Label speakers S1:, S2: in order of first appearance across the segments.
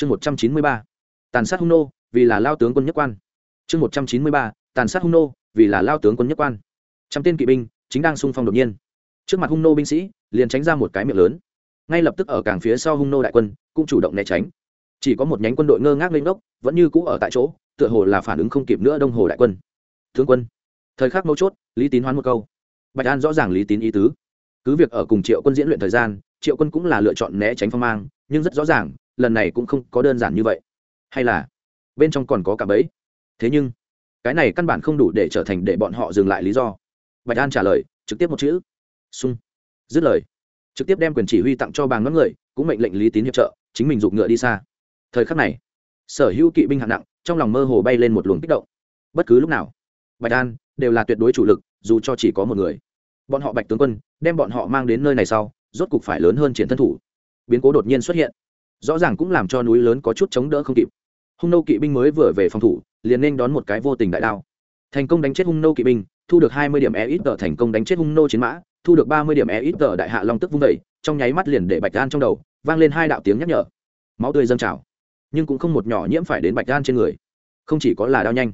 S1: chương một trăm chín mươi ba, tàn sát hung nô, vì là lao tướng quân nhất quan. Chương một trăm chín mươi ba, tàn sát hung nô, vì là lao tướng quân nhất quan. Trăm tên kỵ binh chính đang xung phong đột nhiên. Trước mặt hung nô binh sĩ, liền tránh ra một cái miệng lớn. Ngay lập tức ở càng phía sau hung nô đại quân cũng chủ động né tránh. Chỉ có một nhánh quân đội ngơ ngác lên đốc vẫn như cũ ở tại chỗ, tựa hồ là phản ứng không kịp nữa đông hồ đại quân. Tướng quân, thời khắc mấu chốt, lý tín hoán một câu. Bạch an rõ ràng lý tín ý tứ. Cứ việc ở cùng triệu quân diễn luyện thời gian, triệu quân cũng là lựa chọn né tránh phong mang nhưng rất rõ ràng, lần này cũng không có đơn giản như vậy. Hay là, bên trong còn có cả bẫy. Thế nhưng, cái này căn bản không đủ để trở thành để bọn họ dừng lại lý do. Bạch an trả lời, trực tiếp một chữ. Sung dứt lời, trực tiếp đem quyền chỉ huy tặng cho bàng ngón người, cũng mệnh lệnh lý tín hiệp trợ, chính mình giục ngựa đi xa. Thời khắc này, sở hữu kỵ binh hạng nặng, trong lòng mơ hồ bay lên một luồng kích động. Bất cứ lúc nào, bạch an đều là tuyệt đối chủ lực, dù cho chỉ có một người. Bọn họ bạch tướng quân, đem bọn họ mang đến nơi này sau, rốt cục phải lớn hơn triển thân thủ biến cố đột nhiên xuất hiện. Rõ ràng cũng làm cho núi lớn có chút chống đỡ không kịp. Hung nô kỵ binh mới vừa về phòng thủ, liền nên đón một cái vô tình đại đao. Thành công đánh chết hung nô kỵ binh, thu được hai mươi điểm e ít tờ thành công đánh chết hung nô chiến mã, thu được ba mươi điểm e ít tờ đại hạ long tức vung vẩy trong nháy mắt liền để bạch đan trong đầu, vang lên hai đạo tiếng nhắc nhở. Máu tươi dâng trào, nhưng cũng không một nhỏ nhiễm phải đến bạch đan trên người. Không chỉ có là đao nhanh,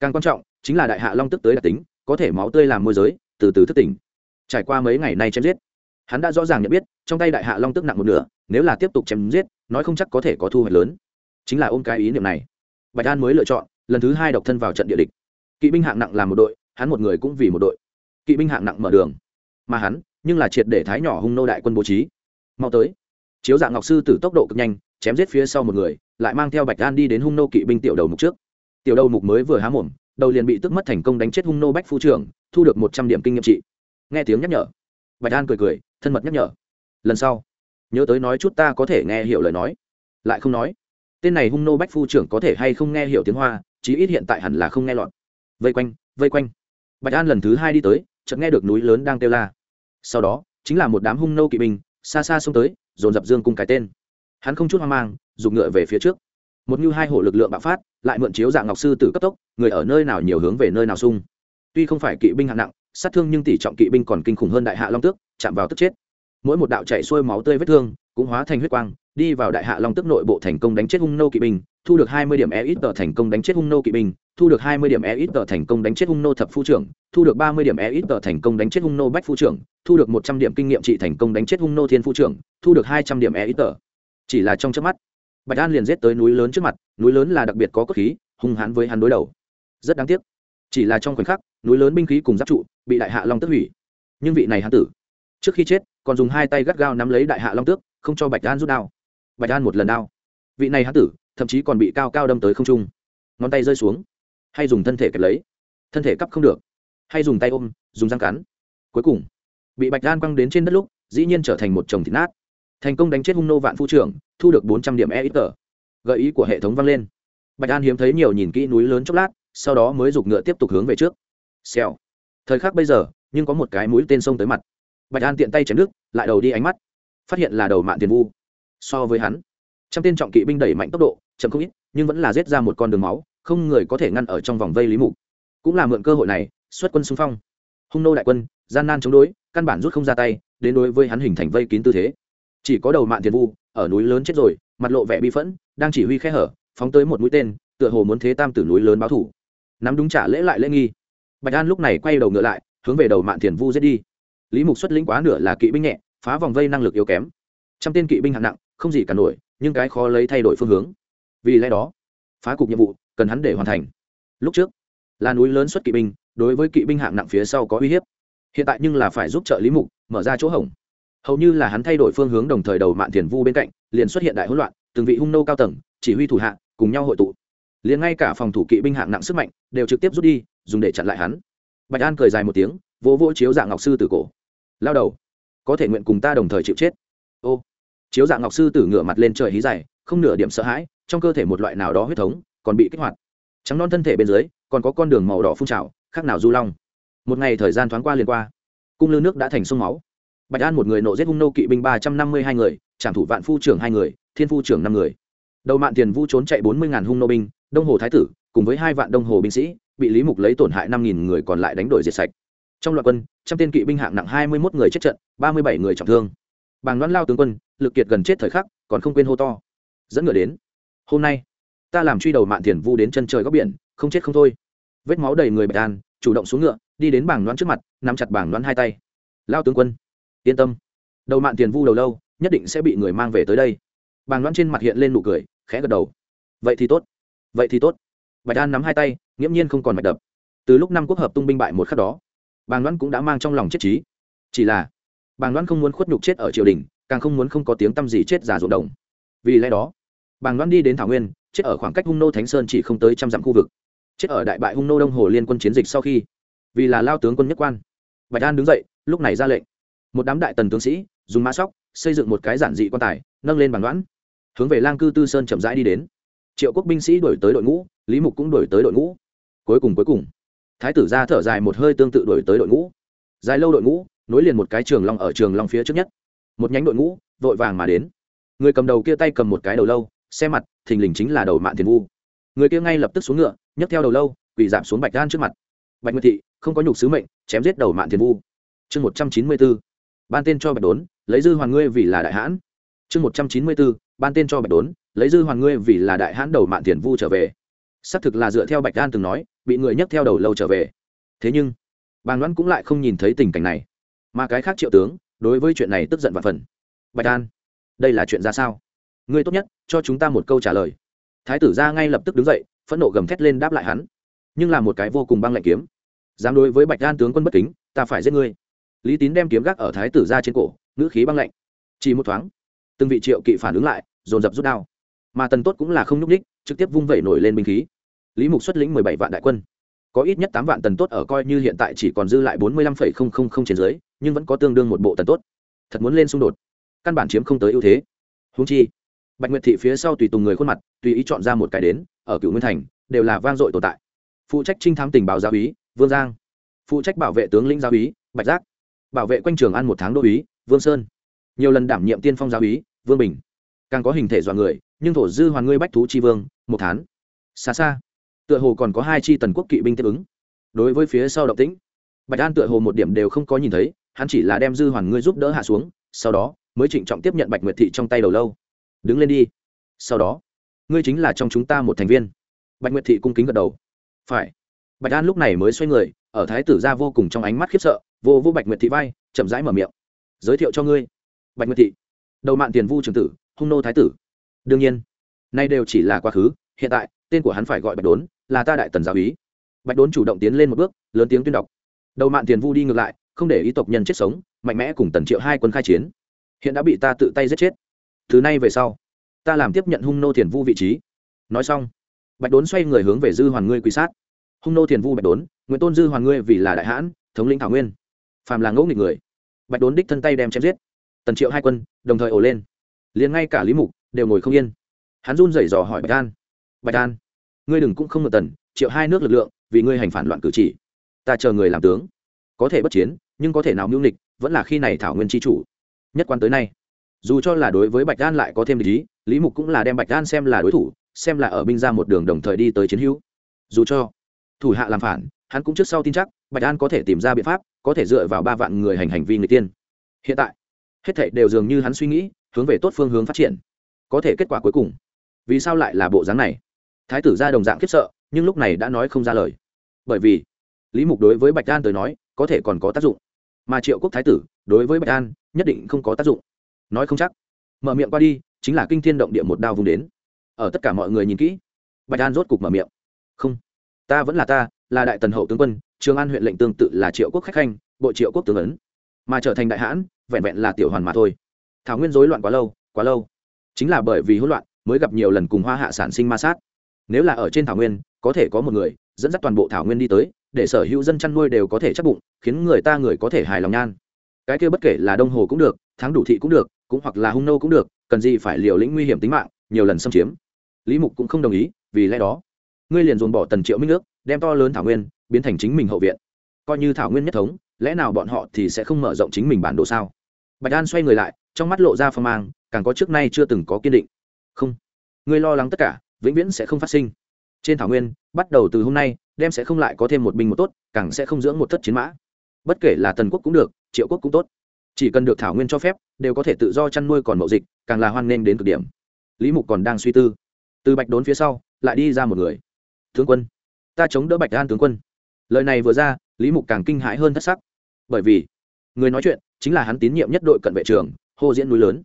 S1: càng quan trọng chính là đại hạ long tức tới đặc tính, có thể máu tươi làm môi giới, từ từ thức tỉnh. Trải qua mấy ngày nay chém giết, hắn đã rõ ràng nhận biết, trong tay đại hạ long tức nặng một nửa nếu là tiếp tục chém giết, nói không chắc có thể có thu hoạch lớn. Chính là ôm cái ý niệm này. Bạch an mới lựa chọn, lần thứ hai độc thân vào trận địa địch. Kỵ binh hạng nặng làm một đội, hắn một người cũng vì một đội. Kỵ binh hạng nặng mở đường. Mà hắn, nhưng là triệt để thái nhỏ hung nô đại quân bố trí. Mau tới. Chiếu dạng ngọc sư tử tốc độ cực nhanh, chém giết phía sau một người, lại mang theo bạch an đi đến hung nô kỵ binh tiểu đầu mục trước. Tiểu đầu mục mới vừa há mồm, đầu liền bị tức mất thành công đánh chết hung nô bách phu trưởng, thu được một trăm điểm kinh nghiệm trị. Nghe tiếng nhắc nhở. Bạch an cười cười, thân mật nhắc nhở. Lần sau nhớ tới nói chút ta có thể nghe hiểu lời nói. Lại không nói, tên này hung nô bách phu trưởng có thể hay không nghe hiểu tiếng hoa, chí ít hiện tại hẳn là không nghe lọt. Vây quanh vây quanh. Bạch an lần thứ hai đi tới, chợt nghe được núi lớn đang kêu la. Sau đó, chính là một đám hung nô kỵ binh, xa xa xông tới, dồn dập dương cung cái tên. Hắn không chút hoang mang dùng ngựa về phía trước. Một như hai hộ lực lượng bạo phát, lại mượn chiếu dạng ngọc sư tử cấp tốc, người ở nơi nào nhiều hướng về nơi nào sung tuy không phải kỵ binh hạng nặng, sát thương nhưng tỷ trọng kỵ binh còn kinh khủng hơn đại hạ long tước, chạm vào tức chết mỗi một đạo chạy xuôi máu tươi vết thương cũng hóa thành huyết quang, đi vào đại hạ long tức nội bộ thành công đánh chết hung nô kỵ binh, thu được hai mươi điểm e ít tờ thành công đánh chết hung nô kỵ binh, thu được hai mươi điểm e ít tờ thành công đánh chết hung nô thập phu trưởng, thu được ba mươi điểm e ít tờ thành công đánh chết hung nô bách phu trưởng, thu được một trăm điểm kinh nghiệm trị thành công đánh chết hung nô thiên phu trưởng, thu được hai trăm điểm e ít tờ. Chỉ là trong chớp mắt, bạch an liền giết tới núi lớn trước mặt, núi lớn là đặc biệt có cốt khí, hung hãn với hắn đối đầu. Rất đáng tiếc, chỉ là trong khoảnh khắc, núi lớn binh khí cùng giáp trụ bị đại hạ long tức hủy. Nhưng vị này hán tử, trước khi chết còn dùng hai tay gắt gao nắm lấy đại hạ long tước, không cho bạch an rút đao. Bạch an một lần đao. Vị này hán tử, thậm chí còn bị cao cao đâm tới không trung. Ngón tay rơi xuống. Hay dùng thân thể kẹp lấy. Thân thể cắp không được. Hay dùng tay ôm, dùng răng cắn. Cuối cùng, bị bạch an quăng đến trên đất lúc, dĩ nhiên trở thành một chồng thịt nát. Thành công đánh chết hung nô vạn phu trưởng, thu được bốn trăm điểm e ít tờ gợi ý của hệ thống vang lên. Bạch an hiếm thấy nhiều nhìn kỹ núi lớn chốc lát, sau đó mới giục ngựa tiếp tục hướng về trước. Xèo. Thời khắc bây giờ, nhưng có một cái mũi tên sông tới mặt bạch an tiện tay chém nước, lại đầu đi ánh mắt. Phát hiện là đầu mạng tiền vu. So với hắn, trăm tên trọng kỵ binh đẩy mạnh tốc độ, chậm không ít, nhưng vẫn là giết ra một con đường máu, không người có thể ngăn ở trong vòng vây lý mục. Cũng là mượn cơ hội này, xuất quân xung phong. Hung nô đại quân, gian nan chống đối, căn bản rút không ra tay, đến đối với hắn hình thành vây kín tư thế. Chỉ có đầu mạng tiền vu, ở núi lớn chết rồi, mặt lộ vẻ bi phẫn, đang chỉ huy khe hở, phóng tới một mũi tên, tựa hồ muốn thế tam tử núi lớn báo thủ. Nắm đúng trả lễ lại lễ nghi. Bạch an lúc này quay đầu ngựa lại, hướng về đầu mạng tiền vu giết đi lý mục xuất lĩnh quá nửa là kỵ binh nhẹ, phá vòng vây năng lực yếu kém. Trăm tên kỵ binh hạng nặng, không gì cả nổi, nhưng cái khó lấy thay đổi phương hướng. Vì lẽ đó, phá cục nhiệm vụ, cần hắn để hoàn thành. Lúc trước, là núi lớn xuất kỵ binh, đối với kỵ binh hạng nặng phía sau có uy hiếp. Hiện tại nhưng là phải giúp trợ lý mục, mở ra chỗ hỏng hầu như là hắn thay đổi phương hướng đồng thời đầu mạn thiền vu bên cạnh, liền xuất hiện đại hỗn loạn, từng vị hung nô cao tầng, chỉ huy thủ hạ, cùng nhau hội tụ. Liền ngay cả phòng thủ kỵ binh hạng nặng sức mạnh, đều trực tiếp rút đi, dùng để chặn lại hắn. Bạch an cười dài một tiếng, vỗ vỗ chiếu dạng ngọc sư từ cổ lao đầu, có thể nguyện cùng ta đồng thời chịu chết. Ô, chiếu dạng ngọc sư tử ngửa mặt lên trời hí dày không nửa điểm sợ hãi, trong cơ thể một loại nào đó huyết thống còn bị kích hoạt. Trắng non thân thể bên dưới, còn có con đường màu đỏ phun trào, khác nào du long. Một ngày thời gian thoáng qua liền qua, cung lư nước đã thành sông máu. Bạch an một người nộ giết hung nô kỵ binh ba trăm năm mươi hai người, trảm thủ vạn phu trưởng hai người, thiên phu trưởng năm người. Đầu mạng tiền vu trốn chạy bốn mươi ngàn hung nô binh, đông hồ thái tử, cùng với hai vạn đông hồ binh sĩ, bị lý mục lấy tổn hại năm nghìn người còn lại đánh đổi diệt sạch trong loạt quân, trăm tên kỵ binh hạng nặng hai mươi một người chết trận, ba mươi bảy người trọng thương. Bàng đoán lao tướng quân, lực kiệt gần chết thời khắc, còn không quên hô to. Dẫn ngựa đến. Hôm nay, ta làm truy đầu mạn thiền vu đến chân trời góc biển, không chết không thôi. Vết máu đầy người bạch an, chủ động xuống ngựa, đi đến bảng đoán trước mặt, nắm chặt bảng đoán hai tay. Lao tướng quân, yên tâm. Đầu mạn tiền vu đầu lâu, nhất định sẽ bị người mang về tới đây. Bàng đoán trên mặt hiện lên nụ cười, khẽ gật đầu. Vậy thì tốt. Vậy thì tốt. Bạch an nắm hai tay, nghiễm nhiên không còn mạch đập. Từ lúc năm quốc hợp tung binh bại một khắc đó bàng đoán cũng đã mang trong lòng chết trí. Chỉ là, bàng đoán không muốn khuất nhục chết ở triều đình, càng không muốn không có tiếng t â m gì chết giả ruộng đồng. Vì lẽ đó, bàng đoán đi đến thảo nguyên, chết ở khoảng cách hung nô thánh sơn chỉ không tới trăm dặm khu vực. Chết ở đại bại hung nô đông hồ liên quân chiến dịch sau khi, vì là lao tướng quân nhất quan. Bạch an đứng dậy, lúc này ra lệnh. Một đám đại tần tướng sĩ, dùng mã sóc, xây dựng một cái giản dị quan tài, nâng lên bàn đoán hướng về lang cư tư sơn chậm rãi đi đến. Triệu quốc binh sĩ đổi tới đội ngũ, lý mục cũng đổi tới đội ngũ. Cuối cùng cuối cùng thái tử ra thở dài một hơi tương tự đổi tới đội ngũ. Dài lâu đội ngũ, nối liền một cái trường long ở trường long phía trước nhất. Một nhánh đội ngũ, vội vàng mà đến. Người cầm đầu kia tay cầm một cái đầu lâu, xe mặt, thình lình chính là đầu mạng thiền vu. Người kia ngay lập tức xuống ngựa, nhấc theo đầu lâu, quỳ giảm xuống bạch đan trước mặt. Bạch nguyệt thị, không có nhục sứ mệnh, chém giết đầu mạng thiền vu. Chương một trăm chín mươi b ố ban tên cho bạch đốn, lấy dư hoàng ngươi vì là đại hãn. Chương một trăm chín mươi b ố ban tên cho bạch đốn, lấy dư hoàng ngươi vì là đại hãn đầu mạng thiền vu trở về. Xác thực là dựa theo bạch đan từng nói bị người nhấc theo đầu lâu trở về. Thế nhưng, bàng loan cũng lại không nhìn thấy tình cảnh này. Mà cái khác triệu tướng, đối với chuyện này tức giận và phần. Bạch đan đây là chuyện ra sao? Ngươi tốt nhất, cho chúng ta một câu trả lời. Thái tử ra ngay lập tức đứng dậy, phẫn nộ gầm thét lên đáp lại hắn. Nhưng là một cái vô cùng băng lạnh kiếm. Dám đối với bạch đan tướng quân bất kính, ta phải giết ngươi. Lý tín đem kiếm gác ở thái tử ra trên cổ, ngữ khí băng lạnh. Chỉ một thoáng, từng vị triệu kỵ phản ứng lại, dồn dập rút đao. Mà tần tốt cũng là không nhúc ních trực tiếp vung vẩy nổi lên binh khí lý mục xuất lĩnh mười bảy vạn đại quân. Có ít nhất tám vạn tần tốt ở coi như hiện tại chỉ còn dư lại bốn mươi lăm phẩy không không không trên dưới, nhưng vẫn có tương đương một bộ tần tốt. Thật muốn lên xung đột. Căn bản chiếm không tới ưu thế. Húng chi, bạch nguyệt thị phía sau tùy tùng người khuôn mặt, tùy ý chọn ra một cái đến, ở cựu nguyên thành, đều là vang dội tồn tại. Phụ trách trinh thám tình báo giáo úy, vương giang. Phụ trách bảo vệ tướng lĩnh giáo úy, bạch giác. Bảo vệ quanh trường ăn một tháng đô úy, vương sơn. Nhiều lần đảm nhiệm tiên phong giáo úy, vương bình. Càng có hình thể dọa người, nhưng thổ dư hoàn ngươi bách thú chi vương, một tháng. Xa xa tựa hồ còn có hai chi tần quốc kỵ binh tiếp ứng. Đối với phía sau động tĩnh, bạch an tựa hồ một điểm đều không có nhìn thấy, hắn chỉ là đem dư hoàn ngươi giúp đỡ hạ xuống, sau đó mới trịnh trọng tiếp nhận bạch nguyệt thị trong tay đầu lâu. Đứng lên đi. Sau đó, ngươi chính là trong chúng ta một thành viên. Bạch nguyệt thị cung kính gật đầu. Phải. Bạch an lúc này mới xoay người, ở thái tử ra vô cùng trong ánh mắt khiếp sợ, vô vô bạch nguyệt thị vai, chậm rãi mở miệng. Giới thiệu cho ngươi. Bạch nguyệt thị. Đầu mạng tiền vu trường tử, hung nô thái tử. Đương nhiên, nay đều chỉ là quá khứ, hiện tại, tên của hắn phải gọi bạch đốn là ta đại tần giáo ý. Bạch đốn chủ động tiến lên một bước, lớn tiếng tuyên đọc. Đầu mạng tiền vu đi ngược lại, không để ý tộc nhân chết sống, mạnh mẽ cùng tần triệu hai quân khai chiến. Hiện đã bị ta tự tay giết chết. Thứ nay về sau, ta làm tiếp nhận hung nô thiền vu vị trí. Nói xong, bạch đốn xoay người hướng về dư hoàn ngươi quy sát. Hung nô thiền vu bạch đốn nguyễn tôn dư hoàn ngươi vì là đại hãn, thống lĩnh thảo nguyên. Phàm là ngẫu nghịch người, bạch đốn đích thân tay đem chém giết. Tần triệu hai quân, đồng thời ổ lên. Liền ngay cả lý mục đều ngồi không yên. Hắn run rẩy dò hỏi bạch an. Bạch an ngươi đừng cũng không ngờ tần, triệu hai nước lực lượng, vì ngươi hành phản loạn cử chỉ. Ta chờ người làm tướng. Có thể bất chiến, nhưng có thể nào mưu nịch vẫn là khi này thảo nguyên tri chủ. Nhất quan tới nay. Dù cho là đối với bạch đan lại có thêm lý lý mục cũng là đem bạch đan xem là đối thủ, xem là ở binh ra một đường đồng thời đi tới chiến hữu. Dù cho thủ hạ làm phản, hắn cũng trước sau tin chắc, bạch đan có thể tìm ra biện pháp, có thể dựa vào ba vạn người hành hành vi người tiên. Hiện tại, hết thảy đều dường như hắn suy nghĩ, hướng về tốt phương hướng phát triển. Có thể kết quả cuối cùng. Vì sao lại là bộ dáng này? Thái tử ra đồng dạng khiếp sợ, nhưng lúc này đã nói không ra lời. Bởi vì, lý mục đối với bạch an tới nói, có thể còn có tác dụng. Mà triệu quốc thái tử, đối với bạch an, nhất định không có tác dụng. Nói không chắc. Mở miệng qua đi, chính là kinh thiên động địa một đao vùng đến. Ở tất cả mọi người nhìn kỹ, bạch an rốt cục mở miệng. Không, ta vẫn là ta, là đại tần hậu tướng quân, trường an huyện lệnh tương tự là triệu quốc khách khanh bộ triệu quốc tướng ấn. Mà trở thành đại hãn, vẹn vẹn là tiểu hoàn mà thôi. Thảo nguyên rối loạn quá lâu quá lâu. Chính là bởi vì hỗn loạn, mới gặp nhiều lần cùng hoa hạ sản sinh ma sát nếu là ở trên thảo nguyên, có thể có một người dẫn dắt toàn bộ thảo nguyên đi tới, để sở hữu dân chăn nuôi đều có thể chắc bụng, khiến người ta người có thể hài lòng nhan. Cái kia bất kể là đông hồ cũng được, thắng đủ thị cũng được, cũng hoặc là hung nô cũng được, cần gì phải liều lĩnh nguy hiểm tính mạng, nhiều lần xâm chiếm. Lý mục cũng không đồng ý, vì lẽ đó, ngươi liền dồn bỏ tần triệu minh nước đem to lớn thảo nguyên biến thành chính mình hậu viện. Coi như thảo nguyên nhất thống, lẽ nào bọn họ thì sẽ không mở rộng chính mình bản đồ sao? Bạch an xoay người lại, trong mắt lộ ra phong mang, càng có trước nay chưa từng có kiên định. Không, ngươi lo lắng tất cả vĩnh viễn sẽ không phát sinh. Trên thảo nguyên bắt đầu từ hôm nay đem sẽ không lại có thêm một binh một tốt càng sẽ không dưỡng một thất chiến mã. Bất kể là tần quốc cũng được triệu quốc cũng tốt. Chỉ cần được thảo nguyên cho phép đều có thể tự do chăn nuôi còn mậu dịch càng là hoan nghênh đến cực điểm. Lý mục còn đang suy tư. Từ bạch đốn phía sau lại đi ra một người. Tướng quân ta chống đỡ bạch an tướng quân. Lời này vừa ra lý mục càng kinh hãi hơn thất sắc. Bởi vì người nói chuyện chính là hắn tín nhiệm nhất đội cận vệ trưởng, hô diễn núi lớn.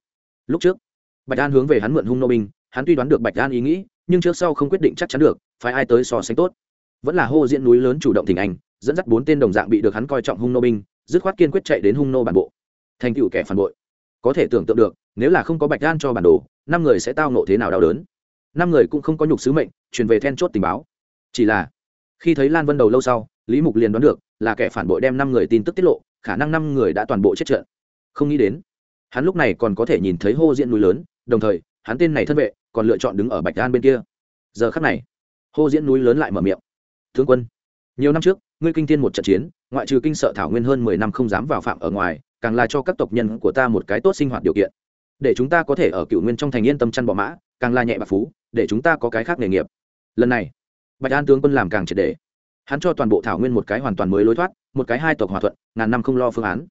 S1: Lúc trước bạch an hướng về hắn mượn hung nô binh hắn tuy đoán được bạch an ý nghĩ nhưng trước sau không quyết định chắc chắn được phải ai tới so sánh tốt. Vẫn là hô diễn núi lớn chủ động tình anh, dẫn dắt bốn tên đồng dạng bị được hắn coi trọng hung nô binh, dứt khoát kiên quyết chạy đến hung nô bản bộ. Thành tựu kẻ phản bội. Có thể tưởng tượng được, nếu là không có bạch an cho bản đồ, năm người sẽ tao nộ thế nào đau đớn. Năm người cũng không có nhục sứ mệnh, truyền về then chốt tình báo. Chỉ là, khi thấy lan vân đầu lâu sau, lý mục liền đoán được, là kẻ phản bội đem năm người tin tức tiết lộ, khả năng năm người đã toàn bộ chết trận. Không nghĩ đến, hắn lúc này còn có thể nhìn thấy hô diễn núi lớn, đồng thời, hắn tên này thân vệ còn lựa chọn đứng ở bạch an bên kia. Giờ khắc này hô diễn núi lớn lại mở miệng. Tướng quân nhiều năm trước ngươi kinh thiên một trận chiến ngoại trừ kinh sợ thảo nguyên hơn mười năm không dám vào phạm ở ngoài càng là cho các tộc nhân của ta một cái tốt sinh hoạt điều kiện. Để chúng ta có thể ở cựu nguyên trong thành yên tâm chăn bọ mã càng là nhẹ bạc phú để chúng ta có cái khác nghề nghiệp. Lần này bạch an tướng quân làm càng triệt đề, hắn cho toàn bộ thảo nguyên một cái hoàn toàn mới lối thoát một cái hai tộc hòa thuận ngàn năm không lo phương án.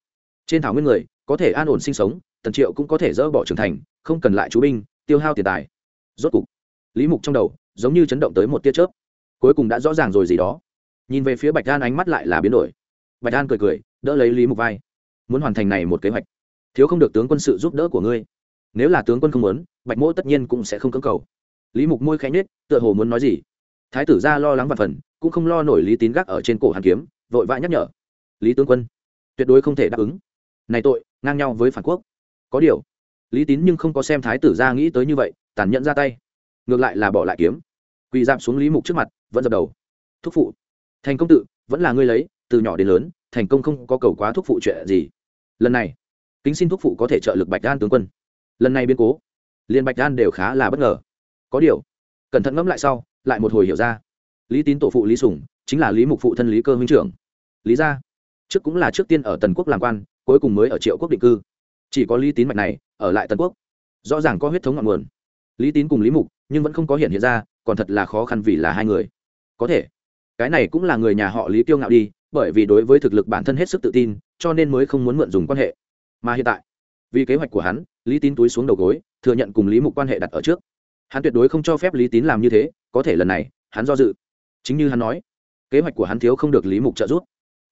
S1: Trên thảo nguyên người có thể an ổn sinh sống tần triệu cũng có thể dỡ bỏ trưởng thành không cần lại chú binh tiêu hao tiền tài rốt cục, lý mục trong đầu giống như chấn động tới một tia chớp. Cuối cùng đã rõ ràng rồi gì đó. Nhìn về phía bạch đan ánh mắt lại là biến đổi. Bạch đan cười cười, đỡ lấy lý mục vai. Muốn hoàn thành này một kế hoạch, thiếu không được tướng quân sự giúp đỡ của ngươi. Nếu là tướng quân không muốn, bạch mỗ tất nhiên cũng sẽ không cưỡng cầu. Lý mục môi khẽ nhết tựa hồ muốn nói gì. Thái tử ra lo lắng và phần, cũng không lo nổi lý tín gác ở trên cổ hàn kiếm, vội vã nhắc nhở. Lý tướng quân, tuyệt đối không thể đáp ứng. Này tội, ngang nhau với phản quốc. Có điều, lý tín nhưng không có xem thái tử ra nghĩ tới như vậy tàn nhẫn ra tay. Ngược lại là bỏ lại kiếm. Quỳ dạp xuống lý mục trước mặt, vẫn dập đầu. Thúc phụ. Thành công tự, vẫn là ngươi lấy, từ nhỏ đến lớn, thành công không có cầu quá thúc phụ chuyện gì. Lần này, kính xin thúc phụ có thể trợ lực bạch đan tướng quân. Lần này biến cố liên bạch đan đều khá là bất ngờ. Có điều, cẩn thận ngẫm lại sau, lại một hồi hiểu ra. Lý tín tổ phụ lý sủng chính là lý mục phụ thân lý cơ huynh trưởng. Lý gia, trước cũng là trước tiên ở tần quốc làm quan, cuối cùng mới ở triệu quốc định cư. Chỉ có lý tín mạch này, ở lại tần quốc. Rõ ràng có huyết thống ngọn nguồn lý tín cùng lý mục, nhưng vẫn không có hiện hiện ra, còn thật là khó khăn vì là hai người. Có thể, cái này cũng là người nhà họ lý kiêu ngạo đi, bởi vì đối với thực lực bản thân hết sức tự tin, cho nên mới không muốn mượn dùng quan hệ. Mà hiện tại, vì kế hoạch của hắn, lý tín túi xuống đầu gối, thừa nhận cùng lý mục quan hệ đặt ở trước. Hắn tuyệt đối không cho phép lý tín làm như thế, có thể lần này, hắn do dự. Chính như hắn nói, kế hoạch của hắn thiếu không được lý mục trợ giúp.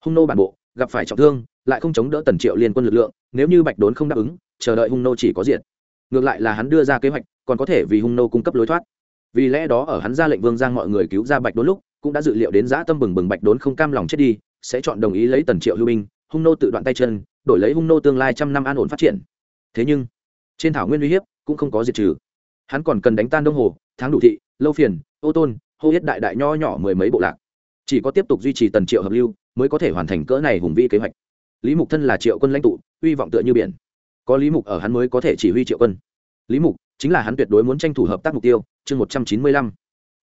S1: Hung nô bản bộ, gặp phải trọng thương, lại không chống đỡ tần triệu liên quân lực lượng, nếu như bạch đốn không đáp ứng, chờ đợi hung nô chỉ có diện. Ngược lại là hắn đưa ra kế hoạch còn có thể vì hung nô cung cấp lối thoát. Vì lẽ đó ở hắn ra lệnh vương giang mọi người cứu ra bạch đốn lúc, cũng đã dự liệu đến giã tâm bừng bừng bạch đốn không cam lòng chết đi, sẽ chọn đồng ý lấy tần triệu hưu binh, hung nô tự đoạn tay chân, đổi lấy hung nô tương lai trăm năm an ổn phát triển. Thế nhưng, trên thảo nguyên uy hiếp cũng không có diệt trừ. Hắn còn cần đánh tan đông hồ tháng đủ thị, lâu phiền, ô tôn, hô yết đại đại nho nhỏ mười mấy bộ lạc. Chỉ có tiếp tục duy trì tần triệu hợp lưu, mới có thể hoàn thành cỡ này hùng vi kế hoạch. Lý mục thân là triệu quân lãnh tụ, uy vọng tựa như biển. Có lý mục ở hắn mới có thể chỉ huy triệu quân. Lý mục chính là hắn tuyệt đối muốn tranh thủ hợp tác mục tiêu. Chương một trăm chín mươi lăm,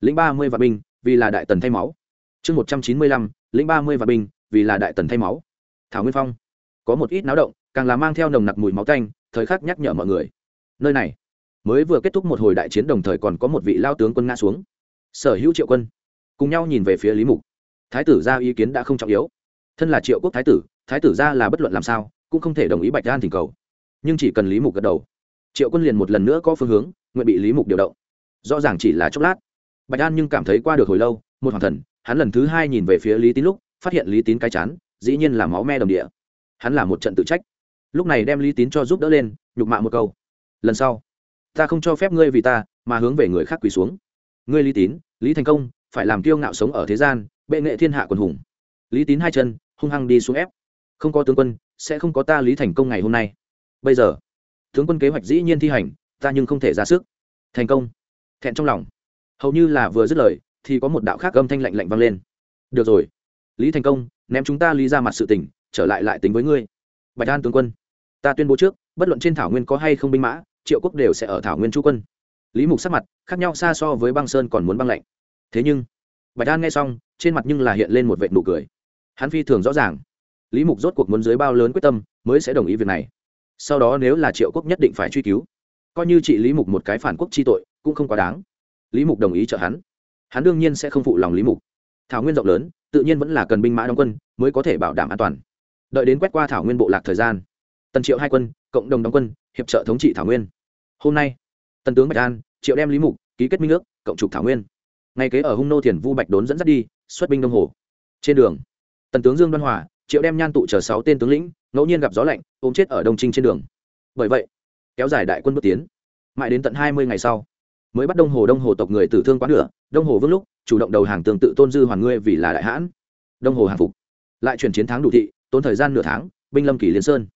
S1: lĩnh ba mươi vạn binh, vì là đại tần thay máu. Chương một trăm chín mươi lăm, lĩnh ba mươi vạn binh, vì là đại tần thay máu. Thảo nguyên phong, có một ít náo động, càng là mang theo nồng nặc mùi máu canh thời khắc nhắc nhở mọi người. Nơi này, mới vừa kết thúc một hồi đại chiến đồng thời còn có một vị lao tướng quân ngã xuống. Sở hữu triệu quân, cùng nhau nhìn về phía lý mục. Thái tử ra ý kiến đã không trọng yếu. Thân là triệu quốc thái tử thái tử ra là bất luận làm sao, cũng không thể đồng ý bạch đan thỉnh cầu. Nhưng chỉ cần lý mục gật đầu triệu quân liền một lần nữa có phương hướng, nguyện bị lý mục điều động. Rõ ràng chỉ là chốc lát. Bạch an nhưng cảm thấy qua được hồi lâu, một hoàng thần, hắn lần thứ hai nhìn về phía lý tín lúc, phát hiện lý tín cái chán, dĩ nhiên là máu me đồng địa. Hắn là một trận tự trách. Lúc này đem lý tín cho giúp đỡ lên, nhục mạ một câu. Lần sau, ta không cho phép ngươi vì ta, mà hướng về người khác quỳ xuống. Ngươi lý tín, lý thành công, phải làm kiêu ngạo sống ở thế gian, bệ nghệ thiên hạ quần hùng. Lý tín hai chân, hung hăng đi xuống ép. Không có tướng quân, sẽ không có ta lý thành công ngày hôm nay. Bây giờ tướng quân kế hoạch dĩ nhiên thi hành, ta nhưng không thể ra sức. Thành công. Thẹn trong lòng. Hầu như là vừa dứt lời, thì có một đạo khác âm thanh lạnh lạnh vang lên. Được rồi. Lý thành công, ném chúng ta lý ra mặt sự tình, trở lại lại tính với ngươi. Bạch an tướng quân, ta tuyên bố trước, bất luận trên thảo nguyên có hay không binh mã, triệu quốc đều sẽ ở thảo nguyên chu quân. Lý mục sắc mặt, khác nhau xa so với băng sơn còn muốn băng lạnh. Thế nhưng, bạch an nghe xong, trên mặt nhưng là hiện lên một vệ nụ cười. Hắn phi thường rõ ràng. Lý mục rốt cuộc muốn dưới bao lớn quyết tâm, mới sẽ đồng ý việc này sau đó nếu là triệu quốc nhất định phải truy cứu, coi như chị lý mục một cái phản quốc chi tội, cũng không quá đáng. Lý mục đồng ý trợ hắn. Hắn đương nhiên sẽ không phụ lòng lý mục. Thảo nguyên rộng lớn, tự nhiên vẫn là cần binh mã đóng quân, mới có thể bảo đảm an toàn. Đợi đến quét qua thảo nguyên bộ lạc thời gian, tần triệu hai quân, cộng đồng đóng quân, hiệp trợ thống trị thảo nguyên. Hôm nay, tần tướng bạch an, triệu đem lý mục, ký kết minh ước, cộng trục thảo nguyên. Ngay kế ở hung nô thiền vu bạch đốn dẫn dắt đi, xuất binh đông hồ. Trên đường, tần tướng dương đoan hòa, triệu đem nhan tụ chờ sáu tên tướng lĩnh ngẫu nhiên gặp gió lạnh, ôm chết ở đông trinh trên đường. Bởi vậy, kéo dài đại quân bước tiến. Mãi đến tận hai mươi ngày sau, mới bắt đông hồ đông hồ tộc người tử thương quá nửa, đông hồ vương lúc, chủ động đầu hàng tương tự tôn dư hoàn ngươi vì là đại hãn. Đông hồ hàng phục, lại chuyển chiến thắng đủ thị, tốn thời gian nửa tháng, binh lâm kỷ liên sơn.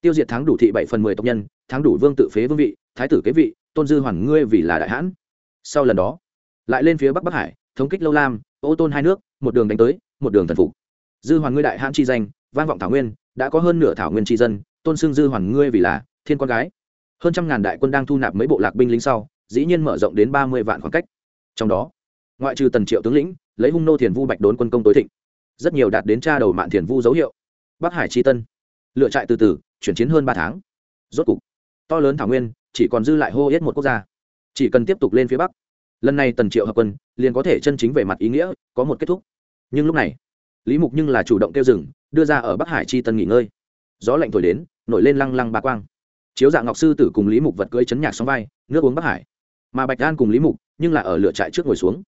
S1: Tiêu diệt thắng đủ thị bảy phần mười tộc nhân thắng đủ vương tự phế vương vị, thái tử kế vị, tôn dư hoàn ngươi vì là đại hãn. Sau lần đó, lại lên phía bắc bắc hải, thống kích lâu lam, ô tôn hai nước, một đường đánh tới, một đường thần phục. Dư hoàn ngươi đại hãn chi danh vang vọng thảo nguyên, đã có hơn nửa thảo nguyên tri dân, tôn xương dư hoàn ngươi vì là thiên con gái. Hơn trăm ngàn đại quân đang thu nạp mấy bộ lạc binh lính sau, dĩ nhiên mở rộng đến ba mươi vạn khoảng cách. Trong đó, ngoại trừ tần triệu tướng lĩnh, lấy hung nô thiền vu bạch đốn quân công tối thịnh, rất nhiều đạt đến tra đầu mạng thiền vu dấu hiệu. Bắc hải tri tân, lựa trại từ từ, chuyển chiến hơn ba tháng. Rốt cục, to lớn thảo nguyên, chỉ còn dư lại hô hết một quốc gia. Chỉ cần tiếp tục lên phía bắc, lần này tần triệu hợp quân liền có thể chân chính về mặt ý nghĩa, có một kết thúc. Nhưng lúc này, lý mục nhưng là chủ động kêu rừng đưa ra ở bắc hải chi tân nghỉ ngơi. Gió lạnh thổi đến, nổi lên lăng lăng ba quang. Chiếu dạng ngọc sư tử cùng lý mục vật cưới chấn nhạc sóng vai, nước uống bắc hải. Mà bạch an cùng lý mục, nhưng là ở lửa trại trước ngồi xuống.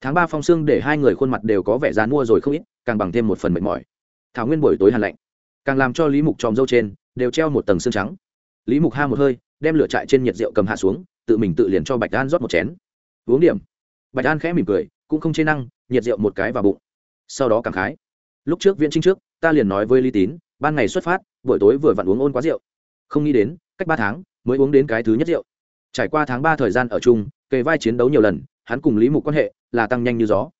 S1: Tháng ba phong sương để hai người khuôn mặt đều có vẻ dán mua rồi không ít, càng bằng thêm một phần mệt mỏi. Thảo nguyên buổi tối hàn lạnh. Càng làm cho lý mục tròm dâu trên, đều treo một tầng xương trắng. Lý mục ha một hơi, đem lửa trại trên nhiệt rượu cầm hạ xuống, tự mình tự liền cho bạch an rót một chén. Uống điểm. Bạch an khẽ mỉm cười, cũng không chê năng, nhiệt rượu một cái vào bụng. Sau đó cảm khái. Lúc trước viễn trinh trước ta liền nói với lý tín, ban ngày xuất phát, buổi tối vừa vặn uống ôn quá rượu. Không nghĩ đến, cách ba tháng, mới uống đến cái thứ nhất rượu. Trải qua tháng ba thời gian ở chung, kề vai chiến đấu nhiều lần, hắn cùng lý mục quan hệ là tăng nhanh như gió.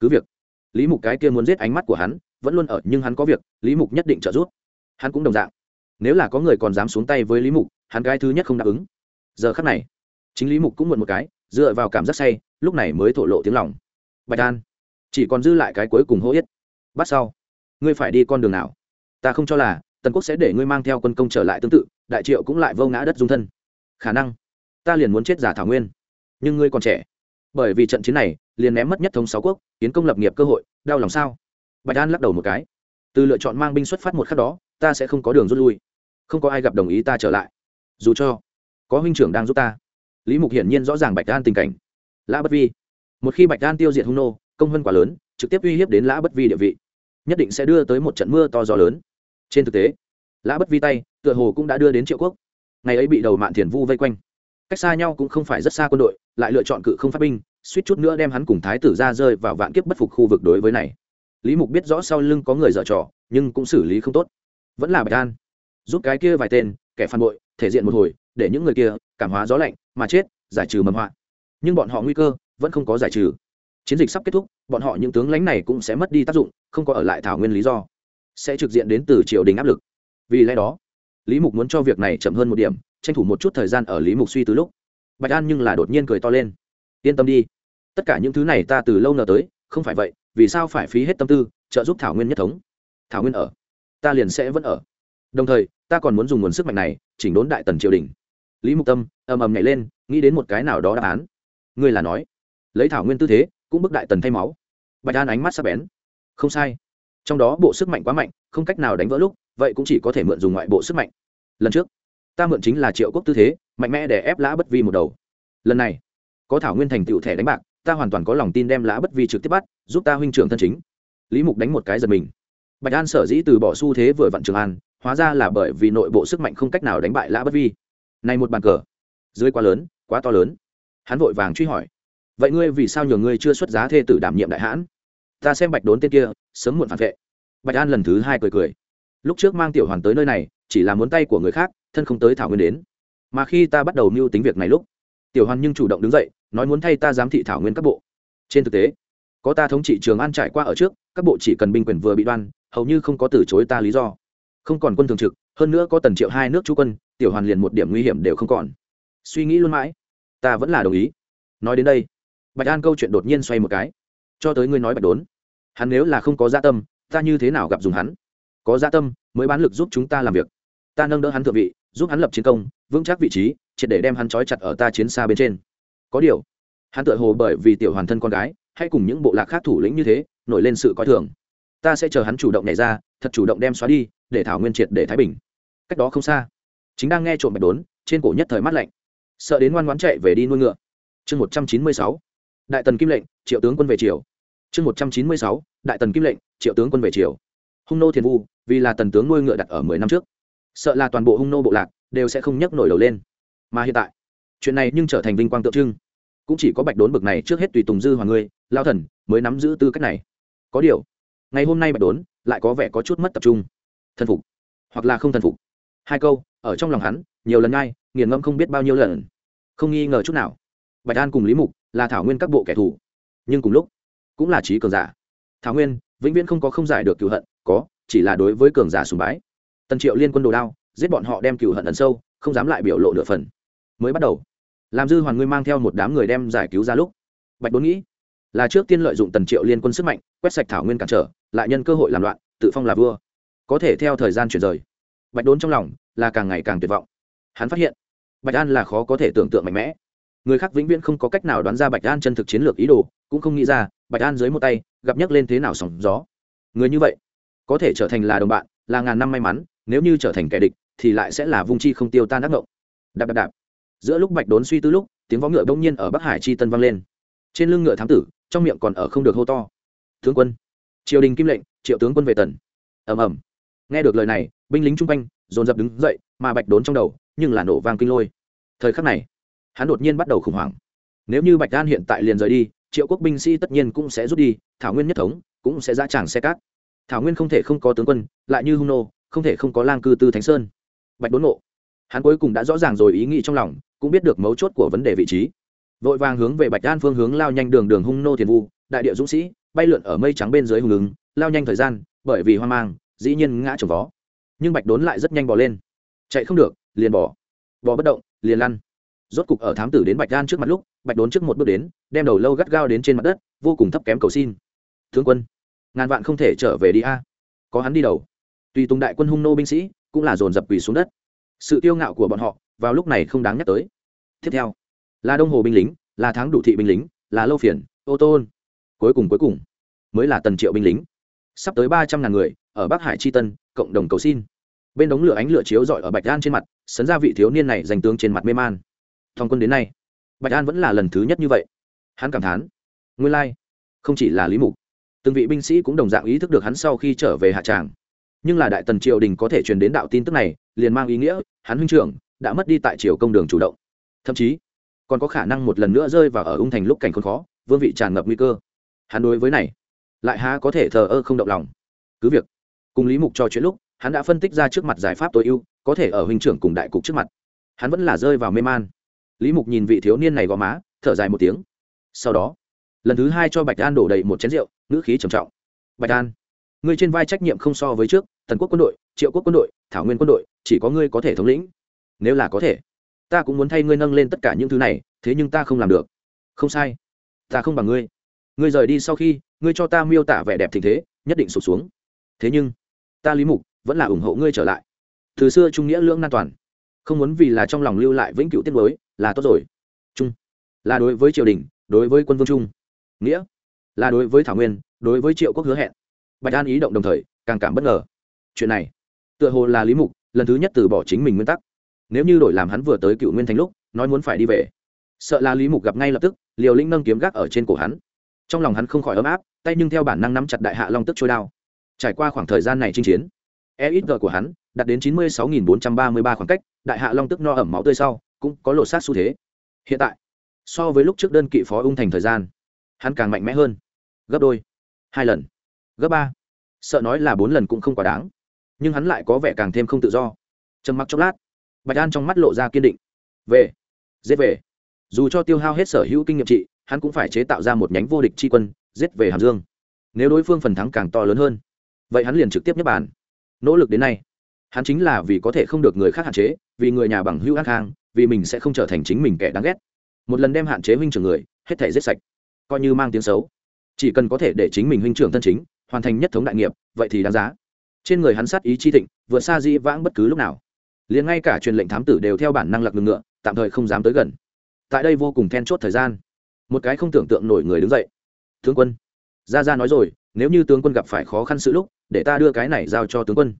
S1: Cứ việc, lý mục cái kia muốn giết ánh mắt của hắn, vẫn luôn ở, nhưng hắn có việc, lý mục nhất định trợ giúp. Hắn cũng đồng dạng. Nếu là có người còn dám xuống tay với lý mục, hắn cái thứ nhất không đáp ứng. Giờ khắc này, chính lý mục cũng muộn một cái, dựa vào cảm giác say, lúc này mới thổ lộ tiếng lòng. Bạch an, chỉ còn dư lại cái cuối cùng hô yết bắt sau ngươi phải đi con đường nào? Ta không cho là, tần quốc sẽ để ngươi mang theo quân công trở lại tương tự, đại triệu cũng lại vô ngã đất dung thân. Khả năng, ta liền muốn chết giả thảo nguyên. Nhưng ngươi còn trẻ. Bởi vì trận chiến này, liền ném mất nhất thống sáu quốc, tiến công lập nghiệp cơ hội, đau lòng sao? Bạch an lắc đầu một cái. Từ lựa chọn mang binh xuất phát một khắc đó, ta sẽ không có đường rút lui. Không có ai gặp đồng ý ta trở lại. Dù cho có huynh trưởng đang giúp ta. Lý mục hiển nhiên rõ ràng bạch an tình cảnh. Lã bất vi. Một khi bạch an tiêu diệt hung nô, công hơn quá lớn, trực tiếp uy hiếp đến lã bất vi địa vị nhất định sẽ đưa tới một trận mưa to gió lớn. Trên thực tế, lã bất vi tay, tựa hồ cũng đã đưa đến triệu quốc. Ngày ấy bị đầu mạn thiền vu vây quanh. Cách xa nhau cũng không phải rất xa quân đội, lại lựa chọn cự không phát binh, suýt chút nữa đem hắn cùng thái tử ra rơi vào vạn kiếp bất phục khu vực đối với này. Lý mục biết rõ sau lưng có người dở trò, nhưng cũng xử lý không tốt. Vẫn là bạch an. Giúp cái kia vài tên, kẻ phản bội, thể diện một hồi, để những người kia cảm hóa gió lạnh, mà chết, giải trừ mầm họa. Nhưng bọn họ nguy cơ vẫn không có giải trừ chiến dịch sắp kết thúc, bọn họ những tướng lãnh này cũng sẽ mất đi tác dụng, không có ở lại thảo nguyên lý do. Sẽ trực diện đến từ triều đình áp lực. Vì lẽ đó, lý mục muốn cho việc này chậm hơn một điểm, tranh thủ một chút thời gian ở lý mục suy từ lúc. Bạch an nhưng là đột nhiên cười to lên. Yên tâm đi. Tất cả những thứ này ta từ lâu nờ tới, không phải vậy, vì sao phải phí hết tâm tư, trợ giúp thảo nguyên nhất thống? Thảo nguyên ở. Ta liền sẽ vẫn ở. Đồng thời, ta còn muốn dùng nguồn sức mạnh này, chỉnh đốn đại tần triều đình. Lý mục tâm, ầm ầm nhảy lên, nghĩ đến một cái nào đó đáp án. Ngươi là nói, lấy thảo nguyên tư thế cũng bức đại tần thay máu. Bạch an ánh mắt sắp bén. Không sai. Trong đó bộ sức mạnh quá mạnh, không cách nào đánh vỡ lúc, vậy cũng chỉ có thể mượn dùng ngoại bộ sức mạnh. Lần trước, ta mượn chính là triệu quốc tư thế, mạnh mẽ để ép lã bất vi một đầu. Lần này, có thảo nguyên thành tựu thẻ đánh bạc, ta hoàn toàn có lòng tin đem lã bất vi trực tiếp bắt, giúp ta huynh trưởng thân chính. Lý mục đánh một cái giật mình. Bạch an sở dĩ từ bỏ xu thế vừa vặn trường an, hóa ra là bởi vì nội bộ sức mạnh không cách nào đánh bại lã bất vi. Này một bàn cờ, dưới quá lớn, quá to lớn. Hắn vội vàng truy hỏi vậy ngươi vì sao nhờ ngươi chưa xuất giá thê tử đảm nhiệm đại hãn? Ta xem bạch đốn tên kia, sớm muộn phản vệ. Bạch an lần thứ hai cười cười. Lúc trước mang tiểu hoàn tới nơi này, chỉ là muốn tay của người khác, thân không tới thảo nguyên đến. Mà khi ta bắt đầu mưu tính việc này lúc, tiểu hoàn nhưng chủ động đứng dậy, nói muốn thay ta giám thị thảo nguyên các bộ. Trên thực tế, có ta thống trị trường an trải qua ở trước, các bộ chỉ cần binh quyền vừa bị đoan, hầu như không có từ chối ta lý do. Không còn quân thường trực, hơn nữa có tần triệu hai nước chú quân, tiểu hoàn liền một điểm nguy hiểm đều không còn. Suy nghĩ luôn mãi, ta vẫn là đồng ý. Nói đến đây bạch an câu chuyện đột nhiên xoay một cái. Cho tới ngươi nói bạch đốn. Hắn nếu là không có gia tâm, ta như thế nào gặp dùng hắn? Có gia tâm, mới bán lực giúp chúng ta làm việc. Ta nâng đỡ hắn thượng vị, giúp hắn lập chiến công, vững chắc vị trí, triệt để đem hắn trói chặt ở ta chiến xa bên trên. Có điều, hắn tự hồ bởi vì tiểu hoàn thân con gái, hay cùng những bộ lạc khác thủ lĩnh như thế, nổi lên sự coi thường. Ta sẽ chờ hắn chủ động nhảy ra, thật chủ động đem xóa đi, để thảo nguyên triệt để thái bình. Cách đó không xa, chính đang nghe trộm bạch đốn, trên cổ nhất thời mắt lạnh. Sợ đến ngoan ngoãn chạy về đi nuôi ngựa. Chương một trăm chín mươi sáu đại tần kim lệnh, triệu tướng quân về triều. Chương một trăm chín mươi sáu, đại tần kim lệnh, triệu tướng quân về triều. Hung nô thiền vu, vì là tần tướng nuôi ngựa đặt ở mười năm trước. Sợ là toàn bộ hung nô bộ lạc đều sẽ không nhấc nổi đầu lên. Mà hiện tại, chuyện này nhưng trở thành vinh quang tượng trưng. Cũng chỉ có bạch đốn bực này trước hết tùy tùng dư hoàng ngươi, lao thần, mới nắm giữ tư cách này. Có điều, ngày hôm nay bạch đốn lại có vẻ có chút mất tập trung. Thần phục, hoặc là không thần phục. Hai câu, ở trong lòng hắn, nhiều lần ngay nghiền ngẫm không biết bao nhiêu lần. Không nghi ngờ chút nào. Bạch an cùng lý mục là thảo nguyên các bộ kẻ thù. Nhưng cùng lúc, cũng là trí cường giả. Thảo nguyên, vĩnh viễn không có không giải được cựu hận, có, chỉ là đối với cường giả sùng bái. Tần triệu liên quân đồ đao, giết bọn họ đem cựu hận ẩn sâu, không dám lại biểu lộ nửa phần. Mới bắt đầu làm dư hoàn ngươi mang theo một đám người đem giải cứu ra lúc, bạch đốn nghĩ, là trước tiên lợi dụng tần triệu liên quân sức mạnh, quét sạch thảo nguyên cản trở, lại nhân cơ hội làm loạn, tự phong là vua. Có thể theo thời gian chuyển rời. Bạch đốn trong lòng là càng ngày càng tuyệt vọng. Hắn phát hiện, bạch an là khó có thể tưởng tượng mạnh mẽ người khác vĩnh viễn không có cách nào đoán ra bạch an chân thực chiến lược ý đồ, cũng không nghĩ ra, bạch an dưới một tay, gặp nhấc lên thế nào sóng gió. Người như vậy, có thể trở thành là đồng bạn, là ngàn năm may mắn, nếu như trở thành kẻ địch, thì lại sẽ là vung chi không tiêu tan ác ngộng. Đạp đạp đạp. Giữa lúc bạch đốn suy tư lúc, tiếng võ ngựa bỗng nhiên ở bắc hải chi tân vang lên. Trên lưng ngựa thám tử, trong miệng còn ở không được hô to. Tướng quân. Triều đình kim lệnh, triệu tướng quân về tần. Ầm ầm. Nghe được lời này, binh lính chung quanh, dồn dập đứng dậy, mà bạch đốn trong đầu, nhưng là nổ vang kinh lôi. Thời khắc này hắn đột nhiên bắt đầu khủng hoảng. Nếu như bạch đan hiện tại liền rời đi, triệu quốc binh sĩ tất nhiên cũng sẽ rút đi, thảo nguyên nhất thống cũng sẽ ra tràng xe cát. Thảo nguyên không thể không có tướng quân, lại như hung nô, không thể không có lang cư tư thánh sơn. Bạch đốn nộ hắn cuối cùng đã rõ ràng rồi ý nghĩ trong lòng, cũng biết được mấu chốt của vấn đề vị trí. Vội vàng hướng về bạch đan phương hướng lao nhanh đường đường hung nô thiền vu, đại địa dũng sĩ, bay lượn ở mây trắng bên dưới hùng ứng, lao nhanh thời gian, bởi vì hoang mang, dĩ nhiên ngã trồng vó. Nhưng bạch đốn lại rất nhanh bỏ lên. Chạy không được, liền bỏ bỏ bất động, liền lăn rốt cục ở thám tử đến bạch đan trước mặt lúc, bạch đốn trước một bước đến, đem đầu lâu gắt gao đến trên mặt đất, vô cùng thấp kém cầu xin. Thương quân, ngàn vạn không thể trở về đi a. Có hắn đi đầu. Tùy tùng đại quân hung nô binh sĩ, cũng là dồn dập quỳ xuống đất. Sự tiêu ngạo của bọn họ, vào lúc này không đáng nhắc tới. Tiếp theo, là đông hồ binh lính, là tháng đủ thị binh lính, là lâu phiền ô tôn. Cuối cùng cuối cùng, mới là tần triệu binh lính. Sắp tới ba trăm ngàn người, ở bắc hải tri tân, cộng đồng cầu xin. Bên đống lửa ánh lửa chiếu rọi ở bạch đan trên mặt, sấn ra vị thiếu niên này giành tướng trên mặt mê man thong quân đến nay. Bạch an vẫn là lần thứ nhất như vậy. Hắn cảm thán, nguyên lai、like. không chỉ là lý mục, từng vị binh sĩ cũng đồng dạng ý thức được hắn sau khi trở về hạ tràng. Nhưng là đại tần triều đình có thể truyền đến đạo tin tức này, liền mang ý nghĩa, hắn huynh trưởng đã mất đi tại triều công đường chủ động. Thậm chí, còn có khả năng một lần nữa rơi vào ở ung thành lúc cảnh khốn khó, vương vị tràn ngập nguy cơ. Hắn đối với này, lại há có thể thờ ơ không động lòng. Cứ việc, cùng lý mục trò chuyện lúc, hắn đã phân tích ra trước mặt giải pháp tối ưu, có thể ở huynh trưởng cùng đại cục trước mặt. Hắn vẫn là rơi vào mê man lý mục nhìn vị thiếu niên này gò má, thở dài một tiếng. Sau đó, lần thứ hai cho bạch an đổ đầy một chén rượu, ngữ khí trầm trọng. Bạch an, ngươi trên vai trách nhiệm không so với trước, tần quốc quân đội, triệu quốc quân đội, thảo nguyên quân đội, chỉ có ngươi có thể thống lĩnh. Nếu là có thể, ta cũng muốn thay ngươi nâng lên tất cả những thứ này, thế nhưng ta không làm được. Không sai, ta không bằng ngươi. Ngươi rời đi sau khi, ngươi cho ta miêu tả vẻ đẹp tình thế, nhất định sụp xuống. Thế nhưng, ta lý mục, vẫn là ủng hộ ngươi trở lại. Từ xưa trung nghĩa lưỡng nan toàn. Không muốn vì là trong lòng lưu lại vĩnh cửu tiết mới là tốt rồi. Trung, là đối với triều đình, đối với quân vương trung. Nghĩa, là đối với thảo nguyên, đối với triệu quốc hứa hẹn. Bạch an ý động đồng thời, càng cảm bất ngờ. Chuyện này, tựa hồ là lý mục, lần thứ nhất từ bỏ chính mình nguyên tắc. Nếu như đổi làm hắn vừa tới cựu nguyên thành lúc, nói muốn phải đi về. Sợ là lý mục gặp ngay lập tức, liều lĩnh nâng kiếm gác ở trên cổ hắn. Trong lòng hắn không khỏi ấm áp, tay nhưng theo bản năng nắm chặt đại hạ long tức trôi đao. Trải qua khoảng thời gian này chinh chiến e ít g của hắn đạt đến chín mươi sáu nghìn bốn trăm ba mươi ba khoảng cách, đại hạ long tức no ẩm máu tươi sau cũng có lộ sát xu thế. Hiện tại, so với lúc trước đơn kỵ phó ung thành thời gian, hắn càng mạnh mẽ hơn. Gấp đôi, hai lần, gấp ba. Sợ nói là bốn lần cũng không quá đáng, nhưng hắn lại có vẻ càng thêm không tự do. Trầm mặc chốc lát, bạch an trong mắt lộ ra kiên định. Về, giết về. Dù cho tiêu hao hết sở hữu kinh nghiệm trị, hắn cũng phải chế tạo ra một nhánh vô địch tri quân, giết về hàm dương. Nếu đối phương phần thắng càng to lớn hơn, vậy hắn liền trực tiếp nhấp bàn. Nỗ lực đến nay, hắn chính là vì có thể không được người khác hạn chế, vì người nhà bằng hữu ác khang vì mình sẽ không trở thành chính mình kẻ đáng ghét. Một lần đem hạn chế huynh trưởng người, hết thể giết sạch, coi như mang tiếng xấu. Chỉ cần có thể để chính mình huynh trưởng thân chính, hoàn thành nhất thống đại nghiệp, vậy thì đáng giá. Trên người hắn sát ý chi thịnh, vượt xa di vãng bất cứ lúc nào. Liền ngay cả truyền lệnh thám tử đều theo bản năng lặc ngừng ngựa, tạm thời không dám tới gần. Tại đây vô cùng then chốt thời gian. Một cái không tưởng tượng nổi người đứng dậy. Tướng quân. Gia gia nói rồi, nếu như tướng quân gặp phải khó khăn sự lúc, để ta đưa cái này giao cho tướng quân.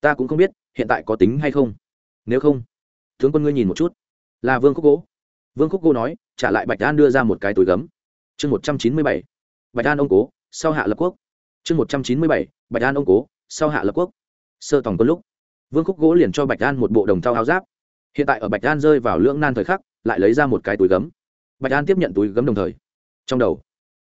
S1: Ta cũng không biết, hiện tại có tính hay không. Nếu không tướng quân ngươi nhìn một chút. Là vương khúc gỗ. Vương khúc gỗ nói, trả lại bạch an đưa ra một cái túi gấm. Chương một trăm chín mươi bảy, bạch an ông cố, sau hạ lập quốc. Chương một trăm chín mươi bảy, bạch an ông cố, sau hạ lập quốc. Sơ tòng có lúc, vương khúc gỗ liền cho bạch an một bộ đồng thau áo giáp. Hiện tại ở bạch an rơi vào lưỡng nan thời khắc, lại lấy ra một cái túi gấm. Bạch an tiếp nhận túi gấm đồng thời, trong đầu,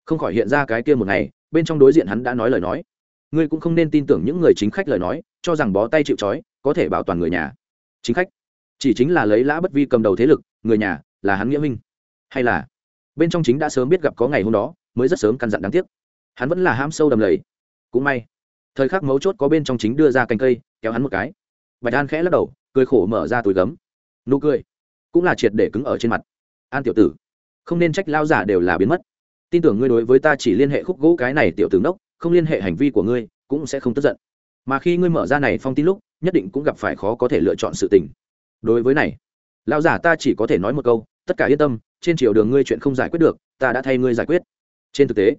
S1: không khỏi hiện ra cái kia một ngày, bên trong đối diện hắn đã nói lời nói. Ngươi cũng không nên tin tưởng những người chính khách lời nói, cho rằng bó tay chịu trói, có thể bảo toàn người nhà. Chính khách chỉ chính là lấy lã bất vi cầm đầu thế lực, người nhà là hắn nghĩa minh. Hay là bên trong chính đã sớm biết gặp có ngày hôm đó, mới rất sớm căn dặn đáng tiếc. Hắn vẫn là ham sâu đầm lầy. Cũng may, thời khắc mấu chốt có bên trong chính đưa ra cành cây, kéo hắn một cái. Bạch an khẽ lắc đầu, cười khổ mở ra túi gấm. Nụ cười cũng là triệt để cứng ở trên mặt. An tiểu tử, không nên trách lao giả đều là biến mất. Tin tưởng ngươi đối với ta chỉ liên hệ khúc gỗ cái này tiểu tử nốc không liên hệ hành vi của ngươi, cũng sẽ không tức giận. Mà khi ngươi mở ra này phong tin lúc, nhất định cũng gặp phải khó có thể lựa chọn sự tình đối với này, lão giả ta chỉ có thể nói một câu, tất cả yên tâm, trên chiều đường ngươi chuyện không giải quyết được, ta đã thay ngươi giải quyết. Trên thực tế,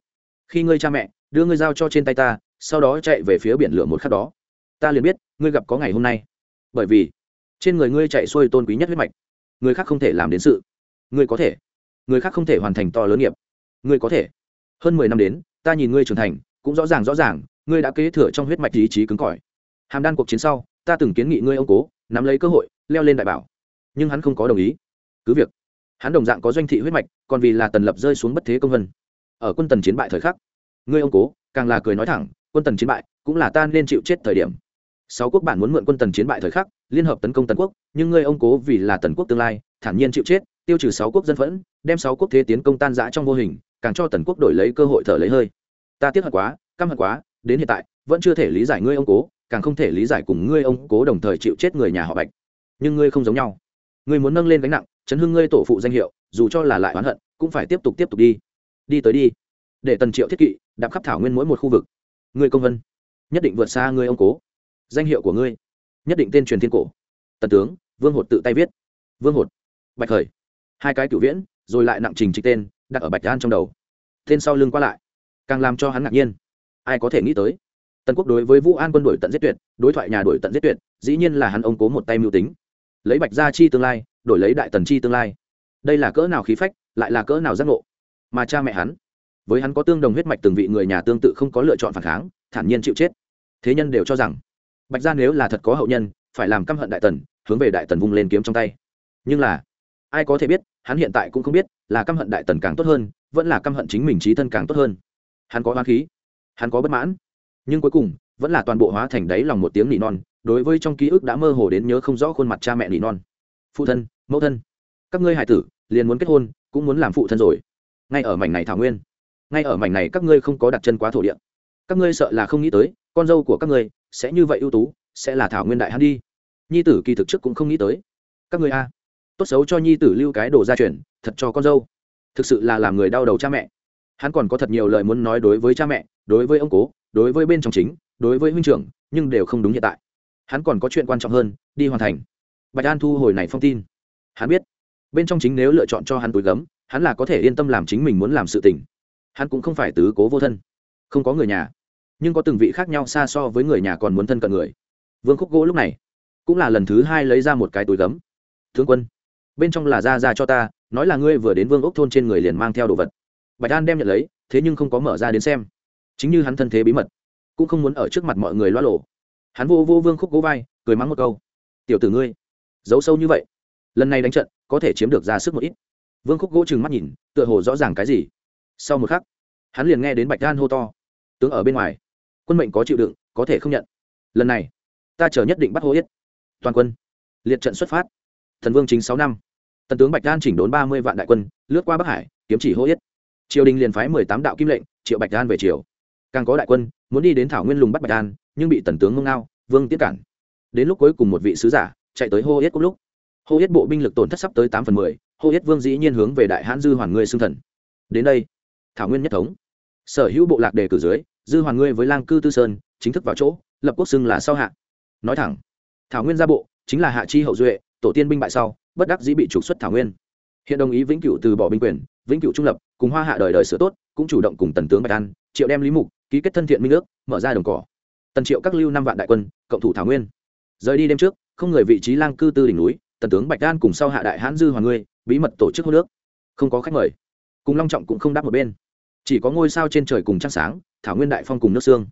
S1: khi ngươi cha mẹ đưa ngươi giao cho trên tay ta, sau đó chạy về phía biển lửa một khắc đó, ta liền biết ngươi gặp có ngày hôm nay. Bởi vì, trên người ngươi chạy xuôi tôn quý nhất huyết mạch, người khác không thể làm đến sự. Ngươi có thể, người khác không thể hoàn thành to lớn nghiệp. Ngươi có thể. Hơn mười năm đến, ta nhìn ngươi trưởng thành, cũng rõ ràng rõ ràng, ngươi đã kế thừa trong huyết mạch ý chí cứng cỏi. Hàm đan cuộc chiến sau, ta từng kiến nghị ngươi ông cố, nắm lấy cơ hội leo lên đại bảo. Nhưng hắn không có đồng ý. Cứ việc, hắn đồng dạng có doanh thị huyết mạch, còn vì là tần lập rơi xuống bất thế công vân. Ở quân tần chiến bại thời khắc, ngươi ông cố, càng là cười nói thẳng, quân tần chiến bại cũng là ta nên chịu chết thời điểm. Sáu quốc bản muốn mượn quân tần chiến bại thời khắc, liên hợp tấn công tần quốc, nhưng ngươi ông cố vì là tần quốc tương lai, thản nhiên chịu chết, tiêu trừ sáu quốc dân phẫn, đem sáu quốc thế tiến công tan giã trong vô hình, càng cho tần quốc đổi lấy cơ hội thở lấy hơi. Ta tiếc hận quá, căm hận quá, đến hiện tại, vẫn chưa thể lý giải ngươi ông cố, càng không thể lý giải cùng ngươi ông cố đồng thời chịu chết người nhà họ bạch nhưng ngươi không giống nhau. Ngươi muốn nâng lên gánh nặng, chấn hưng ngươi tổ phụ danh hiệu, dù cho là lại oán hận, cũng phải tiếp tục tiếp tục đi. Đi tới đi. Để tần triệu thiết kỵ đạp khắp thảo nguyên mỗi một khu vực. Ngươi công vân, nhất định vượt xa ngươi ông cố. Danh hiệu của ngươi, nhất định tên truyền thiên cổ. Tần tướng, vương hột tự tay viết. Vương hột, bạch khởi. Hai cái cửu viễn, rồi lại nặng trình trịch tên, đặt ở bạch an trong đầu. Tên sau lưng qua lại, càng làm cho hắn ngạc nhiên. Ai có thể nghĩ tới? Tần quốc đối với vũ an quân đội tận giết tuyệt, đối thoại nhà đổi tận giết tuyệt, dĩ nhiên là hắn ông cố một tay mưu tính lấy bạch gia chi tương lai, đổi lấy đại tần chi tương lai. Đây là cỡ nào khí phách, lại là cỡ nào giác ngộ? Mà cha mẹ hắn, với hắn có tương đồng huyết mạch từng vị người nhà tương tự không có lựa chọn phản kháng, thản nhiên chịu chết. Thế nhân đều cho rằng, bạch gia nếu là thật có hậu nhân, phải làm căm hận đại tần, hướng về đại tần vung lên kiếm trong tay. Nhưng là, ai có thể biết, hắn hiện tại cũng không biết, là căm hận đại tần càng tốt hơn, vẫn là căm hận chính mình trí thân càng tốt hơn. Hắn có hoa khí, hắn có bất mãn, nhưng cuối cùng, vẫn là toàn bộ hóa thành đáy lòng một tiếng nỉ non đối với trong ký ức đã mơ hồ đến nhớ không rõ khuôn mặt cha mẹ nỉ non. Phụ thân, mẫu thân, các ngươi hải tử, liền muốn kết hôn, cũng muốn làm phụ thân rồi. Ngay ở mảnh này thảo nguyên, ngay ở mảnh này các ngươi không có đặt chân quá thổ địa. Các ngươi sợ là không nghĩ tới, con dâu của các ngươi sẽ như vậy ưu tú, sẽ là thảo nguyên đại hắn đi. Nhi tử kỳ thực trước cũng không nghĩ tới. Các ngươi a, tốt xấu cho nhi tử lưu cái đồ gia truyền, thật cho con dâu. Thực sự là làm người đau đầu cha mẹ. Hắn còn có thật nhiều lời muốn nói đối với cha mẹ, đối với ông cố, đối với bên trong chính, đối với huynh trưởng, nhưng đều không đúng hiện tại hắn còn có chuyện quan trọng hơn, đi hoàn thành. Bạch an thu hồi này phong tin. Hắn biết, bên trong chính nếu lựa chọn cho hắn túi gấm, hắn là có thể yên tâm làm chính mình muốn làm sự tình. Hắn cũng không phải tứ cố vô thân. Không có người nhà. Nhưng có từng vị khác nhau xa so với người nhà còn muốn thân cận người. Vương khúc gỗ lúc này cũng là lần thứ hai lấy ra một cái túi gấm. Thương quân, bên trong là ra ra cho ta, nói là ngươi vừa đến vương ốc thôn trên người liền mang theo đồ vật. Bạch an đem nhận lấy, thế nhưng không có mở ra đến xem. Chính như hắn thân thế bí mật, cũng không muốn ở trước mặt mọi người loa lộ hắn vô vô vương khúc gỗ vai, cười mắng một câu. Tiểu tử ngươi, giấu sâu như vậy, lần này đánh trận, có thể chiếm được ra sức một ít. Vương khúc gỗ trừng mắt nhìn, tựa hồ rõ ràng cái gì. Sau một khắc, hắn liền nghe đến bạch đan hô to, tướng ở bên ngoài, quân mệnh có chịu đựng, có thể không nhận. Lần này, ta chờ nhất định bắt hô yết. Toàn quân, liệt trận xuất phát. Thần vương chính sáu năm. Tần tướng bạch đan chỉnh đốn ba mươi vạn đại quân, lướt qua bắc hải, kiếm chỉ hô yết. Triều đình liền phái mười tám đạo kim lệnh, triệu bạch đan về triều. Càng có đại quân, muốn đi đến thảo nguyên lùng bắt bạch đan nhưng bị tần tướng ngông ngao, vương tiết cản. Đến lúc cuối cùng một vị sứ giả chạy tới hô yết cũng lúc, hô yết bộ binh lực tổn thất sắp tới tám phần mười, hô yết vương dĩ nhiên hướng về đại hãn dư hoàn ngươi xưng thần. Đến đây, thảo nguyên nhất thống. Sở hữu bộ lạc đề cử dưới, dư hoàn ngươi với lang cư tư sơn chính thức vào chỗ, lập quốc xưng là sau hạ. Nói thẳng, thảo nguyên gia bộ chính là hạ chi hậu duệ, tổ tiên binh bại sau, bất đắc dĩ bị trục xuất thảo nguyên. Hiện đồng ý vĩnh cửu từ bỏ binh quyền, vĩnh cửu trung lập, cùng hoa hạ đời đời sửa tốt, cũng chủ động cùng tần tướng bạch an, triệu đem lý mục, ký kết thân thiện minh ước, mở ra đồng cỏ tần triệu các lưu năm vạn đại quân, cộng thủ thảo nguyên. Rời đi đêm trước, không người vị trí lang cư tư đỉnh núi, tần tướng bạch đan cùng sau hạ đại hãn dư hoàng ngươi, bí mật tổ chức hô nước không có khách mời. Cùng long trọng cũng không đáp một bên. Chỉ có ngôi sao trên trời cùng trăng sáng, thảo nguyên đại phong cùng nước sương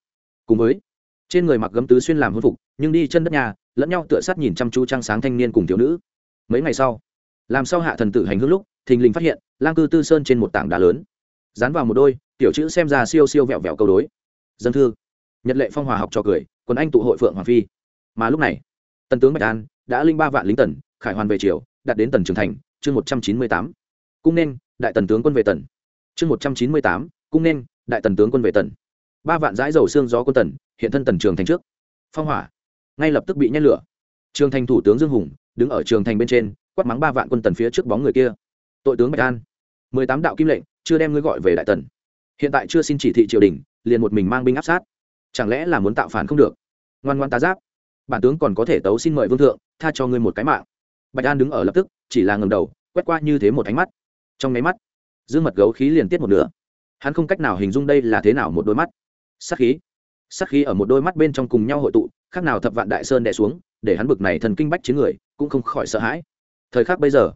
S1: cùng với, trên người mặc gấm tứ xuyên làm hôn phục, nhưng đi chân đất nhà, lẫn nhau tựa sát nhìn chăm chú trăng sáng thanh niên cùng thiếu nữ. Mấy ngày sau, làm sao hạ thần tử hành hương lúc, thình lình phát hiện, lang cư tư sơn trên một tảng đá lớn. Dán vào một đôi, tiểu chữ xem ra siêu siêu vẹo vẹo câu đối. Dân thư nhật lệ phong hòa học cho cười, quần anh tụ hội phượng hoàng phi. Mà lúc này, tần tướng bạch an, đã linh ba vạn lính tần, khải hoàn về triều đạt đến tần trường thành, chương một trăm chín mươi tám. Cung nên, đại tần tướng quân về tần. Chương một trăm chín mươi tám, cung nên, đại tần tướng quân về tần. Ba vạn dãi dầu xương gió quân tần, hiện thân tần trường thành trước. Phong hỏa, ngay lập tức bị nhét lửa. Trường thành thủ tướng dương hùng, đứng ở trường thành bên trên, quát mắng ba vạn quân tần phía trước bóng người kia. Tội tướng bạch an, mười tám đạo kim lệnh, chưa đem ngươi gọi về đại tần. Hiện tại chưa xin chỉ thị triều đình, liền một mình mang binh áp sát chẳng lẽ là muốn tạo phản không được? Ngoan ngoan tá giáp. Bản tướng còn có thể tấu xin mời vương thượng, tha cho ngươi một cái mạng. Bạch an đứng ở lập tức, chỉ là ngầm đầu, quét qua như thế một ánh mắt. Trong nháy mắt, dương mật gấu khí liền tiết một nửa. Hắn không cách nào hình dung đây là thế nào một đôi mắt. Sắc khí. Sắc khí ở một đôi mắt bên trong cùng nhau hội tụ, khác nào thập vạn đại sơn đẻ xuống, để hắn bực này thần kinh bách chiến người, cũng không khỏi sợ hãi. Thời khắc bây giờ,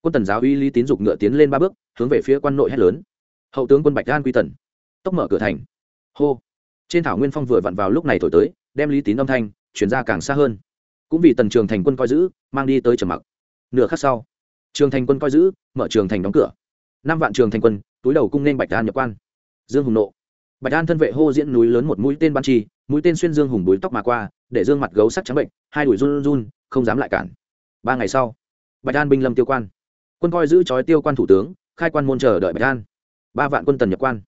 S1: quân tần giáo uy lý tín dục ngựa tiến lên ba bước, hướng về phía quan nội hét lớn. Hậu tướng quân bạch an quy tần. Tốc mở cửa thành. Hô trên thảo nguyên phong vừa vặn vào lúc này thổi tới, đem lý tín âm thanh chuyển ra càng xa hơn. Cũng vì tần trường thành quân coi giữ, mang đi tới trầm mặc. Nửa khắc sau, trường thành quân coi giữ, mở trường thành đóng cửa. Năm vạn trường thành quân, túi đầu cung nên bạch an nhập quan. Dương hùng nộ. Bạch an thân vệ hô diễn núi lớn một mũi tên ban chi mũi tên xuyên dương hùng búi tóc mà qua, để dương mặt gấu sắc trắng bệnh, hai đuổi run run, không dám lại cản. Ba ngày sau, bạch an binh lâm tiêu quan. Quân coi giữ trói tiêu quan thủ tướng, khai quan môn chờ đợi bạch an. Ba vạn quân tần nhập quan.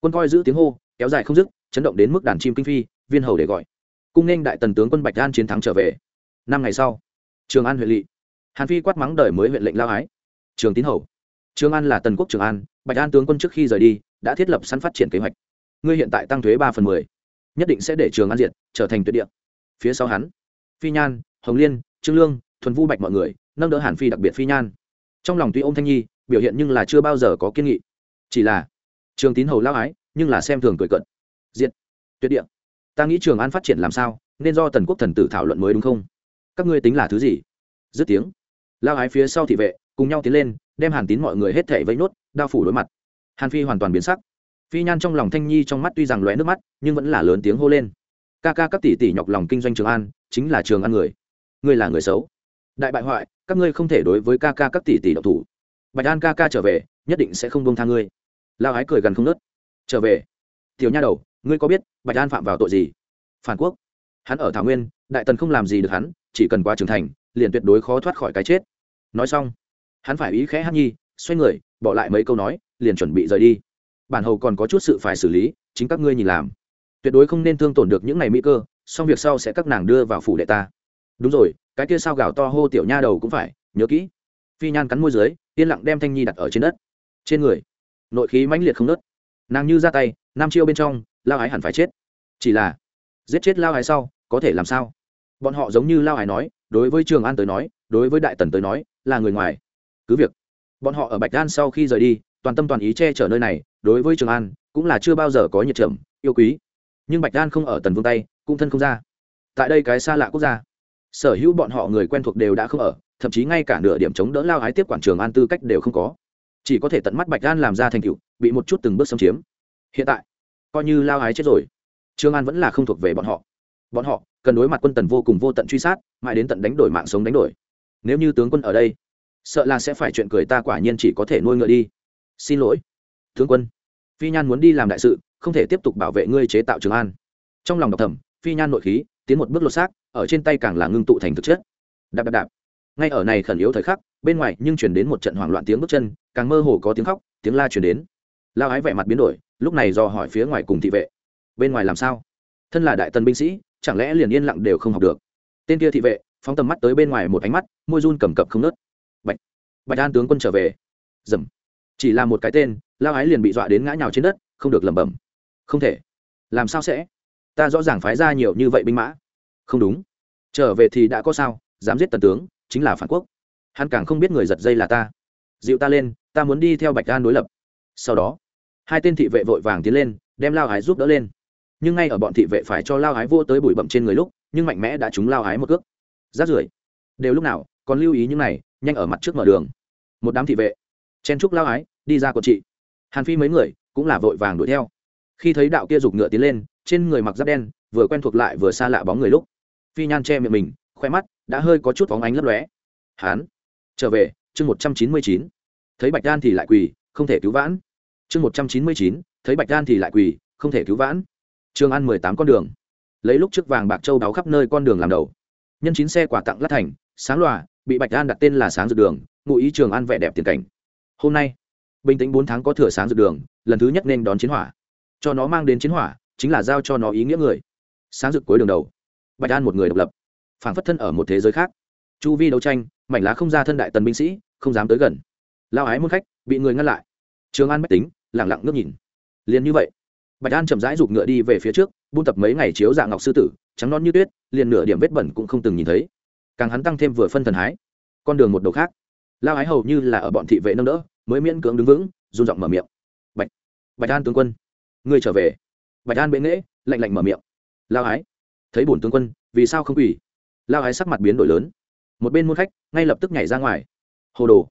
S1: Quân coi giữ tiếng hô, kéo dài không dứt chấn động đến mức đàn chim kinh phi, viên hầu để gọi. Cung nên đại tần tướng quân bạch an chiến thắng trở về. Năm ngày sau, trường an huyện lỵ. Hàn phi quát mắng đời mới huyện lệnh lao ái. Trường tín hầu. Trường an là tần quốc trường an, bạch an tướng quân trước khi rời đi, đã thiết lập sẵn phát triển kế hoạch. Ngươi hiện tại tăng thuế ba phần mười, nhất định sẽ để trường an diệt, trở thành tuyệt địa. Phía sau hắn, phi nhan, hồng liên, trương lương, thuần vu bạch mọi người, nâng đỡ hàn phi đặc biệt phi nhan. Trong lòng tuy ô m thanh nhi, biểu hiện nhưng là chưa bao giờ có kiên nghị. Chỉ là, trường tín hầu lao ái, nhưng là xem thường cười cận diện tuyệt địa. Ta nghĩ trường an phát triển làm sao, nên do tần quốc thần tử thảo luận mới đúng không? Các ngươi tính là thứ gì? Dứt tiếng. Lao ái phía sau thị vệ, cùng nhau tiến lên, đem hàn tín mọi người hết thể vẫy nốt, đao phủ đối mặt. Hàn phi hoàn toàn biến sắc. Phi nhan trong lòng thanh nhi trong mắt tuy rằng lóe nước mắt, nhưng vẫn là lớn tiếng hô lên. Ca ca các tỷ tỷ nhọc lòng kinh doanh trường an, chính là trường an người. Ngươi là người xấu. Đại bại hoại, các ngươi không thể đối với ca ca các tỷ tỷ độc thủ. Bạch an ca ca trở về, nhất định sẽ không bông tha ngươi. Lao ái cười gần không nớt. Trở về. Tiểu nha đầu ngươi có biết bạch an phạm vào tội gì? Phản quốc. Hắn ở thảo nguyên, đại tần không làm gì được hắn, chỉ cần qua trưởng thành, liền tuyệt đối khó thoát khỏi cái chết. Nói xong, hắn phải ý khẽ hát nhi, xoay người, bỏ lại mấy câu nói, liền chuẩn bị rời đi. Bản hầu còn có chút sự phải xử lý, chính các ngươi nhìn làm. Tuyệt đối không nên thương tổn được những ngày mỹ cơ, xong việc sau sẽ các nàng đưa vào phủ đệ ta. Đúng rồi, cái kia sao gạo to hô tiểu nha đầu cũng phải, nhớ kỹ. Phi nhan cắn môi dưới, yên lặng đem thanh nhi đặt ở trên đất. Trên người, nội khí mãnh liệt không nớt nàng như ra tay, nam chiêu bên trong lao ái hẳn phải chết. Chỉ là, giết chết lao ái sau, có thể làm sao? Bọn họ giống như lao ái nói, đối với trường an tới nói, đối với đại tần tới nói, là người ngoài. Cứ việc, bọn họ ở bạch đan sau khi rời đi, toàn tâm toàn ý che chở nơi này, đối với trường an, cũng là chưa bao giờ có nhiệt trưởng yêu quý. Nhưng bạch đan không ở tần vương tay cũng thân không ra. Tại đây cái xa lạ quốc gia, sở hữu bọn họ người quen thuộc đều đã không ở, thậm chí ngay cả nửa điểm chống đỡ lao ái tiếp quản trường an tư cách đều không có. Chỉ có thể tận mắt bạch đan làm ra thành tựu, bị một chút từng bước xâm chiếm. Hiện tại coi như lao ái chết rồi. Trường an vẫn là không thuộc về bọn họ. Bọn họ cần đối mặt quân tần vô cùng vô tận truy sát, mãi đến tận đánh đổi mạng sống đánh đổi. Nếu như tướng quân ở đây, sợ là sẽ phải chuyện cười ta quả nhiên chỉ có thể nuôi ngựa đi. Xin lỗi, tướng quân. Phi nhan muốn đi làm đại sự, không thể tiếp tục bảo vệ ngươi chế tạo trường an. Trong lòng độc thẩm phi nhan nội khí, tiến một bước lột xác, ở trên tay càng là ngưng tụ thành thực chất. Đạp đạp đạp. Ngay ở này khẩn yếu thời khắc, bên ngoài nhưng chuyển đến một trận hoảng loạn tiếng bước chân, càng mơ hồ có tiếng khóc, tiếng la chuyển đến. Lao ái vẻ mặt biến đổi lúc này do hỏi phía ngoài cùng thị vệ. Bên ngoài làm sao? Thân là đại tần binh sĩ, chẳng lẽ liền yên lặng đều không học được? Tên kia thị vệ, phóng tầm mắt tới bên ngoài một ánh mắt, môi run cầm cập không nớt bạch bạch an tướng quân trở về. Dầm. Chỉ là một cái tên, lao ái liền bị dọa đến ngã nhào trên đất, không được lẩm bẩm. Không thể. Làm sao sẽ? Ta rõ ràng phái ra nhiều như vậy binh mã. Không đúng. Trở về thì đã có sao, dám giết tần tướng, chính là phản quốc. Hắn càng không biết người giật dây là ta. Dịu ta lên, ta muốn đi theo bạch an đối lập. Sau đó hai tên thị vệ vội vàng tiến lên, đem lao hái giúp đỡ lên. Nhưng ngay ở bọn thị vệ phải cho lao hái vô tới bụi bậm trên người lúc, nhưng mạnh mẽ đã trúng lao hái một cước. Rát rưởi. Đều lúc nào, còn lưu ý những này, nhanh ở mặt trước mở đường. Một đám thị vệ. Chen trúc lao hái, đi ra quận trị hàn phi mấy người cũng là vội vàng đuổi theo. Khi thấy đạo kia giục ngựa tiến lên, trên người mặc giáp đen, vừa quen thuộc lại vừa xa lạ bóng người lúc. Phi nhan che miệng mình, khoe mắt đã hơi có chút bóng ánh lấp lóe. Hán. Trở về, chương một trăm chín mươi chín. Thấy bạch đan thì lại quỳ, không thể cứu vãn chương một trăm chín mươi chín, thấy bạch đan thì lại quỳ, không thể cứu vãn. Trường ăn mười tám con đường. Lấy lúc trước vàng bạc châu đáo khắp nơi con đường làm đầu. Nhân chín xe quà tặng lát thành, sáng loà bị bạch đan đặt tên là sáng dược đường, ngụ ý trường ăn vẻ đẹp tiền cảnh. Hôm nay, bình tĩnh bốn tháng có thừa sáng dược đường, lần thứ nhất nên đón chiến hỏa. Cho nó mang đến chiến hỏa, chính là giao cho nó ý nghĩa người. Sáng dược cuối đường đầu. Bạch đan một người độc lập. Phảng phất thân ở một thế giới khác. Chu vi đấu tranh, mảnh lá không ra thân đại tần binh sĩ, không dám tới gần. Lao ái môn khách, bị người ngăn lại. Trường an mách tính lẳng lặng ngước nhìn. Liền như vậy, bạch an chậm rãi giục ngựa đi về phía trước, buôn tập mấy ngày chiếu dạ ngọc sư tử, trắng non như tuyết, liền nửa điểm vết bẩn cũng không từng nhìn thấy. Càng hắn tăng thêm vừa phân thần hái, con đường một đầu khác. Lao ái hầu như là ở bọn thị vệ nâng đỡ, mới miễn cưỡng đứng vững, run giọng mở miệng. Bạch bạch an tướng quân, ngươi trở về. Bạch an bệ nghễ, lạnh lạnh mở miệng. Lao ái, thấy bổn tướng quân, vì sao không quỳ? Lao ái sắc mặt biến đổi lớn. Một bên môn khách ngay lập tức nhảy ra ngoài. Hồ đồ,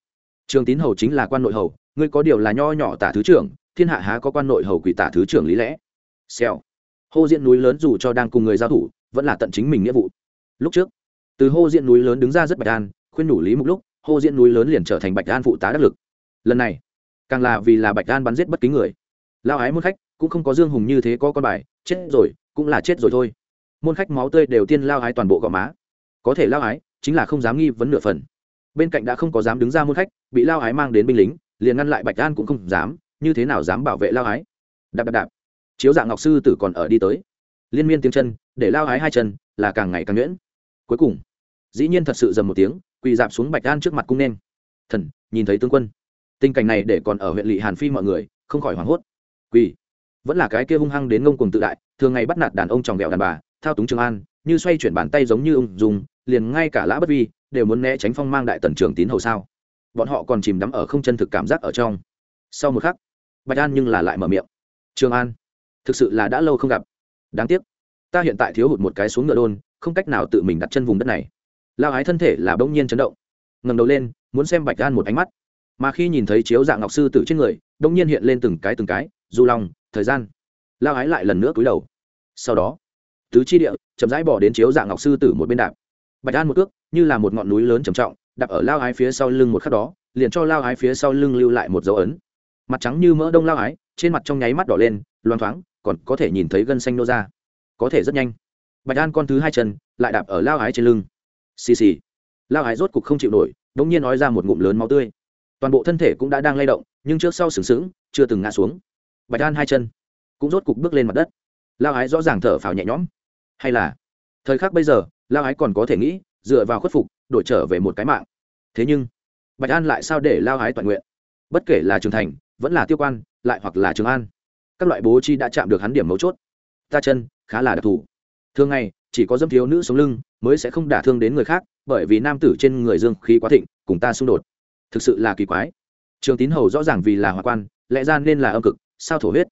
S1: trường tín hầu chính là quan nội hầu ngươi có điều là nho nhỏ tả thứ trưởng, thiên hạ há có quan nội hầu quỷ tả thứ trưởng lý lẽ? Xèo. Hô diện núi lớn dù cho đang cùng người giao thủ, vẫn là tận chính mình nghĩa vụ. Lúc trước, từ hô diện núi lớn đứng ra rất bạch an, khuyên nhủ lý mục lúc, hô diện núi lớn liền trở thành bạch an phụ tá đắc lực. Lần này, càng là vì là bạch an bắn giết bất kính người. Lao ái môn khách, cũng không có dương hùng như thế có con bài, chết rồi, cũng là chết rồi thôi. Môn khách máu tươi đều tiên lao ái toàn bộ gò má. Có thể lao ái, chính là không dám nghi vấn nửa phần. Bên cạnh đã không có dám đứng ra môn khách, bị lao ái mang đến binh lính liền ngăn lại bạch an cũng không dám, như thế nào dám bảo vệ lao ái đạp đạp đạp. Chiếu dạng ngọc sư tử còn ở đi tới. Liên miên tiếng chân, để lao ái hai chân, là càng ngày càng nhuyễn. Cuối cùng, dĩ nhiên thật sự dầm một tiếng, quỳ dạp xuống bạch an trước mặt cung nên. Thần, nhìn thấy tướng quân. Tình cảnh này để còn ở huyện lỵ hàn phi mọi người, không khỏi hoảng hốt. Quỳ. Vẫn là cái kia hung hăng đến ngông cùng tự đại, thường ngày bắt nạt đàn ông tròng ghẹo đàn bà, thao túng trường an, như xoay chuyển bàn tay giống như ung dùng liền ngay cả lã bất vi đều muốn né tránh phong mang đại tần trường tín hầu sao? Bọn họ còn chìm đắm ở không chân thực cảm giác ở trong. Sau một khắc, bạch an nhưng là lại mở miệng. Trường an, thực sự là đã lâu không gặp. Đáng tiếc, ta hiện tại thiếu hụt một cái xuống ngựa đôn, không cách nào tự mình đặt chân vùng đất này. Lao ái thân thể là bỗng nhiên chấn động ngầm đầu lên, muốn xem bạch an một ánh mắt. Mà khi nhìn thấy chiếu dạng ngọc sư tử trên người đông nhiên hiện lên từng cái từng cái, dù lòng, thời gian. Lao ái lại lần nữa cúi đầu. Sau đó, tứ chi địa chậm rãi bỏ đến chiếu dạng ngọc sư tử một bên đạp. Bạch an một cước, như là một ngọn núi lớn trầm trọng đạp ở lao ái phía sau lưng một khắc đó, liền cho lao ái phía sau lưng lưu lại một dấu ấn. Mặt trắng như mỡ đông lao ái, trên mặt trong nháy mắt đỏ lên, loang thoáng, còn có thể nhìn thấy gân xanh nô ra. Có thể rất nhanh. Bạch an con thứ hai chân, lại đạp ở lao ái trên lưng. Xì xì. Lao ái rốt cục không chịu nổi đ ỗ n g nhiên nói ra một ngụm lớn máu tươi. Toàn bộ thân thể cũng đã đang lay động, nhưng trước sau sừng sững, chưa từng ngã xuống. Bạch an hai chân cũng rốt cục bước lên mặt đất. Lao ái rõ ràng thở phào nhẹ nhõm. Hay là, thời khắc bây giờ, lao ái còn có thể nghĩ dựa vào khuất phục, đổi trở về một cái mạng. Thế nhưng, bạch an lại sao để lao hái toàn nguyện? Bất kể là trường thành, vẫn là tiêu quan, lại hoặc là trường an, các loại bố chi đã chạm được hắn điểm mấu chốt. Ta chân, khá là đặc thù. Thường ngày, chỉ có dâm thiếu nữ sống lưng, mới sẽ không đả thương đến người khác, bởi vì nam tử trên người dương khí quá thịnh, cùng ta xung đột. Thực sự là kỳ quái. Trường tín hầu rõ ràng vì là hòa quan, lẽ ra nên là âm cực, sao thổ huyết?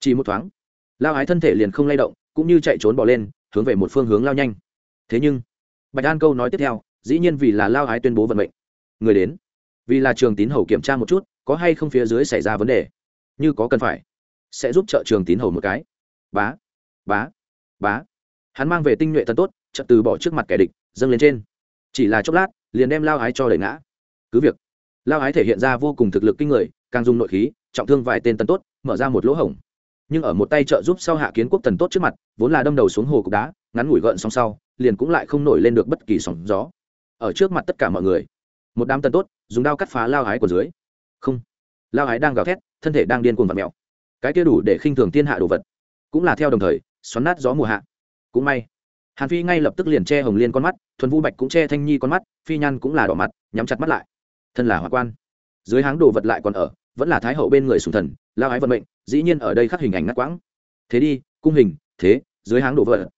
S1: Chỉ một thoáng, lao ái thân thể liền không lay động, cũng như chạy trốn bỏ lên, hướng về một phương hướng lao nhanh. Thế nhưng bạch an câu nói tiếp theo, dĩ nhiên vì là lao ái tuyên bố vận mệnh. Người đến, vì là trường tín hầu kiểm tra một chút, có hay không phía dưới xảy ra vấn đề? Như có cần phải, sẽ giúp trợ trường tín hầu một cái. Bá bá bá. Hắn mang về tinh nhuệ tân tốt, chợt từ bỏ trước mặt kẻ địch, dâng lên trên. Chỉ là chốc lát, liền đem lao ái cho đẩy ngã. Cứ việc, lao ái thể hiện ra vô cùng thực lực kinh người, càng dùng nội khí, trọng thương vài tên tân tốt, mở ra một lỗ hổng. Nhưng ở một tay trợ giúp sau hạ kiến quốc tần tốt trước mặt, vốn là đâm đầu xuống hồ cục đá, ngắn ngủi gợn song sau liền cũng lại không nổi lên được bất kỳ sóng gió. Ở trước mặt tất cả mọi người, một đám tân tốt, dùng đao cắt phá lao ái của dưới. Không, lao ái đang gào thét, thân thể đang điên cuồng vật mèo. Cái kia đủ để khinh thường thiên hạ đồ vật. Cũng là theo đồng thời, xoắn nát gió mùa hạ. Cũng may, hàn phi ngay lập tức liền che hồng liên con mắt, thuần vu bạch cũng che thanh nhi con mắt, phi nhan cũng là đỏ mặt, nhắm chặt mắt lại. Thân là hòa quan, dưới háng đồ vật lại còn ở, vẫn là thái hậu bên người sùng thần, lao ái vận mệnh, dĩ nhiên ở đây khắc hình ảnh ngắt quãng. Thế đi, cung hình, thế, dưới háng đồ vật.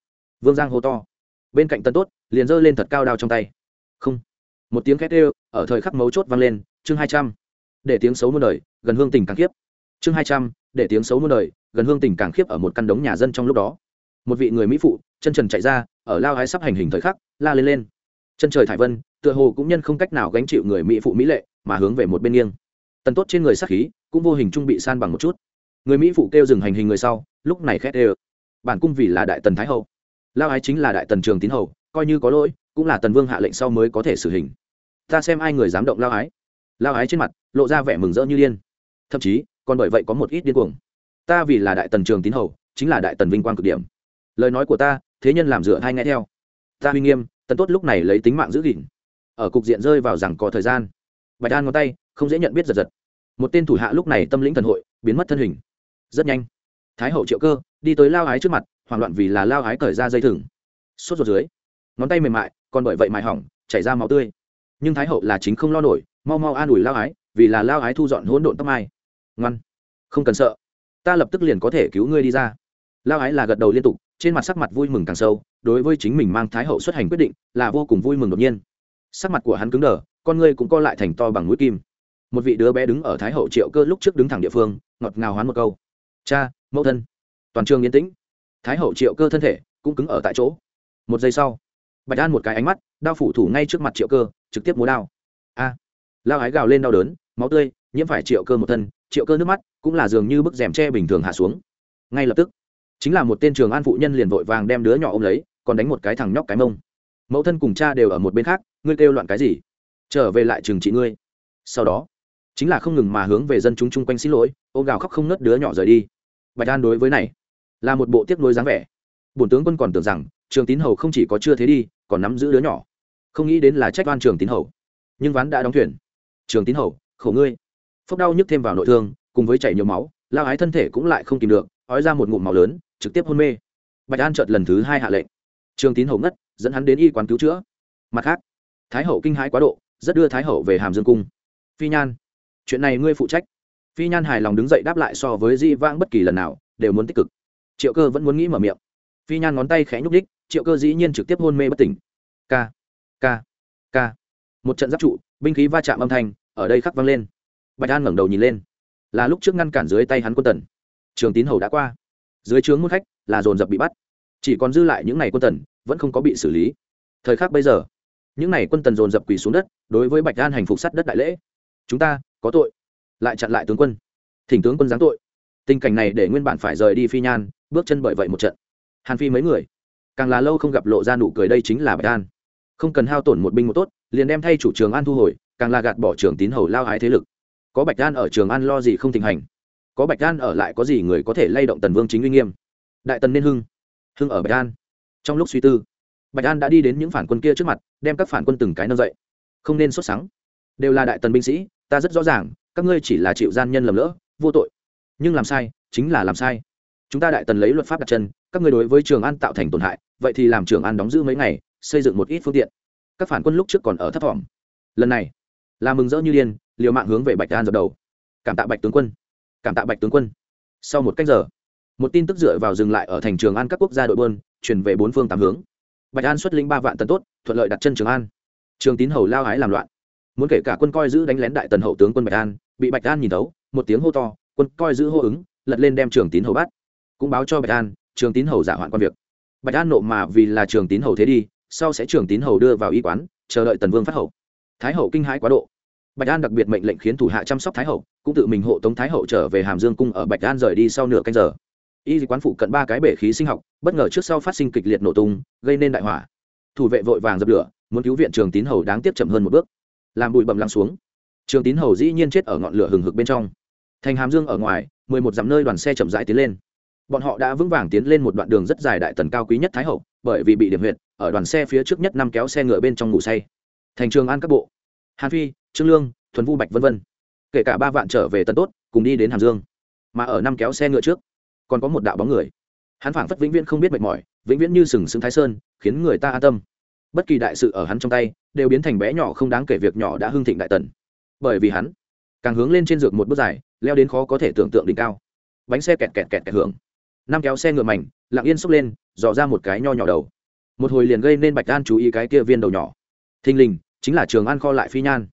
S1: Vương giang hô to bên cạnh tân tốt, liền giơ lên thật cao đao trong tay. Không. Một tiếng khét ê ở thời khắc mấu chốt vang lên, chương hai trăm. Để tiếng xấu muôn đời, gần hương tình càng khiếp. Chương hai trăm, để tiếng xấu muôn đời, gần hương tình càng khiếp ở một căn đống nhà dân trong lúc đó. Một vị người mỹ phụ, chân trần chạy ra, ở lao hái sắp hành hình thời khắc, la lên lên. Chân trời thải vân, tựa hồ cũng nhân không cách nào gánh chịu người mỹ phụ mỹ lệ, mà hướng về một bên nghiêng. Tần tốt trên người sắc khí, cũng vô hình trung bị san bằng một chút. Người mỹ phụ kêu dừng hành hình người sau, lúc này khét ê bản cung vì là đại tần thái hậu lao ái chính là đại tần trường tín hậu coi như có lỗi, cũng là tần vương hạ lệnh sau mới có thể xử hình. Ta xem ai người dám động lao ái. Lao ái trên mặt, lộ ra vẻ mừng rỡ như điên. Thậm chí, còn bởi vậy có một ít điên cuồng. Ta vì là đại tần trường tín hậu chính là đại tần vinh quang cực điểm. Lời nói của ta, thế nhân làm dựa hay nghe theo. Ta uy nghiêm, tần tốt lúc này lấy tính mạng giữ gìn. Ở cục diện rơi vào rằng có thời gian. Bạch an ngón tay, không dễ nhận biết giật giật. Một tên thủ hạ lúc này tâm lĩnh thần hội, biến mất thân hình. Rất nhanh thái hậu triệu cơ, đi tới lao ái trước mặt, hoảng loạn vì là lao ái cởi ra dây thừng. Sốt ruột dưới, ngón tay mềm mại, còn bởi vậy mài hỏng, chảy ra máu tươi. Nhưng thái hậu là chính không lo nổi, mau mau an ủi lao ái vì là lao ái thu dọn hỗn độn tóc mai. Ngoan, không cần sợ, ta lập tức liền có thể cứu ngươi đi ra. Lao ái là gật đầu liên tục, trên mặt sắc mặt vui mừng càng sâu, đối với chính mình mang thái hậu xuất hành quyết định, là vô cùng vui mừng đột nhiên. Sắc mặt của hắn cứng đờ, con ngươi cũng co lại thành to bằng mũi kim. Một vị đứa bé đứng ở thái hậu triệu cơ lúc trước đứng thẳng địa phương, ngọt ngào hoán một câu. Cha mẫu thân. Toàn trường yên tĩnh. Thái hậu triệu cơ thân thể cũng cứng ở tại chỗ. Một giây sau, bạch an một cái ánh mắt, đao phủ thủ ngay trước mặt triệu cơ, trực tiếp múa đao. A! Lao ái gào lên đau đớn, máu tươi, nhiễm phải triệu cơ một thân, triệu cơ nước mắt cũng là dường như bức rèm tre bình thường hạ xuống. Ngay lập tức, chính là một tên trường an phụ nhân liền vội vàng đem đứa nhỏ ôm lấy, còn đánh một cái thằng nhóc cái mông. Mẫu thân cùng cha đều ở một bên khác, ngươi kêu loạn cái gì? Trở về lại trường trị ngươi. Sau đó, chính là không ngừng mà hướng về dân chúng chung quanh xin lỗi ô gào khóc không nớt đứa nhỏ rời đi bạch an đối với này là một bộ tiếc nuối dáng vẻ. Bổn tướng quân còn tưởng rằng trường tín hầu không chỉ có chưa thế đi, còn nắm giữ đứa nhỏ. Không nghĩ đến là trách oan trường tín hầu. Nhưng ván đã đóng thuyền. Trường tín hầu, khổ ngươi. Phốc đau nhức thêm vào nội thương, cùng với chảy nhiều máu, lao ái thân thể cũng lại không tìm được, ói ra một ngụm máu lớn, trực tiếp hôn mê. Bạch an chợt lần thứ hai hạ lệnh. Trường tín hầu ngất, dẫn hắn đến y quán cứu chữa. Mặt khác, thái hậu kinh hãi quá độ, rất đưa thái hậu về hàm dương cung. Phi nhan, chuyện này ngươi phụ trách phi nhan hài lòng đứng dậy đáp lại so với di vãng bất kỳ lần nào, đều muốn tích cực. Triệu cơ vẫn muốn nghĩ mở miệng. Phi nhan ngón tay khẽ nhúc đích triệu cơ dĩ nhiên trực tiếp hôn mê bất tỉnh. K k k một trận giáp trụ, binh khí va chạm âm thanh, ở đây khắc vang lên. Bạch an ngẩng đầu nhìn lên. Là lúc trước ngăn cản dưới tay hắn quân tần. Trường tín hầu đã qua. Dưới trướng môn khách, là dồn dập bị bắt. Chỉ còn dư lại những n à y quân tần, vẫn không có bị xử lý. Thời khắc bây giờ, những n à y quân tần dồn dập quỳ xuống đất, đối với bạch an hành phục sắt đất đại lễ. Chúng ta, có tội lại chặn lại tướng quân. Thỉnh tướng quân giáng tội. Tình cảnh này để nguyên bản phải rời đi phi nhan, bước chân bởi vậy một trận. Hàn phi mấy người, càng là lâu không gặp lộ ra nụ cười đây chính là bạch an. Không cần hao tổn một binh một tốt, liền đem thay chủ trường an thu hồi, càng là gạt bỏ trường tín hầu lao hái thế lực. Có bạch an ở trường an lo gì không thịnh hành? Có bạch an ở lại có gì người có thể lay động tần vương chính uy nghiêm? Đại tần nên hưng hưng ở bạch an. Trong lúc suy tư, bạch an đã đi đến những phản quân kia trước mặt, đem các phản quân từng cái nâng dậy. Không nên xuất sáng đều là đại tần binh sĩ, ta rất rõ ràng các ngươi chỉ là chịu gian nhân lầm lỡ, vô tội. Nhưng làm sai, chính là làm sai. Chúng ta đại tần lấy luật pháp đặt chân, các ngươi đối với trường an tạo thành tổn hại, vậy thì làm trường an đóng giữ mấy ngày, xây dựng một ít phương tiện. Các phản quân lúc trước còn ở thấp thỏm. Lần này, là mừng rỡ như điên, liều mạng hướng về bạch an dập đầu. Cảm tạ bạch tướng quân. Cảm tạ bạch tướng quân. Sau một cách giờ, một tin tức dựa vào dừng lại ở thành trường an các quốc gia đội bơn chuyển về bốn phương tám hướng. Bạch an xuất linh ba vạn tấn tốt, thuận lợi đặt chân trường an. Trường tín hầu lao hái làm loạn muốn kể cả quân coi giữ đánh lén đại tần hậu tướng quân bạch an, bị bạch an nhìn thấu, một tiếng hô to, quân coi giữ hô ứng, lật lên đem trường tín hầu bắt. Cũng báo cho bạch an, trường tín hầu giả hoạn quan việc. Bạch an nộ mà vì là trường tín hầu thế đi, sau sẽ trường tín hầu đưa vào y quán, chờ đợi tần vương phát hậu. Thái hậu kinh hãi quá độ. Bạch an đặc biệt mệnh lệnh khiến thủ hạ chăm sóc thái hậu, cũng tự mình hộ tống thái hậu trở về hàm dương cung ở bạch an rời đi sau nửa canh giờ. Y quán phụ cận ba cái bể khí sinh học, bất ngờ trước sau phát sinh kịch liệt nổ tung, gây nên đại hỏa. Thủ vệ vội vàng dập lửa, muốn cứu viện trường tín hầu đáng tiếp chậm hơn một bước làm bụi bầm lắng xuống. Trường tín hầu dĩ nhiên chết ở ngọn lửa hừng hực bên trong. Thành hàm dương ở ngoài, mười một dặm nơi đoàn xe chậm rãi tiến lên. Bọn họ đã vững vàng tiến lên một đoạn đường rất dài đại tần cao quý nhất thái hậu, bởi vì bị điểm huyện ở đoàn xe phía trước nhất năm kéo xe ngựa bên trong ngủ say. Thành trường an các bộ, hàn phi, trương lương, thuần vu bạch v v kể cả ba vạn trở về tân tốt, cùng đi đến hàm dương. Mà ở năm kéo xe ngựa trước, còn có một đạo bóng người. Hắn phảng phất vĩnh viễn không biết mệt mỏi, vĩnh viễn như sừng sững thái sơn, khiến người ta an tâm bất kỳ đại sự ở hắn trong tay, đều biến thành bé nhỏ không đáng kể việc nhỏ đã hưng thịnh đại tần. Bởi vì hắn, càng hướng lên trên dược một bước dài, leo đến khó có thể tưởng tượng đỉnh cao. Bánh xe kẹt kẹt kẹt kẹt hưởng. Năm kéo xe ngựa mảnh, lặng yên xốc lên, dò ra một cái nho nhỏ đầu. Một hồi liền gây nên bạch an chú ý cái kia viên đầu nhỏ. Thình lình, chính là trường an kho lại phi nhan.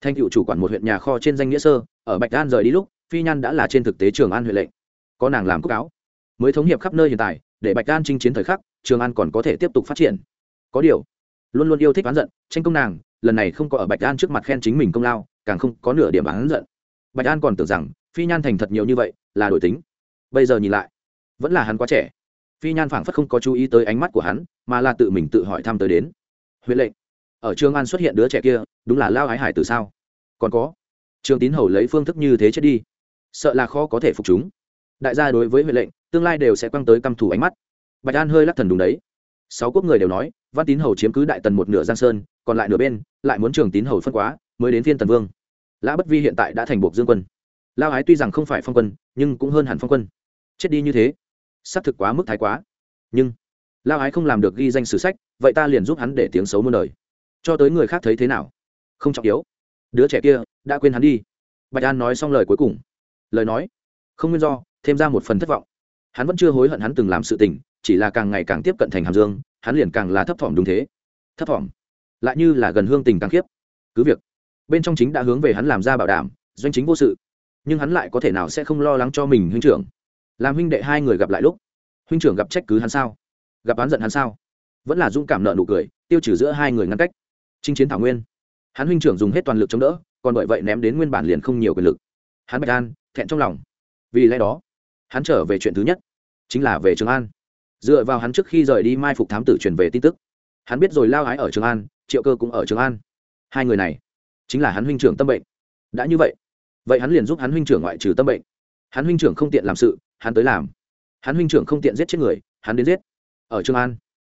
S1: Thanh cựu chủ quản một huyện nhà kho trên danh nghĩa sơ, ở bạch an rời đi lúc, phi nhan đã là trên thực tế trường an huyện lệnh. Có nàng làm cúc áo. Mới thống hiệp khắp nơi hiện tại, để bạch an chinh chiến thời khắc, trường an còn có thể tiếp tục phát triển. Có điều luôn luôn yêu thích oán giận, tranh công nàng, lần này không có ở bạch an trước mặt khen chính mình công lao, càng không có nửa điểm oán giận. Bạch an còn tưởng rằng, phi nhan thành thật nhiều như vậy, là đổi tính. Bây giờ nhìn lại, vẫn là hắn quá trẻ. Phi nhan phảng phất không có chú ý tới ánh mắt của hắn, mà là tự mình tự hỏi thăm tới đến. Huệ lệnh, ở trường an xuất hiện đứa trẻ kia, đúng là lao ái hải từ sao? Còn có, trường tín hầu lấy phương thức như thế chết đi, sợ là khó có thể phục chúng. Đại gia đối với huệ lệnh, tương lai đều sẽ quăng tới căm thủ ánh mắt. Bạch an hơi lắc thần đúng đấy sáu quốc người đều nói, văn tín hầu chiếm cứ đại tần một nửa giang sơn, còn lại nửa bên, lại muốn trường tín hầu phân quá, mới đến phiên tần vương. Lã bất vi hiện tại đã thành buộc dương quân. Lao ái tuy rằng không phải phong quân, nhưng cũng hơn hẳn phong quân. Chết đi như thế, xác thực quá mức thái quá. Nhưng, lao ái không làm được ghi danh sử sách, vậy ta liền giúp hắn để tiếng xấu muôn đời. Cho tới người khác thấy thế nào? Không trọng yếu. Đứa trẻ kia, đã quên hắn đi. Bạch an nói xong lời cuối cùng. Lời nói, không nguyên do, thêm ra một phần thất vọng. Hắn vẫn chưa hối hận hắn từng làm sự tình chỉ là càng ngày càng tiếp cận thành hàm dương, hắn liền càng là thấp thỏm đúng thế. Thấp thỏm, lại như là gần hương tình càng khiếp. Cứ việc, bên trong chính đã hướng về hắn làm ra bảo đảm, doanh chính vô sự, nhưng hắn lại có thể nào sẽ không lo lắng cho mình, huynh trưởng? Làm huynh đệ hai người gặp lại lúc, huynh trưởng gặp trách cứ hắn sao? Gặp oán giận hắn sao? Vẫn là dũng cảm nợ nụ cười, tiêu trừ giữa hai người ngăn cách. Chinh chiến thảo nguyên, hắn huynh trưởng dùng hết toàn lực chống đỡ, còn bởi vậy ném đến nguyên bản liền không nhiều quyền lực. Hắn bạch an, thẹn trong lòng. Vì lẽ đó, hắn trở về chuyện thứ nhất, chính là về trường an dựa vào hắn trước khi rời đi mai phục thám tử truyền về tin tức. Hắn biết rồi lao ái ở trường an, triệu cơ cũng ở trường an. Hai người này, chính là hắn huynh trưởng tâm bệnh. Đã như vậy vậy hắn liền giúp hắn huynh trưởng ngoại trừ tâm bệnh. Hắn huynh trưởng không tiện làm sự, hắn tới làm. Hắn huynh trưởng không tiện giết chết người, hắn đến giết. Ở trường an,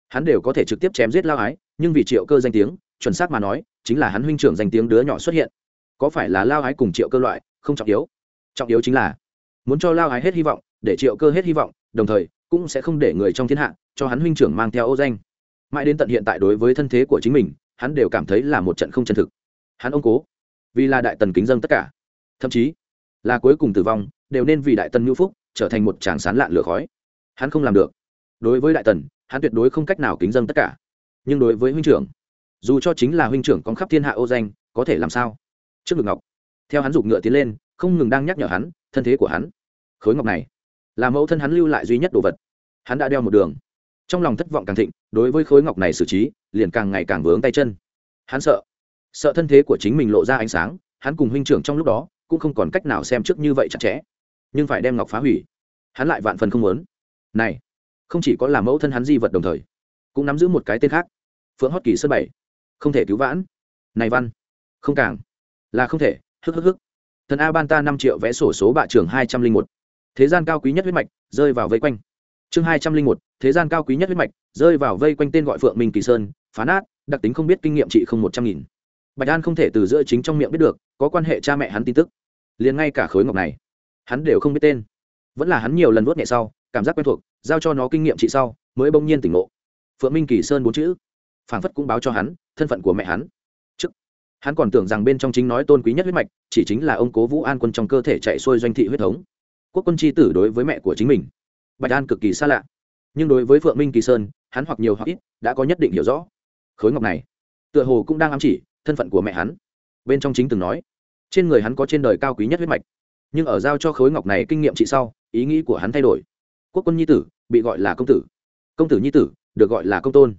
S1: hắn đều có thể trực tiếp chém giết lao ái, nhưng vì triệu cơ danh tiếng, chuẩn xác mà nói, chính là hắn huynh trưởng danh tiếng đứa nhỏ xuất hiện. Có phải là lao ái cùng triệu cơ loại, không trọng yếu. Trọng yếu chính là, muốn cho lao ái hết hy vọng, để triệu cơ hết hy vọng, đồng thời cũng sẽ không để người trong thiên hạ cho hắn huynh trưởng mang theo ô danh. Mãi đến tận hiện tại đối với thân thế của chính mình, hắn đều cảm thấy là một trận không chân thực. Hắn ông cố, vì là đại tần kính dân tất cả, thậm chí là cuối cùng tử vong, đều nên vì đại tần nhu phúc, trở thành một tràng sán lạn lửa khói. Hắn không làm được. Đối với đại tần, hắn tuyệt đối không cách nào kính dân tất cả. Nhưng đối với huynh trưởng, dù cho chính là huynh trưởng con khắp thiên hạ ô danh, có thể làm sao? Trước ngực ngọc, theo hắn giục ngựa tiến lên, không ngừng đang nhắc nhở hắn, thân thế của hắn. Khối ngọc này là mẫu thân hắn lưu lại duy nhất đồ vật. Hắn đã đeo một đường. Trong lòng thất vọng càng thịnh, đối với khối ngọc này xử trí, liền càng ngày càng vướng tay chân. Hắn sợ. Sợ thân thế của chính mình lộ ra ánh sáng, hắn cùng huynh trưởng trong lúc đó, cũng không còn cách nào xem trước như vậy chặt chẽ. Nhưng phải đem ngọc phá hủy. Hắn lại vạn phần không muốn. Này, không chỉ có là mẫu thân hắn di vật đồng thời, cũng nắm giữ một cái tên khác. Phượng hót kỳ sơn bảy. Không thể cứu vãn. Này văn. Không càng. Là không thể. Hức hức hức. Thần a ban ta năm triệu vẽ sổ số bạ trường hai trăm linh một thế gian cao quý nhất huyết mạch, rơi vào vây quanh. Chương hai trăm linh một, thế gian cao quý nhất huyết mạch, rơi vào vây quanh tên gọi phượng minh kỳ sơn phá nát, đặc tính không biết kinh nghiệm trị không một trăm nghìn. Bạch an không thể từ giữa chính trong miệng biết được, có quan hệ cha mẹ hắn tin tức. Liền ngay cả khối ngọc này, hắn đều không biết tên. Vẫn là hắn nhiều lần vuốt nhẹ sau, cảm giác quen thuộc, giao cho nó kinh nghiệm trị sau, mới bỗng nhiên tỉnh ngộ. Phượng minh kỳ sơn bốn chữ, phảng phất cũng báo cho hắn, thân phận của mẹ hắn. Trước, hắn còn tưởng rằng bên trong chính nói tôn quý nhất huyết mạch, chỉ chính là ông cố vũ an quân trong cơ thể chạy xuôi doanh thị huyết thống quốc quân tri tử đối với mẹ của chính mình. Bạch an cực kỳ xa lạ. Nhưng đối với phượng minh kỳ sơn, hắn hoặc nhiều hoặc ít đã có nhất định hiểu rõ. Khối ngọc này, tựa hồ cũng đang ám chỉ thân phận của mẹ hắn. Bên trong chính từng nói, trên người hắn có trên đời cao quý nhất huyết mạch. Nhưng ở giao cho khối ngọc này kinh nghiệm trị sau, ý nghĩ của hắn thay đổi. Quốc quân nhi tử, bị gọi là công tử. Công tử nhi tử, được gọi là công tôn.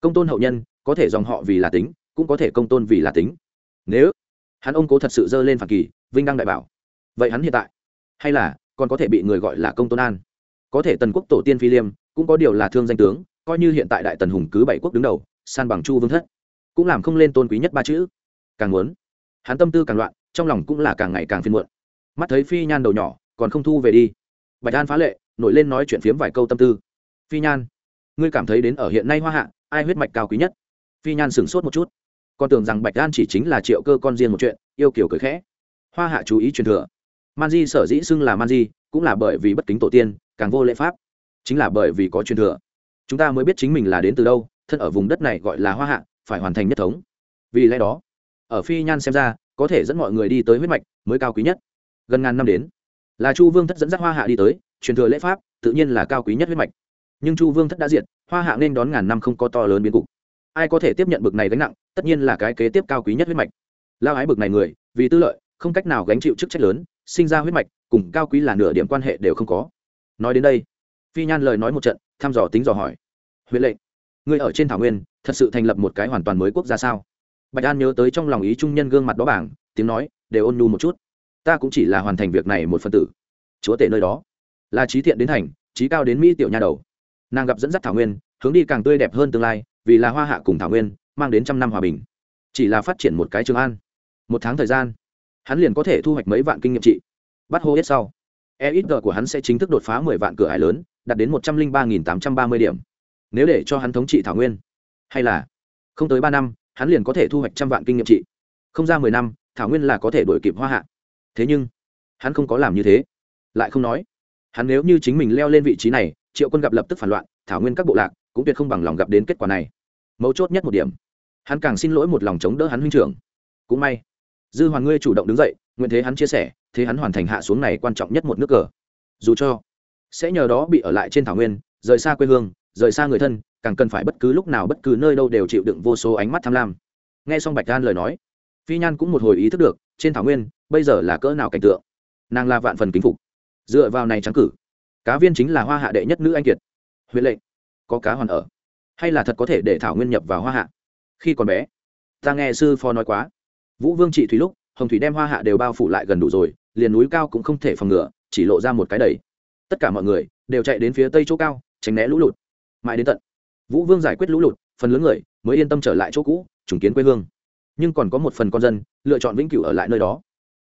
S1: Công tôn hậu nhân, có thể dòng họ vì là tính, cũng có thể công tôn vì là tính. Nếu hắn ông cố thật sự dơ lên phản kỳ, vinh đăng đại bảo, vậy hắn hiện tại hay là còn có thể bị người gọi là công tôn an. Có thể tần quốc tổ tiên phi liêm, cũng có điều là thương danh tướng, coi như hiện tại đại tần hùng cứ bảy quốc đứng đầu, san bằng chu vương thất, cũng làm không lên tôn quý nhất ba chữ. Càng muốn, hắn tâm tư càng loạn, trong lòng cũng là càng ngày càng phiên muộn. Mắt thấy phi nhan đầu nhỏ, còn không thu về đi. Bạch an phá lệ, nổi lên nói chuyện phiếm vài câu tâm tư. Phi nhan, ngươi cảm thấy đến ở hiện nay hoa hạ, ai huyết mạch cao quý nhất? Phi nhan sửng sốt một chút. Con tưởng rằng bạch an chỉ chính là triệu cơ con riêng một chuyện, yêu kiểu cười khẽ. Hoa hạ chú ý truyền thừa man di sở dĩ xưng là man di cũng là bởi vì bất kính tổ tiên, càng vô lễ pháp. Chính là bởi vì có truyền thừa. Chúng ta mới biết chính mình là đến từ đâu, thân ở vùng đất này gọi là hoa hạ, phải hoàn thành nhất thống. Vì lẽ đó, ở phi nhan xem ra, có thể dẫn mọi người đi tới huyết mạch mới cao quý nhất. Gần ngàn năm đến, là chu vương thất dẫn dắt hoa hạ đi tới, truyền thừa lễ pháp tự nhiên là cao quý nhất huyết mạch. Nhưng chu vương thất đã diệt, hoa hạ nên đón ngàn năm không có to lớn biến cục. Ai có thể tiếp nhận bực này gánh nặng, tất nhiên là cái kế tiếp cao quý nhất huyết mạch. Lao ái bực này người, vì tư lợi, không cách nào gánh chịu chức trách lớn sinh ra huyết mạch, cùng cao quý là nửa điểm quan hệ đều không có. Nói đến đây, phi nhan lời nói một trận, thăm dò tính dò hỏi. Huệ lệnh, ngươi ở trên thảo nguyên, thật sự thành lập một cái hoàn toàn mới quốc gia sao? Bạch an nhớ tới trong lòng ý trung nhân gương mặt đó bảng, tiếng nói, đều ôn nhu một chút. Ta cũng chỉ là hoàn thành việc này một phần tử. Chúa tể nơi đó, là trí thiện đến thành, trí cao đến mỹ tiểu nha đầu. Nàng gặp dẫn dắt thảo nguyên, hướng đi càng tươi đẹp hơn tương lai, vì là hoa hạ cùng thảo nguyên, mang đến trăm năm hòa bình. Chỉ là phát triển một cái trường an. Một tháng thời gian hắn liền có thể thu hoạch mấy vạn kinh nghiệm trị. Bắt hô hết sau e ít g của hắn sẽ chính thức đột phá mười vạn cửa hải lớn, đạt đến một trăm linh ba nghìn tám trăm ba mươi điểm. Nếu để cho hắn thống trị thảo nguyên, hay là không tới ba năm, hắn liền có thể thu hoạch trăm vạn kinh nghiệm trị. Không ra mười năm, thảo nguyên là có thể đổi kịp hoa hạ. Thế nhưng, hắn không có làm như thế. Lại không nói, hắn nếu như chính mình leo lên vị trí này, triệu quân gặp lập tức phản loạn, thảo nguyên các bộ lạc cũng tuyệt không bằng lòng gặp đến kết quả này. Mấu chốt nhất một điểm, hắn càng xin lỗi một lòng chống đỡ hắn huynh trưởng. Cũng may dư hoàn ngươi chủ động đứng dậy, nguyện thế hắn chia sẻ, thế hắn hoàn thành hạ xuống này quan trọng nhất một nước cờ. Dù cho sẽ nhờ đó bị ở lại trên thảo nguyên, rời xa quê hương, rời xa người thân, càng cần phải bất cứ lúc nào bất cứ nơi đâu đều chịu đựng vô số ánh mắt tham lam. Nghe xong bạch gan lời nói, phi nhan cũng một hồi ý thức được, trên thảo nguyên, bây giờ là cỡ nào cảnh tượng. Nàng là vạn phần kính phục. Dựa vào này trắng cử, cá viên chính là hoa hạ đệ nhất nữ anh kiệt. Huyện lệnh, có cá hoàn ở, hay là thật có thể để thảo nguyên nhập vào hoa hạ? Khi còn bé, ta nghe sư phó nói quá vũ vương trị thủy lúc, hồng thủy đem hoa hạ đều bao phủ lại gần đủ rồi, liền núi cao cũng không thể phòng ngừa, chỉ lộ ra một cái đầy tất cả mọi người đều chạy đến phía tây chỗ cao, tránh né lũ lụt. Mãi đến tận, vũ vương giải quyết lũ lụt, phần lớn người mới yên tâm trở lại chỗ cũ chứng kiến quê hương. Nhưng còn có một phần con dân lựa chọn vĩnh cửu ở lại nơi đó.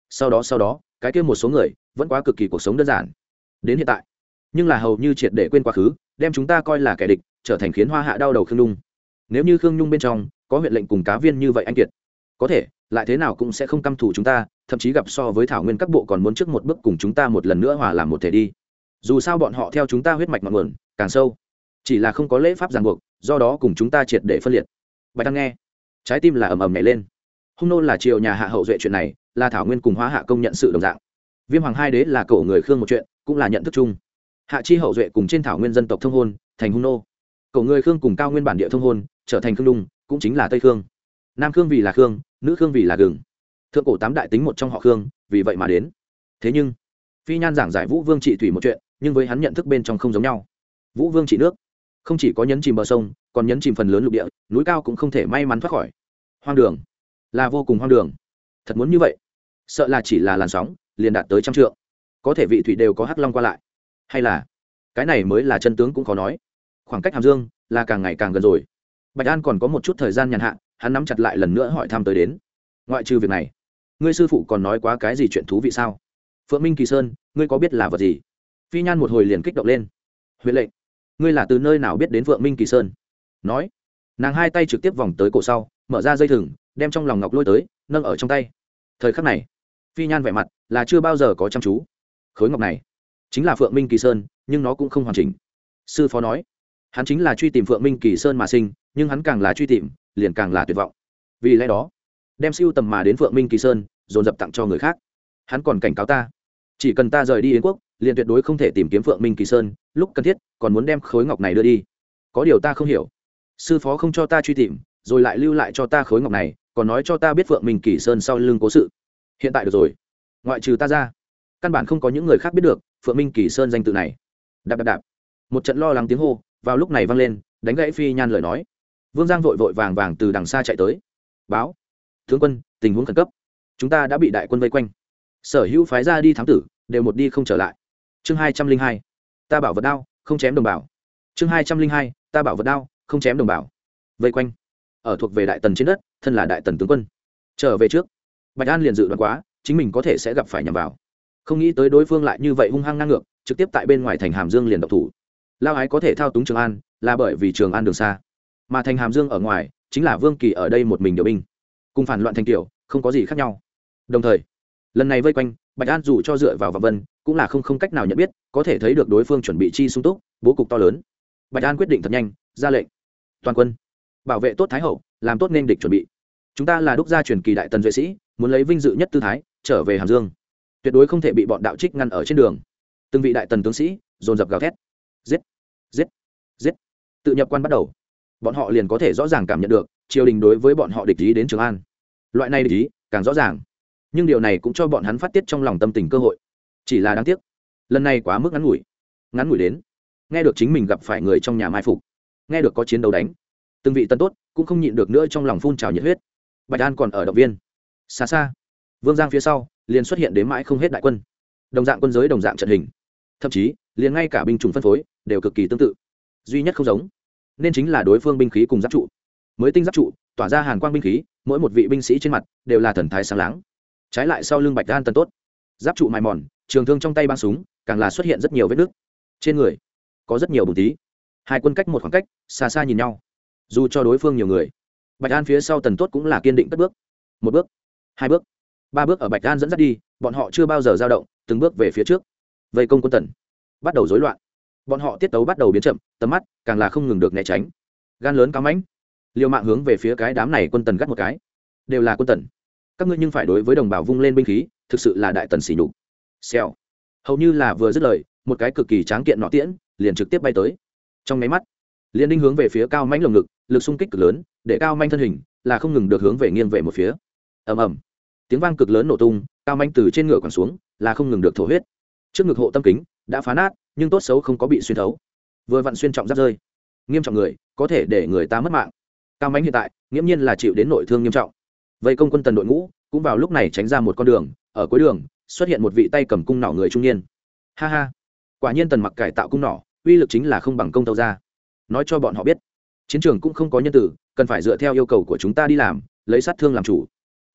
S1: Sau đó sau đó, cái kia một số người vẫn quá cực kỳ cuộc sống đơn giản. Đến hiện tại, nhưng là hầu như triệt để quên quá khứ, đem chúng ta coi là kẻ địch, trở thành khiến hoa hạ đau đầu khương nhung. Nếu như khương nhung bên trong có huyện lệnh cùng cá viên như vậy anh kiệt, có thể lại thế nào cũng sẽ không căm thủ chúng ta, thậm chí gặp so với thảo nguyên các bộ còn muốn trước một bước cùng chúng ta một lần nữa hòa làm một thể đi. Dù sao bọn họ theo chúng ta huyết mạch ngọn nguồn, càng sâu. Chỉ là không có lễ pháp ràng buộc, do đó cùng chúng ta triệt để phân liệt. Bạch đăng nghe, trái tim là ầm ầm nhảy lên. Hung Nô là triều nhà hạ hậu duệ chuyện này, là thảo nguyên cùng hóa hạ công nhận sự đồng dạng. Viêm hoàng hai đế là cậu người khương một chuyện, cũng là nhận thức chung. Hạ chi hậu duệ cùng trên thảo nguyên dân tộc thông hôn, thành hung nô. Cậu người khương cùng cao nguyên bản địa thông hôn, trở thành khương đung cũng chính là tây khương nam khương vì là khương, nữ khương vì là gừng. Thượng cổ tám đại tính một trong họ khương, vì vậy mà đến. Thế nhưng, phi nhan giảng giải vũ vương trị thủy một chuyện, nhưng với hắn nhận thức bên trong không giống nhau. Vũ vương trị nước, không chỉ có nhấn chìm bờ sông, còn nhấn chìm phần lớn lục địa, núi cao cũng không thể may mắn thoát khỏi. Hoang đường, là vô cùng hoang đường. Thật muốn như vậy. Sợ là chỉ là làn sóng, liền đạt tới trăm trượng. Có thể vị thủy đều có hắc long qua lại. Hay là, cái này mới là chân tướng cũng khó nói. Khoảng cách hàm dương là càng ngày càng gần rồi. Bạch an còn có một chút thời gian nhàn hạ hắn nắm chặt lại lần nữa hỏi thăm tới đến. Ngoại trừ việc này, ngươi sư phụ còn nói quá cái gì chuyện thú vị sao? Phượng minh kỳ sơn, ngươi có biết là vật gì? Phi nhan một hồi liền kích động lên. Huệ lệnh, ngươi là từ nơi nào biết đến phượng minh kỳ sơn? Nói, nàng hai tay trực tiếp vòng tới cổ sau, mở ra dây thừng, đem trong lòng ngọc lôi tới, nâng ở trong tay. Thời khắc này, phi nhan vẻ mặt là chưa bao giờ có chăm chú. Khối ngọc này chính là phượng minh kỳ sơn, nhưng nó cũng không hoàn chỉnh. Sư phó nói, hắn chính là truy tìm phượng minh kỳ sơn mà sinh nhưng hắn càng là truy tìm, liền càng là tuyệt vọng. Vì lẽ đó, đem siêu tầm mà đến phượng minh kỳ sơn, dồn dập tặng cho người khác. Hắn còn cảnh cáo ta, chỉ cần ta rời đi yến quốc, liền tuyệt đối không thể tìm kiếm phượng minh kỳ sơn, lúc cần thiết, còn muốn đem khối ngọc này đưa đi. Có điều ta không hiểu. Sư phó không cho ta truy tìm, rồi lại lưu lại cho ta khối ngọc này, còn nói cho ta biết phượng minh kỳ sơn sau lưng cố sự. Hiện tại được rồi. Ngoại trừ ta ra, căn bản không có những người khác biết được phượng minh kỳ sơn danh tự này. Đạp đạp đạp. Một trận lo lắng tiếng hô vào lúc này vang lên, đánh gãy phi nhan lời nói vương giang vội vội vàng vàng từ đằng xa chạy tới. Báo, tướng quân, tình huống khẩn cấp. Chúng ta đã bị đại quân vây quanh. Sở hữu phái ra đi thám tử, đều một đi không trở lại. Chương hai trăm linh hai. Ta bảo vật đao, không chém đồng bào. Chương hai trăm linh hai. Ta bảo vật đao, không chém đồng bào. Vây quanh. Ở thuộc về đại tần trên đất, thân là đại tần tướng quân. Trở về trước. Bạch an liền dự đoán quá, chính mình có thể sẽ gặp phải nhầm vào. Không nghĩ tới đối phương lại như vậy hung hăng ngang ngược, trực tiếp tại bên ngoài thành hàm dương liền độc thủ. Lao ái có thể thao túng trường an, là bởi vì trường an đường xa mà thành hàm dương ở ngoài, chính là vương kỳ ở đây một mình điều binh. Cùng phản loạn thành kiểu không có gì khác nhau. Đồng thời, lần này vây quanh, bạch an dù cho dựa vào và vân, cũng là không không cách nào nhận biết, có thể thấy được đối phương chuẩn bị chi sung túc, bố cục to lớn. Bạch an quyết định thật nhanh, ra lệnh. Toàn quân, bảo vệ tốt thái hậu, làm tốt nên địch chuẩn bị. Chúng ta là đúc gia truyền kỳ đại tần duệ sĩ, muốn lấy vinh dự nhất tư thái, trở về hàm dương. Tuyệt đối không thể bị bọn đạo trích ngăn ở trên đường. Từng vị đại tần tướng sĩ, dồn dập gào thét. Giết giết giết. Tự nhập quan bắt đầu bọn họ liền có thể rõ ràng cảm nhận được, triều đình đối với bọn họ địch ý đến trường an. Loại này địch ý, càng rõ ràng. Nhưng điều này cũng cho bọn hắn phát tiết trong lòng tâm tình cơ hội. Chỉ là đáng tiếc, lần này quá mức ngắn ngủi. Ngắn ngủi đến, nghe được chính mình gặp phải người trong nhà mai phục, nghe được có chiến đấu đánh, từng vị tân tốt cũng không nhịn được nữa trong lòng phun trào nhiệt huyết. Bạch an còn ở động viên. Xa xa, vương giang phía sau, liền xuất hiện đến mãi không hết đại quân. Đồng dạng quân giới, đồng dạng trận hình. Thậm chí, liền ngay cả binh chủng phân phối đều cực kỳ tương tự. Duy nhất không giống nên chính là đối phương binh khí cùng giáp trụ. Mới tinh giáp trụ, tỏa ra hàn quang binh khí, mỗi một vị binh sĩ trên mặt đều là thần thái sáng láng. Trái lại sau lưng bạch gan tân tốt. Giáp trụ mài mòn, trường thương trong tay băng súng, càng là xuất hiện rất nhiều vết nứt. Trên người, có rất nhiều bùn tí. Hai quân cách một khoảng cách, xa xa nhìn nhau. Dù cho đối phương nhiều người, bạch an phía sau tần tốt cũng là kiên định cất bước. Một bước, hai bước, ba bước ở bạch an dẫn dắt đi, bọn họ chưa bao giờ dao động, từng bước về phía trước. Vây công quân tần, bắt đầu rối loạn bọn họ tiết tấu bắt đầu biến chậm, tầm mắt càng là không ngừng được né tránh. Gan lớn cá mãnh, liều mạng hướng về phía cái đám này quân tần gắt một cái. Đều là quân tần. Các ngươi nhưng phải đối với đồng bào vung lên binh khí, thực sự là đại tần xỉ nhục. Xèo. Hầu như là vừa dứt lời, một cái cực kỳ tráng kiện nọ tiễn liền trực tiếp bay tới. Trong máy mắt liền đinh hướng về phía cao mãnh lồng ngực, lực xung kích cực lớn, để cao manh thân hình là không ngừng được hướng về nghiêng về một phía. Ầm ầm. Tiếng vang cực lớn nổ tung, cao manh từ trên ngựa quẳng xuống, là không ngừng được thổ huyết. Trước ngực hộ tâm kính đã phá nát nhưng tốt xấu không có bị xuyên thấu. Vừa vặn xuyên trọng giáp rơi. Nghiêm trọng người, có thể để người ta mất mạng. Cao mánh hiện tại, nghiễm nhiên là chịu đến nội thương nghiêm trọng. Vậy công quân tần đội ngũ, cũng vào lúc này tránh ra một con đường, ở cuối đường, xuất hiện một vị tay cầm cung nỏ người trung niên. Ha ha. Quả nhiên tần mặc cải tạo cung nỏ, uy lực chính là không bằng công tâu ra. Nói cho bọn họ biết, chiến trường cũng không có nhân tử, cần phải dựa theo yêu cầu của chúng ta đi làm, lấy sát thương làm chủ.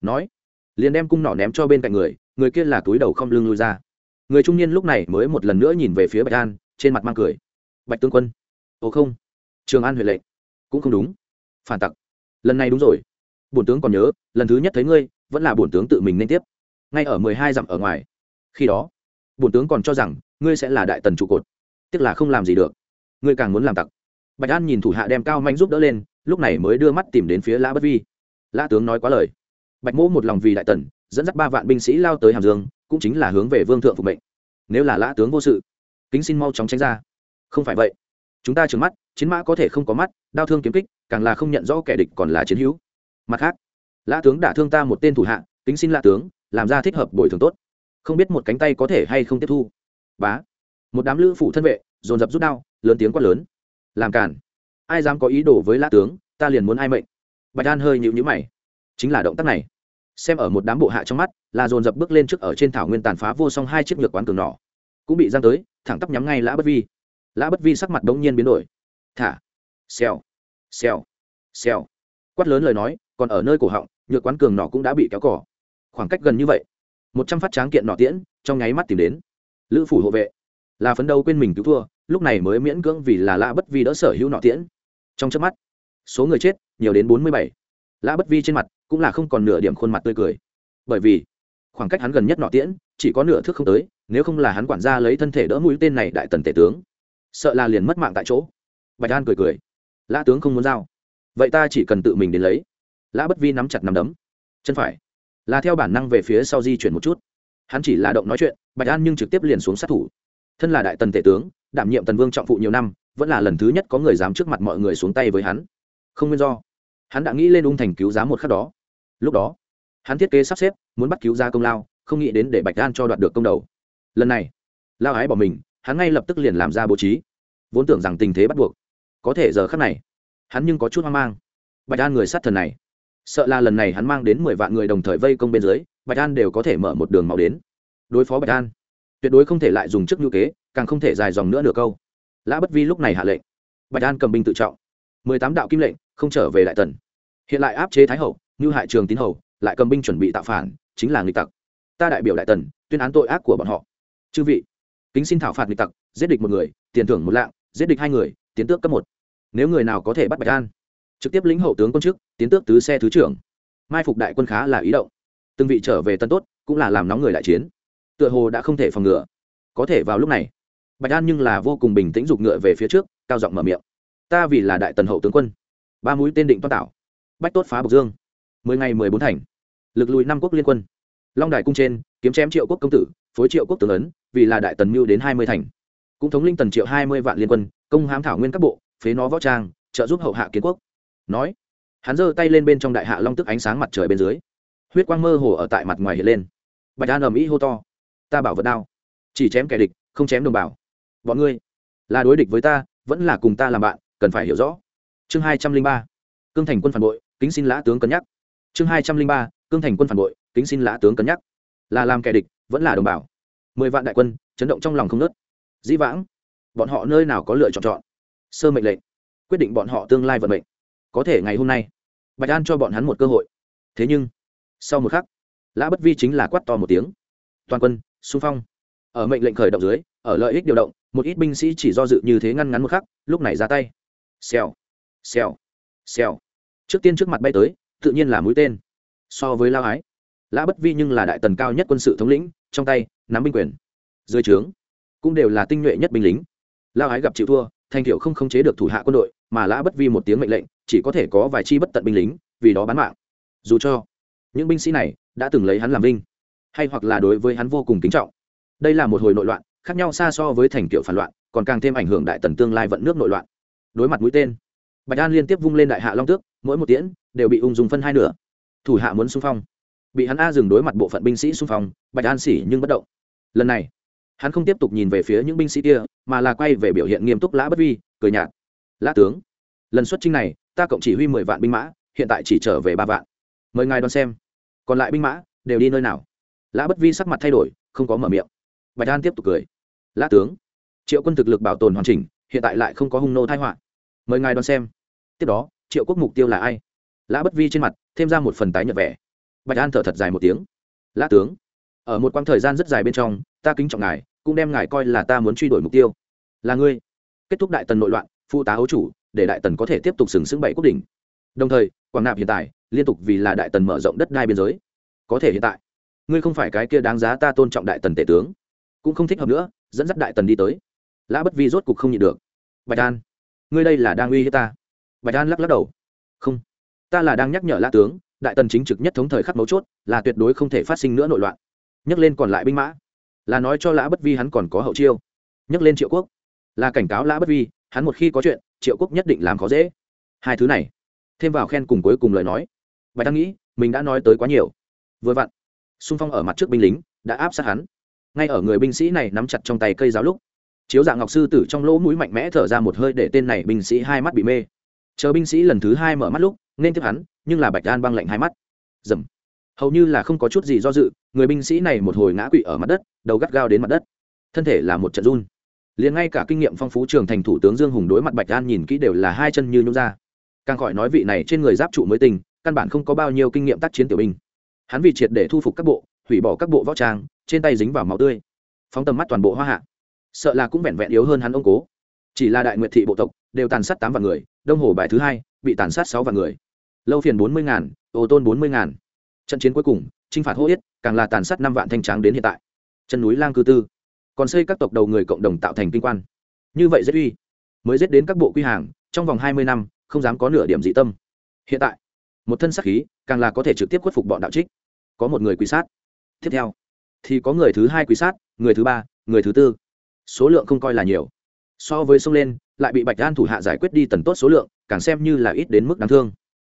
S1: Nói, liền đem cung nỏ ném cho bên cạnh người người kia là túi đầu không lưng lui ra người trung niên lúc này mới một lần nữa nhìn về phía bạch an, trên mặt mang cười. Bạch tướng quân, ồ không, trường an huệ lệnh, cũng không đúng. Phản tặc, lần này đúng rồi. Bổn tướng còn nhớ, lần thứ nhất thấy ngươi, vẫn là bổn tướng tự mình nên tiếp. Ngay ở mười hai dặm ở ngoài. Khi đó, bổn tướng còn cho rằng, ngươi sẽ là đại tần trụ cột, tức là không làm gì được. Ngươi càng muốn làm tặc. Bạch an nhìn thủ hạ đem cao manh giúp đỡ lên, lúc này mới đưa mắt tìm đến phía lã bất vi. Lã tướng nói quá lời. Bạch mỗ một lòng vì đại tần dẫn dắt ba vạn binh sĩ lao tới hàm dương, cũng chính là hướng về vương thượng phục mệnh. Nếu là lã tướng vô sự, kính xin mau chóng tránh ra. Không phải vậy, chúng ta trừng mắt, chiến mã có thể không có mắt đau thương kiếm kích, càng là không nhận rõ kẻ địch còn là chiến hữu. Mặt khác, lã tướng đã thương ta một tên thủ hạ, kính xin lã tướng, làm ra thích hợp bồi thường tốt. Không biết một cánh tay có thể hay không tiếp thu. Bá, một đám lữ phủ thân vệ, dồn dập rút đao, lớn tiếng quát lớn. Làm cản ai dám có ý đồ với lã tướng, ta liền muốn ai mệnh. Bạch an hơi nhịu nhữ mày. Chính là động tác này xem ở một đám bộ hạ trong mắt là dồn dập bước lên trước ở trên thảo nguyên tàn phá vô song hai chiếc nhược quán cường nỏ. Cũng bị giang tới, thẳng tắp nhắm ngay lã bất vi. Lã bất vi sắc mặt bỗng nhiên biến đổi. Thả. Xèo. Xèo. Xèo. Quát lớn lời nói, còn ở nơi cổ họng, nhược quán cường nỏ cũng đã bị kéo cỏ khoảng cách gần như vậy, một trăm phát tráng kiện nọ tiễn, trong nháy mắt tìm đến. Lữ phủ hộ vệ. Là phấn đấu quên mình cứu thua, lúc này mới miễn cưỡng vì là lã bất vi đỡ sở hữu nọ tiễn. Trong trước mắt, số người chết nhiều đến bốn mươi bảy. Lã bất vi trên mặt cũng là không còn nửa điểm khuôn mặt tươi cười. Bởi vì, khoảng cách hắn gần nhất nọ tiễn, chỉ có nửa thước không tới, nếu không là hắn quản gia lấy thân thể đỡ mũi tên này đại tần tể tướng. Sợ là liền mất mạng tại chỗ. Bạch an cười cười. Lã tướng không muốn giao. Vậy ta chỉ cần tự mình đến lấy. Lã bất vi nắm chặt nắm đấm. Chân phải. Là theo bản năng về phía sau di chuyển một chút. Hắn chỉ là động nói chuyện, bạch an nhưng trực tiếp liền xuống sát thủ. Thân là đại tần tể tướng, đảm nhiệm tần vương trọng phụ nhiều năm, vẫn là lần thứ nhất có người dám trước mặt mọi người xuống tay với hắn. Không nguyên do hắn đã nghĩ lên ung thành cứu giá một khắc đó. Lúc đó, hắn thiết kế sắp xếp, muốn bắt cứu ra công lao, không nghĩ đến để bạch an cho đoạt được công đầu. Lần này, lao ái bỏ mình, hắn ngay lập tức liền làm ra bố trí. Vốn tưởng rằng tình thế bắt buộc, có thể giờ khắc này, hắn nhưng có chút hoang mang. Bạch an người sát thần này, sợ là lần này hắn mang đến mười vạn người đồng thời vây công bên dưới, bạch an đều có thể mở một đường màu đến. Đối phó bạch an tuyệt đối không thể lại dùng chức ngữ kế, càng không thể dài dòng nữa nửa câu. Lã bất vi lúc này hạ lệnh. Bạch an cầm binh tự trọng. mười tám đạo kim lệnh, không trở về đại tần hiện lại áp chế thái hậu, như hại trường tín hầu, lại cầm binh chuẩn bị tạo phản, chính là nghịch tặc. Ta đại biểu đại tần, tuyên án tội ác của bọn họ. Chư vị, kính xin thảo phạt nghịch tặc, giết địch một người, tiền thưởng một lạng, giết địch hai người, tiến tước cấp một. Nếu người nào có thể bắt bạch an, trực tiếp lĩnh hậu tướng quân chức, tiến tước tứ xe thứ trưởng. Mai phục đại quân khá là ý động. Từng vị trở về tân tốt, cũng là làm nóng người đại chiến. Tựa hồ đã không thể phòng ngừa. Có thể vào lúc này, bạch an nhưng là vô cùng bình tĩnh dục ngựa về phía trước, cao giọng mở miệng. Ta vì là đại tần hậu tướng quân, ba mũi tên định toan tạo bách tốt phá bộc dương mười ngày mười bốn thành lực lùi năm quốc liên quân long đài cung trên kiếm chém triệu quốc công tử phối triệu quốc tướng ấn vì là đại tần mưu đến hai mươi thành cũng thống linh tần triệu hai mươi vạn liên quân công hám thảo nguyên các bộ phế nó võ trang trợ giúp hậu hạ kiến quốc nói hắn giơ tay lên bên trong đại hạ long tức ánh sáng mặt trời bên dưới huyết quang mơ hồ ở tại mặt ngoài hiện lên bạch an ầm ĩ hô to ta bảo vật đao chỉ chém kẻ địch không chém đồng bào bọn ngươi là đối địch với ta vẫn là cùng ta làm bạn cần phải hiểu rõ chương hai trăm linh ba cương thành quân phản bội kính xin lã tướng cân nhắc. Chương hai trăm linh ba, cương thành quân phản bội, kính xin lã tướng cân nhắc. Là làm kẻ địch, vẫn là đồng bào. Mười vạn đại quân, chấn động trong lòng không nớt dĩ vãng, bọn họ nơi nào có lựa chọn chọn? Sơ mệnh lệnh, quyết định bọn họ tương lai vận mệnh. Có thể ngày hôm nay, bạch an cho bọn hắn một cơ hội. Thế nhưng, sau một khắc, lã bất vi chính là quát to một tiếng. Toàn quân, xung phong. Ở mệnh lệnh khởi động dưới, ở lợi ích điều động, một ít binh sĩ chỉ do dự như thế ngăn ngắn một khắc, lúc này ra tay. Xèo xèo xèo trước tiên trước mặt bay tới, tự nhiên là mũi tên. So với lao ái lã bất vi nhưng là đại tần cao nhất quân sự thống lĩnh, trong tay nắm binh quyền. Dưới trướng cũng đều là tinh nhuệ nhất binh lính. Lao ái gặp chịu thua, thành thiệu không khống chế được thủ hạ quân đội, mà lã bất vi một tiếng mệnh lệnh, chỉ có thể có vài chi bất tận binh lính, vì đó bán mạng. Dù cho những binh sĩ này đã từng lấy hắn làm vinh, hay hoặc là đối với hắn vô cùng kính trọng, đây là một hồi nội loạn, khác nhau xa so với thành tiệu phản loạn, còn càng thêm ảnh hưởng đại tần tương lai vận nước nội loạn. Đối mặt mũi tên bạch an liên tiếp vung lên đại hạ long tước, mỗi một tiễn đều bị ung dùng phân hai nửa. Thủ hạ muốn xung phong. Bị hắn a dừng đối mặt bộ phận binh sĩ xung phong, bạch an xỉ nhưng bất động. Lần này, hắn không tiếp tục nhìn về phía những binh sĩ kia, mà là quay về biểu hiện nghiêm túc lã bất vi, cười nhạt. Lã tướng, lần xuất chinh này, ta cộng chỉ huy mười vạn binh mã, hiện tại chỉ trở về ba vạn. Mời ngài đón xem, còn lại binh mã đều đi nơi nào? Lã bất vi sắc mặt thay đổi, không có mở miệng. Bạch an tiếp tục cười. Lã tướng, triệu quân thực lực bảo tồn hoàn chỉnh, hiện tại lại không có hung nô thái họa mời ngài đón xem. Tiếp đó, triệu quốc mục tiêu là ai? Lã bất vi trên mặt, thêm ra một phần tái nhợt vẻ. Bạch an thở thật dài một tiếng. Lã tướng, ở một quãng thời gian rất dài bên trong, ta kính trọng ngài, cũng đem ngài coi là ta muốn truy đuổi mục tiêu. Là ngươi. Kết thúc đại tần nội loạn, phụ tá hấu chủ, để đại tần có thể tiếp tục sừng sững bảy quốc đỉnh. Đồng thời, quảng nạp hiện tại, liên tục vì là đại tần mở rộng đất đai biên giới. Có thể hiện tại, ngươi không phải cái kia đáng giá ta tôn trọng đại tần tể tướng. Cũng không thích hợp nữa, dẫn dắt đại tần đi tới. Lã bất vi rốt cục không nhịn được. Bạch an ngươi đây là đang uy hiếp ta? Bạch an lắc lắc đầu. Không. Ta là đang nhắc nhở lã tướng, đại tần chính trực nhất thống thời khắc mấu chốt, là tuyệt đối không thể phát sinh nữa nội loạn. Nhắc lên còn lại binh mã. Là nói cho lã bất vi hắn còn có hậu chiêu. Nhắc lên triệu quốc. Là cảnh cáo lã bất vi, hắn một khi có chuyện, triệu quốc nhất định làm khó dễ. Hai thứ này. Thêm vào khen cùng cuối cùng lời nói. Bạch đang nghĩ, mình đã nói tới quá nhiều. Vừa vặn, xung phong ở mặt trước binh lính, đã áp sát hắn. Ngay ở người binh sĩ này nắm chặt trong tay cây giáo lúc chiếu dạng ngọc sư tử trong lỗ mũi mạnh mẽ thở ra một hơi để tên này binh sĩ hai mắt bị mê. Chờ binh sĩ lần thứ hai mở mắt lúc, nên tiếp hắn, nhưng là bạch đan băng lạnh hai mắt. Dầm. Hầu như là không có chút gì do dự, người binh sĩ này một hồi ngã quỵ ở mặt đất, đầu gắt gao đến mặt đất. Thân thể là một trận run. Liền ngay cả kinh nghiệm phong phú trường thành thủ tướng dương hùng đối mặt bạch đan nhìn kỹ đều là hai chân như nhung ra. Càng khỏi nói vị này trên người giáp trụ mới tình, căn bản không có bao nhiêu kinh nghiệm tác chiến tiểu binh. Hắn vì triệt để thu phục các bộ, hủy bỏ các bộ võ trang, trên tay dính vào máu tươi. Phóng tầm mắt toàn bộ hoa hạ sợ là cũng vẹn vẹn yếu hơn hắn ông cố. Chỉ là đại nguyệt thị bộ tộc đều tàn sát tám vạn người, đông hồ bài thứ hai bị tàn sát sáu vạn người. Lâu phiền bốn mươi ngàn, ô tôn bốn mươi ngàn. Trận chiến cuối cùng t r i n h phạt hô yết, càng là tàn sát năm vạn thanh tráng đến hiện tại. Chân núi lang cư tư. Còn xây các tộc đầu người cộng đồng tạo thành kinh quan. Như vậy rất uy. Mới giết đến các bộ quy hàng, trong vòng hai mươi năm, không dám có nửa điểm dị tâm. Hiện tại, một thân sắc khí, càng là có thể trực tiếp khuất phục bọn đạo trích. Có một người quý sát. Tiếp theo, thì có người thứ hai quý sát, người thứ ba, người thứ tư số lượng không coi là nhiều. So với sông lên, lại bị bạch an thủ hạ giải quyết đi tần tốt số lượng, càng xem như là ít đến mức đáng thương.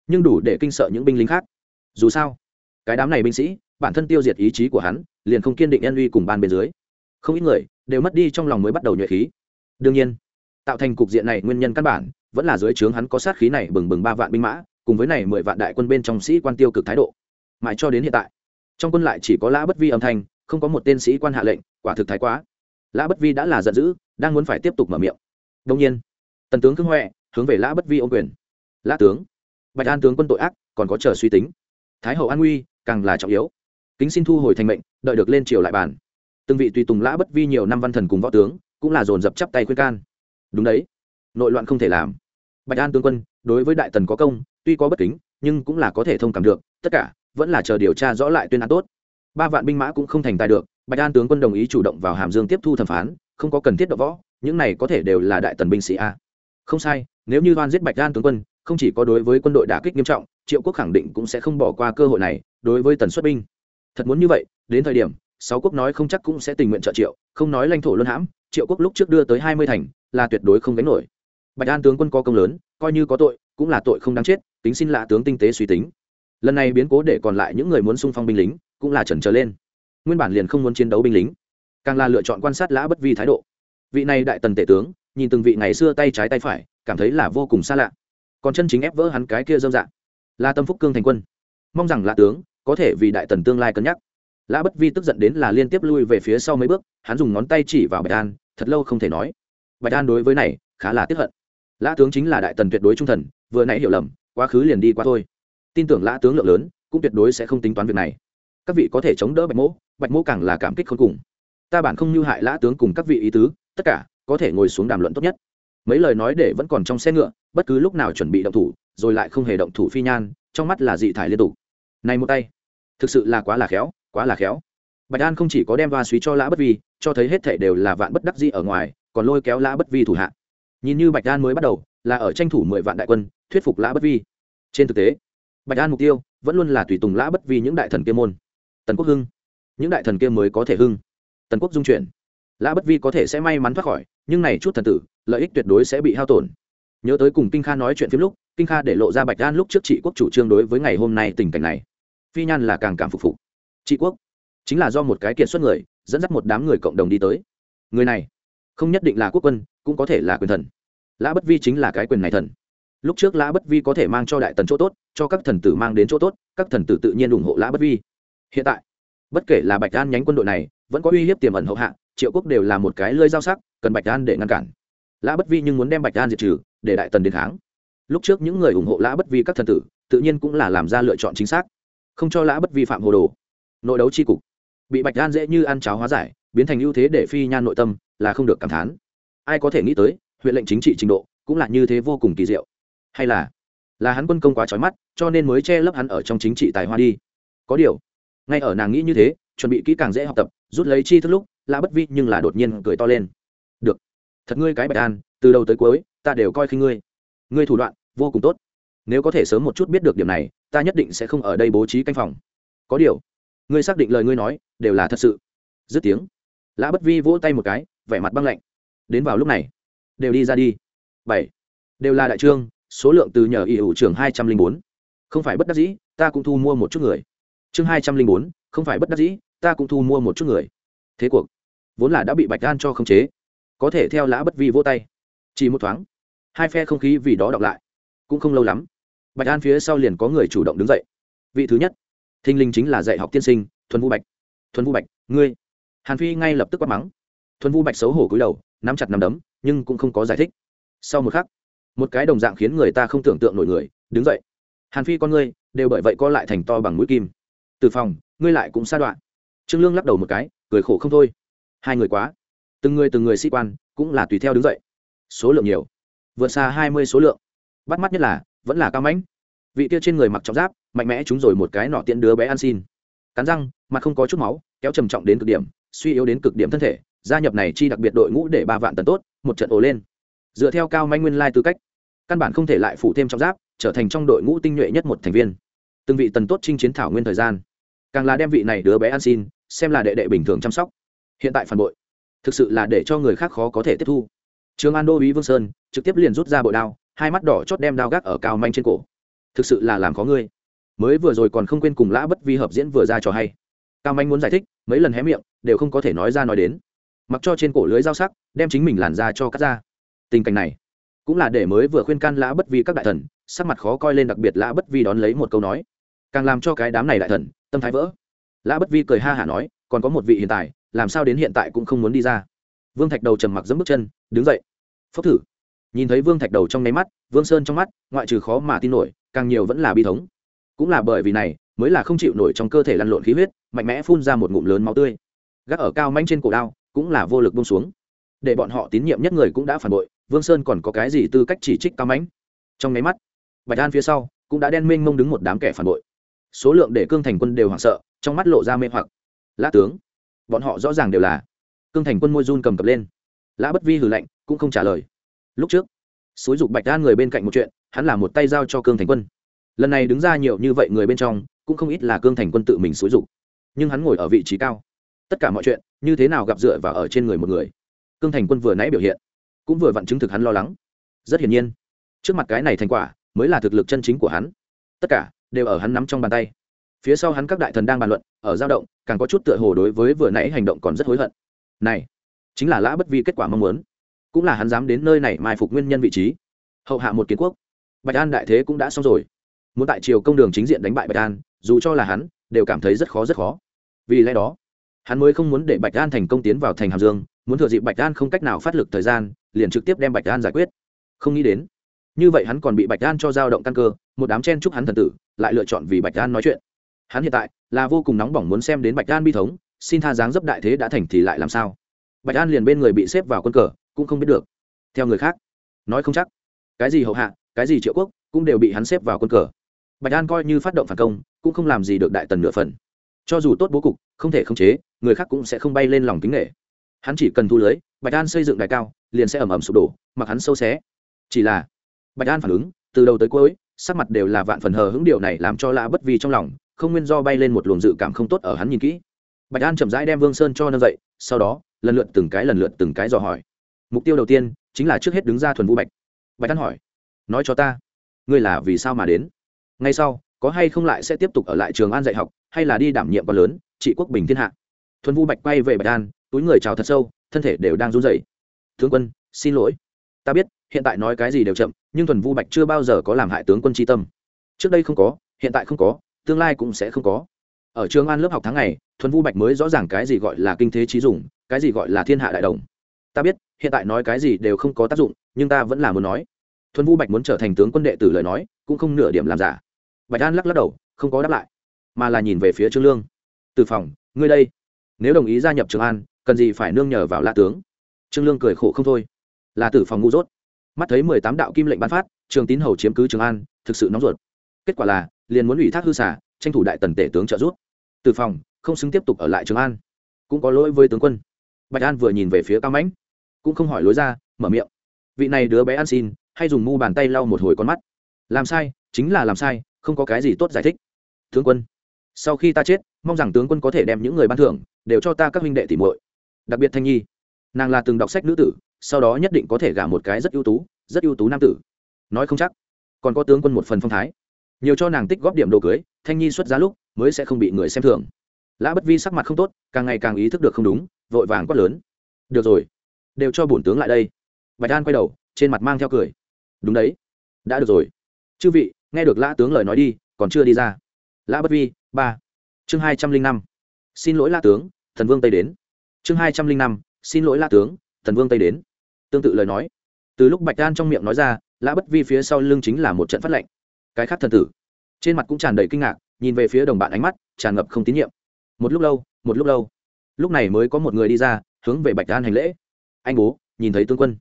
S1: Nhưng đủ để kinh sợ những binh lính khác. Dù sao, cái đám này binh sĩ, bản thân tiêu diệt ý chí của hắn, liền không kiên định nhân uy cùng ban bên dưới. Không ít người đều mất đi trong lòng mới bắt đầu nhuệ khí. Đương nhiên, tạo thành cục diện này nguyên nhân căn bản vẫn là dưới trướng hắn có sát khí này bừng bừng ba vạn binh mã, cùng với này mười vạn đại quân bên trong sĩ quan tiêu cực thái độ. Mãi cho đến hiện tại, trong quân lại chỉ có lã bất vi âm thanh, không có một tên sĩ quan hạ lệnh, quả thực thái quá lã bất vi đã là giận dữ, đang muốn phải tiếp tục mở miệng. Đông nhiên, tần tướng khương huệ hướng về lã bất vi ô quyền. Lã tướng, bạch an tướng quân tội ác, còn có chờ suy tính. Thái hậu an nguy, càng là trọng yếu. Kính xin thu hồi thành mệnh, đợi được lên triều lại bàn. Từng vị tùy tùng lã bất vi nhiều năm văn thần cùng võ tướng, cũng là dồn dập chắp tay khuyên can. Đúng đấy, nội loạn không thể làm. Bạch an tướng quân, đối với đại tần có công, tuy có bất kính, nhưng cũng là có thể thông cảm được, tất cả vẫn là chờ điều tra rõ lại tuyên án tốt. Ba vạn binh mã cũng không thành tài được bạch an tướng quân đồng ý chủ động vào hàm dương tiếp thu thẩm phán, không có cần thiết đọ võ, những này có thể đều là đại tần binh sĩ a. Không sai, nếu như đoan giết bạch an tướng quân, không chỉ có đối với quân đội đả kích nghiêm trọng, triệu quốc khẳng định cũng sẽ không bỏ qua cơ hội này, đối với tần xuất binh. Thật muốn như vậy, đến thời điểm, sáu quốc nói không chắc cũng sẽ tình nguyện trợ triệu, không nói lãnh thổ luân hãm, triệu quốc lúc trước đưa tới hai mươi thành, là tuyệt đối không gánh nổi. Bạch an tướng quân có công lớn, coi như có tội, cũng là tội không đáng chết, tính xin lạ tướng tinh tế suy tính. Lần này biến cố để còn lại những người muốn xung phong binh lính, cũng là trần trở lên nguyên bản liền không muốn chiến đấu binh lính, càng là lựa chọn quan sát lã bất vi thái độ. Vị này đại tần tể tướng, nhìn từng vị ngày xưa tay trái tay phải, cảm thấy là vô cùng xa lạ. Còn chân chính ép vỡ hắn cái kia dâm dạng, là tâm phúc cương thành quân. Mong rằng lạ tướng, có thể vì đại tần tương lai cân nhắc. Lã bất vi tức giận đến là liên tiếp lui về phía sau mấy bước, hắn dùng ngón tay chỉ vào bạch an, thật lâu không thể nói. Bạch an đối với này, khá là tiếp hận. Lã tướng chính là đại tần tuyệt đối trung thần, vừa nãy hiểu lầm, quá khứ liền đi qua thôi. Tin tưởng lã tướng lượng lớn, cũng tuyệt đối sẽ không tính toán việc này các vị có thể chống đỡ bạch mỗ bạch mỗ càng là cảm kích khôn cùng. Ta bản không như hại lã tướng cùng các vị ý tứ, tất cả có thể ngồi xuống đàm luận tốt nhất. Mấy lời nói để vẫn còn trong xe ngựa, bất cứ lúc nào chuẩn bị động thủ, rồi lại không hề động thủ phi nhan, trong mắt là dị thải liên tục. Này một tay, thực sự là quá là khéo, quá là khéo. Bạch an không chỉ có đem va suý cho lã bất vi, cho thấy hết thể đều là vạn bất đắc dĩ ở ngoài, còn lôi kéo lã bất vi thủ hạ. Nhìn như bạch an mới bắt đầu, là ở tranh thủ mười vạn đại quân, thuyết phục lã bất vi. Trên thực tế, bạch an mục tiêu vẫn luôn là tùy tùng lã bất vi những đại thần kia môn tần quốc hưng. Những đại thần kia mới có thể hưng. Tần quốc dung chuyển. Lã bất vi có thể sẽ may mắn thoát khỏi, nhưng này chút thần tử, lợi ích tuyệt đối sẽ bị hao tổn. Nhớ tới cùng kinh kha nói chuyện phim lúc, kinh kha để lộ ra bạch an lúc trước trị quốc chủ trương đối với ngày hôm nay tình cảnh này. Phi nhan là càng cảm phục phục. Trị quốc chính là do một cái kiệt xuất người, dẫn dắt một đám người cộng đồng đi tới. Người này không nhất định là quốc quân, cũng có thể là quyền thần. Lã bất vi chính là cái quyền này thần. Lúc trước lã bất vi có thể mang cho đại tần chỗ tốt, cho các thần tử mang đến chỗ tốt, các thần tử tự nhiên ủng hộ lã bất vi hiện tại, bất kể là bạch an nhánh quân đội này, vẫn có uy hiếp tiềm ẩn hậu hạ, triệu quốc đều là một cái lơi giao sắc, cần bạch an để ngăn cản. Lã bất vi nhưng muốn đem bạch an diệt trừ, để đại tần đến kháng. Lúc trước những người ủng hộ lã bất vi các thần tử, tự nhiên cũng là làm ra lựa chọn chính xác. Không cho lã bất vi phạm hồ đồ. Nội đấu c h i cục. Bị bạch an dễ như ăn cháo hóa giải, biến thành ưu thế để phi nhan nội tâm, là không được cảm thán. Ai có thể nghĩ tới, huyện lệnh chính trị trình độ cũng là như thế vô cùng kỳ diệu. Hay là là hắn quân công quá trói mắt, cho nên mới che lấp hắn ở trong chính trị tài hoa đi. Có điều ngay ở nàng nghĩ như thế, chuẩn bị kỹ càng dễ học tập, rút lấy chi thức lúc, lã bất vi nhưng là đột nhiên cười to lên. Được. Thật ngươi cái bạch an từ đầu tới cuối, ta đều coi khi ngươi. Ngươi thủ đoạn, vô cùng tốt. Nếu có thể sớm một chút biết được điểm này, ta nhất định sẽ không ở đây bố trí canh phòng. Có điều, ngươi xác định lời ngươi nói, đều là thật sự. Dứt tiếng, lã bất vi vỗ tay một cái, vẻ mặt băng lạnh. Đến vào lúc này, đều đi ra đi. Bảy. Đều là đại trương, số lượng từ nhờ ỷ ủ trưởng hai trăm linh bốn. Không phải bất đắc dĩ, ta cũng thu mua một chút người chương hai trăm linh bốn, không phải bất đắc dĩ, ta cũng thu mua một chút người. Thế cuộc, vốn là đã bị bạch gan cho khống chế, có thể theo lã bất vi vô tay. Chỉ một thoáng, hai phe không khí vì đó đọc lại, cũng không lâu lắm, bạch an phía sau liền có người chủ động đứng dậy. Vị thứ nhất thinh linh chính là dạy học tiên sinh, thuần vu bạch. Thuần vu bạch, ngươi. Hàn phi ngay lập tức quát mắng. Thuần vu bạch xấu hổ cúi đầu, nắm chặt nắm đấm, nhưng cũng không có giải thích. Sau một khắc, một cái đồng dạng khiến người ta không tưởng tượng nổi người, đứng dậy. Hàn phi con ngươi đều bởi vậy co lại thành to bằng mũi kim từ phòng, ngươi lại cũng xa đoạn. Trương lương lắc đầu một cái, cười khổ không thôi. Hai người quá. Từng người từng người sĩ quan, cũng là tùy theo đứng dậy. Số lượng nhiều. Vượt xa hai mươi số lượng. Bắt mắt nhất là, vẫn là cao mãnh. Vị kia trên người mặc trọng giáp, mạnh mẽ chúng rồi một cái nọ tiện đứa bé ăn xin. Cắn răng, mặt không có chút máu, kéo trầm trọng đến cực điểm, suy yếu đến cực điểm thân thể, gia nhập này chi đặc biệt đội ngũ để ba vạn tần tốt, một trận ồ lên. Dựa theo cao manh nguyên lai tư cách, căn bản không thể lại phụ thêm trọng giáp, trở thành trong đội ngũ tinh nhuệ nhất một thành viên. Từng vị tần tốt chinh chiến thảo nguyên thời gian càng là đem vị này đứa bé ăn xin, xem là đệ đệ bình thường chăm sóc. Hiện tại phản bội, thực sự là để cho người khác khó có thể tiếp thu. Trường an đô ý vương sơn trực tiếp liền rút ra bội đao, hai mắt đỏ chót đem đao gác ở cao manh trên cổ. Thực sự là làm khó ngươi. Mới vừa rồi còn không quên cùng lã bất vi hợp diễn vừa ra trò hay. Cao manh muốn giải thích, mấy lần hé miệng đều không có thể nói ra nói đến. Mặc cho trên cổ lưới dao sắc, đem chính mình làn ra cho cắt ra. Tình cảnh này cũng là để mới vừa khuyên can lã bất vi các đại thần, sắc mặt khó coi lên đặc biệt lã bất vi đón lấy một câu nói. Càng làm cho cái đám này đại thần tâm thái vỡ. Lã bất vi cười ha hả nói, còn có một vị hiện tại làm sao đến hiện tại cũng không muốn đi ra. Vương thạch đầu trầm mặc dẫm bước chân, đứng dậy. Phốc thử. Nhìn thấy vương thạch đầu trong nháy mắt, vương sơn trong mắt, ngoại trừ khó mà tin nổi, càng nhiều vẫn là bi thống. Cũng là bởi vì này, mới là không chịu nổi trong cơ thể lăn lộn khí huyết, mạnh mẽ phun ra một ngụm lớn máu tươi. Gác ở cao manh trên cổ đao, cũng là vô lực bông xuống. Để bọn họ tín nhiệm nhất người cũng đã phản bội, vương sơn còn có cái gì tư cách chỉ trích cao mãnh trong nháy mắt, bạch an phía sau, cũng đã đen minh mông đứng một đám kẻ phản bội số lượng để cương thành quân đều hoảng sợ, trong mắt lộ ra mê hoặc. Lã tướng, bọn họ rõ ràng đều là. Cương thành quân môi run cầm cập lên. Lã bất vi hử lạnh, cũng không trả lời. Lúc trước, xúi dục bạch đan người bên cạnh một chuyện, hắn là một tay giao cho cương thành quân. Lần này đứng ra nhiều như vậy người bên trong, cũng không ít là cương thành quân tự mình xúi dục. Nhưng hắn ngồi ở vị trí cao. Tất cả mọi chuyện, như thế nào gặp dựa và ở trên người một người? Cương thành quân vừa nãy biểu hiện, cũng vừa vặn chứng thực hắn lo lắng. Rất hiển nhiên, trước mặt cái này thành quả, mới là thực lực chân chính của hắn. Tất cả đều ở hắn nắm trong bàn tay. Phía sau hắn các đại thần đang bàn luận, ở giao động, càng có chút tựa hồ đối với vừa nãy hành động còn rất hối hận. Này, chính là lã bất vi kết quả mong muốn. Cũng là hắn dám đến nơi này mai phục nguyên nhân vị trí. Hậu hạ một kiến quốc. Bạch an đại thế cũng đã xong rồi. Muốn tại triều công đường chính diện đánh bại bạch an, dù cho là hắn, đều cảm thấy rất khó rất khó. Vì lẽ đó, hắn mới không muốn để bạch an thành công tiến vào thành hàm dương, muốn thừa dịp bạch an không cách nào phát lực thời gian, liền trực tiếp đem bạch an giải quyết. Không nghĩ đến như vậy hắn còn bị bạch an cho dao động căn cơ, một đám chen chúc hắn thần tử, lại lựa chọn vì bạch an nói chuyện. Hắn hiện tại là vô cùng nóng bỏng muốn xem đến bạch an bi thống, xin tha dáng dấp đại thế đã thành thì lại làm sao? Bạch an liền bên người bị xếp vào quân cờ, cũng không biết được. Theo người khác, nói không chắc. Cái gì hậu hạ, cái gì triệu quốc, cũng đều bị hắn xếp vào quân cờ. Bạch an coi như phát động phản công, cũng không làm gì được đại tần nửa phần. Cho dù tốt bố cục, không thể khống chế, người khác cũng sẽ không bay lên lòng kính nghệ hắn chỉ cần thu lưới, bạch an xây dựng đài cao, liền sẽ ẩm ẩm sụp đổ, mặc hắn sâu xé. Chỉ là bạch an phản ứng, từ đầu tới cuối, sắc mặt đều là vạn phần hờ hững, điều này làm cho lạ bất vi trong lòng, không nguyên do bay lên một luồng dự cảm không tốt ở hắn nhìn kỹ. Bạch an chậm rãi đem vương sơn cho nâng dậy, sau đó, lần lượt từng cái lần lượt từng cái dò hỏi. Mục tiêu đầu tiên, chính là trước hết đứng ra thuần vũ bạch. Bạch an hỏi, nói cho ta, ngươi là vì sao mà đến? Ngay sau, có hay không lại sẽ tiếp tục ở lại trường an dạy học, hay là đi đảm nhiệm quá lớn, trị quốc bình thiên hạ? Thuần vũ bạch quay về bạch an, túi người chào thật sâu, thân thể đều đang run rẩy. Tướng quân, xin lỗi ta biết, hiện tại nói cái gì đều chậm, nhưng thuần vu bạch chưa bao giờ có làm hại tướng quân tri tâm. Trước đây không có, hiện tại không có, tương lai cũng sẽ không có. Ở trường an lớp học tháng ngày, thuần vu bạch mới rõ ràng cái gì gọi là kinh thế trí dùng, cái gì gọi là thiên hạ đại đồng. Ta biết, hiện tại nói cái gì đều không có tác dụng, nhưng ta vẫn là muốn nói. Thuần vu bạch muốn trở thành tướng quân đệ tử lời nói, cũng không nửa điểm làm giả. Bạch an lắc lắc đầu, không có đáp lại, mà là nhìn về phía trương lương. Từ phòng, ngươi đây. Nếu đồng ý gia nhập trường an, cần gì phải nương nhờ vào lạ tướng? Trương lương cười khổ không thôi là tử phòng ngu dốt. Mắt thấy mười tám đạo kim lệnh ban phát, trường tín hầu chiếm cứ trường an, thực sự nóng ruột. Kết quả là, liền muốn ủy thác hư xả tranh thủ đại tần tể tướng trợ giúp. Từ phòng, không xứng tiếp tục ở lại trường an. Cũng có lỗi với tướng quân. Bạch an vừa nhìn về phía cao mãnh, cũng không hỏi lối ra, mở miệng. Vị này đứa bé ăn xin, hay dùng mu bàn tay lau một hồi con mắt. Làm sai, chính là làm sai, không có cái gì tốt giải thích. Tướng quân, sau khi ta chết, mong rằng tướng quân có thể đem những người ban thưởng, đều cho ta các huynh đệ tỉ muội. Đặc biệt thanh nhi, nàng là từng đọc sách nữ tử sau đó nhất định có thể gả một cái rất ưu tú, rất ưu tú nam tử. Nói không chắc. Còn có tướng quân một phần phong thái. Nhiều cho nàng tích góp điểm đồ cưới, thanh nhi xuất giá lúc mới sẽ không bị người xem thường. Lã bất vi sắc mặt không tốt, càng ngày càng ý thức được không đúng, vội vàng quát lớn. Được rồi, đều cho bổn tướng lại đây. Bạch an quay đầu, trên mặt mang theo cười. Đúng đấy. Đã được rồi. Chư vị, nghe được lã tướng lời nói đi, còn chưa đi ra. Lã bất vi, ba. Chương hai trăm linh năm. Xin lỗi lã tướng, thần vương tây đến. Chương hai trăm linh năm, xin lỗi lã tướng, thần vương tây đến tương tự lời nói. Từ lúc bạch đan trong miệng nói ra, lã bất vi phía sau lưng chính là một trận phát lệnh. Cái khác thần tử. Trên mặt cũng tràn đầy kinh ngạc, nhìn về phía đồng bạn ánh mắt, tràn ngập không tín nhiệm. Một lúc lâu, một lúc lâu. Lúc này mới có một người đi ra, hướng về bạch đan hành lễ. Anh bố, nhìn thấy tướng quân.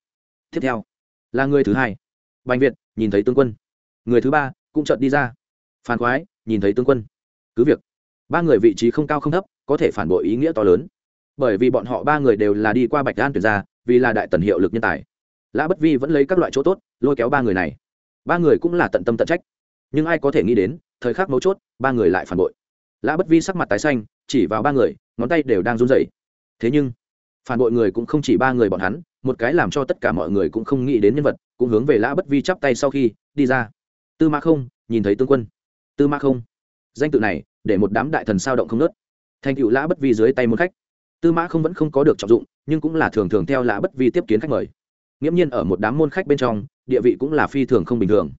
S1: Tiếp theo, là người thứ hai. Bành việt, nhìn thấy tướng quân. Người thứ ba cũng chợt đi ra. Phản khoái, nhìn thấy tướng quân. Cứ việc. Ba người vị trí không cao không thấp, có thể phản bội ý nghĩa to lớn. Bởi vì bọn họ ba người đều là đi qua bạch đan tuyển ra vì là đại tần hiệu lực nhân tài. Lã bất vi vẫn lấy các loại chỗ tốt, lôi kéo ba người này. Ba người cũng là tận tâm tận trách. Nhưng ai có thể nghĩ đến, thời khắc mấu chốt, ba người lại phản bội. Lã bất vi sắc mặt tái xanh, chỉ vào ba người, ngón tay đều đang run rẩy. Thế nhưng, phản bội người cũng không chỉ ba người bọn hắn, một cái làm cho tất cả mọi người cũng không nghĩ đến nhân vật, cũng hướng về lã bất vi chắp tay sau khi, đi ra. Tư ma không, nhìn thấy tướng quân. Tư ma không. Danh tự này, để một đám đại thần sao động không nớt. Thành cựu lã bất vi dưới tay một khách tư mã không vẫn không có được trọng dụng, nhưng cũng là thường thường theo lã bất vi tiếp kiến khách mời. Nghiễm nhiên ở một đám môn khách bên trong, địa vị cũng là phi thường không bình thường.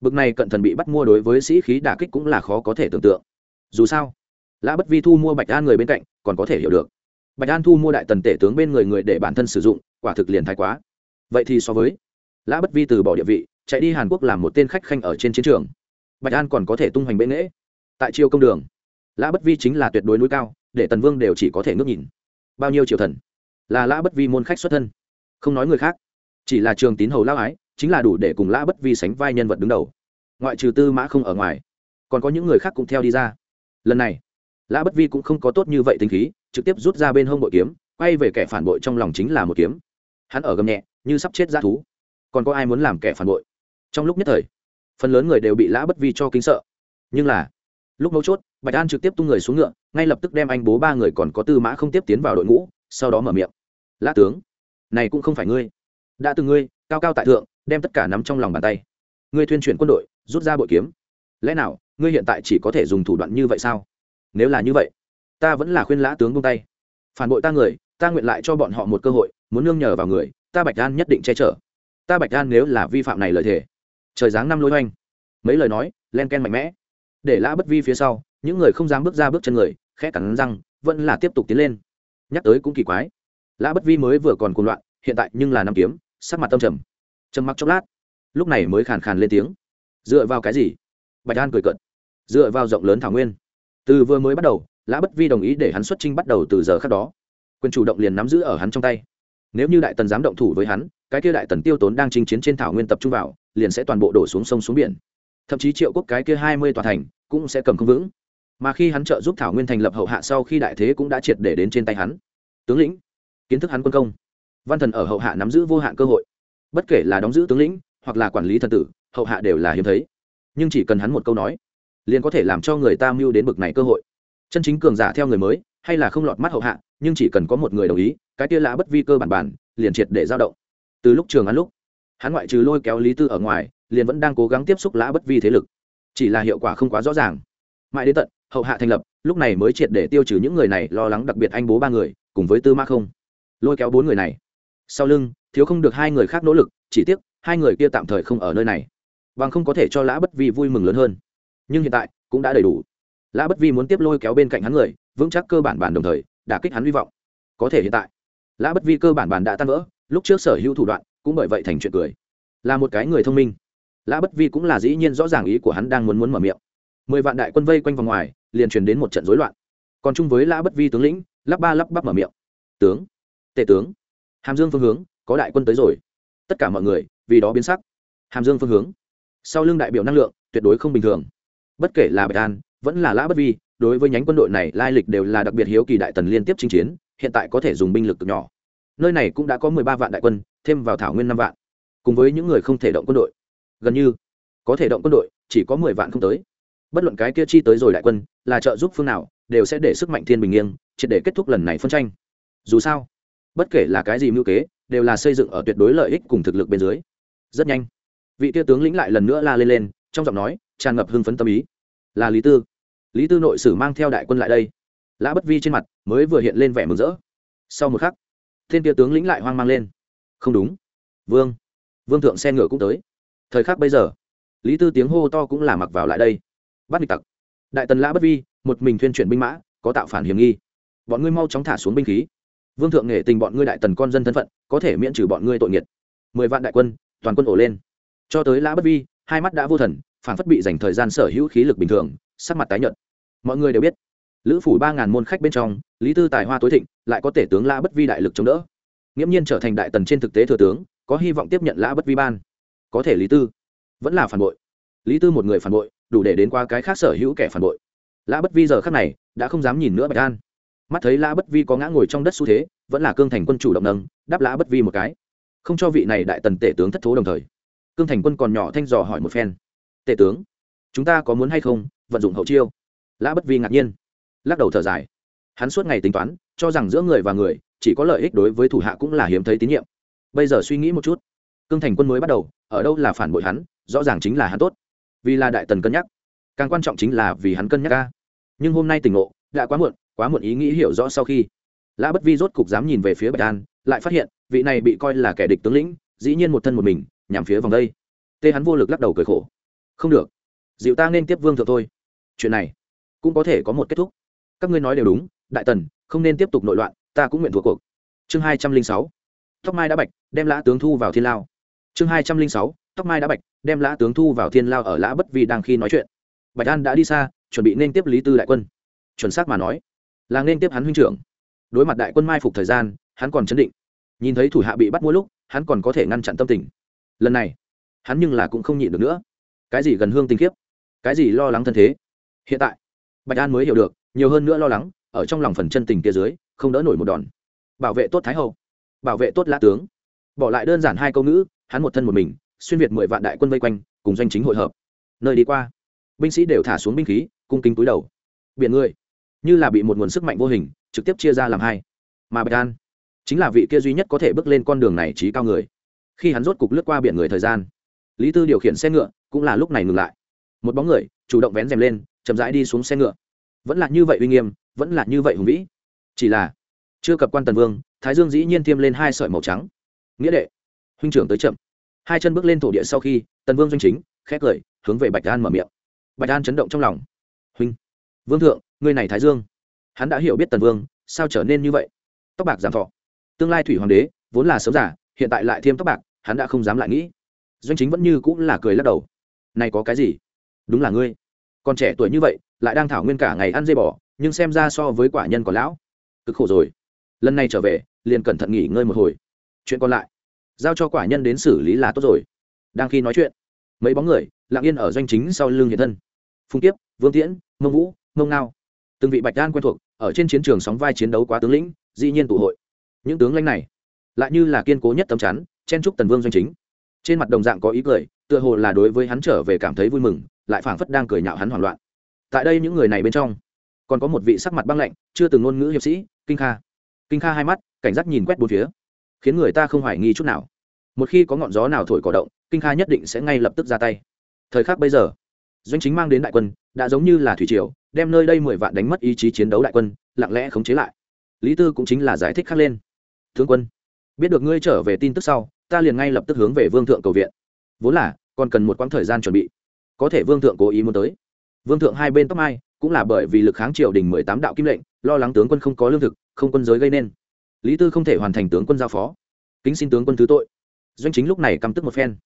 S1: Bực này cận thần bị bắt mua đối với sĩ khí đả kích cũng là khó có thể tưởng tượng. Dù sao, lã bất vi thu mua bạch an người bên cạnh, còn có thể hiểu được. Bạch an thu mua đại tần tể tướng bên người người để bản thân sử dụng, quả thực liền thái quá. Vậy thì so với lã bất vi từ bỏ địa vị, chạy đi hàn quốc làm một tên khách khanh ở trên chiến trường. Bạch an còn có thể tung hoành bệ nghễ. Tại triều công đường, lã bất vi chính là tuyệt đối núi cao, để tần vương đều chỉ có thể ngước nhìn bao nhiêu triều thần? Là lã bất vi môn khách xuất thân. Không nói người khác, chỉ là trường tín hầu lao ái, chính là đủ để cùng lã bất vi sánh vai nhân vật đứng đầu. Ngoại trừ tư mã không ở ngoài, còn có những người khác cũng theo đi ra. Lần này, lã bất vi cũng không có tốt như vậy tính khí, trực tiếp rút ra bên hông bội kiếm, quay về kẻ phản bội trong lòng chính là một kiếm. Hắn ở gầm nhẹ, như sắp chết ra thú. Còn có ai muốn làm kẻ phản bội? Trong lúc nhất thời, phần lớn người đều bị lã bất vi cho kính sợ. Nhưng là lúc mấu chốt, bạch an trực tiếp tung người xuống ngựa, ngay lập tức đem anh bố ba người còn có tư mã không tiếp tiến vào đội ngũ, sau đó mở miệng. Lã tướng, này cũng không phải ngươi. Đã từng ngươi, cao cao tại thượng, đem tất cả nắm trong lòng bàn tay. Ngươi tuyên truyền quân đội, rút ra bội kiếm. Lẽ nào, ngươi hiện tại chỉ có thể dùng thủ đoạn như vậy sao? Nếu là như vậy, ta vẫn là khuyên lã tướng buông tay. Phản bội ta người, ta nguyện lại cho bọn họ một cơ hội, muốn nương nhờ vào người, ta bạch an nhất định che chở. Ta bạch an nếu là vi phạm này lời thề. Trời giáng năm lôi oanh mấy lời nói, len ken mạnh mẽ để lã bất vi phía sau, những người không dám bước ra bước chân người, khẽ cắn răng, vẫn là tiếp tục tiến lên. Nhắc tới cũng kỳ quái. Lã bất vi mới vừa còn cuồng loạn, hiện tại nhưng là năm kiếm, sắc mặt tâm trầm. Trầm mặc chốc lát, lúc này mới khàn khàn lên tiếng. Dựa vào cái gì? Bạch an cười cận dựa vào rộng lớn thảo nguyên. Từ vừa mới bắt đầu, lã bất vi đồng ý để hắn xuất trinh bắt đầu từ giờ khác đó. Quyền chủ động liền nắm giữ ở hắn trong tay. Nếu như đại tần dám động thủ với hắn, cái kia đại tần tiêu tốn đang chinh chiến trên thảo nguyên tập trung vào, liền sẽ toàn bộ đổ xuống sông xuống biển thậm chí triệu quốc cái kia hai mươi tòa thành cũng sẽ cầm không vững. Mà khi hắn trợ giúp thảo nguyên thành lập hậu hạ sau khi đại thế cũng đã triệt để đến trên tay hắn. Tướng lĩnh, kiến thức hắn quân công. Văn thần ở hậu hạ nắm giữ vô hạn cơ hội. Bất kể là đóng giữ tướng lĩnh hoặc là quản lý thần tử, hậu hạ đều là hiếm thấy. Nhưng chỉ cần hắn một câu nói, liền có thể làm cho người ta mưu đến bực này cơ hội. Chân chính cường giả theo người mới, hay là không lọt mắt hậu hạ, nhưng chỉ cần có một người đồng ý, cái kia lã bất vi cơ bản bản, liền triệt để giao động. Từ lúc trường ăn lúc hắn ngoại trừ lôi kéo lý tư ở ngoài, liền vẫn đang cố gắng tiếp xúc lã bất vi thế lực. Chỉ là hiệu quả không quá rõ ràng. Mãi đến tận, hậu hạ thành lập, lúc này mới triệt để tiêu trừ những người này lo lắng đặc biệt anh bố ba người, cùng với tư ma không. Lôi kéo bốn người này. Sau lưng, thiếu không được hai người khác nỗ lực, chỉ tiếc, hai người kia tạm thời không ở nơi này. Bằng không có thể cho lã bất vi vui mừng lớn hơn. Nhưng hiện tại, cũng đã đầy đủ. Lã bất vi muốn tiếp lôi kéo bên cạnh hắn người, vững chắc cơ bản bản đồng thời đã kích hắn hy vọng. Có thể hiện tại, lã bất vi cơ bản bản đã tan vỡ, lúc trước sở hữu thủ đoạn cũng bởi vậy thành chuyện cười. Là một cái người thông minh. Lã bất vi cũng là dĩ nhiên rõ ràng ý của hắn đang muốn muốn mở miệng. Mười vạn đại quân vây quanh vòng ngoài, liền truyền đến một trận rối loạn. Còn chung với lã bất vi tướng lĩnh, lắp ba lắp bắp mở miệng. Tướng tể tướng, hàm dương phương hướng, có đại quân tới rồi. Tất cả mọi người, vì đó biến sắc. Hàm dương phương hướng. Sau lưng đại biểu năng lượng, tuyệt đối không bình thường. Bất kể là bạch an, vẫn là lã bất vi, đối với nhánh quân đội này, lai lịch đều là đặc biệt hiếu kỳ đại tần liên tiếp chinh chiến, hiện tại có thể dùng binh lực cực nhỏ. Nơi này cũng đã có mười ba vạn đại quân thêm vào thảo nguyên năm vạn, cùng với những người không thể động quân đội. Gần như, có thể động quân đội, chỉ có mười vạn không tới. Bất luận cái kia chi tới rồi đại quân, là trợ giúp phương nào, đều sẽ để sức mạnh thiên bình nghiêng, triệt để kết thúc lần này phân tranh. Dù sao, bất kể là cái gì mưu kế, đều là xây dựng ở tuyệt đối lợi ích cùng thực lực bên dưới. Rất nhanh, vị kia tướng lĩnh lại lần nữa la lên lên, trong giọng nói, tràn ngập hưng phấn tâm ý. Là lý tư. Lý tư nội sử mang theo đại quân lại đây. Lã bất vi trên mặt mới vừa hiện lên vẻ mừng rỡ. Sau một khắc, thiên kia tướng lĩnh lại hoang mang lên không đúng. Vương. Vương thượng xe ngựa cũng tới. Thời khắc bây giờ, lý tư tiếng hô to cũng là mặc vào lại đây. Bắt địch tặc. Đại tần lã bất vi, một mình thuyên chuyển binh mã, có tạo phản hiểm nghi. Bọn ngươi mau chóng thả xuống binh khí. Vương thượng nghệ tình bọn ngươi đại tần con dân thân phận, có thể miễn trừ bọn ngươi tội nghiệt. Mười vạn đại quân, toàn quân ổ lên. Cho tới lã bất vi, hai mắt đã vô thần, phản phất bị dành thời gian sở hữu khí lực bình thường, sắc mặt tái nhợt. Mọi người đều biết, lữ phủ ba ngàn môn khách bên trong, lý tư tài hoa tối thịnh, lại có thể tướng lã bất vi đại lực chống đỡ nghiễm nhiên trở thành đại tần trên thực tế thừa tướng, có hy vọng tiếp nhận lã bất vi ban. Có thể lý tư vẫn là phản bội. Lý tư một người phản bội, đủ để đến qua cái khác sở hữu kẻ phản bội. Lã bất vi giờ khác này, đã không dám nhìn nữa bạch an. Mắt thấy lã bất vi có ngã ngồi trong đất xu thế, vẫn là cương thành quân chủ động nâng, đáp lã bất vi một cái. Không cho vị này đại tần tể tướng thất thố đồng thời, cương thành quân còn nhỏ thanh dò hỏi một phen. Tể tướng, chúng ta có muốn hay không vận dụng hậu chiêu? Lã bất vi ngạc nhiên, lắc đầu thở dài. Hắn suốt ngày tính toán, cho rằng giữa người và người chỉ có lợi ích đối với thủ hạ cũng là hiếm thấy tín nhiệm. Bây giờ suy nghĩ một chút. Cương thành quân mới bắt đầu, ở đâu là phản bội hắn, rõ ràng chính là hắn tốt. Vì là đại tần cân nhắc, càng quan trọng chính là vì hắn cân nhắc ca nhưng hôm nay tỉnh ngộ, đã quá muộn quá muộn ý nghĩ hiểu rõ sau khi, lã bất vi rốt cục dám nhìn về phía bạch đan lại phát hiện, vị này bị coi là kẻ địch tướng lĩnh, dĩ nhiên một thân một mình, nhằm phía vòng đây. Tê hắn vô lực lắc đầu cười khổ. Không được. Dịu ta nên tiếp vương thượng thôi. Chuyện này cũng có thể có một kết thúc. Các ngươi nói đều đúng, đại tần, không nên tiếp tục nội loạn ta cũng nguyện thua cuộc. Chương hai trăm linh sáu. Tóc mai đã bạch, đem lã tướng thu vào thiên lao. Chương hai trăm linh sáu. Tóc mai đã bạch, đem lã tướng thu vào thiên lao ở lã bất vì đang khi nói chuyện. Bạch an đã đi xa, chuẩn bị nên tiếp lý tư đại quân. Chuẩn xác mà nói, là nên tiếp hắn huynh trưởng. Đối mặt đại quân mai phục thời gian, hắn còn chấn định. Nhìn thấy thủ hạ bị bắt mỗi lúc, hắn còn có thể ngăn chặn tâm tình. Lần này, hắn nhưng là cũng không nhịn được nữa. Cái gì gần hương tình khiếp? Cái gì lo lắng thân thế? Hiện tại, bạch an mới hiểu được, nhiều hơn nữa lo lắng ở trong lòng phần chân tình kia dưới, không đỡ nổi một đòn. Bảo vệ tốt thái hậu, bảo vệ tốt lã tướng. Bỏ lại đơn giản hai câu ngữ, hắn một thân một mình, xuyên việt mười vạn đại quân vây quanh, cùng doanh chính hội hợp. Nơi đi qua, binh sĩ đều thả xuống binh khí, cung kính túi đầu. Biển người, như là bị một nguồn sức mạnh vô hình, trực tiếp chia ra làm hai. Mà bạch an, chính là vị kia duy nhất có thể bước lên con đường này trí cao người. Khi hắn rốt cục lướt qua biển người thời gian, lý tư điều khiển xe ngựa cũng là lúc này ngừng lại. Một bóng người chủ động vén rèm lên, chậm rãi đi xuống xe ngựa. Vẫn là như vậy uy nghiêm vẫn là như vậy hùng vĩ. Chỉ là, chưa cập quan tần vương, thái dương dĩ nhiên tiêm lên hai sợi màu trắng. Nghĩa đệ, huynh trưởng tới chậm. Hai chân bước lên thổ địa sau khi, tần vương doanh chính khét cười, hướng về bạch an mở miệng. Bạch an chấn động trong lòng. Huynh, vương thượng, người này thái dương. Hắn đã hiểu biết tần vương, sao trở nên như vậy? Tóc bạc giảm thọ. Tương lai thủy hoàng đế, vốn là sớm giả hiện tại lại thêm tóc bạc, hắn đã không dám lại nghĩ. Doanh chính vẫn như cũng là cười lắc đầu. Này có cái gì? Đúng là ngươi. Còn trẻ tuổi như vậy, lại đang thảo nguyên cả ngày ăn dây bỏ nhưng xem ra so với quả nhân còn lão. Cực khổ rồi. Lần này trở về, liền cẩn thận nghỉ ngơi một hồi. Chuyện còn lại. Giao cho quả nhân đến xử lý là tốt rồi. Đang khi nói chuyện, mấy bóng người lặng yên ở doanh chính sau lưng hiện thân. Phung tiếp vương tiễn, mông vũ, mông ngao. Từng vị bạch đan quen thuộc ở trên chiến trường sóng vai chiến đấu quá tướng lĩnh, dĩ nhiên tụ hội. Những tướng lãnh này lại như là kiên cố nhất tấm chắn, chen trúc tần vương doanh chính. Trên mặt đồng dạng có ý cười, tựa hồ là đối với hắn trở về cảm thấy vui mừng, lại phảng phất đang cười nhạo hắn hoảng loạn. Tại đây những người này bên trong còn có một vị sắc mặt băng lạnh, chưa từng ngôn ngữ hiệp sĩ, kinh kha. Kinh kha hai mắt, cảnh giác nhìn quét bốn phía. Khiến người ta không hoài nghi chút nào. Một khi có ngọn gió nào thổi cỏ động, kinh kha nhất định sẽ ngay lập tức ra tay. Thời khắc bây giờ, doanh chính mang đến đại quân, đã giống như là thủy triều, đem nơi đây mười vạn đánh mất ý chí chiến đấu đại quân, lặng lẽ khống chế lại. Lý tư cũng chính là giải thích khắc lên. Thương quân, biết được ngươi trở về tin tức sau, ta liền ngay lập tức hướng về vương thượng cầu viện. Vốn là, còn cần một quãng thời gian chuẩn bị. Có thể vương thượng cố ý muốn tới. Vương thượng hai bên tóc mai cũng là bởi vì lực kháng triều đình mười tám đạo kim lệnh, lo lắng tướng quân không có lương thực, không quân giới gây nên. Lý tư không thể hoàn thành tướng quân giao phó. Kính xin tướng quân thứ tội. Doanh chính lúc này căm tức một phen.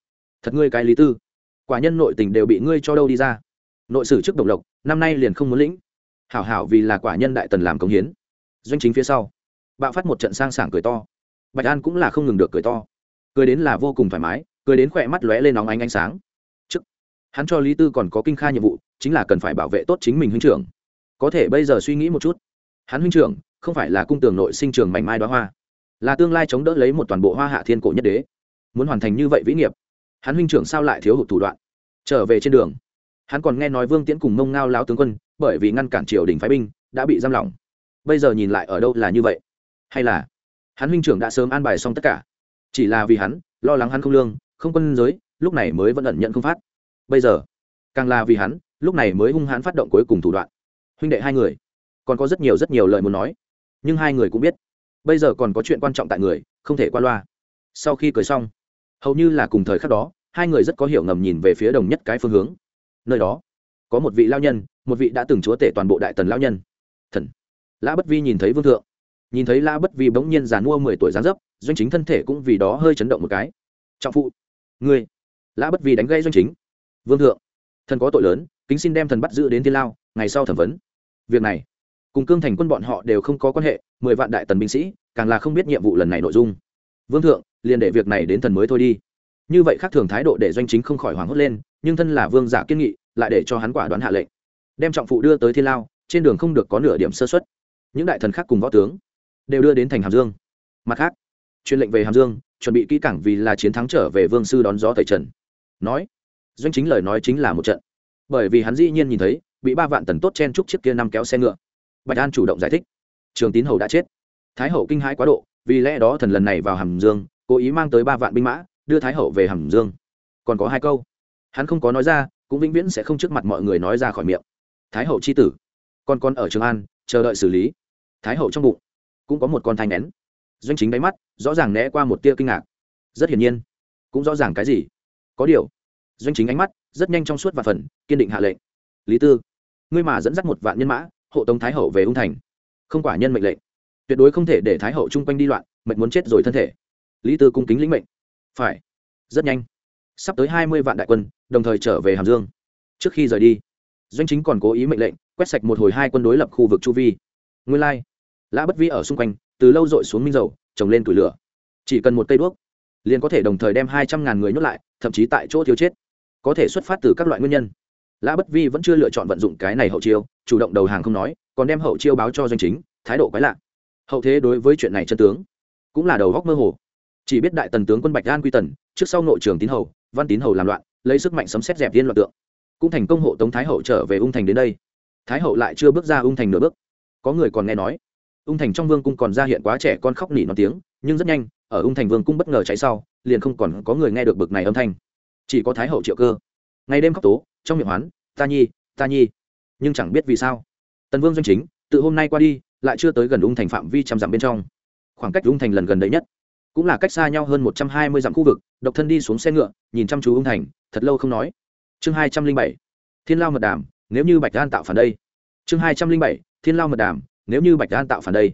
S1: Thật ngươi cái lý tư. Quả nhân nội tình đều bị ngươi cho đâu đi ra. Nội sử trước đồng lộc, năm nay liền không muốn lĩnh. Hảo hảo vì là quả nhân đại tần làm công hiến. Doanh chính phía sau. Bạo phát một trận sang sảng cười to. Bạch an cũng là không ngừng được cười to. Cười đến là vô cùng thoải mái, cười đến khỏe mắt lóe lên nóng ánh ánh sáng hắn cho lý tư còn có kinh kha nhiệm vụ, chính là cần phải bảo vệ tốt chính mình huynh trưởng. Có thể bây giờ suy nghĩ một chút. Hắn huynh trưởng, không phải là cung tường nội sinh trường mảnh mai đoá hoa. Là tương lai chống đỡ lấy một toàn bộ hoa hạ thiên cổ nhất đế. Muốn hoàn thành như vậy vĩ nghiệp, hắn huynh trưởng sao lại thiếu hụt thủ đoạn? Trở về trên đường, hắn còn nghe nói vương tiễn cùng mông ngao lao tướng quân, bởi vì ngăn cản triều đình phái binh, đã bị giam lỏng. Bây giờ nhìn lại ở đâu là như vậy? Hay là hắn huynh trưởng đã sớm an bài xong tất cả? Chỉ là vì hắn, lo lắng hắn không lương, không quân giới, lúc này mới vẫn ẩn nhận không phát bây giờ càng là vì hắn, lúc này mới hung hãn phát động cuối cùng thủ đoạn. Huynh đệ hai người, còn có rất nhiều rất nhiều lời muốn nói, nhưng hai người cũng biết, bây giờ còn có chuyện quan trọng tại người, không thể qua loa. Sau khi cười xong, hầu như là cùng thời khắc đó, hai người rất có hiểu ngầm nhìn về phía đồng nhất cái phương hướng. Nơi đó, có một vị lao nhân, một vị đã từng chúa tể toàn bộ đại tần lao nhân. Thần. Lã bất vi nhìn thấy vương thượng. Nhìn thấy lã bất vi bỗng nhiên giàn mua mười tuổi gián dấp, doanh chính thân thể cũng vì đó hơi chấn động một cái. Trọng phụ, ngươi. Lã bất vi đánh gây doanh chính vương thượng, thần có tội lớn, kính xin đem thần bắt giữ đến thiên lao, ngày sau thẩm vấn. Việc này, cùng cương thành quân bọn họ đều không có quan hệ, mười vạn đại tần binh sĩ, càng là không biết nhiệm vụ lần này nội dung. Vương thượng, liền để việc này đến thần mới thôi đi. Như vậy khác thường thái độ để doanh chính không khỏi hoảng hốt lên, nhưng thân là vương giả kiên nghị, lại để cho hắn quả đoán hạ lệnh. Đem trọng phụ đưa tới thiên lao, trên đường không được có nửa điểm sơ xuất những đại thần khác cùng võ tướng, đều đưa đến thành hàm dương. Mặt khác, truyền lệnh về hàm dương, chuẩn bị kỹ cảng vì là chiến thắng trở về vương sư đón gió tẩy trần. Nói doanh chính lời nói chính là một trận. Bởi vì hắn dĩ nhiên nhìn thấy, bị ba vạn tần tốt chen chúc chiếc kia năm kéo xe ngựa. Bạch an chủ động giải thích. Trường tín hầu đã chết. Thái hậu kinh hãi quá độ, vì lẽ đó thần lần này vào hàm dương, cố ý mang tới ba vạn binh mã, đưa thái hậu về hàm dương. Còn có hai câu. Hắn không có nói ra, cũng vĩnh viễn sẽ không trước mặt mọi người nói ra khỏi miệng. Thái hậu c h i tử. Con con ở trường an, chờ đợi xử lý. Thái hậu trong bụng. Cũng có một con thanh nén. Doanh chính đáy mắt, rõ ràng né qua một tia kinh ngạc. Rất hiển nhiên. Cũng rõ ràng cái gì? Có điều doanh chính ánh mắt rất nhanh trong suốt và phần, kiên định hạ lệnh. Lý tư, ngươi mà dẫn dắt một vạn nhân mã, hộ tống thái hậu về ung thành, không quả nhân mệnh lệnh. Tuyệt đối không thể để thái hậu chung quanh đi loạn, mệnh muốn chết rồi thân thể. Lý tư cung kính lĩnh mệnh. Phải, rất nhanh. Sắp tới hai mươi vạn đại quân, đồng thời trở về hàm dương. Trước khi rời đi, doanh chính còn cố ý mệnh lệnh, quét sạch một hồi hai quân đối lập khu vực chu vi. Nguyên lai, lã bất vi ở xung quanh, từ lâu dội xuống minh dầu, trồng lên tủi lửa. Chỉ cần một cây đuốc, liền có thể đồng thời đem hai trăm ngàn người nhốt lại, thậm chí tại chỗ thiếu chết có thể xuất phát từ các loại nguyên nhân. Lã bất vi vẫn chưa lựa chọn vận dụng cái này hậu chiêu, chủ động đầu hàng không nói, còn đem hậu chiêu báo cho doanh chính, thái độ quái lạ. Hậu thế đối với chuyện này chân tướng, cũng là đầu góc mơ hồ. Chỉ biết đại tần tướng quân bạch an quy tần, trước sau nội trường tín hầu, văn tín hầu làm loạn, lấy sức mạnh sấm xét dẹp viên loạn tượng. Cũng thành công hộ tống thái hậu trở về ung thành đến đây. Thái hậu lại chưa bước ra ung thành nửa bước. Có người còn nghe nói, ung thành trong vương cung còn ra hiện quá trẻ con khóc nỉ non tiếng, nhưng rất nhanh, ở ung thành vương cung bất ngờ cháy sau, liền không còn có người nghe được bực này âm thanh chỉ có thái hậu triệu cơ. Ngày đêm khóc tố, trong miệng hoán, ta nhi ta nhi. Nhưng chẳng biết vì sao. Tần vương doanh chính, từ hôm nay qua đi, lại chưa tới gần ung thành phạm vi trăm dặm bên trong. Khoảng cách ung thành lần gần đấy nhất, cũng là cách xa nhau hơn một trăm hai mươi dặm khu vực, độc thân đi xuống xe ngựa, nhìn chăm chú ung thành, thật lâu không nói. Chương hai trăm linh bảy, thiên lao mật đàm, nếu như bạch an tạo phản đây. Chương hai trăm linh bảy, thiên lao mật đàm, nếu như bạch an tạo phản đây.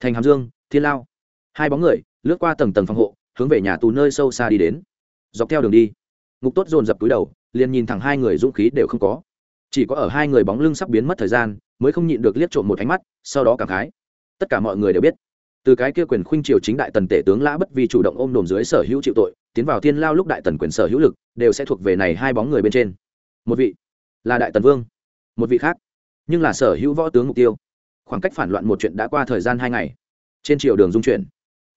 S1: Thành hàm dương, thiên lao. Hai bóng người, lướt qua tầng tầng phòng hộ, hướng về nhà tù nơi sâu xa đi đến. Dọc theo đường đi ngục tốt dồn dập túi đầu, liền nhìn thẳng hai người dũng khí đều không có. Chỉ có ở hai người bóng lưng sắp biến mất thời gian, mới không nhịn được liếc trộm một ánh mắt, sau đó cảm khái. Tất cả mọi người đều biết, từ cái kia quyền khuynh triều chính đại tần tể tướng lã bất vì chủ động ôm đồm dưới sở hữu chịu tội, tiến vào thiên lao lúc đại tần quyền sở hữu lực, đều sẽ thuộc về này hai bóng người bên trên. Một vị là đại tần vương, một vị khác nhưng là sở hữu võ tướng mục tiêu. Khoảng cách phản loạn một chuyện đã qua thời gian hai ngày. Trên chiều đường dung chuyển,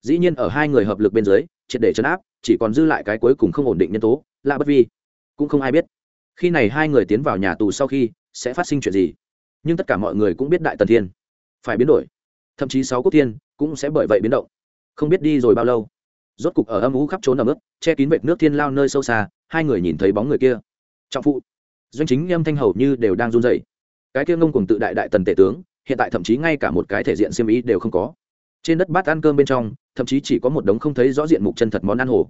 S1: dĩ nhiên ở hai người hợp lực bên dưới, triệt để chấn áp, chỉ còn dư lại cái cuối cùng không ổn định nhân tố lạ bất vi. Cũng không ai biết. Khi này hai người tiến vào nhà tù sau khi, sẽ phát sinh chuyện gì? Nhưng tất cả mọi người cũng biết đại tần thiên phải biến đổi. Thậm chí sáu quốc thiên cũng sẽ bởi vậy biến động. Không biết đi rồi bao lâu, rốt cục ở âm ú khắp trốn ở mức che kín vệt nước thiên lao nơi sâu xa, hai người nhìn thấy bóng người kia. Trọng phụ, doanh chính âm thanh hầu như đều đang run dậy cái kia ngông cùng tự đại đại tần tể tướng, hiện tại thậm chí ngay cả một cái thể diện xiêm ý đều không có. Trên đất bát ăn cơm bên trong, thậm chí chỉ có một đống không thấy rõ diện mục chân thật món ăn hồ.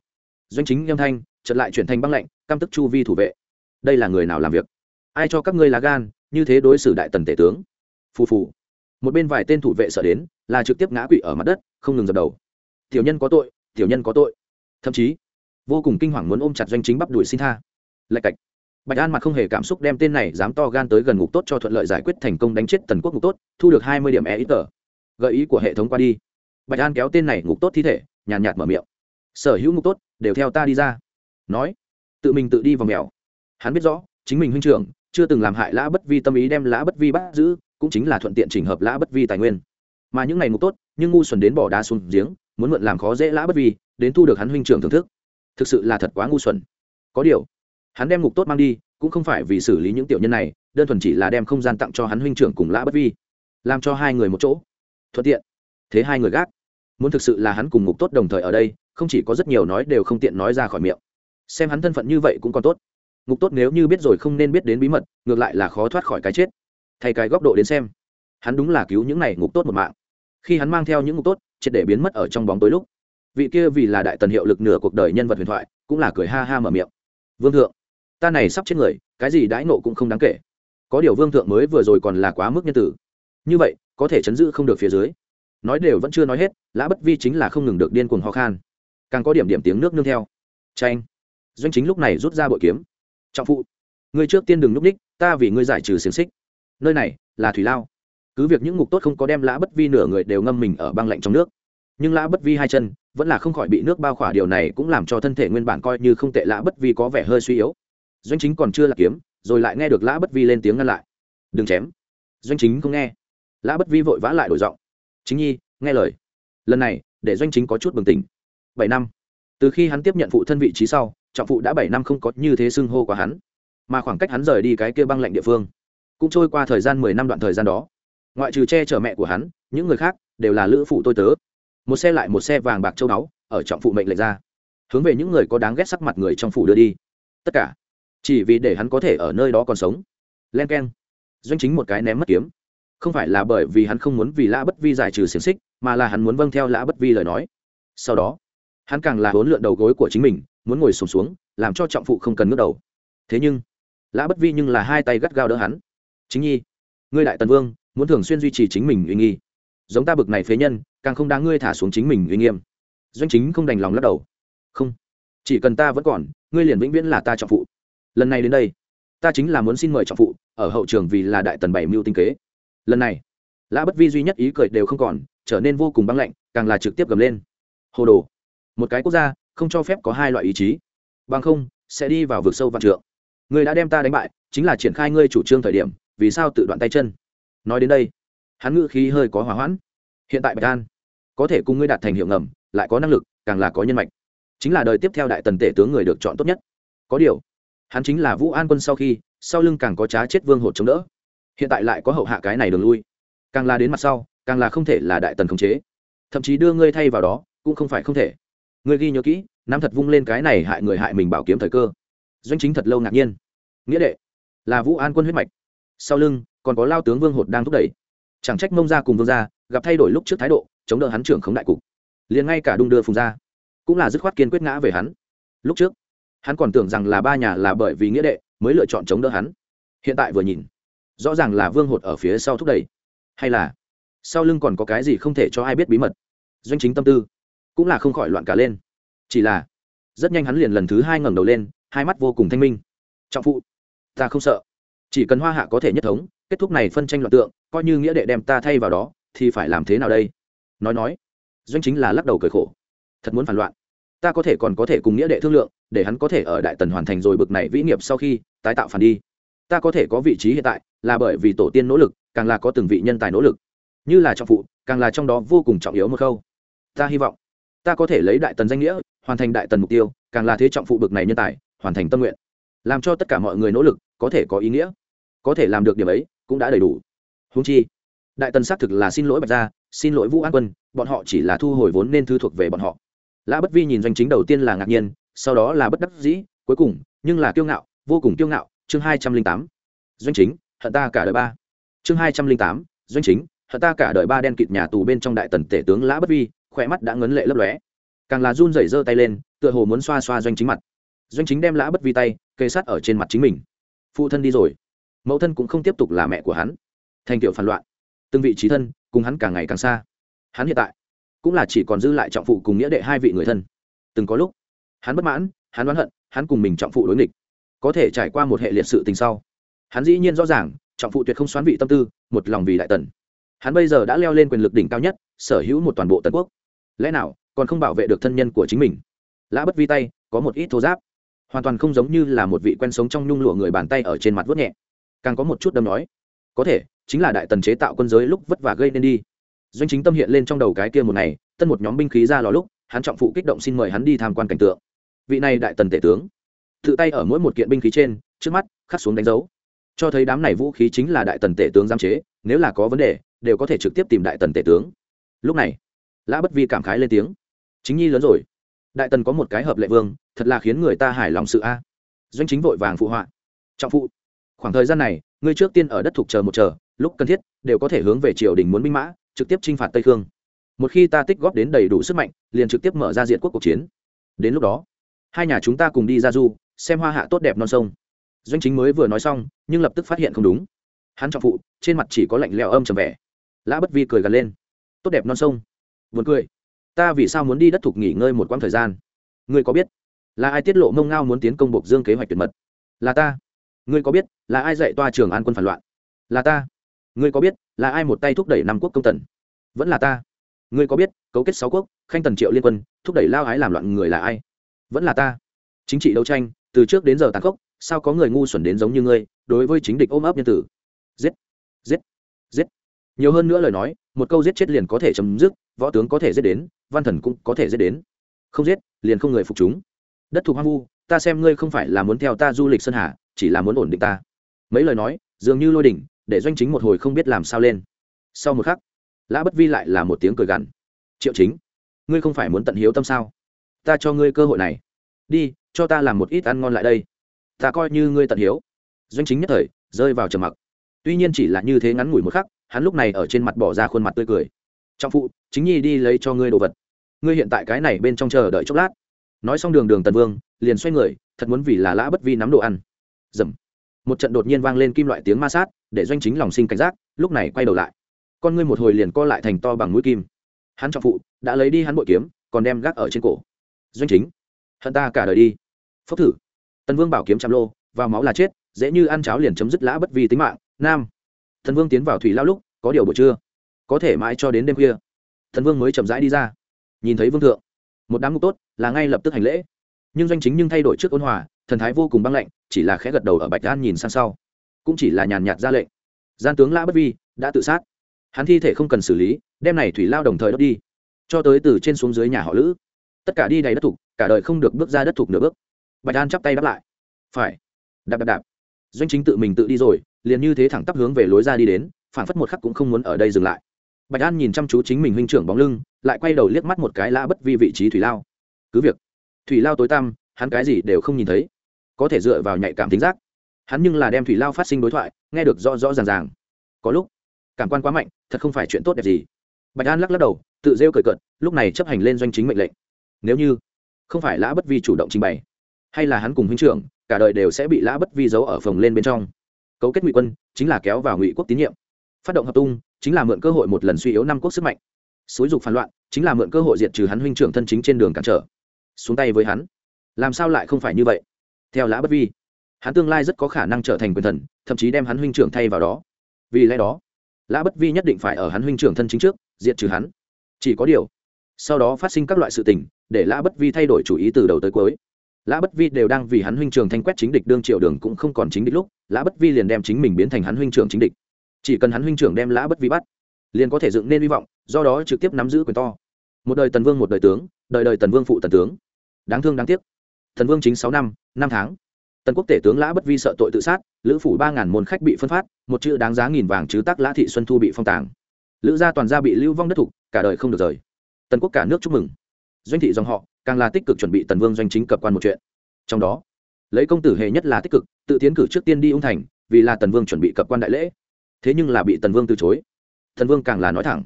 S1: Doanh chính âm thanh chợt lại chuyển thành băng lạnh căm tức chu vi thủ vệ. Đây là người nào làm việc? Ai cho các ngươi lá gan như thế đối xử đại tần tể tướng? Phù phù. Một bên vài tên thủ vệ sợ đến là trực tiếp ngã quỵ ở mặt đất không ngừng dập đầu. Tiểu nhân có tội tiểu nhân có tội. Thậm chí vô cùng kinh hoàng muốn ôm chặt doanh chính bắp đuổi xin tha. Lạch cạch. Bạch an mặt không hề cảm xúc đem tên này dám to gan tới gần ngục tốt cho thuận lợi giải quyết thành công đánh chết tần quốc ngục tốt thu được hai mươi điểm e ít tờ. Gợi ý của hệ thống qua đi. Bạch an kéo tên này ngục tốt thi thể nhàn nhạt, nhạt mở miệng. Sở hữu ngục tốt đều theo ta đi ra nói, tự mình tự đi vào mèo. Hắn biết rõ, chính mình huynh trưởng chưa từng làm hại lã bất vi tâm ý đem lã bất vi bắt giữ, cũng chính là thuận tiện chỉnh hợp lã bất vi tài nguyên. Mà những ngày ngục tốt, nhưng ngu xuẩn đến bỏ đá xuống giếng, muốn mượn làm khó dễ lã bất vi, đến thu được hắn huynh trưởng thưởng thức. Thực sự là thật quá ngu xuẩn. Có điều, hắn đem ngục tốt mang đi, cũng không phải vì xử lý những tiểu nhân này, đơn thuần chỉ là đem không gian tặng cho hắn huynh trưởng cùng lã bất vi, làm cho hai người một chỗ. Thuận tiện. Thế hai người gác. Muốn thực sự là hắn cùng ngục tốt đồng thời ở đây, không chỉ có rất nhiều nói đều không tiện nói ra khỏi miệng xem hắn thân phận như vậy cũng còn tốt. Ngục tốt nếu như biết rồi không nên biết đến bí mật, ngược lại là khó thoát khỏi cái chết. Thay cái góc độ đến xem, hắn đúng là cứu những này ngục tốt một mạng. Khi hắn mang theo những ngục tốt, triệt để biến mất ở trong bóng tối lúc, vị kia vì là đại tần hiệu lực nửa cuộc đời nhân vật huyền thoại, cũng là cười ha ha mở miệng. Vương thượng, ta này sắp chết người, cái gì đãi nộ cũng không đáng kể. Có điều vương thượng mới vừa rồi còn là quá mức nhân tử. Như vậy, có thể chấn giữ không được phía dưới. Nói đều vẫn chưa nói hết, lã bất vi chính là không ngừng được điên cuồng ho khan. Càng có điểm điểm tiếng nước nương theo. Tranh doanh chính lúc này rút ra bội kiếm. Trọng phụ, ngươi trước tiên đừng núp ních, ta vì ngươi giải trừ xiềng xích. Nơi này là thủy lao. Cứ việc những ngục tốt không có đem lã bất vi nửa người đều ngâm mình ở băng lạnh trong nước, nhưng lã bất vi hai chân vẫn là không khỏi bị nước bao khỏa, điều này cũng làm cho thân thể nguyên bản coi như không tệ lã bất vi có vẻ hơi suy yếu. Doanh chính còn chưa là kiếm, rồi lại nghe được lã bất vi lên tiếng ngăn lại. Đừng chém. Doanh chính không nghe. Lã bất vi vội vã lại đổi giọng. Chính nhi, nghe lời. Lần này, để doanh chính có chút bừng tỉnh. Bảy năm. Từ khi hắn tiếp nhận phụ thân vị trí sau trọng phụ đã bảy năm không có như thế xưng hô qua hắn, mà khoảng cách hắn rời đi cái kia băng lạnh địa phương cũng trôi qua thời gian mười năm đoạn thời gian đó. Ngoại trừ che chở mẹ của hắn, những người khác đều là lữ phụ tôi tớ. Một xe lại một xe vàng bạc châu báu ở trọng phụ mệnh lệnh ra, hướng về những người có đáng ghét sắc mặt người trong phủ đưa đi. Tất cả, chỉ vì để hắn có thể ở nơi đó còn sống. Len k e n doanh chính một cái ném mất kiếm. Không phải là bởi vì hắn không muốn vì lã bất vi giải trừ xiềng xích, mà là hắn muốn vâng theo lã bất vi lời nói. Sau đó, hắn càng là hốn lượn đầu gối của chính mình muốn ngồi sùng xuống, xuống làm cho trọng phụ không cần ngước đầu. Thế nhưng lã bất vi nhưng là hai tay gắt gao đỡ hắn. Chính nhi ngươi đại tần vương muốn thường xuyên duy trì chính mình uy nghi. Giống ta bực này phế nhân càng không đáng ngươi thả xuống chính mình uy nghiêm. Doanh chính không đành lòng lắc đầu. Không chỉ cần ta vẫn còn ngươi liền vĩnh viễn là ta trọng phụ. Lần này đến đây ta chính là muốn xin mời trọng phụ ở hậu trường vì là đại tần bảy mưu tinh kế. Lần này lã bất vi duy nhất ý cười đều không còn trở nên vô cùng băng lạnh càng là trực tiếp gầm lên. Hồ đồ một cái quốc gia không cho phép có hai loại ý chí. Bằng không, sẽ đi vào vực sâu vạn trượng. Người đã đem ta đánh bại, chính là triển khai ngươi chủ trương thời điểm, vì sao tự đoạn tay chân? Nói đến đây, hắn ngữ khí hơi có hỏa hoãn. Hiện tại bạch an có thể cùng ngươi đạt thành hiệu ngầm, lại có năng lực, càng là có nhân mạch. Chính là đời tiếp theo đại tần tể tướng người được chọn tốt nhất. Có điều, hắn chính là vũ an quân sau khi, sau lưng càng có trá chết vương hột chống đỡ. Hiện tại lại có hậu hạ cái này đường lui. Càng là đến mặt sau, càng là không thể là đại tần khống chế. Thậm chí đưa ngươi thay vào đó, cũng không phải không thể ngươi ghi nhớ kỹ, nắm thật vung lên cái này hại người hại mình bảo kiếm thời cơ. Doanh chính thật lâu ngạc nhiên. Nghĩa đệ, là vũ an quân huyết mạch. Sau lưng, còn có lao tướng vương hột đang thúc đẩy. Chẳng trách mông ra cùng vương gia, gặp thay đổi lúc trước thái độ, chống đỡ hắn trưởng khống đại cục. Liền ngay cả đung đưa phùng ra cũng là dứt khoát kiên quyết ngã về hắn. Lúc trước, hắn còn tưởng rằng là ba nhà là bởi vì nghĩa đệ mới lựa chọn chống đỡ hắn. Hiện tại vừa nhìn, rõ ràng là vương hột ở phía sau thúc đẩy. Hay là, sau lưng còn có cái gì không thể cho ai biết bí mật? Doanh chính tâm tư cũng là không khỏi loạn cả lên. Chỉ là, rất nhanh hắn liền lần thứ hai ngẩng đầu lên, hai mắt vô cùng thanh minh. Trọng phụ, ta không sợ. Chỉ cần hoa hạ có thể nhất thống, kết thúc này phân tranh loạn tượng, coi như nghĩa đệ đem ta thay vào đó, thì phải làm thế nào đây? Nói nói, doanh chính là lắc đầu cười khổ. Thật muốn phản loạn. Ta có thể còn có thể cùng nghĩa đệ thương lượng, để hắn có thể ở đại tần hoàn thành rồi bực này vĩ nghiệp sau khi, tái tạo phản đi. Ta có thể có vị trí hiện tại, là bởi vì tổ tiên nỗ lực, càng là có từng vị nhân tài nỗ lực. Như là trọng phụ, càng là trong đó vô cùng trọng yếu một khâu ta hy vọng ta có thể lấy đại tần danh nghĩa, hoàn thành đại tần mục tiêu, càng là thế trọng phụ bực này nhân tài, hoàn thành tâm nguyện. Làm cho tất cả mọi người nỗ lực, có thể có ý nghĩa. Có thể làm được điểm ấy, cũng đã đầy đủ. Húng chi, đại tần xác thực là xin lỗi bạch gia, xin lỗi vũ an quân, bọn họ chỉ là thu hồi vốn nên thư thuộc về bọn họ. Lã bất vi nhìn doanh chính đầu tiên là ngạc nhiên, sau đó là bất đắc dĩ, cuối cùng, nhưng là kiêu ngạo, vô cùng kiêu ngạo, chương hai trăm linh tám. Doanh chính, hận ta cả đời ba. Chương hai trăm linh tám, doanh chính, hận ta cả đời ba đen kịt nhà tù bên trong đại tần tể tướng lã bất vi khỏe mắt đã ngấn lệ lấp lóe. Càng là run rẩy giơ tay lên, tựa hồ muốn xoa xoa doanh chính mặt. Doanh chính đem lã bất vi tay cây sát ở trên mặt chính mình. Phụ thân đi rồi. Mẫu thân cũng không tiếp tục là mẹ của hắn. Thành kiểu phản loạn. Từng vị trí thân cùng hắn càng ngày càng xa. Hắn hiện tại cũng là chỉ còn giữ lại trọng phụ cùng nghĩa đệ hai vị người thân. Từng có lúc, hắn bất mãn, hắn oán hận, hắn cùng mình trọng phụ đối nghịch. Có thể trải qua một hệ liệt sự tình sau, hắn dĩ nhiên rõ ràng, trọng phụ tuyệt không xoán vị tâm tư, một lòng vì đại tần. Hắn bây giờ đã leo lên quyền lực đỉnh cao nhất, sở hữu một toàn bộ tần quốc lẽ nào còn không bảo vệ được thân nhân của chính mình? Lã bất vi tay, có một ít thô giáp. Hoàn toàn không giống như là một vị quen sống trong nhung lụa người bàn tay ở trên mặt vớt nhẹ. Càng có một chút đâm nói, có thể, chính là đại tần chế tạo quân giới lúc vất vả gây nên đi. Doanh chính tâm hiện lên trong đầu cái kia một ngày, tân một nhóm binh khí ra lò lúc, hắn trọng phụ kích động xin mời hắn đi tham quan cảnh tượng. Vị này đại tần tể tướng, tự tay ở mỗi một kiện binh khí trên, trước mắt, khắc xuống đánh dấu. Cho thấy đám này vũ khí chính là đại tần tể tướng giam chế, nếu là có vấn đề, đều có thể trực tiếp tìm đại tần tể tướng. Lúc này lã bất vi cảm khái lên tiếng. Chính nhi lớn rồi. Đại tần có một cái hợp lệ vương, thật là khiến người ta hài lòng sự a. Doanh chính vội vàng phụ họa. Trọng phụ, khoảng thời gian này, ngươi trước tiên ở đất thuộc chờ một chờ, lúc cần thiết, đều có thể hướng về triều đình muốn binh mã, trực tiếp chinh phạt tây khương. Một khi ta tích góp đến đầy đủ sức mạnh, liền trực tiếp mở ra diện quốc cuộc chiến. Đến lúc đó, hai nhà chúng ta cùng đi ra du, xem hoa hạ tốt đẹp non sông. Doanh chính mới vừa nói xong, nhưng lập tức phát hiện không đúng. Hắn trọng phụ, trên mặt chỉ có lạnh lẽo âm trầm vẻ. Lã bất vi cười gần lên. Tốt đẹp non sông buồn cười. Ta vì sao muốn đi đất thục nghỉ ngơi một quãng thời gian? Ngươi có biết là ai tiết lộ mông ngao muốn tiến công bộc dương kế hoạch tuyệt mật? Là ta. Ngươi có biết là ai dạy toa trường an quân phản loạn? Là ta. Ngươi có biết là ai một tay thúc đẩy năm quốc công tần? Vẫn là ta. Ngươi có biết cấu kết sáu quốc, khanh tần triệu liên quân, thúc đẩy lao ái làm loạn người là ai? Vẫn là ta. Chính trị đấu tranh, từ trước đến giờ tàn khốc, sao có người ngu xuẩn đến giống như ngươi, đối với chính địch ôm ấp nhân tử? Giết. Giết. Giết. Nhiều hơn nữa lời nói, một câu giết chết liền có thể chấm dứt võ tướng có thể giết đến, văn thần cũng có thể giết đến. Không giết, liền không người phục chúng. Đất thuộc hoang vu, ta xem ngươi không phải là muốn theo ta du lịch sơn hà, chỉ là muốn ổn định ta. Mấy lời nói, dường như lôi đỉnh, để doanh chính một hồi không biết làm sao lên. Sau một khắc, lã bất vi lại là một tiếng cười gằn. Triệu chính, ngươi không phải muốn tận hiếu tâm sao? Ta cho ngươi cơ hội này. Đi, cho ta làm một ít ăn ngon lại đây. Ta coi như ngươi tận hiếu. Doanh chính nhất thời, rơi vào trầm mặc. Tuy nhiên chỉ là như thế ngắn ngủi một khắc, hắn lúc này ở trên mặt bỏ ra khuôn mặt tươi cười trọng phụ, chính nhi đi lấy cho ngươi đồ vật. Ngươi hiện tại cái này bên trong chờ đợi chốc lát. Nói xong đường đường tần vương, liền xoay người, thật muốn vì là lã bất vi nắm đồ ăn. Dầm. Một trận đột nhiên vang lên kim loại tiếng ma sát, để doanh chính lòng sinh cảnh giác, lúc này quay đầu lại. Con ngươi một hồi liền co lại thành to bằng mũi kim. Hắn trọng phụ, đã lấy đi hắn bội kiếm, còn đem gác ở trên cổ. Doanh chính, hận ta cả đời đi. Phốc thử. Tần vương bảo kiếm trăm lô, vào máu là chết, dễ như ăn cháo liền chấm dứt lã bất vi tính mạng. Nam. Tần vương tiến vào thủy lao lúc, có điều buổi trưa có thể mãi cho đến đêm khuya. Thần vương mới chậm rãi đi ra. Nhìn thấy vương thượng, một đám ngục tốt là ngay lập tức hành lễ. Nhưng doanh chính nhưng thay đổi trước ôn hòa, thần thái vô cùng băng lạnh, chỉ là khẽ gật đầu ở bạch an nhìn sang sau. Cũng chỉ là nhàn nhạt ra lệnh. Gian tướng lã bất vi đã tự sát. Hắn thi thể không cần xử lý, đem này thủy lao đồng thời đốt đi. Cho tới từ trên xuống dưới nhà họ lữ. Tất cả đi đầy đất thục, cả đời không được bước ra đất thục nửa bước. Bạch an chắp tay đáp lại. Phải. Đạp đạp đạp. Doanh chính tự mình tự đi rồi, liền như thế thẳng tắp hướng về lối ra đi đến phản phất một khắc cũng không muốn ở đây dừng lại bạch an nhìn chăm chú chính mình huynh trưởng bóng lưng, lại quay đầu liếc mắt một cái lã bất vi vị trí thủy lao. Cứ việc. Thủy lao tối tăm, hắn cái gì đều không nhìn thấy. Có thể dựa vào nhạy cảm tính giác. Hắn nhưng là đem thủy lao phát sinh đối thoại, nghe được rõ rõ ràng ràng. Có lúc, cảm quan quá mạnh, thật không phải chuyện tốt đẹp gì. Bạch an lắc lắc đầu, tự rêu cười cợt, lúc này chấp hành lên doanh chính mệnh lệnh. Nếu như không phải lã bất vi chủ động trình bày, hay là hắn cùng huynh trưởng, cả đời đều sẽ bị lã bất vi giấu ở phòng lên bên trong. Cấu kết ngụy quân, chính là kéo vào ngụy quốc tín nhiệm. Phát động hợp tung chính là mượn cơ hội một lần suy yếu năm quốc sức mạnh. Xúi dục phản loạn, chính là mượn cơ hội diệt trừ hắn huynh trưởng thân chính trên đường cản trở. Xuống tay với hắn. Làm sao lại không phải như vậy? Theo lã bất vi, hắn tương lai rất có khả năng trở thành quyền thần, thậm chí đem hắn huynh trưởng thay vào đó. Vì lẽ đó, lã bất vi nhất định phải ở hắn huynh trưởng thân chính trước, diệt trừ hắn. Chỉ có điều, sau đó phát sinh các loại sự tình, để lã bất vi thay đổi chủ ý từ đầu tới cuối. Lã bất vi đều đang vì hắn huynh trường thanh quét chính địch đương triệu đường cũng không còn chính địch lúc, lã bất vi liền đem chính mình biến thành hắn huynh trưởng chính địch chỉ cần hắn huynh trưởng đem lã bất vi bắt, liền có thể dựng nên hy vọng, do đó trực tiếp nắm giữ quyền to. Một đời tần vương một đời tướng, đời đời tần vương phụ tần tướng. Đáng thương đáng tiếc. Thần vương chính sáu năm năm tháng. Tần quốc tể tướng lã bất vi sợ tội tự sát, lữ phủ ba ngàn môn khách bị phân phát, một chữ đáng giá nghìn vàng chứ tắc lã thị xuân thu bị phong tàng. Lữ gia toàn gia bị lưu vong đất thục, cả đời không được rời. Tần quốc cả nước chúc mừng. Doanh thị dòng họ, càng là tích cực chuẩn bị tần vương doanh chính cập quan một chuyện. Trong đó, lấy công tử hề nhất là tích cực, tự tiến cử trước tiên đi ung thành, vì là tần vương chuẩn bị cập quan đại lễ thế nhưng là bị tần vương từ chối. Tần vương càng là nói thẳng,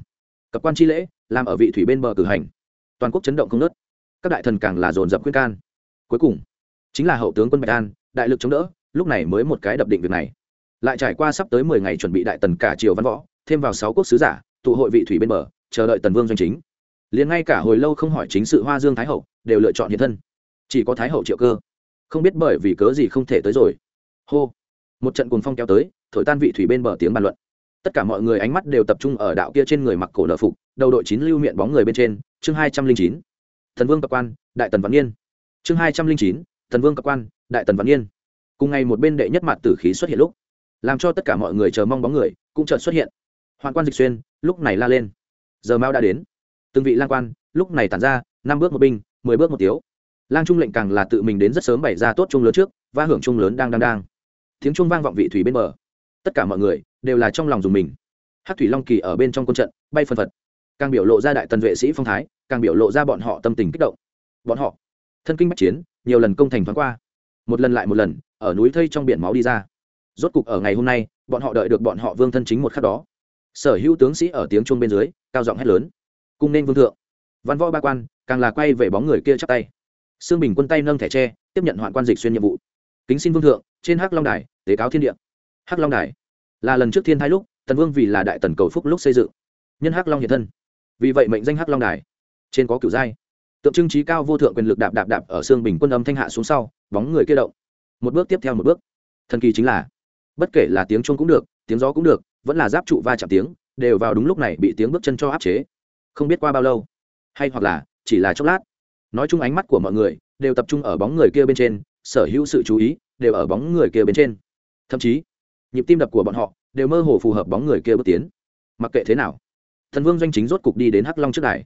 S1: cập quan chi lễ, làm ở vị thủy bên bờ cử hành. Toàn quốc chấn động không nớt các đại thần càng là dồn dập khuyên can. Cuối cùng, chính là hậu tướng quân bạch an, đại lực chống đỡ, lúc này mới một cái đập định việc này. Lại trải qua sắp tới mười ngày chuẩn bị đại tần cả triều văn võ, thêm vào sáu quốc sứ giả, tụ hội vị thủy bên bờ, chờ đợi tần vương doanh chính. Liền ngay cả hồi lâu không hỏi chính sự hoa dương thái hậu, đều lựa chọn hiện thân. Chỉ có thái hậu triệu cơ. Không biết bởi vì cớ gì không thể tới rồi. Hô. Một trận cuồng phong kéo tới thổi tan vị thủy bên bờ tiếng bàn luận. Tất cả mọi người ánh mắt đều tập trung ở đạo kia trên người mặc cổ nợ phục, đầu đội chín lưu miệng bóng người bên trên, chương hai trăm linh chín. Thần vương cập quan, đại tần văn yên chương hai trăm linh chín, thần vương cập quan, đại tần văn yên cùng ngày một bên đệ nhất mặt tử khí xuất hiện lúc, làm cho tất cả mọi người chờ mong bóng người cũng chợt xuất hiện. Hoàng quan dịch xuyên, lúc này la lên. Giờ mao đã đến. Từng vị lang quan, lúc này tản ra, năm bước một binh, mười bước một tiếu. Lang trung lệnh càng là tự mình đến rất sớm bày ra tốt chung lớn trước và hưởng chung lớn đang đang đang. Tiếng trung vang vọng vị thủy bên bờ tất cả mọi người đều là trong lòng dùng mình. Hát thủy long kỳ ở bên trong quân trận, bay phân phật. Càng biểu lộ ra đại tần vệ sĩ phong thái, càng biểu lộ ra bọn họ tâm tình kích động. Bọn họ, thân kinh bách chiến, nhiều lần công thành thoáng qua. Một lần lại một lần, ở núi thây trong biển máu đi ra. Rốt cục ở ngày hôm nay, bọn họ đợi được bọn họ vương thân chính một khắc đó. Sở hữu tướng sĩ ở tiếng chuông bên dưới, cao giọng hét lớn. Cung nên vương thượng. Văn võ ba quan, càng là quay về bóng người kia chắp tay. Xương bình quân tay nâng thẻ tre, tiếp nhận hoạn quan dịch xuyên nhiệm vụ. Kính xin vương thượng, trên hắc long đài, tế cáo thiên địa hắc long đài. Là lần trước thiên thái lúc, tần vương vì là đại tần cầu phúc lúc xây dựng. Nhân hắc long hiện thân. Vì vậy mệnh danh hắc long đài. Trên có cửu giai tượng trưng trí cao vô thượng quyền lực đạp đạp đạp ở xương bình quân âm thanh hạ xuống sau, bóng người kia động. Một bước tiếp theo một bước. Thần kỳ chính là, bất kể là tiếng chuông cũng được, tiếng gió cũng được, vẫn là giáp trụ va chạm tiếng, đều vào đúng lúc này bị tiếng bước chân cho áp chế. Không biết qua bao lâu, hay hoặc là chỉ là chốc lát, nói chung ánh mắt của mọi người đều tập trung ở bóng người kia bên trên, sở hữu sự chú ý đều ở bóng người kia bên trên. Thậm chí nhịp tim đập của bọn họ đều mơ hồ phù hợp bóng người kia bước tiến. Mặc kệ thế nào, thần vương doanh chính rốt cục đi đến hắc long trước đài.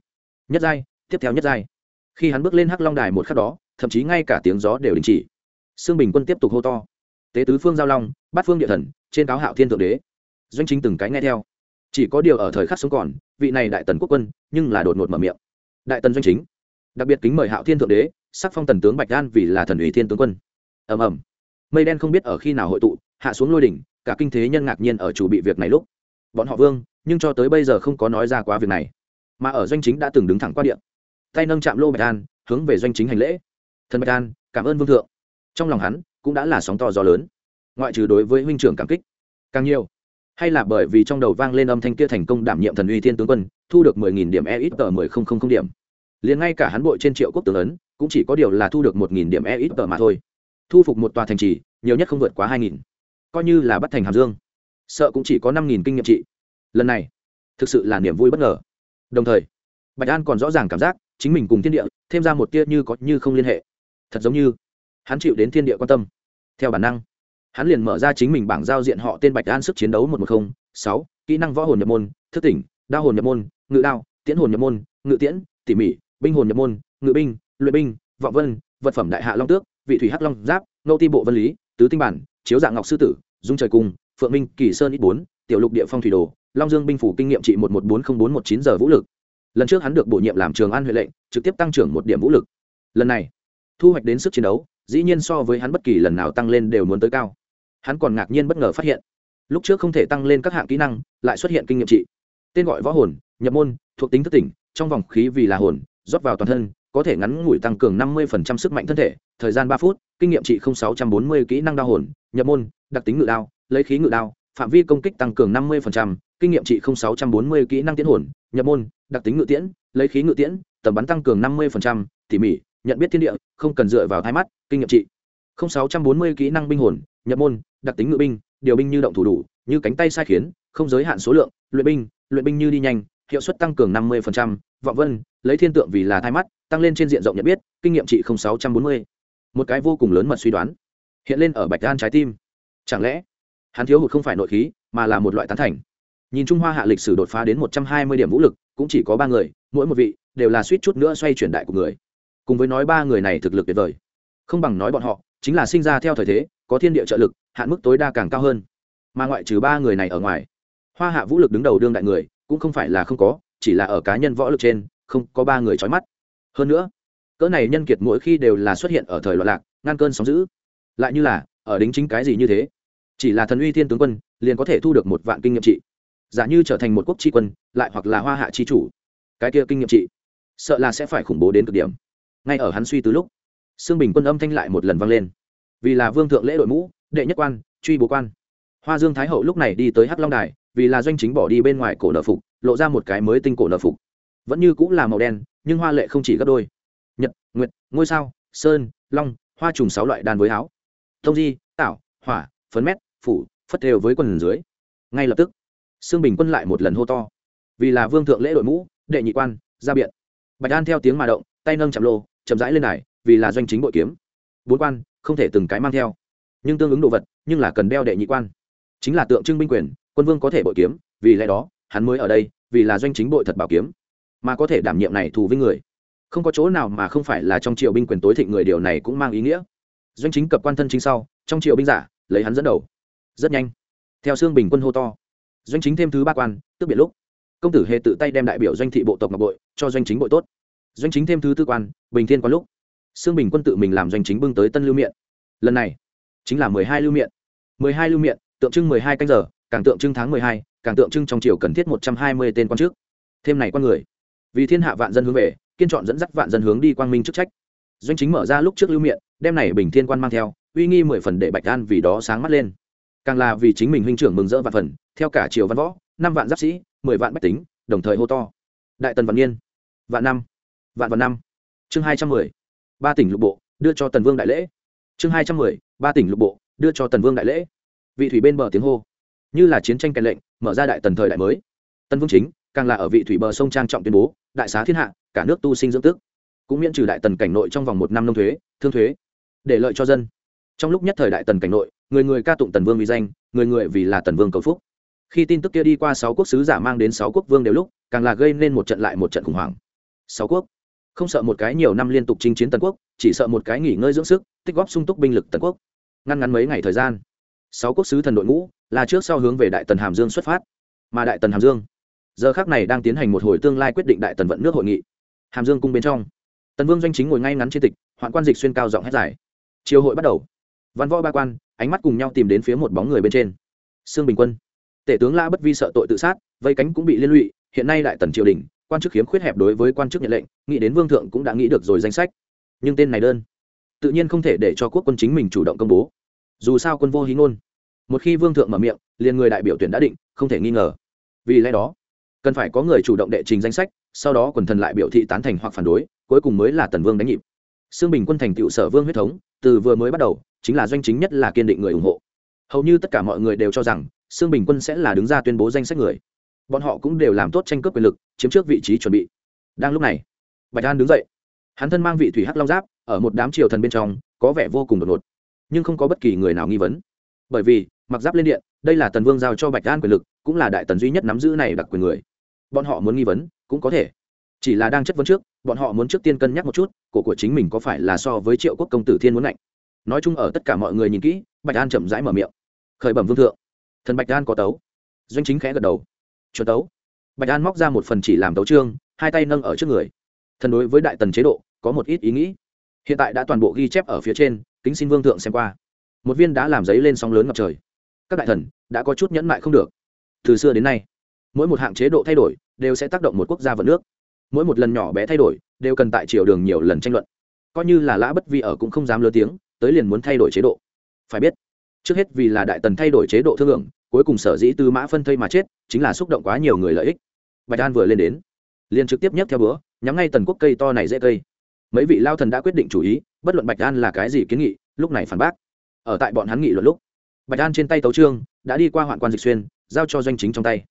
S1: Nhất giai, tiếp theo nhất giai. Khi hắn bước lên hắc long đài một khắc đó, thậm chí ngay cả tiếng gió đều đình chỉ. Sương bình quân tiếp tục hô to. Tế tứ phương giao long, bát phương địa thần, trên cáo hạo thiên thượng đế. Doanh chính từng cái nghe theo. Chỉ có điều ở thời khắc sống còn, vị này đại tần quốc quân, nhưng là đột ngột mở miệng. Đại tần doanh chính, đặc biệt kính mời hạo thiên thượng đế, sắc phong tần tướng bạch đan vì là thần ủy thiên tướng quân. Ầm ầm. Mây đen không biết ở khi nào hội tụ, hạ xuống lôi đỉnh cả kinh thế nhân ngạc nhiên ở chủ bị việc này lúc. Bọn họ vương, nhưng cho tới bây giờ không có nói ra quá việc này. Mà ở doanh chính đã từng đứng thẳng qua điện tay nâng chạm lô bạch đan hướng về doanh chính hành lễ. Thần bạch đan cảm ơn vương thượng. Trong lòng hắn, cũng đã là sóng to gió lớn. Ngoại trừ đối với huynh trưởng cảm kích, càng nhiều. Hay là bởi vì trong đầu vang lên âm thanh kia thành công đảm nhiệm thần uy thiên tướng quân, thu được mười nghìn điểm e ít tờ mười không không không điểm. Liền ngay cả hắn bội trên triệu quốc tướng ấn cũng chỉ có điều là thu được một nghìn điểm e ít tờ mà thôi. Thu phục một tòa thành trì, nhiều nhất không vượt quá hai nghìn coi như là bắt thành hàm dương. Sợ cũng chỉ có năm nghìn kinh nghiệm trị. Lần này, thực sự là niềm vui bất ngờ. Đồng thời, bạch an còn rõ ràng cảm giác chính mình cùng thiên địa thêm ra một tia như có như không liên hệ. Thật giống như hắn chịu đến thiên địa quan tâm. Theo bản năng, hắn liền mở ra chính mình bảng giao diện họ tên bạch an sức chiến đấu một trăm một mươi sáu, kỹ năng võ hồn nhập môn, thức tỉnh đa hồn nhập môn, ngự đao, tiễn hồn nhập môn, ngự tiễn, tỉ mỉ, binh hồn nhập môn, ngự binh, luyện binh vọng vân, vật phẩm đại hạ long tước, vị thủy hắc long giáp ngô ti bộ vân lý, tứ tinh bản, chiếu dạng ngọc sư tử dung trời cung, phượng minh, kỳ sơn ít bốn, tiểu lục địa phong thủy đồ, long dương binh phủ kinh nghiệm trị một một bốn không bốn một chín giờ vũ lực. Lần trước hắn được bổ nhiệm làm trường an huệ lệnh, trực tiếp tăng trưởng một điểm vũ lực. Lần này, thu hoạch đến sức chiến đấu, dĩ nhiên so với hắn bất kỳ lần nào tăng lên đều muốn tới cao. Hắn còn ngạc nhiên bất ngờ phát hiện, lúc trước không thể tăng lên các hạng kỹ năng, lại xuất hiện kinh nghiệm trị. Tên gọi võ hồn, nhập môn, thuộc tính thất tỉnh, trong vòng khí vì là hồn, rót vào toàn thân có thể ngắn ngủi tăng cường năm mươi sức mạnh thân thể, thời gian ba phút, kinh nghiệm trị sáu trăm bốn mươi kỹ năng đao hồn, nhập môn, đặc tính ngự đao, lấy khí ngự đao, phạm vi công kích tăng cường năm mươi kinh nghiệm trị sáu trăm bốn mươi kỹ năng tiến hồn, nhập môn, đặc tính ngự tiễn, lấy khí ngự tiễn, tầm bắn tăng cường năm mươi tỉ mỉ, nhận biết thiên địa, không cần dựa vào thái mắt, kinh nghiệm trị không sáu trăm bốn mươi kỹ năng binh hồn, nhập môn, đặc tính ngự binh, điều binh như động thủ đủ, như cánh tay sai khiến, không giới hạn số lượng, luyện binh luyện binh như đi nhanh, hiệu suất tăng cường năm mươi vọng vân, lấy thiên tượng vì là thay mắt tăng lên trên diện rộng nhận biết, kinh nghiệm trị không sáu trăm bốn mươi. Một cái vô cùng lớn mật suy đoán, hiện lên ở bạch gan trái tim. Chẳng lẽ, hắn thiếu hụt không phải nội khí, mà là một loại tán thành? Nhìn trung hoa hạ lịch sử đột phá đến một trăm hai mươi điểm vũ lực, cũng chỉ có ba người, mỗi một vị đều là suýt chút nữa xoay chuyển đại của người. Cùng với nói ba người này thực lực tuyệt vời. Không bằng nói bọn họ, chính là sinh ra theo thời thế, có thiên địa trợ lực, hạn mức tối đa càng cao hơn. Mà ngoại trừ ba người này ở ngoài, hoa hạ vũ lực đứng đầu đương đại người, cũng không phải là không có, chỉ là ở cá nhân võ lực trên, không có ba người trói mắt hơn nữa, cỡ này nhân kiệt mỗi khi đều là xuất hiện ở thời loạn lạc ngăn cơn sóng giữ lại như là, ở đính chính cái gì như thế? Chỉ là thần uy thiên tướng quân, liền có thể thu được một vạn kinh nghiệm trị. Giả như trở thành một quốc tri quân, lại hoặc là hoa hạ tri chủ. Cái kia kinh nghiệm trị, sợ là sẽ phải khủng bố đến cực điểm. Ngay ở hắn suy từ lúc xương bình quân âm thanh lại một lần vang lên. Vì là vương thượng lễ đội mũ, đệ nhất quan, truy bố quan. Hoa dương thái hậu lúc này đi tới hắc long đài, vì là doanh chính bỏ đi bên ngoài cổ nợ phục, lộ ra một cái mới tinh cổ nợ phục. Vẫn như cũng là màu đen nhưng hoa lệ không chỉ gấp đôi. Nhật, nguyệt, ngôi sao, sơn, long, hoa trùng sáu loại đàn với áo. Thông di, tảo, hỏa, phấn mét, phủ, phất đều với quần dưới. Ngay lập tức xương bình quân lại một lần hô to. Vì là vương thượng lễ đội mũ, đệ nhị quan, ra biện. Bạch an theo tiếng mà động, tay nâng chạm lô, chậm rãi lên này vì là doanh chính bội kiếm. Bốn quan, không thể từng cái mang theo. Nhưng tương ứng đồ vật, nhưng là cần đeo đệ nhị quan. Chính là tượng trưng binh quyền, quân vương có thể bội kiếm, vì lẽ đó, hắn mới ở đây, vì là doanh chính bội thật bảo kiếm mà có thể đảm nhiệm này thù với người. Không có chỗ nào mà không phải là trong triều binh quyền tối thịnh người điều này cũng mang ý nghĩa. Doanh chính cập quan thân chính sau, trong triều binh giả, lấy hắn dẫn đầu. Rất nhanh, theo xương bình quân hô to, doanh chính thêm thứ ba quan, tức biệt lúc, công tử hề tự tay đem đại biểu doanh thị bộ tộc ngọc bội, cho doanh chính bội tốt. Doanh chính thêm thứ tư quan, bình thiên quan lúc, xương bình quân tự mình làm doanh chính bưng tới tân lưu miệng lần này, chính là mười hai lưu miệng mười hai lưu miệng tượng trưng mười hai canh giờ, càng tượng trưng tháng mười hai, càng tượng trưng trong triều cần thiết một trăm hai mươi tên quan trước. Thêm này quan người vì thiên hạ vạn dân hướng về, kiên chọn dẫn dắt vạn dân hướng đi quang minh chức trách. Doanh chính mở ra lúc trước lưu miệng đem này bình thiên quan mang theo, uy nghi mười phần để bạch an vì đó sáng mắt lên. Càng là vì chính mình huynh trưởng mừng rỡ vạn phần, theo cả triều văn võ, năm vạn giáp sĩ, mười vạn bách tính, đồng thời hô to. Đại tần văn niên, vạn năm, vạn vạn năm. Chương hai trăm mười, ba tỉnh lục bộ, đưa cho tần vương đại lễ. Chương hai trăm mười, ba tỉnh lục bộ, đưa cho tần vương đại lễ. Vị thủy bên bờ tiếng hô. Như là chiến tranh kèn lệnh, mở ra đại tần thời đại mới. Tân vương chính càng là ở vị thủy bờ sông trang trọng tuyên bố, đại xá thiên hạ, cả nước tu sinh dưỡng tức. Cũng miễn trừ đại tần cảnh nội trong vòng một năm nông thuế, thương thuế, để lợi cho dân. Trong lúc nhất thời đại tần cảnh nội, người người ca tụng tần vương vì danh, người người vì là tần vương cầu phúc. Khi tin tức kia đi qua sáu quốc sứ giả mang đến sáu quốc vương đều lúc, càng là gây nên một trận lại một trận khủng hoảng. Sáu quốc. Không sợ một cái nhiều năm liên tục chinh chiến tần quốc, chỉ sợ một cái nghỉ ngơi dưỡng sức, tích góp sung túc binh lực tần quốc. Ngăn ngắn mấy ngày thời gian, sáu quốc sứ thần đội ngũ, là trước sau hướng về đại tần hàm dương xuất phát. Mà đại tần hàm dương giờ khác này đang tiến hành một hồi tương lai quyết định đại tần vận nước hội nghị. Hàm dương cung bên trong. Tần vương doanh chính ngồi ngay ngắn trên tịch, hoạn quan dịch xuyên cao giọng hét dài. Chiều hội bắt đầu. Văn võ ba quan, ánh mắt cùng nhau tìm đến phía một bóng người bên trên. Sương bình quân. Tể tướng la bất vi sợ tội tự sát, vây cánh cũng bị liên lụy, hiện nay đại tần triều đình, quan chức khiếm khuyết hẹp đối với quan chức nhận lệnh, nghĩ đến vương thượng cũng đã nghĩ được rồi danh sách. Nhưng tên này đơn, tự nhiên không thể để cho quốc quân chính mình chủ động công bố. Dù sao quân vô hí ngôn. Một khi vương thượng mở miệng, liền người đại biểu tuyển đã định, không thể nghi ngờ. Vì lẽ đó cần phải có người chủ động đệ trình danh sách, sau đó quần thần lại biểu thị tán thành hoặc phản đối, cuối cùng mới là tần vương đánh nhịp. Xương bình quân thành tựu sở vương huyết thống, từ vừa mới bắt đầu, chính là doanh chính nhất là kiên định người ủng hộ. Hầu như tất cả mọi người đều cho rằng xương bình quân sẽ là đứng ra tuyên bố danh sách người. Bọn họ cũng đều làm tốt tranh cướp quyền lực, chiếm trước vị trí chuẩn bị. Đang lúc này, bạch an đứng dậy. Hắn thân mang vị thủy hắc long giáp, ở một đám triều thần bên trong, có vẻ vô cùng đột ngột, nhưng không có bất kỳ người nào nghi vấn. Bởi vì, mặc giáp lên điện, đây là tần vương giao cho bạch an quyền lực, cũng là đại tần duy nhất nắm giữ này đặc quyền người bọn họ muốn nghi vấn, cũng có thể. Chỉ là đang chất vấn trước, bọn họ muốn trước tiên cân nhắc một chút, cổ của chính mình có phải là so với triệu quốc công tử thiên muốn lạnh. Nói chung ở tất cả mọi người nhìn kỹ, bạch an chậm rãi mở miệng. Khởi bẩm vương thượng. Thần bạch an có tấu. Doanh chính khẽ gật đầu. Chuẩn tấu. Bạch an móc ra một phần chỉ làm tấu trương hai tay nâng ở trước người. Thần đối với đại tần chế độ, có một ít ý nghĩ. Hiện tại đã toàn bộ ghi chép ở phía trên, kính xin vương thượng xem qua. Một viên đã làm giấy lên sóng lớn ngập trời. Các đại thần, đã có chút nhẫn mại không được. Từ xưa đến nay, mỗi một hạng chế độ thay đổi đều sẽ tác động một quốc gia vận nước. Mỗi một lần nhỏ bé thay đổi, đều cần tại triều đường nhiều lần tranh luận. Coi như là lã bất vi ở cũng không dám lớn tiếng, tới liền muốn thay đổi chế độ. Phải biết, trước hết vì là đại tần thay đổi chế độ thương lượng, cuối cùng sở dĩ tư mã phân thây mà chết, chính là xúc động quá nhiều người lợi ích. Bạch an vừa lên đến, liền trực tiếp nhất theo bữa nhắm ngay tần quốc cây to này dễ cây. Mấy vị lao thần đã quyết định chủ ý, bất luận bạch an là cái gì kiến nghị, lúc này phản bác. Ở tại bọn hắn nghị luận lúc, bạch an trên tay tấu trương đã đi qua hoạn quan dịch xuyên, giao cho doanh chính trong tay.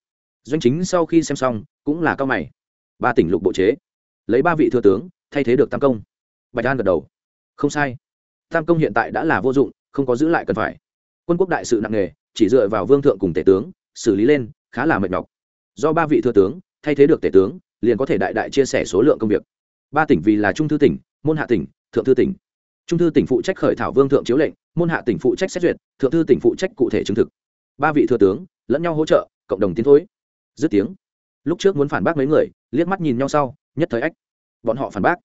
S1: Doanh chính sau khi xem xong cũng là cao mày. Ba tỉnh lục bộ chế. Lấy ba vị thừa tướng, thay thế được tam công. Bạch an gật đầu. Không sai. Tam công hiện tại đã là vô dụng, không có giữ lại cần phải. Quân quốc đại sự nặng nề, chỉ dựa vào vương thượng cùng tể tướng, xử lý lên, khá là mệt nhọc. Do ba vị thừa tướng, thay thế được tể tướng, liền có thể đại đại chia sẻ số lượng công việc. Ba tỉnh vì là trung thư tỉnh, môn hạ tỉnh, thượng thư tỉnh. Trung thư tỉnh phụ trách khởi thảo vương thượng chiếu lệnh, môn hạ tỉnh phụ trách xét duyệt, thượng thư tỉnh phụ trách cụ thể chứng thực. Ba vị thừa tướng, lẫn nhau hỗ trợ, cộng đồng tiến thối. Dứt tiếng lúc trước muốn phản bác mấy người, liếc mắt nhìn nhau sau, nhất thời ách, bọn họ phản bác.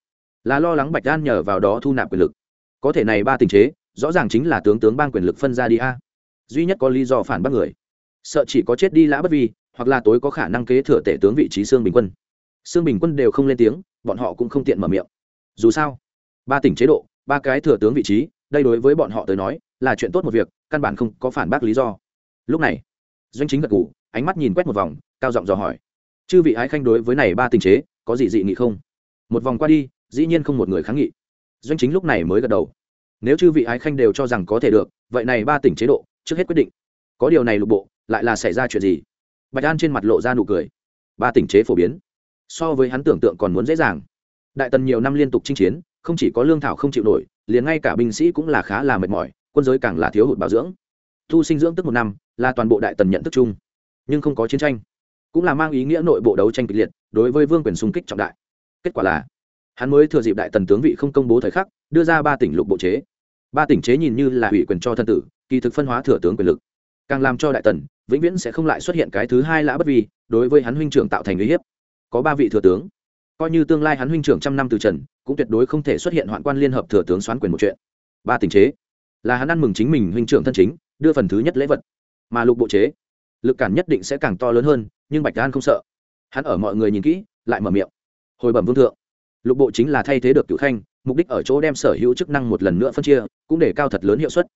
S1: Là lo lắng bạch đan nhờ vào đó thu nạp quyền lực. Có thể này ba tình chế, rõ ràng chính là tướng tướng ban quyền lực phân ra đi a. Duy nhất có lý do phản bác người, sợ chỉ có chết đi lã bất vi, hoặc là tối có khả năng kế thừa tể tướng vị trí sương bình quân. Sương bình quân đều không lên tiếng, bọn họ cũng không tiện mở miệng. Dù sao, ba tỉnh chế độ, ba cái thừa tướng vị trí, đây đối với bọn họ tới nói, là chuyện tốt một việc, căn bản không có phản bác lý do. Lúc này, doanh chính gật ngủ ánh mắt nhìn quét một vòng, cao giọng dò hỏi chư vị ái khanh đối với này ba tình chế, có gì dị nghị không? Một vòng qua đi, dĩ nhiên không một người kháng nghị. Doanh chính lúc này mới gật đầu. Nếu chư vị ái khanh đều cho rằng có thể được, vậy này ba tỉnh chế độ, trước hết quyết định. Có điều này lục bộ, lại là xảy ra chuyện gì? Bạch an trên mặt lộ ra nụ cười. Ba tỉnh chế phổ biến. So với hắn tưởng tượng còn muốn dễ dàng. Đại tần nhiều năm liên tục chinh chiến, không chỉ có lương thảo không chịu nổi, liền ngay cả binh sĩ cũng là khá là mệt mỏi, quân giới càng là thiếu hụt bảo dưỡng. Thu sinh dưỡng tức một năm, là toàn bộ đại tần nhận thức chung. Nhưng không có chiến tranh cũng là mang ý nghĩa nội bộ đấu tranh kịch liệt, đối với vương quyền xung kích trọng đại. Kết quả là, hắn mới thừa dịp đại tần tướng vị không công bố thời khắc, đưa ra ba tỉnh lục bộ chế. Ba tỉnh chế nhìn như là ủy quyền cho thân tử, kỳ thực phân hóa thừa tướng quyền lực. Càng làm cho đại tần, vĩnh viễn sẽ không lại xuất hiện cái thứ hai lã bất vi, đối với hắn huynh trưởng tạo thành uy hiếp. Có ba vị thừa tướng. Coi như tương lai hắn huynh trưởng trăm năm từ trần, cũng tuyệt đối không thể xuất hiện hoạn quan liên hợp thừa tướng xoán quyền một chuyện. Ba tình chế. Là hắn ăn mừng chính mình huynh trưởng thân chính, đưa phần thứ nhất lễ vật. Mà lục bộ chế, lực cản nhất định sẽ càng to lớn hơn nhưng bạch đan không sợ. Hắn ở mọi người nhìn kỹ, lại mở miệng. Hồi bẩm vương thượng, lục bộ chính là thay thế được cựu khanh mục đích ở chỗ đem sở hữu chức năng một lần nữa phân chia, cũng để cao thật lớn hiệu suất.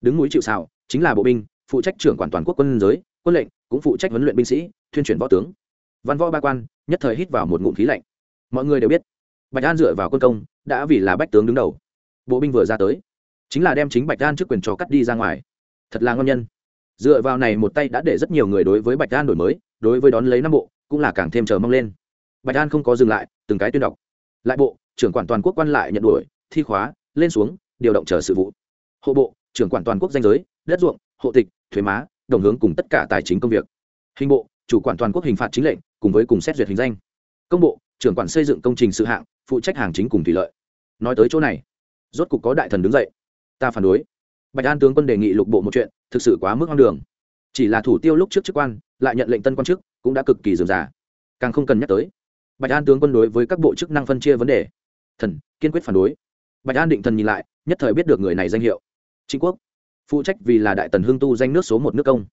S1: Đứng núi chịu xào chính là bộ binh, phụ trách trưởng quản toàn quốc quân giới, quân lệnh, cũng phụ trách huấn luyện binh sĩ tuyên truyền võ tướng. Văn võ ba quan, nhất thời hít vào một ngụm khí lạnh. Mọi người đều biết, bạch an dựa vào quân công, đã vì là bách tướng đứng đầu. Bộ binh vừa ra tới, chính là đem chính bạch an trước quyền cho cắt đi ra ngoài. Thật là ngon nhân. Dựa vào này một tay đã để rất nhiều người đối với bạch an đổi mới đối với đón lấy năm bộ, cũng là càng thêm chờ mong lên. Bạch an không có dừng lại, từng cái tuyên đọc. Lại bộ, trưởng quản toàn quốc quan lại nhận đuổi, thi khóa, lên xuống, điều động chờ sự vụ. Hộ bộ, trưởng quản toàn quốc danh giới, đất ruộng, hộ tịch, thuế má, đồng hướng cùng tất cả tài chính công việc. Hình bộ, chủ quản toàn quốc hình phạt chính lệnh, cùng với cùng xét duyệt hình danh. Công bộ, trưởng quản xây dựng công trình sự hạng, phụ trách hàng chính cùng thủy lợi. Nói tới chỗ này, rốt cục có đại thần đứng dậy. Ta phản đối. Bạch an tướng quân đề nghị lục bộ một chuyện, thực sự quá mức hoang đường chỉ là thủ tiêu lúc trước chức quan, lại nhận lệnh tân quan chức, cũng đã cực kỳ dườm già. Càng không cần nhắc tới, bạch an tướng quân đối với các bộ chức năng phân chia vấn đề. Thần, kiên quyết phản đối. Bạch an định thần nhìn lại, nhất thời biết được người này danh hiệu. Chính quốc, phụ trách vì là đại tần hương tu danh nước số một nước công.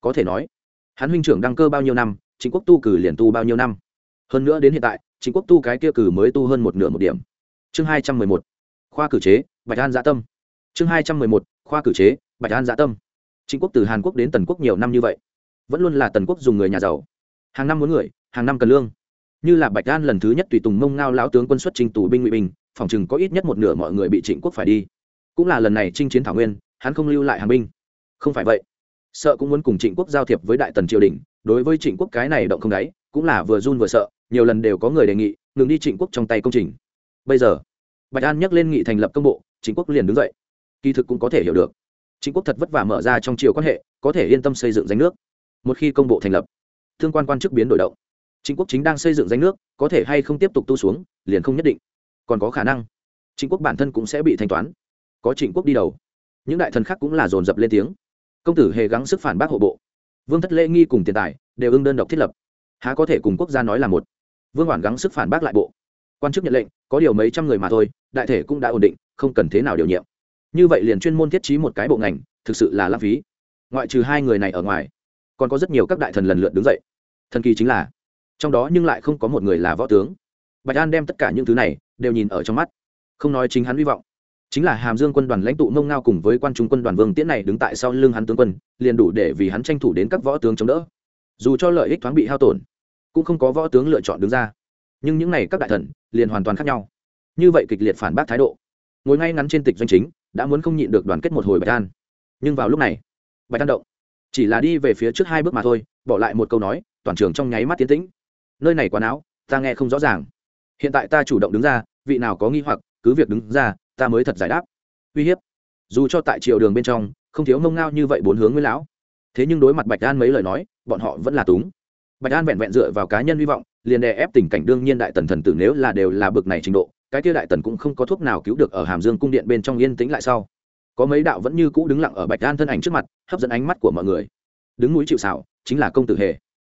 S1: Có thể nói, hắn huynh trưởng đăng cơ bao nhiêu năm chính quốc tu cử liền tu bao nhiêu năm. Hơn nữa đến hiện tại chính quốc tu cái kia cử mới tu hơn một nửa một điểm. Chương hai trăm mười một, khoa cử chế, bạch an dạ tâm. Chương hai trăm mười một, khoa cử chế, bạch an dạ tâm chính quốc từ hàn quốc đến tần quốc nhiều năm như vậy vẫn luôn là tần quốc dùng người nhà giàu. Hàng năm muốn người hàng năm cần lương. Như là bạch an lần thứ nhất tùy tùng mông ngao lão tướng quân xuất trình tù binh ngụy bình, phòng chừng có ít nhất một nửa mọi người bị trịnh quốc phải đi. Cũng là lần này chinh chiến thảo nguyên hắn không lưu lại hàng binh. Không phải vậy sợ cũng muốn cùng trịnh quốc giao thiệp với đại tần triều đình đối với trịnh quốc cái này động không đáy cũng là vừa run vừa sợ nhiều lần đều có người đề nghị ngừng đi trịnh quốc trong tay công trình. Bây giờ bạch an nhắc lên nghị thành lập công bộ trịnh quốc liền đứng dậy. Kỳ thực cũng có thể hiểu được. Chính quốc thật vất vả mở ra trong triều quan hệ, có thể yên tâm xây dựng danh nước. Một khi công bộ thành lập, thương quan quan chức biến đổi động. Chính quốc chính đang xây dựng danh nước, có thể hay không tiếp tục tu xuống, liền không nhất định. Còn có khả năng chính quốc bản thân cũng sẽ bị thanh toán. Có trịnh quốc đi đầu, những đại thần khác cũng là dồn dập lên tiếng. Công tử hề gắng sức phản bác hộ bộ. Vương thất lễ nghi cùng tiền tài đều ưng đơn độc thiết lập. Há có thể cùng quốc gia nói là một. Vương hoàn gắng sức phản bác lại bộ. Quan chức nhận lệnh, có điều mấy trăm người mà thôi, đại thể cũng đã ổn định, không cần thế nào điều nhiệm như vậy liền chuyên môn thiết trí một cái bộ ngành, thực sự là lãng phí. Ngoại trừ hai người này ở ngoài, còn có rất nhiều các đại thần lần lượt đứng dậy. Thần kỳ chính là, trong đó nhưng lại không có một người là võ tướng. Bạch an đem tất cả những thứ này đều nhìn ở trong mắt. Không nói chính hắn hy vọng, chính là hàm dương quân đoàn lãnh tụ mông ngao cùng với quan trung quân đoàn vương tiễn này đứng tại sau lưng hắn tướng quân, liền đủ để vì hắn tranh thủ đến các võ tướng chống đỡ. Dù cho lợi ích thoáng bị hao tổn, cũng không có võ tướng lựa chọn đứng ra. Nhưng những n à y các đại thần liền hoàn toàn khác nhau. Như vậy kịch liệt phản bác thái độ. Ngồi ngay ngắn trên tịch doanh chính đã muốn không nhịn được đoàn kết một hồi bạch an. Nhưng vào lúc này, bạch an động. Chỉ là đi về phía trước hai bước mà thôi, bỏ lại một câu nói, toàn trường trong nháy mắt tiến tĩnh. Nơi này quá não ta nghe không rõ ràng. Hiện tại ta chủ động đứng ra, vị nào có nghi hoặc, cứ việc đứng ra, ta mới thật giải đáp. Uy hiếp. Dù cho tại triều đường bên trong, không thiếu mông ngao như vậy bốn hướng nguyên lão. Thế nhưng đối mặt bạch an mấy lời nói, bọn họ vẫn là túng. Bạch an vẹn vẹn dựa vào cá nhân hy vọng, liền đè ép tình cảnh đương nhiên đại tần thần tử nếu là đều là bực này trình độ cái kia đại tần cũng không có thuốc nào cứu được ở hàm dương cung điện bên trong yên tĩnh lại sau. Có mấy đạo vẫn như cũ đứng lặng ở bạch an thân ảnh trước mặt, hấp dẫn ánh mắt của mọi người. Đứng núi chịu xảo chính là công tử hề.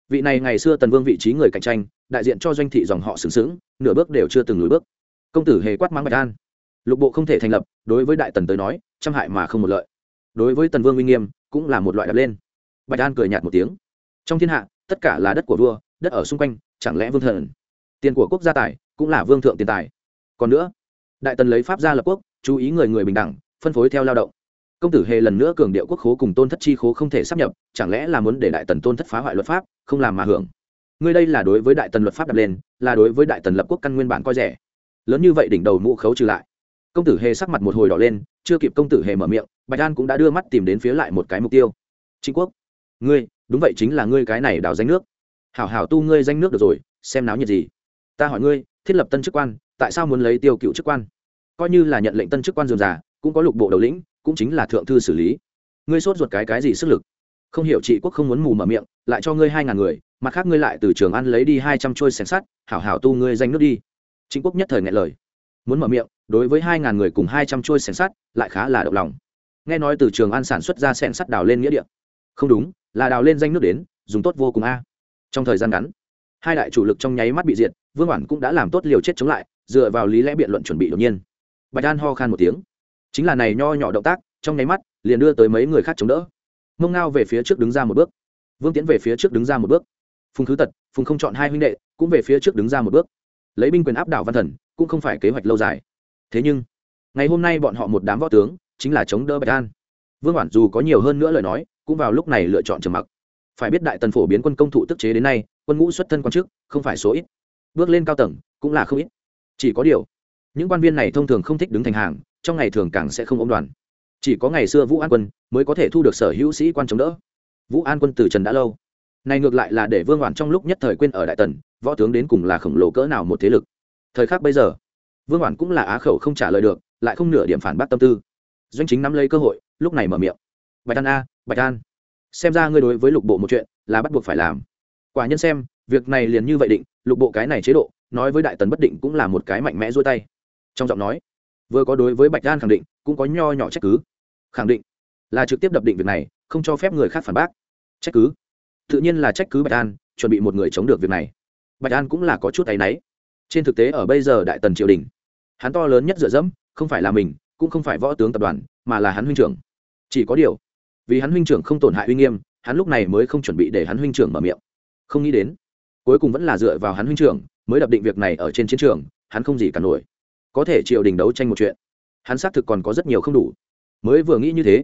S1: Vị này ngày xưa tần vương vị trí người cạnh tranh, đại diện cho doanh thị dòng họ xứng xứng nửa bước đều chưa từng lùi bước. Công tử hề quát mắng bạch an lục bộ không thể thành lập, đối với đại tần tới nói, trăm hại mà không một lợi. Đối với tần vương uy nghiêm, cũng là một loại đập lên. Bạch an cười nhạt một tiếng. Trong thiên hạ, tất cả là đất của vua, đất ở xung quanh, chẳng lẽ vương thần? Tiền của quốc gia tài, cũng là vương thượng tiền tài còn nữa, đại tần lấy pháp gia lập quốc, chú ý người người bình đẳng, phân phối theo lao động. Công tử hề lần nữa cường điệu quốc khố cùng tôn thất chi khố không thể sắp nhập, chẳng lẽ là muốn để đại tần tôn thất phá hoại luật pháp, không làm mà hưởng? Ngươi đây là đối với đại tần luật pháp đặt lên, là đối với đại tần lập quốc căn nguyên bản coi rẻ. Lớn như vậy đỉnh đầu mũ khấu trừ lại. Công tử hề sắc mặt một hồi đỏ lên, chưa kịp công tử hề mở miệng, bạch an cũng đã đưa mắt tìm đến phía lại một cái mục tiêu. Chính quốc, ngươi, đúng vậy chính là ngươi cái này đào danh nước. Hảo hảo tu ngươi danh nước được rồi, xem náo nhiệt gì. Ta hỏi ngươi, thiết lập tân chức quan tại sao muốn lấy tiêu cựu chức quan? Coi như là nhận lệnh tân chức quan dườm già, cũng có lục bộ đầu lĩnh, cũng chính là thượng thư xử lý. Ngươi sốt ruột cái cái gì sức lực? Không hiểu trị quốc không muốn mù mở miệng, lại cho ngươi hai ngàn người, mặt khác ngươi lại từ trường ăn lấy đi hai trăm trôi xẻng sắt, hảo hảo tu ngươi danh nước đi. Chính quốc nhất thời ngại lời. Muốn mở miệng, đối với hai ngàn người cùng hai trăm trôi xẻng sắt, lại khá là động lòng. Nghe nói từ trường ăn sản xuất ra xẻng sắt đào lên nghĩa địa. Không đúng, là đào lên danh nước đến, dùng tốt vô cùng a. Trong thời gian ngắn, hai đại chủ lực trong nháy mắt bị diệt, vương oản cũng đã làm tốt liều chết chống lại dựa vào lý lẽ biện luận chuẩn bị đột nhiên. Bạch an ho khan một tiếng. Chính là này nho nhỏ động tác, trong nháy mắt, liền đưa tới mấy người khác chống đỡ. Mông ngao về phía trước đứng ra một bước. Vương tiến về phía trước đứng ra một bước. Phùng khứ tật, phùng không chọn hai huynh đệ, cũng về phía trước đứng ra một bước. Lấy binh quyền áp đảo văn thần, cũng không phải kế hoạch lâu dài. Thế nhưng, ngày hôm nay bọn họ một đám võ tướng, chính là chống đỡ bạch an. Vương quản dù có nhiều hơn nữa lời nói, cũng vào lúc này lựa chọn trầm mặc. Phải biết đại tần phổ biến quân công thụ tức chế đến nay, quân ngũ xuất thân quan chức, không phải số ít. Bước lên cao tầng, cũng là không ít chỉ có điều, những quan viên này thông thường không thích đứng thành hàng, trong ngày thường càng sẽ không ôm đoàn. Chỉ có ngày xưa vũ an quân mới có thể thu được sở hữu sĩ quan chống đỡ. Vũ an quân từ trần đã lâu. Này ngược lại là để vương hoàn trong lúc nhất thời quên ở đại tần, võ tướng đến cùng là khổng lồ cỡ nào một thế lực. Thời khắc bây giờ, vương hoàn cũng là á khẩu không trả lời được, lại không nửa điểm phản bác tâm tư. Doanh chính nắm lấy cơ hội, lúc này mở miệng. Bạch an a, bạch an, xem ra ngươi đối với lục bộ một chuyện là bắt buộc phải làm. Quả nhân xem, việc này liền như vậy định, lục bộ cái này chế độ nói với đại tần bất định cũng là một cái mạnh mẽ dôi tay. Trong giọng nói, vừa có đối với bạch an khẳng định, cũng có nho nhỏ trách cứ. Khẳng định là trực tiếp đập định việc này, không cho phép người khác phản bác. Trách cứ. Tự nhiên là trách cứ bạch an, chuẩn bị một người chống được việc này. Bạch an cũng là có chút áy náy. Trên thực tế ở bây giờ đại tần triều đình, hắn to lớn nhất dựa dẫm, không phải là mình, cũng không phải võ tướng tập đoàn, mà là hắn huynh trưởng. Chỉ có điều, vì hắn huynh trưởng không tổn hại uy nghiêm, hắn lúc này mới không chuẩn bị để hắn huynh trưởng mở miệng. Không nghĩ đến, cuối cùng vẫn là dựa vào hắn huynh trưởng mới đập định việc này ở trên chiến trường, hắn không gì cả nổi. Có thể triều đình đấu tranh một chuyện, hắn xác thực còn có rất nhiều không đủ. Mới vừa nghĩ như thế,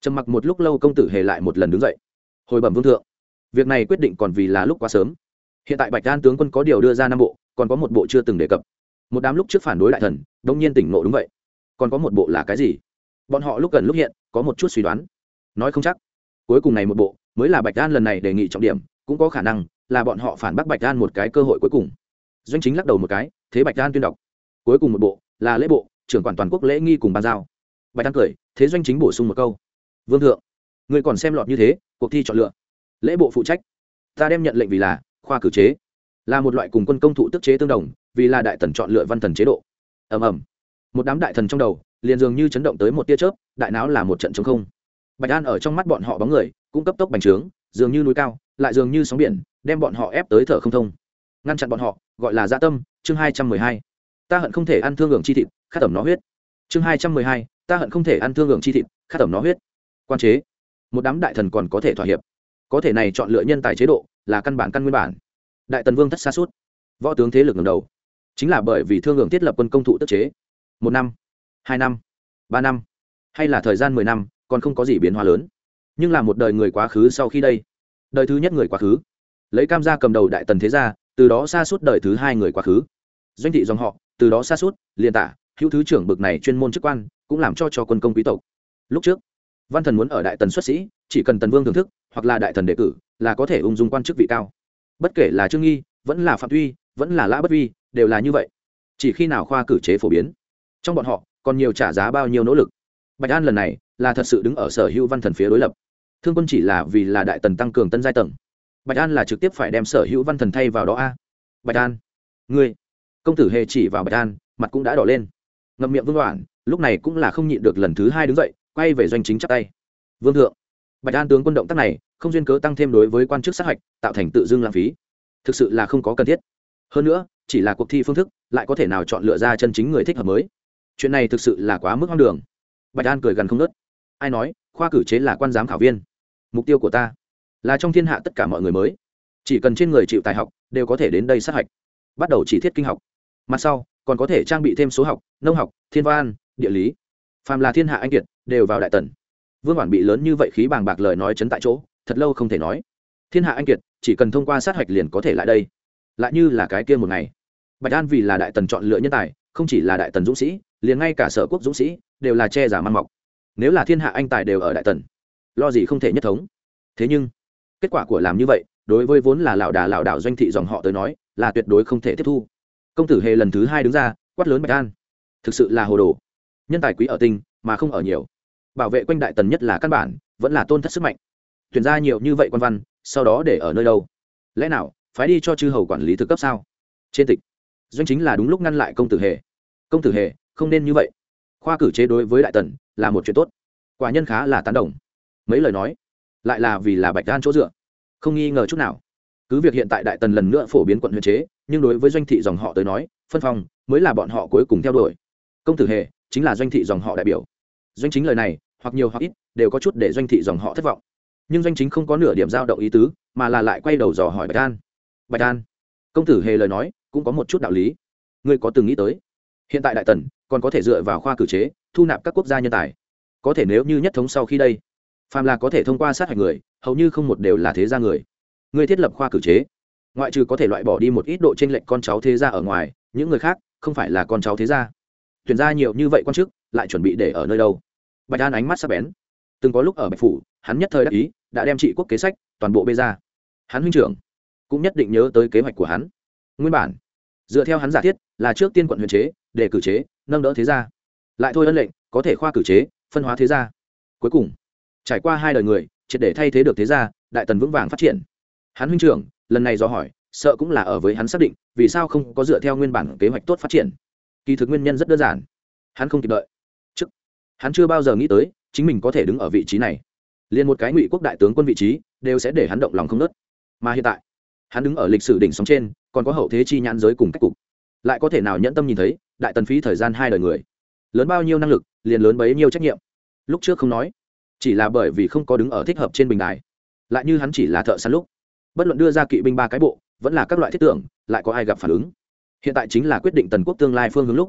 S1: trầm mặc một lúc lâu công tử hề lại một lần đứng dậy. Hồi bẩm vương thượng, việc này quyết định còn vì là lúc quá sớm. Hiện tại bạch đan tướng quân có điều đưa ra năm bộ, còn có một bộ chưa từng đề cập. Một đám lúc trước phản đối đại thần, đông nhiên tỉnh nộ đúng vậy. Còn có một bộ là cái gì? Bọn họ lúc gần lúc hiện, có một chút suy đoán. Nói không chắc. Cuối cùng này một bộ, mới là bạch đan lần này đề nghị trọng điểm, cũng có khả năng là bọn họ phản bác bạch đan một cái cơ hội cuối cùng doanh chính lắc đầu một cái, thế bạch đan tuyên đọc. Cuối cùng một bộ, là lễ bộ, trưởng quản toàn quốc lễ nghi cùng bàn giao. Bạch đan cười, thế doanh chính bổ sung một câu. Vương thượng người còn xem lọt như thế, cuộc thi chọn lựa. Lễ bộ phụ trách. Ta đem nhận lệnh vì là, khoa cử chế. Là một loại cùng quân công thụ tức chế tương đồng, vì là đại tần chọn lựa văn thần chế độ. Ầm ầm. Một đám đại thần trong đầu, liền dường như chấn động tới một tia chớp, đại não là một trận chống không. Bạch an ở trong mắt bọn họ bóng người, cũng cấp tốc bành trướng, dường như núi cao, lại dường như sóng biển, đem bọn họ ép tới thở không thông ngăn chặn bọn họ, gọi là gia dạ tâm, chương hai trăm mười hai. Ta hận không thể ăn thương hưởng chi thịt, khát tẩm nó huyết. Chương hai trăm mười hai, ta hận không thể ăn thương hưởng chi thịt, khát tẩm nó huyết. Quan chế. Một đám đại thần còn có thể thỏa hiệp. Có thể này chọn lựa nhân tài chế độ, là căn bản căn nguyên bản. Đại tần vương thất xa suốt. Võ tướng thế lực ngầm đầu. Chính là bởi vì thương hưởng thiết lập quân công thụ tức chế. Một năm, hai năm, ba năm, hay là thời gian mười năm, còn không có gì biến hóa lớn. Nhưng là một đời người quá khứ sau khi đây. Đời thứ nhất người quá khứ. Lấy cam gia cầm đầu đại tần thế gia từ đó xa suốt đời thứ hai người quá khứ. Doanh thị dòng họ, từ đó xa suốt, liền tả, hữu thứ trưởng bực này chuyên môn chức quan, cũng làm cho cho quân công quý tộc. Lúc trước, văn thần muốn ở đại tần xuất sĩ, chỉ cần tần vương thưởng thức, hoặc là đại thần đề cử là có thể ung dung quan chức vị cao. Bất kể là trương nghi, vẫn là phạm tuy, vẫn là lã bất vi, đều là như vậy. Chỉ khi nào khoa cử chế phổ biến, trong bọn họ, còn nhiều trả giá bao nhiêu nỗ lực. Bạch an lần này là thật sự đứng ở sở hữu văn thần phía đối lập. Thương quân chỉ là vì là đại tần tăng cường tân giai tầng bạch an là trực tiếp phải đem sở hữu văn thần thay vào đó a. Bạch an, ngươi, công tử hề chỉ vào bạch an, mặt cũng đã đỏ lên. Ngậm miệng vương đoạn lúc này cũng là không nhịn được lần thứ hai đứng dậy, quay về doanh chính chắp tay. Vương thượng, bạch an tướng quân động tác này, không duyên cớ tăng thêm đối với quan chức sát hạch, tạo thành tự dưng lãng phí. Thực sự là không có cần thiết. Hơn nữa, chỉ là cuộc thi phương thức, lại có thể nào chọn lựa ra chân chính người thích hợp mới. Chuyện này thực sự là quá mức hoang đường. Bạch an cười gần không nớt ai nói, khoa cử chế là quan giám khảo viên. Mục tiêu của ta là trong thiên hạ tất cả mọi người mới. Chỉ cần trên người chịu tài học, đều có thể đến đây sát hạch. Bắt đầu chỉ thiết kinh học. Mặt sau, còn có thể trang bị thêm số học, nông học, thiên văn, địa lý. Phàm là thiên hạ anh kiệt, đều vào đại tần. Vương bản bị lớn như vậy khí bàng bạc lời nói chấn tại chỗ, thật lâu không thể nói. Thiên hạ anh kiệt, chỉ cần thông qua sát hạch liền có thể lại đây. Lại như là cái kia một ngày. Bạch an vì là đại tần chọn lựa nhân tài, không chỉ là đại tần dũng sĩ, liền ngay cả sở quốc dũng sĩ, đều là che giả mang mọc. Nếu là thiên hạ anh tài đều ở đại tần, lo gì không thể nhất thống? Thế nhưng kết quả của làm như vậy, đối với vốn là lão đà lão đảo doanh thị dòng họ tới nói, là tuyệt đối không thể tiếp thu. Công tử hề lần thứ hai đứng ra, quát lớn bạch an. Thực sự là hồ đồ. Nhân tài quý ở tinh, mà không ở nhiều. Bảo vệ quanh đại tần nhất là căn bản, vẫn là tôn thất sức mạnh. Tuyển ra nhiều như vậy quan văn, sau đó để ở nơi đâu? Lẽ nào, phái đi cho chư hầu quản lý thực cấp sao? Trên tịch. Doanh chính là đúng lúc ngăn lại công tử hề. Công tử hề, không nên như vậy. Khoa cử chế đối với đại tần là một chuyện tốt. Quả nhân khá là tán đồng. Mấy lời nói lại là vì là bạch đan chỗ dựa. Không nghi ngờ chút nào. Cứ việc hiện tại đại tần lần nữa phổ biến quận huyện chế, nhưng đối với doanh thị dòng họ tới nói, phân phong mới là bọn họ cuối cùng theo đuổi. Công tử hề, chính là doanh thị dòng họ đại biểu. Doanh chính lời này, hoặc nhiều hoặc ít, đều có chút để doanh thị dòng họ thất vọng. Nhưng doanh chính không có nửa điểm giao động ý tứ, mà là lại quay đầu dò hỏi bạch an bạch an công tử hề lời nói, cũng có một chút đạo lý. Ngươi có từng nghĩ tới, hiện tại đại tần còn có thể dựa vào khoa cử chế, thu nạp các quốc gia nhân tài. Có thể nếu như nhất thống sau khi đây phàm là có thể thông qua sát hạch người, hầu như không một đều là thế gia người. Ngươi thiết lập khoa cử chế, ngoại trừ có thể loại bỏ đi một ít độ t r ê n lệch con cháu thế gia ở ngoài, những người khác không phải là con cháu thế gia. Tuyển ra nhiều như vậy quan chức, lại chuẩn bị để ở nơi đâu? Bạch an ánh mắt sắp bén. Từng có lúc ở bạch phủ, hắn nhất thời đắc ý, đã đem trị quốc kế sách toàn bộ bê ra. Hắn huynh trưởng cũng nhất định nhớ tới kế hoạch của hắn. Nguyên bản, dựa theo hắn giả thiết, là trước tiên quận huyện chế, để cử chế, nâng đỡ thế gia. Lại thôi ân lệnh, có thể khoa cử chế, phân hóa thế gia. Cuối cùng trải qua hai đời người, triệt để thay thế được thế gia, đại tần vững vàng phát triển. Hắn huynh trưởng, lần này do hỏi, sợ cũng là ở với hắn xác định, vì sao không có dựa theo nguyên bản kế hoạch tốt phát triển. Kỳ thực nguyên nhân rất đơn giản. Hắn không kịp đợi. Trước, hắn chưa bao giờ nghĩ tới, chính mình có thể đứng ở vị trí này. Liền một cái ngụy quốc đại tướng quân vị trí, đều sẽ để hắn động lòng không nớt. Mà hiện tại, hắn đứng ở lịch sử đỉnh sóng trên, còn có hậu thế chi nhãn giới cùng cách cục. Lại có thể nào nhẫn tâm nhìn thấy, đại tần phí thời gian hai đời người. Lớn bao nhiêu năng lực, liền lớn bấy nhiêu trách nhiệm. Lúc trước không nói chỉ là bởi vì không có đứng ở thích hợp trên bình đài. Lại như hắn chỉ là thợ săn lúc. Bất luận đưa ra kỵ binh ba cái bộ, vẫn là các loại thiết tưởng, lại có ai gặp phản ứng. Hiện tại chính là quyết định tần quốc tương lai phương hướng lúc.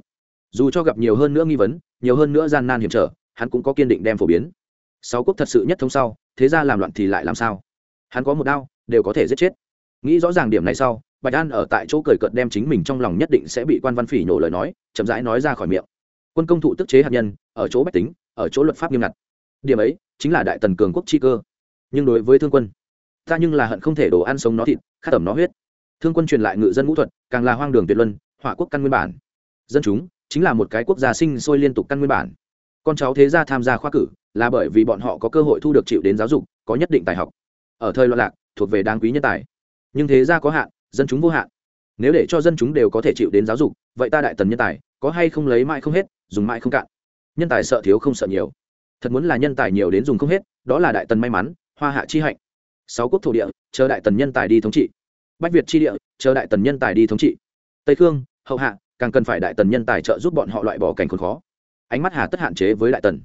S1: Dù cho gặp nhiều hơn nữa nghi vấn, nhiều hơn nữa gian nan hiểm trở, hắn cũng có kiên định đem phổ biến. Sáu quốc thật sự nhất thống sau, thế ra làm loạn thì lại làm sao? Hắn có một đao, đều có thể giết chết. Nghĩ rõ ràng điểm này sau, bạch an ở tại chỗ cười cợt đem chính mình trong lòng nhất định sẽ bị quan văn phỉ nhổ lời nói, chậm rãi nói ra khỏi miệng. Quân công thụ tức chế hạt nhân, ở chỗ bách tính, ở chỗ luật pháp nghiêm ngặt điểm ấy chính là đại tần cường quốc chi cơ. Nhưng đối với thương quân, ta nhưng là hận không thể đồ ăn sống nó thịt, khát tẩm nó huyết. Thương quân truyền lại ngự dân ngũ thuật, càng là hoang đường tuyệt luân, hỏa quốc căn nguyên bản. Dân chúng chính là một cái quốc gia sinh sôi liên tục căn nguyên bản. Con cháu thế gia tham gia khoa cử là bởi vì bọn họ có cơ hội thu được chịu đến giáo dục, có nhất định tài học. Ở thời loạn lạc, thuộc về đáng quý nhân tài. Nhưng thế gia có hạn, dân chúng vô hạn. Nếu để cho dân chúng đều có thể chịu đến giáo dục, vậy ta đại tần nhân tài có hay không lấy mãi không hết, dùng mãi không cạn. Nhân tài sợ thiếu không sợ nhiều thật muốn là nhân tài nhiều đến dùng không hết, đó là đại tần may mắn, hoa hạ chi hạnh. Sáu quốc thổ địa, chờ đại tần nhân tài đi thống trị. Bách việt chi địa, chờ đại tần nhân tài đi thống trị. Tây khương, hậu hạ, càng cần phải đại tần nhân tài trợ giúp bọn họ loại bỏ cảnh khốn khó. Ánh mắt hà tất hạn chế với đại tần.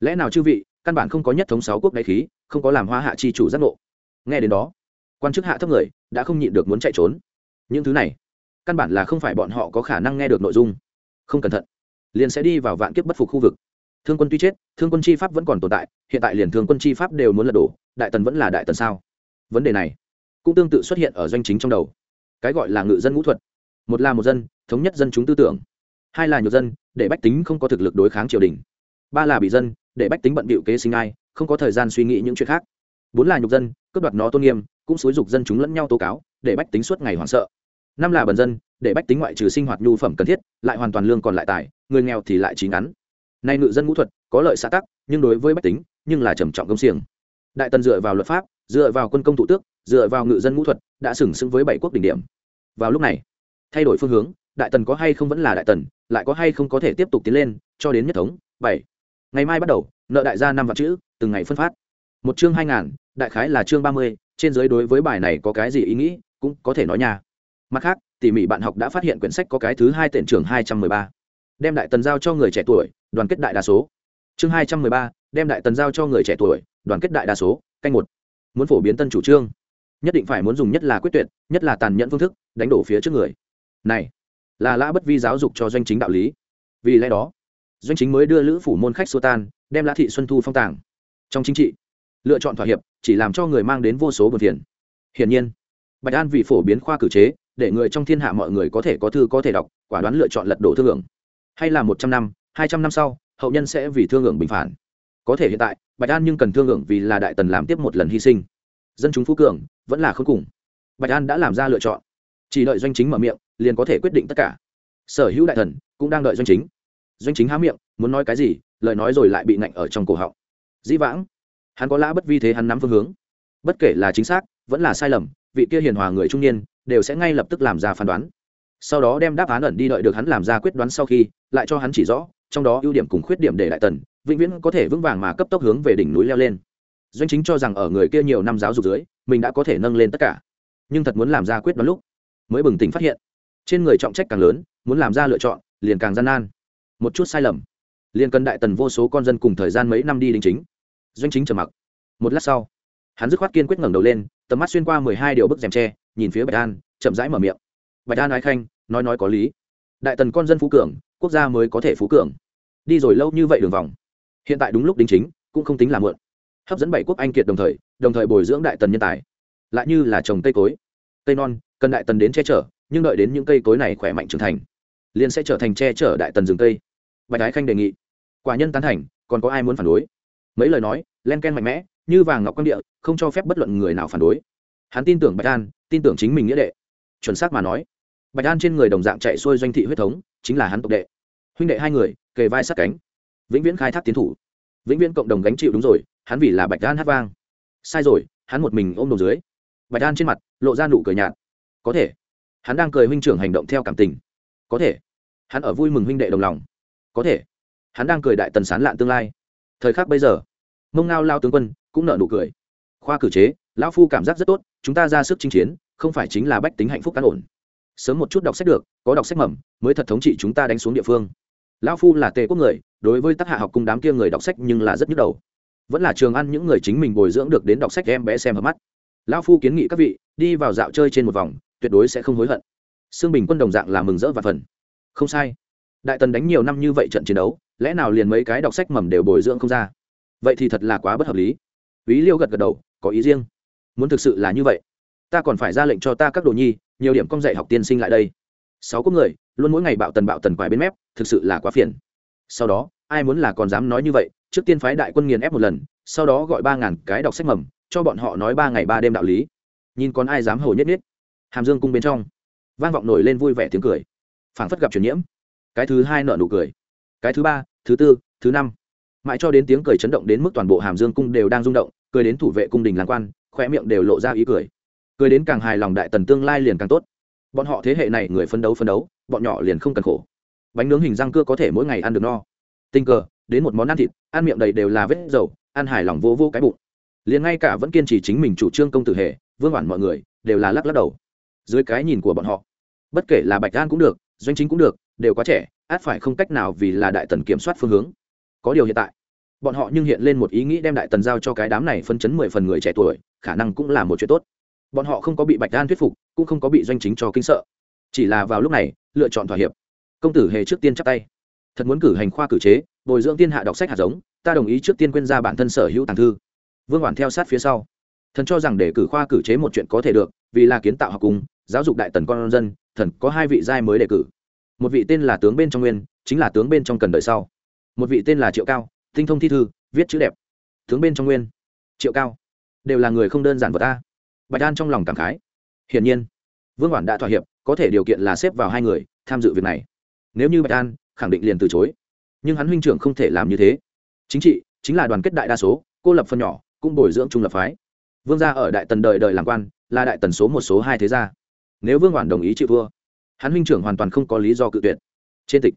S1: Lẽ nào chư vị, căn bản không có nhất thống sáu quốc đại khí, không có làm hoa hạ chi chủ giác ngộ? Nghe đến đó, quan chức hạ thấp người, đã không nhịn được muốn chạy trốn. Những thứ này, căn bản là không phải bọn họ có khả năng nghe được nội dung. Không cẩn thận, liền sẽ đi vào vạn kiếp bất phục khu vực thương quân tuy chết, thương quân chi pháp vẫn còn tồn tại, hiện tại liền thương quân chi pháp đều muốn lật đổ, đại tần vẫn là đại tần sao? Vấn đề này cũng tương tự xuất hiện ở doanh chính trong đầu. Cái gọi là ngự dân ngũ thuật. Một là một dân, thống nhất dân chúng tư tưởng. Hai là nhược dân, để bách tính không có thực lực đối kháng triều đình. Ba là bị dân, để bách tính bận bịu kế sinh ai, không có thời gian suy nghĩ những chuyện khác. Bốn là nhục dân, cướp đoạt nó tôn nghiêm, cũng xúi dục dân chúng lẫn nhau tố cáo, để bách tính suốt ngày hoảng sợ. Năm là bần dân, để bách tính ngoại trừ sinh hoạt nhu phẩm cần thiết, lại hoàn toàn lương còn lại tài, người nghèo thì lại trí ngắn nay ngự dân ngũ thuật, có lợi xã tắc, nhưng đối với bách tính, nhưng là trầm trọng công xiềng. Đại tần dựa vào luật pháp, dựa vào quân công thủ tước, dựa vào ngự dân ngũ thuật, đã sừng sững với bảy quốc đỉnh điểm. Vào lúc này, thay đổi phương hướng, đại tần có hay không vẫn là đại tần, lại có hay không có thể tiếp tục tiến lên, cho đến nhất thống, bảy. Ngày mai bắt đầu, nợ đại gia năm vạn chữ, từng ngày phân phát. Một chương hai ngàn, đại khái là chương ba mươi, trên giới đối với bài này có cái gì ý nghĩ, cũng có thể nói nha. Mặt khác, tỉ mỉ bạn học đã phát hiện quyển sách có cái thứ hai tiện trường hai trăm mười ba đem đại tần giao cho người trẻ tuổi, đoàn kết đại đa số. Chương hai trăm mười ba, đem đại tần giao cho người trẻ tuổi, đoàn kết đại đa số, canh một. Muốn phổ biến tân chủ trương, nhất định phải muốn dùng nhất là quyết tuyệt, nhất là tàn nhẫn phương thức, đánh đổ phía trước người. Này, là lã bất vi giáo dục cho doanh chính đạo lý. Vì lẽ đó, doanh chính mới đưa lữ phủ môn khách xua tan, đem lã thị xuân thu phong tàng. Trong chính trị, lựa chọn thỏa hiệp, chỉ làm cho người mang đến vô số bờ phiền. Hiển nhiên, bạch an vì phổ biến khoa cử chế, để người trong thiên hạ mọi người có thể có thư có thể đọc, quả đoán lựa chọn lật đổ thương hưởng hay là một trăm năm, hai trăm năm sau, hậu nhân sẽ vì thương hưởng bình phản. Có thể hiện tại, bạch an nhưng cần thương hưởng vì là đại tần làm tiếp một lần hy sinh. Dân chúng phú cường, vẫn là không cùng. Bạch an đã làm ra lựa chọn. Chỉ đợi doanh chính mở miệng, liền có thể quyết định tất cả. Sở hữu đại thần cũng đang đợi doanh chính. Doanh chính há miệng, muốn nói cái gì, lời nói rồi lại bị nạnh ở trong cổ họng. Dĩ vãng, hắn có lã bất vi thế hắn nắm phương hướng. Bất kể là chính xác, vẫn là sai lầm, vị kia hiền hòa người trung niên, đều sẽ ngay lập tức làm ra phán đoán sau đó đem đáp án ẩn đi đợi được hắn làm ra quyết đoán sau khi, lại cho hắn chỉ rõ, trong đó ưu điểm cùng khuyết điểm để đại tần, vĩnh viễn có thể vững vàng mà cấp tốc hướng về đỉnh núi leo lên. Doanh chính cho rằng ở người kia nhiều năm giáo dục dưới, mình đã có thể nâng lên tất cả. Nhưng thật muốn làm ra quyết đoán lúc, mới bừng tỉnh phát hiện, trên người trọng trách càng lớn, muốn làm ra lựa chọn, liền càng gian nan. Một chút sai lầm. Liền cần đại tần vô số con dân cùng thời gian mấy năm đi đính chính. Doanh chính trầm mặc. Một lát sau, hắn dứt khoát kiên quyết ngẩng đầu lên, tầm mắt xuyên qua mười hai điều bức rèm tre, nhìn phía bạch an, chậm rãi mở miệng. Bạch an ái khanh nói nói có lý. Đại tần con dân phú cường, quốc gia mới có thể phú cường. Đi rồi lâu như vậy đường vòng. Hiện tại đúng lúc đính chính, cũng không tính là mượn hấp dẫn bảy quốc anh kiệt đồng thời đồng thời bồi dưỡng đại tần nhân tài. Lại như là trồng cây cối. Cây non, cần đại tần đến che chở, nhưng đợi đến những cây cối này khỏe mạnh trưởng thành, liền sẽ trở thành che chở đại tần rừng cây. Bạch ái khanh đề nghị. Quả nhân tán thành, còn có ai muốn phản đối? Mấy lời nói, len ken mạnh mẽ, như vàng ngọc quan địa, không cho phép bất luận người nào phản đối. Hắn tin tưởng bạch an, tin tưởng chính mình nghĩa đệ. Chuẩn xác mà nói bạch an trên người đồng dạng chạy xuôi doanh thị huyết thống, chính là hắn tộc đệ. Huynh đệ hai người, kề vai sát cánh. Vĩnh viễn khai thác tiến thủ. Vĩnh viễn cộng đồng gánh chịu đúng rồi, hắn vì là bạch an hát vang. Sai rồi, hắn một mình ôm đầu dưới. Bạch an trên mặt, lộ ra nụ cười nhạt. Có thể. Hắn đang cười huynh trưởng hành động theo cảm tình. Có thể. Hắn ở vui mừng huynh đệ đồng lòng. Có thể. Hắn đang cười đại tần sán lạn tương lai. Thời khắc bây giờ, mông ngao lao tướng quân cũng nợ nụ cười. Khoa cử chế, lão phu cảm giác rất tốt, chúng ta ra sức chinh chiến, không phải chính là bách tính hạnh phúc cán ổn sớm một chút đọc sách được, có đọc sách mầm, mới thật thống trị chúng ta đánh xuống địa phương. Lão phu là tề quốc người, đối với tác hạ học cùng đám kia người đọc sách nhưng là rất nhức đầu. Vẫn là trường ăn những người chính mình bồi dưỡng được đến đọc sách em bé xem hợp mắt. Lão phu kiến nghị các vị, đi vào dạo chơi trên một vòng, tuyệt đối sẽ không hối hận. Xương bình quân đồng dạng là mừng rỡ và phần không sai. Đại tần đánh nhiều năm như vậy trận chiến đấu, lẽ nào liền mấy cái đọc sách mầm đều bồi dưỡng không ra? Vậy thì thật là quá bất hợp lý. Ý liêu gật gật đầu, có ý riêng. Muốn thực sự là như vậy ta còn phải ra lệnh cho ta các đồ nhi, nhiều điểm công dạy học tiên sinh lại đây. Sáu quốc người, luôn mỗi ngày bạo tần bạo tần quài bên mép, thực sự là quá phiền. Sau đó, ai muốn là còn dám nói như vậy, trước tiên phái đại quân nghiền ép một lần, sau đó gọi ba ngàn cái đọc sách mầm, cho bọn họ nói ba ngày ba đêm đạo lý. Nhìn còn ai dám hầu nhất nhất hàm dương cung bên trong, vang vọng nổi lên vui vẻ tiếng cười. Phảng phất gặp truyền nhiễm. Cái thứ hai nợ nụ cười. Cái thứ ba, thứ tư, thứ năm. Mãi cho đến tiếng cười chấn động đến mức toàn bộ hàm dương cung đều đang rung động, cười đến thủ vệ cung đình làm quan khoe miệng đều lộ ra ý cười cười đến càng hài lòng đại tần tương lai liền càng tốt. Bọn họ thế hệ này người phấn đấu phấn đấu, bọn nhỏ liền không cần khổ. Bánh nướng hình răng cưa có thể mỗi ngày ăn được no. Tình cờ, đến một món ăn thịt, ăn miệng đầy đều là vết dầu, ăn hài lòng vô vô cái bụng. Liền ngay cả vẫn kiên trì chính mình chủ trương công tử hệ vương bản mọi người, đều là lắc lắc đầu. Dưới cái nhìn của bọn họ, bất kể là bạch an cũng được, doanh chính cũng được, đều quá trẻ, át phải không cách nào vì là đại tần kiểm soát phương hướng. Có điều hiện tại, bọn họ nhưng hiện lên một ý nghĩ đem đại tần giao cho cái đám này phân chấn mười phần người trẻ tuổi, khả năng cũng là một chuyện tốt bọn họ không có bị bạch an thuyết phục, cũng không có bị doanh chính cho kinh sợ. Chỉ là vào lúc này, lựa chọn thỏa hiệp. Công tử hề trước tiên chắp tay. Thật muốn cử hành khoa cử chế, bồi dưỡng tiên hạ đọc sách hạt giống, ta đồng ý trước tiên quên ra bản thân sở hữu tàng thư. Vương hoàn theo sát phía sau. Thần cho rằng để cử khoa cử chế một chuyện có thể được, vì là kiến tạo học cùng, giáo dục đại tần con dân, thần có hai vị giai mới đề cử. Một vị tên là tướng bên trong nguyên, chính là tướng bên trong cần đợi sau. Một vị tên là triệu cao, tinh thông thi thư, viết chữ đẹp. Tướng bên trong nguyên, triệu cao, đều là người không đơn giản vật ta bạch an trong lòng cảm khái. Hiển nhiên, vương hoàn đã thỏa hiệp, có thể điều kiện là xếp vào hai người, tham dự việc này. Nếu như bạch an khẳng định liền từ chối, nhưng hắn huynh trưởng không thể làm như thế. Chính trị chính là đoàn kết đại đa số, cô lập phân nhỏ, cũng bồi dưỡng trung lập phái. Vương gia ở đại tần đời đời làm quan, là đại tần số một số hai thế gia. Nếu vương hoàn đồng ý chịu thua, hắn huynh trưởng hoàn toàn không có lý do cự tuyệt. Trên tịch,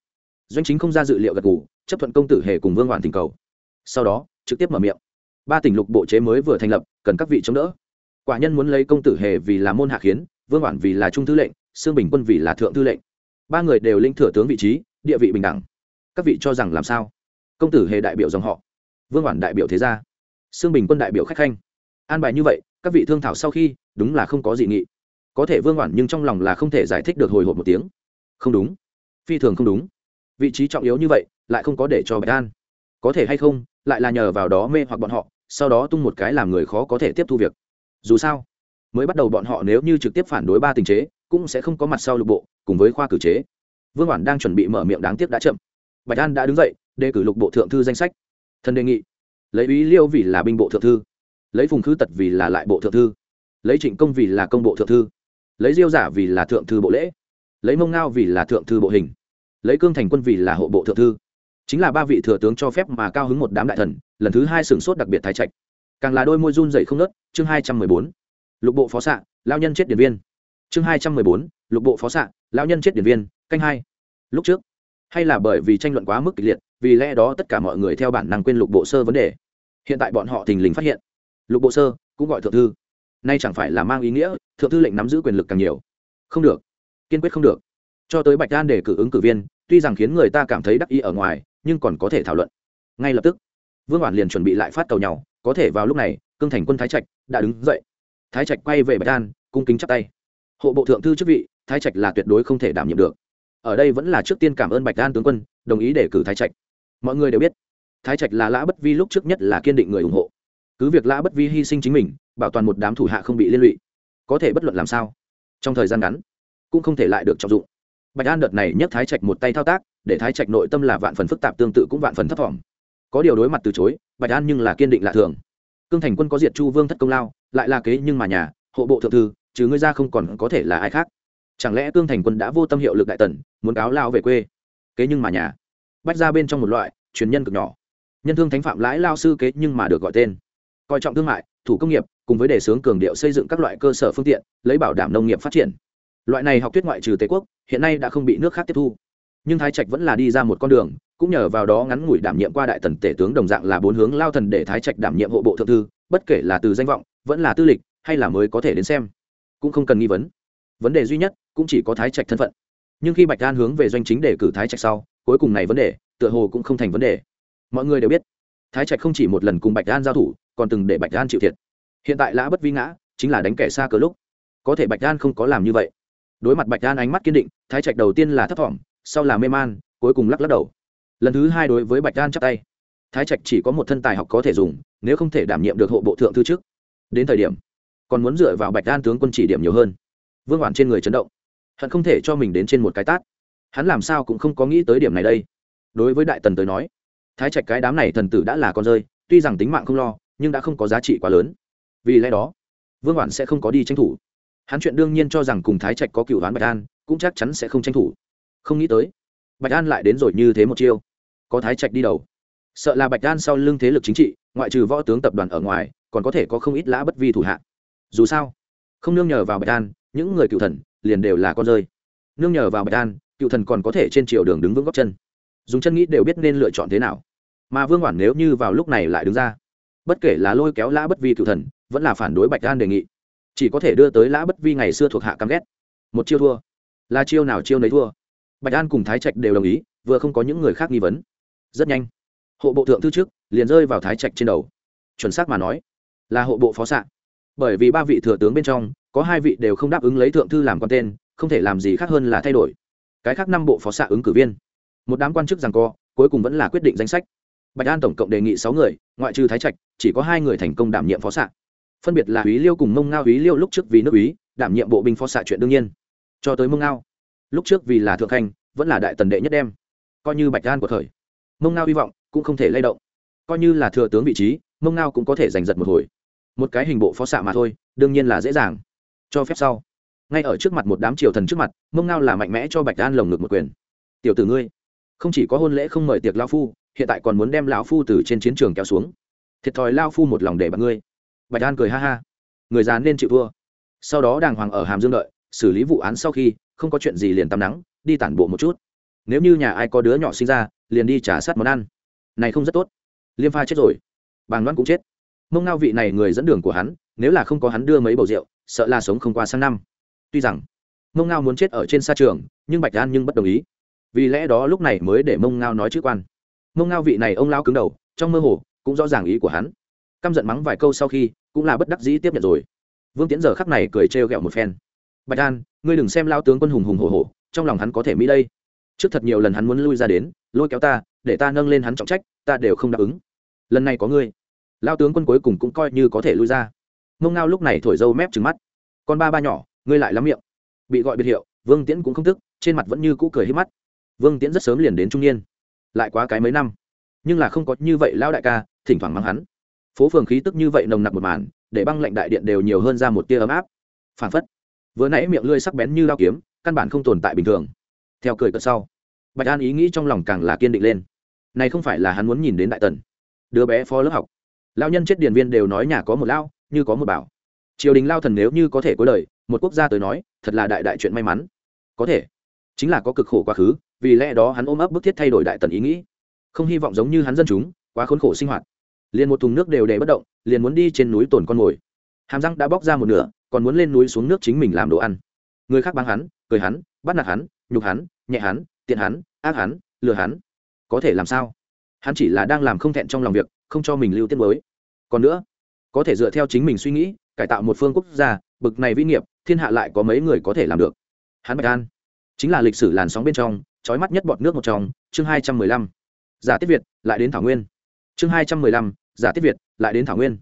S1: doanh chính không ra dự liệu gật g ủ chấp thuận công tử hề cùng vương hoàn tình cầu. Sau đó, trực tiếp mở miệng. Ba tỉnh lục bộ chế mới vừa thành lập, cần các vị chống đỡ quả nhân muốn lấy công tử hề vì là môn hạ khiến, vương quản vì là trung thư lệnh, sương bình quân vì là thượng thư lệnh. Ba người đều linh thừa tướng vị trí, địa vị bình đẳng. Các vị cho rằng làm sao? Công tử hề đại biểu dòng họ. Vương quản đại biểu thế gia. Sương bình quân đại biểu khách khanh. An bài như vậy, các vị thương thảo sau khi, đúng là không có dị nghị. Có thể vương quản nhưng trong lòng là không thể giải thích được hồi hộp một tiếng. Không đúng. Phi thường không đúng. Vị trí trọng yếu như vậy, lại không có để cho bạch an. Có thể hay không, lại là nhờ vào đó mê hoặc bọn họ, sau đó tung một cái làm người khó có thể tiếp thu việc dù sao, mới bắt đầu bọn họ nếu như trực tiếp phản đối ba tình chế, cũng sẽ không có mặt sau lục bộ, cùng với khoa cử chế. Vương hoàn đang chuẩn bị mở miệng đáng tiếc đã chậm. Bạch an đã đứng dậy, đề cử lục bộ thượng thư danh sách. Thân đề nghị, lấy ý liêu vì là binh bộ thượng thư, lấy phùng khư tật vì là lại bộ thượng thư, lấy trịnh công vì là công bộ thượng thư, lấy diêu giả vì là thượng thư bộ lễ, lấy mông ngao vì là thượng thư bộ hình, lấy cương thành quân vì là hộ bộ thượng thư. Chính là ba vị thừa tướng cho phép mà cao hứng một đám đại thần, lần thứ hai sửng sốt đặc biệt thái trạch càng là đôi môi run dậy không nớt, chương hai trăm mười bốn, lục bộ phó xạ lao nhân chết điện viên. Chương hai trăm mười bốn, lục bộ phó xạ lao nhân chết điện viên, canh hai. Lúc trước, hay là bởi vì tranh luận quá mức kịch liệt, vì lẽ đó tất cả mọi người theo bản năng quên lục bộ sơ vấn đề. Hiện tại bọn họ thình lình phát hiện, lục bộ sơ cũng gọi thượng thư. Nay chẳng phải là mang ý nghĩa, thượng thư lệnh nắm giữ quyền lực càng nhiều. Không được, kiên quyết không được. Cho tới bạch đan để cử ứng cử viên, tuy rằng khiến người ta cảm thấy đắc ý ở ngoài, nhưng còn có thể thảo luận. Ngay lập tức, vương hoàn liền chuẩn bị lại phát cầu nhau có thể vào lúc này, cương thành quân thái trạch đã đứng dậy. Thái trạch quay về bạch đan cung kính chắp tay. Hộ bộ thượng thư chức vị, thái trạch là tuyệt đối không thể đảm nhiệm được. Ở đây vẫn là trước tiên cảm ơn bạch đan tướng quân, đồng ý để cử thái trạch. Mọi người đều biết, thái trạch là lã bất vi lúc trước nhất là kiên định người ủng hộ. Cứ việc lã bất vi hy sinh chính mình, bảo toàn một đám thủ hạ không bị liên lụy. Có thể bất luận làm sao, trong thời gian ngắn, cũng không thể lại được trọng dụng. Bạch an đợt này nhấc thái trạch một tay thao tác, để thái trạch nội tâm là vạn phần phức tạp tương tự cũng vạn phần thấp thỏm có điều đối mặt từ chối, bạch an nhưng là kiên định lạ thường. Cương thành quân có diệt chu vương thất công lao, lại là kế nhưng mà nhà, hộ bộ thượng thư chứ ngươi ra không còn có thể là ai khác. Chẳng lẽ cương thành quân đã vô tâm hiệu lực đại tần, muốn cáo lao về quê? Kế nhưng mà nhà. Bách ra bên trong một loại, truyền nhân cực nhỏ. Nhân thương thánh phạm lãi lao sư kế nhưng mà được gọi tên. Coi trọng thương mại, thủ công nghiệp, cùng với đề xướng cường điệu xây dựng các loại cơ sở phương tiện, lấy bảo đảm nông nghiệp phát triển. Loại này học thuyết ngoại trừ tây quốc, hiện nay đã không bị nước khác tiếp thu. Nhưng thái trạch vẫn là đi ra một con đường cũng nhờ vào đó ngắn ngủi đảm nhiệm qua đại tần tể tướng đồng dạng là bốn hướng lao thần để thái trạch đảm nhiệm hộ bộ thượng thư, bất kể là từ danh vọng, vẫn là tư lịch, hay là mới có thể đến xem, cũng không cần nghi vấn. Vấn đề duy nhất cũng chỉ có thái trạch thân phận. Nhưng khi bạch đan hướng về doanh chính để cử thái trạch sau, cuối cùng này vấn đề, tựa hồ cũng không thành vấn đề. Mọi người đều biết, thái trạch không chỉ một lần cùng bạch đan giao thủ, còn từng để bạch đan chịu thiệt. Hiện tại lã bất vi ngã chính là đánh kẻ xa cờ lúc. Có thể bạch đan không có làm như vậy. Đối mặt bạch đan ánh mắt kiên định, thái trạch đầu tiên là thấp thỏm, sau là mê man, cuối cùng lắc lắc đầu lần thứ hai đối với bạch đan chắp tay. Thái trạch chỉ có một thân tài học có thể dùng, nếu không thể đảm nhiệm được hộ bộ thượng thư trước. Đến thời điểm, còn muốn dựa vào bạch đan tướng quân chỉ điểm nhiều hơn. Vương hoàn trên người chấn động. Hận không thể cho mình đến trên một cái tát. Hắn làm sao cũng không có nghĩ tới điểm này đây. Đối với đại tần tới nói, thái trạch cái đám này thần tử đã là con rơi, tuy rằng tính mạng không lo, nhưng đã không có giá trị quá lớn. Vì lẽ đó, vương hoàn sẽ không có đi tranh thủ. Hắn chuyện đương nhiên cho rằng cùng thái trạch có cựu đoán bạch an, cũng chắc chắn sẽ không tranh thủ. Không nghĩ tới bạch an lại đến rồi như thế một chiêu. Có thái trạch đi đầu. Sợ là bạch an sau lưng thế lực chính trị, ngoại trừ võ tướng tập đoàn ở ngoài, còn có thể có không ít lã bất vi thủ hạ. Dù sao, không nương nhờ vào bạch an, những người cựu thần liền đều là con rơi. Nương nhờ vào bạch an, cựu thần còn có thể trên triều đường đứng vững góc chân. Dùng chân nghĩ đều biết nên lựa chọn thế nào. Mà vương quản nếu như vào lúc này lại đứng ra, bất kể là lôi kéo lã bất vi cựu thần, vẫn là phản đối bạch an đề nghị, chỉ có thể đưa tới lã bất vi ngày xưa thuộc hạ căm ghét. Một chiêu thua. Là chiêu nào chiêu nấy thua bạch an cùng thái trạch đều đồng ý, vừa không có những người khác nghi vấn. Rất nhanh, hộ bộ thượng thư trước liền rơi vào thái trạch trên đầu. Chuẩn xác mà nói, là hộ bộ phó s ạ bởi vì ba vị thừa tướng bên trong, có hai vị đều không đáp ứng lấy thượng thư làm con tên, không thể làm gì khác hơn là thay đổi. Cái khác năm bộ phó xạ ứng cử viên. Một đám quan chức rằng co, cuối cùng vẫn là quyết định danh sách. Bạch an tổng cộng đề nghị sáu người, ngoại trừ thái trạch, chỉ có hai người thành công đảm nhiệm phó xạ. Phân biệt là úy liêu cùng mông ngao. Úy liêu lúc trước vì nước úy, đảm nhiệm bộ binh phó xạ chuyện đương nhiên. Cho tới mông ngao lúc trước vì là thượng khanh, vẫn là đại tần đệ nhất đem. Coi như bạch đan của thời, mông ngao hy vọng cũng không thể lay động. Coi như là thừa tướng vị trí, mông ngao cũng có thể giành giật một hồi. Một cái hình bộ phó xạ mà thôi, đương nhiên là dễ dàng. Cho phép sau. Ngay ở trước mặt một đám triều thần trước mặt, mông ngao là mạnh mẽ cho bạch đan lồng ngực một quyền. Tiểu tử ngươi, không chỉ có hôn lễ không mời tiệc lao phu, hiện tại còn muốn đem lão phu từ trên chiến trường kéo xuống. Thiệt thòi lao phu một lòng để bạc ngươi. Bạch đan cười ha ha. Người già nên chịu thua. Sau đó đàng hoàng ở hàm dương đợi, xử lý vụ án sau khi không có chuyện gì liền tắm nắng, đi tản bộ một chút. Nếu như nhà ai có đứa nhỏ sinh ra, liền đi trả sát món ăn. Này không rất tốt. Liêm pha chết rồi. Bàng loan cũng chết. Mông ngao vị này người dẫn đường của hắn, nếu là không có hắn đưa mấy bầu rượu, sợ là sống không qua sang năm. Tuy rằng, mông ngao muốn chết ở trên sa trường, nhưng bạch an nhưng bất đồng ý. Vì lẽ đó lúc này mới để mông ngao nói chữ quan. Mông ngao vị này ông lao cứng đầu, trong mơ hồ, cũng rõ ràng ý của hắn. Căm giận mắng vài câu sau khi, cũng là bất đắc dĩ tiếp nhận rồi. Vương tiễn giờ khắc này cười trêu ghẹo một phen bạch an, ngươi đừng xem lao tướng quân hùng hùng hổ hổ, trong lòng hắn có thể mỹ đây. Trước thật nhiều lần hắn muốn lui ra đến, lôi kéo ta, để ta nâng lên hắn trọng trách, ta đều không đáp ứng. Lần này có ngươi. Lao tướng quân cuối cùng cũng coi như có thể lui ra. Mông ngao lúc này thổi dâu mép trừng mắt. Con ba ba nhỏ, ngươi lại lắm miệng. Bị gọi biệt hiệu, vương tiễn cũng không tức, trên mặt vẫn như cũ cười hết mắt. Vương tiễn rất sớm liền đến trung niên, lại quá cái mấy năm. Nhưng là không có như vậy lao đại ca, thỉnh thoảng mắng hắn. Phố phường khí tức như vậy nồng nặc một màn, để băng lệnh đại điện đều nhiều hơn ra một tia ấm áp. Phản phất vừa nãy miệng lưỡi sắc bén như lao kiếm căn bản không tồn tại bình thường. Theo cười cợt sau bạch an ý nghĩ trong lòng càng là kiên định lên. Này không phải là hắn muốn nhìn đến đại tần. Đứa bé phó lớp học. Lao nhân chết điền viên đều nói nhà có một lao như có một bảo. Triều đình lao thần nếu như có thể có lời, một quốc gia tới nói thật là đại đại chuyện may mắn. Có thể. Chính là có cực khổ quá khứ vì lẽ đó hắn ôm ấp bức thiết thay đổi đại tần ý nghĩ. Không hy vọng giống như hắn dân chúng quá khốn khổ sinh hoạt. Liền một thùng nước đều để bất động liền muốn đi trên núi tồn con mồi. Hàm răng đã bóc ra một nửa còn muốn lên núi xuống nước chính mình làm đồ ăn. Người khác bán hắn, cười hắn, bắt nạt hắn, nhục hắn, nhẹ hắn, tiện hắn, ác hắn, lừa hắn. Có thể làm sao? Hắn chỉ là đang làm không thẹn trong lòng việc, không cho mình lưu tiết mới. Còn nữa, có thể dựa theo chính mình suy nghĩ, cải tạo một phương quốc gia, bực này vĩ nghiệp, thiên hạ lại có mấy người có thể làm được. Hắn bạch an, chính là lịch sử làn sóng bên trong, trói mắt nhất bọt nước một trong, chương hai trăm mười lăm. Giả tiết việt, lại đến thảo nguyên. Chương hai trăm mười lăm, giả tiết việt, lại đến thảo nguyên.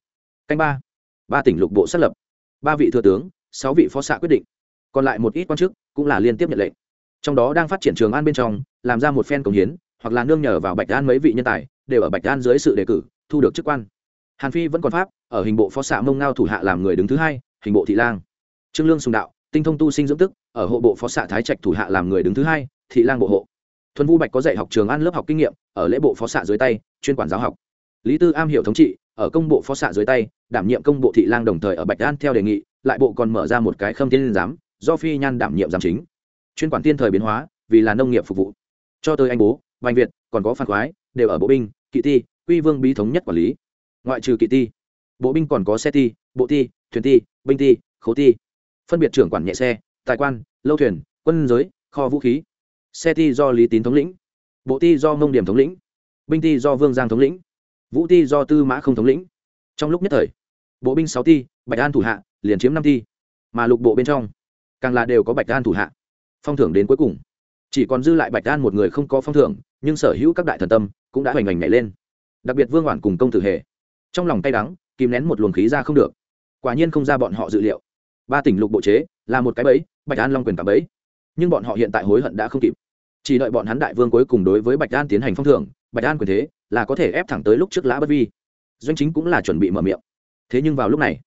S1: Canh ba. Ba tỉnh lục bộ xác lập ba vị thừa tướng, sáu vị phó xạ quyết định. Còn lại một ít quan chức cũng là liên tiếp nhận lệnh. Trong đó đang phát triển trường an bên trong, làm ra một phen công hiến, hoặc là nương nhờ vào bạch an mấy vị nhân tài, đều ở bạch an dưới sự đề cử, thu được chức quan. Hàn phi vẫn còn pháp, ở hình bộ phó xạ mông ngao thủ hạ làm người đứng thứ hai, hình bộ thị lang. Trương lương sùng đạo, tinh thông tu sinh dưỡng tức, ở hộ bộ phó xạ thái trạch thủ hạ làm người đứng thứ hai, thị lang bộ hộ. Thuần vu bạch có dạy học trường ăn lớp học kinh nghiệm, ở lễ bộ phó xạ dưới tay, chuyên quản giáo học. Lý tư am hiểu thống trị ở công bộ phó xạ dưới tay, đảm nhiệm công bộ thị lang đồng thời ở bạch an theo đề nghị, lại bộ còn mở ra một cái khâm thiên giám, do phi nhan đảm nhiệm giám chính. Chuyên quản tiên thời biến hóa, vì là nông nghiệp phục vụ. Cho tới anh bố, vành việt, còn có phản khoái, đều ở bộ binh, kỵ ti, quy vương bí thống nhất quản lý. Ngoại trừ kỵ ti, bộ binh còn có xe ti, bộ ti, thuyền ti, binh ti, khố ti. Phân biệt trưởng quản nhẹ xe, tài quan, lâu thuyền, quân giới, kho vũ khí. Xe ti do lý tín thống lĩnh, bộ ti do mông điểm thống lĩnh, binh ti do vương giang thống lĩnh vũ ti do tư mã không thống lĩnh. Trong lúc nhất thời, bộ binh sáu ti, bạch an thủ hạ, liền chiếm năm ti, mà lục bộ bên trong, càng là đều có bạch an thủ hạ. Phong thưởng đến cuối cùng. Chỉ còn dư lại bạch an một người không có phong thưởng, nhưng sở hữu các đại thần tâm cũng đã hoành hành nhảy lên. Đặc biệt vương hoàn cùng công tử hề, trong lòng tay đắng, kìm nén một luồng khí ra không được. Quả nhiên không ra bọn họ dự liệu. Ba tỉnh lục bộ chế là một cái bẫy, bạch an long quyền cả bẫy. Nhưng bọn họ hiện tại hối hận đã không kịp. Chỉ đợi bọn hắn đại vương cuối cùng đối với bạch an tiến hành phong thưởng, bạch an quyền thế là có thể ép thẳng tới lúc trước lã bất vi. Doanh chính cũng là chuẩn bị mở miệng. Thế nhưng vào lúc này,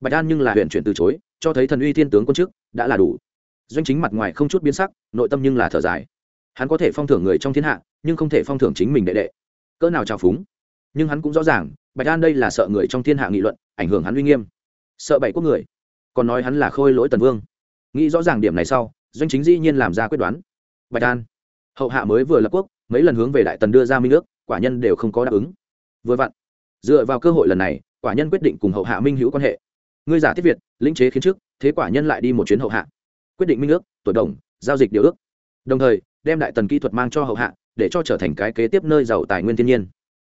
S1: bạch an nhưng là huyện chuyển từ chối, cho thấy thần uy thiên tướng quân chức đã là đủ. Doanh chính mặt ngoài không chút biến sắc, nội tâm nhưng là thở dài. Hắn có thể phong thưởng người trong thiên hạ, nhưng không thể phong thưởng chính mình đệ đệ. Cỡ nào trào phúng? Nhưng hắn cũng rõ ràng, bạch an đây là sợ người trong thiên hạ nghị luận, ảnh hưởng hắn uy nghiêm. Sợ bảy quốc người. Còn nói hắn là khôi lỗi tần vương. Nghĩ rõ ràng điểm này sau, doanh chính dĩ nhiên làm ra quyết đoán. Bạch an hậu hạ mới vừa lập quốc, mấy lần hướng về đại tần đưa ra minh nước quả nhân đều không có đáp ứng. Vừa vặn, dựa vào cơ hội lần này, quả nhân quyết định cùng hậu hạ minh hữu quan hệ. Ngươi giả tiết việt, lĩnh chế khiến trước, thế quả nhân lại đi một chuyến hậu hạ. Quyết định minh ước, tuổi đồng, giao dịch điều ước. Đồng thời, đem đại tần kỹ thuật mang cho hậu hạ, để cho trở thành cái kế tiếp nơi giàu tài nguyên thiên nhiên.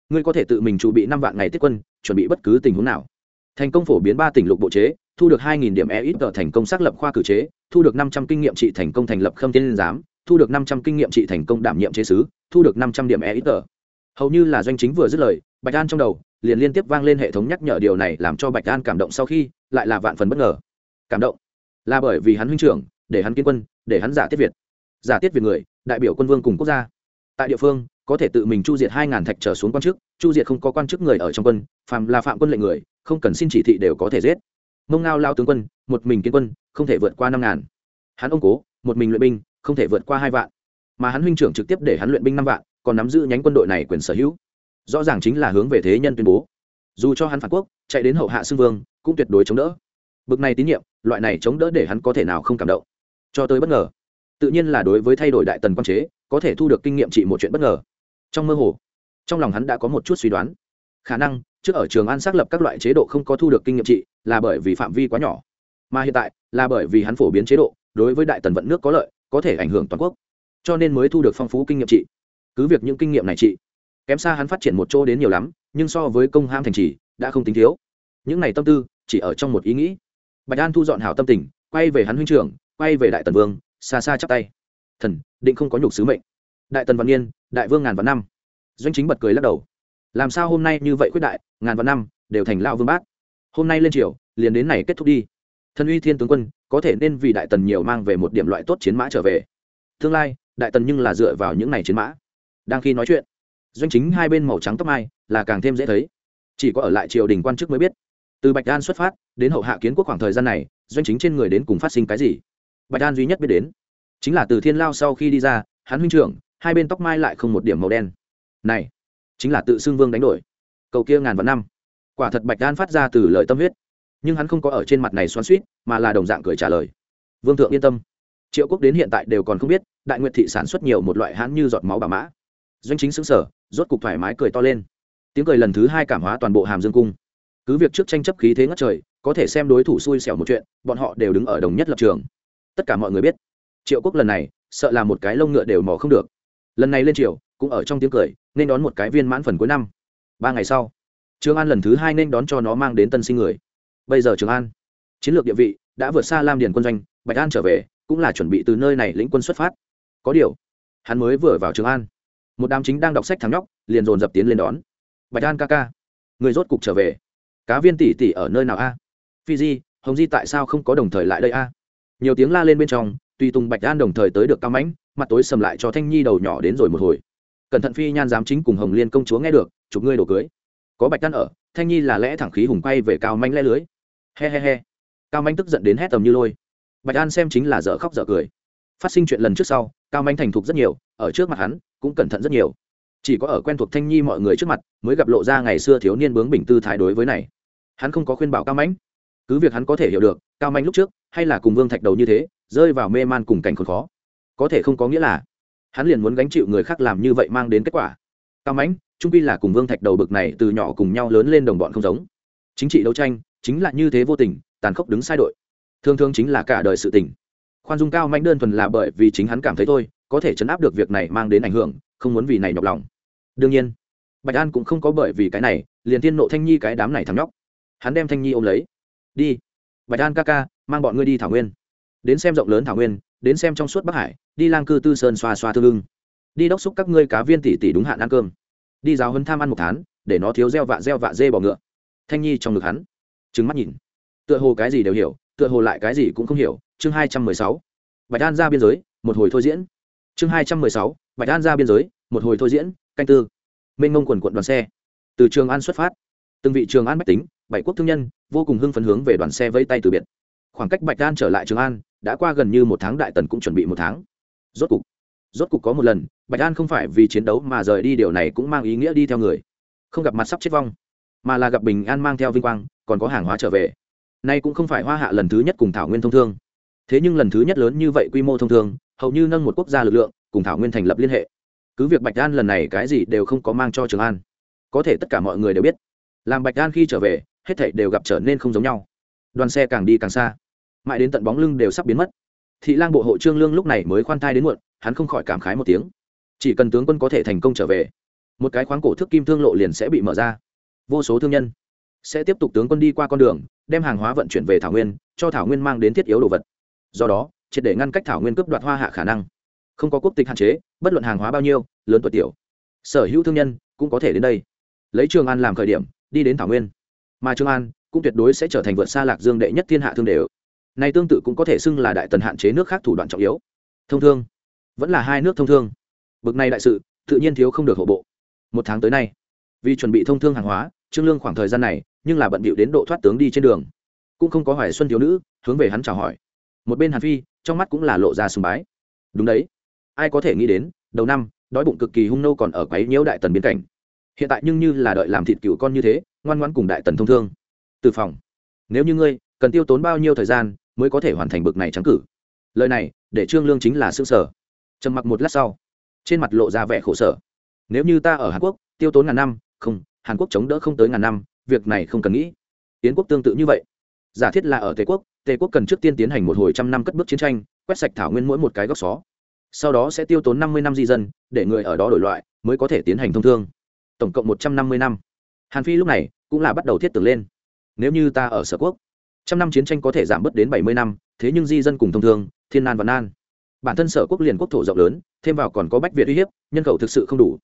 S1: Ngươi có thể tự mình chuẩn bị năm vạn ngày tiết quân, chuẩn bị bất cứ tình huống nào. Thành công phổ biến ba tỉnh lục bộ chế, thu được hai nghìn điểm e ít tờ thành công xác lập khoa cử chế, thu được năm trăm kinh nghiệm trị thành công thành lập khâm tiên giám, thu được năm trăm kinh nghiệm trị thành công đảm nhiệm chế sứ, thu được năm trăm điểm e ít tờ hầu như là doanh chính vừa dứt lời, bạch an trong đầu liền liên tiếp vang lên hệ thống nhắc nhở điều này làm cho bạch an cảm động sau khi lại là vạn phần bất ngờ. Cảm động là bởi vì hắn huynh trưởng, để hắn kiên quân, để hắn giả tiết việt. Giả tiết việt người, đại biểu quân vương cùng quốc gia. Tại địa phương, có thể tự mình chu diệt hai ngàn thạch trở xuống quan chức, chu diệt không có quan chức người ở trong quân, phàm là phạm quân lệnh người, không cần xin chỉ thị đều có thể giết. Mông ngao lao tướng quân, một mình kiến quân, không thể vượt qua năm ngàn. Hắn ông cố, một mình luyện binh, không thể vượt qua hai vạn. Mà hắn huynh trưởng trực tiếp để hắn luyện binh năm vạn còn nắm giữ nhánh quân đội này quyền sở hữu. Rõ ràng chính là hướng về thế nhân tuyên bố. Dù cho hắn phản quốc, chạy đến hậu hạ xưng vương, cũng tuyệt đối chống đỡ. Bực này tín nhiệm, loại này chống đỡ để hắn có thể nào không cảm động. Cho tới bất ngờ, tự nhiên là đối với thay đổi đại tần quan chế, có thể thu được kinh nghiệm trị một chuyện bất ngờ. Trong mơ hồ, trong lòng hắn đã có một chút suy đoán. Khả năng, trước ở trường an xác lập các loại chế độ không có thu được kinh nghiệm trị, là bởi vì phạm vi quá nhỏ. Mà hiện tại, là bởi vì hắn phổ biến chế độ, đối với đại tần vận nước có lợi, có thể ảnh hưởng toàn quốc. Cho nên mới thu được phong phú kinh nghiệm trị cứ việc những kinh nghiệm này trị kém xa hắn phát triển một chỗ đến nhiều lắm, nhưng so với công ham thành trì, đã không tính thiếu. Những này tâm tư, chỉ ở trong một ý nghĩ. Bạch an thu dọn hảo tâm tình, quay về hắn huynh trưởng, quay về đại tần vương, xa xa chắp tay. Thần, định không có nhục sứ mệnh. Đại tần văn niên, đại vương ngàn vạn năm. Doanh chính bật cười lắc đầu. Làm sao hôm nay như vậy quyết đại, ngàn vạn năm, đều thành lao vương bác hôm nay lên triều, liền đến này kết thúc đi. Thân uy thiên tướng quân, có thể nên vì đại tần nhiều mang về một điểm loại tốt chiến mã trở về. Tương lai, đại tần nhưng là dựa vào những này chiến mã đang khi nói chuyện. Doanh chính hai bên màu trắng tóc mai là càng thêm dễ thấy. Chỉ có ở lại triều đình quan chức mới biết. Từ bạch đan xuất phát, đến hậu hạ kiến quốc khoảng thời gian này, doanh chính trên người đến cùng phát sinh cái gì? Bạch đan duy nhất biết đến, chính là từ thiên lao sau khi đi ra, hắn huynh trưởng, hai bên tóc mai lại không một điểm màu đen. Này, chính là tự xưng vương đánh đổi. Cầu kia ngàn vạn năm. Quả thật bạch đan phát ra từ lời tâm huyết. Nhưng hắn không có ở trên mặt này xoắn suýt mà là đồng dạng cười trả lời. Vương thượng yên tâm. Triệu quốc đến hiện tại đều còn không biết, đại nguyệt thị sản xuất nhiều một loại hãn như giọt máu bà mã doanh chính xứng sở, rốt cục thoải mái cười to lên. Tiếng cười lần thứ hai cảm hóa toàn bộ hàm dương cung. Cứ việc trước tranh chấp khí thế ngất trời, có thể xem đối thủ xui xẻo một chuyện, bọn họ đều đứng ở đồng nhất lập trường. Tất cả mọi người biết, triệu quốc lần này, sợ là một cái lông ngựa đều mò không được. Lần này lên triều, cũng ở trong tiếng cười, nên đón một cái viên mãn phần cuối năm. Ba ngày sau, trường an lần thứ hai nên đón cho nó mang đến tân sinh người. Bây giờ trường an, chiến lược địa vị đã vượt xa lam điền quân doanh, bạch an trở về, cũng là chuẩn bị từ nơi này lĩnh quân xuất phát. Có điều, hắn mới vừa vào trường an một đám chính đang đọc sách thắng nhóc, liền dồn dập tiến lên đón. Bạch an ca ca, người rốt cục trở về. Cá viên tỷ tỷ ở nơi nào a? Phi di hồng di tại sao không có đồng thời lại đây a? Nhiều tiếng la lên bên trong, tùy tùng bạch an đồng thời tới được cao mãnh, mặt tối sầm lại cho thanh nhi đầu nhỏ đến rồi một hồi. Cẩn thận phi nhan giám chính cùng hồng liên công chúa nghe được, chụp ngươi đồ cưới. Có bạch an ở, thanh nhi là lẽ thẳng khí hùng quay về cao manh le lưới. He he he. Cao manh tức giận đến hét tầm như lôi. Bạch an xem chính là dở khóc dở cười. Phát sinh chuyện lần trước sau, cao manh thành thục rất nhiều, ở trước mặt hắn cũng cẩn thận rất nhiều. Chỉ có ở quen thuộc thanh nhi mọi người trước mặt mới gặp lộ ra ngày xưa thiếu niên bướng bình tư thái đối với này. Hắn không có khuyên bảo cao mãnh. Cứ việc hắn có thể hiểu được cao mãnh lúc trước hay là cùng vương thạch đầu như thế, rơi vào mê man cùng cảnh khốn khó. Có thể không có nghĩa là hắn liền muốn gánh chịu người khác làm như vậy mang đến kết quả. Cao mãnh, trung pi là cùng vương thạch đầu bực này từ nhỏ cùng nhau lớn lên đồng bọn không giống. Chính trị đấu tranh, chính là như thế vô tình, tàn khốc đứng sai đội. Thường thường chính là cả đời sự tình. Khoan dung cao mãnh đơn thuần là bởi vì chính hắn cảm thấy thôi có thể chấn áp được việc này mang đến ảnh hưởng, không muốn vì này nhọc lòng. Đương nhiên, bạch an cũng không có bởi vì cái này, liền tiên nộ thanh nhi cái đám này thằng nhóc. Hắn đem thanh nhi ôm lấy. Đi, bạch an ca ca, mang bọn ngươi đi thảo nguyên. Đến xem rộng lớn thảo nguyên, đến xem trong suốt bắc hải, đi lang cư tư sơn xoa xoa thương lưng đi đốc xúc các ngươi cá viên tỷ tỷ đúng hạn ăn cơm. Đi giáo hấn tham ăn một tháng, để nó thiếu gieo vạ gieo vạ dê bò ngựa. Thanh nhi trong ngực hắn trứng mắt nhìn. Tựa hồ cái gì đều hiểu, tựa hồ lại cái gì cũng không hiểu. Chương hai trăm mười sáu. Bạch an ra biên giới, một hồi thôi diễn chương hai trăm mười sáu, bạch an ra biên giới, một hồi thôi diễn, canh tư. Mênh Ngông quần quận đoàn xe. Từ trường an xuất phát. Từng vị trường an bách tính, bảy quốc thương nhân, vô cùng hưng phấn hướng về đoàn xe vây tay từ biệt. Khoảng cách bạch an trở lại trường an, đã qua gần như một tháng đại tần cũng chuẩn bị một tháng. Rốt cục rốt cục có một lần, bạch an không phải vì chiến đấu mà rời đi điều này cũng mang ý nghĩa đi theo người. Không gặp mặt sắp chết vong, mà là gặp bình an mang theo vinh quang, còn có hàng hóa trở về. Nay cũng không phải hoa hạ lần thứ nhất cùng thảo nguyên thông thương. Thế nhưng lần thứ nhất lớn như vậy quy mô thông thương hầu như nâng một quốc gia lực lượng, cùng thảo nguyên thành lập liên hệ. Cứ việc bạch đan lần này cái gì đều không có mang cho trường an. Có thể tất cả mọi người đều biết, làm bạch đan khi trở về, hết thảy đều gặp trở nên không giống nhau. Đoàn xe càng đi càng xa. Mãi đến tận bóng lưng đều sắp biến mất. Thị lang bộ hộ trương lương lúc này mới khoan thai đến muộn, hắn không khỏi cảm khái một tiếng. Chỉ cần tướng quân có thể thành công trở về, một cái khoáng cổ thức kim thương lộ liền sẽ bị mở ra. Vô số thương nhân sẽ tiếp tục tướng quân đi qua con đường, đem hàng hóa vận chuyển về thảo nguyên, cho thảo nguyên mang đến thiết yếu đồ vật. Do đó triệt để ngăn cách thảo nguyên cướp đoạt hoa hạ khả năng. Không có quốc tịch hạn chế, bất luận hàng hóa bao nhiêu, lớn tuổi tiểu, sở hữu thương nhân cũng có thể đến đây. Lấy trường an làm khởi điểm, đi đến thảo nguyên. Mà trường an cũng tuyệt đối sẽ trở thành vượt xa lạc dương đệ nhất thiên hạ thương đều. Này tương tự cũng có thể xưng là đại tần hạn chế nước khác thủ đoạn trọng yếu. Thông thương, vẫn là hai nước thông thương. Bực này đại sự, tự nhiên thiếu không được hộ bộ. Một tháng tới nay, vì chuẩn bị thông thương hàng hóa, trương lương khoảng thời gian này, nhưng là bận bịu đến độ thoát tướng đi trên đường. Cũng không có hoài xuân thiếu nữ, hướng về hắn chào hỏi. Một bên hàn phi trong mắt cũng là lộ ra sùng bái. Đúng đấy. Ai có thể nghĩ đến, đầu năm, đói bụng cực kỳ hung nô còn ở quấy nhiễu đại tần biên cảnh. Hiện tại nhưng như là đợi làm thịt cựu con như thế, ngoan ngoãn cùng đại tần thông thương. Từ phòng, nếu như ngươi, cần tiêu tốn bao nhiêu thời gian mới có thể hoàn thành bực này trắng cử? Lời này, để trương lương chính là xương sở trầm mặc một lát sau, trên mặt lộ ra vẻ khổ sở. Nếu như ta ở hàn quốc, tiêu tốn ngàn năm, không, hàn quốc chống đỡ không tới ngàn năm, việc này không cần nghĩ. Yến quốc tương tự như vậy. Giả thiết là ở tề quốc tề quốc cần trước tiên tiến hành một hồi trăm năm cất bước chiến tranh, quét sạch thảo nguyên mỗi một cái góc xó. Sau đó sẽ tiêu tốn năm mươi năm di dân, để người ở đó đổi loại, mới có thể tiến hành thông thương. Tổng cộng một trăm năm mươi năm. Hàn phi lúc này cũng là bắt đầu thiết tưởng lên. Nếu như ta ở sở quốc, trăm năm chiến tranh có thể giảm bớt đến bảy mươi năm, thế nhưng di dân cùng thông thương, thiên nan và nan. Bản thân sở quốc liền quốc thổ rộng lớn, thêm vào còn có bách việt uy hiếp, nhân khẩu thực sự không đủ.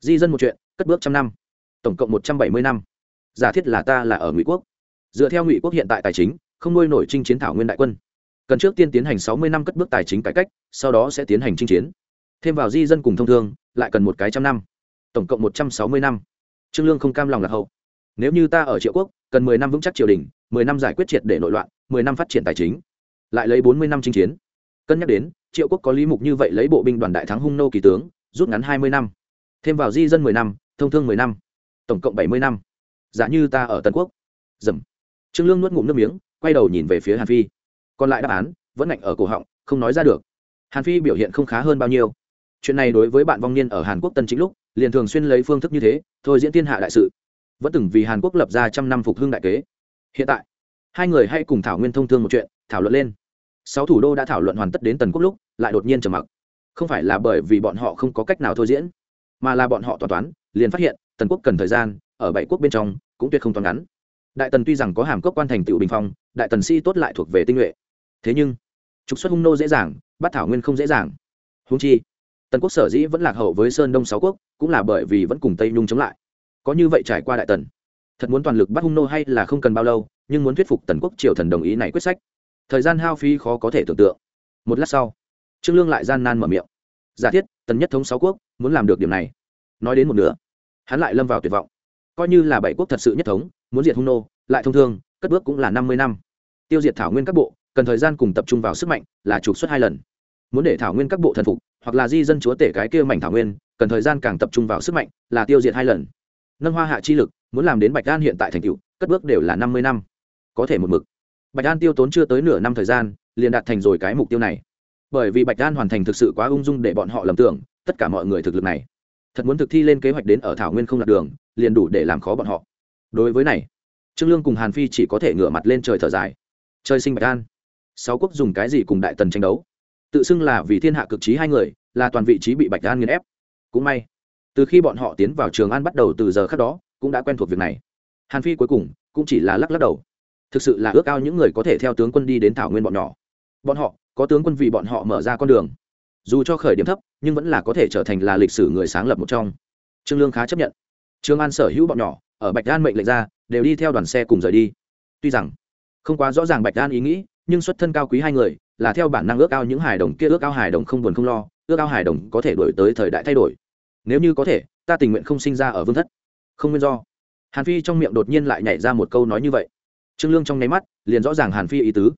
S1: Di dân một chuyện, cất bước trăm năm. Tổng cộng một trăm bảy mươi năm. Giả thiết là ta là ở ngụy quốc. Dựa theo ngụy quốc hiện tại tài chính không nuôi nổi trinh chiến thảo nguyên đại quân. Cần trước tiên tiến hành sáu mươi năm cất bước tài chính cải cách, sau đó sẽ tiến hành chinh chiến. Thêm vào di dân cùng thông thương, lại cần một cái trăm năm. Tổng cộng một trăm sáu mươi năm. Trương lương không cam lòng lạc hậu. Nếu như ta ở triệu quốc, cần mười năm vững chắc triều đình, mười năm giải quyết triệt để nội loạn, mười năm phát triển tài chính. Lại lấy bốn mươi năm chinh chiến. Cân nhắc đến, triệu quốc có lý mục như vậy lấy bộ binh đoàn đại thắng hung nô kỳ tướng, rút ngắn hai mươi năm. Thêm vào di dân mười năm, thông thương mười năm. Tổng cộng bảy mươi năm. Giả như ta ở tân quốc. Dầm. Trương lương nuốt ngụm nước miếng quay đầu nhìn về phía hàn phi. Còn lại đáp án vẫn lạnh ở cổ họng, không nói ra được. Hàn phi biểu hiện không khá hơn bao nhiêu. Chuyện này đối với bạn vong niên ở hàn quốc tân chính lúc, liền thường xuyên lấy phương thức như thế, thôi diễn thiên hạ đại sự. Vẫn từng vì hàn quốc lập ra trăm năm phục hưng đại kế. Hiện tại, hai người hãy cùng thảo nguyên thông thương một chuyện, thảo luận lên. Sáu thủ đô đã thảo luận hoàn tất đến tần quốc lúc, lại đột nhiên trầm mặc. Không phải là bởi vì bọn họ không có cách nào thôi diễn, mà là bọn họ toàn toán, liền phát hiện tần quốc cần thời gian, ở bảy quốc bên trong cũng tuyệt không toàn ngắn đại tần tuy rằng có hàm cốc quan thành tựu bình phong, đại tần si tốt lại thuộc về tinh nhuệ. Thế nhưng, trục xuất hung nô dễ dàng, bắt thảo nguyên không dễ dàng. Húng chi, tần quốc sở dĩ vẫn lạc hậu với sơn đông sáu quốc, cũng là bởi vì vẫn cùng tây nhung chống lại. Có như vậy trải qua đại tần, thật muốn toàn lực bắt hung nô hay là không cần bao lâu, nhưng muốn thuyết phục tần quốc triều thần đồng ý này quyết sách, thời gian hao phí khó có thể tưởng tượng. Một lát sau, trương lương lại gian nan mở miệng. Giả thiết, tần nhất thống sáu quốc, muốn làm được điểm này. Nói đến một nửa, hắn lại lâm vào tuyệt vọng coi như là bảy quốc thật sự nhất thống, muốn diệt hung nô, lại thông thương, cất bước cũng là năm mươi năm. Tiêu diệt thảo nguyên các bộ, cần thời gian cùng tập trung vào sức mạnh, là trục xuất hai lần. Muốn để thảo nguyên các bộ thần phục, hoặc là di dân chúa tể cái kia mảnh thảo nguyên, cần thời gian càng tập trung vào sức mạnh, là tiêu diệt hai lần. Nâng hoa hạ chi lực, muốn làm đến bạch đan hiện tại thành cựu cất bước đều là năm mươi năm. Có thể một mực. Bạch đan tiêu tốn chưa tới nửa năm thời gian, liền đạt thành rồi cái mục tiêu này. Bởi vì bạch đan hoàn thành thực sự quá ung dung để bọn họ lầm tưởng, tất cả mọi người thực lực này. Thật muốn thực thi lên kế hoạch đến ở thảo nguyên không lạc đường liền đủ để làm khó bọn họ. Đối với này trương lương cùng hàn phi chỉ có thể ngửa mặt lên trời thở dài. Trời sinh bạch an, sáu quốc dùng cái gì cùng đại tần tranh đấu? Tự xưng là vì thiên hạ cực trí hai người là toàn vị trí bị bạch an nghiền ép. Cũng may từ khi bọn họ tiến vào trường an bắt đầu từ giờ khác đó cũng đã quen thuộc việc này. Hàn phi cuối cùng cũng chỉ là lắc lắc đầu. Thực sự là ước ao những người có thể theo tướng quân đi đến thảo nguyên bọn nhỏ. Bọn họ có tướng quân vì bọn họ mở ra con đường. Dù cho khởi điểm thấp nhưng vẫn là có thể trở thành là lịch sử người sáng lập một trong. Trương lương khá chấp nhận trương an sở hữu bọn nhỏ, ở bạch đan mệnh lệnh ra, đều đi theo đoàn xe cùng rời đi. Tuy rằng, không quá rõ ràng bạch đan ý nghĩ, nhưng xuất thân cao quý hai người, là theo bản năng ước ao những hài đồng kia, ước ao hài đồng không buồn không lo, ước ao hài đồng có thể đổi tới thời đại thay đổi. Nếu như có thể, ta tình nguyện không sinh ra ở vương thất. Không nguyên do. Hàn phi trong miệng đột nhiên lại nhảy ra một câu nói như vậy. Trương lương trong nháy mắt, liền rõ ràng hàn phi ý tứ.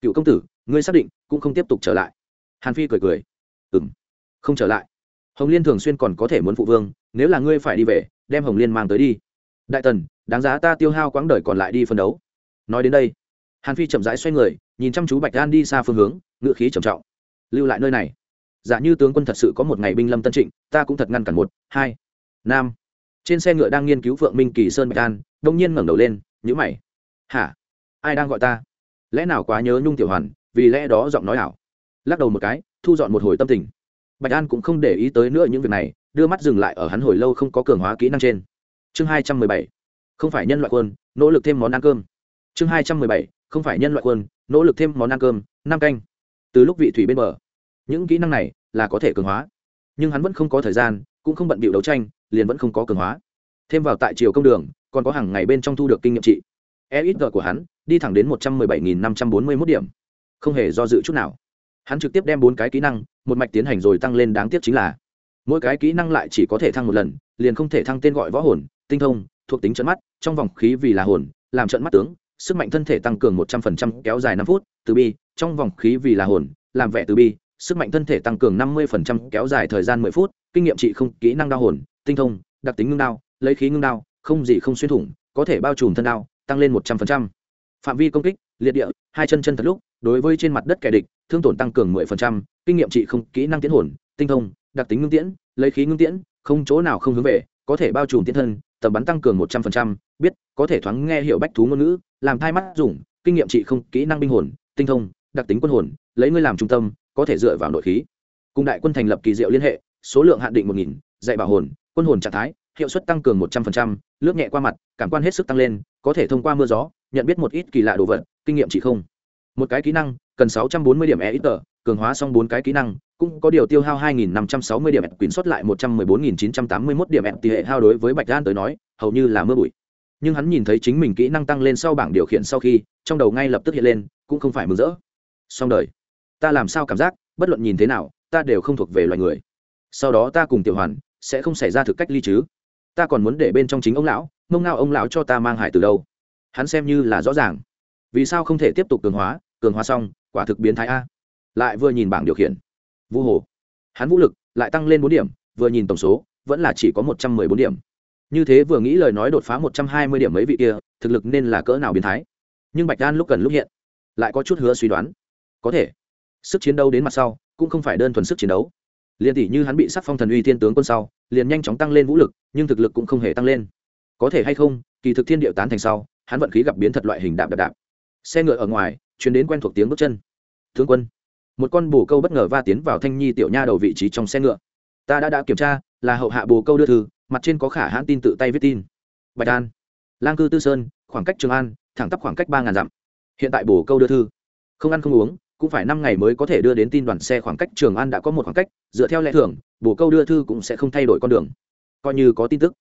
S1: Cựu công tử, ngươi xác định cũng không tiếp tục trở lại. Hàn phi cười cười. Ừng không trở lại. Hồng liên thường xuyên còn có thể muốn phụ vương, nếu là ngươi phải đi về đem hồng liên mang tới đi. Đại tần, đáng giá ta tiêu hao quãng đời còn lại đi phân đấu. Nói đến đây, hàn phi chậm rãi xoay người, nhìn chăm chú bạch đan đi xa phương hướng ngự khí trầm trọng. Lưu lại nơi này. Giả như tướng quân thật sự có một ngày binh lâm tân trịnh, ta cũng thật ngăn cản một, hai nam trên xe ngựa đang nghiên cứu phượng minh kỳ sơn bạch đan đông nhiên ngẩng đầu lên nhữ mày. Hả? Ai đang gọi ta? Lẽ nào quá nhớ nhung tiểu hoàn, vì lẽ đó giọng nói ảo? Lắc đầu một cái, thu dọn một hồi tâm tình. Bạch an cũng không để ý tới nữa những việc này đưa mắt dừng lại ở hắn hồi lâu không có cường hóa kỹ năng trên. Chương hai trăm mười bảy, không phải nhân loại quân, nỗ lực thêm món ăn cơm. Chương hai trăm mười bảy, không phải nhân loại quân, nỗ lực thêm món ăn cơm, năm canh. Từ lúc vị thủy bên bờ, những kỹ năng này là có thể cường hóa. Nhưng hắn vẫn không có thời gian, cũng không bận bịu đấu tranh, liền vẫn không có cường hóa. Thêm vào tại chiều công đường, còn có hàng ngày bên trong thu được kinh nghiệm trị. E ít g của hắn đi thẳng đến một trăm mười bảy nghìn năm trăm bốn mươi mốt điểm. Không hề do dự chút nào. Hắn trực tiếp đem bốn cái kỹ năng, một mạch tiến hành rồi tăng lên đáng tiếc chính là mỗi cái kỹ năng lại chỉ có thể thăng một lần, liền không thể thăng tên gọi võ hồn, tinh thông, thuộc tính trận mắt, trong vòng khí vì là hồn, làm trận mắt tướng, sức mạnh thân thể tăng cường một trăm phần trăm, kéo dài năm phút, từ bi, trong vòng khí vì là hồn, làm vẻ từ bi, sức mạnh thân thể tăng cường năm mươi phần trăm, kéo dài thời gian mười phút, kinh nghiệm trị không, kỹ năng đao hồn, tinh thông, đặc tính ngưng đao, lấy khí ngưng đao, không gì không xuyên thủng, có thể bao trùm thân đao, tăng lên một trăm phần trăm. Phạm vi công kích, liệt địa, hai chân chân thật lúc, đối với trên mặt đất kẻ địch, thương tổn tăng cường mười phần trăm, kinh nghiệm trị không, kỹ năng tiến hồn, tinh thông đặc tính ngưng tiễn, lấy khí ngưng tiễn, không chỗ nào không hướng về, có thể bao trùm tiến thân, tầm bắn tăng cường một trăm phần trăm, biết, có thể thoáng nghe hiểu bách thú ngôn ngữ, làm thai mắt dùng, kinh nghiệm trị không, kỹ năng binh hồn, tinh thông, đặc tính quân hồn, lấy ngươi làm trung tâm, có thể dựa vào nội khí. Cùng đại quân thành lập kỳ diệu liên hệ, số lượng hạn định một nghìn, dạy bảo hồn, quân hồn trạng thái, hiệu suất tăng cường một trăm linh lướt nhẹ qua mặt, cảm quan hết sức tăng lên, có thể thông qua mưa gió, nhận biết một ít kỳ lạ đồ vật, kinh nghiệm chỉ không. Một cái kỹ năng, cần sáu trăm bốn mươi điểm e ít tờ cường hóa xong bốn cái kỹ năng, cũng có điều tiêu hao 2.560 điểm quyến xuất lại 114.981 điểm tỷ hệ hao đối với bạch đan tới nói, hầu như là mưa bụi. Nhưng hắn nhìn thấy chính mình kỹ năng tăng lên sau bảng điều khiển sau khi, trong đầu ngay lập tức hiện lên, cũng không phải mừng rỡ. Xong đời. Ta làm sao cảm giác, bất luận nhìn thế nào, ta đều không thuộc về loài người. Sau đó ta cùng tiểu hoàn, sẽ không xảy ra thực cách ly chứ. Ta còn muốn để bên trong chính ông lão, mông ngao ông lão cho ta mang hải từ đâu? Hắn xem như là rõ ràng. Vì sao không thể tiếp tục cường hóa? Cường hóa xong, quả thực biến thái a lại vừa nhìn bảng điều khiển. Vu hồ. Hắn vũ lực lại tăng lên bốn điểm, vừa nhìn tổng số, vẫn là chỉ có một trăm mười bốn điểm. Như thế vừa nghĩ lời nói đột phá một trăm hai mươi điểm mấy vị kia, thực lực nên là cỡ nào biến thái. Nhưng bạch đan lúc cần lúc hiện, lại có chút hứa suy đoán. Có thể, sức chiến đấu đến mặt sau, cũng không phải đơn thuần sức chiến đấu. Liền tỷ như hắn bị sắc phong thần uy thiên tướng quân sau, liền nhanh chóng tăng lên vũ lực, nhưng thực lực cũng không hề tăng lên. Có thể hay không, kỳ thực thiên điệu tán thành sau, hắn vận khí gặp biến thật loại hình đạp đạp đạp. Xe ngựa ở ngoài chuyến đến quen thuộc tiếng bước chân. Tướng quân một con bồ câu bất ngờ va tiến vào thanh nhi tiểu nha đầu vị trí trong xe ngựa. Ta đã đã kiểm tra, là hậu hạ bồ câu đưa thư, mặt trên có khả hãn tin tự tay viết tin. Bạch an, lang cư tư sơn, khoảng cách trường an, thẳng tắp khoảng cách ba ngàn dặm. Hiện tại bồ câu đưa thư. Không ăn không uống, cũng phải năm ngày mới có thể đưa đến tin đoàn xe khoảng cách trường an đã có một khoảng cách, dựa theo lẽ thường, bồ câu đưa thư cũng sẽ không thay đổi con đường. Coi như có tin tức,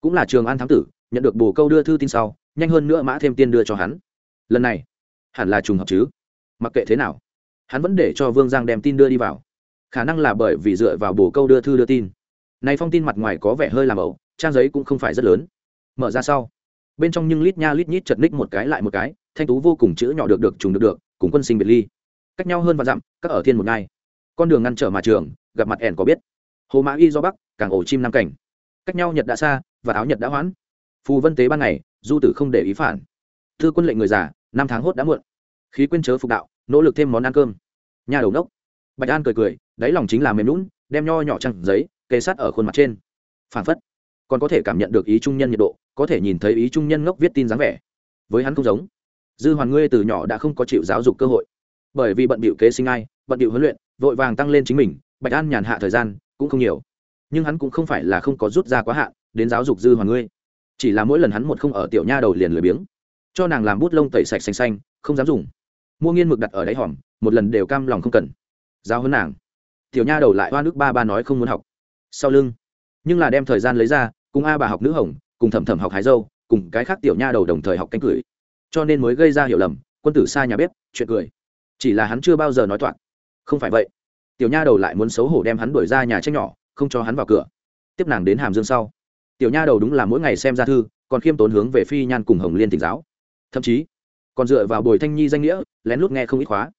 S1: cũng là trường an thám tử, nhận được bồ câu đưa thư tin sau, nhanh hơn nữa mã thêm tiên đưa cho hắn. Lần này, hẳn là trùng hợp chứ? Mặc kệ thế nào hắn vẫn để cho vương giang đem tin đưa đi vào. Khả năng là bởi vì dựa vào bồ câu đưa thư đưa tin. Này phong tin mặt ngoài có vẻ hơi làm ẩu, trang giấy cũng không phải rất lớn. Mở ra sau, bên trong nhưng lít nha lít nhít chật ních một cái lại một cái, thanh tú vô cùng chữ nhỏ được được trùng được được, cùng quân sinh biệt ly. Cách nhau hơn và dặm, các ở thiên một ngày con đường ngăn trở mà trường, gặp mặt ẻn có biết. Hồ mã y do bắc, càng ổ chim nam cảnh. Cách nhau nhật đã xa, và áo nhật đã hoãn. Phù vân tế ban ngày, du tử không để ý phản. Thư quân lệnh người già, năm tháng hốt đã muộn. Khí quyên chớ phục đạo nỗ lực thêm món ăn cơm. Nhà đầu nốc bạch an cười cười, đáy lòng chính là mềm lún đem nho nhỏ trăng giấy kê sát ở khuôn mặt trên. Phản phất, còn có thể cảm nhận được ý trung nhân nhiệt độ, có thể nhìn thấy ý trung nhân ngốc viết tin dáng vẻ. Với hắn không giống. Dư hoàn ngươi từ nhỏ đã không có chịu giáo dục cơ hội. Bởi vì bận bịu kế sinh ai, bận bịu huấn luyện, vội vàng tăng lên chính mình, bạch an nhàn hạ thời gian, cũng không nhiều. Nhưng hắn cũng không phải là không có rút ra quá hạn, đến giáo dục dư hoàn ngươi. Chỉ là mỗi lần hắn một không ở tiểu nha đầu liền lười biếng. Cho nàng làm bút lông tẩy sạch xanh xanh, không dám dùng mua nghiên mực đặt ở đáy hòm, một lần đều cam lòng không cần. Giao hơn nàng. Tiểu nha đầu lại hoa nước ba ba nói không muốn học. Sau lưng. Nhưng là đem thời gian lấy ra, cùng a bà học nữ hồng, cùng thẩm thẩm học hái dâu, cùng cái khác tiểu nha đầu đồng thời học cánh cười cho nên mới gây ra hiểu lầm, quân tử xa nhà bếp, chuyện cười. Chỉ là hắn chưa bao giờ nói toạc. Không phải vậy. Tiểu nha đầu lại muốn xấu hổ đem hắn đuổi ra nhà tranh nhỏ, không cho hắn vào cửa. Tiếp nàng đến hàm dương sau. Tiểu nha đầu đúng là mỗi ngày xem ra thư, còn khiêm tốn hướng về phi nhan cùng hồng liên tỉnh giáo. Thậm chí, còn dựa vào bồi thanh nhi danh nghĩa lén lút nghe không ít khóa.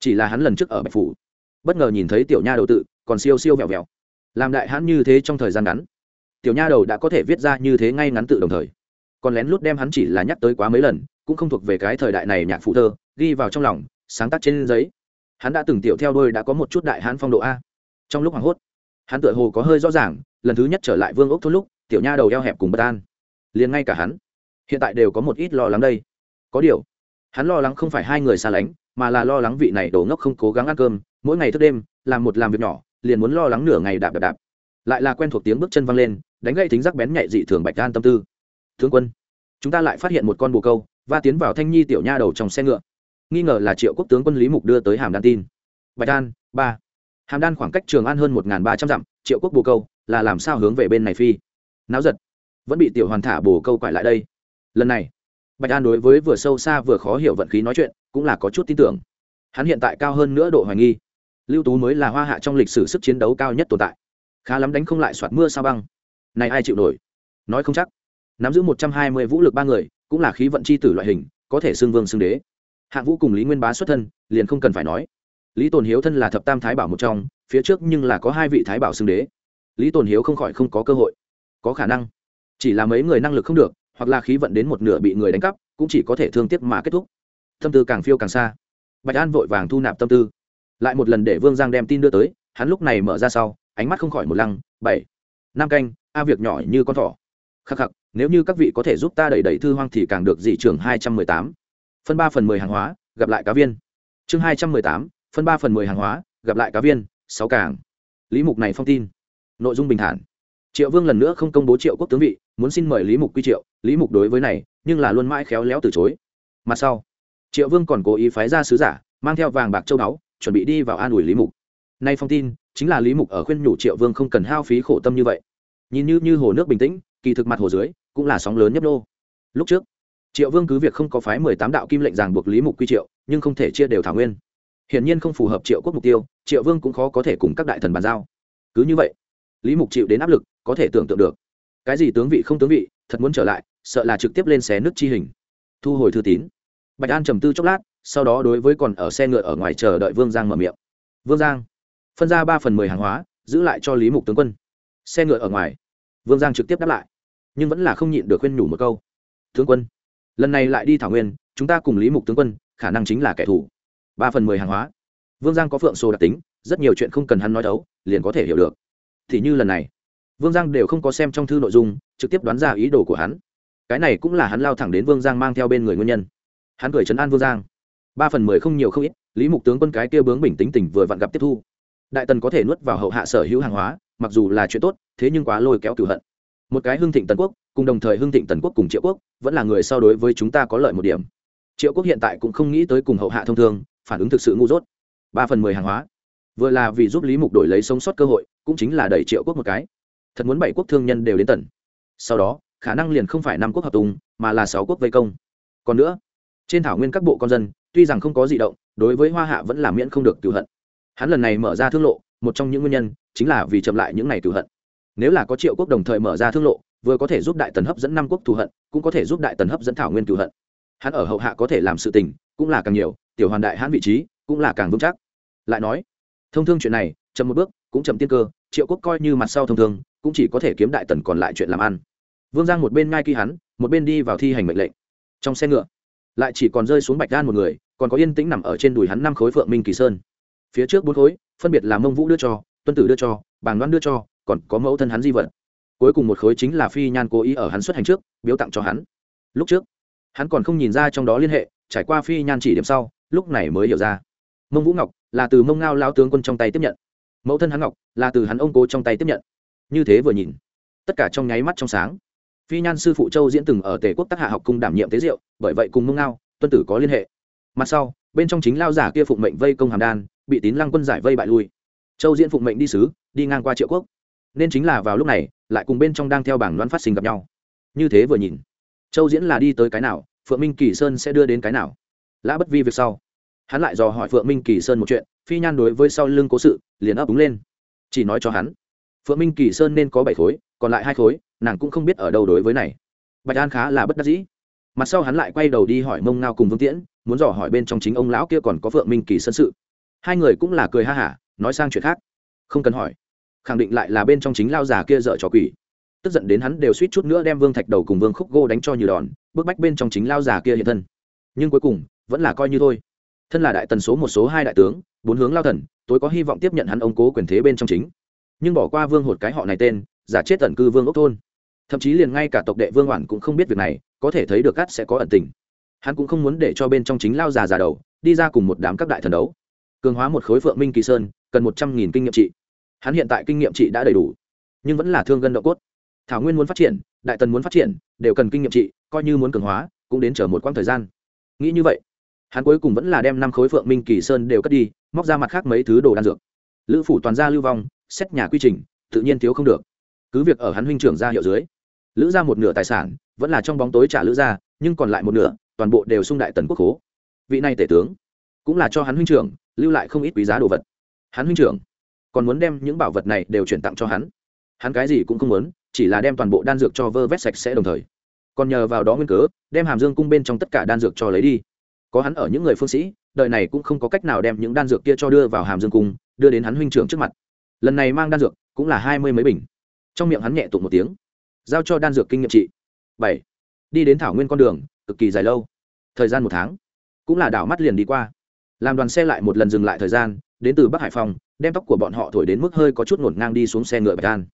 S1: Chỉ là hắn lần trước ở bạch phủ. Bất ngờ nhìn thấy tiểu nha đầu tự, còn siêu siêu vẹo vẹo. Làm đại hãn như thế trong thời gian ngắn. Tiểu nha đầu đã có thể viết ra như thế ngay ngắn tự đồng thời. Còn lén lút đem hắn chỉ là nhắc tới quá mấy lần, cũng không thuộc về cái thời đại này nhạc phụ thơ, ghi vào trong lòng, sáng tác trên giấy. Hắn đã từng tiểu theo đôi đã có một chút đại hãn phong độ a. Trong lúc hoảng hốt, hắn tựa hồ có hơi rõ ràng, lần thứ nhất trở lại vương ốc thôn lúc, tiểu nha đầu eo hẹp cùng bất an. Liền ngay cả hắn, hiện tại đều có một ít lo lắng đây. Có điều hắn lo lắng không phải hai người xa lánh, mà là lo lắng vị này đổ ngốc không cố gắng ăn cơm, mỗi ngày thức đêm, làm một làm việc nhỏ, liền muốn lo lắng nửa ngày đạp đạp đạp. Lại là quen thuộc tiếng bước chân văng lên, đánh gây thính giác bén nhạy dị thường bạch an tâm tư. Tướng quân, chúng ta lại phát hiện một con bồ câu và tiến vào thanh nhi tiểu nha đầu trong xe ngựa. Nghi ngờ là triệu quốc tướng quân lý mục đưa tới hàm đan tin. Bạch an, ba. Hàm đan khoảng cách trường an hơn một ba trăm dặm, triệu quốc bồ câu, là làm sao hướng về bên này phi? Náo giật, vẫn bị tiểu hoàn thả bồ câu quải lại đây. Lần này bạch an đối với vừa sâu xa vừa khó hiểu vận khí nói chuyện, cũng là có chút tin tưởng. Hắn hiện tại cao hơn nữa độ hoài nghi. Lưu tú mới là hoa hạ trong lịch sử sức chiến đấu cao nhất tồn tại. Khá lắm đánh không lại soạt mưa sao băng. Này ai chịu nổi? Nói không chắc. Nắm giữ một trăm hai mươi vũ lực ba người, cũng là khí vận c h i tử loại hình, có thể xưng vương xưng đế. Hạng vũ cùng lý nguyên bá xuất thân, liền không cần phải nói. Lý tồn hiếu thân là thập tam thái bảo một trong, phía trước nhưng là có hai vị thái bảo xưng đế. Lý tồn hiếu không khỏi không có cơ hội. Có khả năng. Chỉ là mấy người năng lực không được hoặc là khí vận đến một nửa bị người đánh cắp, cũng chỉ có thể thương tiếc mà kết thúc. Tâm tư càng phiêu càng xa. Bạch an vội vàng thu nạp tâm tư. Lại một lần để vương giang đem tin đưa tới, hắn lúc này mở ra sau, ánh mắt không khỏi một lăng, bảy, năm canh, a việc nhỏ như con thỏ. Khắc khắc, nếu như các vị có thể giúp ta đẩy đẩy thư hoang thì càng được dị trường hai trăm mười tám. Phân ba phần mười hàng hóa, gặp lại cá viên. Chương hai trăm mười tám, phân ba phần mười hàng hóa, gặp lại cá viên, sáu cảng lý mục này phong tin. Nội dung bình thản. Triệu vương lần nữa không công bố triệu quốc tướng vị muốn xin mời lý mục quy triệu, lý mục đối với này, nhưng là luôn mãi khéo léo từ chối. Mặt sau, triệu vương còn cố ý phái ra sứ giả, mang theo vàng bạc châu báu, chuẩn bị đi vào an ủi lý mục. Nay phong tin, chính là lý mục ở khuyên nhủ triệu vương không cần hao phí khổ tâm như vậy. Nhìn như như hồ nước bình tĩnh, kỳ thực mặt hồ dưới, cũng là sóng lớn nhấp nô. Lúc trước, triệu vương cứ việc không có phái mười tám đạo kim lệnh ràng buộc lý mục quy triệu, nhưng không thể chia đều thảo nguyên. Hiển nhiên không phù hợp triệu quốc mục tiêu, triệu vương cũng khó có thể cùng các đại thần bàn giao. Cứ như vậy, lý mục chịu đến áp lực, có thể tưởng tượng được cái gì tướng vị không tướng vị, thật muốn trở lại, sợ là trực tiếp lên xé nước chi hình. Thu hồi thư tín. Bạch an trầm tư chốc lát, sau đó đối với còn ở xe ngựa ở ngoài chờ đợi vương giang mở miệng. Vương giang, phân ra ba phần mười hàng hóa, giữ lại cho lý mục tướng quân. Xe ngựa ở ngoài, vương giang trực tiếp đáp lại, nhưng vẫn là không nhịn được khuyên nhủ một câu. Tướng quân, lần này lại đi thảo nguyên, chúng ta cùng lý mục tướng quân, khả năng chính là kẻ thù. Ba phần mười hàng hóa. Vương giang có phượng sô đặc tính, rất nhiều chuyện không cần hắn nói đấu liền có thể hiểu được. Thì như lần này vương giang đều không có xem trong thư nội dung trực tiếp đoán ra ý đồ của hắn. Cái này cũng là hắn lao thẳng đến vương giang mang theo bên người nguyên nhân. Hắn cười trấn an vương giang. Ba phần mười không nhiều không ít lý mục tướng quân cái kia bướng bình tính tình vừa vặn gặp tiếp thu. Đại tần có thể nuốt vào hậu hạ sở hữu hàng hóa mặc dù là chuyện tốt thế nhưng quá lôi kéo cửu hận. Một cái hưng thịnh tần quốc cùng đồng thời hưng thịnh tần quốc cùng triệu quốc vẫn là người so đối với chúng ta có lợi một điểm. Triệu quốc hiện tại cũng không nghĩ tới cùng hậu hạ thông thường, phản ứng thực sự ngu dốt. Ba phần mười hàng hóa. Vừa là vì giúp lý mục đổi lấy sống sót cơ hội cũng chính là đẩy triệu quốc một cái thật muốn bảy quốc thương nhân đều đến tận. Sau đó, khả năng liền không phải năm quốc hợp tùng, mà là sáu quốc vây công. Còn nữa, trên thảo nguyên các bộ con dân, tuy rằng không có gì động, đối với hoa hạ vẫn là miễn không được cựu hận. Hắn lần này mở ra thương lộ, một trong những nguyên nhân chính là vì chậm lại những ngày cựu hận. Nếu là có triệu quốc đồng thời mở ra thương lộ, vừa có thể giúp đại tần hấp dẫn năm quốc thù hận, cũng có thể giúp đại tần hấp dẫn thảo nguyên cựu hận. Hắn ở hậu hạ có thể làm sự tình, cũng là càng nhiều, tiểu hoàn đại hắn vị trí, cũng là càng vững chắc. Lại nói, thông thương chuyện này, chậm một bước, cũng chậm tiên cơ, triệu quốc coi như mặt sau thông thương cũng chỉ có thể kiếm đại tần còn lại chuyện làm ăn. Vương giang một bên ngai kỳ hắn, một bên đi vào thi hành mệnh lệnh. Trong xe ngựa, lại chỉ còn rơi xuống bạch đan một người, còn có yên tĩnh nằm ở trên đùi hắn năm khối phượng minh kỳ sơn. Phía trước bốn khối, phân biệt là mông vũ đưa cho, tuân tử đưa cho, bàng đoan đưa cho, còn có mẫu thân hắn di vật. Cuối cùng một khối chính là phi nhan cố ý ở hắn xuất hành trước, biếu tặng cho hắn. Lúc trước, hắn còn không nhìn ra trong đó liên hệ, trải qua phi nhan chỉ điểm sau, lúc này mới hiểu ra. Mông vũ ngọc là từ mông ngao lao tướng quân trong tay tiếp nhận. Mẫu thân hắn ngọc là từ hắn ông cố trong tay tiếp nhận như thế vừa nhìn. Tất cả trong nháy mắt trong sáng. Phi nhan sư phụ châu diễn từng ở tề quốc tác hạ học cung đảm nhiệm tế diệu, bởi vậy cùng mông ngao, tuân tử có liên hệ. Mặt sau, bên trong chính lao giả kia phụng mệnh vây công hàm đan, bị tín lăng quân giải vây bại lui. Châu diễn phụng mệnh đi sứ, đi ngang qua triệu quốc. Nên chính là vào lúc này, lại cùng bên trong đang theo bảng đoán phát sinh gặp nhau. Như thế vừa nhìn. Châu diễn là đi tới cái nào, phượng minh kỳ sơn sẽ đưa đến cái nào? Lã bất vi việc sau. Hắn lại dò hỏi phượng minh kỳ sơn một chuyện, phi nhan đối với sau lưng cố sự, liền ấp úng lên. Chỉ nói cho hắn phượng minh kỳ sơn nên có bảy khối, còn lại hai khối, nàng cũng không biết ở đâu đối với này. Bạch an khá là bất đắc dĩ. Mặt sau hắn lại quay đầu đi hỏi mông ngao cùng vương tiễn, muốn dò hỏi bên trong chính ông lão kia còn có phượng minh kỳ Sân sự. Hai người cũng là cười ha hả, nói sang chuyện khác. Không cần hỏi. Khẳng định lại là bên trong chính lao già kia dợ trò quỷ. Tức giận đến hắn đều suýt chút nữa đem vương thạch đầu cùng vương khúc gô đánh cho như đòn, bức bách bên trong chính lao già kia hiện thân. Nhưng cuối cùng, vẫn là coi như thôi. Thân là đại tần số một số hai đại tướng, bốn hướng lao thần tôi có hy vọng tiếp nhận hắn ông cố quyền thế bên trong chính nhưng bỏ qua vương hột cái họ này tên, giả chết tận cư vương ốc thôn. Thậm chí liền ngay cả tộc đệ vương oản cũng không biết việc này, có thể thấy được cắt sẽ có ẩn tình. Hắn cũng không muốn để cho bên trong chính lao già già đầu, đi ra cùng một đám các đại thần đấu. Cường hóa một khối phượng minh kỳ sơn, cần một trăm nghìn kinh nghiệm trị. Hắn hiện tại kinh nghiệm trị đã đầy đủ, nhưng vẫn là thương gân độ cốt. Thảo nguyên muốn phát triển, đại tần muốn phát triển, đều cần kinh nghiệm trị, coi như muốn cường hóa, cũng đến chờ một quãng thời gian. Nghĩ như vậy, hắn cuối cùng vẫn là đem năm khối phượng minh kỳ sơn đều cất đi, móc ra mặt khác mấy thứ đồ đan dược. Lữ phủ toàn gia lưu vong xét nhà quy trình, tự nhiên thiếu không được. Cứ việc ở hắn huynh trưởng ra hiệu dưới, lữ ra một nửa tài sản vẫn là trong bóng tối trả lữ ra nhưng còn lại một nửa, toàn bộ đều xung đại tần quốc hố vị này tể tướng cũng là cho hắn huynh trưởng lưu lại không ít quý giá đồ vật. Hắn huynh trưởng còn muốn đem những bảo vật này đều chuyển tặng cho hắn. Hắn cái gì cũng không muốn, chỉ là đem toàn bộ đan dược cho vơ vét sạch sẽ đồng thời. Còn nhờ vào đó nguyên cớ, đem hàm dương cung bên trong tất cả đan dược cho lấy đi. Có hắn ở những người phương sĩ, đời này cũng không có cách nào đem những đan dược kia cho đưa vào hàm dương cung, đưa đến hắn huynh trưởng trước mặt lần này mang đan dược cũng là hai mươi mấy bình. Trong miệng hắn nhẹ tụng một tiếng. Giao cho đan dược kinh nghiệm trị. Bảy. Đi đến thảo nguyên con đường, cực kỳ dài lâu. Thời gian một tháng. Cũng là đảo mắt liền đi qua. Làm đoàn xe lại một lần dừng lại thời gian, đến từ bắc hải phòng, đem tóc của bọn họ thổi đến mức hơi có chút ngổn ngang đi xuống xe ngựa bạch an.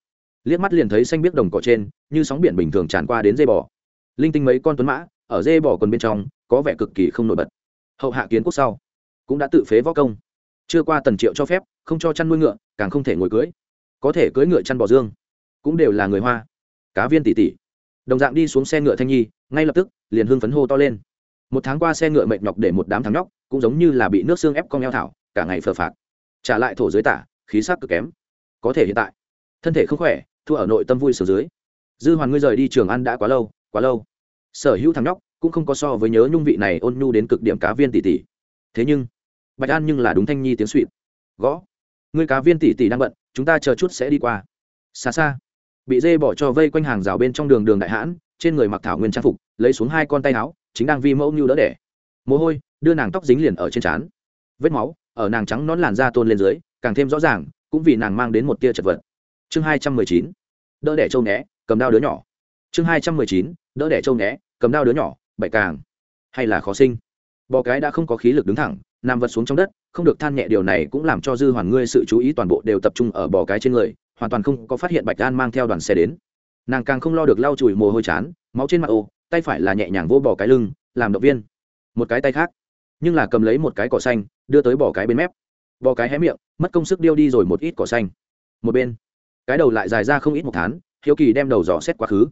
S1: Liếc mắt liền thấy xanh biết đồng cỏ trên, như sóng biển bình thường tràn qua đến dây bò. Linh tinh mấy con tuấn mã, ở dê bò còn bên trong, có vẻ cực kỳ không nổi bật. Hậu hạ kiến quốc sau, cũng đã tự phế võ công chưa qua tần triệu cho phép, không cho chăn nuôi ngựa, càng không thể ngồi cưới. Có thể cưới ngựa chăn bò dương, cũng đều là người hoa. Cá viên tỷ tỷ. Đồng dạng đi xuống xe ngựa thanh nhi, ngay lập tức, liền hưng phấn hô to lên. Một tháng qua xe ngựa mệt nhọc để một đám thằng nhóc, cũng giống như là bị nước xương ép con eo thảo, cả ngày phờ phạt trả lại thổ dưới tả, khí sắc cực kém. Có thể hiện tại, thân thể không khỏe, thua ở nội tâm vui sửa dưới. Dư hoàn ngươi rời đi trường ăn đã quá lâu quá lâu. Sở hữu thằng nhóc cũng không có so với nhớ nhung vị này ôn nhu đến cực điểm cá viên tỷ tỷ. Thế nhưng bạch an nhưng là đúng thanh nhi tiếng suỵt gõ. Ngươi cá viên tỷ tỷ đang bận, chúng ta chờ chút sẽ đi qua. Xa xa, bị dê bỏ cho vây quanh hàng rào bên trong đường đường đại hãn, trên người mặc thảo nguyên trang phục, lấy xuống hai con tay áo, chính đang vi mẫu như đỡ đẻ. Mồ hôi, đưa nàng tóc dính liền ở trên trán. Vết máu, ở nàng trắng nón làn da tôn lên dưới, càng thêm rõ ràng, cũng vì nàng mang đến một tia chật vật. Chương hai trăm mười chín, đỡ đẻ trâu né, cầm đao đứa nhỏ. Chương hai trăm mười chín, đỡ đẻ trâu né, cầm đao đứa nhỏ bậy càng. Hay là khó sinh bò cái đã không có khí lực đứng thẳng, nằm vật xuống trong đất, không được than nhẹ điều này cũng làm cho dư hoàn ngươi sự chú ý toàn bộ đều tập trung ở bò cái trên người, hoàn toàn không có phát hiện bạch đan mang theo đoàn xe đến. Nàng càng không lo được lau chùi mồ hôi chán, máu trên mặt ô, tay phải là nhẹ nhàng vô bò cái lưng, làm động viên. Một cái tay khác, nhưng là cầm lấy một cái cỏ xanh, đưa tới bò cái bên mép. Bò cái hé miệng, mất công sức điêu đi rồi một ít cỏ xanh. Một bên, cái đầu lại dài ra không ít một tháng hiếu kỳ đem đầu dò xét quá khứ.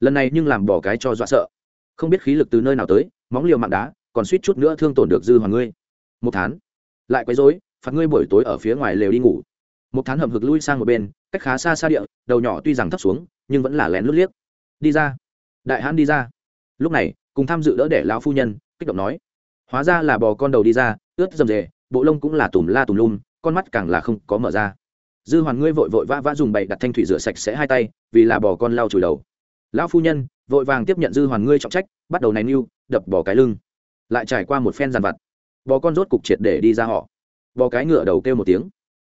S1: Lần này nhưng làm bò cái cho dọa sợ. Không biết khí lực từ nơi nào tới, móng liều mạng đá còn suýt chút nữa thương tổn được dư hoàng ngươi. Một tháng lại quấy rối phạt ngươi buổi tối ở phía ngoài lều đi ngủ. Một tháng hầm hực lui sang một bên cách khá xa xa địa đầu nhỏ tuy rằng thấp xuống nhưng vẫn là lén lút liếc. Đi ra. Đại hãn đi ra. Lúc này cùng tham dự đỡ để lão phu nhân kích động nói. Hóa ra là bò con đầu đi ra ướt rầm rề, bộ lông cũng là tùm la tùm lum con mắt càng là không có mở ra. Dư hoàn ngươi vội vội vã vã dùng bậy đặt thanh thủy rửa sạch sẽ hai tay vì là bò con lau chùi đầu. Lão phu nhân vội vàng tiếp nhận dư hoàn ngươi trọng trách bắt đầu này nưu đập bỏ cái lưng lại trải qua một phen giàn vặt. Bò con rốt cục triệt để đi ra họ. Bò cái ngựa đầu kêu một tiếng.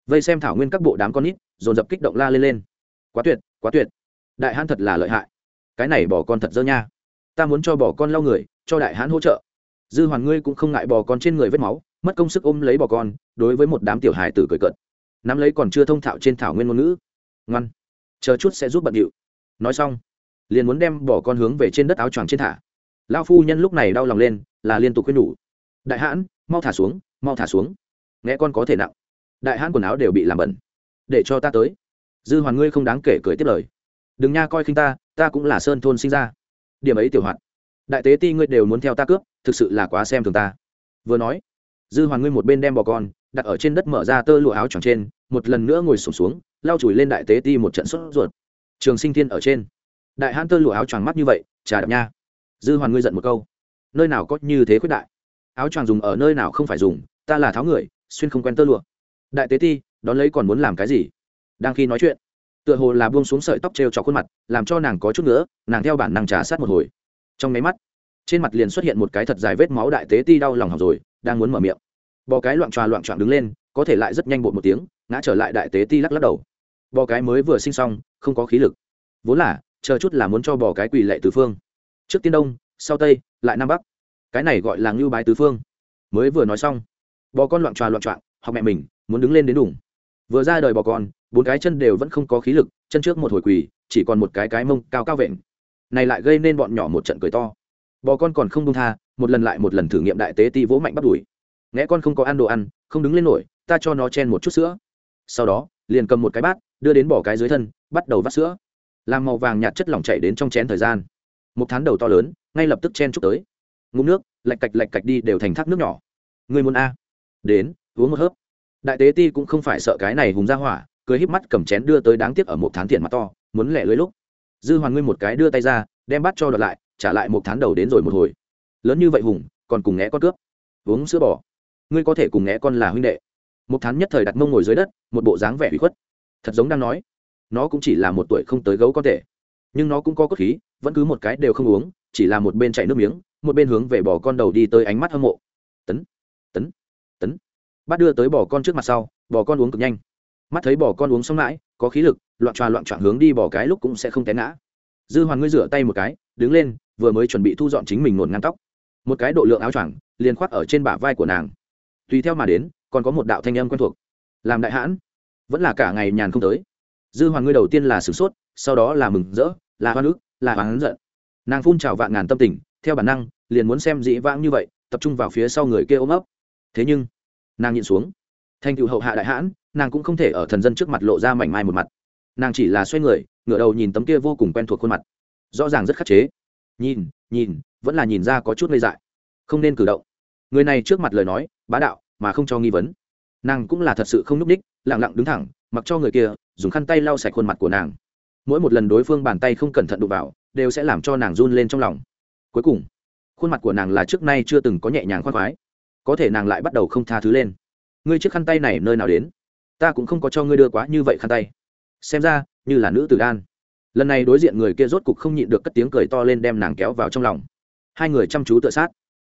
S1: Vây xem thảo nguyên các bộ đám con nít, dồn dập kích động la lên lên. Quá tuyệt quá tuyệt. Đại hãn thật là lợi hại. Cái này bò con thật dơ nha. Ta muốn cho bò con lau người, cho đại hãn hỗ trợ. Dư hoàn ngươi cũng không ngại bò con trên người vết máu, mất công sức ôm lấy bò con, đối với một đám tiểu hài tử cười cợt. Nắm lấy còn chưa thông thạo trên thảo nguyên ngôn ngữ. Ngoan. Chờ chút sẽ giúp bận điệu. Nói xong, liền muốn đem bò con hướng về trên đất áo choàng trên thả. Lao phu nhân lúc này đau lòng lên là liên tục khuyên nhủ. Đại hãn mau thả xuống mau thả xuống. Nghe con có thể nặng. Đại hãn quần áo đều bị làm bẩn. Để cho ta tới. Dư hoàn ngươi không đáng kể cười tiếp lời. Đừng nha coi khinh ta ta cũng là sơn thôn sinh ra. Điểm ấy tiểu hoạt. Đại tế ti ngươi đều muốn theo ta cướp thực sự là quá xem thường ta. Vừa nói dư hoàn ngươi một bên đem bò con đặt ở trên đất mở ra tơ lụa áo choàng trên một lần nữa ngồi sụp xuống, xuống lau chùi lên đại tế ti một trận sốt ruột. Trường sinh thiên ở trên. Đại hãn tơ lụa áo choàng mắt như vậy trà đập nha. Dư hoàn ngươi giận một câu nơi nào có như thế khuyết đại? Áo choàng dùng ở nơi nào không phải dùng, ta là tháo người, xuyên không quen tơ lụa. Đại tế ti, đón lấy còn muốn làm cái gì? Đang khi nói chuyện, tựa hồ là buông xuống sợi tóc t r e o khuôn mặt, làm cho nàng có chút nữa nàng theo bản năng trà sát một hồi. Trong máy mắt, trên mặt liền xuất hiện một cái thật dài vết máu đại tế ti đau lòng học rồi, đang muốn mở miệng. Bò cái loạn tròa loạn trọn đứng lên, có thể lại rất nhanh bột một tiếng, ngã trở lại đại tế ti lắc lắc đầu. Bò cái mới vừa sinh xong, không có khí lực. Vốn là, chờ chút là muốn cho bò cái quỳ lệ tứ phương. Trước tiên đông, sau tây lại nam bắc. Cái này gọi là ngưu bái tứ phương. Mới vừa nói xong, bò con loạn tròa loạn trọn học mẹ mình, muốn đứng lên đến đủng. Vừa ra đời bò con, bốn cái chân đều vẫn không có khí lực, chân trước một hồi quỳ, chỉ còn một cái cái mông cao cao vện. Này lại gây nên bọn nhỏ một trận cười to. Bò con còn không đông tha, một lần lại một lần thử nghiệm đại tế ti vỗ mạnh bắt đuổi. Nghe con không có ăn đồ ăn, không đứng lên nổi, ta cho nó chen một chút sữa. Sau đó, liền cầm một cái bát, đưa đến bỏ cái dưới thân, bắt đầu vắt sữa. Làm màu vàng nhạt chất lỏng chảy đến trong chén thời gian. Một tháng đầu to lớn ngay lập tức chen chúc tới. Ngụm nước, lạch cạch lạch cạch đi đều thành thác nước nhỏ. Người muốn a? Đến, uống một hớp. Đại tế ti cũng không phải sợ cái này hùng ra hỏa, cười híp mắt cầm chén đưa tới đáng tiếc ở một tháng thiện mặt to, muốn lẻ lưới lúc. Dư hoàn nguyên một cái đưa tay ra, đem bắt cho đợt lại, trả lại một tháng đầu đến rồi một hồi. Lớn như vậy hùng, còn cùng nghe con cướp. Uống sữa bò. Ngươi có thể cùng nghe con là huynh đệ. Một tháng nhất thời đặt mông ngồi dưới đất, một bộ dáng vẻ hủy khuất. Thật giống đang nói, nó cũng chỉ là một tuổi không tới gấu có thể nhưng nó cũng có cốt khí, vẫn cứ một cái đều không uống chỉ là một bên chạy nước miếng, một bên hướng về bỏ con đầu đi tới ánh mắt hâm mộ. Tấn tấn tấn. Bắt đưa tới bỏ con trước mặt sau bỏ con uống cực nhanh. Mắt thấy bỏ con uống xong mãi, có khí lực, loạn tròa loạn trọn hướng đi bỏ cái lúc cũng sẽ không té ngã. Dư hoàn ngươi rửa tay một cái, đứng lên, vừa mới chuẩn bị thu dọn chính mình nổn ngang tóc. Một cái độ lượng áo choàng, liền khoác ở trên bả vai của nàng. Tùy theo mà đến, còn có một đạo thanh âm quen thuộc. Làm đại hãn. Vẫn là cả ngày nhàn không tới. Dư hoàn ngươi đầu tiên là sửng sốt, sau đó là mừng rỡ, là hoan ức, là hoán giận nàng phun trào vạn ngàn tâm tình, theo bản năng, liền muốn xem dĩ vãng như vậy, tập trung vào phía sau người kia ôm ấp. Thế nhưng, nàng nhìn xuống. Thành cựu hậu hạ đại hãn, nàng cũng không thể ở thần dân trước mặt lộ ra mảnh mai một mặt. Nàng chỉ là xoay người, ngửa đầu nhìn tấm kia vô cùng quen thuộc khuôn mặt. Rõ ràng rất khắc chế. Nhìn nhìn, vẫn là nhìn ra có chút ngây dại. Không nên cử động. Người này trước mặt lời nói, bá đạo, mà không cho nghi vấn. Nàng cũng là thật sự không n ú c ních lẳng lặng đứng thẳng, mặc cho người kia, dùng khăn tay lau sạch khuôn mặt của nàng. Mỗi một lần đối phương bàn tay không cẩn thận đụng vào đều sẽ làm cho nàng run lên trong lòng. Cuối cùng, khuôn mặt của nàng là trước nay chưa từng có nhẹ nhàng khoác khoái. Có thể nàng lại bắt đầu không tha thứ lên. Ngươi chiếc khăn tay này nơi nào đến? Ta cũng không có cho ngươi đưa quá như vậy khăn tay. Xem ra, như là nữ tử đan. Lần này đối diện người kia rốt cục không nhịn được cất tiếng cười to lên đem nàng kéo vào trong lòng. Hai người chăm chú tựa sát.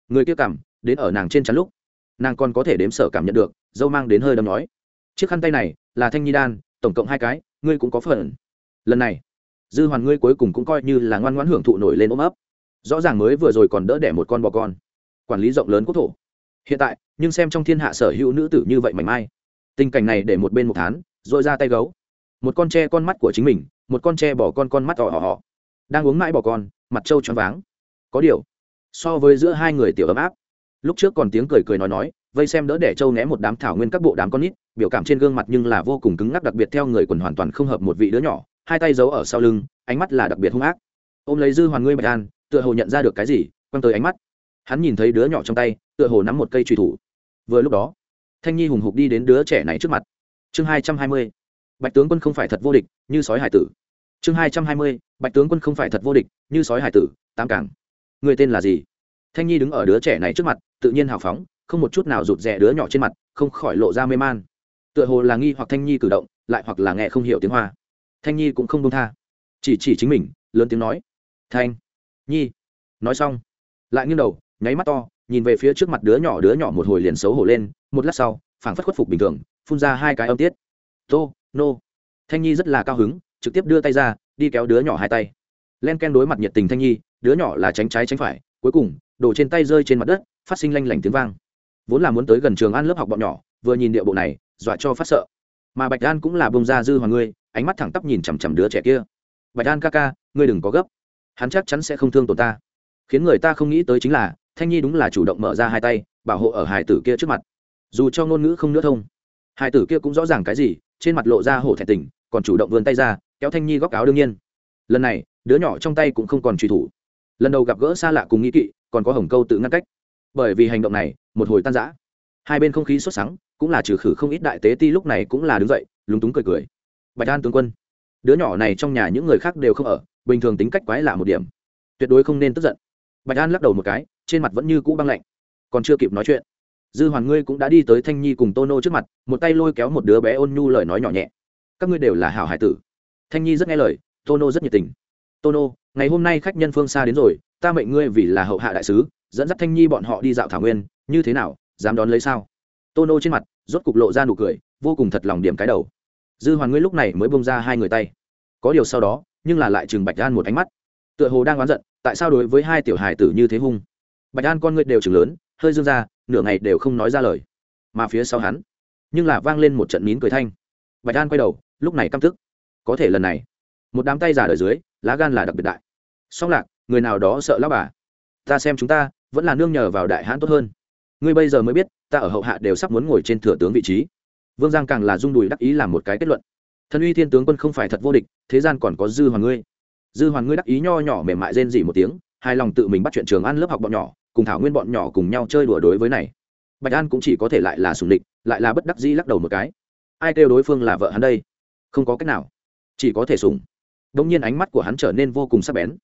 S1: Người kia cảm, đến ở nàng trên chắn lúc, nàng còn có thể đếm sở cảm nhận được, dâu mang đến hơi đâm nói. Chiếc khăn tay này là thanh nhi đan, tổng cộng hai cái, ngươi cũng có phần. Lần này dư hoàn ngươi cuối cùng cũng coi như là ngoan ngoãn hưởng thụ nổi lên ôm ấp. Rõ ràng mới vừa rồi còn đỡ đẻ một con bò con. Quản lý rộng lớn quốc thổ. Hiện tại, nhưng xem trong thiên hạ sở hữu nữ tử như vậy mảnh mai. Tình cảnh này để một bên một tháng dội ra tay gấu. Một con tre con mắt của chính mình, một con tre bỏ con con mắt họ họ họ đang uống mãi bỏ con, mặt trâu choáng váng. Có điều, so với giữa hai người tiểu ấm áp, lúc trước còn tiếng cười cười nói nói, vây xem đỡ để trâu né một đám thảo nguyên các bộ đám con nít, biểu cảm trên gương mặt nhưng là vô cùng cứng ngắc, đặc biệt theo người quần hoàn toàn không hợp một vị đứa nhỏ hai tay giấu ở sau lưng, ánh mắt là đặc biệt hung ác. Ôm lấy dư hoàn ngươi bạch an, tựa hồ nhận ra được cái gì, quăng tới ánh mắt. Hắn nhìn thấy đứa nhỏ trong tay, tựa hồ nắm một cây truy thủ. Vừa lúc đó, thanh nhi hùng hục đi đến đứa trẻ này trước mặt. Chương hai trăm hai mươi, bạch tướng quân không phải thật vô địch, như sói hải tử. Chương hai trăm hai mươi, bạch tướng quân không phải thật vô địch, như sói hải tử tam cảng người tên là gì? Thanh nhi đứng ở đứa trẻ này trước mặt, tự nhiên hào phóng, không một chút nào rụt rè đứa nhỏ trên mặt, không khỏi lộ ra mê man. Tựa hồ là nghi hoặc thanh nhi cử động, lại hoặc là nghe không hiểu tiếng hoa thanh nhi cũng không đông tha. Chỉ chỉ chính mình, lớn tiếng nói. Thanh nhi. Nói xong, lại nghiêng đầu, nháy mắt to, nhìn về phía trước mặt đứa nhỏ đứa nhỏ một hồi liền xấu hổ lên. Một lát sau, phảng phất khuất phục bình thường, phun ra hai cái âm tiết. Tô, nô. Thanh nhi rất là cao hứng, trực tiếp đưa tay ra, đi kéo đứa nhỏ hai tay. Len ken đối mặt nhiệt tình thanh nhi, đứa nhỏ là tránh trái tránh phải. Cuối cùng đổ trên tay rơi trên mặt đất, phát sinh lanh lảnh tiếng vang. Vốn là muốn tới gần trường ăn lớp học bọn nhỏ, vừa nhìn địa bộ này, dọa cho phát sợ. Mà bạch an cũng là bông ra dư hoàng ngươi ánh mắt thẳng tắp nhìn chằm chằm đứa trẻ kia. Bạch đan ca ca, ngươi đừng có gấp. Hắn chắc chắn sẽ không thương tổn ta. Khiến người ta không nghĩ tới chính là, thanh nhi đúng là chủ động mở ra hai tay, bảo hộ ở hải tử kia trước mặt. Dù cho ngôn ngữ không nữa thông hải tử kia cũng rõ ràng cái gì, trên mặt lộ ra hổ thẹn tình, còn chủ động vươn tay ra, kéo thanh nhi góc áo đương nhiên. Lần này, đứa nhỏ trong tay cũng không còn truy thủ. Lần đầu gặp gỡ xa lạ cùng nghĩ kỵ, còn có hồng câu tự ngăn cách. Bởi vì hành động này, một hồi tan giã hai bên không khí sốt sắng, cũng là trừ khử không ít đại tế ti lúc này cũng là đứng dậy, lúng túng cười cười bạch an tướng quân, đứa nhỏ này trong nhà những người khác đều không ở, bình thường tính cách quái lạ một điểm, tuyệt đối không nên tức giận. Bạch an lắc đầu một cái, trên mặt vẫn như cũ băng lạnh. Còn chưa kịp nói chuyện, dư hoàn ngươi cũng đã đi tới thanh nhi cùng tô nô trước mặt, một tay lôi kéo một đứa bé ôn nhu lời nói nhỏ nhẹ. Các ngươi đều là hảo hải tử. Thanh nhi rất nghe lời, tô nô rất nhiệt tình. Tô nô, ngày hôm nay khách nhân phương xa đến rồi, ta mệnh ngươi vì là hậu hạ đại sứ, dẫn dắt thanh nhi bọn họ đi dạo thảo nguyên, như thế nào, dám đón lấy sao? Tô nô trên mặt, rốt cục lộ ra nụ cười, vô cùng thật lòng điểm cái đầu dư hoàn ngươi lúc này mới bông ra hai người tay. Có điều sau đó, nhưng là lại chừng bạch an một ánh mắt. Tựa hồ đang oán giận, tại sao đối với hai tiểu hài tử như thế hung? Bạch an con ngươi đều chừng lớn, hơi dương ra, nửa ngày đều không nói ra lời. Mà phía sau hắn, nhưng là vang lên một trận nín cười thanh. Bạch an quay đầu, lúc này căm tức. Có thể lần này, một đám tay giả ở dưới, lá gan là đặc biệt đại. Song lạc, người nào đó sợ lão bà. Ta xem chúng ta, vẫn là nương nhờ vào đại hãn tốt hơn. Ngươi bây giờ mới biết, ta ở hậu hạ đều sắp muốn ngồi trên thừa tướng vị trí vương giang càng là rung đùi đắc ý làm một cái kết luận. Thần uy thiên tướng quân không phải thật vô địch, thế gian còn có dư hoàng ngươi. Dư hoàng ngươi đắc ý nho nhỏ mềm mại rên dỉ một tiếng, hài lòng tự mình bắt chuyện trường ăn lớp học bọn nhỏ, cùng thảo nguyên bọn nhỏ cùng nhau chơi đùa đối với này. Bạch an cũng chỉ có thể lại là sùng địch, lại là bất đắc dĩ lắc đầu một cái. Ai kêu đối phương là vợ hắn đây? Không có cách nào. Chỉ có thể sùng đông nhiên ánh mắt của hắn trở nên vô cùng sắc bén.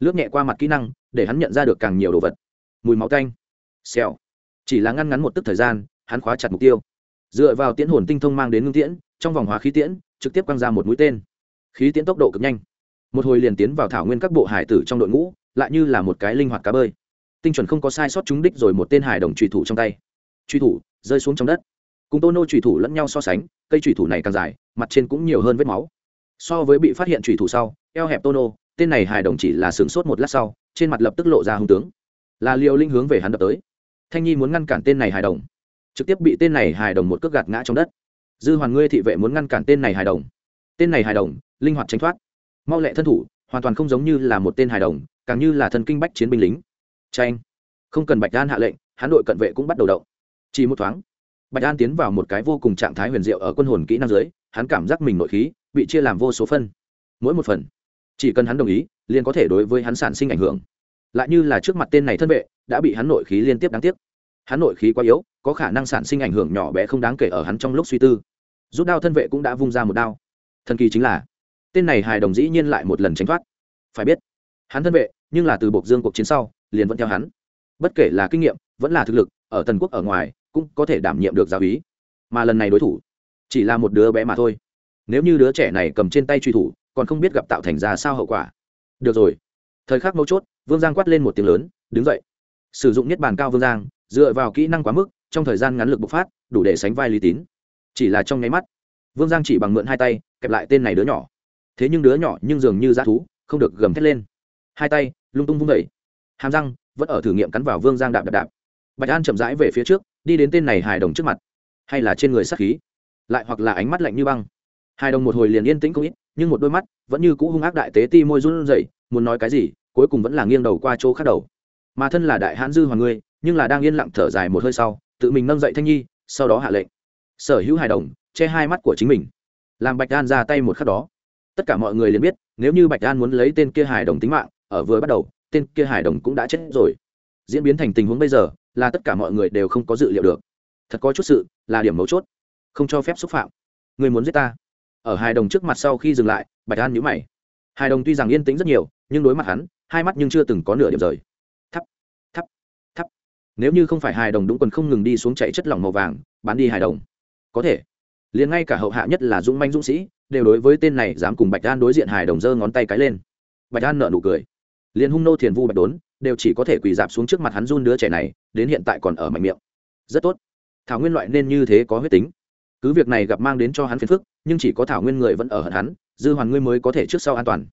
S1: Lướt nhẹ qua mặt kỹ năng, để hắn nhận ra được càng nhiều đồ vật. Mùi máu canh xèo. Chỉ là ngăn ngắn một tức thời gian, hắn khóa chặt mục tiêu dựa vào tiễn hồn tinh thông mang đến ngưng tiễn, trong vòng hóa khí tiễn, trực tiếp quăng ra một mũi tên. Khí tiễn tốc độ cực nhanh. Một hồi liền tiến vào thảo nguyên các bộ hải tử trong đội ngũ, lại như là một cái linh hoạt cá bơi. Tinh chuẩn không có sai sót trúng đích rồi một tên hải đồng trùy thủ trong tay. Truy thủ, rơi xuống trong đất. Cùng tô nô trùy thủ lẫn nhau so sánh, cây trùy thủ này càng dài, mặt trên cũng nhiều hơn vết máu. So với bị phát hiện trùy thủ sau, eo hẹp tô nô, tên này hải đồng chỉ là sửng sốt một lát sau, trên mặt lập tức lộ ra hung tướng. Là liều linh hướng về hắn đập tới. Thanh nhi muốn ngăn cản tên này hải đồng trực tiếp bị tên này hài đồng một cước gạt ngã trong đất. Dư hoàn ngươi thị vệ muốn ngăn cản tên này hài đồng. Tên này hài đồng, linh hoạt tránh thoát. Mau lẹ thân thủ, hoàn toàn không giống như là một tên hài đồng, càng như là thần kinh bách chiến binh lính. Tranh không cần bạch đan hạ lệnh, hắn đội cận vệ cũng bắt đầu động. Chỉ một thoáng, bạch đan tiến vào một cái vô cùng trạng thái huyền diệu ở quân hồn kỹ năng dưới, hắn cảm giác mình nội khí bị chia làm vô số phân. Mỗi một phần, chỉ cần hắn đồng ý, liền có thể đối với hắn sản sinh ảnh hưởng. Lại như là trước mặt tên này thân vệ, đã bị hắn nội khí liên tiếp đáng tiếc hắn nội khí quá yếu, có khả năng sản sinh ảnh hưởng nhỏ bé không đáng kể ở hắn trong lúc suy tư. Rút đao thân vệ cũng đã vung ra một đao. Thần kỳ chính là, tên này hài đồng dĩ nhiên lại một lần tránh thoát. Phải biết, hắn thân vệ, nhưng là từ bộc dương cuộc chiến sau, liền vẫn theo hắn. Bất kể là kinh nghiệm, vẫn là thực lực, ở tần quốc ở ngoài, cũng có thể đảm nhiệm được giáo ý mà lần này đối thủ, chỉ là một đứa bé mà thôi. Nếu như đứa trẻ này cầm trên tay truy thủ, còn không biết gặp tạo thành ra sao hậu quả. Được rồi. Thời khắc mấu chốt, vương giang quát lên một tiếng lớn, đứng dậy. Sử dụng niết bàn cao vương giang dựa vào kỹ năng quá mức, trong thời gian ngắn lực bộc phát, đủ để sánh vai lý tín. Chỉ là trong nháy mắt, vương giang chỉ bằng mượn hai tay, kẹp lại tên này đứa nhỏ. Thế nhưng đứa nhỏ nhưng dường như dã thú, không được gầm thét lên. Hai tay, lung tung vung vẩy hàm răng vẫn ở thử nghiệm cắn vào vương giang đạp đạp đạp. Bạch an chậm rãi về phía trước, đi đến tên này hài đồng trước mặt. Hay là trên người sắc khí? Lại hoặc là ánh mắt lạnh như băng. Hài đồng một hồi liền yên tĩnh không ít, nhưng một đôi mắt vẫn như cũ hung ác đại tế ti môi run rẩy, muốn nói cái gì, cuối cùng vẫn là nghiêng đầu qua chỗ khác đầu. Mà thân là đại hãn dư hoàng ngươi nhưng là đang yên lặng thở dài một hơi sau, tự mình nâng dậy thanh nhi, sau đó hạ lệnh. Sở hữu hài đồng, che hai mắt của chính mình. Làm bạch an ra tay một khắc đó. Tất cả mọi người liền biết, nếu như bạch an muốn lấy tên kia hài đồng tính mạng, ở vừa bắt đầu, tên kia hài đồng cũng đã chết rồi. Diễn biến thành tình huống bây giờ, là tất cả mọi người đều không có dự liệu được. Thật có chút sự, là điểm mấu chốt. Không cho phép xúc phạm. Người muốn giết ta. Ở hài đồng trước mặt sau khi dừng lại, bạch an nhữ mày. Hài đồng tuy rằng yên tĩnh rất nhiều, nhưng đối mặt hắn, hai mắt nhưng chưa từng có nửa điểm rời nếu như không phải hài đồng đúng quần không ngừng đi xuống chạy chất lỏng màu vàng, bán đi hài đồng. Có thể. Liền ngay cả hậu hạ nhất là dũng manh dũng sĩ, đều đối với tên này dám cùng bạch an đối diện hài đồng giơ ngón tay cái lên. Bạch an nợ nụ cười. Liền hung nô thiền vu bạch đốn, đều chỉ có thể quỳ dạp xuống trước mặt hắn run đứa trẻ này, đến hiện tại còn ở mạnh miệng. Rất tốt. Thảo nguyên loại nên như thế có huyết tính. Cứ việc này gặp mang đến cho hắn phiền phức, nhưng chỉ có thảo nguyên người vẫn ở hận hắn, dư hoàn ngươi mới có thể trước sau an toàn.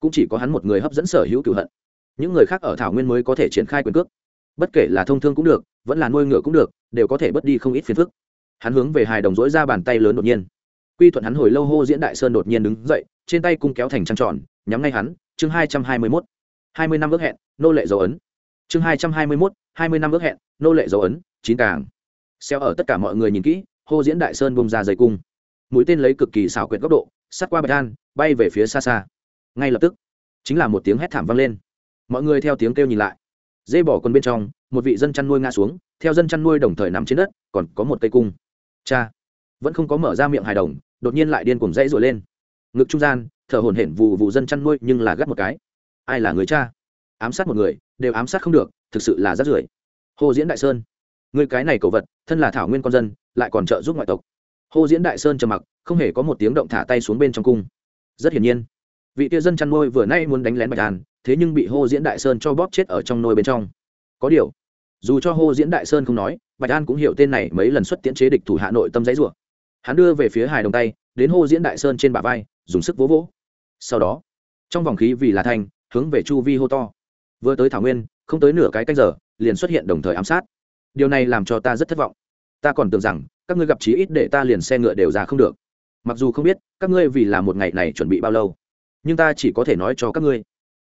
S1: Cũng chỉ có hắn một người hấp dẫn sở hữu cựu hận. Những người khác ở thảo nguyên mới có thể triển khai quyền cước bất kể là thông thương cũng được, vẫn là nuôi ngựa cũng được, đều có thể bớt đi không ít phiền phức. Hắn hướng về hài đồng dỗi ra bàn tay lớn đột nhiên. Quy thuận hắn hồi lâu hô diễn đại sơn đột nhiên đứng dậy, trên tay cung kéo thành trăng tròn, nhắm ngay hắn, chương hai trăm hai mươi mốt. Hai mươi năm ước hẹn, nô lệ dấu ấn. Chương hai trăm hai mươi mốt, hai mươi năm ước hẹn, nô lệ dấu ấn, chín càng. Xeo ở tất cả mọi người nhìn kỹ, hô diễn đại sơn bông ra dây cung. Mũi tên lấy cực kỳ xảo quyệt góc độ, sát qua bạch an bay về phía xa xa. Ngay lập tức, chính là một tiếng hét thảm vang lên. Mọi người theo tiếng kêu nhìn lại dê bỏ còn bên trong, một vị dân chăn nuôi ngã xuống, theo dân chăn nuôi đồng thời nằm trên đất, còn có một cây cung. Cha! Vẫn không có mở ra miệng hài đồng, đột nhiên lại điên cuồng dãy rồi lên. Ngực trung gian, thở hổn hển vụ vụ dân chăn nuôi nhưng là gắt một cái. Ai là người cha? Ám sát một người, đều ám sát không được, thực sự là rất rưởi. Hồ diễn đại sơn. Người cái này cầu vật, thân là thảo nguyên con dân, lại còn trợ giúp ngoại tộc. Hồ diễn đại sơn trầm mặc, không hề có một tiếng động thả tay xuống bên trong cung. Rất hiển nhiên, vị tia dân chăn nuôi vừa nay muốn đánh lén bạch an thế nhưng bị hô diễn đại sơn cho bóp chết ở trong nôi bên trong. Có điều, dù cho hô diễn đại sơn không nói, bạch an cũng hiểu tên này mấy lần xuất tiễn chế địch thủ hạ nội tâm giấy rủa hắn đưa về phía hài đồng tay đến hô diễn đại sơn trên bả vai, dùng sức vỗ vỗ. Sau đó, trong vòng khí vì là thanh hướng về chu vi hô to. Vừa tới thảo nguyên, không tới nửa cái canh giờ, liền xuất hiện đồng thời ám sát. Điều này làm cho ta rất thất vọng. Ta còn tưởng rằng, các ngươi gặp chí ít để ta liền xe ngựa đều ra không được. Mặc dù không biết, các ngươi vì là một ngày này chuẩn bị bao lâu, nhưng ta chỉ có thể nói cho các ngươi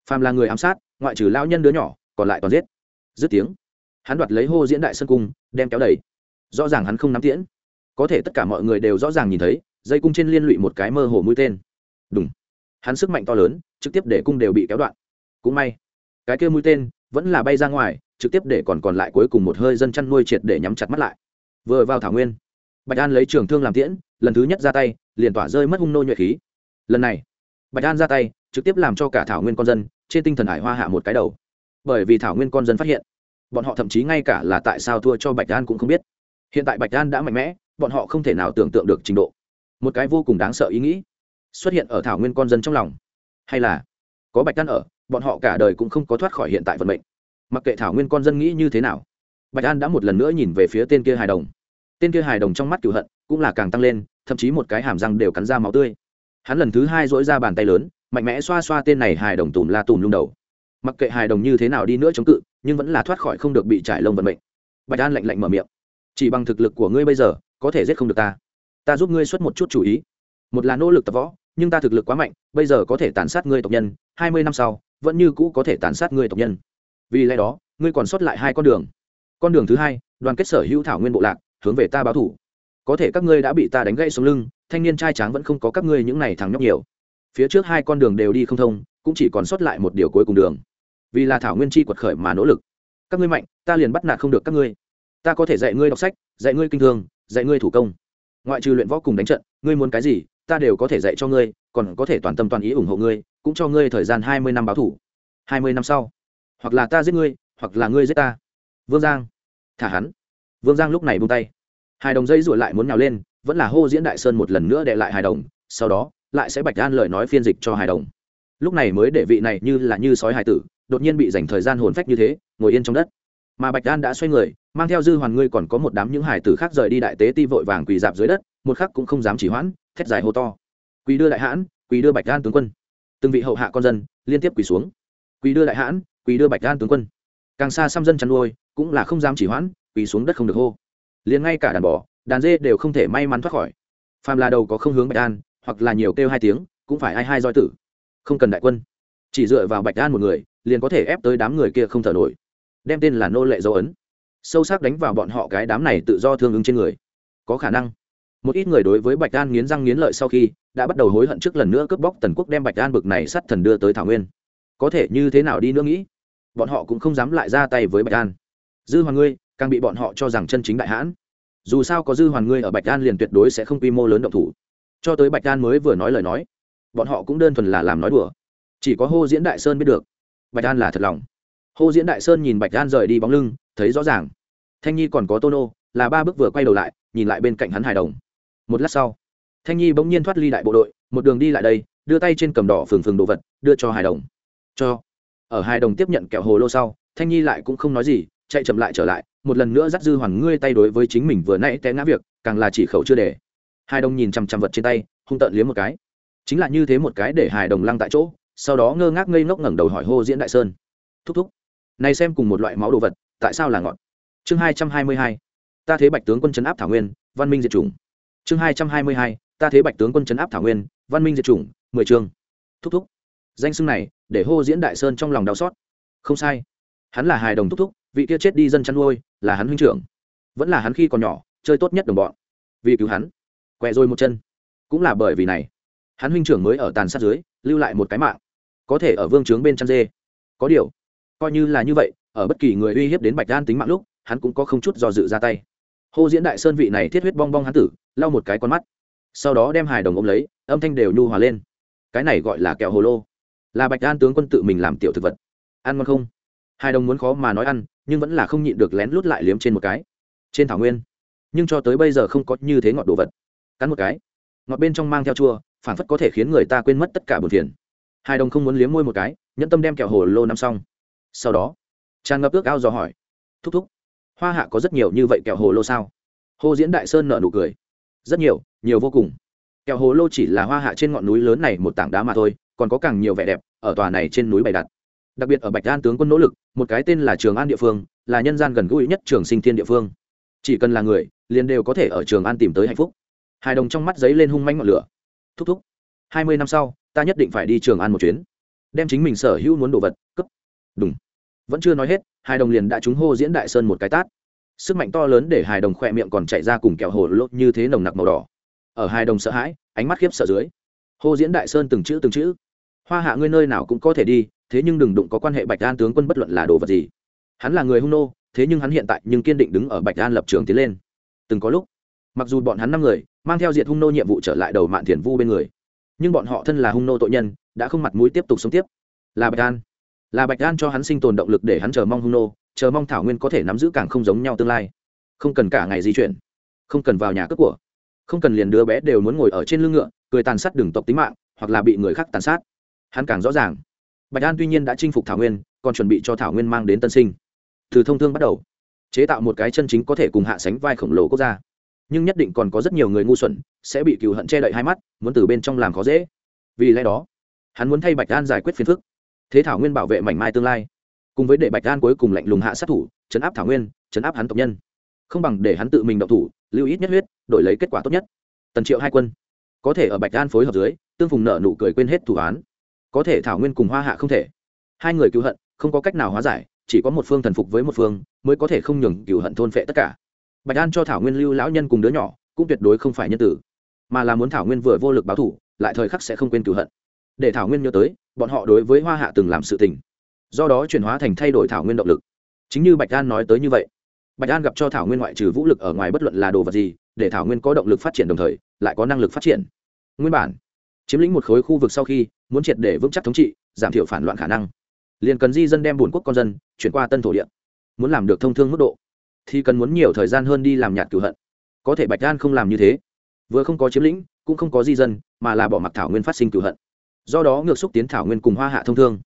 S1: phàm là người ám sát, ngoại trừ lao nhân đứa nhỏ, còn lại toàn giết. Dứt tiếng, hắn đoạt lấy hô diễn đại sân cung, đem kéo đầy. Rõ ràng hắn không nắm tiễn. Có thể tất cả mọi người đều rõ ràng nhìn thấy, dây cung trên liên lụy một cái mơ hồ mũi tên. Đúng hắn sức mạnh to lớn, trực tiếp để cung đều bị kéo đoạn. Cũng may, cái kia mũi tên vẫn là bay ra ngoài, trực tiếp để còn còn lại cuối cùng một hơi dân chăn nuôi triệt để nhắm chặt mắt lại. Vừa vào thảo nguyên, bạch an lấy trường thương làm tiễn, lần thứ nhất ra tay, liền tỏa rơi mất hung nô nhuệ khí. Lần này, bạch an ra tay, trực tiếp làm cho cả thảo nguyên con dân trên tinh thần hải hoa hạ một cái đầu. Bởi vì thảo nguyên con dân phát hiện, bọn họ thậm chí ngay cả là tại sao thua cho bạch an cũng không biết. Hiện tại bạch an đã mạnh mẽ, bọn họ không thể nào tưởng tượng được trình độ. Một cái vô cùng đáng sợ ý nghĩ xuất hiện ở thảo nguyên con dân trong lòng. Hay là có bạch đan ở, bọn họ cả đời cũng không có thoát khỏi hiện tại vận mệnh. Mặc kệ thảo nguyên con dân nghĩ như thế nào, bạch an đã một lần nữa nhìn về phía tên kia hài đồng. Tên kia hài đồng trong mắt cửu hận cũng là càng tăng lên, thậm chí một cái hàm răng đều cắn ra máu tươi. Hắn lần thứ hai dỗi ra bàn tay lớn mạnh mẽ xoa xoa tên này hài đồng tùm la tùm lung đầu. Mặc kệ hài đồng như thế nào đi nữa chống cự, nhưng vẫn là thoát khỏi không được bị trải lông vận mệnh. Bạch an lạnh lạnh mở miệng. Chỉ bằng thực lực của ngươi bây giờ, có thể giết không được ta. Ta giúp ngươi xuất một chút chủ ý. Một là nỗ lực tập võ, nhưng ta thực lực quá mạnh, bây giờ có thể tàn sát ngươi tộc nhân, hai mươi năm sau, vẫn như cũ có thể tàn sát ngươi tộc nhân. Vì lẽ đó, ngươi còn sót lại hai con đường. Con đường thứ hai, đoàn kết sở hữu thảo nguyên bộ lạc, hướng về ta báo thủ. Có thể các ngươi đã bị ta đánh gãy sống lưng, thanh niên trai tráng vẫn không có các ngươi những này thằng nhóc nhiều phía trước hai con đường đều đi không thông, cũng chỉ còn sót lại một điều cuối cùng đường. Vì là thảo nguyên chi quật khởi mà nỗ lực. Các ngươi mạnh, ta liền bắt nạt không được các ngươi. Ta có thể dạy ngươi đọc sách, dạy ngươi kinh thương dạy ngươi thủ công. Ngoại trừ luyện võ cùng đánh trận, ngươi muốn cái gì, ta đều có thể dạy cho ngươi, còn có thể toàn tâm toàn ý ủng hộ ngươi, cũng cho ngươi thời gian hai mươi năm báo thủ. Hai mươi năm sau, hoặc là ta giết ngươi, hoặc là ngươi giết ta. Vương giang, thả hắn. Vương giang lúc này buông tay. Hài đồng dây ruổi lại muốn nhào lên, vẫn là hô diễn đại sơn một lần nữa đệ lại hài đồng, sau đó lại sẽ bạch an lời nói phiên dịch cho hài đồng. Lúc này mới để vị này như là như sói hài tử, đột nhiên bị dành thời gian hồn phách như thế, ngồi yên trong đất. Mà bạch an đã xoay người, mang theo dư hoàn ngươi còn có một đám những hài tử khác rời đi đại tế ti vội vàng quỳ dạp dưới đất, một khắc cũng không dám chỉ hoãn, thét dài hô to. Quỳ đưa đại hãn, quỳ đưa bạch an tướng quân. Từng vị hậu hạ con dân liên tiếp quỳ xuống. Quỳ đưa đại hãn, quỳ đưa bạch an tướng quân. Càng xa xăm dân chăn nuôi, cũng là không dám chỉ hoãn, quỳ xuống đất không được hô. Liền ngay cả đàn bò, đàn dê đều không thể may mắn thoát khỏi. Phàm là đầu có không hướng bạch an hoặc là nhiều kêu hai tiếng, cũng phải ai hai roi tử. Không cần đại quân. Chỉ dựa vào bạch an một người, liền có thể ép tới đám người kia không thở nổi. Đem tên là nô lệ dấu ấn. Sâu sắc đánh vào bọn họ cái đám này tự do thương ứng trên người. Có khả năng. Một ít người đối với bạch an nghiến răng nghiến lợi sau khi, đã bắt đầu hối hận trước lần nữa cướp bóc tần quốc đem bạch an bực này sắt thần đưa tới thảo nguyên. Có thể như thế nào đi nữa nghĩ? Bọn họ cũng không dám lại ra tay với bạch an. Dư hoàng ngươi, càng bị bọn họ cho rằng chân chính đại hãn. Dù sao có dư hoàn ngươi ở bạch an liền tuyệt đối sẽ không quy mô lớn động thủ cho tới bạch an mới vừa nói lời nói, bọn họ cũng đơn thuần là làm nói đùa. Chỉ có hô diễn đại sơn biết được, bạch an là thật lòng. Hô diễn đại sơn nhìn bạch an rời đi bóng lưng, thấy rõ ràng. Thanh nhi còn có tô nô, là ba bước vừa quay đầu lại, nhìn lại bên cạnh hắn hài đồng. Một lát sau, thanh nhi bỗng nhiên thoát ly đại bộ đội, một đường đi lại đây, đưa tay trên cầm đỏ phừng phừng đồ vật, đưa cho hài đồng. Cho. Ở hài đồng tiếp nhận kẹo hồ lô sau, thanh nhi lại cũng không nói gì, chạy chậm lại trở lại, một lần nữa dắt dư hoàn ngươi tay đối với chính mình vừa nãy té ngã việc, càng là chỉ khẩu chưa để hai đồng nhìn chằm chằm vật trên tay, hung tợn liếm một cái. Chính là như thế một cái để hài đồng lăng tại chỗ, sau đó ngơ ngác ngây ngốc ngẩng đầu hỏi hô diễn đại sơn. Thúc thúc, này xem cùng một loại máu đồ vật, tại sao là ngọn chương hai trăm hai mươi hai, ta thế bạch tướng quân chấn áp thảo nguyên, văn minh diệt chủng. Chương hai trăm hai mươi hai, ta thế bạch tướng quân chấn áp thảo nguyên, văn minh diệt chủng, mười chương. Thúc thúc, danh xưng này, để hô diễn đại sơn trong lòng đau xót. Không sai. Hắn là hài đồng thúc thúc, vị kia chết đi dân chăn nuôi, là hắn huynh trưởng. Vẫn là hắn khi còn nhỏ, chơi tốt nhất đồng bọn. Vì cứu hắn quẹ rồi một chân. Cũng là bởi vì này, hắn huynh trưởng mới ở tàn sát dưới, lưu lại một cái mạng. Có thể ở vương trướng bên chăn dê. Có điều, coi như là như vậy, ở bất kỳ người uy hiếp đến bạch đan tính mạng lúc, hắn cũng có không chút do dự ra tay. Hô diễn đại sơn vị này thiết huyết bong bong hắn tử, lau một cái con mắt. Sau đó đem hài đồng ôm lấy, âm thanh đều nhu hòa lên. Cái này gọi là kẹo hồ lô. Là bạch đan tướng quân tự mình làm tiểu thực vật. Ăn ngon không? Hai đồng muốn khó mà nói ăn, nhưng vẫn là không nhịn được lén lút lại liếm trên một cái. Trên thảo nguyên. Nhưng cho tới bây giờ không có như thế ngọn đồ vật cắn một cái. Ngọt bên trong mang theo chua phản phất có thể khiến người ta quên mất tất cả buồn phiền. Hai đồng không muốn liếm môi một cái, nhẫn tâm đem kẹo hồ lô nằm xong. Sau đó, tràn ngập ước ao dò hỏi. Thúc thúc, hoa hạ có rất nhiều như vậy kẹo hồ lô sao? Hồ diễn đại sơn nợ nụ cười. Rất nhiều nhiều vô cùng. Kẹo hồ lô chỉ là hoa hạ trên ngọn núi lớn này một tảng đá mà thôi, còn có càng nhiều vẻ đẹp ở tòa này trên núi bày đặt. Đặc biệt ở bạch an tướng quân nỗ lực, một cái tên là trường an địa phương, là nhân gian gần gũi nhất trường sinh thiên địa phương. Chỉ cần là người, liền đều có thể ở trường an tìm tới hạnh phúc hài đồng trong mắt giấy lên hung manh ngọn lửa. Thúc thúc, hai mươi năm sau, ta nhất định phải đi trường an một chuyến. Đem chính mình sở hữu muốn đồ vật cấp đúng vẫn chưa nói hết hài đồng liền đã trúng hô diễn đại sơn một cái tát. Sức mạnh to lớn để hài đồng khỏe miệng còn chạy ra cùng kẹo hồ lốt như thế nồng nặc màu đỏ. Ở hài đồng sợ hãi, ánh mắt khiếp sợ dưới. Hô diễn đại sơn từng chữ từng chữ. Hoa hạ ngươi nơi nào cũng có thể đi, thế nhưng đừng đụng có quan hệ bạch an tướng quân bất luận là đồ vật gì. Hắn là người hung nô, thế nhưng hắn hiện tại nhưng kiên định đứng ở bạch an lập trường tiến lên. Từng có lúc, mặc dù bọn hắn năm người mang theo diện hung nô nhiệm vụ trở lại đầu mạn thiền vu bên người. Nhưng bọn họ thân là hung nô tội nhân, đã không mặt mũi tiếp tục sống tiếp. Là bạch an. Là bạch an cho hắn sinh tồn động lực để hắn chờ mong hung nô, chờ mong thảo nguyên có thể nắm giữ càng không giống nhau tương lai. Không cần cả ngày di chuyển. Không cần vào nhà cướp của. Không cần liền đứa bé đều muốn ngồi ở trên lưng ngựa, cười tàn sát đường tộc tính mạng, hoặc là bị người khác tàn sát. Hắn càng rõ ràng. Bạch an tuy nhiên đã chinh phục thảo nguyên, còn chuẩn bị cho thảo nguyên mang đến tân sinh. Từ thông thương bắt đầu, chế tạo một cái chân chính có thể cùng hạ sánh vai khổng lồ quốc gia nhưng nhất định còn có rất nhiều người ngu xuẩn sẽ bị cựu hận che đậy hai mắt, muốn từ bên trong làm khó dễ. Vì lẽ đó, hắn muốn thay bạch an giải quyết phiền phức. Thế thảo nguyên bảo vệ mảnh mai tương lai, cùng với để bạch an cuối cùng lạnh lùng hạ sát thủ, chấn áp thảo nguyên, chấn áp hắn tộc nhân. Không bằng để hắn tự mình động thủ, lưu ít nhất huyết, đổi lấy kết quả tốt nhất. Tần triệu hai quân, có thể ở bạch an phối hợp dưới, tương phùng nợ nụ cười quên hết thủ án. Có thể thảo nguyên cùng hoa hạ không thể. Hai người cứu hận, không có cách nào hóa giải, chỉ có một phương thần phục với một phương, mới có thể không nhường cựu hận thôn phệ tất cả bạch an cho thảo nguyên lưu lão nhân cùng đứa nhỏ, cũng tuyệt đối không phải nhân tử, mà là muốn thảo nguyên vừa vô lực báo thủ lại thời khắc sẽ không quên cửu hận. Để thảo nguyên nhớ tới, bọn họ đối với hoa hạ từng làm sự tình. Do đó chuyển hóa thành thay đổi thảo nguyên động lực. Chính như bạch an nói tới như vậy, bạch an gặp cho thảo nguyên ngoại trừ vũ lực ở ngoài bất luận là đồ vật gì, để thảo nguyên có động lực phát triển đồng thời, lại có năng lực phát triển. Nguyên bản, chiếm lĩnh một khối khu vực sau khi, muốn triệt để vững chắc thống trị, giảm thiểu phản loạn khả năng. Liền cần di dân đem bùn quốc con dân, chuyển qua tân thổ địa. Muốn làm được thông thương mức độ thì cần muốn nhiều thời gian hơn đi làm nhạt cửu hận. Có thể bạch đan không làm như thế. Vừa không có chiếm lĩnh, cũng không có di dân, mà là bỏ mặc thảo nguyên phát sinh cửu hận. Do đó ngược xúc tiến thảo nguyên cùng hoa hạ thông thương.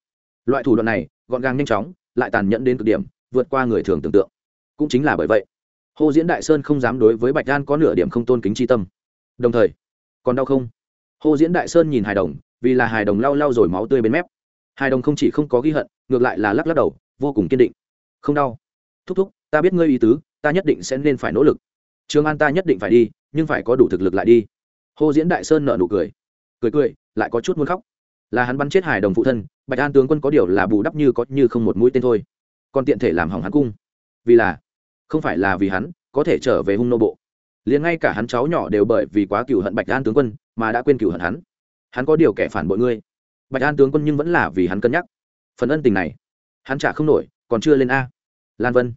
S1: Loại thủ đoạn này, gọn gàng nhanh chóng, lại tàn nhẫn đến cực điểm, vượt qua người thường tưởng tượng. Cũng chính là bởi vậy, hồ diễn đại sơn không dám đối với bạch đan có nửa điểm không tôn kính tri tâm. Đồng thời, còn đau không? Hồ diễn đại sơn nhìn hài đồng, vì là hài đồng lau lau rồi máu tươi bên mép. Hài đồng không chỉ không có ghi hận, ngược lại là lắc lắc đầu, vô cùng kiên định. Không đau. Thúc thúc ta biết ngươi ý tứ, ta nhất định sẽ nên phải nỗ lực. Trường an ta nhất định phải đi, nhưng phải có đủ thực lực lại đi. Hồ diễn đại sơn nợ nụ cười. Cười cười, lại có chút muốn khóc. Là hắn bắn chết hải đồng phụ thân, bạch an tướng quân có điều là bù đắp như có như không một mũi tên thôi. Còn tiện thể làm hỏng hắn cung. Vì là, không phải là vì hắn, có thể trở về hung nô bộ. Liền ngay cả hắn cháu nhỏ đều bởi vì quá cựu hận bạch an tướng quân, mà đã quên cựu hận hắn. Hắn có điều kẻ phản bội ngươi. Bạch an tướng quân nhưng vẫn là vì hắn cân nhắc. Phần ân tình này, hắn trả không nổi, còn chưa lên a. Lan vân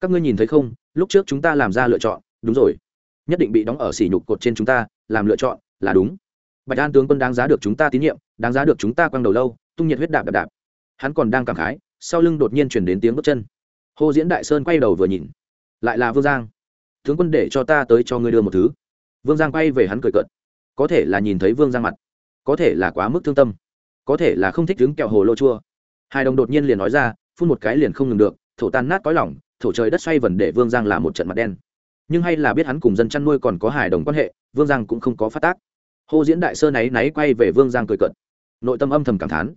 S1: các ngươi nhìn thấy không, lúc trước chúng ta làm ra lựa chọn, đúng rồi. Nhất định bị đóng ở sỉ nhục cột trên chúng ta, làm lựa chọn là đúng. Bạch an tướng quân đáng giá được chúng ta tín nhiệm, đáng giá được chúng ta quăng đầu lâu, tung nhiệt huyết đạp đạp đạp. Hắn còn đang cảm khái, sau lưng đột nhiên chuyển đến tiếng bước chân. Hồ diễn đại sơn quay đầu vừa nhìn, lại là vương giang. Tướng quân để cho ta tới cho ngươi đưa một thứ. Vương giang quay về hắn cười cợt. Có thể là nhìn thấy vương giang mặt, có thể là quá mức thương tâm, có thể là không thích đứng kẹo hồ lô chua. Hai đồng đột nhiên liền nói ra, phun một cái liền không ngừng được, thổ tan nát cõi lỏng thổ trời đất xoay vần để vương giang là một trận mặt đen. Nhưng hay là biết hắn cùng dân chăn nuôi còn có hài đồng quan hệ, vương giang cũng không có phát tác. Hô diễn đại sơ náy náy quay về vương giang cười cận nội tâm âm thầm cảm thán.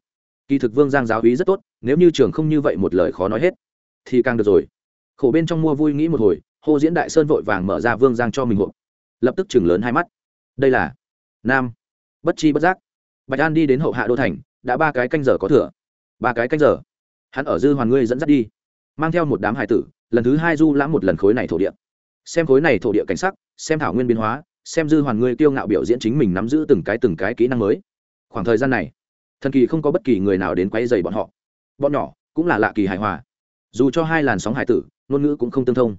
S1: Kỳ thực vương giang giáo hí rất tốt, nếu như trường không như vậy một lời khó nói hết, thì càng được rồi. Khổ bên trong mua vui nghĩ một hồi, hô diễn đại sơn vội vàng mở ra vương giang cho mình hộp. Lập tức chừng lớn hai mắt. Đây là nam. Bất chi bất giác. Bạch an đi đến hậu hạ đô thành, đã ba cái canh giờ có thừa. Ba cái canh giờ. Hắn ở dư hoàn ngươi dẫn dắt đi mang theo một đám hải tử, lần thứ hai du lãm một lần khối này thổ địa. Xem khối này thổ địa cảnh sắc, xem thảo nguyên biến hóa, xem dư hoàn ngươi tiêu ngạo biểu diễn chính mình nắm giữ từng cái từng cái kỹ năng mới. Khoảng thời gian này, thần kỳ không có bất kỳ người nào đến quay dày bọn họ. Bọn nhỏ cũng là lạ kỳ hài hòa. Dù cho hai làn sóng hải tử, ngôn ngữ cũng không tương thông,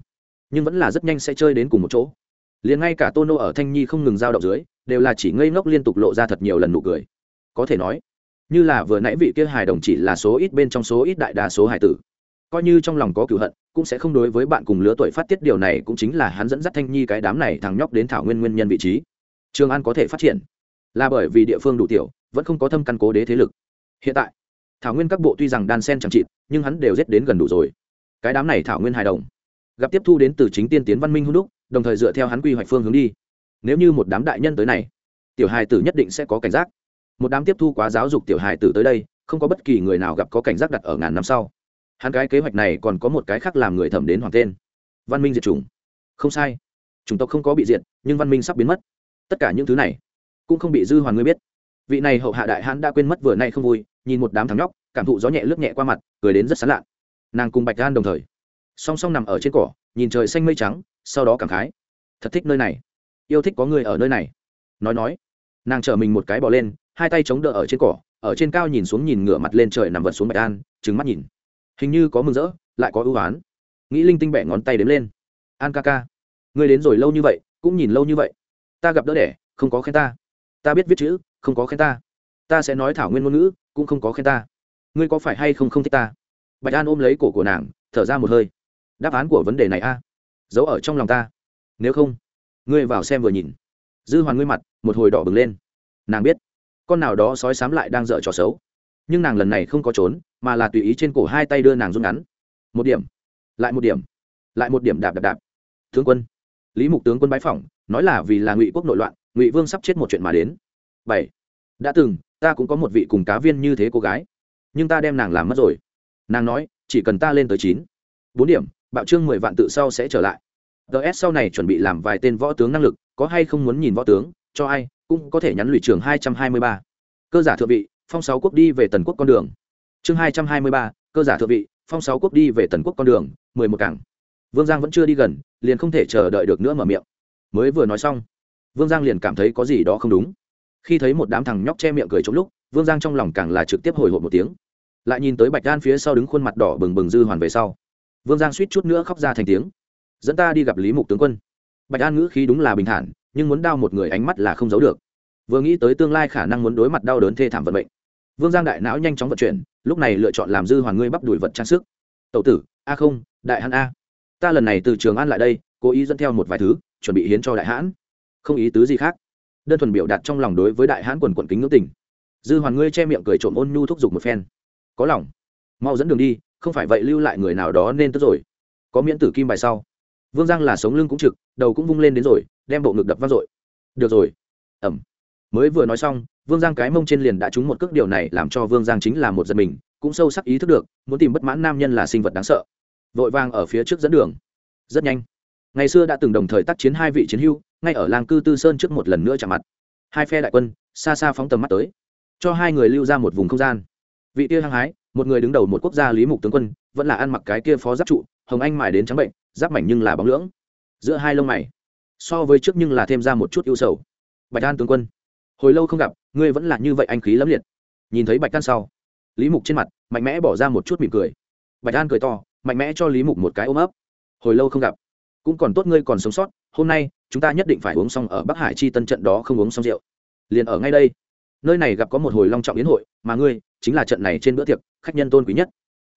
S1: nhưng vẫn là rất nhanh sẽ chơi đến cùng một chỗ. Liền ngay cả tô nô ở thanh nhi không ngừng giao động dưới, đều là chỉ ngây ngốc liên tục lộ ra thật nhiều lần nụ cười. Có thể nói, như là vừa nãy vị kia hài đồng chỉ là số ít bên trong số ít đại đa số hải tử coi như trong lòng có cựu hận, cũng sẽ không đối với bạn cùng lứa tuổi phát tiết điều này cũng chính là hắn dẫn dắt thanh nhi cái đám này thằng nhóc đến thảo nguyên nguyên nhân vị trí. Trường an có thể phát triển, là bởi vì địa phương đủ tiểu, vẫn không có thâm căn cố đế thế lực. Hiện tại, thảo nguyên các bộ tuy rằng đan sen chẳng chịt, nhưng hắn đều giết đến gần đủ rồi. Cái đám này thảo nguyên hài đồng, gặp tiếp thu đến từ chính tiên tiến văn minh hữu đúc, đồng thời dựa theo hắn quy hoạch phương hướng đi. Nếu như một đám đại nhân tới này, tiểu hài tử nhất định sẽ có cảnh giác. Một đám tiếp thu quá giáo dục tiểu hài tử tới đây, không có bất kỳ người nào gặp có cảnh giác đặt ở ngàn năm sau hắn cái kế hoạch này còn có một cái khác làm người thẩm đến hoàng tên. Văn minh diệt chủng. Không sai. Chủng tộc không có bị diệt, nhưng văn minh sắp biến mất. Tất cả những thứ này cũng không bị dư hoàn ngươi biết. Vị này hậu hạ đại hãn đã quên mất vừa nay không vui, nhìn một đám thằng nhóc, cảm thụ gió nhẹ lướt nhẹ qua mặt, cười đến rất sán lạ. Nàng cùng bạch gan đồng thời, song song nằm ở trên cỏ, nhìn trời xanh mây trắng, sau đó cảm khái. Thật thích nơi này. Yêu thích có người ở nơi này. Nói nói, nàng chở mình một cái bỏ lên, hai tay chống đỡ ở trên cỏ, ở trên cao nhìn xuống nhìn ngửa mặt lên trời nằm vật xuống bạch an trứng mắt nhìn hình như có mừng rỡ, lại có ưu oán nghĩ linh tinh bẻ ngón tay đếm lên. An ca ca, ngươi đến rồi lâu như vậy, cũng nhìn lâu như vậy. Ta gặp đỡ đẻ, không có khen ta. Ta biết viết chữ, không có khen ta. Ta sẽ nói thảo nguyên ngôn ngữ, cũng không có khen ta. Ngươi có phải hay không không thích ta? Bạch an ôm lấy cổ của nàng, thở ra một hơi. Đáp án của vấn đề này a, giấu ở trong lòng ta. Nếu không, ngươi vào xem vừa nhìn. Dư hoàn ngươi mặt, một hồi đỏ bừng lên. Nàng biết, con nào đó sói sám lại đang dở trò xấu nhưng nàng lần này không có trốn, mà là tùy ý trên cổ hai tay đưa nàng rút ngắn. Một điểm, lại một điểm, lại một điểm đạp đạp đạp. Tướng quân, lý mục tướng quân bái phỏng, nói là vì là ngụy quốc nội loạn, ngụy vương sắp chết một chuyện mà đến. Bảy, đã từng, ta cũng có một vị cùng cá viên như thế cô gái, nhưng ta đem nàng làm mất rồi. Nàng nói, chỉ cần ta lên tới chín. Bốn điểm, bạo trương mười vạn tự sau sẽ trở lại. Ts sau này chuẩn bị làm vài tên võ tướng năng lực, có hay không muốn nhìn võ tướng, cho ai, cũng có thể nhắn lụy trường hai trăm hai mươi ba. Cơ giả thượng vị phong sáu quốc đi về tần quốc con đường. Chương hai trăm hai mươi ba, cơ giả thượng vị, phong sáu quốc đi về tần quốc con đường, mười một cảng. Vương giang vẫn chưa đi gần, liền không thể chờ đợi được nữa mở miệng. Mới vừa nói xong, vương giang liền cảm thấy có gì đó không đúng. Khi thấy một đám thằng nhóc che miệng cười trong lúc, vương giang trong lòng càng là trực tiếp hồi hộp một tiếng. Lại nhìn tới bạch đan phía sau đứng khuôn mặt đỏ bừng bừng dư hoàn về sau, vương giang suýt chút nữa khóc ra thành tiếng. Dẫn ta đi gặp lý mục tướng quân. Bạch an ngữ khí đúng là bình thản, nhưng muốn đau một người ánh mắt là không giấu được. Vừa nghĩ tới tương lai khả năng muốn đối mặt đau đớn thê thảm vận mệnh vương giang đại não nhanh chóng vận chuyển, lúc này lựa chọn làm dư hoàn ngươi bắp đuổi vật trang sức. Tậu tử, a không, đại hãn a. Ta lần này từ trường an lại đây, cố ý dẫn theo một vài thứ, chuẩn bị hiến cho đại hãn. Không ý tứ gì khác. Đơn thuần biểu đạt trong lòng đối với đại hãn quần quận kính ngưỡng tình. Dư hoàn ngươi che miệng cười trộm ôn nhu thúc giục một phen. Có lòng. Mau dẫn đường đi, không phải vậy lưu lại người nào đó nên tức rồi. Có miễn tử kim bài sau. Vương giang là sống lưng cũng trực, đầu cũng vung lên đến rồi, đem bộ ngực đập vang dội được rồi. Ẩm mới vừa nói xong, vương giang cái mông trên liền đã trúng một cước. Điều này làm cho vương giang chính là một giật mình, cũng sâu sắc ý thức được, muốn tìm bất mãn nam nhân là sinh vật đáng sợ. Vội vàng ở phía trước dẫn đường. Rất nhanh. Ngày xưa đã từng đồng thời tác chiến hai vị chiến hưu ngay ở làng cư tư sơn trước một lần nữa chạm mặt. Hai phe đại quân, xa xa phóng tầm mắt tới, cho hai người lưu ra một vùng không gian. Vị tia hăng hái, một người đứng đầu một quốc gia lý mục tướng quân, vẫn là ăn mặc cái kia phó giáp trụ, hồng anh mải đến trắng bệnh, giáp mảnh nhưng là bóng lưỡng. Giữa hai lông mày, so với trước nhưng là thêm ra một chút ưu sầu. Bạch an tướng quân hồi lâu không gặp, ngươi vẫn là như vậy anh khí lẫm liệt. Nhìn thấy bạch đan sau, lý mục trên mặt mạnh mẽ bỏ ra một chút mỉm cười. Bạch đan cười to, mạnh mẽ cho lý mục một cái ôm ấp. Hồi lâu không gặp, cũng còn tốt ngươi còn sống sót, hôm nay chúng ta nhất định phải uống xong ở bắc hải chi tân trận đó không uống xong rượu. Liền ở ngay đây, nơi này gặp có một hồi long trọng yến hội, mà ngươi chính là trận này trên bữa tiệc, khách nhân tôn quý nhất.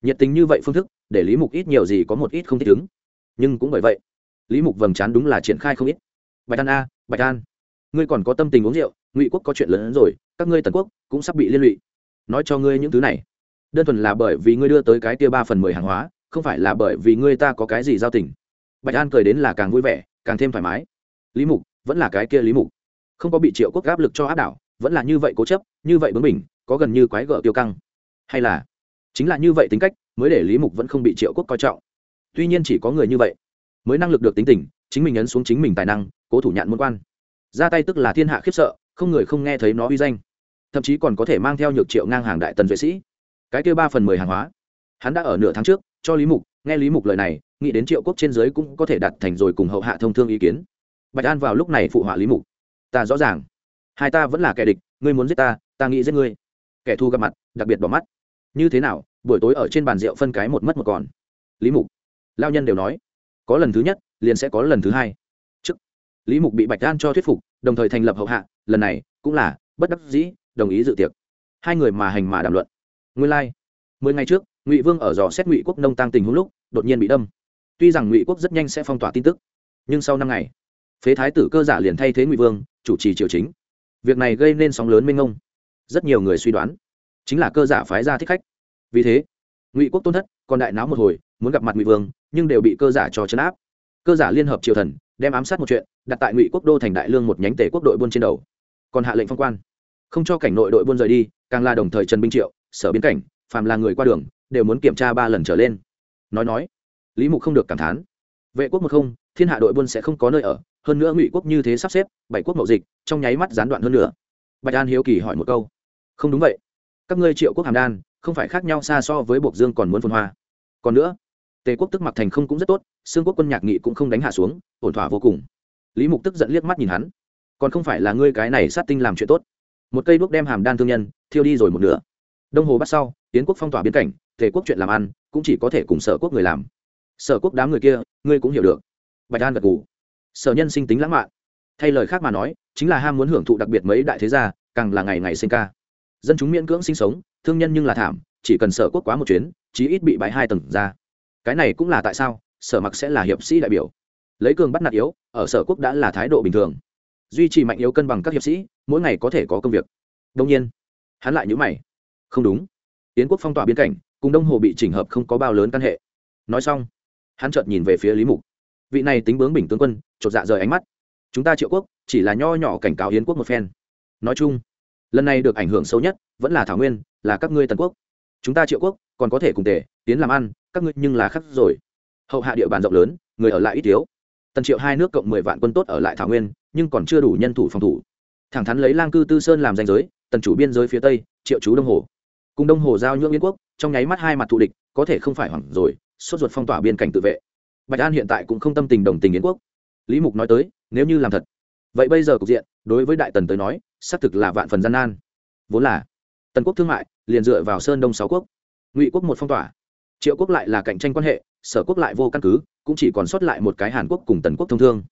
S1: Nhiệt tình như vậy phương thức, để lý mục ít nhiều gì có một ít không thích ứng. Nhưng cũng bởi vậy, lý mục vầng trán đúng là triển khai không ít. Bạch an a, bạch an, ngươi còn có tâm tình uống rượu ngụy quốc có chuyện lớn hơn rồi, các ngươi tần quốc cũng sắp bị liên lụy. Nói cho ngươi những thứ này. Đơn thuần là bởi vì ngươi đưa tới cái tia ba phần mười hàng hóa, không phải là bởi vì ngươi ta có cái gì giao tình. Bạch an cười đến là càng vui vẻ, càng thêm thoải mái. Lý mục, vẫn là cái kia lý mục. Không có bị triệu quốc áp lực cho áp đảo, vẫn là như vậy cố chấp, như vậy bướng mình có gần như quái gở tiêu căng. Hay là, chính là như vậy tính cách, mới để lý mục vẫn không bị triệu quốc coi trọng. Tuy nhiên chỉ có người như vậy, mới năng lực được tính tình, chính mình ấn xuống chính mình tài năng, cố thủ nhạn môn quan. Ra tay tức là thiên hạ khiếp sợ không người không nghe thấy nó uy danh. Thậm chí còn có thể mang theo nhược triệu ngang hàng đại tần vệ sĩ. Cái kêu ba phần mười hàng hóa. Hắn đã ở nửa tháng trước, cho lý mục, nghe lý mục lời này, nghĩ đến triệu quốc trên giới cũng có thể đặt thành rồi cùng hậu hạ thông thương ý kiến. Bạch an vào lúc này phụ họa lý mục. Ta rõ ràng. Hai ta vẫn là kẻ địch, ngươi muốn giết ta ta nghĩ giết ngươi. Kẻ thù gặp mặt, đặc biệt bỏ mắt. Như thế nào, buổi tối ở trên bàn rượu phân cái một mất một còn. Lý mục. Lao nhân đều nói, có lần thứ nhất, liền sẽ có lần thứ hai lý mục bị bạch an cho thuyết phục, đồng thời thành lập hậu hạ, lần này cũng là bất đắc dĩ, đồng ý dự tiệc. Hai người mà hành mà đàm luận. Nguyên lai、like. mười ngày trước, ngụy vương ở dò xét ngụy quốc nông tăng tình huống lúc, đột nhiên bị đâm. Tuy rằng ngụy quốc rất nhanh sẽ phong tỏa tin tức, nhưng sau năm ngày, phế thái tử cơ giả liền thay thế ngụy vương, chủ trì triều chính. Việc này gây nên sóng lớn minh ngông rất nhiều người suy đoán, chính là cơ giả phái ra thích khách. Vì thế, ngụy quốc tôn thất, còn đại náo một hồi, muốn gặp mặt ngụy vương, nhưng đều bị cơ giả cho chấn áp. Cơ giả liên hợp triều thần đem ám sát một chuyện, đặt tại ngụy quốc đô thành đại lương một nhánh tể quốc đội buôn trên đầu. Còn hạ lệnh phong quan. Không cho cảnh nội đội buôn rời đi, càng là đồng thời trần binh triệu, sở biến cảnh phàm là người qua đường, đều muốn kiểm tra ba lần trở lên. Nói nói, lý mục không được cảm thán. Vệ quốc một không, thiên hạ đội buôn sẽ không có nơi ở, hơn nữa ngụy quốc như thế sắp xếp, bảy quốc mậu dịch, trong nháy mắt gián đoạn hơn nữa. Bạch an hiếu kỳ hỏi một câu. Không đúng vậy. Các ngươi triệu quốc hàm đan, không phải khác nhau xa so với Bộc dương còn muốn phồn hoa. Còn nữa, tề quốc tức mặc thành không cũng rất tốt xương quốc quân nhạc nghị cũng không đánh hạ xuống, ổn thỏa vô cùng. Lý mục tức giận liếc mắt nhìn hắn. Còn không phải là ngươi cái này sát tinh làm chuyện tốt. Một cây đuốc đem hàm đan thương nhân, thiêu đi rồi một nửa. Đông hồ bắt sau tiến quốc phong tỏa biến cảnh thể quốc chuyện làm ăn, cũng chỉ có thể cùng sở quốc người làm. Sở quốc đám người kia, ngươi cũng hiểu được. Bạch an gật gù. Sở nhân sinh tính lãng mạn. Thay lời khác mà nói, chính là ham muốn hưởng thụ đặc biệt mấy đại thế gia, càng là ngày ngày sinh ca. Dân chúng miễn cưỡng sinh sống, thương nhân nhưng là thảm, chỉ cần sở quốc quá một chuyến, chí ít bị bãi hai tầng ra. Cái này cũng là tại sao? Sở mặc sẽ là hiệp sĩ đại biểu. Lấy cường bắt nạt yếu, ở sở quốc đã là thái độ bình thường. Duy trì mạnh yếu cân bằng các hiệp sĩ, mỗi ngày có thể có công việc. Đông nhiên, hắn lại nhữ mày. Không đúng. Yến quốc phong tỏa biên cảnh, cùng đông hồ bị chỉnh hợp không có bao lớn căn hệ. Nói xong, hắn chợt nhìn về phía lý mục. Vị này tính bướng bình tướng quân, chột dạ rời ánh mắt. Chúng ta triệu quốc, chỉ là nho nhỏ cảnh cáo yến quốc một phen. Nói chung, lần này được ảnh hưởng sâu nhất, vẫn là thảo nguyên, là các ngươi tần quốc. Chúng ta triệu quốc, còn có thể cùng tề, tiến làm ăn, các ngươi nhưng là khắc rồi hậu hạ địa bàn rộng lớn, người ở lại ít yếu tần triệu hai nước cộng mười vạn quân tốt ở lại thảo nguyên, nhưng còn chưa đủ nhân thủ phòng thủ. Thẳng thắn lấy lang cư tư sơn làm danh giới, tần chủ biên giới phía tây, triệu chú đông hồ. Cùng đông hồ giao nhượng yên quốc, trong nháy mắt hai mặt thù địch, có thể không phải hoảng rồi, sốt ruột phong tỏa biên cảnh tự vệ. Bạch an hiện tại cũng không tâm tình đồng tình yến quốc. Lý mục nói tới, nếu như làm thật. Vậy bây giờ cục diện, đối với đại tần tới nói, xác thực là vạn phần gian nan. Vốn là, tần quốc thương mại liền dựa vào sơn đông sáu quốc. Ngụy quốc một phong tỏa. Triệu quốc lại là cạnh tranh quan hệ sở quốc lại vô căn cứ, cũng chỉ còn sót lại một cái hàn quốc cùng tần quốc thông thương.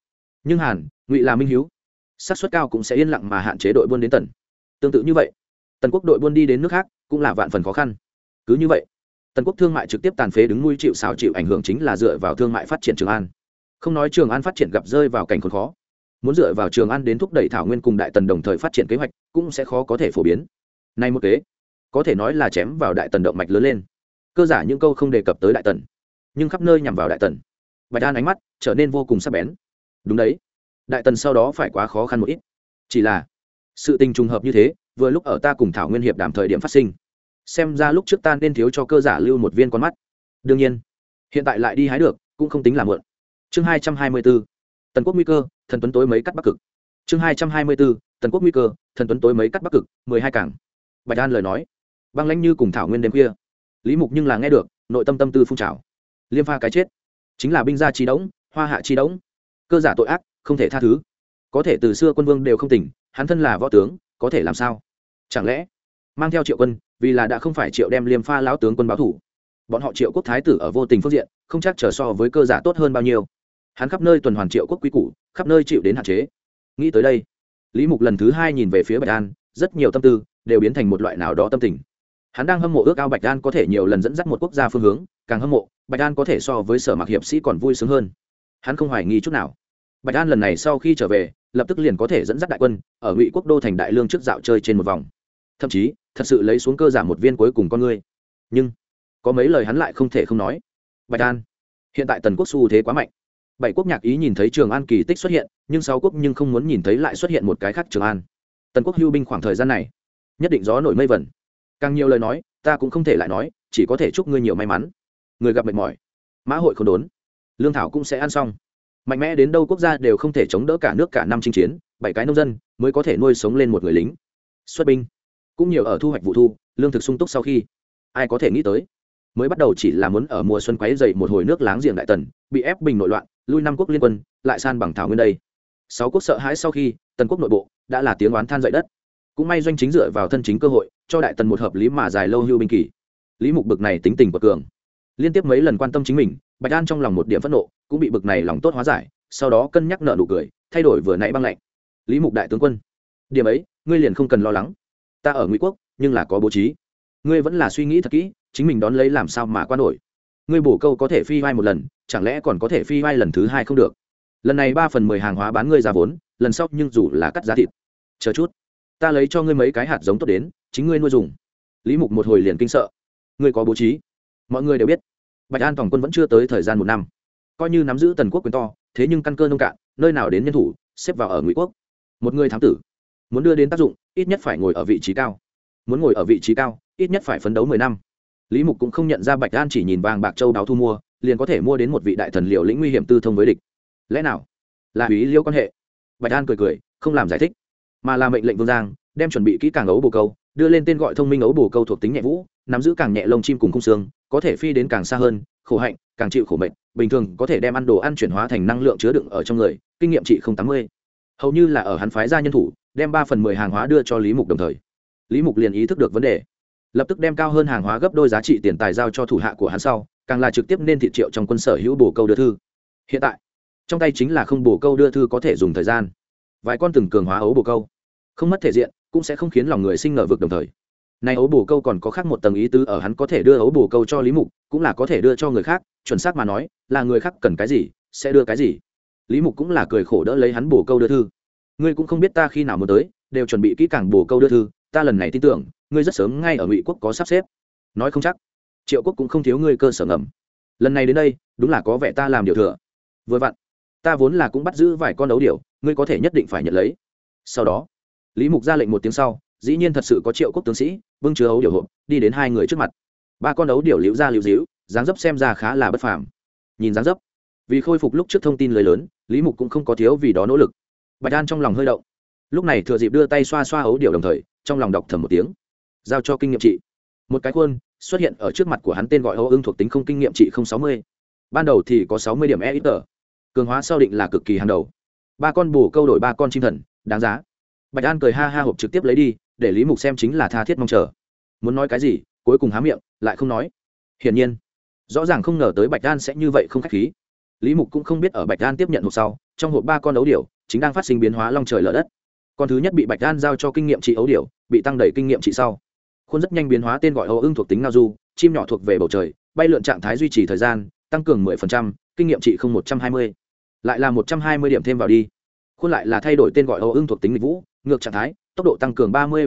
S1: Nhưng hàn, ngụy là minh hiếu, xác suất cao cũng sẽ yên lặng mà hạn chế đội buôn đến tần. Tương tự như vậy, tần quốc đội buôn đi đến nước khác cũng là vạn phần khó khăn. Cứ như vậy, tần quốc thương mại trực tiếp tàn phế đứng nuôi chịu xào chịu ảnh hưởng chính là dựa vào thương mại phát triển trường an. Không nói trường an phát triển gặp rơi vào cảnh khốn khó, muốn dựa vào trường an đến thúc đẩy thảo nguyên cùng đại tần đồng thời phát triển kế hoạch cũng sẽ khó có thể phổ biến. Nay một kế, có thể nói là chém vào đại tần động mạch lớn lên. Cơ giả những câu không đề cập tới đại tần nhưng khắp nơi nhằm vào đại tần. Bạch đan ánh mắt trở nên vô cùng sắc bén. Đúng đấy, đại tần sau đó phải quá khó khăn một ít. Chỉ là, sự tình trùng hợp như thế, vừa lúc ở ta cùng thảo nguyên hiệp đàm thời điểm phát sinh. Xem ra lúc trước ta nên thiếu cho cơ giả lưu một viên con mắt. Đương nhiên, hiện tại lại đi hái được, cũng không tính là mượn chương hai trăm hai mươi bốn tần quốc nguy cơ, thần tuấn tối mấy cắt bắc cực. Chương hai trăm hai mươi bốn tần quốc nguy cơ, thần tuấn tối mấy cắt bắc cực, mười hai cảng. Bạch an lời nói, băng lãnh như cùng thảo nguyên đêm khuya. Lý mục nhưng là nghe được, nội tâm tâm tư phun trào liêm pha cái chết. Chính là binh gia trí đống, hoa hạ trí đống. Cơ giả tội ác, không thể tha thứ. Có thể từ xưa quân vương đều không tỉnh, hắn thân là võ tướng, có thể làm sao? Chẳng lẽ mang theo triệu quân, vì là đã không phải triệu đem liêm pha lão tướng quân báo thủ. Bọn họ triệu quốc thái tử ở vô tình phương diện, không chắc trở so với cơ giả tốt hơn bao nhiêu. Hắn khắp nơi tuần hoàn triệu quốc quý củ, khắp nơi chịu đến hạn chế. Nghĩ tới đây, lý mục lần thứ hai nhìn về phía bạch an, rất nhiều tâm tư đều biến thành một loại nào đó tâm tình. Hắn đang hâm mộ ước ao bạch an có thể nhiều lần dẫn dắt một quốc gia phương hướng càng hâm mộ, bạch an có thể so với sở mạc hiệp sĩ còn vui sướng hơn. Hắn không hoài nghi chút nào. Bạch an lần này sau khi trở về, lập tức liền có thể dẫn dắt đại quân, ở ngụy quốc đô thành đại lương trước dạo chơi trên một vòng. Thậm chí, thật sự lấy xuống cơ giảm một viên cuối cùng con ngươi. Nhưng, có mấy lời hắn lại không thể không nói. Bạch an, hiện tại tần quốc xu thế quá mạnh. Bảy quốc nhạc ý nhìn thấy trường an kỳ tích xuất hiện, nhưng sáu quốc nhưng không muốn nhìn thấy lại xuất hiện một cái khác trường an. Tần quốc hưu binh khoảng thời gian này, nhất định gió nổi mây vẩn càng nhiều lời nói, ta cũng không thể lại nói, chỉ có thể chúc ngươi nhiều may mắn người gặp mệt mỏi, mã hội không đốn, lương thảo cũng sẽ ăn xong. Mạnh mẽ đến đâu quốc gia đều không thể chống đỡ cả nước cả năm chinh chiến, bảy cái nông dân mới có thể nuôi sống lên một người lính. Xuất binh, cũng nhiều ở thu hoạch vụ thu, lương thực sung túc sau khi, ai có thể nghĩ tới, mới bắt đầu chỉ là muốn ở mùa xuân quấy dậy một hồi nước láng giềng đại tần, bị ép bình nội loạn, lui năm quốc liên quân, lại san bằng thảo nguyên đây. Sáu quốc sợ hãi sau khi, tần quốc nội bộ đã là tiếng oán than dậy đất. Cũng may doanh chính dựa vào thân chính cơ hội, cho đại tần một hợp lý mà dài lâu hưu binh kỳ. Lý mục bực này tính tình của cường liên tiếp mấy lần quan tâm chính mình, bạch an trong lòng một điểm phẫn nộ, cũng bị bực này lòng tốt hóa giải, sau đó cân nhắc nợ nụ cười, thay đổi vừa nãy băng lạnh. Lý mục đại tướng quân, điểm ấy, ngươi liền không cần lo lắng. Ta ở ngụy quốc, nhưng là có bố trí. Ngươi vẫn là suy nghĩ thật kỹ, chính mình đón lấy làm sao mà qua nổi. Ngươi bổ câu có thể phi vai một lần, chẳng lẽ còn có thể phi vai lần thứ hai không được? Lần này ba phần mười hàng hóa bán ngươi ra vốn, lần sau nhưng dù là cắt giá thịt. Chờ chút, ta lấy cho ngươi mấy cái hạt giống tốt đến, chính ngươi nuôi dùng. Lý mục một hồi liền kinh sợ. Ngươi có bố trí? Mọi người đều biết, bạch an toàn quân vẫn chưa tới thời gian một năm. Coi như nắm giữ tần quốc quyền to, thế nhưng căn cơ nông cạn, nơi nào đến nhân thủ, xếp vào ở ngụy quốc. Một người thám tử, muốn đưa đến tác dụng, ít nhất phải ngồi ở vị trí cao. Muốn ngồi ở vị trí cao, ít nhất phải phấn đấu mười năm. Lý mục cũng không nhận ra bạch an chỉ nhìn vàng bạc châu đáo thu mua, liền có thể mua đến một vị đại thần liệu lĩnh nguy hiểm tư thông với địch. Lẽ nào? Là ý liêu quan hệ. Bạch an cười cười, không làm giải thích, mà là mệnh lệnh vương giang, đem chuẩn bị kỹ càng ấu bồ câu đưa lên tên gọi thông minh ấu bổ câu thuộc tính nhẹ vũ, nắm giữ càng nhẹ lông chim cùng khung xương, có thể phi đến càng xa hơn, khổ hạnh, càng chịu khổ mệnh bình thường có thể đem ăn đồ ăn chuyển hóa thành năng lượng chứa đựng ở trong người, kinh nghiệm trị không tám mươi. Hầu như là ở hắn phái gia nhân thủ, đem ba phần mười hàng hóa đưa cho lý mục đồng thời. Lý mục liền ý thức được vấn đề. Lập tức đem cao hơn hàng hóa gấp đôi giá trị tiền tài giao cho thủ hạ của hắn sau, càng là trực tiếp nên thị triệu trong quân sở hữu bổ câu đưa thư. Hiện tại, trong tay chính là không bổ câu đưa thư có thể dùng thời gian. Vài con từng cường hóa ấu bổ câu. Không mất thể diện cũng sẽ không khiến lòng người sinh ngờ vực đồng thời. Nay ấu bổ câu còn có khác một tầng ý tứ ở hắn có thể đưa ấu bổ câu cho lý mục, cũng là có thể đưa cho người khác, chuẩn xác mà nói, là người khác cần cái gì, sẽ đưa cái gì. Lý mục cũng là cười khổ đỡ lấy hắn bổ câu đưa thư. Ngươi cũng không biết ta khi nào muốn tới, đều chuẩn bị kỹ càng bổ câu đưa thư, ta lần này tin tưởng, ngươi rất sớm ngay ở ngụy quốc có sắp xếp. Nói không chắc. Triệu quốc cũng không thiếu ngươi cơ sở ngầm. Lần này đến đây, đúng là có vẻ ta làm điều thừa. Vừa vặn, ta vốn là cũng bắt giữ vài con đấu điều ngươi có thể nhất định phải nhận lấy. Sau đó lý mục ra lệnh một tiếng sau, dĩ nhiên thật sự có triệu quốc tướng sĩ bưng chứa ấu điều hộp đi đến hai người trước mặt. Ba con ấu điều liễu ra liễu dĩu, dáng dấp xem ra khá là bất phàm. Nhìn dáng dấp, vì khôi phục lúc trước thông tin lời lớn, lý mục cũng không có thiếu vì đó nỗ lực. Bạch đan trong lòng hơi động. Lúc này thừa dịp đưa tay xoa xoa ấu điều đồng thời, trong lòng đọc thầm một tiếng. Giao cho kinh nghiệm trị. Một cái khuôn xuất hiện ở trước mặt của hắn tên gọi ấu ưng thuộc tính không kinh nghiệm trị không sáu mươi. Ban đầu thì có sáu mươi điểm e ít tờ cường hóa sau định là cực kỳ hàng đầu. Ba con bù câu đổi ba con chim thần, đáng giá bạch an cười ha ha hộp trực tiếp lấy đi để lý mục xem chính là tha thiết mong chờ. Muốn nói cái gì cuối cùng há miệng lại không nói. Hiển nhiên rõ ràng không ngờ tới bạch an sẽ như vậy không k h á c h khí. Lý mục cũng không biết ở bạch an tiếp nhận hộp sau trong hộp ba con ấu điểu chính đang phát sinh biến hóa long trời lở đất. Con thứ nhất bị bạch an giao cho kinh nghiệm trị ấu điểu bị tăng đầy kinh nghiệm trị sau. Khuôn rất nhanh biến hóa tên gọi ấu ưng thuộc tính ngao du chim nhỏ thuộc về bầu trời bay lượn trạng thái duy trì thời gian tăng cường 10%, kinh nghiệm trị không một trăm hai mươi. Lại là một trăm hai mươi điểm thêm vào đi khuôn lại là thay đổi tên gọi Âu ưng thuộc tính lịch vũ, ngược trạng thái, tốc độ tăng cường ba mươi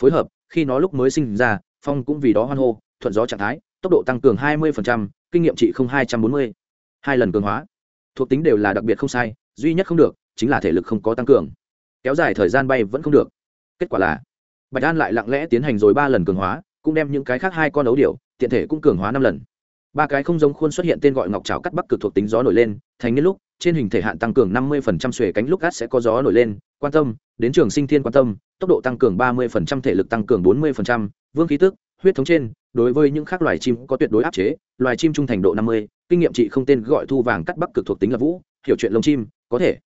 S1: phối hợp, khi nó lúc mới sinh ra, phong cũng vì đó hoan hô, thuận gió trạng thái, tốc độ tăng cường hai mươi kinh nghiệm trị không hai trăm bốn mươi. Hai lần cường hóa. Thuộc tính đều là đặc biệt không sai, duy nhất không được, chính là thể lực không có tăng cường. Kéo dài thời gian bay vẫn không được. Kết quả là, bạch an lại lặng lẽ tiến hành rồi ba lần cường hóa, cũng đem những cái khác hai con ấu điệu tiện thể cũng cường hóa năm lần ba cái không giống khuôn xuất hiện tên gọi ngọc trào cắt bắc cực thuộc tính gió nổi lên thành niên lúc trên hình thể hạn tăng cường năm mươi phần trăm xuề cánh lúc gắt sẽ có gió nổi lên quan tâm đến trường sinh thiên quan tâm tốc độ tăng cường ba mươi phần trăm thể lực tăng cường bốn mươi phần trăm vương khí tức huyết thống trên đối với những khác loài chim có tuyệt đối áp chế loài chim trung thành độ năm mươi kinh nghiệm trị không tên gọi thu vàng cắt bắc cực thuộc tính là vũ hiểu chuyện lông chim có thể.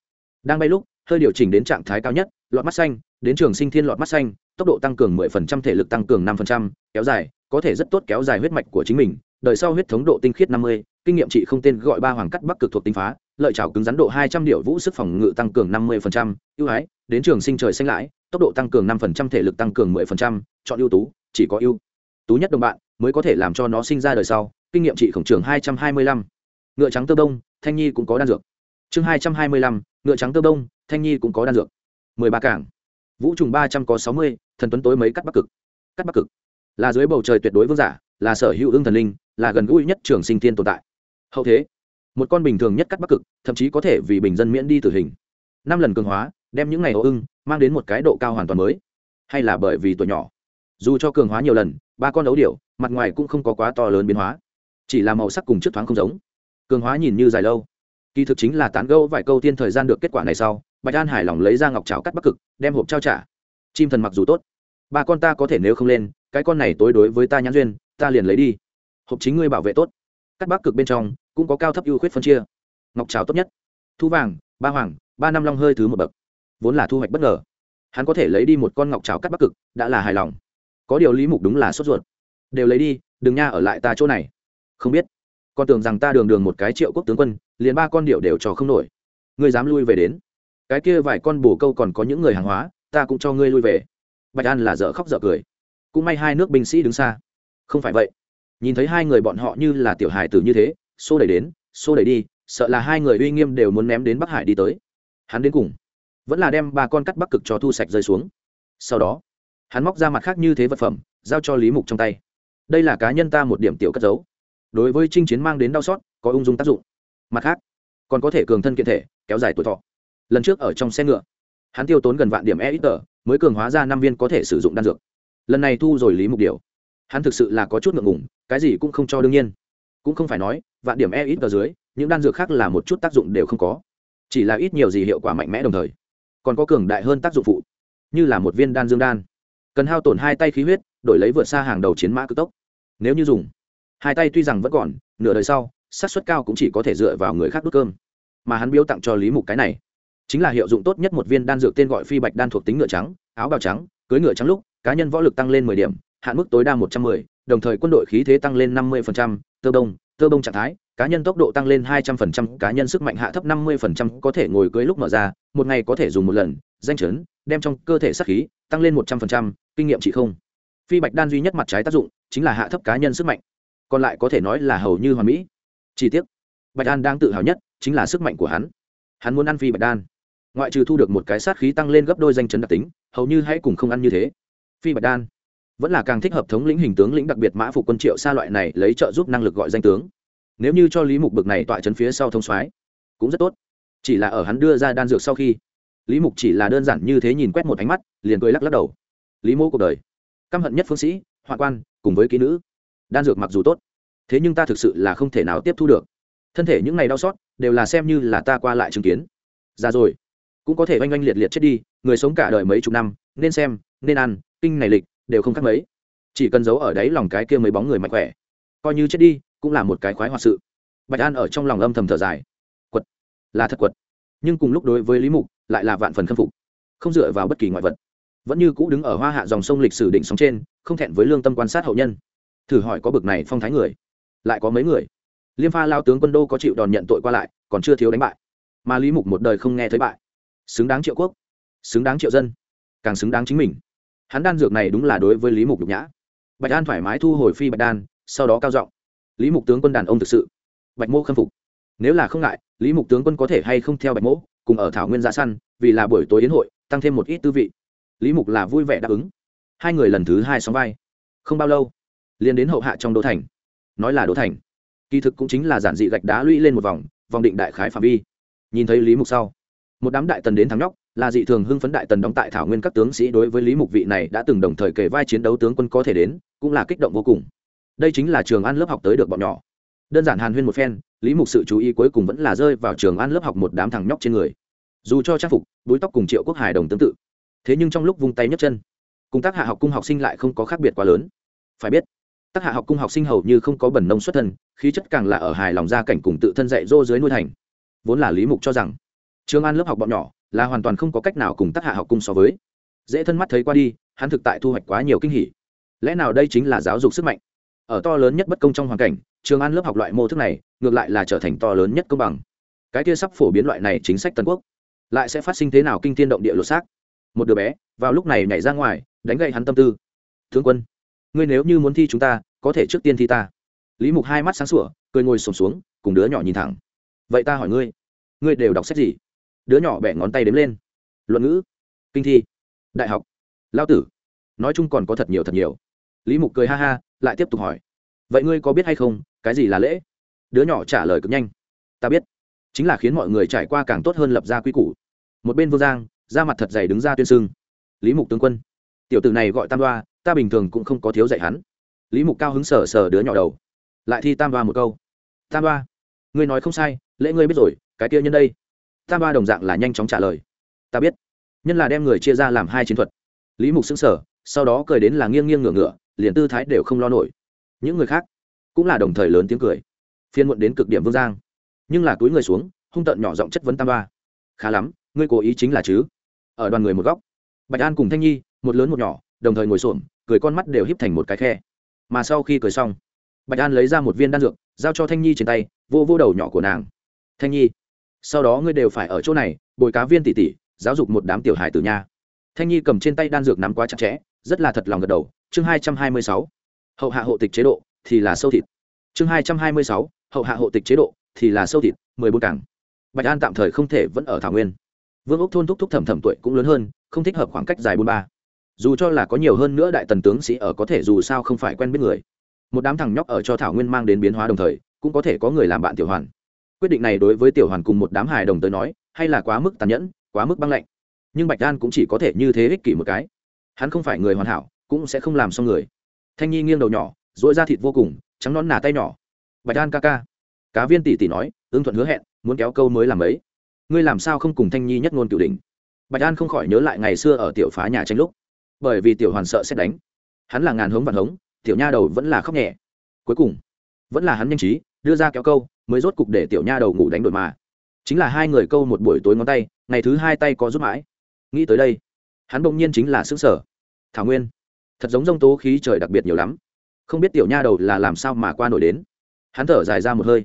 S1: Đang bay lúc hơi điều chỉnh đến trạng thái cao nhất lọt mắt xanh đến trường sinh thiên lọt mắt xanh tốc độ tăng cường 10% thể lực tăng cường 5%, kéo dài có thể rất tốt kéo dài huyết mạch của chính mình đời sau huyết thống độ tinh khiết 50, kinh nghiệm trị không tên gọi ba hoàng cắt bắc cực thuộc tính phá lợi chảo cứng rắn độ 200 điểm vũ sức phòng ngự tăng cường 50%, ưu ái đến trường sinh trời xanh lãi tốc độ tăng cường 5% thể lực tăng cường 10%, chọn ưu tú chỉ có ưu tú nhất đồng bạn mới có thể làm cho nó sinh ra đời sau kinh nghiệm trị khổng trường 225. ngựa trắng tơ đông thanh nhi cũng có đan dược. Chương 225, ngựa trắng tơ đông thanh nhi cũng có đan dược. 13 cảng. Vũ trùng ba trăm có sáu mươi thần tuấn tối mấy cắt bắc cực. Cắt bắc cực là dưới bầu trời tuyệt đối vương giả là sở hữu ương thần linh, là gần gũi nhất trường sinh tiên tồn tại. Hậu thế, một con bình thường nhất cắt bắc cực, thậm chí có thể vì bình dân miễn đi tử hình. Năm lần cường hóa, đem những ngày ấu ưng, mang đến một cái độ cao hoàn toàn mới. Hay là bởi vì tuổi nhỏ. Dù cho cường hóa nhiều lần, ba con đấu điểu, mặt ngoài cũng không có quá to lớn biến hóa. Chỉ là màu sắc cùng trước thoáng không giống. Cường hóa nhìn như dài lâu. Kỳ thực chính là tán gâu vài câu tiên thời gian được kết quả này sau, bạch an hài lòng lấy ra ngọc trào cắt bắc cực, đem hộp trao trả. Chim thần mặc dù tốt, ba con ta có thể nếu không lên, cái con này tối đối với ta nhãn duyên ta liền lấy đi. Hộp chính ngươi bảo vệ tốt. Cắt bắc cực bên trong, cũng có cao thấp ưu khuyết phân chia. Ngọc trào tốt nhất. Thu vàng, ba hoàng, ba năm long hơi thứ một bậc. Vốn là thu hoạch bất ngờ. Hắn có thể lấy đi một con ngọc trào cắt bắc cực, đã là hài lòng. Có điều lý mục đúng là sốt ruột. Đều lấy đi, đừng nha ở lại ta chỗ này. Không biết. Con tưởng rằng ta đường đường một cái triệu quốc tướng quân, liền ba con điệu đều trò không nổi. Ngươi dám lui về đến. Cái kia vài con bồ câu còn có những người hàng hóa, ta cũng cho ngươi lui về. Bạch an là dở khóc dở cười. Cũng may hai nước binh sĩ đứng xa không phải vậy. Nhìn thấy hai người bọn họ như là tiểu hài tử như thế, xô đẩy đến, xô đẩy đi, sợ là hai người uy nghiêm đều muốn ném đến bắc hải đi tới. Hắn đến cùng vẫn là đem ba con cắt bắc cực cho thu sạch rơi xuống. Sau đó, hắn móc ra mặt khác như thế vật phẩm, giao cho lý mục trong tay. Đây là cá nhân ta một điểm tiểu cất giấu. Đối với chinh chiến mang đến đau xót, có ung dung tác dụng. Mặt khác, còn có thể cường thân kiện thể, kéo dài tuổi thọ. Lần trước ở trong xe ngựa, hắn tiêu tốn gần vạn điểm e ít tờ mới cường hóa ra năm viên có thể sử dụng đan dược. Lần này thu rồi lý mục điều hắn thực sự là có chút ngượng ngùng, cái gì cũng không cho đương nhiên. Cũng không phải nói, vạn điểm e ít ở dưới, những đan dược khác là một chút tác dụng đều không có. Chỉ là ít nhiều gì hiệu quả mạnh mẽ đồng thời. Còn có cường đại hơn tác dụng phụ, như là một viên đan dương đan. Cần hao tổn hai tay khí huyết, đổi lấy vượt xa hàng đầu chiến mã cực tốc. Nếu như dùng, hai tay tuy rằng vẫn còn, nửa đời sau sát suất cao cũng chỉ có thể dựa vào người khác đốt cơm. Mà hắn biếu tặng cho lý mục cái này, chính là hiệu dụng tốt nhất một viên đan dược tên gọi phi bạch đan thuộc tính ngựa trắng, áo bào trắng, cưới ngựa trắng lúc, cá nhân võ lực tăng lên mười điểm hạn mức tối đa một trăm mười, đồng thời quân đội khí thế tăng lên năm mươi phần trăm, tơ đông tơ đông trạng thái, cá nhân tốc độ tăng lên hai trăm phần trăm, cá nhân sức mạnh hạ thấp năm mươi phần trăm, có thể ngồi cưới lúc mở ra, một ngày có thể dùng một lần, danh chấn, đem trong cơ thể sát khí tăng lên một trăm phần trăm, kinh nghiệm chỉ không. Phi bạch đan duy nhất mặt trái tác dụng chính là hạ thấp cá nhân sức mạnh, còn lại có thể nói là hầu như hoàn mỹ. Chi tiết bạch an đang tự hào nhất chính là sức mạnh của hắn. Hắn muốn ăn phi bạch đan. Ngoại trừ thu được một cái sát khí tăng lên gấp đôi danh chấn đặc tính, hầu như hãy cùng không ăn như thế. Phi bạch đan vẫn là càng thích hợp thống lĩnh hình tướng lĩnh đặc biệt mã phục quân triệu xa loại này lấy trợ giúp năng lực gọi danh tướng. Nếu như cho lý mục bực này tọa chấn phía sau thông soái, cũng rất tốt. Chỉ là ở hắn đưa ra đan dược sau khi, lý mục chỉ là đơn giản như thế nhìn quét một ánh mắt, liền cười lắc lắc đầu. Lý mô cuộc đời, căm hận nhất phương sĩ, hoạn quan, cùng với kỹ nữ. Đan dược mặc dù tốt, thế nhưng ta thực sự là không thể nào tiếp thu được. Thân thể những ngày đau xót, đều là xem như là ta qua lại chứng kiến. Ra rồi, cũng có thể oanh oanh liệt liệt chết đi, người sống cả đời mấy chục năm, nên xem, nên ăn, kinh này lịch đều không khác mấy. Chỉ cần giấu ở đấy lòng cái kia mấy bóng người mạnh khỏe, coi như chết đi, cũng là một cái khoái hoạt sự. Bạch an ở trong lòng âm thầm thở dài. Quật, là thật quật. Nhưng cùng lúc đối với lý mục, lại là vạn phần khâm phục. Không dựa vào bất kỳ ngoại vật. Vẫn như cũ đứng ở hoa hạ dòng sông lịch sử đỉnh sóng trên, không thẹn với lương tâm quan sát hậu nhân. Thử hỏi có bực này phong thái người. Lại có mấy người? Liêm pha lao tướng quân đô có chịu đòn nhận tội qua lại, còn chưa thiếu đánh bại. Mà lý mục một đời không nghe thấy bại. Xứng đáng triệu quốc. Xứng đáng triệu dân. Càng xứng đáng chính mình hắn đan dược này đúng là đối với lý mục nhục nhã. Bạch an thoải mái thu hồi phi bạch đan, sau đó cao giọng, lý mục tướng quân đàn ông thực sự. Bạch mô khâm phục, nếu là không ngại, lý mục tướng quân có thể hay không theo bạch mỗ cùng ở thảo nguyên ra săn, vì là buổi tối yến hội, tăng thêm một ít tư vị. Lý mục là vui vẻ đáp ứng. Hai người lần thứ hai sóng vai. Không bao lâu, liền đến hậu hạ trong đô thành. Nói là đô thành, kỳ thực cũng chính là giản dị gạch đá lũy lên một vòng vòng định đại khái phạm vi. Nhìn thấy lý mục sau, một đám đại tần đến thắng nhóc là dị thường hưng phấn đại tần đóng tại thảo nguyên các tướng sĩ đối với lý mục vị này đã từng đồng thời kể vai chiến đấu tướng quân có thể đến, cũng là kích động vô cùng. Đây chính là trường an lớp học tới được bọn nhỏ. Đơn giản hàn huyên một phen, lý mục sự chú ý cuối cùng vẫn là rơi vào trường an lớp học một đám thằng nhóc trên người. Dù cho trang phục, búi tóc cùng triệu quốc hải đồng tương tự, thế nhưng trong lúc vung tay nhấc chân, cùng tác hạ học cung học sinh lại không có khác biệt quá lớn. Phải biết, tác hạ học cung học sinh hầu như không có bẩn nông xuất thân, khí chất càng là ở hài lòng gia cảnh cùng tự thân dạy dô dưới nuôi thành. Vốn là lý mục cho rằng, trường an lớp học bọn nhỏ là hoàn toàn không có cách nào cùng tác hạ học cung so với. Dễ thân mắt thấy qua đi, hắn thực tại thu hoạch quá nhiều kinh hỉ. Lẽ nào đây chính là giáo dục sức mạnh? Ở to lớn nhất bất công trong hoàn cảnh, trường an lớp học loại mô thức này, ngược lại là trở thành to lớn nhất công bằng. Cái kia sắp phổ biến loại này chính sách tân quốc, lại sẽ phát sinh thế nào kinh thiên động địa lột xác? Một đứa bé, vào lúc này nhảy ra ngoài, đánh gậy hắn tâm tư. Thương quân, ngươi nếu như muốn thi chúng ta, có thể trước tiên thi ta. Lý mục hai mắt sáng sủa, cười ngồi sổm xuống, cùng đứa nhỏ nhìn thẳng. Vậy ta hỏi ngươi ngươi đều đọc sách gì? Đứa nhỏ bẻ ngón tay đếm lên. Luận ngữ, kinh thi, đại học. Lao tử, nói chung còn có thật nhiều thật nhiều. Lý mục cười ha ha, lại tiếp tục hỏi. Vậy ngươi có biết hay không, cái gì là lễ? Đứa nhỏ trả lời cực nhanh. Ta biết, chính là khiến mọi người trải qua càng tốt hơn lập ra quy củ. Một bên vương giang ra mặt thật dày đứng ra tuyên sưng lý mục tướng quân, tiểu tử này gọi tam đoa, ta bình thường cũng không có thiếu dạy hắn. Lý mục cao hứng sờ sờ đứa nhỏ đầu. Lại thi tam đoa một câu. Tam đoa, ngươi nói không sai, lễ ngươi biết rồi, cái kia nhân đây tam Ba đồng dạng là nhanh chóng trả lời. Ta biết. Nhân là đem người chia ra làm hai chiến thuật. Lý mục xứng sở sau đó cười đến là nghiêng nghiêng ngửa ngửa, liền tư thái đều không lo nổi. Những người khác cũng là đồng thời lớn tiếng cười. Phiên muộn đến cực điểm vương giang. Nhưng là túi người xuống, hung tợn nhỏ giọng chất vấn tam Ba. khá lắm, ngươi cố ý chính là chứ? Ở đoàn người một góc, bạch an cùng thanh nhi, một lớn một nhỏ, đồng thời ngồi xổm, cười con mắt đều híp thành một cái khe. Mà sau khi cười xong, bạch an lấy ra một viên đan dược, giao cho thanh nhi trên tay, vô vô đầu nhỏ của nàng. Thanh nhi sau đó ngươi đều phải ở chỗ này, bồi cá viên tỉ tỉ giáo dục một đám tiểu hài tử nha. Thanh nhi cầm trên tay đan dược nắm quá chặt chẽ, rất là thật lòng gật đầu. Chương hai trăm hai mươi sáu, hậu hạ hộ tịch chế độ thì là sâu thịt. Chương hai trăm hai mươi sáu, hậu hạ hộ tịch chế độ thì là sâu thịt, mười bốn cảng bạch an tạm thời không thể vẫn ở thảo nguyên. Vương ốc thôn thúc thúc thẩm thẩm tuổi cũng lớn hơn, không thích hợp khoảng cách dài bốn ba. Dù cho là có nhiều hơn nữa đại tần tướng sĩ ở có thể dù sao không phải quen biết người. Một đám thằng nhóc ở cho thảo nguyên mang đến biến hóa đồng thời, cũng có thể có người làm bạn tiểu hoàn quyết định này đối với tiểu hoàn cùng một đám hài đồng tới nói, hay là quá mức tàn nhẫn, quá mức băng lạnh. Nhưng bạch đan cũng chỉ có thể như thế ích kỷ một cái. Hắn không phải người hoàn hảo, cũng sẽ không làm xong người. Thanh nhi nghiêng đầu nhỏ dội ra thịt vô cùng, trắng nón nà tay nhỏ. Bạch đan ca ca. Cá viên tỷ tỷ nói, ưng thuận hứa hẹn, muốn kéo câu mới làm ấy. Ngươi làm sao không cùng thanh nhi nhất ngôn cửu đình bạch an không khỏi nhớ lại ngày xưa ở tiểu phá nhà tranh lúc. Bởi vì tiểu hoàn sợ sẽ đánh. Hắn là ngàn hống vạn hống, tiểu nha đầu vẫn là khóc nhẹ. Cuối cùng, vẫn là hắn nhanh trí, đưa ra kéo câu mới rốt cục để tiểu nha đầu ngủ đánh đổi mà. Chính là hai người câu một buổi tối ngón tay, ngày thứ hai tay có rút mãi. Nghĩ tới đây, hắn bỗng nhiên chính là xứ sở thảo nguyên, thật giống rông tố khí trời đặc biệt nhiều lắm. Không biết tiểu nha đầu là làm sao mà qua nổi đến. Hắn thở dài ra một hơi.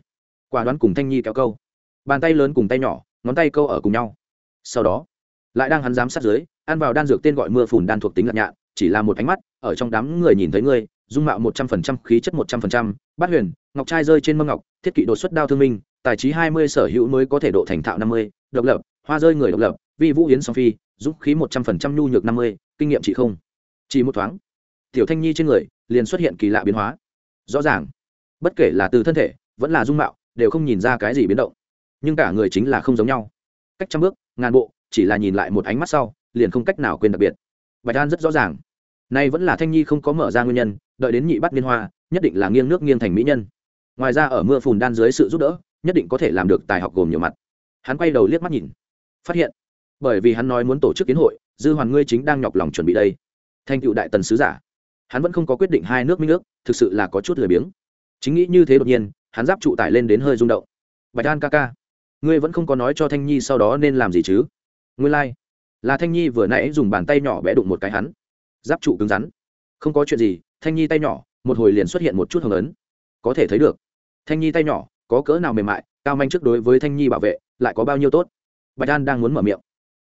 S1: Quả đoán cùng thanh nhi kéo câu. Bàn tay lớn cùng tay nhỏ, ngón tay câu ở cùng nhau. Sau đó, lại đang hắn dám sát dưới, ăn vào đan dược tên gọi mưa phùn đan thuộc tính lạc nhạn, chỉ là một ánh mắt, ở trong đám người nhìn thấy ngươi, dung mạo một trăm phần trăm, khí chất một trăm phần trăm, bát huyền ngọc trai rơi trên mâm ngọc, thiết kỵ đột xuất đao thương minh, tài trí hai mươi sở hữu mới có thể độ thành thạo năm mươi, độc lập, hoa rơi người độc lập, vi vũ yến song phi, dũng khí một trăm phần trăm nhu nhược năm mươi, kinh nghiệm chỉ không. Chỉ một thoáng, tiểu thanh nhi trên người liền xuất hiện kỳ lạ biến hóa. Rõ ràng, bất kể là từ thân thể, vẫn là dung mạo, đều không nhìn ra cái gì biến động. Nhưng cả người chính là không giống nhau. Cách trăm bước, ngàn bộ, chỉ là nhìn lại một ánh mắt sau, liền không cách nào quên đặc biệt. Bạch an rất rõ ràng. Nay vẫn là thanh nhi không có mở ra nguyên nhân, đợi đến nhị bắt liên hoa, nhất định là nghiêng nước nghiêng thành mỹ nhân ngoài ra ở mưa phùn đan dưới sự giúp đỡ, nhất định có thể làm được tài học gồm nhiều mặt. Hắn quay đầu liếc mắt nhìn, phát hiện, bởi vì hắn nói muốn tổ chức kiến hội, dư hoàn ngươi chính đang nhọc lòng chuẩn bị đây. Thanh cựu đại tần sứ giả, hắn vẫn không có quyết định hai nước minh nước thực sự là có chút lười biếng. Chính nghĩ như thế đột nhiên, hắn giáp trụ tải lên đến hơi rung động. Bạch đan ca ca, ngươi vẫn không có nói cho thanh nhi sau đó nên làm gì chứ? Ngươi lai、like. là thanh nhi vừa nãy dùng bàn tay nhỏ bé đụng một cái hắn. Giáp trụ cứng rắn. Không có chuyện gì, thanh nhi tay nhỏ, một hồi liền xuất hiện một chút hồng ấn có thể thấy được. Thanh nhi tay nhỏ, có cỡ nào mềm mại, cao manh trước đối với thanh nhi bảo vệ, lại có bao nhiêu tốt? Bạch an đang muốn mở miệng.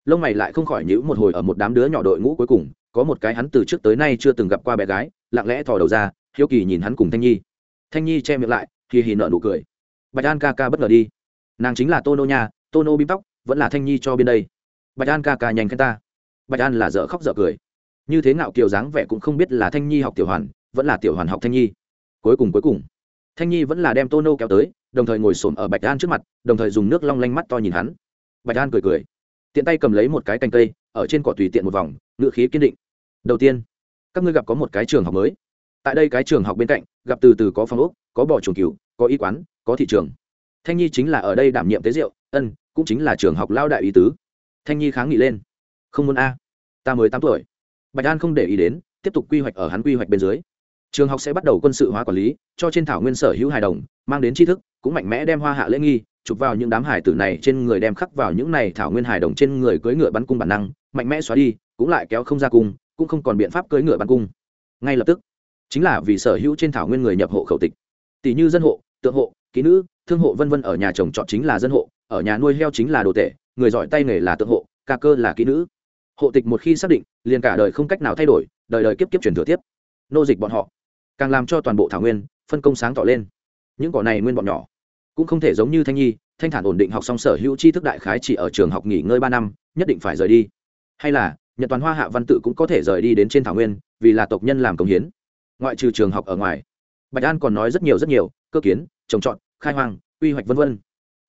S1: Lông mày lại không khỏi nhữ một hồi ở một đám đứa nhỏ đội ngũ cuối cùng, có một cái hắn từ trước tới nay chưa từng gặp qua bé gái, lặng lẽ thò đầu ra, hiếu kỳ nhìn hắn cùng thanh nhi. Thanh nhi che miệng lại, thì hì nợ nụ cười. Bạch an ca ca bất ngờ đi. Nàng chính là tô nô nha tô nô bím tóc, vẫn là thanh nhi cho bên đây. Bạch an ca ca nhanh khen ta. Bạch an là dở khóc dở cười. Như thế ngạo kiều dáng vẻ cũng không biết là thanh nhi học tiểu hoàn, vẫn là tiểu hoàn học thanh nhi. Cuối cùng cuối cùng thanh nhi vẫn là đem tô nô kéo tới, đồng thời ngồi xổm ở bạch an trước mặt, đồng thời dùng nước long lanh mắt to nhìn hắn. Bạch an cười cười, tiện tay cầm lấy một cái cành cây, ở trên cỏ tùy tiện một vòng, ngựa khí kiên định. Đầu tiên, các ngươi gặp có một cái trường học mới. Tại đây cái trường học bên cạnh, gặp từ từ có phòng ốc, có bò chuồng cừu, có y quán, có thị trường. Thanh nhi chính là ở đây đảm nhiệm tế rượu, ân, cũng chính là trường học lao đại ý tứ. Thanh nhi kháng nghị lên, không muốn a, ta mới tám tuổi. Bạch an không để ý đến, tiếp tục quy hoạch ở hắn quy hoạch bên dưới trường học sẽ bắt đầu quân sự hóa quản lý, cho trên thảo nguyên sở hữu hài đồng, mang đến tri thức, cũng mạnh mẽ đem hoa hạ lễ nghi, chụp vào những đám hải tử này trên người đem khắc vào những này thảo nguyên hài đồng trên người cưỡi ngựa bắn cung bản năng, mạnh mẽ xóa đi, cũng lại kéo không ra cung, cũng không còn biện pháp cưỡi ngựa bắn cung. Ngay lập tức, chính là vì sở hữu trên thảo nguyên người nhập hộ khẩu tịch. Tỷ như dân hộ, tượng hộ, kỹ nữ, thương hộ vân vân ở nhà chồng chọn chính là dân hộ, ở nhà nuôi heo chính là đồ tệ người giỏi tay nghề là tượng hộ, ca cơ là kỹ nữ. Hộ tịch một khi xác định, liền cả đời không cách nào thay đổi, đời đời kiếp kiếp truyền thừa tiếp. Nô dịch bọn họ càng làm cho toàn bộ thảo nguyên phân công sáng tỏ lên. Những cỏ này nguyên bọn nhỏ, cũng không thể giống như thanh nhi, thanh thản ổn định học xong sở hữu tri thức đại khái chỉ ở trường học nghỉ ngơi ba năm, nhất định phải rời đi. Hay là, nhật toàn hoa hạ văn tự cũng có thể rời đi đến trên thảo nguyên, vì là tộc nhân làm công hiến. Ngoại trừ trường học ở ngoài, bạch an còn nói rất nhiều rất nhiều, cơ kiến, trồng trọt, khai hoang, quy hoạch v v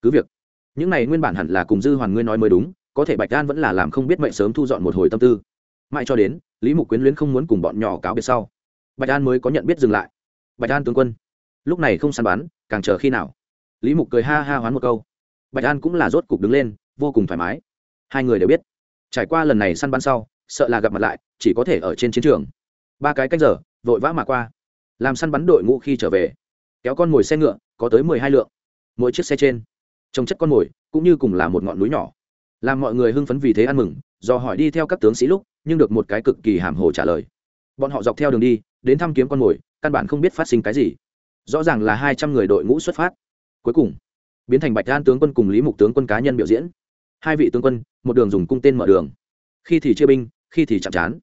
S1: cứ việc, những này nguyên bản hẳn là cùng dư hoàn ngươi nói mới đúng, có thể bạch an vẫn là làm không biết mệnh sớm thu dọn một hồi tâm tư. Mãi cho đến, lý mục quyến luyến không muốn cùng bọn nhỏ cáo biệt sau bạch an mới có nhận biết dừng lại. Bạch an tướng quân, lúc này không săn bắn, càng chờ khi nào? Lý mục cười ha ha hoán một câu. Bạch an cũng là rốt cục đứng lên, vô cùng thoải mái. Hai người đều biết, trải qua lần này săn bắn sau, sợ là gặp mặt lại, chỉ có thể ở trên chiến trường. Ba cái canh giờ, vội vã mà qua. Làm săn bắn đội ngũ khi trở về, kéo con mồi xe ngựa, có tới mười hai lượng. Mỗi chiếc xe trên trồng chất con mồi, cũng như cùng là một ngọn núi nhỏ. Làm mọi người hưng phấn vì thế ăn mừng, do hỏi đi theo các tướng sĩ lúc, nhưng được một cái cực kỳ hàm hồ trả lời. Bọn họ dọc theo đường đi đến thăm kiếm con mồi, căn bản không biết phát sinh cái gì. Rõ ràng là hai trăm người đội ngũ xuất phát. Cuối cùng, biến thành bạch an tướng quân cùng lý mục tướng quân cá nhân biểu diễn. Hai vị tướng quân, một đường dùng cung tên mở đường. Khi thì chia binh, khi thì chạm trán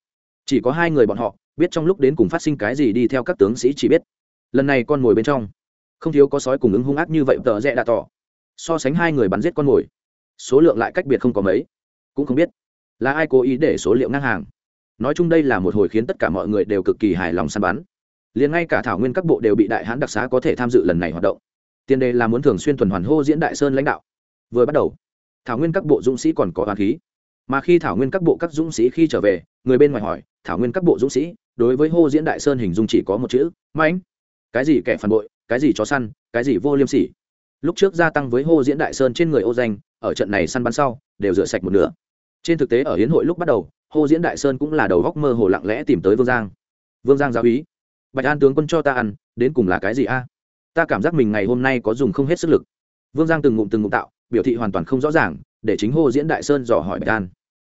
S1: chỉ có hai người bọn họ, biết trong lúc đến cùng phát sinh cái gì đi theo các tướng sĩ chỉ biết. Lần này con mồi bên trong, không thiếu có sói cùng ứng hung ác như vậy tờ rẽ đã tỏ. So sánh hai người bắn giết con mồi, số lượng lại cách biệt không có mấy. Cũng không biết là ai cố ý để số liệu ngang hàng nói chung đây là một hồi khiến tất cả mọi người đều cực kỳ hài lòng săn bắn. Liền ngay cả thảo nguyên các bộ đều bị đại hãn đặc xá có thể tham dự lần này hoạt động. Tiền đề là muốn thường xuyên tuần hoàn hô diễn đại sơn lãnh đạo. Vừa bắt đầu, thảo nguyên các bộ dũng sĩ còn có hoàn khí. Mà khi thảo nguyên các bộ các dũng sĩ khi trở về, người bên ngoài hỏi, thảo nguyên các bộ dũng sĩ, đối với hô diễn đại sơn hình dung chỉ có một chữ, mãnh? Cái gì kẻ phản bội, cái gì chó săn, cái gì vô liêm sỉ? Lúc trước gia tăng với hô diễn đại sơn trên người ô danh, ở trận này săn bắn sau, đều rửa sạch một nửa. Trên thực tế ở hiến hội lúc bắt đầu hô diễn đại sơn cũng là đầu góc mơ hồ lặng lẽ tìm tới vương giang. Vương giang giáo ý. Bạch an tướng quân cho ta ăn, đến cùng là cái gì a? Ta cảm giác mình ngày hôm nay có dùng không hết sức lực. Vương giang từng ngụm từng ngụm tạo, biểu thị hoàn toàn không rõ ràng, để chính hô diễn đại sơn dò hỏi bạch an.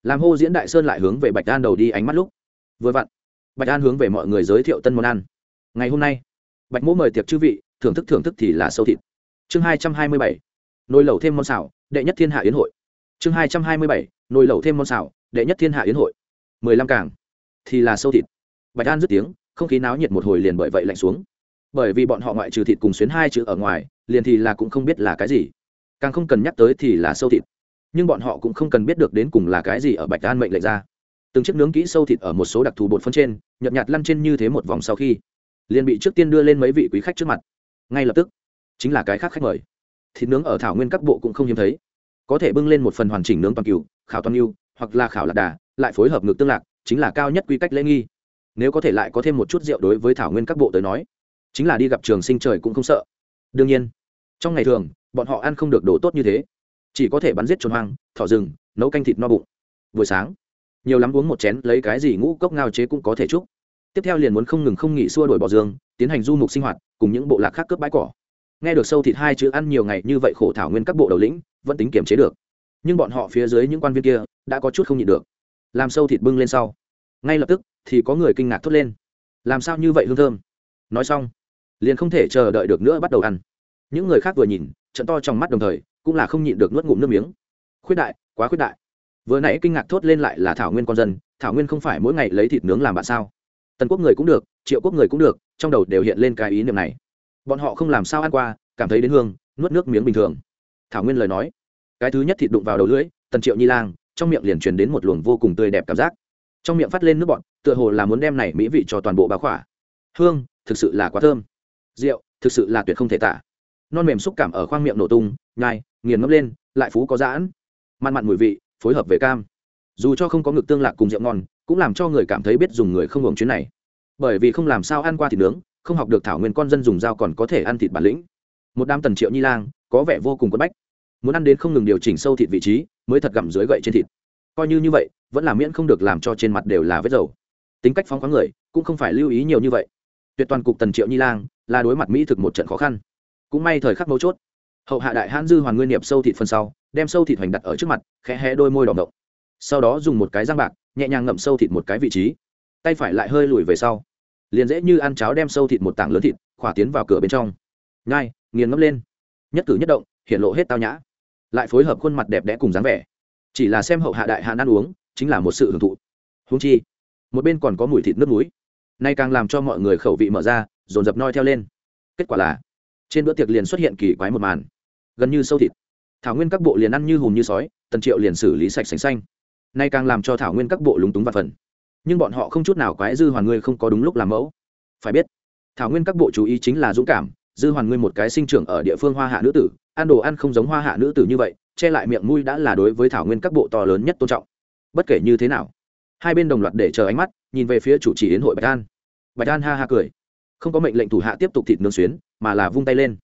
S1: Làm hô diễn đại sơn lại hướng về bạch an đầu đi ánh mắt lúc. Vừa vặn, bạch an hướng về mọi người giới thiệu tân món ăn. Ngày hôm nay, bạch mỗ mời tiệc chư vị, thưởng thức thưởng thức thì là sâu thịt. Chương hai trăm hai mươi bảy, nồi lẩu thêm món xào, đệ nhất thiên hạ yến hội. Chương hai trăm hai mươi bảy, nồi lẩu thêm món xào đệ nhất thiên hạ yến hội. Mười lăm càng. Thì là sâu thịt. Bạch an dứt tiếng, không khí náo nhiệt một hồi liền bởi vậy lạnh xuống. Bởi vì bọn họ ngoại trừ thịt cùng xuyến hai chữ ở ngoài, liền thì là cũng không biết là cái gì. Càng không cần nhắc tới thì là sâu thịt. Nhưng bọn họ cũng không cần biết được đến cùng là cái gì ở bạch an mệnh lệnh ra. Từng chiếc nướng kỹ sâu thịt ở một số đặc thù bột phân trên, nhợt nhạt lăn trên như thế một vòng sau khi, liền bị trước tiên đưa lên mấy vị quý khách trước mặt. Ngay lập tức, chính là cái khác khách mời. Thịt nướng ở thảo nguyên các bộ cũng không hiếm thấy. Có thể bưng lên một phần hoàn chỉnh nướng toàn cừu, khảo toàn yêu hoặc là khảo lạc đà, lại phối hợp ngược tương lạc, chính là cao nhất quy cách lễ nghi. Nếu có thể lại có thêm một chút rượu đối với thảo nguyên các bộ tới nói, chính là đi gặp trường sinh trời cũng không sợ. Đương nhiên, trong ngày thường, bọn họ ăn không được đồ tốt như thế. Chỉ có thể bắn giết trồn hoang, thỏ rừng, nấu canh thịt no bụng. Buổi sáng, nhiều lắm uống một chén, lấy cái gì ngũ cốc ngao chế cũng có thể chúc. Tiếp theo liền muốn không ngừng không nghỉ xua đổi bỏ dương, tiến hành du mục sinh hoạt, cùng những bộ lạc khác cướp bãi cỏ. Nghe được sâu thịt hai chữ ăn nhiều ngày như vậy khổ thảo nguyên các bộ đầu lĩnh, vẫn tính kiềm chế được nhưng bọn họ phía dưới những quan viên kia đã có chút không nhịn được. Làm sâu thịt bưng lên sau. Ngay lập tức thì có người kinh ngạc thốt lên. Làm sao như vậy hương thơm? Nói xong, liền không thể chờ đợi được nữa bắt đầu ăn. Những người khác vừa nhìn, trận to trong mắt đồng thời, cũng là không nhịn được nuốt ngụm nước miếng. Khuyết đại, quá khuyết đại. Vừa nãy kinh ngạc thốt lên lại là thảo nguyên con dân, thảo nguyên không phải mỗi ngày lấy thịt nướng làm bạn sao? Tần quốc người cũng được, triệu quốc người cũng được, trong đầu đều hiện lên cái ý niệm này. Bọn họ không làm sao ăn qua, cảm thấy đến hương, nuốt nước miếng bình thường. Thảo nguyên lời nói cái thứ nhất thịt đụng vào đầu lưỡi, tần triệu nhi lang, trong miệng liền truyền đến một luồng vô cùng tươi đẹp cảm giác. Trong miệng phát lên nước bọn tựa hồ là muốn đem này mỹ vị cho toàn bộ bá khỏa. Hương, thực sự là quá thơm. Rượu, thực sự là tuyệt không thể tả. Non mềm xúc cảm ở khoang miệng nổ tung, nhai, nghiền ngấm lên, lại phú có giãn. Mặn mặn mùi vị, phối hợp về cam. Dù cho không có ngực tương lạc cùng rượu ngon, cũng làm cho người cảm thấy biết dùng người không hưởng chuyến này. Bởi vì không làm sao ăn qua thịt nướng, không học được thảo nguyên con dân dùng dao còn có thể ăn thịt bản lĩnh. Một đám tần triệu nhi lang, có vẻ vô cùng quất bách muốn ăn đến không ngừng điều chỉnh sâu thịt vị trí, mới thật gặm dưới gậy trên thịt. Coi như như vậy, vẫn là miễn không được làm cho trên mặt đều là vết dầu. Tính cách phóng khoáng người, cũng không phải lưu ý nhiều như vậy. Tuyệt toàn cục tần triệu nhi lang, là đối mặt mỹ thực một trận khó khăn. Cũng may thời khắc mấu chốt, hậu hạ đại hãn dư hoàn nguyên niệm sâu thịt phần sau, đem sâu thịt hoành đặt ở trước mặt, khẽ hé đôi môi đỏ ngộng sau đó dùng một cái răng bạc, nhẹ nhàng ngậm sâu thịt một cái vị trí. Tay phải lại hơi lùi về sau. Liền dễ như ăn cháo đem sâu thịt một tảng lớn thịt, khỏa tiến vào cửa bên trong. Ngai nghiền ngấm lên. Nhất cử nhất động, hiện lộ hết tao nhã lại phối hợp khuôn mặt đẹp đẽ cùng dáng vẻ. Chỉ là xem hậu hạ đại hạn ăn uống, chính là một sự hưởng thụ. Húng chi, một bên còn có mùi thịt nước núi nay càng làm cho mọi người khẩu vị mở ra, dồn dập noi theo lên. Kết quả là, trên bữa tiệc liền xuất hiện kỳ quái một màn. Gần như sâu thịt. Thảo nguyên các bộ liền ăn như hùm như sói, tần triệu liền xử lý sạch sành xanh. Nay càng làm cho thảo nguyên các bộ lúng túng và phần. Nhưng bọn họ không chút nào quái dư hoàn ngươi không có đúng lúc làm mẫu. Phải biết, thảo nguyên các bộ chú ý chính là dũng cảm, dư hoàn ngươi một cái sinh trưởng ở địa phương hoa hạ nữ tử ăn đồ ăn không giống hoa hạ nữ tử như vậy, che lại miệng mũi đã là đối với thảo nguyên các bộ to lớn nhất tôn trọng. Bất kể như thế nào, hai bên đồng loạt để chờ ánh mắt, nhìn về phía chủ trì đến hội bạch an. Bạch an ha ha cười. Không có mệnh lệnh thủ hạ tiếp tục thịt nướng xuyến, mà là vung tay lên.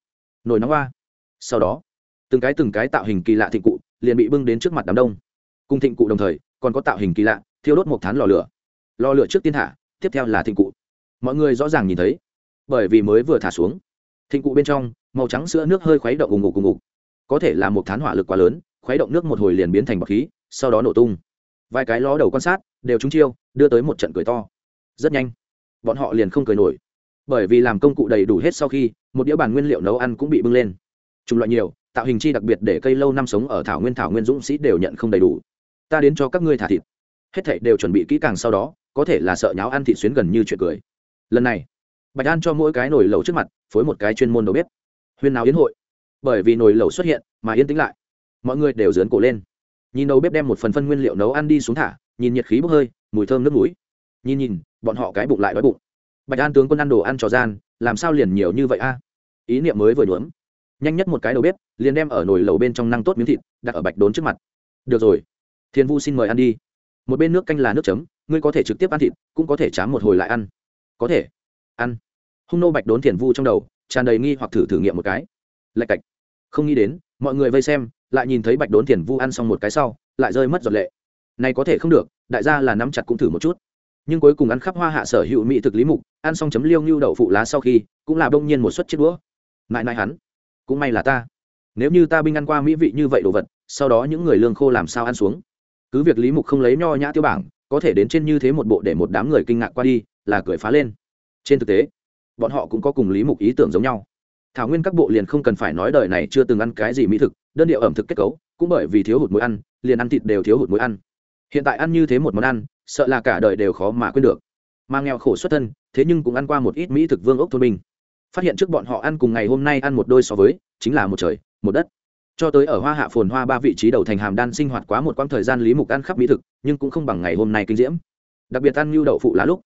S1: Nồi nóng hoa. Sau đó, từng cái từng cái tạo hình kỳ lạ thịnh cụ liền bị bưng đến trước mặt đám đông. Cùng thịnh cụ đồng thời, còn có tạo hình kỳ lạ, thiêu đốt một thán lò lửa. Lò lửa trước tiên hạ tiếp theo là thịnh cụ. Mọi người rõ ràng nhìn thấy, bởi vì mới vừa thả xuống. Thịnh cụ bên trong màu trắng sữa nước hơi khuấy động ùng ục ùng ục. Có thể là một thán hỏa lực quá lớn, khuấy động nước một hồi liền biến thành bọc khí, sau đó nổ tung. Vài cái ló đầu quan sát, đều trúng chiêu, đưa tới một trận cười to. Rất nhanh, bọn họ liền không cười nổi. Bởi vì làm công cụ đầy đủ hết sau khi, một đĩa bàn nguyên liệu nấu ăn cũng bị bưng lên. Chủng loại nhiều, tạo hình chi đặc biệt để cây lâu năm sống ở thảo nguyên thảo nguyên dũng sĩ đều nhận không đầy đủ. Ta đến cho các ngươi thả thịt. Hết thảy đều chuẩn bị kỹ càng sau đó, có thể là sợ nháo ăn thịt xuyến gần như chuyện cười. Lần này, bạch an cho mỗi cái nồi lẩu trước mặt, phối một cái chuyên môn đầu bếp huyên nào yến hội. Bởi vì nồi lẩu xuất hiện, mà yên tĩnh lại. Mọi người đều dướn cổ lên. Nhìn đầu bếp đem một phần phân nguyên liệu nấu ăn đi xuống thả, nhìn nhiệt khí bốc hơi, mùi thơm nước núi. nhìn nhìn, bọn họ cái bụng lại đói bụng. Bạch an tướng quân ăn đồ ăn trò gian, làm sao liền nhiều như vậy a? Ý niệm mới vừa nhuốm. Nhanh nhất một cái đầu bếp, liền đem ở nồi lẩu bên trong năng tốt miếng thịt, đặt ở bạch đốn trước mặt. Được rồi, thiên vu xin mời ăn đi. Một bên nước canh là nước chấm, ngươi có thể trực tiếp ăn thịt, cũng có thể chám một hồi lại ăn. Có thể. Ăn. Hung nô bạch đốn thiền vu trong đầu tràn đầy nghi hoặc thử thử nghiệm một cái. Lạch cạch. Không nghĩ đến, mọi người vây xem, lại nhìn thấy bạch đốn thiền vu ăn xong một cái sau, lại rơi mất giọt lệ. Này có thể không được, đại gia là nắm chặt cũng thử một chút. Nhưng cuối cùng ăn khắp hoa hạ sở hữu mỹ thực lý mục, ăn xong chấm liêu ngưu đậu phụ lá sau khi, cũng là bỗng nhiên một suất chiếc đũa. Mãi mãi hắn, cũng may là ta. Nếu như ta binh ăn qua mỹ vị như vậy đồ vật, sau đó những người lương khô làm sao ăn xuống? Cứ việc lý mục không lấy nho nhã tiêu bảng, có thể đến trên như thế một bộ để một đám người kinh ngạc qua đi, là cười phá lên. Trên thực tế bọn họ cũng có cùng lý mục ý tưởng giống nhau. Thảo nguyên các bộ liền không cần phải nói đời này chưa từng ăn cái gì mỹ thực, đơn điệu ẩm thực kết cấu, cũng bởi vì thiếu hụt muối ăn, liền ăn thịt đều thiếu hụt muối ăn. Hiện tại ăn như thế một món ăn, sợ là cả đời đều khó mà quên được. Mà nghèo khổ xuất thân, thế nhưng cũng ăn qua một ít mỹ thực vương ốc thôn minh phát hiện trước bọn họ ăn cùng ngày hôm nay ăn một đôi so với, chính là một trời, một đất. Cho tới ở hoa hạ phồn hoa ba vị trí đầu thành hàm đan sinh hoạt quá một quãng thời gian lý mục ăn khắp mỹ thực, nhưng cũng không bằng ngày hôm nay kinh diễm. Đặc biệt ăn nhu đậu phụ lá lúc.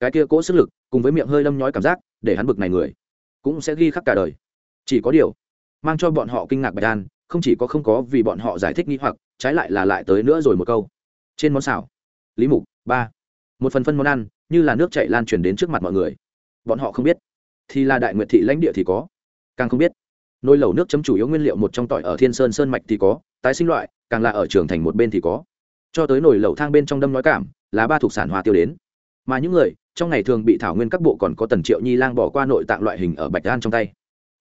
S1: Cái kia cố sức lực, cùng với miệng hơi lâm nhói cảm giác để hắn bực này người, cũng sẽ ghi khắc cả đời. Chỉ có điều, mang cho bọn họ kinh ngạc bạch an không chỉ có không có vì bọn họ giải thích nghi hoặc, trái lại là lại tới nữa rồi một câu. Trên món xào, lý mục, ba. Một phần phân món ăn, như là nước chạy lan truyền đến trước mặt mọi người. Bọn họ không biết, thì là đại nguyệt thị lãnh địa thì có. Càng không biết, nồi lẩu nước chấm chủ yếu nguyên liệu một trong tỏi ở thiên sơn sơn mạch thì có, tái sinh loại, càng là ở trường thành một bên thì có. Cho tới nồi lẩu thang bên trong đâm nói cảm, là ba thuộc sản hoa tiêu đến. Mà những người trong ngày thường bị thảo nguyên các bộ còn có tần triệu nhi lang bỏ qua nội tạng loại hình ở bạch an trong tay.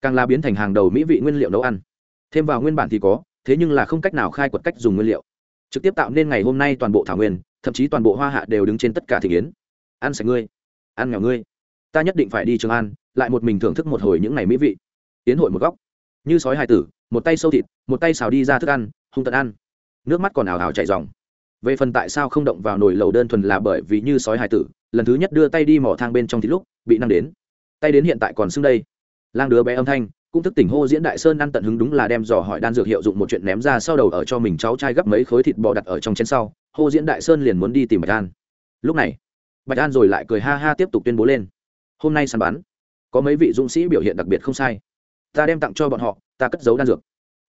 S1: Càng là biến thành hàng đầu mỹ vị nguyên liệu nấu ăn. Thêm vào nguyên bản thì có, thế nhưng là không cách nào khai quật cách dùng nguyên liệu. Trực tiếp tạo nên ngày hôm nay toàn bộ thảo nguyên, thậm chí toàn bộ hoa hạ đều đứng trên tất cả thị kiến ăn sạch ngươi, ăn nghèo ngươi. Ta nhất định phải đi trường an, lại một mình thưởng thức một hồi những ngày mỹ vị. Tiến hội một góc. Như sói hài tử, một tay sâu thịt, một tay xào đi ra thức ăn, hung tận ăn. Nước mắt còn ảo ảo chảy dòng về phần tại sao không động vào nồi lầu đơn thuần là bởi vì như sói hài tử lần thứ nhất đưa tay đi mỏ thang bên trong thì lúc, bị năng đến. Tay đến hiện tại còn xưng đây. Lang đứa bé âm thanh, cũng thức tỉnh hô diễn đại sơn ăn tận hứng đúng là đem dò hỏi đan dược hiệu dụng một chuyện ném ra sau đầu ở cho mình cháu trai gấp mấy khối thịt bò đặt ở trong chén sau, hô diễn đại sơn liền muốn đi tìm bạch an. Lúc này, bạch an rồi lại cười ha ha tiếp tục tuyên bố lên. Hôm nay săn bắn, có mấy vị dũng sĩ biểu hiện đặc biệt không sai. Ta đem tặng cho bọn họ, ta cất giấu đan dược.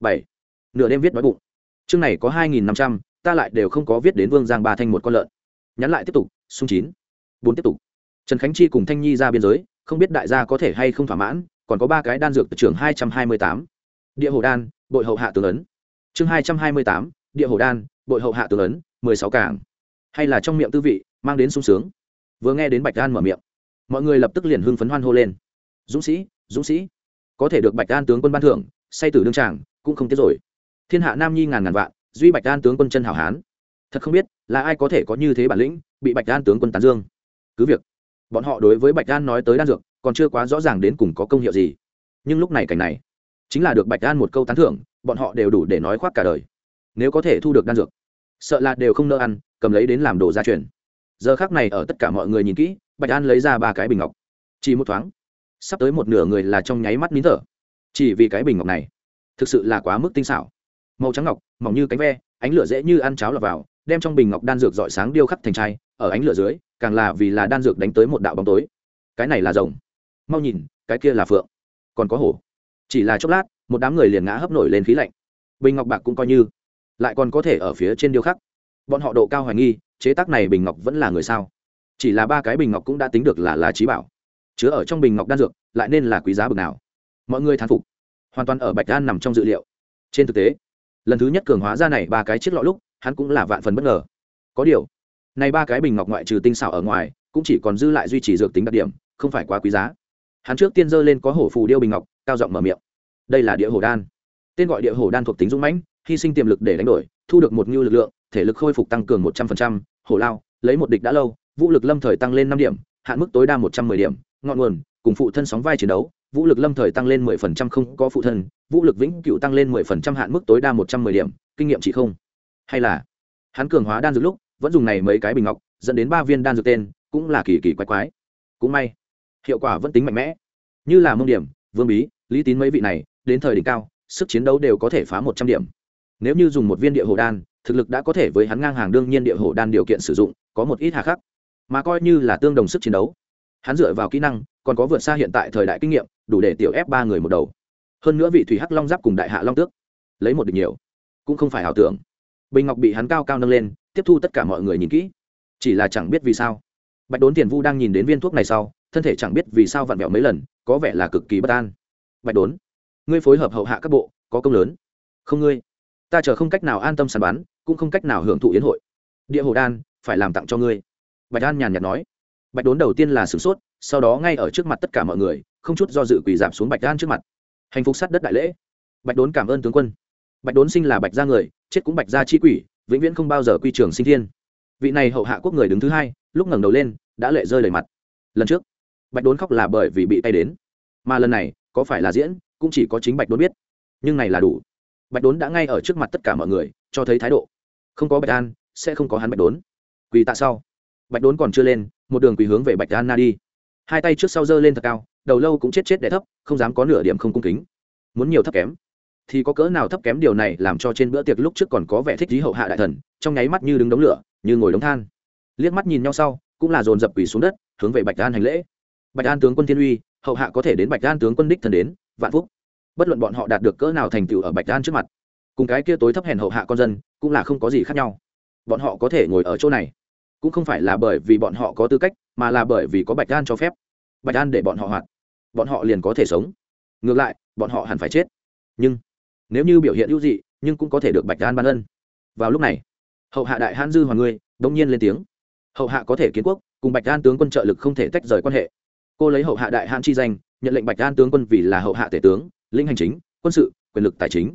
S1: Bảy, nửa đêm viết đói bụng. Chương này có hai nghìn năm trăm, ta lại đều không có viết đến vương giang ba thanh một con lợn. Nhắn lại tiếp tục xung chín bốn tiếp tục. Trần khánh chi cùng thanh nhi ra biên giới, không biết đại gia có thể hay không thỏa mãn, còn có ba cái đan dược từ trường hai trăm hai mươi tám. Địa hồ đan, bội hậu hạ tướng ấn. Chương hai trăm hai mươi tám, địa hồ đan, bội hậu hạ tướng ấn, mười sáu cảng. Hay là trong miệng tư vị, mang đến sung sướng. Vừa nghe đến bạch đan mở miệng, mọi người lập tức liền hưng phấn hoan hô lên. Dũng sĩ dũng sĩ. Có thể được bạch đan tướng quân ban thưởng, say tử đương tràng cũng không tiếc rồi. Thiên hạ nam nhi ngàn ngàn vạn, duy bạch đan tướng quân chân hảo hán. Thật không biết, là ai có thể có như thế bản lĩnh, bị bạch đan tướng quân tán dương cứ việc bọn họ đối với bạch đan nói tới đan dược còn chưa quá rõ ràng đến cùng có công hiệu gì nhưng lúc này cảnh này chính là được bạch đan một câu tán thưởng bọn họ đều đủ để nói khoác cả đời nếu có thể thu được đan dược sợ là đều không nỡ ăn cầm lấy đến làm đồ gia truyền giờ khác này ở tất cả mọi người nhìn kỹ bạch an lấy ra ba cái bình ngọc chỉ một thoáng sắp tới một nửa người là trong nháy mắt nín thở chỉ vì cái bình ngọc này thực sự là quá mức tinh xảo màu trắng ngọc mỏng như cánh ve ánh lửa dễ như ăn cháo lọt vào đem trong bình ngọc đan dược dọi sáng điêu khắc thành chai ở ánh lửa dưới, càng là vì là đan dược đánh tới một đạo bóng tối. Cái này là rồng. Mau nhìn, cái kia là phượng. Còn có hổ. Chỉ là chốc lát, một đám người liền ngã hấp nổi lên khí lạnh. Bình ngọc bạc cũng coi như, lại còn có thể ở phía trên điêu khắc. Bọn họ độ cao hoài nghi, chế tác này bình ngọc vẫn là người sao? Chỉ là ba cái bình ngọc cũng đã tính được là lá trí bảo. Chứa ở trong bình ngọc đan dược, lại nên là quý giá bực nào? Mọi người thán phục. Hoàn toàn ở bạch đan nằm trong dự liệu. Trên thực tế, lần thứ nhất cường hóa ra này ba cái chiếc lọ lúc, hắn cũng là vạn phần bất ngờ. Có điều này ba cái bình ngọc ngoại trừ tinh xảo ở ngoài, cũng chỉ còn dư lại duy trì dược tính đặc điểm, không phải quá quý giá. Hắn trước tiên giơ lên có hổ phù điêu bình ngọc, cao giọng mở miệng. Đây là địa hổ đan. Tên gọi địa hổ đan thuộc tính dũng mãnh, hy sinh tiềm lực để đánh đổi, thu được một ngưu lực lượng, thể lực khôi phục tăng cường một trăm linh hổ lao, lấy một địch đã lâu, vũ lực lâm thời tăng lên năm điểm, hạn mức tối đa một trăm mười điểm, ngọn nguồn, cùng phụ thân sóng vai chiến đấu, vũ lực lâm thời tăng lên mười phần trăm không có phụ thân, vũ lực vĩnh cửu tăng lên mười phần trăm hạn mức tối đa một trăm mười điểm, kinh nghiệm chỉ không. Hay là, hắn cường hóa đan dược lúc vẫn dùng này mấy cái bình ngọc, dẫn đến ba viên đan dược tên, cũng là kỳ kỳ quái quái. Cũng may, hiệu quả vẫn tính mạnh mẽ. Như là mông điểm, vương bí, lý tín mấy vị này, đến thời đỉnh cao, sức chiến đấu đều có thể phá một trăm điểm. Nếu như dùng một viên địa hồ đan, thực lực đã có thể với hắn ngang hàng đương nhiên địa hồ đan điều kiện sử dụng, có một ít hà khắc. Mà coi như là tương đồng sức chiến đấu, hắn dựa vào kỹ năng, còn có vượt xa hiện tại thời đại kinh nghiệm, đủ để tiểu ép ba người một đầu. Hơn nữa vị thủy hắc long giáp cùng đại hạ long tước, lấy một địch nhiều, cũng không phải ảo tưởng. Bình ngọc bị hắn cao cao nâng lên tiếp thu tất cả mọi người nhìn kỹ. Chỉ là chẳng biết vì sao. Bạch đốn tiền vu đang nhìn đến viên thuốc này sau, thân thể chẳng biết vì sao vặn vẹo mấy lần, có vẻ là cực kỳ bất an. Bạch đốn, ngươi phối hợp hậu hạ các bộ, có công lớn. Không ngươi, ta chờ không cách nào an tâm sàn bán cũng không cách nào hưởng thụ yến hội. Địa hồ đan, phải làm tặng cho ngươi. Bạch an nhàn nhạt nói. Bạch đốn đầu tiên là sửng sốt, sau đó ngay ở trước mặt tất cả mọi người, không chút do dự quỳ giảm xuống bạch an trước mặt. Hành phục sát đất đại lễ. Bạch đốn cảm ơn tướng quân. Bạch đốn sinh là bạch gia người, chết cũng bạch gia chi quỷ vĩnh viễn không bao giờ quy trường sinh thiên. Vị này hậu hạ quốc người đứng thứ hai, lúc ngẩng đầu lên, đã lệ rơi đầy mặt. Lần trước, bạch đốn khóc là bởi vì bị tay đến. Mà lần này, có phải là diễn, cũng chỉ có chính bạch đốn biết. Nhưng này là đủ. Bạch đốn đã ngay ở trước mặt tất cả mọi người, cho thấy thái độ. Không có bạch an, sẽ không có hắn bạch đốn. Quỳ tạ sau. Bạch đốn còn chưa lên, một đường quỳ hướng về bạch an na đi. Hai tay trước sau giơ lên thật cao, đầu lâu cũng chết chết đẻ thấp, không dám có nửa điểm không cung kính. Muốn nhiều thấp kém thì có cỡ nào thấp kém điều này làm cho trên bữa tiệc lúc trước còn có vẻ thích trí hậu hạ đại thần, trong nháy mắt như đứng đống lửa, như ngồi đống than. Liếc mắt nhìn nhau sau, cũng là dồn dập quỳ xuống đất, hướng về bạch an hành lễ. Bạch an tướng quân thiên uy, hậu hạ có thể đến bạch an tướng quân đích thần đến, vạn phúc. Bất luận bọn họ đạt được cỡ nào thành tựu ở bạch an trước mặt, cùng cái kia tối thấp hèn hậu hạ con dân, cũng là không có gì khác nhau. Bọn họ có thể ngồi ở chỗ này, cũng không phải là bởi vì bọn họ có tư cách, mà là bởi vì có bạch an cho phép. Bạch an để bọn họ hoạt, bọn họ liền có thể sống. Ngược lại, bọn họ hẳn phải chết. Nhưng nếu như biểu hiện ưu dị, nhưng cũng có thể được bạch an ban ân. Vào lúc này, hậu hạ đại hãn dư hoàng ngươi đông nhiên lên tiếng. Hậu hạ có thể kiến quốc, cùng bạch an tướng quân trợ lực không thể tách rời quan hệ. Cô lấy hậu hạ đại hãn chi danh, nhận lệnh bạch an tướng quân vì là hậu hạ tể tướng linh hành chính, quân sự, quyền lực tài chính.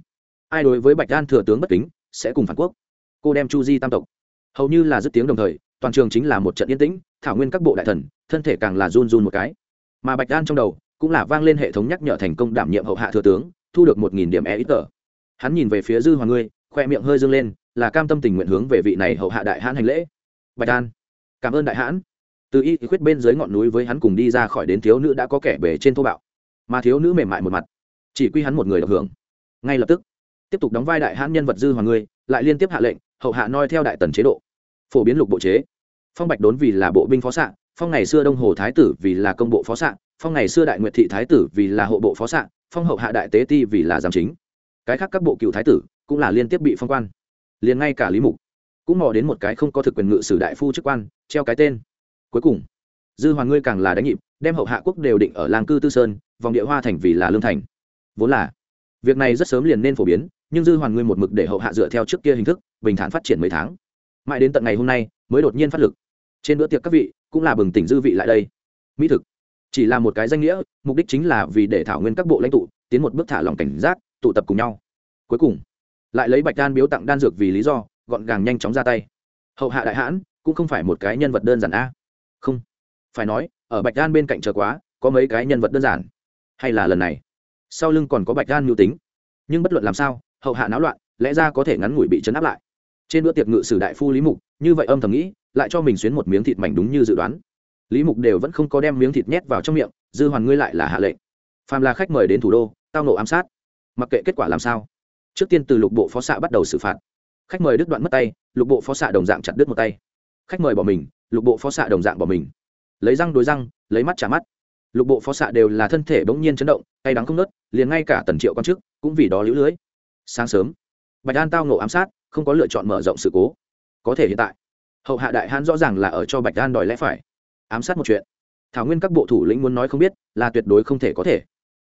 S1: Ai đối với bạch an thừa tướng bất kính, sẽ cùng phản quốc. Cô đem chu di tam tộc. Hầu như là dứt tiếng đồng thời, toàn trường chính là một trận yên tĩnh, thảo nguyên các bộ đại thần, thân thể càng là run run một cái. Mà bạch an trong đầu, cũng là vang lên hệ thống nhắc nhở thành công đảm nhiệm hậu hạ thừa tướng thu được một nghìn điểm e ít tờ. Hắn nhìn về phía dư hoàng ngươi, khoe miệng hơi dâng lên, là cam tâm tình nguyện hướng về vị này hậu hạ đại hãn hành lễ. Bạch an, cảm ơn đại hãn. Từ y khuyết bên dưới ngọn núi với hắn cùng đi ra khỏi đến thiếu nữ đã có kẻ bể trên thô bạo. Mà thiếu nữ mềm mại một mặt, chỉ quy hắn một người được hưởng. Ngay lập tức, tiếp tục đóng vai đại hãn nhân vật dư hoàng ngươi, lại liên tiếp hạ lệnh, hậu hạ noi theo đại tần chế độ. Phổ biến lục bộ chế. Phong bạch đốn vì là bộ binh phó xạ, phong ngày xưa đông hồ thái tử vì là công bộ phó xạ, phong ngày xưa đại nguyệt thị thái tử vì là hộ bộ phó xạ phong hậu hạ đại tế ti vì là giám chính. Cái khác các bộ cựu thái tử cũng là liên tiếp bị phong quan. Liền ngay cả lý mục cũng mò đến một cái không có thực quyền ngự sử đại phu chức quan, treo cái tên. Cuối cùng, dư hoàng ngươi càng là đánh nhịp, đem hậu hạ quốc đều định ở làng cư tư sơn, vòng địa hoa thành vì là lương thành. Vốn là, việc này rất sớm liền nên phổ biến, nhưng dư hoàn ngươi một mực để hậu hạ dựa theo trước kia hình thức, bình thản phát triển mấy tháng. Mãi đến tận ngày hôm nay, mới đột nhiên phát lực. Trên bữa tiệc các vị cũng là bừng tỉnh dư vị lại đây. Mỹ thực chỉ là một cái danh nghĩa, mục đích chính là vì để thảo nguyên các bộ lãnh tụ tiến một bước thả lòng cảnh giác, tụ tập cùng nhau. Cuối cùng, lại lấy bạch đan biếu tặng đan dược vì lý do, gọn gàng nhanh chóng ra tay. Hậu hạ đại hãn, cũng không phải một cái nhân vật đơn giản a. Không, phải nói, ở bạch đan bên cạnh chờ quá, có mấy cái nhân vật đơn giản. Hay là lần này, sau lưng còn có bạch đan mưu tính. Nhưng bất luận làm sao, hậu hạ náo loạn, lẽ ra có thể ngắn ngủi bị chấn áp lại. Trên bữa tiệc ngự sử đại phu lý mục, như vậy âm thầm nghĩ, lại cho mình xuyến một miếng thịt mảnh đúng như dự đoán lý mục đều vẫn không có đem miếng thịt nhét vào trong miệng, dư hoàn ngươi lại là hạ lệnh. Phàm là khách mời đến thủ đô, tao nổ ám sát. Mặc kệ kết quả làm sao, trước tiên từ lục bộ phó xạ bắt đầu xử phạt. Khách mời đứt đoạn mất tay, lục bộ phó xạ đồng dạng chặt đứt một tay. Khách mời bỏ mình, lục bộ phó xạ đồng dạng bỏ mình. Lấy răng đối răng, lấy mắt trả mắt. Lục bộ phó xạ đều là thân thể bỗng nhiên chấn động, tay đắng không nớt liền ngay cả tần triệu quan chức cũng vì đó lũ lưới. Sáng sớm, bạch an tao nổ ám sát, không có lựa chọn mở rộng sự cố. Có thể hiện tại hậu hạ đại hãn rõ ràng là ở cho bạch an đòi lẽ phải ám sát một chuyện. Thảo nguyên các bộ thủ lĩnh muốn nói không biết, là tuyệt đối không thể có thể.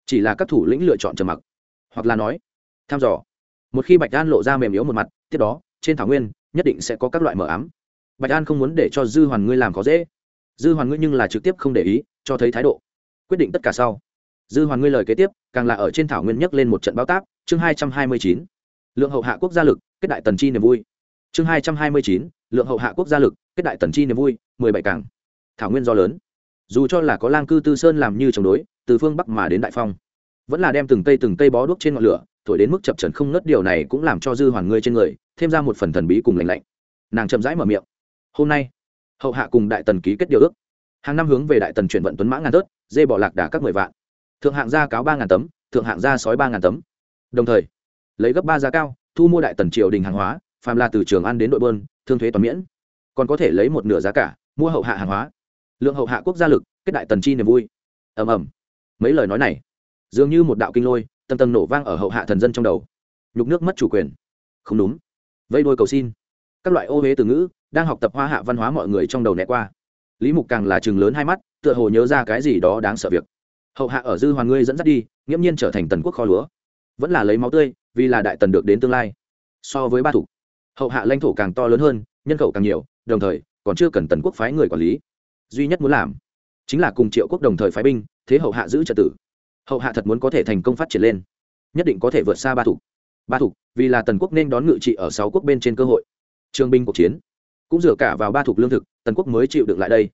S1: Chỉ là các thủ lĩnh lựa chọn trầm mặc. Hoặc là nói thăm dò. Một khi bạch an lộ ra mềm yếu một mặt, tiếp đó, trên thảo nguyên, nhất định sẽ có các loại mở ám. Bạch an không muốn để cho dư hoàn ngươi làm khó dễ. Dư hoàn ngươi nhưng là trực tiếp không để ý, cho thấy thái độ. Quyết định tất cả sau. Dư hoàn ngươi lời kế tiếp, càng là ở trên thảo nguyên nhấc lên một trận báo táp, chương hai trăm hai mươi chín. Lượng hậu hạ quốc gia lực, kết đại tần chi niềm vui. Chương hai trăm hai mươi chín, lượng hậu hạ quốc gia lực, kết đại tần chi niềm vui, mười bảy cảng thảo nguyên do lớn. Dù cho là có lang cư tư sơn làm như chống đối, từ phương bắc mà đến đại phong, vẫn là đem từng cây từng cây bó đuốc trên ngọn lửa, thổi đến mức chập trần không nớt điều này cũng làm cho dư hoàn ngươi trên người thêm ra một phần thần bí cùng lành lạnh. Nàng chậm rãi mở miệng. Hôm nay, hậu hạ cùng đại tần ký kết điều ước. Hàng năm hướng về đại tần chuyển vận tuấn mã ngàn tớt, dê bỏ lạc đà các mười vạn. Thượng hạng gia cáo ba ngàn tấm, thượng hạng gia sói ba ngàn tấm. Đồng thời, lấy gấp ba giá cao, thu mua đại tần triều đình hàng hóa, phàm là từ trường ăn đến đội bơn thương thuế toàn miễn. Còn có thể lấy một nửa giá cả, mua hậu hạ hàng hóa lượng hậu hạ quốc gia lực, kết đại tần chi niềm vui. Ầm ầm. Mấy lời nói này, dường như một đạo kinh lôi tầm tầm nổ vang ở hậu hạ thần dân trong đầu. Nhục nước mất chủ quyền. Không đúng. Vây đôi cầu xin. Các loại ô huế từ ngữ, đang học tập hoa hạ văn hóa mọi người trong đầu né qua. Lý mục càng là chừng lớn hai mắt, tựa hồ nhớ ra cái gì đó đáng sợ việc. Hậu hạ ở dư hoàng ngươi dẫn dắt đi, nghiễm nhiên trở thành tần quốc kho lúa. Vẫn là lấy máu tươi, vì là đại tần được đến tương lai. So với ba thủ, hậu hạ lãnh thổ càng to lớn hơn, nhân khẩu càng nhiều, đồng thời, còn chưa cần tần quốc phái người quản lý duy nhất muốn làm chính là cùng triệu quốc đồng thời phái binh, thế hậu hạ giữ trật tự. Hậu hạ thật muốn có thể thành công phát triển lên. Nhất định có thể vượt xa ba thủ. Ba thủ, vì là tần quốc nên đón ngự trị ở sáu quốc bên trên cơ hội. Trương binh cuộc chiến, cũng dựa cả vào ba thủ lương thực, tần quốc mới chịu được lại đây.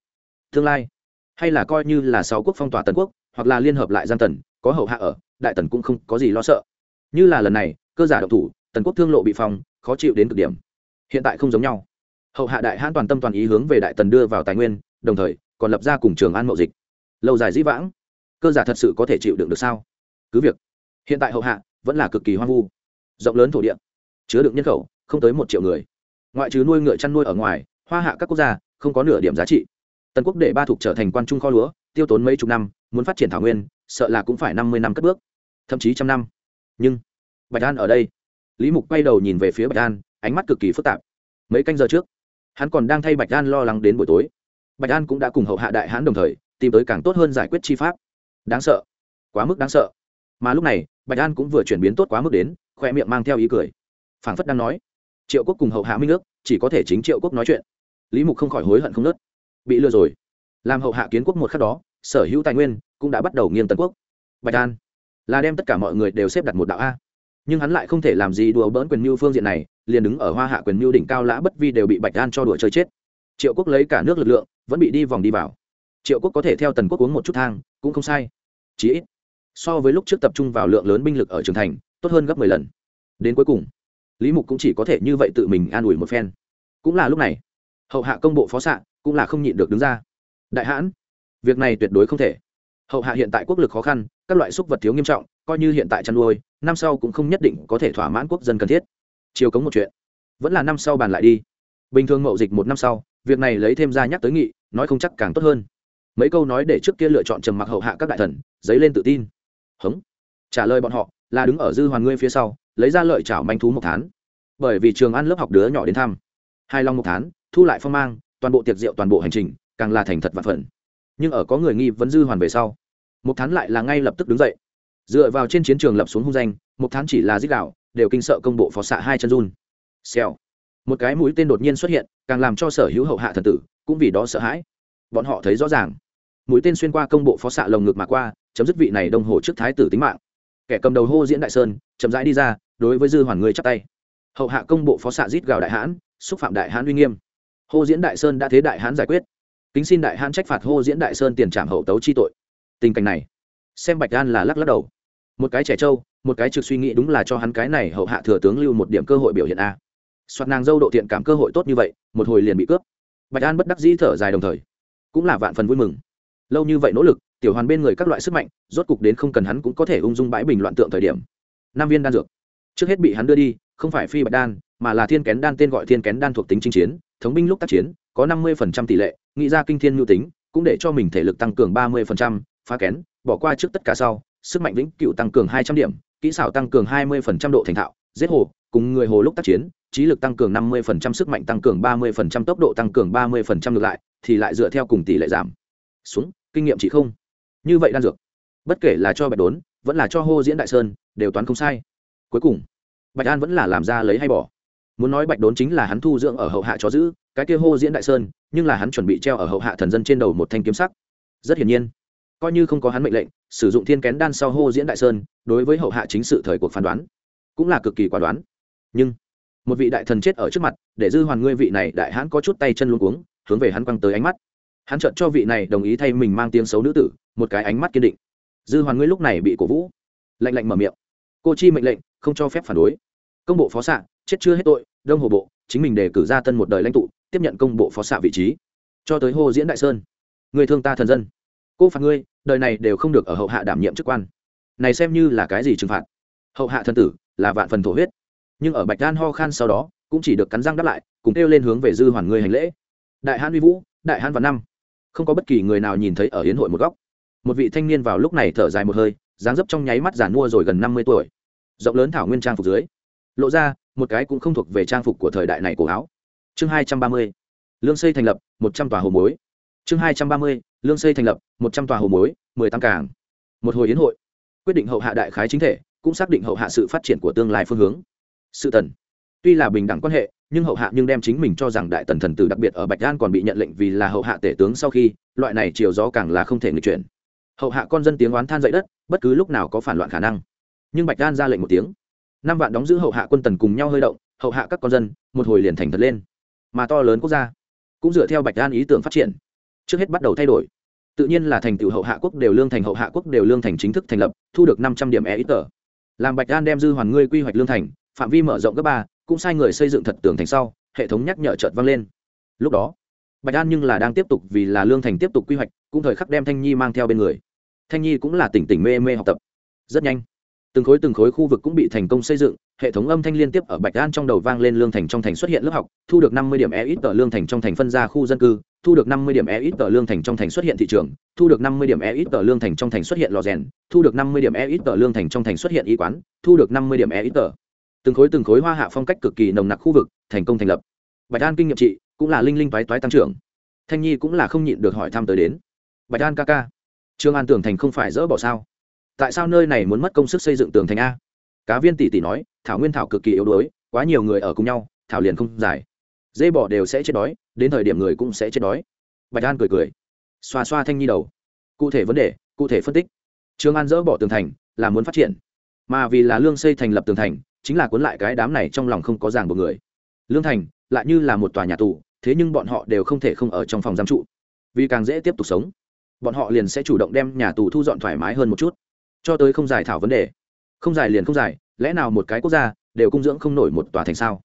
S1: Tương lai, hay là coi như là sáu quốc phong tỏa tần quốc, hoặc là liên hợp lại giang tần, có hậu hạ ở, đại tần cũng không có gì lo sợ. Như là lần này, cơ giả độc thủ, tần quốc thương lộ bị phong, khó chịu đến cực điểm. Hiện tại không giống nhau. Hậu hạ đại hãn toàn tâm toàn ý hướng về đại tần đưa vào tài nguyên đồng thời còn lập ra cùng trường an mậu dịch lâu dài dĩ vãng cơ giả thật sự có thể chịu đựng được sao cứ việc hiện tại hậu hạ vẫn là cực kỳ hoang vu rộng lớn thổ địa chứa đựng nhân khẩu không tới một triệu người ngoại trừ nuôi ngựa chăn nuôi ở ngoài hoa hạ các quốc gia không có nửa điểm giá trị tần quốc để ba thục trở thành quan trung kho lúa tiêu tốn mấy chục năm muốn phát triển thảo nguyên sợ là cũng phải năm mươi năm cất bước thậm chí trăm năm nhưng bạch an ở đây lý mục quay đầu nhìn về phía bạch an ánh mắt cực kỳ phức tạp mấy canh giờ trước hắn còn đang thay bạch an lo lắng đến buổi tối bạch an cũng đã cùng hậu hạ đại hãn đồng thời, tìm tới càng tốt hơn giải quyết chi pháp. Đáng sợ. Quá mức đáng sợ. Mà lúc này, bạch an cũng vừa chuyển biến tốt quá mức đến, khoe miệng mang theo ý cười. Phảng phất đang nói, triệu quốc cùng hậu hạ minh nước chỉ có thể chính triệu quốc nói chuyện. Lý mục không khỏi hối hận không nớt. Bị lừa rồi. Làm hậu hạ kiến quốc một khắc đó, sở hữu tài nguyên cũng đã bắt đầu nghiêng tấn quốc. Bạch an, là đem tất cả mọi người đều xếp đặt một đạo a. Nhưng hắn lại không thể làm gì đùa bỡn quyền mưu phương diện này, liền đứng ở hoa hạ quyền mưu đỉnh cao lã bất vi đều bị bạch an cho đùa chơi chết triệu quốc lấy cả nước lực lượng, vẫn bị đi vòng đi vào. Triệu quốc có thể theo tần quốc uống một chút thang, cũng không sai. Chí ít, so với lúc trước tập trung vào lượng lớn binh lực ở trường thành, tốt hơn gấp mười lần. Đến cuối cùng, lý mục cũng chỉ có thể như vậy tự mình an ủi một phen. Cũng là lúc này, hậu hạ công bộ phó xạ cũng là không nhịn được đứng ra. Đại hãn, việc này tuyệt đối không thể. Hậu hạ hiện tại quốc lực khó khăn, các loại súc vật thiếu nghiêm trọng, coi như hiện tại chăn nuôi, năm sau cũng không nhất định có thể thỏa mãn quốc dân cần thiết. Chiều cống một chuyện, vẫn là năm sau bàn lại đi. Bình thường mậu dịch một năm sau việc này lấy thêm ra nhắc tới nghị, nói không chắc càng tốt hơn. Mấy câu nói để trước kia lựa chọn trầm mặc hậu hạ các đại thần, dấy lên tự tin. Hống. Trả lời bọn họ, là đứng ở dư hoàn ngươi phía sau, lấy ra lợi chảo manh thú một tháng bởi vì trường ăn lớp học đứa nhỏ đến thăm. Hai long một tháng thu lại phong mang, toàn bộ tiệc rượu toàn bộ hành trình, càng là thành thật và phần nhưng ở có người nghi vấn dư hoàn về sau, một tháng lại là ngay lập tức đứng dậy. Dựa vào trên chiến trường lập xuống hung danh, một tháng chỉ là dích đạo đều kinh sợ công bộ phó xạ hai chân run. Xèo một cái mũi tên đột nhiên xuất hiện, càng làm cho sở hữu hậu hạ thần tử cũng vì đó sợ hãi. Bọn họ thấy rõ ràng, mũi tên xuyên qua công bộ phó xạ lồng ngực mà qua, chấm dứt vị này đồng hồ trước thái tử tính mạng. Kẻ cầm đầu hô diễn đại sơn, chậm rãi đi ra, đối với dư hoàn người chắp tay. Hậu hạ công bộ phó xạ rít gào đại hãn, xúc phạm đại hãn uy nghiêm. Hô diễn đại sơn đã thế đại hãn giải quyết. Kính xin đại hãn trách phạt hô diễn đại sơn tiền trảm hậu tấu chi tội. Tình cảnh này, xem bạch đan là lắc lắc đầu. Một cái trẻ trâu, một cái trực suy nghĩ đúng là cho hắn cái này hậu hạ thừa tướng lưu một điểm cơ hội biểu hiện a soạt nàng dâu độ thiện cảm cơ hội tốt như vậy, một hồi liền bị cướp. Bạch an bất đắc dĩ thở dài đồng thời. Cũng là vạn phần vui mừng. Lâu như vậy nỗ lực, tiểu hoàn bên người các loại sức mạnh, rốt cục đến không cần hắn cũng có thể ung dung bãi bình loạn tượng thời điểm. Năm viên đan dược. Trước hết bị hắn đưa đi, không phải phi bạch đan, mà là thiên kén đan tên gọi thiên kén đan thuộc tính chinh chiến, thống binh lúc tác chiến, có năm mươi tỷ lệ, nghĩ ra kinh thiên nhu tính, cũng để cho mình thể lực tăng cường ba mươi phá kén, bỏ qua trước tất cả sau, sức mạnh vĩnh cựu tăng cường hai trăm điểm, kỹ xảo tăng cường hai mươi độ thành thạo, giết hồ, cùng người hồ lúc tác chiến trí lực tăng cường năm mươi sức mạnh tăng cường ba mươi tốc độ tăng cường ba mươi ngược lại, thì lại dựa theo cùng tỷ lệ giảm. Xuống, kinh nghiệm chỉ không. Như vậy đan dược, bất kể là cho bạch đốn, vẫn là cho hô diễn đại sơn, đều toán không sai. Cuối cùng, bạch an vẫn là làm ra lấy hay bỏ. Muốn nói bạch đốn chính là hắn thu dưỡng ở hậu hạ cho giữ, cái kia hô diễn đại sơn, nhưng là hắn chuẩn bị treo ở hậu hạ thần dân trên đầu một thanh kiếm sắc. Rất hiển nhiên, coi như không có hắn mệnh lệnh, sử dụng thiên kén đan sau hô diễn đại sơn, đối với hậu hạ chính sự thời cuộc phán đoán, cũng là cực kỳ quả đoán. Nhưng một vị đại thần chết ở trước mặt, để dư hoàn ngươi vị này đại hãn có chút tay chân luống cuống, hướng về hắn quăng tới ánh mắt. Hắn trợn cho vị này đồng ý thay mình mang tiếng xấu nữ tử, một cái ánh mắt kiên định. Dư hoàn ngươi lúc này bị cổ vũ. Lạnh lạnh mở miệng. Cô chi mệnh lệnh, không cho phép phản đối. Công bộ phó xạ, chết chưa hết tội, đông hồ bộ, chính mình đề cử ra tân một đời lãnh tụ, tiếp nhận công bộ phó xạ vị trí. Cho tới hồ diễn đại sơn. Người thương ta thần dân. Cô phạt ngươi, đời này đều không được ở hậu hạ đảm nhiệm chức quan. Này xem như là cái gì trừng phạt? Hậu hạ thần tử, là vạn phần thổ huyết nhưng ở bạch đan ho khan sau đó, cũng chỉ được cắn răng đáp lại, cùng kêu lên hướng về dư hoàn người hành lễ. Đại hãn uy vũ, đại hãn và năm. Không có bất kỳ người nào nhìn thấy ở hiến hội một góc. Một vị thanh niên vào lúc này thở dài một hơi, dáng dấp trong nháy mắt giàn mua rồi gần năm mươi tuổi. Rộng lớn thảo nguyên trang phục dưới, lộ ra một cái cũng không thuộc về trang phục của thời đại này cổ áo. Chương hai trăm ba mươi, lương xây thành lập, một trăm tòa hồ mối chương hai trăm ba mươi, lương xây thành lập, một trăm tòa hồ mối mười tám cảng. Một hồi hiến hội, quyết định hậu hạ đại khái chính thể, cũng xác định hậu hạ sự phát triển của tương lai phương hướng sự tần. Tuy là bình đẳng quan hệ, nhưng hậu hạ nhưng đem chính mình cho rằng đại tần thần tử đặc biệt ở bạch an còn bị nhận lệnh vì là hậu hạ tể tướng sau khi, loại này chiều gió càng là không thể nghịch chuyển. Hậu hạ con dân tiếng oán than dậy đất, bất cứ lúc nào có phản loạn khả năng. Nhưng bạch an ra lệnh một tiếng. Năm vạn đóng giữ hậu hạ quân tần cùng nhau hơi động, hậu hạ các con dân, một hồi liền thành thật lên. Mà to lớn quốc gia, cũng dựa theo bạch an ý tưởng phát triển. Trước hết bắt đầu thay đổi. Tự nhiên là thành tựu hậu hạ quốc đều lương thành, hậu hạ quốc đều lương thành chính thức thành lập, thu được năm trăm điểm e ít tờ làm bạch an đem dư hoàn ngươi quy hoạch lương thành phạm vi mở rộng gấp ba, cũng sai người xây dựng thật tường thành sau, hệ thống nhắc nhở chợt vang lên. Lúc đó, bạch an nhưng là đang tiếp tục vì là lương thành tiếp tục quy hoạch, cũng thời khắc đem thanh nhi mang theo bên người. Thanh nhi cũng là tỉnh tỉnh mê mê học tập. Rất nhanh, từng khối từng khối khu vực cũng bị thành công xây dựng, hệ thống âm thanh liên tiếp ở bạch an trong đầu vang lên lương thành trong thành xuất hiện lớp học, thu được năm mươi điểm e ít ở lương thành trong thành phân ra khu dân cư, thu được năm mươi điểm e ít ở lương thành trong thành xuất hiện thị trường, thu được năm mươi điểm e ít ở lương thành trong thành xuất hiện lò rèn, thu được năm mươi điểm e ít ở lương thành trong thành xuất hiện y quán, thu được năm mươi điểm e ít ở từng khối từng khối hoa hạ phong cách cực kỳ nồng nặc khu vực, thành công thành lập. Bạch an kinh nghiệm trị cũng là linh linh toái toái tăng trưởng. Thanh nhi cũng là không nhịn được hỏi thăm tới đến. Bạch an ca ca, trương an tưởng thành không phải dỡ bỏ sao? Tại sao nơi này muốn mất công sức xây dựng tường thành a? Cá viên tỷ tỷ nói, thảo nguyên thảo cực kỳ yếu đuối, quá nhiều người ở cùng nhau, thảo liền không dài dê bỏ đều sẽ chết đói, đến thời điểm người cũng sẽ chết đói. Bạch an cười cười. Xoa xoa thanh nhi đầu. Cụ thể vấn đề, cụ thể phân tích. Trương an dỡ bỏ tường thành, là muốn phát triển. Mà vì là lương xây thành lập tường thành chính là cuốn lại cái đám này trong lòng không có ràng buộc người. Lương thành, lại như là một tòa nhà tù, thế nhưng bọn họ đều không thể không ở trong phòng giam trụ. Vì càng dễ tiếp tục sống, bọn họ liền sẽ chủ động đem nhà tù thu dọn thoải mái hơn một chút. Cho tới không giải thảo vấn đề. Không giải liền không giải, lẽ nào một cái quốc gia đều cung dưỡng không nổi một tòa thành sao?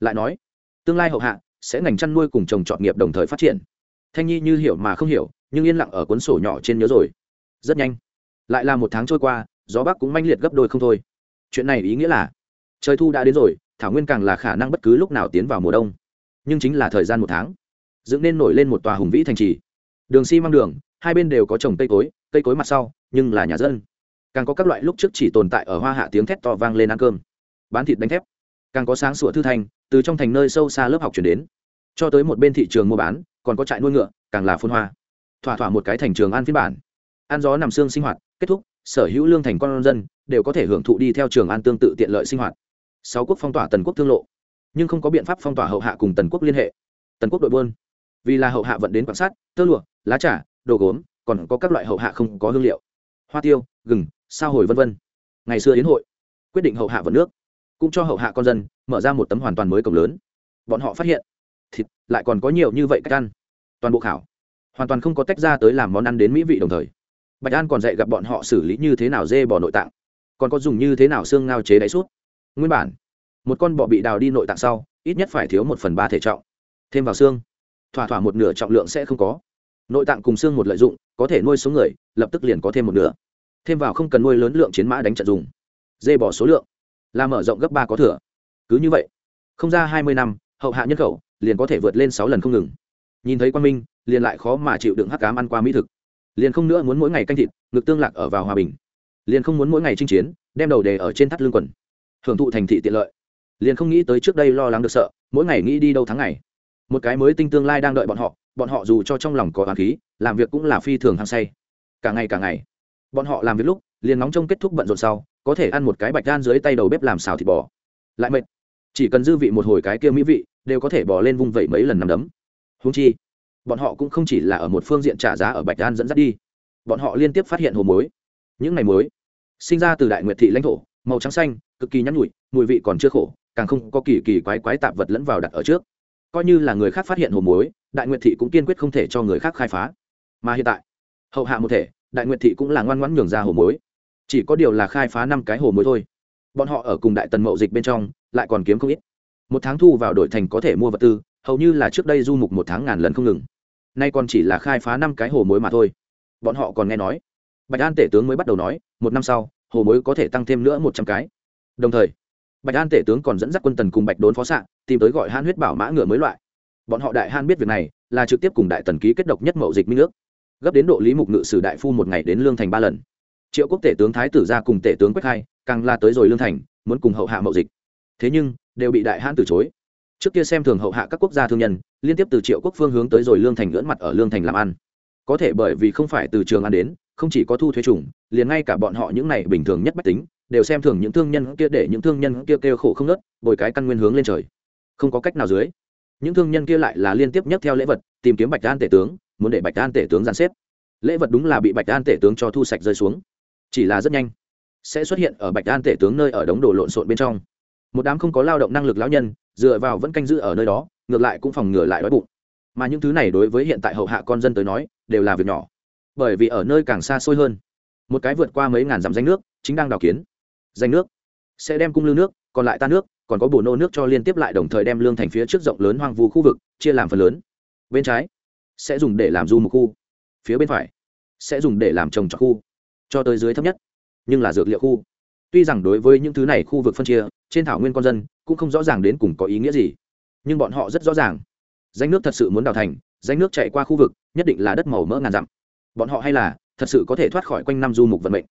S1: Lại nói, tương lai hậu hạ sẽ ngành chăn nuôi cùng trồng trọt nghiệp đồng thời phát triển. Thanh nhi như hiểu mà không hiểu, nhưng yên lặng ở cuốn sổ nhỏ trên nhớ rồi. Rất nhanh. Lại là một tháng trôi qua, gió bắc cũng manh liệt gấp đôi không thôi. Chuyện này ý nghĩa là trời thu đã đến rồi, thảo nguyên càng là khả năng bất cứ lúc nào tiến vào mùa đông. Nhưng chính là thời gian một tháng. Dựng nên nổi lên một tòa hùng vĩ thành trì. Đường xi、si、măng đường, hai bên đều có trồng cây cối cây cối mặt sau, nhưng là nhà dân. Càng có các loại lúc trước chỉ tồn tại ở hoa hạ tiếng thét to vang lên ăn cơm. Bán thịt đánh thép. Càng có sáng sủa thư thành, từ trong thành nơi sâu xa lớp học chuyển đến. Cho tới một bên thị trường mua bán, còn có trại nuôi ngựa, càng là phun hoa. Thỏa thỏa một cái thành trường an phiên bản. Ăn gió nằm xương sinh hoạt, kết thúc, sở hữu lương thành con dân, đều có thể hưởng thụ đi theo trường an tương tự tiện lợi sinh hoạt sáu quốc phong tỏa tần quốc thương lộ, nhưng không có biện pháp phong tỏa hậu hạ cùng tần quốc liên hệ. Tần quốc đội buôn, vì là hậu hạ vận đến quan sát, tơ lụa, lá trà, đồ gốm, còn có các loại hậu hạ không có hương liệu, hoa tiêu, gừng, sao hồi vân vân. Ngày xưa yến hội, quyết định hậu hạ vận nước, cũng cho hậu hạ con dân mở ra một tấm hoàn toàn mới cổng lớn. Bọn họ phát hiện, thịt lại còn có nhiều như vậy cách ăn, toàn bộ khảo, hoàn toàn không có tách ra tới làm món ăn đến mỹ vị đồng thời. Bạch an còn dạy gặp bọn họ xử lý như thế nào dê bò nội tạng, còn có dùng như thế nào xương ngao chế đáy suốt nguyên bản. Một con bò bị đào đi nội tạng sau, ít nhất phải thiếu một phần ba thể trọng. Thêm vào xương, thỏa thỏa một nửa trọng lượng sẽ không có. Nội tạng cùng xương một lợi dụng, có thể nuôi sống người, lập tức liền có thêm một nửa. Thêm vào không cần nuôi lớn lượng chiến mã đánh trận dùng. Dê bỏ số lượng. Là mở rộng gấp ba có thừa. Cứ như vậy, không ra hai mươi năm, hậu hạ nhân khẩu, liền có thể vượt lên sáu lần không ngừng. Nhìn thấy quan minh, liền lại khó mà chịu đựng hắc cám ăn qua mỹ thực. Liền không nữa muốn mỗi ngày canh thịt, ngực tương lạc ở vào hòa bình. Liền không muốn mỗi ngày chinh chiến, đem đầu đề ở trên thắt lưng quần hưởng thụ thành thị tiện lợi. Liền không nghĩ tới trước đây lo lắng được sợ, mỗi ngày nghĩ đi đâu tháng ngày. Một cái mới tinh tương lai đang đợi bọn họ bọn họ dù cho trong lòng có hoàng khí, làm việc cũng là phi thường hăng say. Cả ngày cả ngày, bọn họ làm việc lúc, liền nóng trông kết thúc bận rộn sau, có thể ăn một cái bạch gan dưới tay đầu bếp làm xào thịt bò. Lại mệt, chỉ cần dư vị một hồi cái kia mỹ vị, đều có thể bỏ lên vung vẩy mấy lần nằm đấm. Húng chi, bọn họ cũng không chỉ là ở một phương diện trả giá ở bạch gan dẫn dắt đi. Bọn họ liên tiếp phát hiện hồ muối. Những ngày muối, sinh ra từ đại nguyệt thị lãnh thổ, màu trắng xanh cực kỳ nhắn nhụi mùi vị còn chưa khổ, càng không có kỳ kỳ quái quái tạp vật lẫn vào đặt ở trước. Coi như là người khác phát hiện hồ muối, đại nguyệt thị cũng kiên quyết không thể cho người khác khai phá. Mà hiện tại, hậu hạ một thể, đại nguyệt thị cũng là ngoan ngoãn nhường ra hồ muối. Chỉ có điều là khai phá năm cái hồ muối thôi. Bọn họ ở cùng đại tần mậu dịch bên trong, lại còn kiếm không ít. Một tháng thu vào đổi thành có thể mua vật tư, hầu như là trước đây du mục một tháng ngàn lần không ngừng. Nay còn chỉ là khai phá năm cái hồ muối mà thôi. Bọn họ còn nghe nói, bạch an tể tướng mới bắt đầu nói, một năm sau, hồ muối có thể tăng thêm nữa một trăm cái đồng thời, bạch an tể tướng còn dẫn dắt quân tần cùng bạch đốn phó xạ, tìm tới gọi han huyết bảo mã ngựa mới loại. Bọn họ đại han biết việc này, là trực tiếp cùng đại tần ký kết độc nhất mậu dịch minh nước gấp đến độ lý mục ngự sử đại phu một ngày đến lương thành ba lần. Triệu quốc tể tướng thái tử ra cùng tể tướng quách hai, càng la tới rồi lương thành, muốn cùng hậu hạ mậu dịch. Thế nhưng, đều bị đại hãn từ chối. Trước kia xem thường hậu hạ các quốc gia thương nhân, liên tiếp từ triệu quốc phương hướng tới rồi lương thành lưỡn mặt ở lương thành làm ăn. Có thể bởi vì không phải từ trường ăn đến, không chỉ có thu thuế chủng liền ngay cả bọn họ những này bình thường nhất bách tính đều xem thường những thương nhân kia để những thương nhân kia kêu khổ không nớt, bồi cái căn nguyên hướng lên trời. Không có cách nào dưới. Những thương nhân kia lại là liên tiếp nhất theo lễ vật, tìm kiếm bạch an tể tướng, muốn để bạch an tể tướng giàn xếp. Lễ vật đúng là bị bạch an tể tướng cho thu sạch rơi xuống. Chỉ là rất nhanh, sẽ xuất hiện ở bạch an tể tướng nơi ở đống đồ lộn xộn bên trong. Một đám không có lao động năng lực lão nhân, dựa vào vẫn canh giữ ở nơi đó, ngược lại cũng phòng ngừa lại đói bụng. Mà những thứ này đối với hiện tại hậu hạ con dân tới nói, đều là việc nhỏ. Bởi vì ở nơi càng xa xôi hơn, một cái vượt qua mấy ngàn dặm danh nước, chính đang đào kiến danh nước. Sẽ đem cung lưu nước, còn lại ta nước, còn có bổ nô nước cho liên tiếp lại đồng thời đem lương thành phía trước rộng lớn hoang vu khu vực, chia làm phần lớn. Bên trái, sẽ dùng để làm du một khu. Phía bên phải, sẽ dùng để làm trồng trọt khu. Cho tới dưới thấp nhất, nhưng là dược liệu khu. Tuy rằng đối với những thứ này khu vực phân chia, trên thảo nguyên con dân cũng không rõ ràng đến cùng có ý nghĩa gì, nhưng bọn họ rất rõ ràng. Danh nước thật sự muốn đào thành, danh nước chạy qua khu vực, nhất định là đất màu mỡ ngàn dặm. Bọn họ hay là thật sự có thể thoát khỏi quanh năm du mục vận mệnh.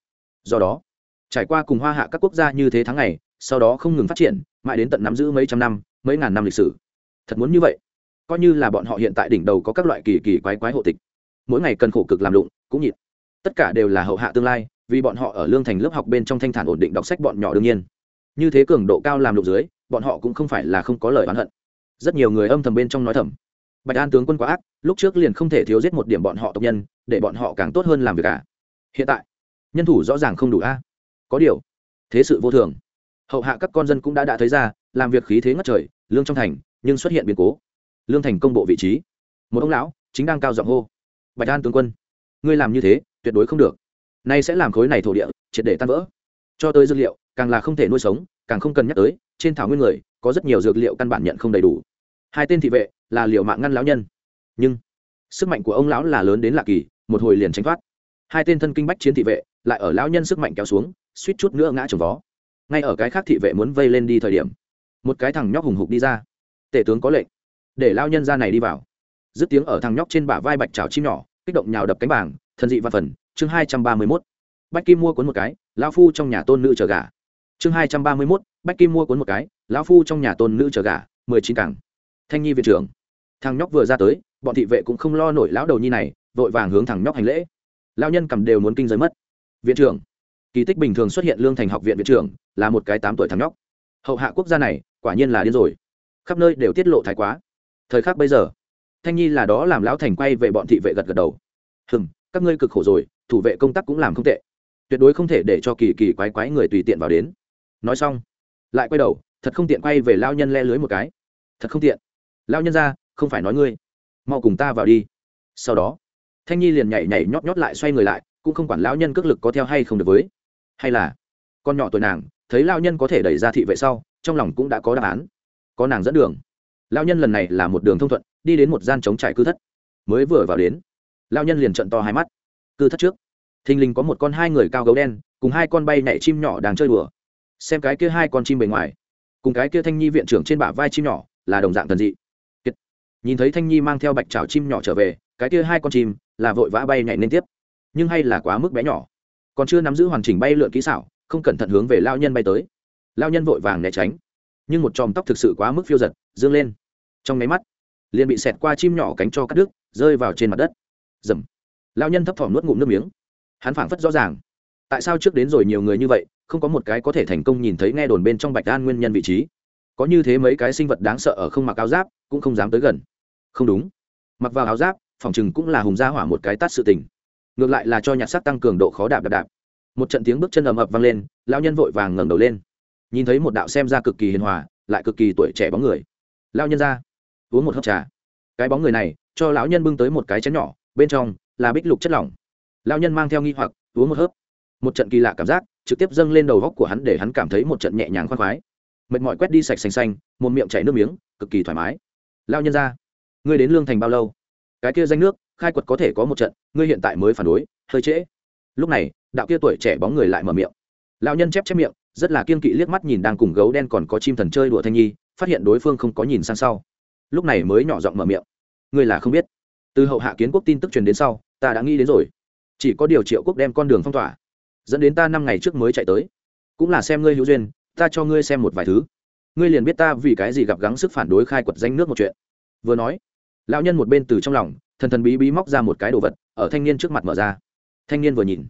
S1: Do đó trải qua cùng hoa hạ các quốc gia như thế tháng ngày, sau đó không ngừng phát triển, mãi đến tận nắm giữ mấy trăm năm, mấy ngàn năm lịch sử. Thật muốn như vậy? Coi như là bọn họ hiện tại đỉnh đầu có các loại kỳ kỳ quái quái hộ tịch. Mỗi ngày cần khổ cực làm lụng, cũng nhịn. Tất cả đều là hậu hạ tương lai, vì bọn họ ở lương thành lớp học bên trong thanh thản ổn định đọc sách bọn nhỏ đương nhiên. Như thế cường độ cao làm lụng dưới, bọn họ cũng không phải là không có lời oán hận. Rất nhiều người âm thầm bên trong nói thầm. Bạch an tướng quân quá ác, lúc trước liền không thể thiếu giết một điểm bọn họ tộc nhân, để bọn họ càng tốt hơn làm việc cả hiện tại, nhân thủ rõ ràng không đủ a có điều, thế sự vô thường. Hậu hạ các con dân cũng đã đã thấy ra, làm việc khí thế ngất trời, lương trong thành, nhưng xuất hiện biến cố. Lương thành công bộ vị trí. Một ông lão, chính đang cao giọng hô. Bạch an tướng quân, ngươi làm như thế, tuyệt đối không được. Nay sẽ làm khối này thổ địa, triệt để tan vỡ. Cho tới dược liệu, càng là không thể nuôi sống, càng không cần nhắc tới, trên thảo nguyên người, có rất nhiều dược liệu căn bản nhận không đầy đủ. Hai tên thị vệ, là liệu mạng ngăn lão nhân. Nhưng, sức mạnh của ông lão là lớn đến lạ kỳ, một hồi liền tránh thoát. Hai tên thân kinh bách chiến thị vệ, lại ở lão nhân sức mạnh kéo xuống suýt chút nữa ngã trồng vó. Ngay ở cái khác thị vệ muốn vây lên đi thời điểm, một cái thằng nhóc hùng hục đi ra. Tể tướng có lệnh, để lao nhân ra này đi vào. Dứt tiếng ở thằng nhóc trên bả vai bạch trào chim nhỏ, kích động nhào đập cánh bảng, thần dị văn phần, chương hai trăm ba mươi mốt. Bách kim mua cuốn một cái lao phu trong nhà tôn nữ chờ gà chương hai trăm ba mươi mốt, bách kim mua cuốn một cái, lão phu trong nhà tôn nữ chờ gà mười chín cảng thanh nhi viện trưởng. Thằng nhóc vừa ra tới, bọn thị vệ cũng không lo nổi lão đầu nhi này, vội vàng hướng thằng nhóc hành lễ. Lao nhân cầm đều muốn kinh giới mất. Viện trưởng kỳ tích bình thường xuất hiện lương thành học viện viện trưởng, là một cái tám tuổi thằng nhóc. Hậu hạ quốc gia này, quả nhiên là điên rồi. Khắp nơi đều tiết lộ thái quá. Thời khắc bây giờ, thanh nhi là đó làm lão thành quay về bọn thị vệ gật gật đầu. Hừm, các ngươi cực khổ rồi, thủ vệ công tác cũng làm không tệ. Tuyệt đối không thể để cho kỳ kỳ quái quái người tùy tiện vào đến. Nói xong, lại quay đầu, thật không tiện quay về lao nhân le lưới một cái. Thật không tiện. Lao nhân ra, không phải nói ngươi. Mau cùng ta vào đi. Sau đó, thanh nhi liền nhảy nhảy nhót nhót lại xoay người lại, cũng không quản lão nhân cước lực có theo hay không được với hay là, con nhỏ tuổi nàng, thấy lao nhân có thể đẩy ra thị vệ sau, trong lòng cũng đã có đáp án. Có nàng dẫn đường. Lao nhân lần này là một đường thông thuận, đi đến một gian trống trải cư thất. Mới vừa vào đến lao nhân liền trận to hai mắt. Cư thất trước, thình lình có một con hai người cao gấu đen, cùng hai con bay nhảy chim nhỏ đang chơi đùa. Xem cái kia hai con chim bề ngoài, cùng cái kia thanh nhi viện trưởng trên bả vai chim nhỏ, là đồng dạng thần dị. Kiệt. nhìn thấy thanh nhi mang theo bạch trào chim nhỏ trở về, cái kia hai con chim là vội vã bay nhảy lên tiếp, nhưng hay là quá mức bé nhỏ còn chưa nắm giữ hoàn chỉnh bay lượn kỹ xảo, không cẩn thận hướng về lao nhân bay tới. Lao nhân vội vàng né tránh, nhưng một chòm tóc thực sự quá mức phiêu giật, dương lên. Trong nháy mắt, liền bị xẹt qua chim nhỏ cánh cho cắt đứt, rơi vào trên mặt đất. Dầm. Lao nhân thấp thỏm nuốt ngụm nước miếng. Hắn phảng phất rõ ràng, tại sao trước đến rồi nhiều người như vậy, không có một cái có thể thành công nhìn thấy nghe đồn bên trong bạch đan nguyên nhân vị trí. Có như thế mấy cái sinh vật đáng sợ ở không mặc áo giáp, cũng không dám tới gần. Không đúng. Mặc vào áo giáp, phòng chừng cũng là hùng gia hỏa một cái tát sự tình ngược lại là cho nhạc sắc tăng cường độ khó đạp đạp đạp. Một trận tiếng bước chân ầm ập vang lên, lão nhân vội vàng ngẩng đầu lên. Nhìn thấy một đạo xem ra cực kỳ hiền hòa, lại cực kỳ tuổi trẻ bóng người. Lão nhân ra, uống một hớp trà. Cái bóng người này, cho lão nhân bưng tới một cái chén nhỏ, bên trong là bích lục chất lỏng. Lão nhân mang theo nghi hoặc, uống một hớp. Một trận kỳ lạ cảm giác, trực tiếp dâng lên đầu góc của hắn để hắn cảm thấy một trận nhẹ nhàng khoan khoái. Mệt mỏi quét đi sạch xanh xanh, một miệng chảy nước miếng, cực kỳ thoải mái. Lao nhân ra, ngươi đến lương thành bao lâu? Cái kia danh nước khai quật có thể có một trận, ngươi hiện tại mới phản đối, hơi trễ. Lúc này, đạo kia tuổi trẻ bóng người lại mở miệng. Lão nhân chép chép miệng, rất là kiên kỵ liếc mắt nhìn đang cùng gấu đen còn có chim thần chơi đùa thanh nhi, phát hiện đối phương không có nhìn sang sau. Lúc này mới nhỏ giọng mở miệng. Ngươi là không biết. Từ hậu hạ kiến quốc tin tức truyền đến sau, ta đã nghĩ đến rồi. Chỉ có điều triệu quốc đem con đường phong tỏa, dẫn đến ta năm ngày trước mới chạy tới. Cũng là xem ngươi hữu duyên, ta cho ngươi xem một vài thứ. Ngươi liền biết ta vì cái gì gặp gắng sức phản đối khai quật danh nước một chuyện. Vừa nói lão nhân một bên từ trong lòng, thần thần bí bí móc ra một cái đồ vật, ở thanh niên trước mặt mở ra. Thanh niên vừa nhìn,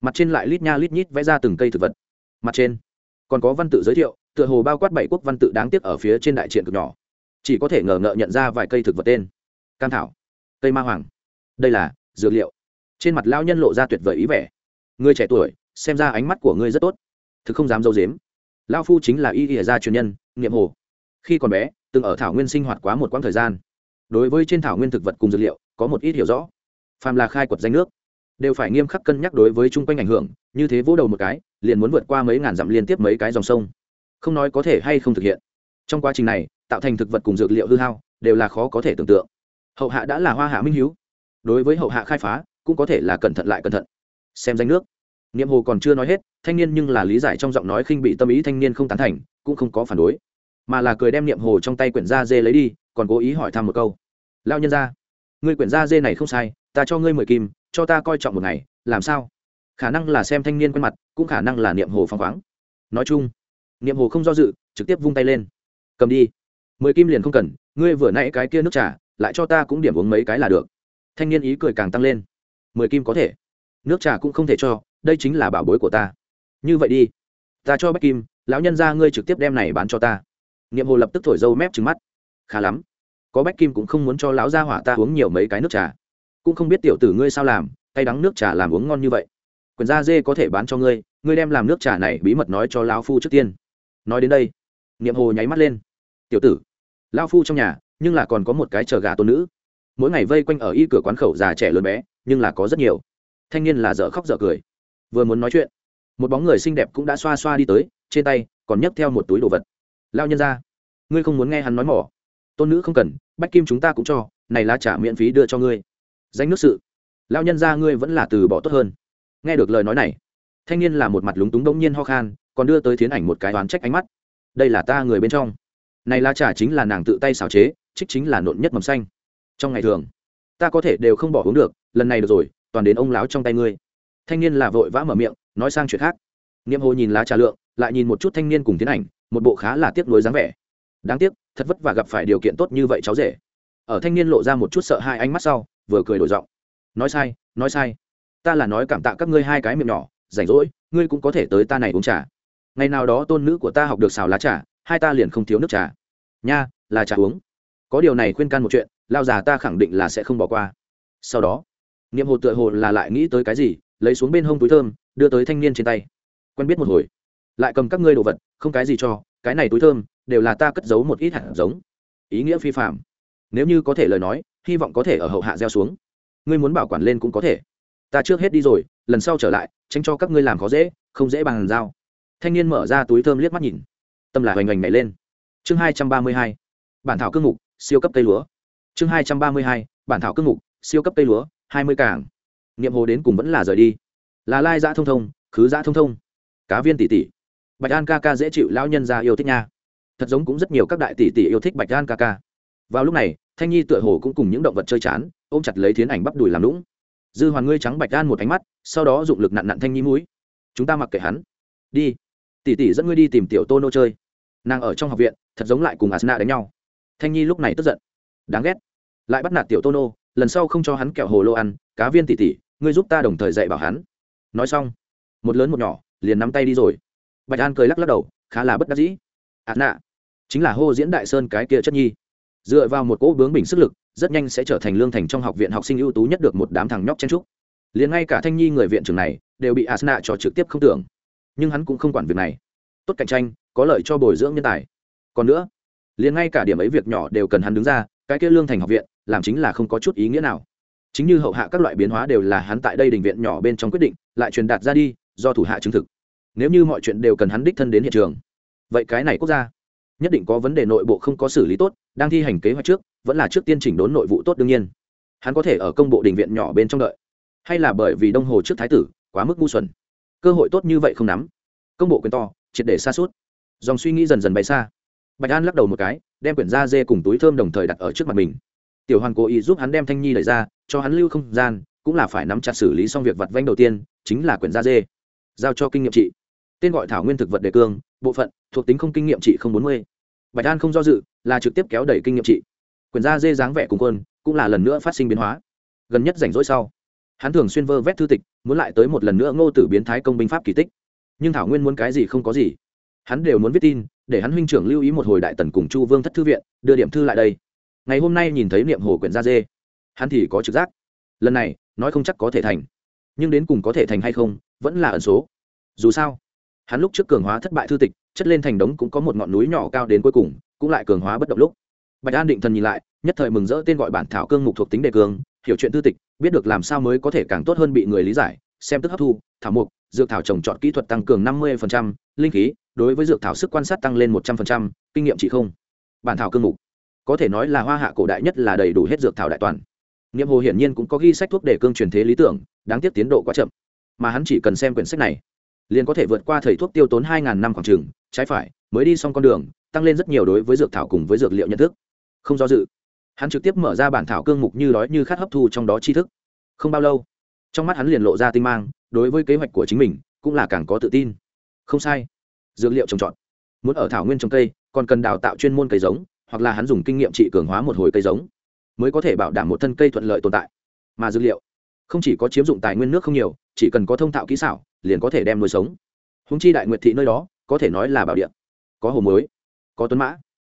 S1: mặt trên lại lít nha lít nhít vẽ ra từng cây thực vật. Mặt trên, còn có văn tự giới thiệu, tựa hồ bao quát bảy quốc văn tự đáng tiếc ở phía trên đại triện cực nhỏ. Chỉ có thể ngờ ngợ nhận ra vài cây thực vật tên. Cam thảo, cây ma hoàng. Đây là dược liệu. Trên mặt lão nhân lộ ra tuyệt vời ý vẻ. Người trẻ tuổi, xem ra ánh mắt của ngươi rất tốt. Thực không dám dâu dếm. Lao phu chính là y ỉa gia truyền nhân nghiệm hồ. Khi còn bé, từng ở thảo nguyên sinh hoạt quá một quãng thời gian đối với trên thảo nguyên thực vật cùng dược liệu, có một ít hiểu rõ. Phàm là khai quật danh nước, đều phải nghiêm khắc cân nhắc đối với chung quanh ảnh hưởng, như thế vỗ đầu một cái, liền muốn vượt qua mấy ngàn dặm liên tiếp mấy cái dòng sông. Không nói có thể hay không thực hiện. Trong quá trình này, tạo thành thực vật cùng dược liệu hư hao, đều là khó có thể tưởng tượng. Hậu hạ đã là hoa hạ minh hiếu. Đối với hậu hạ khai phá, cũng có thể là cẩn thận lại cẩn thận. Xem danh nước. Niệm hồ còn chưa nói hết, thanh niên nhưng là lý giải trong giọng nói khinh bị tâm ý thanh niên không tán thành, cũng không có phản đối. Mà là cười đem niệm hồ trong tay quyển da dê lấy đi còn cố ý hỏi thăm một câu. Lao nhân ra ngươi quyển da dê này không sai, ta cho ngươi mười kim, cho ta coi trọng một ngày, làm sao? Khả năng là xem thanh niên quen mặt, cũng khả năng là niệm hồ phăng khoáng. Nói chung, niệm hồ không do dự, trực tiếp vung tay lên. Cầm đi. Mười kim liền không cần, ngươi vừa nãy cái kia nước trà, lại cho ta cũng điểm uống mấy cái là được. Thanh niên ý cười càng tăng lên. Mười kim có thể. Nước trà cũng không thể cho, đây chính là bảo bối của ta. Như vậy đi. Ta cho bách kim, lão nhân ra ngươi trực tiếp đem này bán cho ta. Niệm hồ lập tức thổi dâu mép trứng mắt. Khá lắm có bách kim cũng không muốn cho lão gia hỏa ta uống nhiều mấy cái nước trà. Cũng không biết tiểu tử ngươi sao làm, tay đắng nước trà làm uống ngon như vậy. Quyền da dê có thể bán cho ngươi ngươi đem làm nước trà này bí mật nói cho lão phu trước tiên. Nói đến đây, niệm hồ nháy mắt lên. Tiểu tử, lão phu trong nhà, nhưng là còn có một cái chờ gà tôn nữ. Mỗi ngày vây quanh ở y cửa quán khẩu già trẻ lớn bé, nhưng là có rất nhiều. Thanh niên là dở khóc dở cười. Vừa muốn nói chuyện, một bóng người xinh đẹp cũng đã xoa xoa đi tới, trên tay còn nhấc theo một túi đồ vật. Lao nhân ra ngươi không muốn nghe hắn nói mỏ tôn nữ không cần, bách kim chúng ta cũng cho, này lá trả miễn phí đưa cho ngươi. Danh nước sự. Lao nhân ra ngươi vẫn là từ bỏ tốt hơn. Nghe được lời nói này, thanh niên là một mặt lúng túng đông nhiên ho khan, còn đưa tới thiến ảnh một cái đoán trách ánh mắt. Đây là ta người bên trong. Này lá trà chính là nàng tự tay xào chế, trích chính là nộn nhất mầm xanh. Trong ngày thường, ta có thể đều không bỏ uống được, lần này được rồi, toàn đến ông láo trong tay ngươi. Thanh niên là vội vã mở miệng, nói sang chuyện khác. Niệm hồ nhìn lá trà lượng, lại nhìn một chút thanh niên cùng tiến ảnh, một bộ khá là tiếc nuối dáng vẻ. Đáng tiếc thật vất và gặp phải điều kiện tốt như vậy cháu rể. Ở thanh niên lộ ra một chút sợ hai ánh mắt sau, vừa cười đổi giọng. Nói sai nói sai. Ta là nói cảm tạ các ngươi hai cái miệng nhỏ, rảnh rỗi, ngươi cũng có thể tới ta này uống trà. Ngày nào đó tôn nữ của ta học được xào lá trà, hai ta liền không thiếu nước trà. Nha, là trà uống. Có điều này khuyên can một chuyện, lao già ta khẳng định là sẽ không bỏ qua. Sau đó, niệm hồ tựa hồ là lại nghĩ tới cái gì, lấy xuống bên hông túi thơm, đưa tới thanh niên trên tay. Quen biết một hồi. Lại cầm các ngươi đồ vật, không cái gì cho, cái này túi thơm đều là ta cất giấu một ít hạt giống. Ý nghĩa phi phạm nếu như có thể lời nói, hy vọng có thể ở hậu hạ gieo xuống. Ngươi muốn bảo quản lên cũng có thể. Ta trước hết đi rồi, lần sau trở lại, tránh cho các ngươi làm khó dễ, không dễ bằng dao thanh niên mở ra túi thơm liếc mắt nhìn. Tâm là hoành hoành nhảy lên. Chương hai trăm ba mươi hai. Bản thảo cương mục, siêu cấp cây lúa. Chương hai trăm ba mươi hai. Bản thảo cương mục, siêu cấp cây lúa, hai mươi cảng. Niệm hồ đến cùng vẫn là rời đi. Là lai giã thông thông, khứ giã thông thông. Cá viên tỷ tỷ. Bạch an ca ca dễ chịu, lão nhân ra yêu thích nha thật giống cũng rất nhiều các đại tỷ tỷ yêu thích bạch gan ca ca. Vào lúc này, thanh nhi tựa hồ cũng cùng những động vật chơi chán, ôm chặt lấy thiến ảnh bắp đùi làm lũng. Dư hoàn ngươi trắng bạch gan một ánh mắt, sau đó dụng lực nặn nặn thanh nhi mũi. Chúng ta mặc kệ hắn. Đi. Tỷ tỷ dẫn ngươi đi tìm tiểu tô nô chơi. Nàng ở trong học viện, thật giống lại cùng asna đánh nhau. Thanh nhi lúc này tức giận. Đáng ghét. Lại bắt nạt tiểu tô nô, lần sau không cho hắn kẹo hồ lô ăn, cá viên tỷ tỷ, ngươi giúp ta đồng thời dạy bảo hắn. Nói xong, một lớn một nhỏ, liền nắm tay đi rồi. Bạch an cười lắc lắc đầu, khá là bất đắc dĩ. Asna chính là hô diễn đại sơn cái kia chất nhi. Dựa vào một cỗ bướng bình sức lực, rất nhanh sẽ trở thành lương thành trong học viện học sinh ưu tú nhất được một đám thằng nhóc chen trúc liền ngay cả thanh nhi người viện trưởng này, đều bị asna cho trực tiếp không tưởng. Nhưng hắn cũng không quản việc này. Tốt cạnh tranh, có lợi cho bồi dưỡng nhân tài. Còn nữa, liền ngay cả điểm ấy việc nhỏ đều cần hắn đứng ra, cái kia lương thành học viện, làm chính là không có chút ý nghĩa nào. Chính như hậu hạ các loại biến hóa đều là hắn tại đây đình viện nhỏ bên trong quyết định, lại truyền đạt ra đi, do thủ hạ chứng thực. Nếu như mọi chuyện đều cần hắn đích thân đến hiện trường. Vậy cái này quốc gia nhất định có vấn đề nội bộ không có xử lý tốt, đang thi hành kế hoạch trước, vẫn là trước tiên chỉnh đốn nội vụ tốt đương nhiên. Hắn có thể ở công bộ đình viện nhỏ bên trong đợi. Hay là bởi vì đông hồ trước thái tử, quá mức ngu xuẩn. Cơ hội tốt như vậy không nắm. Công bộ quyền to, triệt để xa suốt dòng suy nghĩ dần dần bay xa. Bạch an lắc đầu một cái, đem quyển da dê cùng túi thơm đồng thời đặt ở trước mặt mình. Tiểu hoàn cố ý giúp hắn đem thanh nhi đẩy ra, cho hắn lưu không gian, cũng là phải nắm chặt xử lý xong việc vặt vanh đầu tiên, chính là quyển da dê. Giao cho kinh nghiệm trị. Tên gọi thảo nguyên thực vật đề cương bộ phận thuộc tính không kinh nghiệm trị không bốn mươi. Bạch an không do dự, là trực tiếp kéo đẩy kinh nghiệm trị. Quyển da dê dáng vẻ cùng quân cũng là lần nữa phát sinh biến hóa. Gần nhất rảnh rỗi sau, hắn thường xuyên vơ vét thư tịch, muốn lại tới một lần nữa ngô tử biến thái công binh pháp kỳ tích. Nhưng thảo nguyên muốn cái gì không có gì. Hắn đều muốn viết tin, để hắn huynh trưởng lưu ý một hồi đại tần cùng chu vương thất thư viện, đưa điểm thư lại đây. Ngày hôm nay nhìn thấy niệm hồ quyển da dê, hắn thì có trực giác. Lần này, nói không chắc có thể thành. Nhưng đến cùng có thể thành hay không, vẫn là ẩn số. Dù sao hắn lúc trước cường hóa thất bại thư tịch, chất lên thành đống cũng có một ngọn núi nhỏ cao đến cuối cùng, cũng lại cường hóa bất động lúc. Bạch an định thần nhìn lại, nhất thời mừng rỡ tên gọi bản thảo cương mục thuộc tính đề cường hiểu chuyện thư tịch, biết được làm sao mới có thể càng tốt hơn bị người lý giải, xem tức hấp thu, thảo mục, dược thảo trồng trọt kỹ thuật tăng cường năm mươi linh khí, đối với dược thảo sức quan sát tăng lên một trăm linh kinh nghiệm trị không. Bản thảo cương mục, có thể nói là hoa hạ cổ đại nhất là đầy đủ hết dược thảo đại toàn. Niệm hồ hiển nhiên cũng có ghi sách thuốc đề cương truyền thế lý tưởng, đáng tiếc tiến độ quá chậm, mà hắn chỉ cần xem quyển sách này liền có thể vượt qua thầy thuốc tiêu tốn hai ngàn năm khoảng trường, trái phải, mới đi xong con đường, tăng lên rất nhiều đối với dược thảo cùng với dược liệu nhận thức. Không do dự, hắn trực tiếp mở ra bản thảo cương mục như đói như khát hấp thu trong đó tri thức. Không bao lâu, trong mắt hắn liền lộ ra tinh mang, đối với kế hoạch của chính mình cũng là càng có tự tin. Không sai, dược liệu trồng trọt. Muốn ở thảo nguyên trồng cây, còn cần đào tạo chuyên môn cây giống, hoặc là hắn dùng kinh nghiệm trị cường hóa một hồi cây giống, mới có thể bảo đảm một thân cây thuận lợi tồn tại. Mà dược liệu không chỉ có chiếm dụng tài nguyên nước không nhiều, chỉ cần có thông thạo kỹ xảo liền có thể đem nuôi sống. Húng chi đại nguyệt thị nơi đó, có thể nói là bảo địa, có hồ muối, có tuấn mã,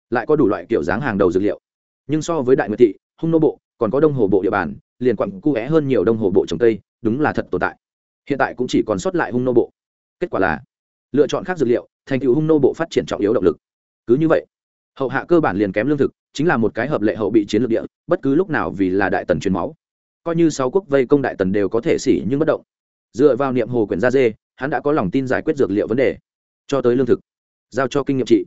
S1: lại có đủ loại kiểu dáng hàng đầu dược liệu. Nhưng so với đại nguyệt thị, hung nô bộ, còn có đông hồ bộ địa bàn, liền quặng cu é hơn nhiều đông hồ bộ trồng tây đúng là thật tồn tại. Hiện tại cũng chỉ còn sót lại hung nô bộ. Kết quả là, lựa chọn khác dược liệu, thành tựu hung nô bộ phát triển trọng yếu động lực. Cứ như vậy, hậu hạ cơ bản liền kém lương thực, chính là một cái hợp lệ hậu bị chiến lược địa, bất cứ lúc nào vì là đại tần truyền máu. Coi như sáu quốc vây công đại tần đều có thể xỉ nhưng bất động dựa vào niệm hồ quyển gia dê, hắn đã có lòng tin giải quyết dược liệu vấn đề. Cho tới lương thực, giao cho kinh nghiệm trị.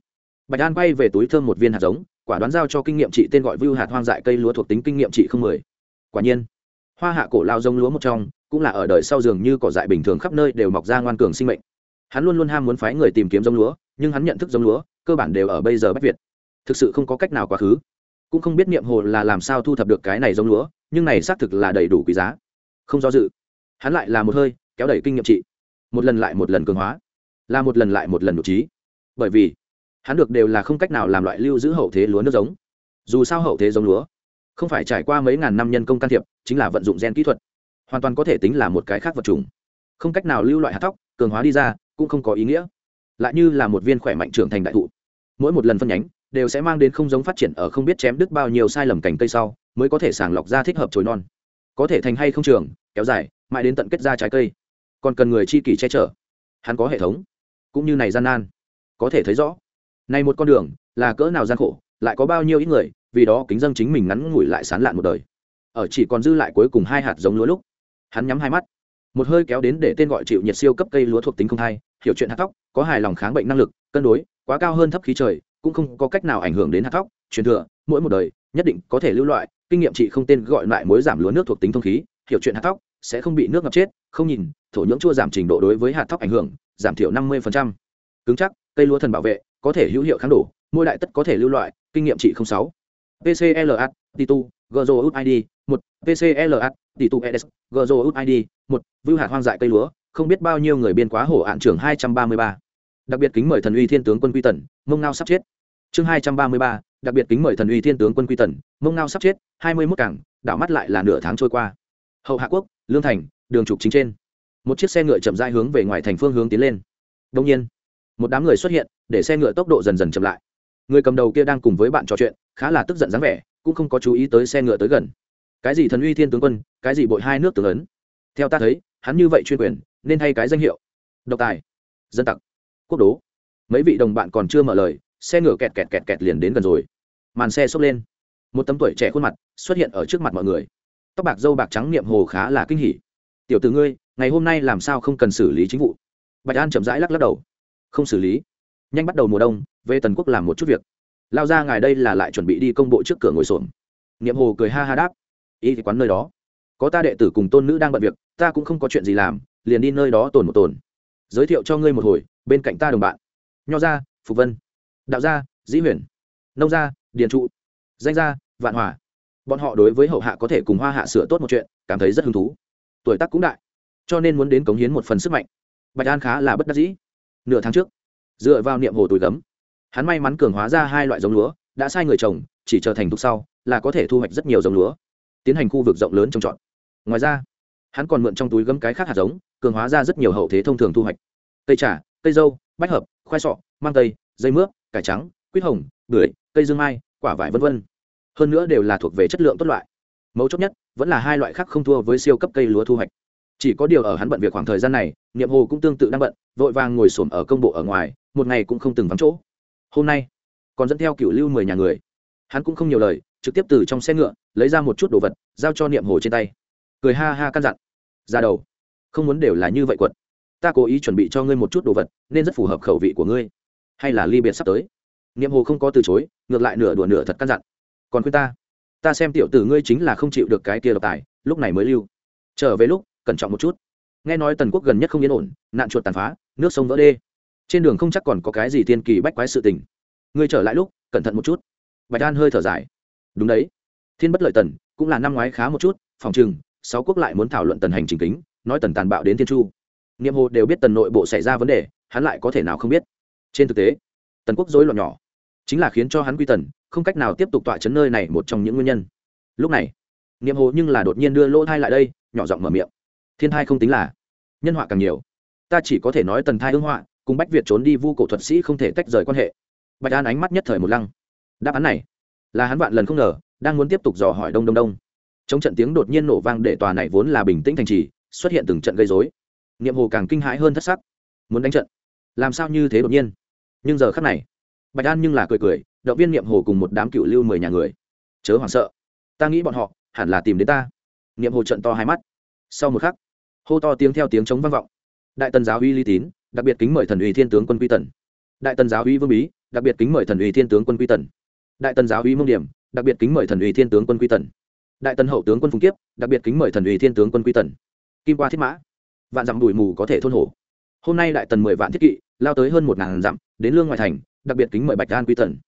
S1: Bạch an bay về túi thơm một viên hạt giống, quả đoán giao cho kinh nghiệm trị tên gọi vưu hạt hoang dại cây lúa thuộc tính kinh nghiệm trị không mười. Quả nhiên, hoa hạ cổ lao giống lúa một trong, cũng là ở đời sau giường như cỏ dại bình thường khắp nơi đều mọc ra ngoan cường sinh mệnh. Hắn luôn luôn ham muốn phái người tìm kiếm giống lúa, nhưng hắn nhận thức giống lúa, cơ bản đều ở bây giờ bách việt. Thực sự không có cách nào quá khứ. Cũng không biết niệm hồ là làm sao thu thập được cái này giống lúa, nhưng này xác thực là đầy đủ quý giá. Không do dự hắn lại là một hơi, kéo đẩy kinh nghiệm trị. Một lần lại một lần cường hóa. Là một lần lại một lần nội trí. Bởi vì, hắn được đều là không cách nào làm loại lưu giữ hậu thế lúa nước giống. Dù sao hậu thế giống lúa, không phải trải qua mấy ngàn năm nhân công can thiệp, chính là vận dụng gen kỹ thuật. Hoàn toàn có thể tính là một cái khác vật trùng không cách nào lưu loại hạt thóc, cường hóa đi ra, cũng không có ý nghĩa. Lại như là một viên khỏe mạnh trưởng thành đại thụ. Mỗi một lần phân nhánh, đều sẽ mang đến không giống phát triển ở không biết chém đứt bao nhiêu sai lầm cành cây sau, mới có thể sàng lọc ra thích hợp chồi non. Có thể thành hay không trường, kéo dài mãi đến tận kết ra trái cây. Còn cần người chi kỷ che chở. Hắn có hệ thống, cũng như này gian nan. Có thể thấy rõ, này một con đường là cỡ nào gian khổ, lại có bao nhiêu ít người, vì đó kính dân chính mình ngắn ngủi lại sán lạn một đời. Ở chỉ còn dư lại cuối cùng hai hạt giống lúa lúc, hắn nhắm hai mắt. Một hơi kéo đến để tên gọi chịu nhiệt siêu cấp cây lúa thuộc tính không thai hiểu chuyện hạt thóc, có hài lòng kháng bệnh năng lực, cân đối, quá cao hơn thấp khí trời, cũng không có cách nào ảnh hưởng đến hạt thóc, truyền thừa, mỗi một đời, nhất định có thể lưu loại, kinh nghiệm trị không tên gọi lại mối giảm lúa nước thuộc tính thông khí, hiểu chuyện hạt thóc sẽ không bị nước ngập chết, không nhìn, thổ nhưỡng chua giảm trình độ đối với hạt thóc ảnh hưởng, giảm thiểu năm mươi cứng chắc, cây lúa thần bảo vệ, có thể hữu hiệu kháng đổ, mỗi đại tất có thể lưu loại, kinh nghiệm trị sáu. Pclat titu gzo id một. Pclat titu eds gzo id một. Vưu hạt hoang dại cây lúa, không biết bao nhiêu người biên quá hổ ạn trưởng hai trăm ba mươi ba. Đặc biệt kính mời thần uy thiên tướng quân quy tần, mông ngao sắp chết. Chương hai trăm ba mươi ba, đặc biệt kính mời thần uy thiên tướng quân quy tần, mông ngao sắp chết, hai mươi mốt cảng, đảo mắt lại là nửa tháng trôi qua. Hậu hạ quốc lương thành, đường trục chính trên. Một chiếc xe ngựa chậm rãi hướng về ngoài thành phương hướng tiến lên. Đông nhiên, một đám người xuất hiện, để xe ngựa tốc độ dần dần chậm lại. Người cầm đầu kia đang cùng với bạn trò chuyện, khá là tức giận dáng vẻ, cũng không có chú ý tới xe ngựa tới gần. Cái gì thần uy thiên tướng quân, cái gì bội hai nước tướng ấn? Theo ta thấy, hắn như vậy chuyên quyền, nên thay cái danh hiệu. Độc tài, dân tặc, quốc đố. Mấy vị đồng bạn còn chưa mở lời, xe ngựa kẹt kẹt kẹt kẹt liền đến gần rồi. Màn xe xốc lên. Một tấm tuổi trẻ khuôn mặt xuất hiện ở trước mặt mọi người tóc bạc dâu bạc trắng niệm hồ khá là kinh hỉ. Tiểu t ử ngươi, ngày hôm nay làm sao không cần xử lý chính vụ? Bạch an chậm rãi lắc lắc đầu. Không xử lý. Nhanh bắt đầu mùa đông, về tần quốc làm một chút việc. Lao ra ngài đây là lại chuẩn bị đi công bộ trước cửa ngồi sổm niệm hồ cười ha ha đáp. Y thì quán nơi đó. Có ta đệ tử cùng tôn nữ đang bận việc, ta cũng không có chuyện gì làm, liền đi nơi đó tồn một tồn. Giới thiệu cho ngươi một hồi, bên cạnh ta đồng bạn. Nho gia, phục vân. Đạo gia, dĩ huyền. Nông gia, điền trụ. Danh gia, vạn hòa bọn họ đối với hậu hạ có thể cùng hoa hạ sửa tốt một chuyện, cảm thấy rất hứng thú. Tuổi tác cũng đại, cho nên muốn đến cống hiến một phần sức mạnh. Bạch an khá là bất đắc dĩ. Nửa tháng trước, dựa vào niệm hồ tuổi gấm, hắn may mắn cường hóa ra hai loại giống lúa, đã sai người trồng, chỉ chờ thành thục sau, là có thể thu hoạch rất nhiều giống lúa. Tiến hành khu vực rộng lớn trồng trọt. Ngoài ra, hắn còn mượn trong túi gấm cái khác hạt giống, cường hóa ra rất nhiều hậu thế thông thường thu hoạch. Cây trà, cây dâu, bách hợp, khoai sọ, mang tây, dây mướp, cải trắng, quýt hồng, bưởi, cây dương mai, quả vải v v hơn nữa đều là thuộc về chất lượng tốt loại. Mấu chốt nhất, vẫn là hai loại khác không thua với siêu cấp cây lúa thu hoạch. Chỉ có điều ở hắn bận việc khoảng thời gian này, niệm hồ cũng tương tự đang bận, vội vàng ngồi xổm ở công bộ ở ngoài, một ngày cũng không từng vắng chỗ. Hôm nay, còn dẫn theo cựu lưu mười nhà người. Hắn cũng không nhiều lời, trực tiếp từ trong xe ngựa, lấy ra một chút đồ vật, giao cho niệm hồ trên tay. Cười ha ha căn dặn. Ra đầu. Không muốn đều là như vậy quật. Ta cố ý chuẩn bị cho ngươi một chút đồ vật, nên rất phù hợp khẩu vị của ngươi. Hay là ly biệt sắp tới. Niệm hồ không có từ chối, ngược lại nửa đùa nửa thật căn dặn còn khuyên ta. Ta xem tiểu tử ngươi chính là không chịu được cái kia độc tài, lúc này mới lưu. Trở về lúc, cẩn trọng một chút. Nghe nói tần quốc gần nhất không yên ổn, nạn chuột tàn phá, nước sông vỡ đê. Trên đường không chắc còn có cái gì tiên kỳ bách quái sự tình. Ngươi trở lại lúc, cẩn thận một chút. Bạch an hơi thở dài. Đúng đấy. Thiên bất lợi tần, cũng là năm ngoái khá một chút, phòng chừng sáu quốc lại muốn thảo luận tần hành trình kính, nói tần tàn bạo đến thiên chu. Niệm hồ đều biết tần nội bộ xảy ra vấn đề, hắn lại có thể nào không biết? Trên thực tế, tần quốc dối loạn nhỏ chính là khiến cho hắn quy tần, không cách nào tiếp tục tọa chấn nơi này một trong những nguyên nhân. Lúc này, niệm hồ nhưng là đột nhiên đưa lỗ thai lại đây, nhỏ giọng mở miệng. Thiên thai không tính là nhân họa càng nhiều. Ta chỉ có thể nói tần thai ưng họa, cùng bách việt trốn đi vu cổ thuật sĩ không thể tách rời quan hệ. Bạch an ánh mắt nhất thời một lăng. Đáp án này là hắn vạn lần không ngờ, đang muốn tiếp tục dò hỏi đông đông đông. Trong trận tiếng đột nhiên nổ vang để tòa này vốn là bình tĩnh thành trì, xuất hiện từng trận gây dối niệm hồ càng kinh hãi hơn thất sắc. Muốn đánh trận, làm sao như thế đột nhiên? Nhưng giờ khắc này bạch an nhưng là cười cười, động viên niệm hồ cùng một đám cựu lưu mười nhà người. Chớ hoảng sợ. Ta nghĩ bọn họ hẳn là tìm đến ta. Niệm hồ trận to hai mắt. Sau một khắc, hô to tiếng theo tiếng chống vang vọng. Đại tần giáo uy ly tín, đặc biệt kính mời thần uy thiên tướng quân quy tần. Đại tần giáo uy vương bí, đặc biệt kính mời thần uy thiên tướng quân quy tần. Đại tần giáo uy mông điểm, đặc biệt kính mời thần uy thiên tướng quân quy tần. Đại tần hậu tướng quân phùng kiếp, đặc biệt kính mời thần uy thiên tướng quân quy tần. Kim qua thiết mã, vạn dặm đùi mù có thể thôn hổ hôm nay đại tần mười vạn thiết kỵ, lao tới hơn một ngàn dặm, đến lương ngoại thành đặc biệt kính mời bạch an quy thần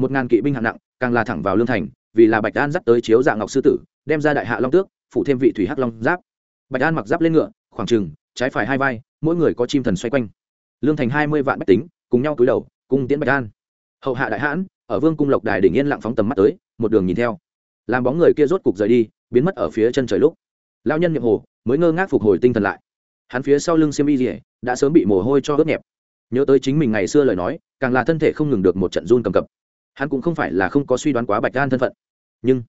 S1: một ngàn kỵ binh hạng nặng, càng là thẳng vào lương thành, vì là bạch an dắt tới chiếu dạng ngọc sư tử, đem ra đại hạ long tước phụ thêm vị thủy hắc long giáp. Bạch an mặc giáp lên ngựa, khoảng trừng trái phải hai vai, mỗi người có chim thần xoay quanh. Lương thành hai mươi vạn bách tính, cùng nhau cúi đầu, cung tiễn bạch an. Hậu hạ đại hãn, ở vương cung lộc đài đỉnh yên lặng phóng tầm mắt tới, một đường nhìn theo. Làm bóng người kia rốt cục rời đi, biến mất ở phía chân trời lúc. Lao nhân nhiệm hồ, mới ngơ ngác phục hồi tinh thần lại. Hắn phía sau lưng xiêm y rỉa đã sớm bị mồ hôi cho ướt nhẹp. Nhớ tới chính mình ngày xưa lời nói càng là thân thể không ngừng được một trận run cầm cập. Hắn cũng không phải là không có suy đoán quá bạch an thân phận. Nhưng,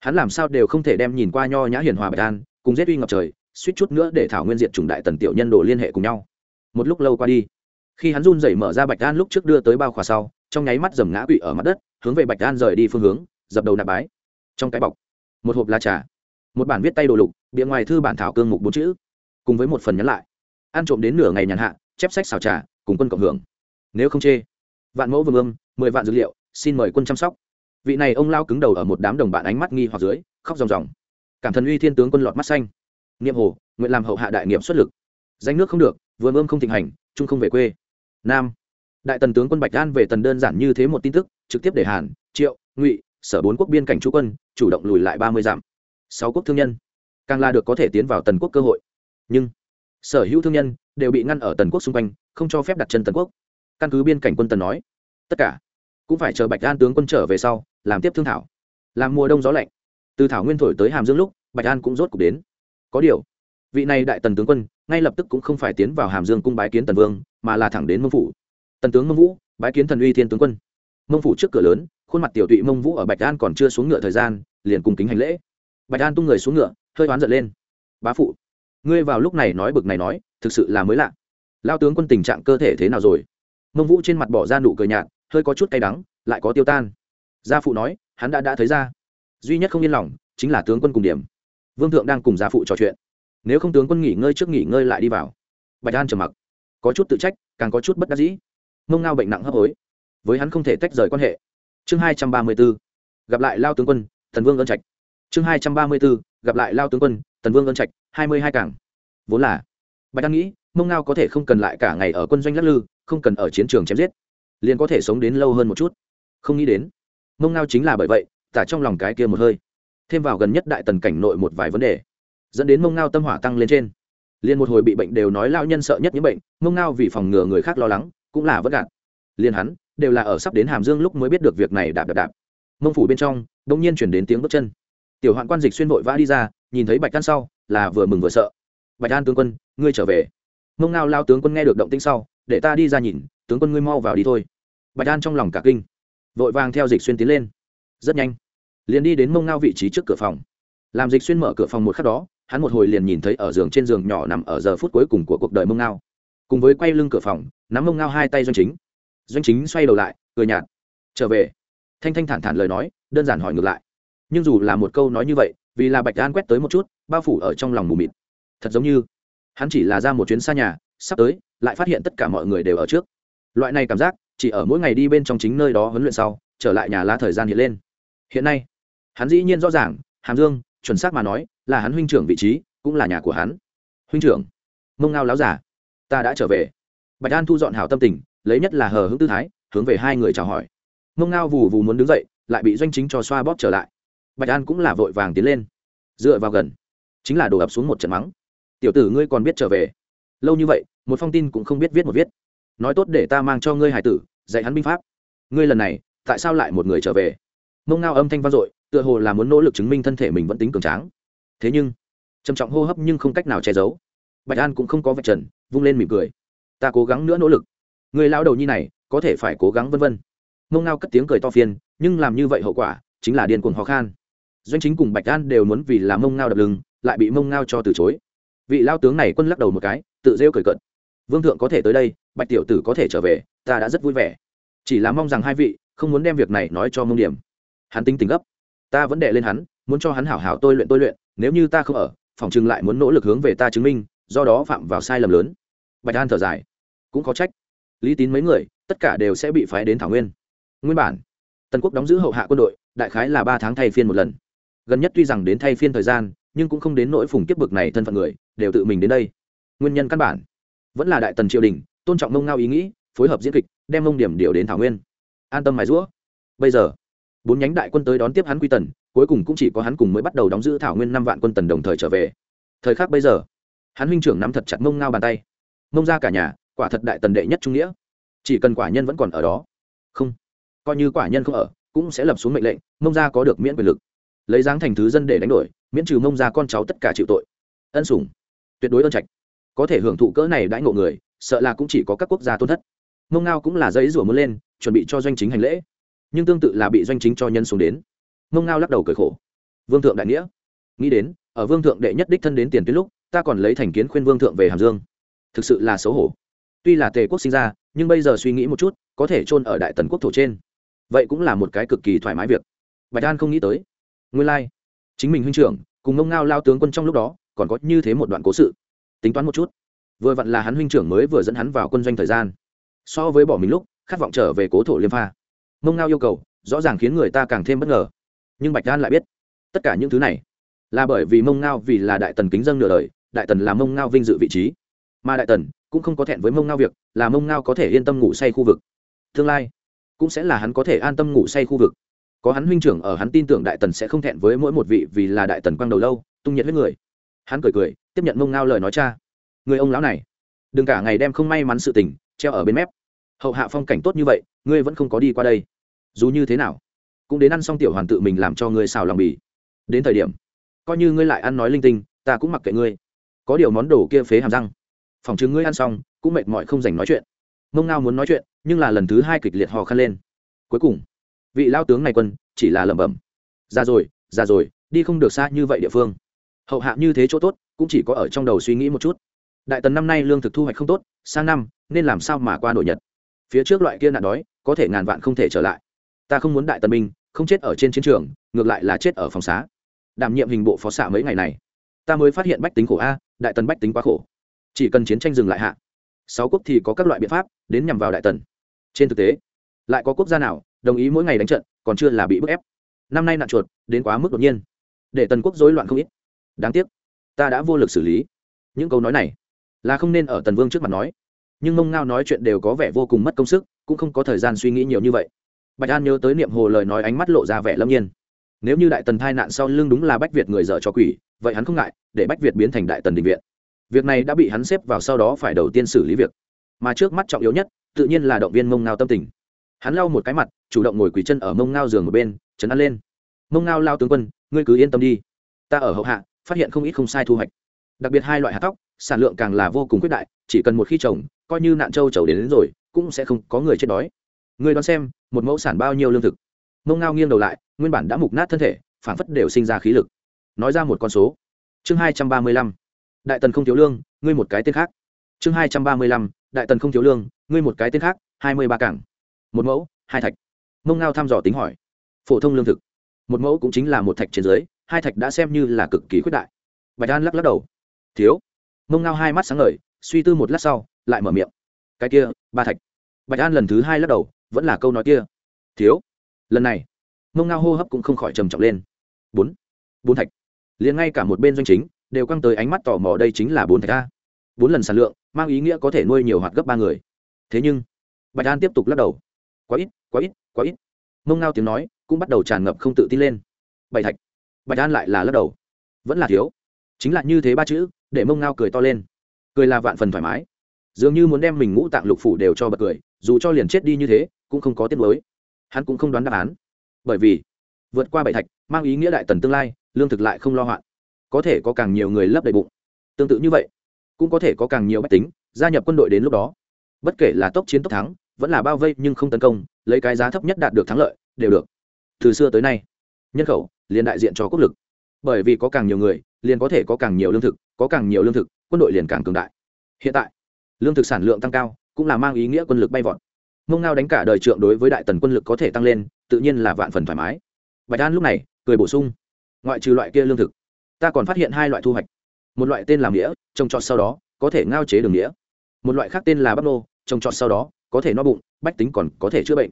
S1: hắn làm sao đều không thể đem nhìn qua nho nhã hiền hòa bạch an, cùng giết uy ngập trời, suýt chút nữa để thảo nguyên diệt chủng đại tần tiểu nhân đồ liên hệ cùng nhau. Một lúc lâu qua đi, khi hắn run rẩy mở ra bạch an lúc trước đưa tới bao khỏa sau, trong nháy mắt dầm ngã quỵ ở mặt đất, hướng về bạch an rời đi phương hướng, dập đầu nạp bái. Trong cái bọc, một hộp lá trà, một bản viết tay đồ lục, bìa ngoài thư bản thảo cương mục bốn chữ, cùng với một phần nhắn lại. Ăn trộm đến nửa ngày nhàn hạ, chép sách xào trà, cùng quân cộng hưởng. Nếu không chê vạn mẫu vương ương mười vạn dữ liệu, xin mời quân chăm sóc. Vị này ông lao cứng đầu ở một đám đồng bạn ánh mắt nghi hoặc dưới, khóc ròng ròng. Cảm thần uy thiên tướng quân lọt mắt xanh. Niệm hồ, nguyện làm hậu hạ đại nghiệm xuất lực. Danh nước không được, vừa ương không thịnh hành trung không về quê. Nam. Đại tần tướng quân bạch an về tần đơn giản như thế một tin tức, trực tiếp để hàn, triệu, ngụy, sở bốn quốc biên cảnh chú quân, chủ động lùi lại ba mươi dặm. Sáu quốc thương nhân. Càng là được có thể tiến vào tần quốc cơ hội. Nhưng, sở hữu thương nhân đều bị ngăn ở tần quốc xung quanh, không cho phép đặt chân tần quốc căn cứ biên cảnh quân tần nói. Tất cả cũng phải chờ bạch an tướng quân trở về sau, làm tiếp thương thảo. Làm mùa đông gió lạnh. Từ thảo nguyên thổi tới hàm dương lúc, bạch an cũng rốt cục đến. Có điều, vị này đại tần tướng quân ngay lập tức cũng không phải tiến vào hàm dương cung bái kiến tần vương, mà là thẳng đến mông phủ. Tần tướng mông vũ, bái kiến thần uy thiên tướng quân. Mông phủ trước cửa lớn, khuôn mặt tiểu tụy mông vũ ở bạch an còn chưa xuống ngựa thời gian, liền cùng kính hành lễ. Bạch an tung người xuống ngựa, hơi oán giận lên. Bá phụ, ngươi vào lúc này nói bực này nói, thực sự là mới lạ. Lao tướng quân tình trạng cơ thể thế nào rồi? Mông vũ trên mặt bỏ ra nụ cười nhạt, hơi có chút cay đắng, lại có tiêu tan. Gia phụ nói, hắn đã đã thấy ra. Duy nhất không yên lòng, chính là tướng quân cùng điểm. Vương thượng đang cùng gia phụ trò chuyện. Nếu không tướng quân nghỉ ngơi trước nghỉ ngơi lại đi vào. Bạch an trầm mặc. Có chút tự trách, càng có chút bất đắc dĩ. Mông ngao bệnh nặng hấp hối. Với hắn không thể tách rời quan hệ. Chương hai trăm ba mươi b ố gặp lại lao tướng quân, thần vương ân trạch. Chương hai trăm ba mươi b ố gặp lại lao tướng quân tần vương ân trạch. Hai mươi hai cảng. Vốn là bạch an nghĩ, mông ngao có thể không cần lại cả ngày ở quân doanh lắc lư, không cần ở chiến trường chém giết, liền có thể sống đến lâu hơn một chút. Không nghĩ đến, mông ngao chính là bởi vậy, tả trong lòng cái kia một hơi. Thêm vào gần nhất đại tần cảnh nội một vài vấn đề, dẫn đến mông ngao tâm hỏa tăng lên trên. Liền một hồi bị bệnh đều nói lao nhân sợ nhất những bệnh, mông ngao vì phòng ngừa người khác lo lắng, cũng là vất gạt liền hắn, đều là ở sắp đến hàm dương lúc mới biết được việc này đạp đạp đạp. Mông phủ bên trong đông nhiên chuyển đến tiếng bước chân. Tiểu hoạn quan dịch xuyên vội vã đi ra, nhìn thấy bạch đan sau, là vừa mừng vừa sợ. Bạch đan tướng quân ngươi trở về. Mông ngao lao tướng quân nghe được động tĩnh sau, để ta đi ra nhìn, tướng quân ngươi mau vào đi thôi. Bạch an trong lòng cả kinh, vội vàng theo dịch xuyên tiến lên. Rất nhanh, liền đi đến mông ngao vị trí trước cửa phòng. Làm dịch xuyên mở cửa phòng một khắc đó, hắn một hồi liền nhìn thấy ở giường trên giường nhỏ nằm ở giờ phút cuối cùng của cuộc đời mông ngao. Cùng với quay lưng cửa phòng, nắm mông ngao hai tay doanh chính. Doanh chính xoay đầu lại, cười nhạt. Trở về. Thanh thanh thản thản lời nói, đơn giản hỏi ngược lại. Nhưng dù là một câu nói như vậy, vì là bạch an quét tới một chút, bao phủ ở trong lòng mù mịt. Thật giống như hắn chỉ là ra một chuyến xa nhà, sắp tới, lại phát hiện tất cả mọi người đều ở trước. Loại này cảm giác, chỉ ở mỗi ngày đi bên trong chính nơi đó huấn luyện sau, trở lại nhà lá thời gian hiện lên. Hiện nay, hắn dĩ nhiên rõ ràng, hàm dương, chuẩn xác mà nói, là hắn huynh trưởng vị trí, cũng là nhà của hắn. Huynh trưởng, mông ngao láo giả, ta đã trở về. Bạch an thu dọn hảo tâm tình, lấy nhất là hờ hững tư thái, hướng về hai người chào hỏi. Mông ngao vù vù muốn đứng dậy, lại bị doanh chính cho xoa bóp trở lại. Bạch an cũng là vội vàng tiến lên. Dựa vào gần, chính là đổ ập xuống một trận mắng tiểu tử ngươi còn biết trở về. Lâu như vậy, một phong tin cũng không biết viết một viết. Nói tốt để ta mang cho ngươi hải tử, dạy hắn binh pháp. Ngươi lần này, tại sao lại một người trở về? Mông ngao âm thanh vang dội, tựa hồ là muốn nỗ lực chứng minh thân thể mình vẫn tính cường tráng. Thế nhưng, trầm trọng hô hấp nhưng không cách nào che giấu. Bạch an cũng không có vạch trần, vung lên mỉm cười. Ta cố gắng nữa nỗ lực. Người lao đầu nhi này, có thể phải cố gắng vân vân. Mông ngao cất tiếng cười to phiên nhưng làm như vậy hậu quả, chính là điên cuồng khó khăn doanh chính cùng bạch an đều muốn vì làm mông ngao đập lưng, lại bị mông ngao cho từ chối vị lao tướng này quân lắc đầu một cái, tự rêu cười cận vương thượng có thể tới đây, bạch tiểu tử có thể trở về, ta đã rất vui vẻ. Chỉ là mong rằng hai vị không muốn đem việc này nói cho mông điểm. Hắn tính tình gấp. Ta vẫn đệ lên hắn, muốn cho hắn hảo hảo tôi luyện tôi luyện, nếu như ta không ở, phòng chừng lại muốn nỗ lực hướng về ta chứng minh, do đó phạm vào sai lầm lớn. Bạch an thở dài. Cũng có trách. Lý tín mấy người, tất cả đều sẽ bị phái đến thảo nguyên. Nguyên bản, tần quốc đóng giữ hậu hạ quân đội, đại khái là ba tháng thay phiên một lần. Gần nhất tuy rằng đến thay phiên thời gian nhưng cũng không đến nỗi phùng kiếp bực này thân phận người, đều tự mình đến đây. Nguyên nhân căn bản vẫn là đại tần triều đình, tôn trọng mông ngao ý nghĩ, phối hợp diễn kịch, đem mông điểm điều đến thảo nguyên. An tâm mài rũa bây giờ, bốn nhánh đại quân tới đón tiếp hắn quy tần, cuối cùng cũng chỉ có hắn cùng mới bắt đầu đóng giữ thảo nguyên năm vạn quân tần đồng thời trở về. Thời khắc bây giờ, hắn huynh trưởng nắm thật chặt mông ngao bàn tay. Mông ra cả nhà, quả thật đại tần đệ nhất trung nghĩa. Chỉ cần quả nhân vẫn còn ở đó, không, coi như quả nhân không ở, cũng sẽ lập xuống mệnh lệnh, mông ra có được miễn quyền lực. Lấy dáng thành thứ dân để đánh đổi miễn trừ mông ra con cháu tất cả chịu tội. Ân sủng. Tuyệt đối ơn trạch. Có thể hưởng thụ cỡ này đãi ngộ người, sợ là cũng chỉ có các quốc gia tôn thất. Mông ngao cũng là giấy rủa muốn lên, chuẩn bị cho doanh chính hành lễ. Nhưng tương tự là bị doanh chính cho nhân xuống đến. Mông ngao lắc đầu cười khổ. Vương thượng đại nghĩa. Nghĩ đến, ở vương thượng đệ nhất đích thân đến tiền tuyến lúc, ta còn lấy thành kiến khuyên vương thượng về hàm dương. Thực sự là xấu hổ. Tuy là tề quốc sinh ra, nhưng bây giờ suy nghĩ một chút, có thể chôn ở đại tần quốc thổ trên. Vậy cũng là một cái cực kỳ thoải mái việc. Bạch an không nghĩ tới. Nguyên lai、like chính mình huynh trưởng, cùng mông ngao lao tướng quân trong lúc đó, còn có như thế một đoạn cố sự. Tính toán một chút. Vừa vặn là hắn huynh trưởng mới vừa dẫn hắn vào quân doanh thời gian. So với bỏ mình lúc, khát vọng trở về cố thổ liêm pha. Mông ngao yêu cầu, rõ ràng khiến người ta càng thêm bất ngờ. Nhưng bạch đan lại biết, tất cả những thứ này là bởi vì mông ngao vì là đại tần kính dân nửa đời, đại tần là mông ngao vinh dự vị trí. Mà đại tần cũng không có thẹn với mông ngao việc, là mông ngao có thể yên tâm ngủ say khu vực. Tương lai cũng sẽ là hắn có thể an tâm ngủ say khu vực có hắn huynh trưởng ở hắn tin tưởng đại tần sẽ không thẹn với mỗi một vị vì là đại tần quang đầu lâu, tung nhiệt với người. Hắn cười cười, tiếp nhận mông ngao lời nói cha. Người ông lão này, đừng cả ngày đem không may mắn sự tình treo ở bên mép. Hậu hạ phong cảnh tốt như vậy, ngươi vẫn không có đi qua đây. Dù như thế nào, cũng đến ăn xong tiểu hoàn tự mình làm cho ngươi xào lòng bì. Đến thời điểm, coi như ngươi lại ăn nói linh tinh, ta cũng mặc kệ ngươi. Có điều món đồ kia phế hàm răng. Phòng chứng ngươi ăn xong, cũng mệt mỏi không dành nói chuyện. Mông ngao muốn nói chuyện, nhưng là lần thứ hai kịch liệt hò khăn lên. Cuối cùng vị lao tướng này quân, chỉ là lẩm bẩm. Ra rồi ra rồi, đi không được xa như vậy địa phương. Hậu hạ như thế chỗ tốt, cũng chỉ có ở trong đầu suy nghĩ một chút. Đại tần năm nay lương thực thu hoạch không tốt, sang năm, nên làm sao mà qua nội nhật? Phía trước loại kia nạn đói, có thể ngàn vạn không thể trở lại. Ta không muốn đại tần binh, không chết ở trên chiến trường, ngược lại là chết ở phòng xá. Đảm nhiệm hình bộ phó xạ mấy ngày này. Ta mới phát hiện bách tính khổ a, đại tần bách tính quá khổ. Chỉ cần chiến tranh dừng lại hạ, sáu quốc thì có các loại biện pháp đến nhằm vào đại tần. Trên thực tế, lại có quốc gia nào đồng ý mỗi ngày đánh trận, còn chưa là bị bức ép. Năm nay nạn chuột, đến quá mức đột nhiên. Để tần quốc rối loạn không ít. Đáng tiếc, ta đã vô lực xử lý. Những câu nói này là không nên ở tần vương trước mặt nói. Nhưng mông ngao nói chuyện đều có vẻ vô cùng mất công sức, cũng không có thời gian suy nghĩ nhiều như vậy. Bạch an nhớ tới niệm hồ lời nói ánh mắt lộ ra vẻ lâm nhiên. Nếu như đại tần thai nạn sau lưng đúng là bách việt người dở cho quỷ, vậy hắn không ngại để bách việt biến thành đại tần định viện. Việc này đã bị hắn xếp vào sau đó phải đầu tiên xử lý việc. Mà trước mắt trọng yếu nhất, tự nhiên là động viên mông ngao tâm tình hắn lau một cái mặt chủ động ngồi quỳ chân ở mông ngao giường một bên chấn ăn lên. Mông ngao lao tướng quân ngươi cứ yên tâm đi. Ta ở hậu hạ phát hiện không ít không sai thu hoạch. Đặc biệt hai loại hạt tóc sản lượng càng là vô cùng quyết đại chỉ cần một khi trồng coi như nạn châu chầu đến, đến rồi cũng sẽ không có người chết đói. Ngươi đoán xem một mẫu sản bao nhiêu lương thực? Mông ngao nghiêng đầu lại nguyên bản đã mục nát thân thể phản phất đều sinh ra khí lực. Nói ra một con số. Chương hai trăm ba mươi lăm. Đại tần không thiếu lương ngươi một cái tên khác. Chương hai trăm ba mươi lăm. Đại tần không thiếu lương ngươi một cái tên khác hai mươi ba cảng một mẫu, hai thạch. Mông ngao thăm dò tính hỏi. Phổ thông lương thực. Một mẫu cũng chính là một thạch trên dưới, hai thạch đã xem như là cực kỳ khuyết đại. Bạch an lắc lắc đầu. Thiếu. Mông ngao hai mắt sáng ngời, suy tư một lát sau, lại mở miệng. Cái kia, ba thạch. Bạch an lần thứ hai lắc đầu, vẫn là câu nói kia. Thiếu. Lần này, mông ngao hô hấp cũng không khỏi trầm trọng lên. Bốn. Bốn thạch. Liền ngay cả một bên doanh chính, đều căng tới ánh mắt tò mò đây chính là bốn thạch a. Bốn lần sản lượng, mang ý nghĩa có thể nuôi nhiều hoạt gấp ba người. Thế nhưng, bạch an tiếp tục lắc đầu quá ít quá ít quá ít. Mông ngao tiếng nói cũng bắt đầu tràn ngập không tự tin lên. Bảy thạch, bạch an lại là lắc đầu. Vẫn là thiếu. Chính là như thế ba chữ, để mông ngao cười to lên. Cười là vạn phần thoải mái. Dường như muốn đem mình ngũ tạng lục phủ đều cho bật cười, dù cho liền chết đi như thế, cũng không có tiết mới hắn cũng không đoán đáp án. Bởi vì, vượt qua bảy thạch, mang ý nghĩa đại tần tương lai, lương thực lại không lo hoạn. Có thể có càng nhiều người lấp đầy bụng. Tương tự như vậy, cũng có thể có càng nhiều bách tính gia nhập quân đội đến lúc đó. Bất kể là tốc chiến tốc thắng vẫn là bao vây nhưng không tấn công, lấy cái giá thấp nhất đạt được thắng lợi, đều được. Từ xưa tới nay, nhân khẩu, liền đại diện cho quốc lực. Bởi vì có càng nhiều người, liền có thể có càng nhiều lương thực, có càng nhiều lương thực, quân đội liền càng cường đại. Hiện tại, lương thực sản lượng tăng cao, cũng là mang ý nghĩa quân lực bay vọt. Mông ngao đánh cả đời trượng đối với đại tần quân lực có thể tăng lên, tự nhiên là vạn phần thoải mái. Bạch đan lúc này, cười bổ sung, ngoại trừ loại kia lương thực, ta còn phát hiện hai loại thu hoạch. Một loại tên là nghĩa, trồng trọt sau đó, có thể ngao chế đường nghĩa. Một loại khác tên là bắp nô, trồng trọt sau đó có thể no bụng, bách tính còn có thể chữa bệnh.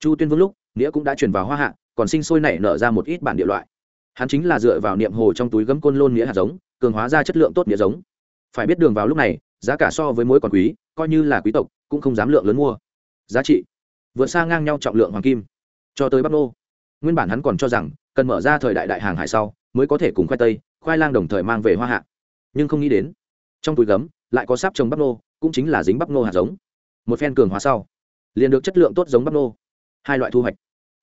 S1: Chu tuyên vương lúc, nghĩa cũng đã chuyển vào hoa hạ, còn sinh sôi nảy nở ra một ít bản địa loại. Hắn chính là dựa vào niệm hồ trong túi gấm côn lôn nghĩa hạt giống, cường hóa ra chất lượng tốt nghĩa giống. Phải biết đường vào lúc này, giá cả so với mối còn quý, coi như là quý tộc, cũng không dám lượng lớn mua. Giá trị, vượt xa ngang nhau trọng lượng hoàng kim. Cho tới bắc nô, nguyên bản hắn còn cho rằng, cần mở ra thời đại đại hàng hải sau, mới có thể cùng khoai tây, khoai lang đồng thời mang về hoa hạ. Nhưng không nghĩ đến, trong túi gấm, lại có sáp trồng bắp nô, cũng chính là dính bắp nô hạt giống một phen cường hóa sau, liền được chất lượng tốt giống bắp nô. Hai loại thu hoạch.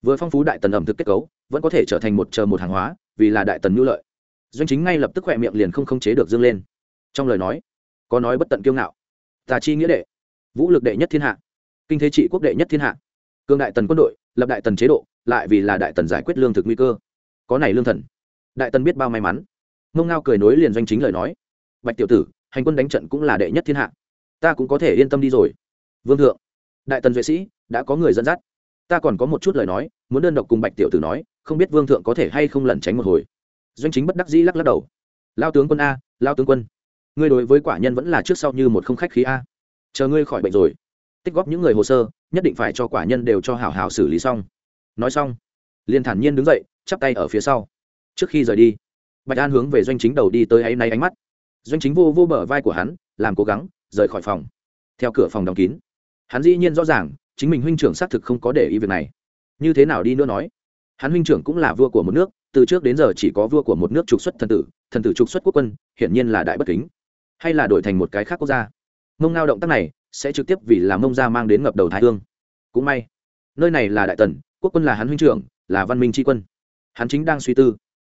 S1: Vừa phong phú đại tần ẩm thực kết cấu, vẫn có thể trở thành một chờ một hàng hóa, vì là đại tần nhu lợi. Doanh chính ngay lập tức khỏe miệng liền không khống chế được dâng lên. Trong lời nói, có nói bất tận kiêu ngạo. Tà chi nghĩa đệ, vũ lực đệ nhất thiên hạ, kinh thế trị quốc đệ nhất thiên hạ cương đại tần quân đội, lập đại tần chế độ, lại vì là đại tần giải quyết lương thực nguy cơ. Có này lương thần, đại tần biết bao may mắn. Mông ngao cười nối liền doanh chính lời nói. Bạch tiểu tử, hành quân đánh trận cũng là đệ nhất thiên hạ. Ta cũng có thể yên tâm đi rồi vương thượng, đại tần duệ sĩ, đã có người dẫn dắt. Ta còn có một chút lời nói, muốn đơn độc cùng bạch tiểu tử nói, không biết vương thượng có thể hay không lẩn tránh một hồi. Doanh chính bất đắc dĩ lắc lắc đầu. Lao tướng quân a, lao tướng quân. Ngươi đối với quả nhân vẫn là trước sau như một không khách khí a. Chờ ngươi khỏi bệnh rồi. Tích góp những người hồ sơ, nhất định phải cho quả nhân đều cho hảo hảo xử lý xong. Nói xong, liền thản nhiên đứng dậy, chắp tay ở phía sau. Trước khi rời đi, bạch an hướng về doanh chính đầu đi tới áy náy ánh mắt. Doanh chính vô vô bờ vai của hắn, làm cố gắng, rời khỏi phòng. Theo cửa phòng đóng kín hắn dĩ nhiên rõ ràng, chính mình huynh trưởng xác thực không có để ý việc này. Như thế nào đi nữa nói? Hắn huynh trưởng cũng là vua của một nước, từ trước đến giờ chỉ có vua của một nước trục xuất thần tử thần tử trục xuất quốc quân, hiển nhiên là đại bất kính. Hay là đổi thành một cái khác quốc gia. Mông ngao động tác này sẽ trực tiếp vì làm mông gia mang đến ngập đầu thái hương. Cũng may, nơi này là đại tần, quốc quân là hắn huynh trưởng, là văn minh tri quân. Hắn chính đang suy tư.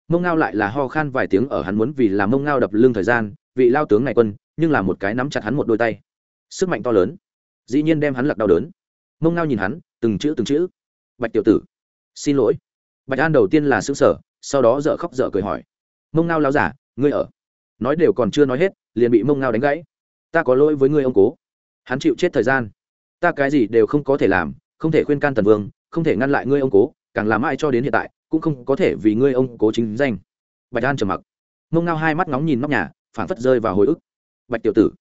S1: Mông ngao lại là ho khan vài tiếng ở hắn muốn vì làm mông ngao đập lưng thời gian, vị lao tướng này quân, nhưng là một cái nắm chặt hắn một đôi tay. Sức mạnh to lớn dĩ nhiên đem hắn lặc đau đớn. Mông ngao nhìn hắn, từng chữ từng chữ. Bạch tiểu tử, xin lỗi. Bạch an đầu tiên là xứng sở sau đó dợ khóc dợ cười hỏi. Mông ngao lao giả, ngươi ở? Nói đều còn chưa nói hết, liền bị mông ngao đánh gãy. Ta có lỗi với ngươi, ông cố. Hắn chịu chết thời gian. Ta cái gì đều không có thể làm, không thể khuyên can tần vương, không thể ngăn lại ngươi, ông cố. Càng làm ai cho đến hiện tại, cũng không có thể vì ngươi, ông cố chính danh. Bạch an trầm mặc. Mông ngao hai mắt ngóng nhìn nóc nhà phản phất rơi vào hồi ức. Bạch tiểu tử,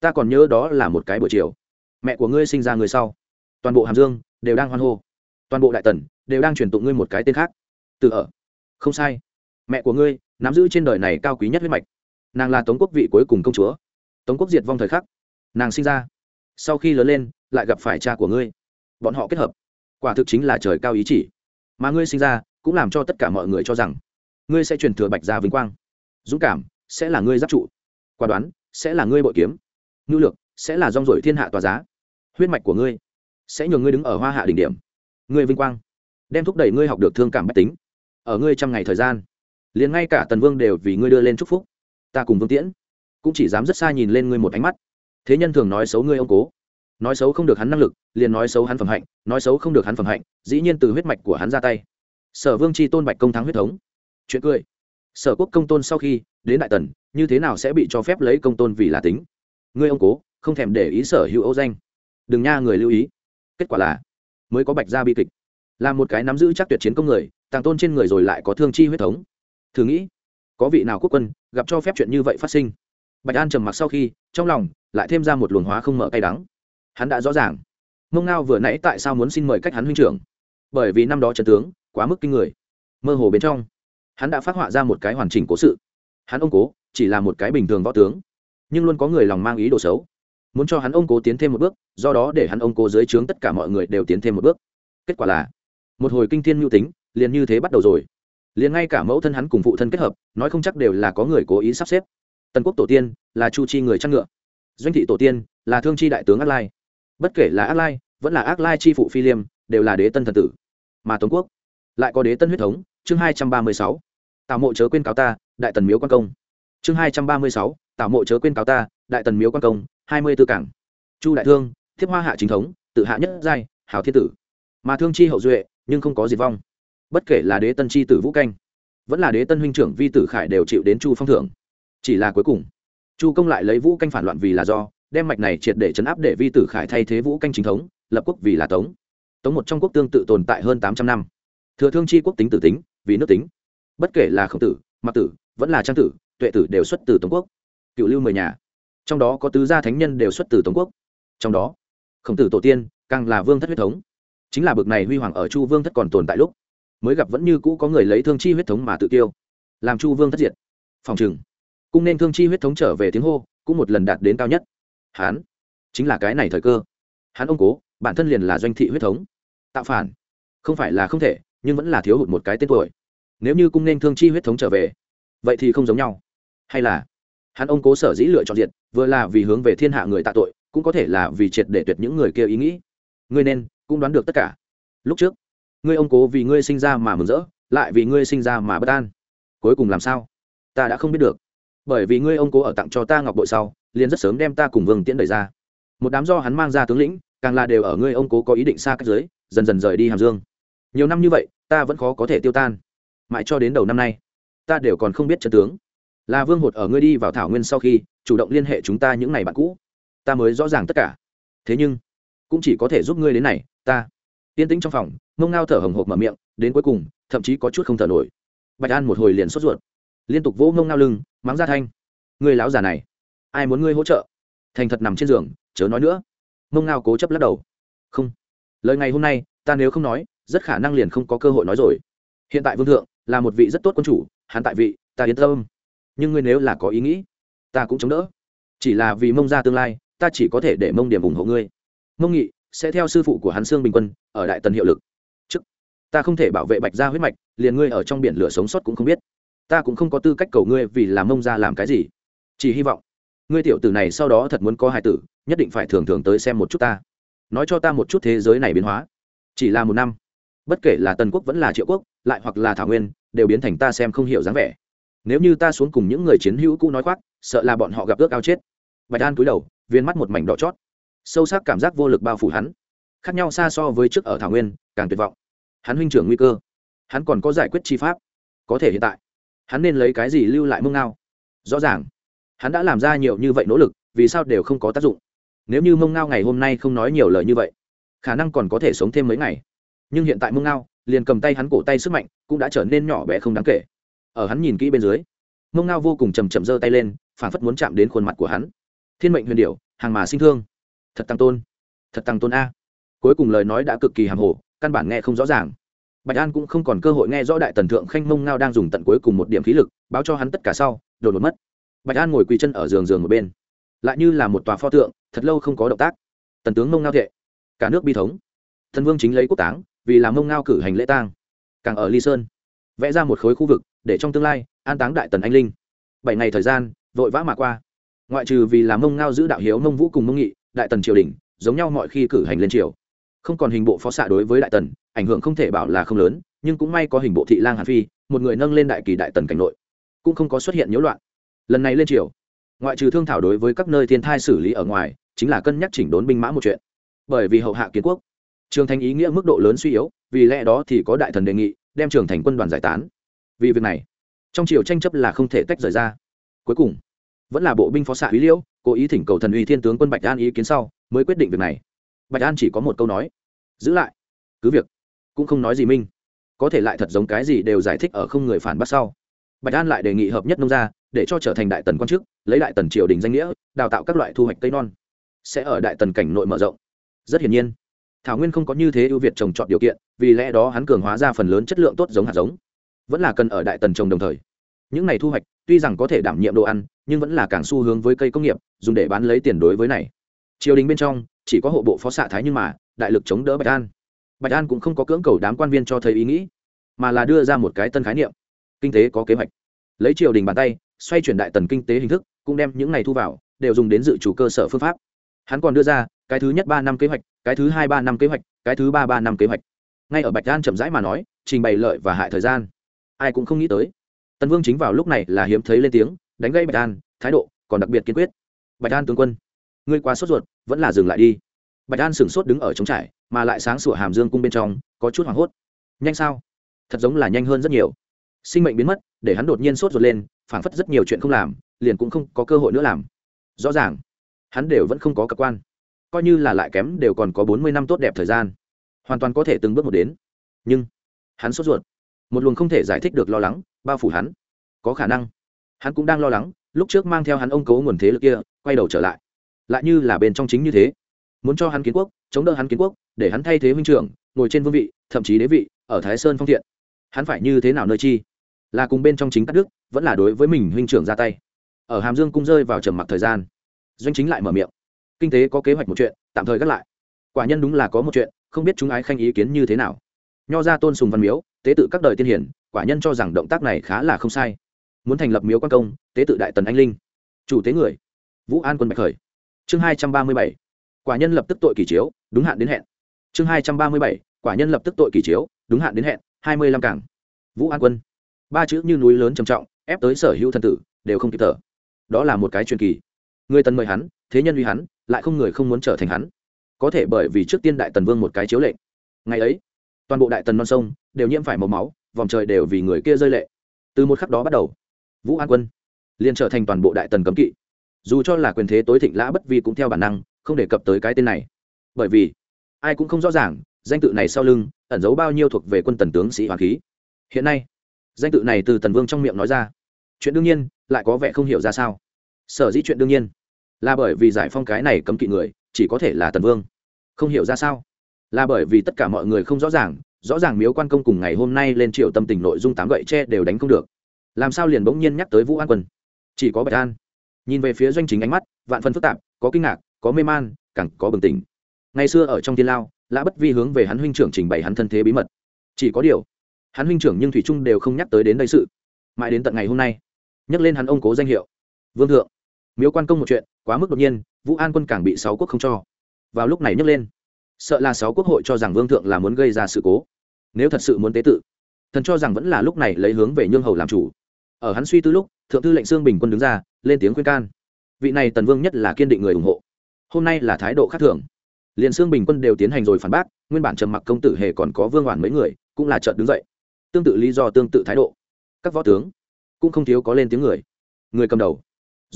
S1: ta còn nhớ đó là một cái buổi chiều mẹ của ngươi sinh ra người sau. Toàn bộ hàm dương đều đang hoan hô. Toàn bộ đại tần đều đang truyền tụng ngươi một cái tên khác. Từ ở. Không sai. Mẹ của ngươi nắm giữ trên đời này cao quý nhất huyết mạch. Nàng là tống quốc vị cuối cùng công chúa. Tống quốc diệt vong thời khắc, nàng sinh ra. Sau khi lớn lên, lại gặp phải cha của ngươi. Bọn họ kết hợp. Quả thực chính là trời cao ý chỉ. Mà ngươi sinh ra cũng làm cho tất cả mọi người cho rằng, ngươi sẽ truyền thừa bạch gia vinh quang. Dũng cảm sẽ là ngươi giáp trụ. Quả đoán sẽ là ngươi bội kiếm. Ngưu lược sẽ là rong rổi thiên hạ tòa giá huyết mạch của ngươi sẽ nhường ngươi đứng ở hoa hạ đỉnh điểm. Ngươi vinh quang đem thúc đẩy ngươi học được thương cảm bách tính. Ở ngươi trăm ngày thời gian, liền ngay cả tần vương đều vì ngươi đưa lên chúc phúc. Ta cùng vương tiễn cũng chỉ dám rất xa nhìn lên ngươi một ánh mắt. Thế nhân thường nói xấu ngươi ông cố, nói xấu không được hắn năng lực, liền nói xấu hắn phẩm hạnh, nói xấu không được hắn phẩm hạnh, dĩ nhiên từ huyết mạch của hắn ra tay. Sở vương c h i tôn bạch công thắng huyết thống. Chuyện cười. Sở quốc công tôn sau khi đến đại tần, như thế nào sẽ bị cho phép lấy công tôn vì là tính? Ngươi ông cố, không thèm để ý sở hữu âu danh đừng nha người lưu ý. Kết quả là, mới có bạch gia bi kịch. Là một cái nắm giữ chắc tuyệt chiến công người, tàng tôn trên người rồi lại có thương chi huyết thống. Thử nghĩ, có vị nào quốc quân gặp cho phép chuyện như vậy phát sinh? Bạch an trầm mặc sau khi, trong lòng lại thêm ra một luồng hóa không mở cay đắng. Hắn đã rõ ràng, mông ngao vừa nãy tại sao muốn xin mời cách hắn huynh trưởng? Bởi vì năm đó trần tướng quá mức kinh người. Mơ hồ bên trong, hắn đã phát họa ra một cái hoàn chỉnh cố sự. Hắn ông cố chỉ là một cái bình thường võ tướng, nhưng luôn có người lòng mang ý đồ xấu muốn cho hắn ông cố tiến thêm một bước, do đó để hắn ông cố dưới trướng tất cả mọi người đều tiến thêm một bước. Kết quả là, một hồi kinh thiên mưu tính, liền như thế bắt đầu rồi. Liền ngay cả mẫu thân hắn cùng phụ thân kết hợp, nói không chắc đều là có người cố ý sắp xếp. Tần quốc tổ tiên là chu chi người chăn ngựa. Doanh thị tổ tiên là thương chi đại tướng ác lai. Bất kể là ác lai, vẫn là ác lai chi phụ phi liêm, đều là đế tân thần tử. Mà tống quốc lại có đế tân huyết thống, chương hai trăm ba mươi sáu. Tạo mộ chớ quên cáo ta, đại tần miếu quan công. Chương hai trăm ba mươi sáu tạo mộ chớ quên cáo ta, đại tần miếu quan công hai mươi tư cảng. Chu đại thương, thiếp hoa hạ chính thống, tự hạ nhất giai, hảo thiên tử. Mà thương chi hậu duệ, nhưng không có diệt vong. Bất kể là đế tân chi tử vũ canh, vẫn là đế tân huynh trưởng vi tử khải đều chịu đến chu phong thưởng. Chỉ là cuối cùng, chu công lại lấy vũ canh phản loạn vì là do, đem mạch này triệt để chấn áp để vi tử khải thay thế vũ canh chính thống, lập quốc vì là tống. Tống một trong quốc tương tự tồn tại hơn tám trăm năm. Thừa thương chi quốc tính tử tính, vì nước tính. Bất kể là khổng tử, mặc tử, vẫn là trang tử, tuệ tử đều xuất từ tống quốc. Cựu lưu mười nhà trong đó có tứ gia thánh nhân đều xuất từ tống quốc. Trong đó, khổng tử tổ tiên càng là vương thất huyết thống. Chính là bực này huy hoàng ở chu vương thất còn tồn tại lúc, mới gặp vẫn như cũ có người lấy thương chi huyết thống mà tự tiêu làm chu vương thất diệt. Phòng trừng cũng nên thương chi huyết thống trở về tiếng hô, cũng một lần đạt đến cao nhất. Hán, chính là cái này thời cơ. Hán ông cố, bản thân liền là doanh thị huyết thống. Tạo phản, không phải là không thể, nhưng vẫn là thiếu hụt một cái tên tuổi. Nếu như cung nên thương chi huyết thống trở về, vậy thì không giống nhau. Hay là hắn ông cố sở dĩ lựa chọn diện vừa là vì hướng về thiên hạ người tạ tội, cũng có thể là vì triệt để tuyệt những người kia ý nghĩ. Ngươi nên cũng đoán được tất cả. Lúc trước, ngươi ông cố vì ngươi sinh ra mà mừng rỡ, lại vì ngươi sinh ra mà bất an. Cuối cùng làm sao? Ta đã không biết được. Bởi vì ngươi ông cố ở tặng cho ta ngọc bội sau, liền rất sớm đem ta cùng vương tiễn đẩy ra. Một đám do hắn mang ra tướng lĩnh, càng là đều ở ngươi ông cố có ý định xa cách giới, dần dần rời đi hàm dương. Nhiều năm như vậy, ta vẫn khó có thể tiêu tan. Mãi cho đến đầu năm nay, ta đều còn không biết trận tướng là vương hột ở ngươi đi vào thảo nguyên sau khi, chủ động liên hệ chúng ta những ngày bạn cũ. Ta mới rõ ràng tất cả. Thế nhưng, cũng chỉ có thể giúp ngươi đến này, ta. Yên tĩnh trong phòng mông ngao thở hồng hộc mở miệng, đến cuối cùng, thậm chí có chút không thở nổi. Bạch an một hồi liền sốt ruột. Liên tục vỗ mông ngao lưng, mắng ra thanh. Ngươi lão già này, ai muốn ngươi hỗ trợ? Thành thật nằm trên giường, chớ nói nữa. Mông ngao cố chấp lắc đầu. Không. Lời ngày hôm nay, ta nếu không nói, rất khả năng liền không có cơ hội nói rồi. Hiện tại vương thượng là một vị rất tốt quân chủ, hắn tại vị, ta yên tâm nhưng ngươi nếu là có ý nghĩ, ta cũng chống đỡ. Chỉ là vì mông ra tương lai, ta chỉ có thể để mông điểm ủng hộ ngươi. Mông nghị sẽ theo sư phụ của hắn sương bình quân ở đại tần hiệu lực. Chức ta không thể bảo vệ bạch gia huyết mạch, liền ngươi ở trong biển lửa sống sót cũng không biết. Ta cũng không có tư cách cầu ngươi vì làm mông ra làm cái gì. Chỉ hy vọng, ngươi tiểu tử này sau đó thật muốn có hài tử, nhất định phải thường thường tới xem một chút ta. Nói cho ta một chút thế giới này biến hóa. Chỉ là một năm, bất kể là tần quốc vẫn là triệu quốc, lại hoặc là thảo nguyên, đều biến thành ta xem không hiểu dáng vẻ nếu như ta xuống cùng những người chiến hữu cũ nói khoác, sợ là bọn họ gặp ước ao chết. Bạch an cúi đầu, viên mắt một mảnh đỏ chót. Sâu sắc cảm giác vô lực bao phủ hắn. Khác nhau xa so với trước ở thảo nguyên, càng tuyệt vọng. Hắn huynh trưởng nguy cơ. Hắn còn có giải quyết chi pháp. Có thể hiện tại. Hắn nên lấy cái gì lưu lại mông ngao? Rõ ràng. Hắn đã làm ra nhiều như vậy nỗ lực, vì sao đều không có tác dụng? Nếu như mông ngao ngày hôm nay không nói nhiều lời như vậy, khả năng còn có thể sống thêm mấy ngày. Nhưng hiện tại mông ngao, liền cầm tay hắn cổ tay sức mạnh, cũng đã trở nên nhỏ bé không đáng kể ở hắn nhìn kỹ bên dưới. Mông ngao vô cùng chầm chậm giơ tay lên phản phất muốn chạm đến khuôn mặt của hắn. Thiên mệnh huyền điệu hàng mà sinh thương. Thật tăng tôn. Thật tăng tôn a. Cuối cùng lời nói đã cực kỳ hàm hồ, căn bản nghe không rõ ràng. Bạch an cũng không còn cơ hội nghe rõ đại tần thượng khanh mông ngao đang dùng tận cuối cùng một điểm khí lực, báo cho hắn tất cả sau, đột một mất. Bạch an ngồi quỳ chân ở giường giường một bên. Lại như là một tòa pho tượng, thật lâu không có động tác. Tần tướng mông ngao thệ. Cả nước bi thống. Thần vương chính lấy quốc táng, vì làm mông ngao cử hành lễ tang. Càng ở ly sơn vẽ ra một khối khu vực để trong tương lai an táng đại tần anh linh. Bảy ngày thời gian, vội vã mà qua. Ngoại trừ vì làm mông ngao giữ đạo hiếu mông vũ cùng mông nghị, đại tần triều đình giống nhau mọi khi cử hành lên triều. Không còn hình bộ phó xạ đối với đại tần, ảnh hưởng không thể bảo là không lớn, nhưng cũng may có hình bộ thị lang hàn phi, một người nâng lên đại kỳ đại tần cảnh nội. Cũng không có xuất hiện nhiễu loạn. Lần này lên triều, ngoại trừ thương thảo đối với các nơi thiên thai xử lý ở ngoài, chính là cân nhắc chỉnh đốn binh mã một chuyện. Bởi vì hậu hạ kiến quốc, trường thành ý nghĩa mức độ lớn suy yếu, vì lẽ đó thì có đại thần đề nghị đem trường thành quân đoàn giải tán. Vì việc này, trong triều tranh chấp là không thể tách rời ra. Cuối cùng, vẫn là bộ binh phó xạ uy liễu, cố ý thỉnh cầu thần uy thiên tướng quân bạch an ý kiến sau, mới quyết định việc này. Bạch an chỉ có một câu nói, giữ lại, cứ việc, cũng không nói gì minh. Có thể lại thật giống cái gì đều giải thích ở không người phản bác sau. Bạch an lại đề nghị hợp nhất nông gia, để cho trở thành đại tần quan chức, lấy đại tần triều đình danh nghĩa, đào tạo các loại thu hoạch cây non. Sẽ ở đại tần cảnh nội mở rộng. Rất hiển nhiên thảo nguyên không có như thế ưu việt trồng trọt điều kiện, vì lẽ đó hắn cường hóa ra phần lớn chất lượng tốt giống hạt giống. Vẫn là cần ở đại tần trồng đồng thời. Những này thu hoạch, tuy rằng có thể đảm nhiệm đồ ăn, nhưng vẫn là càng xu hướng với cây công nghiệp, dùng để bán lấy tiền đối với này. Triều đình bên trong, chỉ có hộ bộ phó xạ thái nhưng mà, đại lực chống đỡ bạch an. Bạch an cũng không có cưỡng cầu đám quan viên cho thấy ý nghĩ, mà là đưa ra một cái tân khái niệm. Kinh tế có kế hoạch. Lấy triều đình bàn tay, xoay chuyển đại tần kinh tế hình thức, cũng đem những này thu vào, đều dùng đến dự chủ cơ sở phương pháp. Hắn còn đưa ra cái thứ nhất ba năm kế hoạch, cái thứ hai ba năm kế hoạch, cái thứ ba ba năm kế hoạch. Ngay ở bạch an chậm rãi mà nói, trình bày lợi và hại thời gian. Ai cũng không nghĩ tới. Tần vương chính vào lúc này là hiếm thấy lên tiếng, đánh gây bạch an, thái độ còn đặc biệt kiên quyết. Bạch an tướng quân, ngươi quá sốt ruột, vẫn là dừng lại đi. Bạch an sửng sốt đứng ở trống trải, mà lại sáng sủa hàm dương cung bên trong, có chút hoảng hốt. Nhanh sao? Thật giống là nhanh hơn rất nhiều. Sinh mệnh biến mất, để hắn đột nhiên sốt ruột lên, phảng phất rất nhiều chuyện không làm, liền cũng không có cơ hội nữa làm. Rõ ràng, hắn đều vẫn không có cơ quan coi như là lại kém đều còn có bốn mươi năm tốt đẹp thời gian. Hoàn toàn có thể từng bước một đến. Nhưng, hắn sốt ruột. Một luồng không thể giải thích được lo lắng, bao phủ hắn. Có khả năng, hắn cũng đang lo lắng, lúc trước mang theo hắn ông cố nguồn thế lực kia, quay đầu trở lại. Lại như là bên trong chính như thế. Muốn cho hắn kiến quốc, chống đỡ hắn kiến quốc, để hắn thay thế huynh trưởng, ngồi trên vương vị, thậm chí đế vị, ở thái sơn phong thiện. Hắn phải như thế nào nơi chi? Là cùng bên trong chính các đức vẫn là đối với mình huynh trưởng ra tay? Ở hàm dương cung rơi vào trầm mặc thời gian. Doanh chính lại mở miệng kinh tế có kế hoạch một chuyện, tạm thời gác lại. Quả nhân đúng là có một chuyện, không biết chúng ái khanh ý kiến như thế nào. Nho ra tôn sùng văn miếu, tế tự các đời tiên hiển, quả nhân cho rằng động tác này khá là không sai. Muốn thành lập miếu quan công, tế tự đại tần anh linh. Chủ tế người, vũ an quân bạch khởi. Chương hai trăm ba mươi bảy, quả nhân lập tức tội kỳ chiếu, đúng hạn đến hẹn. Chương hai trăm ba mươi bảy, quả nhân lập tức tội kỳ chiếu, đúng hạn đến hẹn, hai mươi lăm cảng. Vũ an quân. Ba chữ như núi lớn trầm trọng, ép tới sở hữu thân tử, đều không kịp thở. Đó là một cái truyền kỳ. Người tần mời hắn, thế nhân uy hắn lại không người không muốn trở thành hắn. Có thể bởi vì trước tiên đại tần vương một cái chiếu lệnh. Ngày ấy, toàn bộ đại tần non sông đều nhiễm phải màu máu, vòng trời đều vì người kia rơi lệ. Từ một khắc đó bắt đầu, vũ an quân liền trở thành toàn bộ đại tần cấm kỵ. Dù cho là quyền thế tối thịnh lã bất vi cũng theo bản năng, không đề cập tới cái tên này. Bởi vì, ai cũng không rõ ràng, danh tự này sau lưng ẩn giấu bao nhiêu thuộc về quân tần tướng sĩ hoàng khí. Hiện nay, danh tự này từ tần vương trong miệng nói ra. Chuyện đương nhiên, lại có vẻ không hiểu ra sao. Sở dĩ chuyện đương nhiên là bởi vì giải phong cái này cấm kỵ người, chỉ có thể là tần vương. Không hiểu ra sao? Là bởi vì tất cả mọi người không rõ ràng rõ ràng miếu quan công cùng ngày hôm nay lên triệu tâm tình nội dung tám gậy tre đều đánh không được. Làm sao liền bỗng nhiên nhắc tới vũ an quân? Chỉ có bạch an. Nhìn về phía doanh chính ánh mắt, vạn phân phức tạp, có kinh ngạc, có mê man, càng có bừng tỉnh. Ngày xưa ở trong thiên lao, lã bất vi hướng về hắn huynh trưởng trình bày hắn thân thế bí mật. Chỉ có điều, hắn huynh trưởng nhưng thủy trung đều không nhắc tới đến đây sự. Mãi đến tận ngày hôm nay, nhắc lên hắn ông cố danh hiệu. Vương thượng miếu quan công một chuyện, quá mức đột nhiên, vũ an quân càng bị sáu quốc không cho. Vào lúc này nhấc lên, sợ là sáu quốc hội cho rằng vương thượng là muốn gây ra sự cố. Nếu thật sự muốn tế tự, thần cho rằng vẫn là lúc này lấy hướng về nhương hầu làm chủ. Ở hắn suy tư lúc, thượng thư lệnh sương bình quân đứng ra, lên tiếng khuyên can. Vị này tần vương nhất là kiên định người ủng hộ. Hôm nay là thái độ khác thường. Liền sương bình quân đều tiến hành rồi phản bác, nguyên bản trầm mặc công tử hề còn có vương hoàn mấy người, cũng là trợt đứng dậy. Tương tự lý do, tương tự thái độ. Các võ tướng, cũng không thiếu có lên tiếng người. Người cầm đầu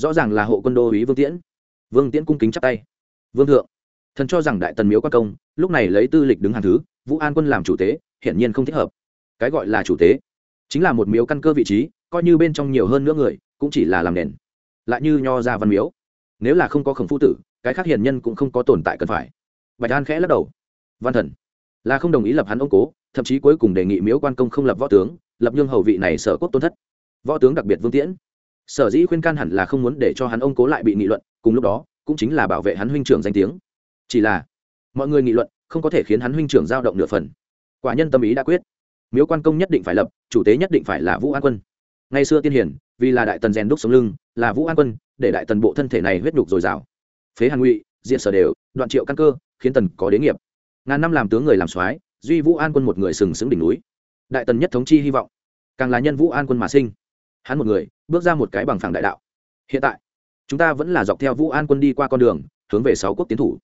S1: rõ ràng là hộ quân đô úy vương tiễn. Vương tiễn cung kính chắp tay. Vương thượng, thần cho rằng đại tần miếu quan công, lúc này lấy tư lịch đứng hàng thứ, vũ an quân làm chủ tế, hiển nhiên không thích hợp. Cái gọi là chủ tế, chính là một miếu căn cơ vị trí, coi như bên trong nhiều hơn nữa người, cũng chỉ là làm nền. Lại như nho ra văn miếu. Nếu là không có khổng phu tử, cái khác hiền nhân cũng không có tồn tại cần phải. Bạch an khẽ lắc đầu. Văn thần, là không đồng ý lập hắn ông cố, thậm chí cuối cùng đề nghị miếu quan công không lập võ tướng, lập nhương hầu vị này sở quốc tôn thất. Võ tướng đặc biệt vương tiễn sở dĩ khuyên can hẳn là không muốn để cho hắn ông cố lại bị nghị luận, cùng lúc đó, cũng chính là bảo vệ hắn huynh trưởng danh tiếng. Chỉ là, mọi người nghị luận, không có thể khiến hắn huynh trưởng giao động nửa phần. Quả nhân tâm ý đã quyết. Miếu quan công nhất định phải lập, chủ tế nhất định phải là vũ an quân. Ngày xưa tiên hiển, vì là đại tần rèn đúc sống lưng, là vũ an quân, để đại tần bộ thân thể này huyết nhục dồi dào. Phế hàn ngụy, diện sở đều, đoạn triệu căn cơ, khiến tần có đế nghiệp. Ngàn năm làm tướng người làm soái, duy vũ an quân một người sừng sững đỉnh núi. Đại tần nhất thống chi hy vọng, càng là nhân vũ an quân mà sinh hắn một người, bước ra một cái bằng phẳng đại đạo. Hiện tại, chúng ta vẫn là dọc theo vũ an quân đi qua con đường, hướng về sáu quốc tiến thủ.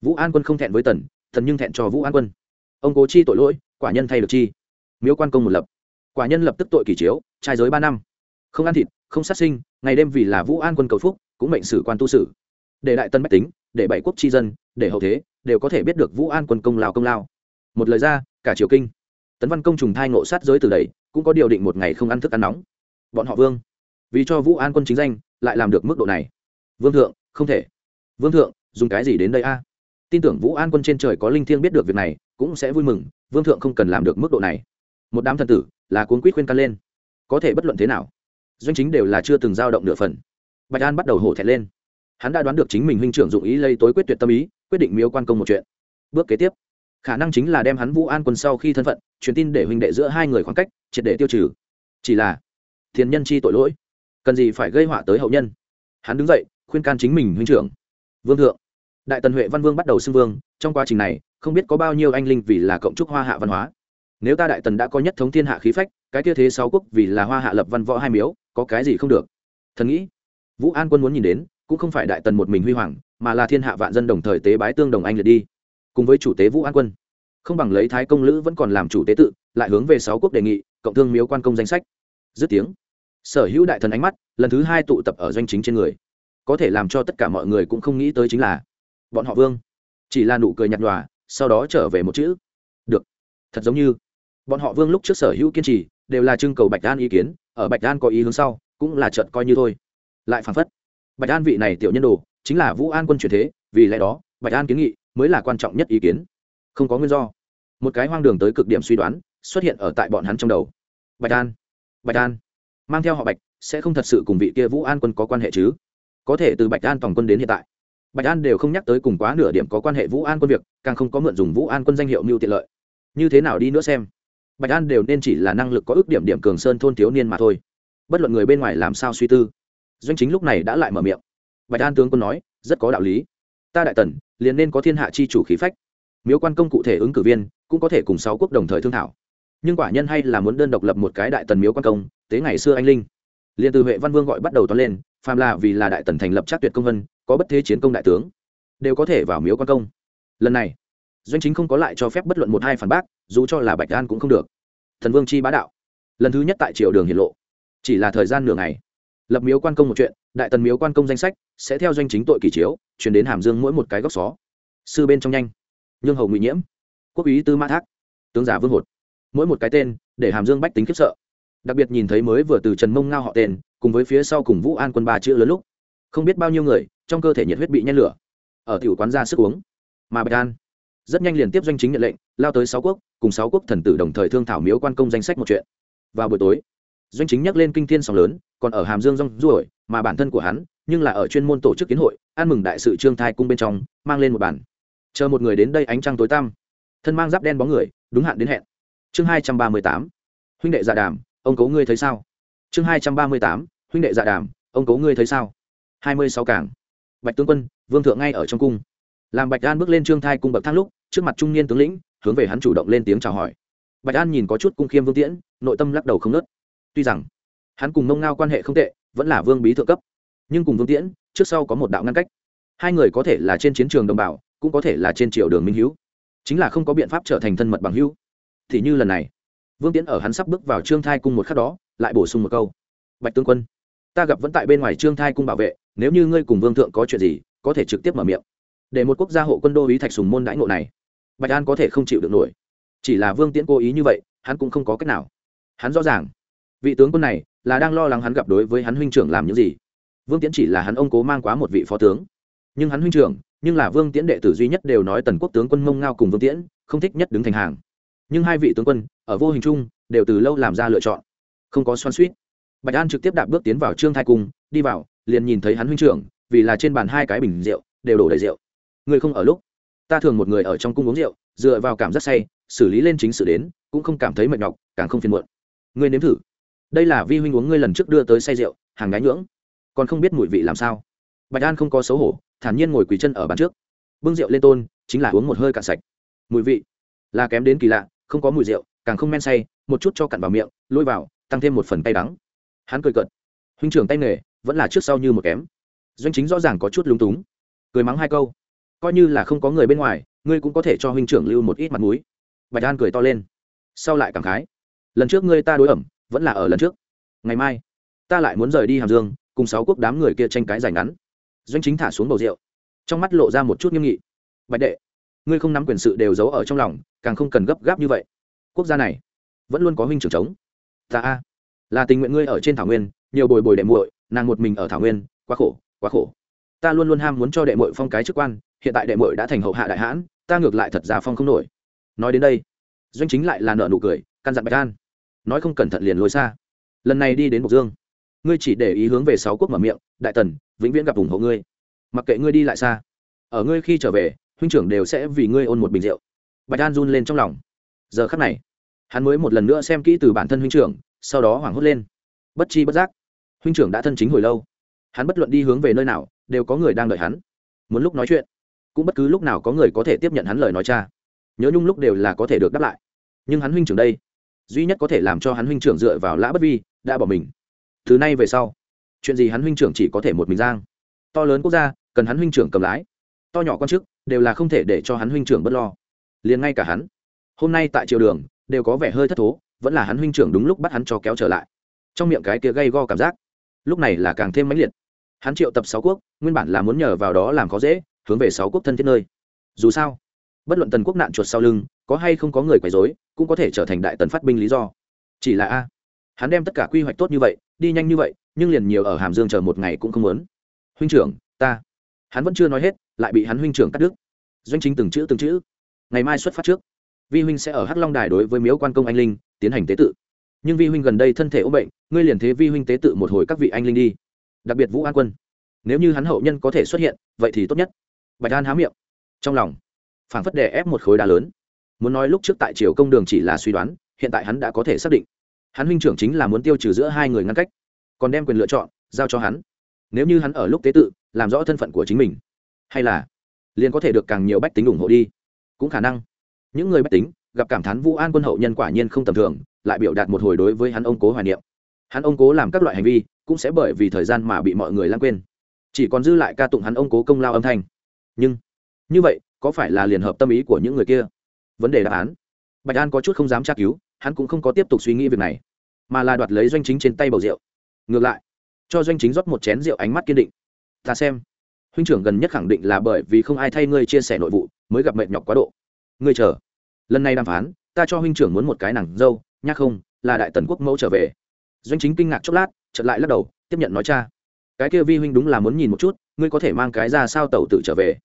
S1: Vũ an quân không thẹn với tần thần nhưng thẹn cho vũ an quân. Ông cố chi tội lỗi, quả nhân thay được chi. Miếu quan công một lập. Quả nhân lập tức tội kỷ chiếu, trai giới ba năm. Không ăn thịt, không sát sinh, ngày đêm vì là vũ an quân cầu phúc, cũng mệnh sử quan tu sử. Để đại tân bách tính, để bảy quốc tri dân, để hậu thế, đều có thể biết được vũ an quân công lao công lao. Một lời ra, cả triều kinh. Tấn văn công trùng thai ngộ sát giới từ đầy, cũng có điều định một ngày không ăn thức ăn nóng bọn họ vương. Vì cho vũ an quân chính danh, lại làm được mức độ này. Vương thượng, không thể. Vương thượng, dùng cái gì đến đây a? Tin tưởng vũ an quân trên trời có linh thiêng biết được việc này, cũng sẽ vui mừng, vương thượng không cần làm được mức độ này. Một đám thần tử, là cuốn quýt khuyên căn lên. Có thể bất luận thế nào, doanh chính đều là chưa từng dao động nửa phần. Bạch an bắt đầu hổ thẹn lên. Hắn đã đoán được chính mình huynh trưởng dụng ý lây tối quyết tuyệt tâm ý, quyết định miếu quan công một chuyện. Bước kế tiếp, khả năng chính là đem hắn vũ an quân sau khi thân phận, truyền tin để huynh đệ giữa hai người khoảng cách, triệt để tiêu trừ. Chỉ là thiền nhân chi tội lỗi. Cần gì phải gây họa tới hậu nhân? Hắn đứng dậy, khuyên can chính mình huynh trưởng. Vương thượng. Đại tần huệ văn vương bắt đầu xưng vương, trong quá trình này, không biết có bao nhiêu anh linh vì là cộng trúc hoa hạ văn hóa. Nếu ta đại tần đã có nhất thống thiên hạ khí phách, cái kia thế sáu quốc vì là hoa hạ lập văn võ hai miếu, có cái gì không được? Thần nghĩ, vũ an quân muốn nhìn đến, cũng không phải đại tần một mình huy hoàng, mà là thiên hạ vạn dân đồng thời tế bái tương đồng anh liệt đi. Cùng với chủ tế vũ an quân. Không bằng lấy thái công lữ vẫn còn làm chủ tế tự, lại hướng về sáu quốc đề nghị, cộng thương miếu quan công danh sách dứt tiếng, sở hữu đại thần ánh mắt lần thứ hai tụ tập ở doanh chính trên người. Có thể làm cho tất cả mọi người cũng không nghĩ tới chính là bọn họ vương. Chỉ là nụ cười nhạt nhòa, sau đó trở về một chữ. Được, thật giống như bọn họ vương lúc trước sở hữu kiên trì đều là trưng cầu bạch đan ý kiến, ở bạch đan có ý hướng sau, cũng là trợt coi như thôi. Lại phản phất, bạch đan vị này tiểu nhân đồ chính là vũ an quân truyền thế, vì lẽ đó, bạch đan kiến nghị mới là quan trọng nhất ý kiến. Không có nguyên do. Một cái hoang đường tới cực điểm suy đoán xuất hiện ở tại bọn hắn trong đầu. Bạch đan bạch An. Mang theo họ bạch, sẽ không thật sự cùng vị kia vũ an quân có quan hệ chứ? Có thể từ bạch an toàn quân đến hiện tại, bạch an đều không nhắc tới cùng quá nửa điểm có quan hệ vũ an quân việc, càng không có mượn dùng vũ an quân danh hiệu mưu tiện lợi. Như thế nào đi nữa xem? Bạch an đều nên chỉ là năng lực có ước điểm điểm cường sơn thôn thiếu niên mà thôi. Bất luận người bên ngoài làm sao suy tư, doanh chính lúc này đã lại mở miệng. Bạch an tướng quân nói, rất có đạo lý. Ta đại tần, liền nên có thiên hạ chi chủ khí phách. Miếu quan công cụ thể ứng cử viên, cũng có thể cùng sáu quốc đồng thời thương thảo nhưng quả nhân hay là muốn đơn độc lập một cái đại tần miếu quan công, tế ngày xưa anh linh. Liền từ huệ văn vương gọi bắt đầu toán lên, phàm là vì là đại tần thành lập chắc tuyệt công vân, có bất thế chiến công đại tướng, đều có thể vào miếu quan công. Lần này, doanh chính không có lại cho phép bất luận một hai phản bác, dù cho là bạch an cũng không được. Thần vương chi bá đạo. Lần thứ nhất tại triều đường hiển lộ. Chỉ là thời gian nửa ngày. Lập miếu quan công một chuyện, đại tần miếu quan công danh sách, sẽ theo doanh chính tội kỷ chiếu, chuyển đến hàm dương mỗi một cái góc xó. Sư bên trong nhanh. Nhương hầu ngụy nhiễm. Quốc úy tư mã thác. Tướng giả vương hột mỗi một cái tên để hàm dương bách tính khiếp sợ. Đặc biệt nhìn thấy mới vừa từ trần mông ngao họ tên, cùng với phía sau cùng vũ an quân ba chữ lớn lúc, không biết bao nhiêu người trong cơ thể nhiệt huyết bị nhen lửa. Ở tiểu quán ra sức uống, mà bạch an rất nhanh liền tiếp doanh chính nhận lệnh, lao tới sáu quốc, cùng sáu quốc thần tử đồng thời thương thảo miếu quan công danh sách một chuyện. Vào buổi tối, doanh chính nhắc lên kinh thiên sóng lớn, còn ở hàm dương rong ruổi, mà bản thân của hắn nhưng là ở chuyên môn tổ chức kiến hội ăn mừng đại sự trương thai cung bên trong, mang lên một bản. Chờ một người đến đây ánh trăng tối tăm, thân mang giáp đen bóng người, đúng hạn đến hẹn chương hai trăm ba mươi tám, huynh đệ dạ đàm, ông cố ngươi thấy sao? Chương hai trăm ba mươi tám, huynh đệ dạ đàm, ông cố ngươi thấy sao? Hai mươi sáu cảng. Bạch tướng quân, vương thượng ngay ở trong cung. Làm bạch an bước lên trương thai cung bậc thang lúc, trước mặt trung niên tướng lĩnh, hướng về hắn chủ động lên tiếng chào hỏi. Bạch an nhìn có chút cung khiêm vương tiễn, nội tâm lắc đầu không nớt. Tuy rằng, hắn cùng mông ngao quan hệ không tệ, vẫn là vương bí thượng cấp. Nhưng cùng vương tiễn, trước sau có một đạo ngăn cách. Hai người có thể là trên chiến trường đồng bào, cũng có thể là trên triều đường minh hữu chính là không có biện pháp trở thành thân mật bằng hữu thì như lần này. Vương tiễn ở hắn sắp bước vào trương thai cung một khắc đó, lại bổ sung một câu. Bạch tướng quân, ta gặp vẫn tại bên ngoài trương thai cung bảo vệ, nếu như ngươi cùng vương thượng có chuyện gì, có thể trực tiếp mở miệng. Để một quốc gia hộ quân đô ý thạch sùng môn đãi ngộ này, bạch an có thể không chịu được nổi. Chỉ là vương tiễn cố ý như vậy, hắn cũng không có cách nào. Hắn rõ ràng, vị tướng quân này là đang lo lắng hắn gặp đối với hắn huynh trưởng làm những gì. Vương tiễn chỉ là hắn ông cố mang quá một vị phó tướng. Nhưng hắn huynh trưởng, nhưng là vương tiễn đệ tử duy nhất đều nói tần quốc tướng quân mông ngao cùng vương tiễn, không thích nhất đứng thành hàng nhưng hai vị tướng quân ở vô hình chung đều từ lâu làm ra lựa chọn, không có xoan suýt bạch an trực tiếp đạp bước tiến vào trương thai cung, đi vào, liền nhìn thấy hắn huynh trưởng, vì là trên bàn hai cái bình rượu, đều đổ đầy rượu. Người không ở lúc, ta thường một người ở trong cung uống rượu, dựa vào cảm giác say, xử lý lên chính sự đến, cũng không cảm thấy mệt nhọc, càng không phiền muộn. Ngươi nếm thử. Đây là vi huynh uống ngươi lần trước đưa tới say rượu, hàng gái nhưỡng. Còn không biết mùi vị làm sao. Bạch an không có xấu hổ, thản nhiên ngồi quỳ chân ở bàn trước. Bưng rượu lên tôn, chính là uống một hơi cạn sạch. Mùi vị là kém đến kỳ lạ không có mùi rượu, càng không men say, một chút cho cặn vào miệng, lôi vào, tăng thêm một phần tay đắng. Hắn cười cợt. Huynh trưởng tay nghề, vẫn là trước sau như một kém. Doanh chính rõ ràng có chút lúng túng. Cười mắng hai câu. Coi như là không có người bên ngoài, ngươi cũng có thể cho huynh trưởng lưu một ít mặt mũi. Bạch an cười to lên. Sau lại cảm khái. Lần trước ngươi ta đối ẩm, vẫn là ở lần trước. Ngày mai, ta lại muốn rời đi hàm dương, cùng sáu quốc đám người kia tranh cái giành ngắn. Doanh chính thả xuống bầu rượu. Trong mắt lộ ra một chút nghiêm nghị. Bạch đệ ngươi không nắm quyền sự đều giấu ở trong lòng, càng không cần gấp gáp như vậy. Quốc gia này vẫn luôn có huynh trưởng chống ta a, là tình nguyện ngươi ở trên thảo nguyên, nhiều bồi bồi đệ muội, nàng một mình ở thảo nguyên, quá khổ quá khổ. Ta luôn luôn ham muốn cho đệ muội phong cái chức quan, hiện tại đệ muội đã thành hậu hạ đại hãn, ta ngược lại thật ra phong không nổi. Nói đến đây, doanh chính lại là nợ nụ cười, căn dặn bạch an. Nói không cẩn thận liền lối xa. Lần này đi đến mộc dương, ngươi chỉ để ý hướng về sáu quốc mở miệng, đại tần, vĩnh viễn gặp ủng hộ ngươi. Mặc kệ ngươi đi lại xa, ở ngươi khi trở về huynh trưởng đều sẽ vì ngươi ôn một bình rượu. Bạch an run lên trong lòng. Giờ khắc này, hắn mới một lần nữa xem kỹ từ bản thân huynh trưởng, sau đó hoảng hốt lên. Bất chi bất giác, huynh trưởng đã thân chính hồi lâu. Hắn bất luận đi hướng về nơi nào, đều có người đang đợi hắn. Muốn lúc nói chuyện, cũng bất cứ lúc nào có người có thể tiếp nhận hắn lời nói cha. Nhớ nhung lúc đều là có thể được đáp lại. Nhưng hắn huynh trưởng đây, duy nhất có thể làm cho hắn huynh trưởng dựa vào lã bất vi, đã bỏ mình. Thứ nay về sau, chuyện gì hắn huynh trưởng chỉ có thể một mình giang. To lớn quốc gia, cần hắn huynh trưởng cầm lái to nhỏ quan chức đều là không thể để cho hắn huynh trưởng bất lo. Liền ngay cả hắn. Hôm nay tại triều đường, đều có vẻ hơi thất thố, vẫn là hắn huynh trưởng đúng lúc bắt hắn cho kéo trở lại. Trong miệng cái kia gây go cảm giác, lúc này là càng thêm mãnh liệt. Hắn triệu tập sáu quốc, nguyên bản là muốn nhờ vào đó làm khó dễ, hướng về sáu quốc thân thiết nơi. Dù sao, bất luận tần quốc nạn chuột sau lưng, có hay không có người quấy dối cũng có thể trở thành đại tần phát binh lý do. Chỉ là a, hắn đem tất cả quy hoạch tốt như vậy, đi nhanh như vậy, nhưng liền nhiều ở hàm dương chờ một ngày cũng không muốn. Huynh trưởng, ta hắn vẫn chưa nói hết, lại bị hắn huynh trưởng cắt đứt. Doanh chính từng chữ từng chữ. Ngày mai xuất phát trước, vi huynh sẽ ở hắc long đài đối với miếu quan công anh linh tiến hành tế tự. Nhưng vi huynh gần đây thân thể ốm bệnh, ngươi liền thế vi huynh tế tự một hồi các vị anh linh đi. Đặc biệt vũ an quân. Nếu như hắn hậu nhân có thể xuất hiện, vậy thì tốt nhất. Bạch an há miệng. Trong lòng, phảng phất đè ép một khối đá lớn. Muốn nói lúc trước tại triều công đường chỉ là suy đoán, hiện tại hắn đã có thể xác định. Hắn huynh trưởng chính là muốn tiêu trừ giữa hai người ngăn cách, còn đem quyền lựa chọn giao cho hắn. Nếu như hắn ở lúc tế tự làm rõ thân phận của chính mình. Hay là liền có thể được càng nhiều bách tính ủng hộ đi? Cũng khả năng. Những người bách tính gặp cảm thán vũ an quân hậu nhân quả nhiên không tầm thường, lại biểu đạt một hồi đối với hắn ông cố hoài niệm. Hắn ông cố làm các loại hành vi cũng sẽ bởi vì thời gian mà bị mọi người lãng quên. Chỉ còn dư lại ca tụng hắn ông cố công lao âm thanh. Nhưng, như vậy, có phải là liền hợp tâm ý của những người kia? Vấn đề đáp án. Bạch an có chút không dám tra cứu, hắn cũng không có tiếp tục suy nghĩ việc này, mà là đoạt lấy doanh chính trên tay bầu rượu. Ngược lại, cho doanh chính rót một chén rượu ánh mắt kiên định ta xem. Huynh trưởng gần nhất khẳng định là bởi vì không ai thay ngươi chia sẻ nội vụ, mới gặp mệt nhọc quá độ. Ngươi chờ. Lần này đàm phán, ta cho huynh trưởng muốn một cái nàng dâu, nhắc không, là đại tần quốc mẫu trở về. Doanh chính kinh ngạc chốc lát, chợt lại lắc đầu, tiếp nhận nói cha. Cái kia vi huynh đúng là muốn nhìn một chút, ngươi có thể mang cái ra sao tẩu tự trở về.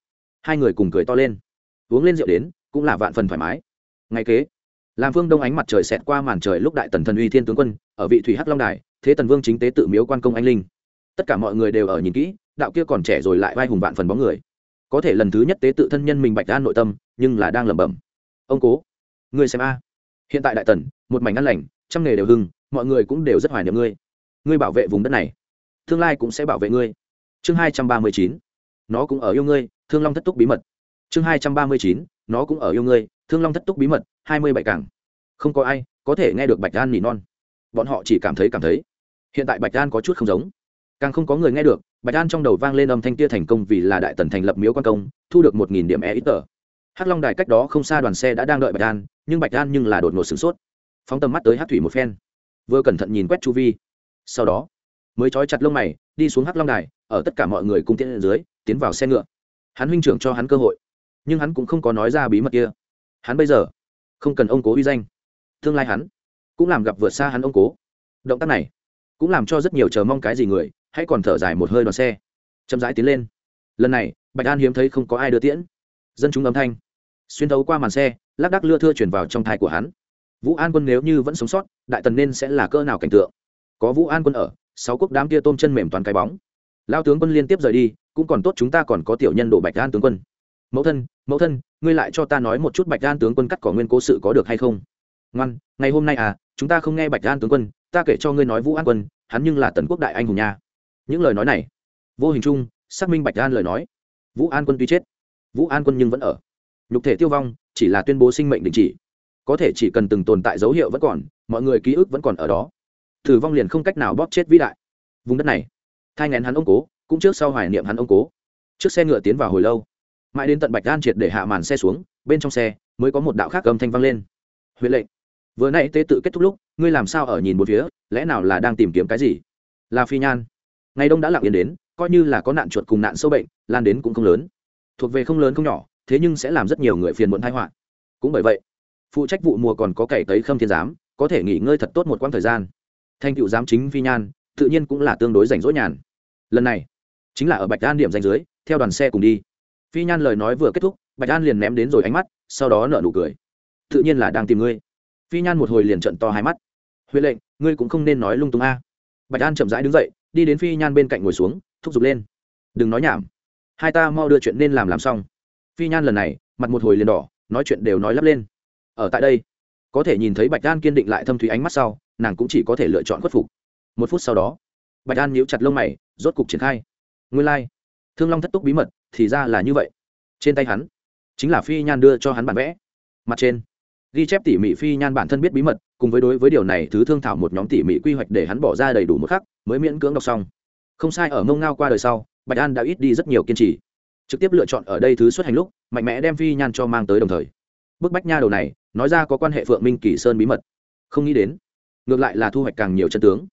S1: Hai người cùng cười to lên. Uống lên rượu đến, cũng là vạn phần thoải mái. Ngay kế, làm phương đông ánh mặt trời xẹt qua màn trời lúc đại tần thần uy thiên tướng quân, ở vị thủy hắc long đài, thế tần vương chính tế tự miếu quan công anh linh. Tất cả mọi người đều ở nhìn kỹ đạo kia còn trẻ rồi lại vai hùng vạn phần bóng người. Có thể lần thứ nhất tế tự thân nhân mình bạch đan nội tâm, nhưng là đang lẩm bẩm. Ông cố, ngươi xem a. Hiện tại đại tần, một mảnh ăn lành, trăm nghề đều hưng, mọi người cũng đều rất hoài niệm ngươi. Ngươi bảo vệ vùng đất này, tương lai cũng sẽ bảo vệ ngươi. Chương hai trăm ba mươi chín, nó cũng ở yêu ngươi, thương long thất túc bí mật. Chương hai trăm ba mươi chín, nó cũng ở yêu ngươi, thương long thất túc bí mật, hai mươi bảy cảng. Không có ai có thể nghe được bạch đan nỉ non. Bọn họ chỉ cảm thấy cảm thấy. Hiện tại bạch đan có chút không giống càng không có người nghe được bạch An trong đầu vang lên âm thanh kia thành công vì là đại tần thành lập miếu quan công thu được một nghìn điểm e ít tờ. Hắc long đài cách đó không xa đoàn xe đã đang đợi bạch An, nhưng bạch An nhưng là đột ngột sửng sốt. Phóng tầm mắt tới hát thủy một phen. Vừa cẩn thận nhìn quét chu vi. Sau đó mới trói chặt lông mày đi xuống hắc long đài ở tất cả mọi người cung tiến dưới tiến vào xe ngựa. Hắn huynh trưởng cho hắn cơ hội nhưng hắn cũng không có nói ra bí mật kia. Hắn bây giờ không cần ông cố uy danh. Tương lai hắn cũng làm gặp vượt xa hắn ông cố. Động tác này cũng làm cho rất nhiều chờ mong cái gì người hãy còn thở dài một hơi đoàn xe. Chậm rãi tiến lên. Lần này, bạch an hiếm thấy không có ai đưa tiễn. Dân chúng âm thanh. Xuyên thấu qua màn xe, lác đác lưa thưa chuyển vào trong thai của hắn. Vũ an quân nếu như vẫn sống sót, đại tần nên sẽ là cỡ nào cảnh tượng? Có vũ an quân ở, sáu quốc đám kia tôm chân mềm toàn cái bóng. Lao tướng quân liên tiếp rời đi, cũng còn tốt chúng ta còn có tiểu nhân đổ bạch an tướng quân. Mẫu thân mẫu thân, ngươi lại cho ta nói một chút bạch an tướng quân cắt cỏ nguyên cố sự có được hay không? Ngoan, ngày hôm nay à chúng ta không nghe bạch an tướng quân, ta kể cho ngươi nói vũ an quân, hắn nhưng là tần quốc đại anh hùng nha những lời nói này, vô hình chung, xác minh bạch an lời nói. Vũ an quân tuy chết, vũ an quân nhưng vẫn ở. Nhục thể tiêu vong, chỉ là tuyên bố sinh mệnh đình chỉ. Có thể chỉ cần từng tồn tại dấu hiệu vẫn còn, mọi người ký ức vẫn còn ở đó. Thử vong liền không cách nào bóp chết vĩ đại. Vùng đất này, thai ngén hắn ông cố, cũng trước sau hoài niệm hắn ông cố. Trước xe ngựa tiến vào hồi lâu, mãi đến tận bạch an triệt để hạ màn xe xuống, bên trong xe mới có một đạo khác âm thanh vang lên. Huệ lệnh, vừa nãy tế tự kết thúc lúc, ngươi làm sao ở nhìn một phía, lẽ nào là đang tìm kiếm cái gì? Là phi nhan ngày đông đã lặng yên đến, coi như là có nạn chuột cùng nạn sâu bệnh, lan đến cũng không lớn. Thuộc về không lớn không nhỏ, thế nhưng sẽ làm rất nhiều người phiền muộn thái họa. Cũng bởi vậy, phụ trách vụ mùa còn có cày tấy khâm thiên giám, có thể nghỉ ngơi thật tốt một quãng thời gian. Thanh cựu giám chính phi nhan, tự nhiên cũng là tương đối rảnh rỗi nhàn. Lần này, chính là ở bạch an điểm danh dưới, theo đoàn xe cùng đi. Phi nhan lời nói vừa kết thúc, bạch an liền ném đến rồi ánh mắt, sau đó nở nụ cười. Tự nhiên là đang tìm ngươi. Phi nhan một hồi liền trận to hai mắt. Huệ lệnh, ngươi cũng không nên nói lung tung a. Bạch an chậm rãi đứng dậy đi đến phi nhan bên cạnh ngồi xuống, thúc giục lên. Đừng nói nhảm. Hai ta mau đưa chuyện nên làm làm xong. Phi nhan lần này, mặt một hồi liền đỏ, nói chuyện đều nói lắp lên. Ở tại đây, có thể nhìn thấy bạch an kiên định lại thâm thúy ánh mắt sau, nàng cũng chỉ có thể lựa chọn khuất phục. Một phút sau đó, bạch an nhíu chặt lông mày, rốt cục triển khai. Nguyên lai、like. thương long thất túc bí mật thì ra là như vậy. Trên tay hắn chính là phi nhan đưa cho hắn bản vẽ. Mặt trên, ghi chép tỉ mỉ phi nhan bản thân biết bí mật, cùng với đối với điều này thứ thương thảo một nhóm tỉ mỉ quy hoạch để hắn bỏ ra đầy đủ một khắc mới miễn cưỡng đọc xong. Không sai, ở mông ngao qua đời sau, bạch an đã ít đi rất nhiều kiên trì. Trực tiếp lựa chọn ở đây thứ xuất hành lúc, mạnh mẽ đem phi nhan cho mang tới đồng thời. Bức bách nha đầu này, nói ra có quan hệ phượng minh kỳ sơn bí mật. Không nghĩ đến, ngược lại là thu hoạch càng nhiều chân tướng.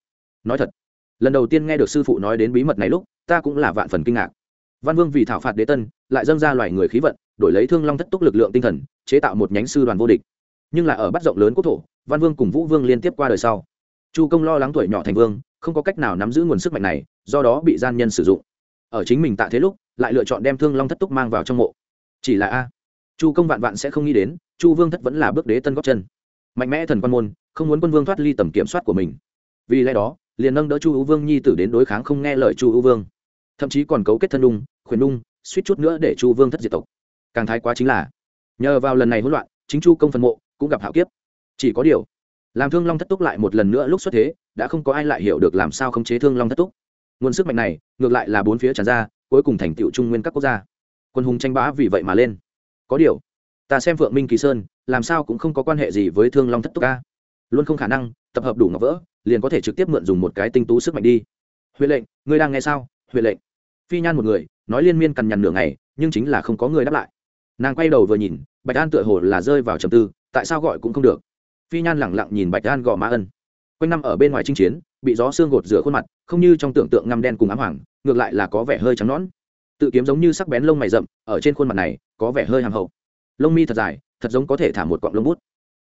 S1: Nói thật, lần đầu tiên nghe được sư phụ nói đến bí mật này lúc, ta cũng là vạn phần kinh ngạc. Văn vương vì thảo phạt đế tân, lại dâng ra loài người khí vận, đổi lấy thương long thất túc lực lượng tinh thần, chế tạo một nhánh sư đoàn vô địch. Nhưng là ở bắt rộng lớn quốc thổ, văn vương cùng vũ vương liên tiếp qua đời sau. Chu công lo lắng tuổi nhỏ thành vương không có cách nào nắm giữ nguồn sức mạnh này, do đó bị gian nhân sử dụng. Ở chính mình tạ thế lúc, lại lựa chọn đem thương long thất túc mang vào trong mộ. Chỉ là a, chu công vạn vạn sẽ không nghĩ đến, chu vương thất vẫn là bước đế tân góp chân. Mạnh mẽ thần quan môn, không muốn quân vương thoát ly tầm kiểm soát của mình. Vì lẽ đó, liền nâng đỡ chu hữu vương nhi tử đến đối kháng không nghe lời chu hữu vương. Thậm chí còn cấu kết thân đung khuyển đung suýt chút nữa để chu vương thất diệt tộc. Càng thái quá chính là, nhờ vào lần này hỗn loạn, chính chu công phân mộ cũng gặp hạo kiếp. Chỉ có điều, làm thương long thất túc lại một lần nữa lúc xuất thế đã không có ai lại hiểu được làm sao khống chế thương long thất túc. Nguồn sức mạnh này, ngược lại là bốn phía tràn ra, cuối cùng thành tựu trung nguyên các quốc gia. Quân hùng tranh bá vì vậy mà lên. Có điều, ta xem phượng minh kỳ sơn, làm sao cũng không có quan hệ gì với thương long thất túc ca luôn không khả năng, tập hợp đủ ngọc vỡ, liền có thể trực tiếp mượn dùng một cái tinh tú sức mạnh đi. Huệ lệnh, ngươi đang nghe sao? Huệ lệnh. Phi nhan một người, nói liên miên cằn nhằn nửa ngày, nhưng chính là không có người đáp lại. Nàng quay đầu vừa nhìn, bạch an tựa hồ là rơi vào trầm tư, tại sao gọi cũng không được. Phi nhan lẳng lặng nhìn bạch an gò Mã ân quanh năm ở bên ngoài chinh chiến, bị gió xương gột rửa khuôn mặt, không như trong tưởng tượng ngăm đen cùng ám hoàng, ngược lại là có vẻ hơi trắng nõn. Tự kiếm giống như sắc bén lông mày rậm, ở trên khuôn mặt này, có vẻ hơi hàm hậu. Lông mi thật dài, thật giống có thể thả một cọng lông bút.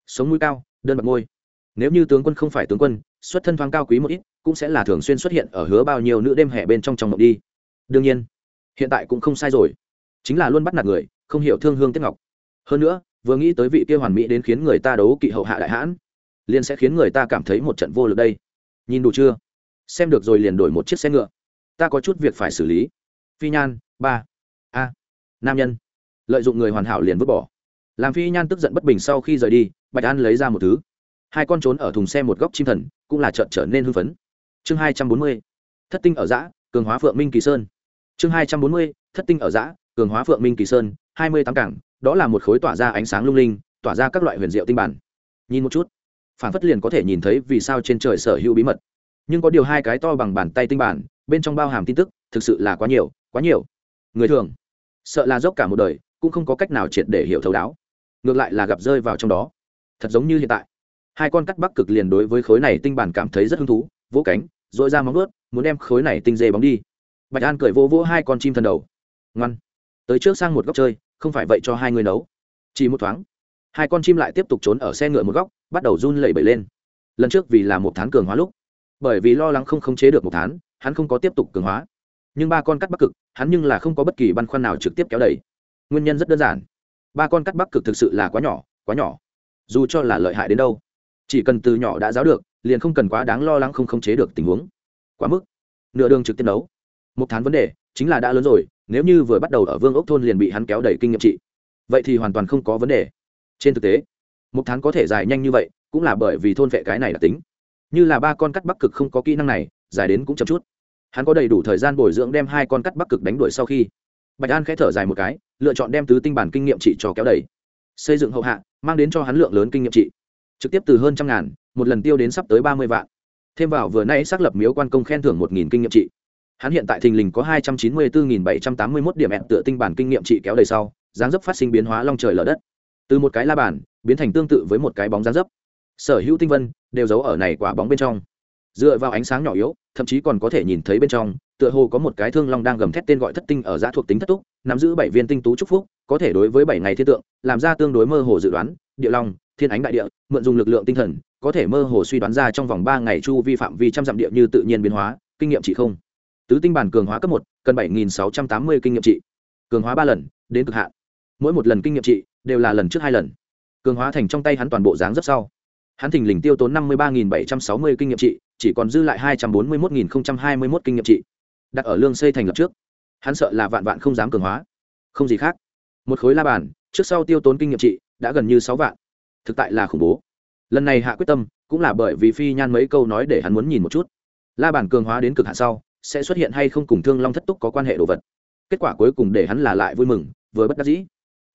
S1: Sống mũi cao, đơn bạc môi. Nếu như tướng quân không phải tướng quân, xuất thân thoáng cao quý một ít, cũng sẽ là thường xuyên xuất hiện ở hứa bao nhiêu nữ đêm hè bên trong trong mộng đi. Đương nhiên, hiện tại cũng không sai rồi. Chính là luôn bắt nạt người, không hiểu thương hương tiết ngọc. Hơn nữa, vừa nghĩ tới vị kia hoàn mỹ đến khiến người ta đấu kỵ hậu hạ đại hãn liền sẽ khiến người ta cảm thấy một trận vô lực đây. Nhìn đủ chưa? Xem được rồi liền đổi một chiếc xe ngựa. Ta có chút việc phải xử lý. Phi nhan, ba. A. Nam nhân. Lợi dụng người hoàn hảo liền vứt bỏ. Làm phi nhan tức giận bất bình sau khi rời đi, bạch an lấy ra một thứ. Hai con trốn ở thùng xe một góc chim thần, cũng là trợn trở nên hưng phấn. Chương hai trăm bốn mươi. Thất tinh ở giã, cường hóa phượng minh kỳ sơn. Chương hai trăm bốn mươi. Thất tinh ở giã, cường hóa phượng minh kỳ sơn, hai mươi tám cảng, đó là một khối tỏa ra ánh sáng lung linh, tỏa ra các loại huyền diệu tinh bản. Nhìn một chút phản phất liền có thể nhìn thấy vì sao trên trời sở hữu bí mật. Nhưng có điều hai cái to bằng bàn tay tinh bản, bên trong bao hàm tin tức, thực sự là quá nhiều quá nhiều. Người thường, sợ là dốc cả một đời, cũng không có cách nào triệt để hiểu thấu đáo. Ngược lại là gặp rơi vào trong đó. Thật giống như hiện tại. Hai con cắt bắc cực liền đối với khối này tinh bản cảm thấy rất hứng thú, vỗ cánh dội ra móng ướt muốn đem khối này tinh dê bóng đi. Bạch an cười vỗ vỗ hai con chim thần đầu. Ngoan, tới trước sang một góc chơi, không phải vậy cho hai người nấu. Chỉ một thoáng hai con chim lại tiếp tục trốn ở xe ngựa một góc, bắt đầu run lẩy bẩy lên. Lần trước vì là một tháng cường hóa lúc, bởi vì lo lắng không khống chế được một tháng hắn không có tiếp tục cường hóa. Nhưng ba con cắt bắc cực, hắn nhưng là không có bất kỳ băn khoăn nào trực tiếp kéo đẩy. Nguyên nhân rất đơn giản. Ba con cắt bắc cực thực sự là quá nhỏ quá nhỏ. Dù cho là lợi hại đến đâu, chỉ cần từ nhỏ đã giáo được, liền không cần quá đáng lo lắng không khống chế được tình huống. Quá mức. Nửa đường trực tiếp đấu. Một tháng vấn đề, chính là đã lớn rồi, nếu như vừa bắt đầu ở vương ốc thôn liền bị hắn kéo đẩy kinh nghiệm trị. Vậy thì hoàn toàn không có vấn đề trên thực tế một tháng có thể dài nhanh như vậy cũng là bởi vì thôn vệ cái này là tính. Như là ba con cắt bắc cực không có kỹ năng này, dài đến cũng chậm chút. Hắn có đầy đủ thời gian bồi dưỡng đem hai con cắt bắc cực đánh đuổi sau khi, bạch an khẽ thở dài một cái, lựa chọn đem tứ tinh bản kinh nghiệm trị cho kéo đẩy xây dựng hậu hạ, mang đến cho hắn lượng lớn kinh nghiệm trị. Trực tiếp từ hơn trăm ngàn, một lần tiêu đến sắp tới ba mươi vạn. Thêm vào vừa nay xác lập miếu quan công khen thưởng một nghìn kinh nghiệm trị. Hắn hiện tại thình lình có hai trăm chín mươi bốn bảy trăm tám mươi mốt điểm ẹn tựa tinh bản kinh nghiệm trị kéo đầy sau, dáng dấp phát sinh biến hóa long trời lở đất từ một cái la bàn biến thành tương tự với một cái bóng dáng dấp sở hữu tinh vân đều giấu ở này quả bóng bên trong dựa vào ánh sáng nhỏ yếu thậm chí còn có thể nhìn thấy bên trong tựa hồ có một cái thương long đang gầm thét tên gọi thất tinh ở giã thuộc tính thất túc nắm giữ bảy viên tinh tú trúc phúc có thể đối với bảy ngày thiên tượng làm ra tương đối mơ hồ dự đoán địa long thiên ánh đại địa mượn dùng lực lượng tinh thần có thể mơ hồ suy đoán ra trong vòng ba ngày chu vi phạm vi trăm dặm địa như tự nhiên biến hóa kinh nghiệm trị không tứ tinh bản cường hóa cấp một cần bảy nghìn sáu trăm tám mươi kinh nghiệm trị cường hóa ba lần đến cực hạn mỗi một lần kinh nghiệm trị đều là lần trước hai lần. Cường hóa thành trong tay hắn toàn bộ dáng rất sau, hắn thình lình tiêu tốn năm mươi ba bảy trăm sáu mươi kinh nghiệm trị, chỉ còn dư lại hai trăm bốn mươi một hai mươi một kinh nghiệm trị. Đặt ở lương xây thành lập trước, hắn sợ là vạn vạn không dám cường hóa. Không gì khác, một khối la bàn, trước sau tiêu tốn kinh nghiệm trị đã gần như sáu vạn. Thực tại là khủng bố. Lần này hạ quyết tâm, cũng là bởi vì phi nhan mấy câu nói để hắn muốn nhìn một chút. La bàn cường hóa đến cực hạ sau, sẽ xuất hiện hay không cùng thương long thất túc có quan hệ đồ vật. Kết quả cuối cùng để hắn là lại vui mừng, vừa bất đắc dĩ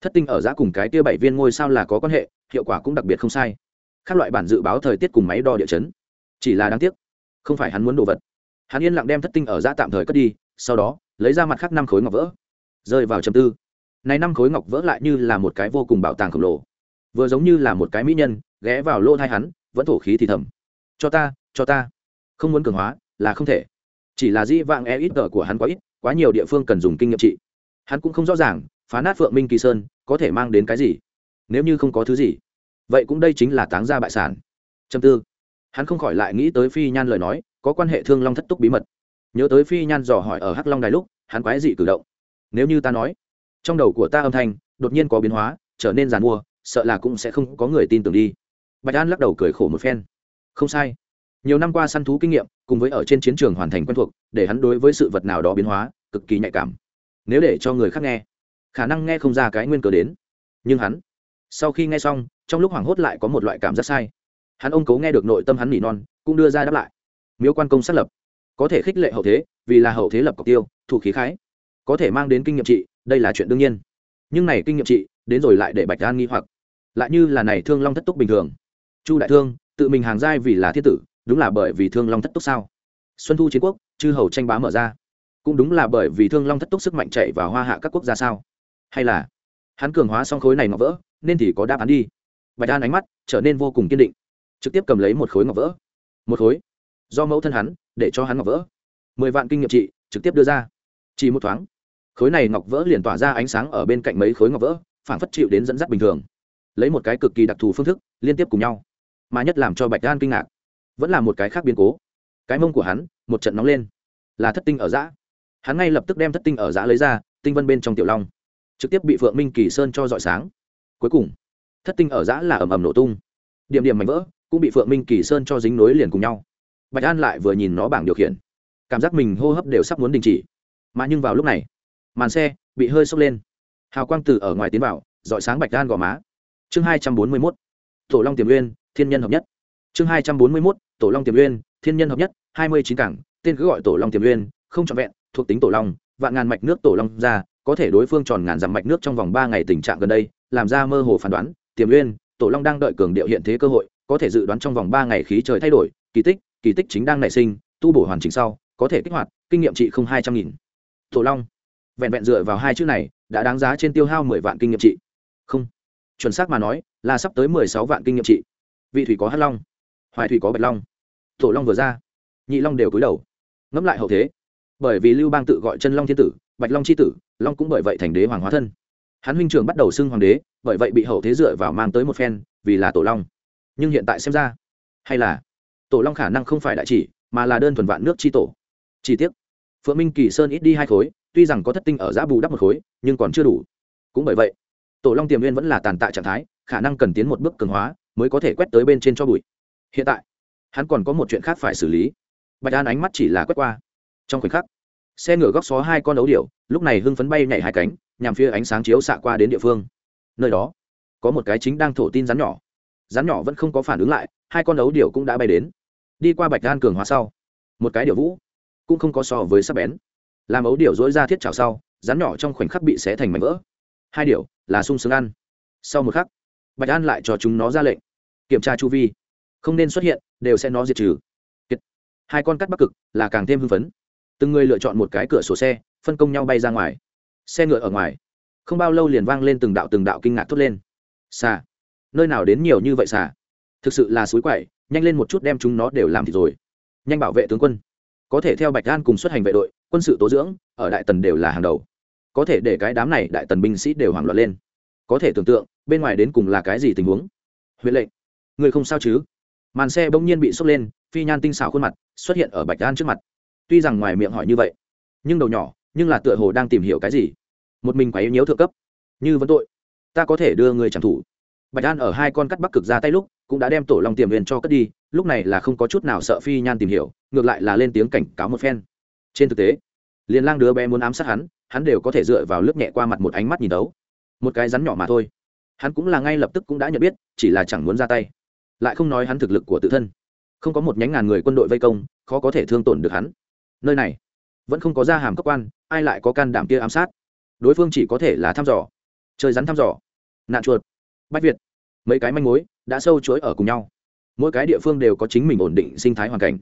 S1: thất tinh ở giã cùng cái tia bảy viên ngôi sao là có quan hệ, hiệu quả cũng đặc biệt không sai. Các loại bản dự báo thời tiết cùng máy đo địa chấn. Chỉ là đáng tiếc, không phải hắn muốn đồ vật. Hắn yên lặng đem thất tinh ở giã tạm thời cất đi, sau đó, lấy ra mặt khác năm khối ngọc vỡ. Rơi vào chầm tư. Này năm khối ngọc vỡ lại như là một cái vô cùng bảo tàng khổng lồ. Vừa giống như là một cái mỹ nhân, ghé vào lỗ thai hắn, vẫn thổ khí thì thầm. Cho ta cho ta. Không muốn cường hóa, là không thể. Chỉ là di vạng e ít tờ của hắn quá ít, quá nhiều địa phương cần dùng kinh nghiệm trị. Hắn cũng không rõ ràng phá nát phượng minh kỳ sơn, có thể mang đến cái gì? Nếu như không có thứ gì, vậy cũng đây chính là táng gia bại sản. Châm tư. Hắn không khỏi lại nghĩ tới phi nhan lời nói, có quan hệ thương long thất túc bí mật. Nhớ tới phi nhan dò hỏi ở hắc long đài lúc, hắn quái dị cử động. Nếu như ta nói, trong đầu của ta âm thanh đột nhiên có biến hóa, trở nên giàn mua, sợ là cũng sẽ không có người tin tưởng đi. Bạch an lắc đầu cười khổ một phen. Không sai. Nhiều năm qua săn thú kinh nghiệm, cùng với ở trên chiến trường hoàn thành quen thuộc, để hắn đối với sự vật nào đó biến hóa, cực kỳ nhạy cảm. Nếu để cho người khác nghe khả năng nghe không ra cái nguyên cớ đến. Nhưng hắn, sau khi nghe xong, trong lúc hoảng hốt lại có một loại cảm giác sai. Hắn ông cố nghe được nội tâm hắn nỉ non, cũng đưa ra đáp lại. Miếu quan công xác lập. Có thể khích lệ hậu thế, vì là hậu thế lập cọc tiêu, thủ khí khái. Có thể mang đến kinh nghiệm trị, đây là chuyện đương nhiên. Nhưng này kinh nghiệm trị, đến rồi lại để bạch an nghi hoặc. Lại như là này thương long thất túc bình thường. Chu đại thương, tự mình hàng giai vì là thiết tử, đúng là bởi vì thương long thất túc sao? Xuân thu chiến quốc, chư hầu tranh bá mở ra. Cũng đúng là bởi vì thương long thất túc sức mạnh chạy vào hoa hạ các quốc gia sao? Hay là hắn cường hóa xong khối này ngọc vỡ, nên thì có đáp án đi. Bạch đan ánh mắt trở nên vô cùng kiên định, trực tiếp cầm lấy một khối ngọc vỡ. Một khối? Do mẫu thân hắn, để cho hắn ngọc vỡ. Mười vạn kinh nghiệm trị, trực tiếp đưa ra. Chỉ một thoáng, khối này ngọc vỡ liền tỏa ra ánh sáng ở bên cạnh mấy khối ngọc vỡ phản phất chịu đến dẫn dắt bình thường. Lấy một cái cực kỳ đặc thù phương thức, liên tiếp cùng nhau. Mà nhất làm cho bạch đan kinh ngạc, vẫn là một cái khác biến cố. Cái mông của hắn, một trận nóng lên, là thất tinh ở giã. Hắn ngay lập tức đem thất tinh ở giã lấy ra, tinh vân bên trong tiểu long trực tiếp bị phượng minh kỳ sơn cho dọi sáng. Cuối cùng, thất tinh ở giã là ầm ầm nổ tung. Điểm điểm mảnh vỡ cũng bị phượng minh kỳ sơn cho dính nối liền cùng nhau. Bạch an lại vừa nhìn nó bảng điều khiển, cảm giác mình hô hấp đều sắp muốn đình chỉ. Mà nhưng vào lúc này, màn xe bị hơi sốc lên. Hào quang từ ở ngoài tiến vào, dọi sáng bạch an gò má. Chương hai trăm bốn mươi mốt, tổ long tiềm uyên thiên nhân hợp nhất. Chương hai trăm bốn mươi mốt, tổ long tiềm uyên thiên nhân hợp nhất, hai mươi chín cảng, tên cứ gọi tổ long tiềm uyên không trọn vẹn, thuộc tính tổ long, vạn ngàn mạch nước tổ long ra có thể đối phương tròn ngàn dặm mạch nước trong vòng ba ngày tình trạng gần đây, làm ra mơ hồ phán đoán, tiềm uyên, tổ long đang đợi cường điệu hiện thế cơ hội, có thể dự đoán trong vòng ba ngày khí trời thay đổi, kỳ tích kỳ tích chính đang nảy sinh, tu bổ hoàn chỉnh sau, có thể kích hoạt, kinh nghiệm trị không hai trăm nghìn. Tổ long, vẹn vẹn dựa vào hai chữ này, đã đáng giá trên tiêu hao mười vạn kinh nghiệm trị. Không. Chuẩn xác mà nói, là sắp tới mười sáu vạn kinh nghiệm trị. Vị thủy có hắc long, hoài thủy có bạch long. Tổ long vừa ra, nhị long đều cúi đầu. Ngẫm lại hậu thế, bởi vì lưu bang tự gọi chân long thiên tử bạch long c h i tử, long cũng bởi vậy thành đế hoàng hóa thân. Hắn huynh trưởng bắt đầu xưng hoàng đế, bởi vậy bị hậu thế dựa vào mang tới một phen, vì là tổ long. Nhưng hiện tại xem ra, hay là tổ long khả năng không phải đại chỉ, mà là đơn thuần vạn nước c tổ. Chi tiết phượng minh kỳ sơn ít đi hai khối, tuy rằng có thất tinh ở giã bù đắp một khối, nhưng còn chưa đủ. Cũng bởi vậy, tổ long tiềm viên vẫn là tàn tạ trạng thái, khả năng cần tiến một bước cường hóa mới có thể quét tới bên trên cho bụi. Hiện tại, hắn còn có một chuyện khác phải xử lý. Bạch an ánh mắt chỉ là quét qua. Trong khoảnh khắc xe ngựa góc xó hai con ấu điệu lúc này hưng phấn bay nhảy hai cánh, nhằm phía ánh sáng chiếu xạ qua đến địa phương. Nơi đó, có một cái chính đang thổ tin rắn nhỏ. Rắn nhỏ vẫn không có phản ứng lại, hai con ấu điệu cũng đã bay đến. Đi qua bạch an cường hóa sau, một cái điệu vũ, cũng không có so với sắc bén. Làm ấu điệu dối ra thiết trào sau, rắn nhỏ trong khoảnh khắc bị xé thành mảnh vỡ. Hai điệu là sung sướng ăn. Sau một khắc, bạch an lại cho chúng nó ra lệnh. Kiểm tra chu vi. Không nên xuất hiện, đều sẽ nó diệt trừ. Kiệt. hai con cắt bắc cực là càng thêm hưng phấn từng người lựa chọn một cái cửa sổ xe, phân công nhau bay ra ngoài. Xe ngựa ở ngoài. Không bao lâu liền vang lên từng đạo từng đạo kinh ngạc thốt lên. Xà. Nơi nào đến nhiều như vậy xà? Thực sự là suối quậy, nhanh lên một chút đem chúng nó đều làm thì rồi. Nhanh bảo vệ tướng quân. Có thể theo bạch an cùng xuất hành vệ đội, quân sự tố dưỡng, ở đại tần đều là hàng đầu. Có thể để cái đám này đại tần binh sĩ đều hoảng loạn lên. Có thể tưởng tượng, bên ngoài đến cùng là cái gì tình huống? Huệ lệnh. Người không sao chứ? Màn xe bỗng nhiên bị sốc lên, phi nhan tinh xảo khuôn mặt xuất hiện ở bạch an trước mặt tuy rằng ngoài miệng hỏi như vậy, nhưng đầu nhỏ, nhưng là tựa hồ đang tìm hiểu cái gì. Một mình quấy nhiễu thượng cấp. Như vấn tội, ta có thể đưa người chẳng thủ. Bạch an ở hai con cắt bắc cực ra tay lúc, cũng đã đem tổ long tiềm huyền cho cất đi, lúc này là không có chút nào sợ phi nhan tìm hiểu, ngược lại là lên tiếng cảnh cáo một phen. Trên thực tế liền lang đứa bé muốn ám sát hắn hắn đều có thể dựa vào lướt nhẹ qua mặt một ánh mắt nhìn đấu. Một cái rắn nhỏ mà thôi. Hắn cũng là ngay lập tức cũng đã nhận biết, chỉ là chẳng muốn ra tay. Lại không nói hắn thực lực của tự thân. Không có một nhánh ngàn người quân đội vây công, khó có thể thương tổn được hắn nơi này vẫn không có ra hàm cấp quan, ai lại có can đảm kia ám sát? Đối phương chỉ có thể là thăm dò. Chơi rắn thăm dò. Nạn chuột. Bách việt. Mấy cái manh mối đã sâu chuỗi ở cùng nhau. Mỗi cái địa phương đều có chính mình ổn định sinh thái hoàn cảnh.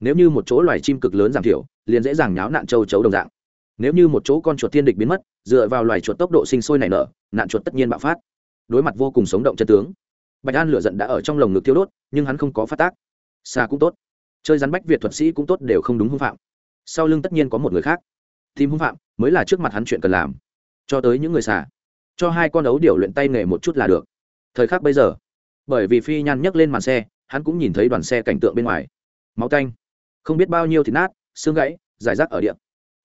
S1: Nếu như một chỗ loài chim cực lớn giảm thiểu, liền dễ dàng nháo nạn châu chấu đồng dạng. Nếu như một chỗ con chuột thiên địch biến mất, dựa vào loài chuột tốc độ sinh sôi nảy nở, nạn chuột tất nhiên bạo phát. Đối mặt vô cùng sống động chân tướng, bạch an lửa giận đã ở trong lồng ngực thiêu đốt, nhưng hắn không có phát tác. Xa cũng tốt. Chơi rắn bách việt thuật sĩ cũng tốt đều không đúng hưng phạm sau lưng tất nhiên có một người khác. Tìm hung phạm, mới là trước mặt hắn chuyện cần làm. Cho tới những người xả, cho hai con ấu điều luyện tay nghề một chút là được. Thời khắc bây giờ, bởi vì phi nhan nhấc lên màn xe, hắn cũng nhìn thấy đoàn xe cảnh tượng bên ngoài. Máu canh không biết bao nhiêu thịt nát, xương gãy giải rác ở điện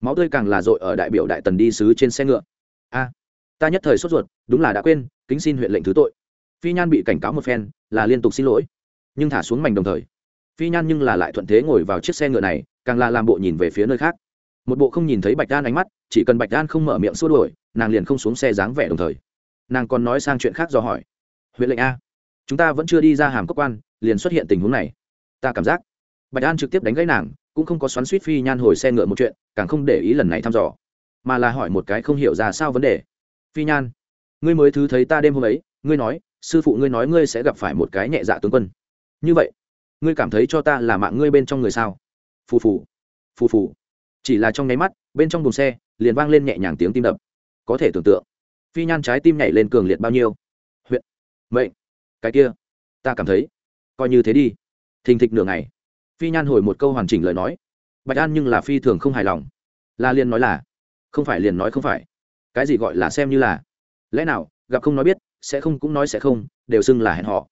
S1: máu tươi càng là dội ở đại biểu đại tần đi sứ trên xe ngựa. A, ta nhất thời sốt ruột, đúng là đã quên, kính xin huyện lệnh thứ tội. Phi nhan bị cảnh cáo một phen, là liên tục xin lỗi, nhưng thả xuống mảnh đồng thời. Phi nhan nhưng là lại thuận thế ngồi vào chiếc xe ngựa này càng là làm bộ nhìn về phía nơi khác. Một bộ không nhìn thấy bạch đan ánh mắt, chỉ cần bạch đan không mở miệng xua đuổi, nàng liền không xuống xe dáng vẻ đồng thời. Nàng còn nói sang chuyện khác do hỏi. Huyện lệnh a, chúng ta vẫn chưa đi ra hàm cốc quan, liền xuất hiện tình huống này. Ta cảm giác. Bạch đan trực tiếp đánh gãy nàng, cũng không có xoắn suýt phi nhan hồi xe ngựa một chuyện, càng không để ý lần này thăm dò, mà là hỏi một cái không hiểu ra sao vấn đề. Phi nhan, ngươi mới thứ thấy ta đêm hôm ấy, ngươi nói, sư phụ ngươi nói ngươi sẽ gặp phải một cái nhẹ dạ tướng quân. Như vậy, ngươi cảm thấy cho ta là mạng ngươi bên trong người sao? Phù phù phù phù. Chỉ là trong nháy mắt, bên trong buồng xe liền vang lên nhẹ nhàng tiếng tim đập. Có thể tưởng tượng, phi nhan trái tim nhảy lên cường liệt bao nhiêu. Huyện, mệnh, cái kia, ta cảm thấy, coi như thế đi. Thình thịch nửa ngày, phi nhan hồi một câu hoàn chỉnh lời nói. Bạch an nhưng là phi thường không hài lòng. La liên nói là, không phải liền nói không phải. Cái gì gọi là xem như là. Lẽ nào, gặp không nói biết, sẽ không cũng nói sẽ không, đều xưng là hẹn họ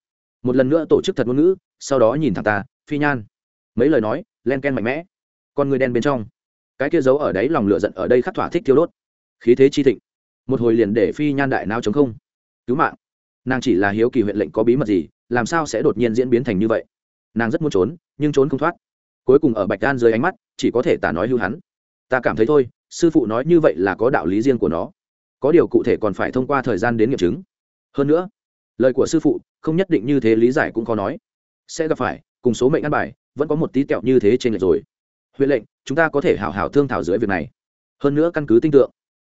S1: một lần nữa tổ chức thật ngôn ngữ, sau đó nhìn thẳng ta, phi nhan. Mấy lời nói len ken mạnh mẽ. Con người đen bên trong, cái kia giấu ở đấy lòng lửa giận ở đây khắc thỏa thích thiêu đốt. Khí thế chi thịnh. Một hồi liền để phi nhan đại nao chống không. Cứu mạng. Nàng chỉ là hiếu kỳ huyện lệnh có bí mật gì, làm sao sẽ đột nhiên diễn biến thành như vậy? Nàng rất muốn trốn, nhưng trốn không thoát. Cuối cùng ở bạch đan dưới ánh mắt, chỉ có thể tả nói hưu hắn. Ta cảm thấy thôi, sư phụ nói như vậy là có đạo lý riêng của nó. Có điều cụ thể còn phải thông qua thời gian đến nghiệm chứng. Hơn nữa, lời của sư phụ, không nhất định như thế lý giải cũng khó nói. Sẽ gặp phải cùng số mệnh ăn bài, vẫn có một tí kẹo như thế trên lệch rồi. Huệ lệnh, chúng ta có thể hảo hảo thương thảo dưới việc này. Hơn nữa căn cứ tinh tượng.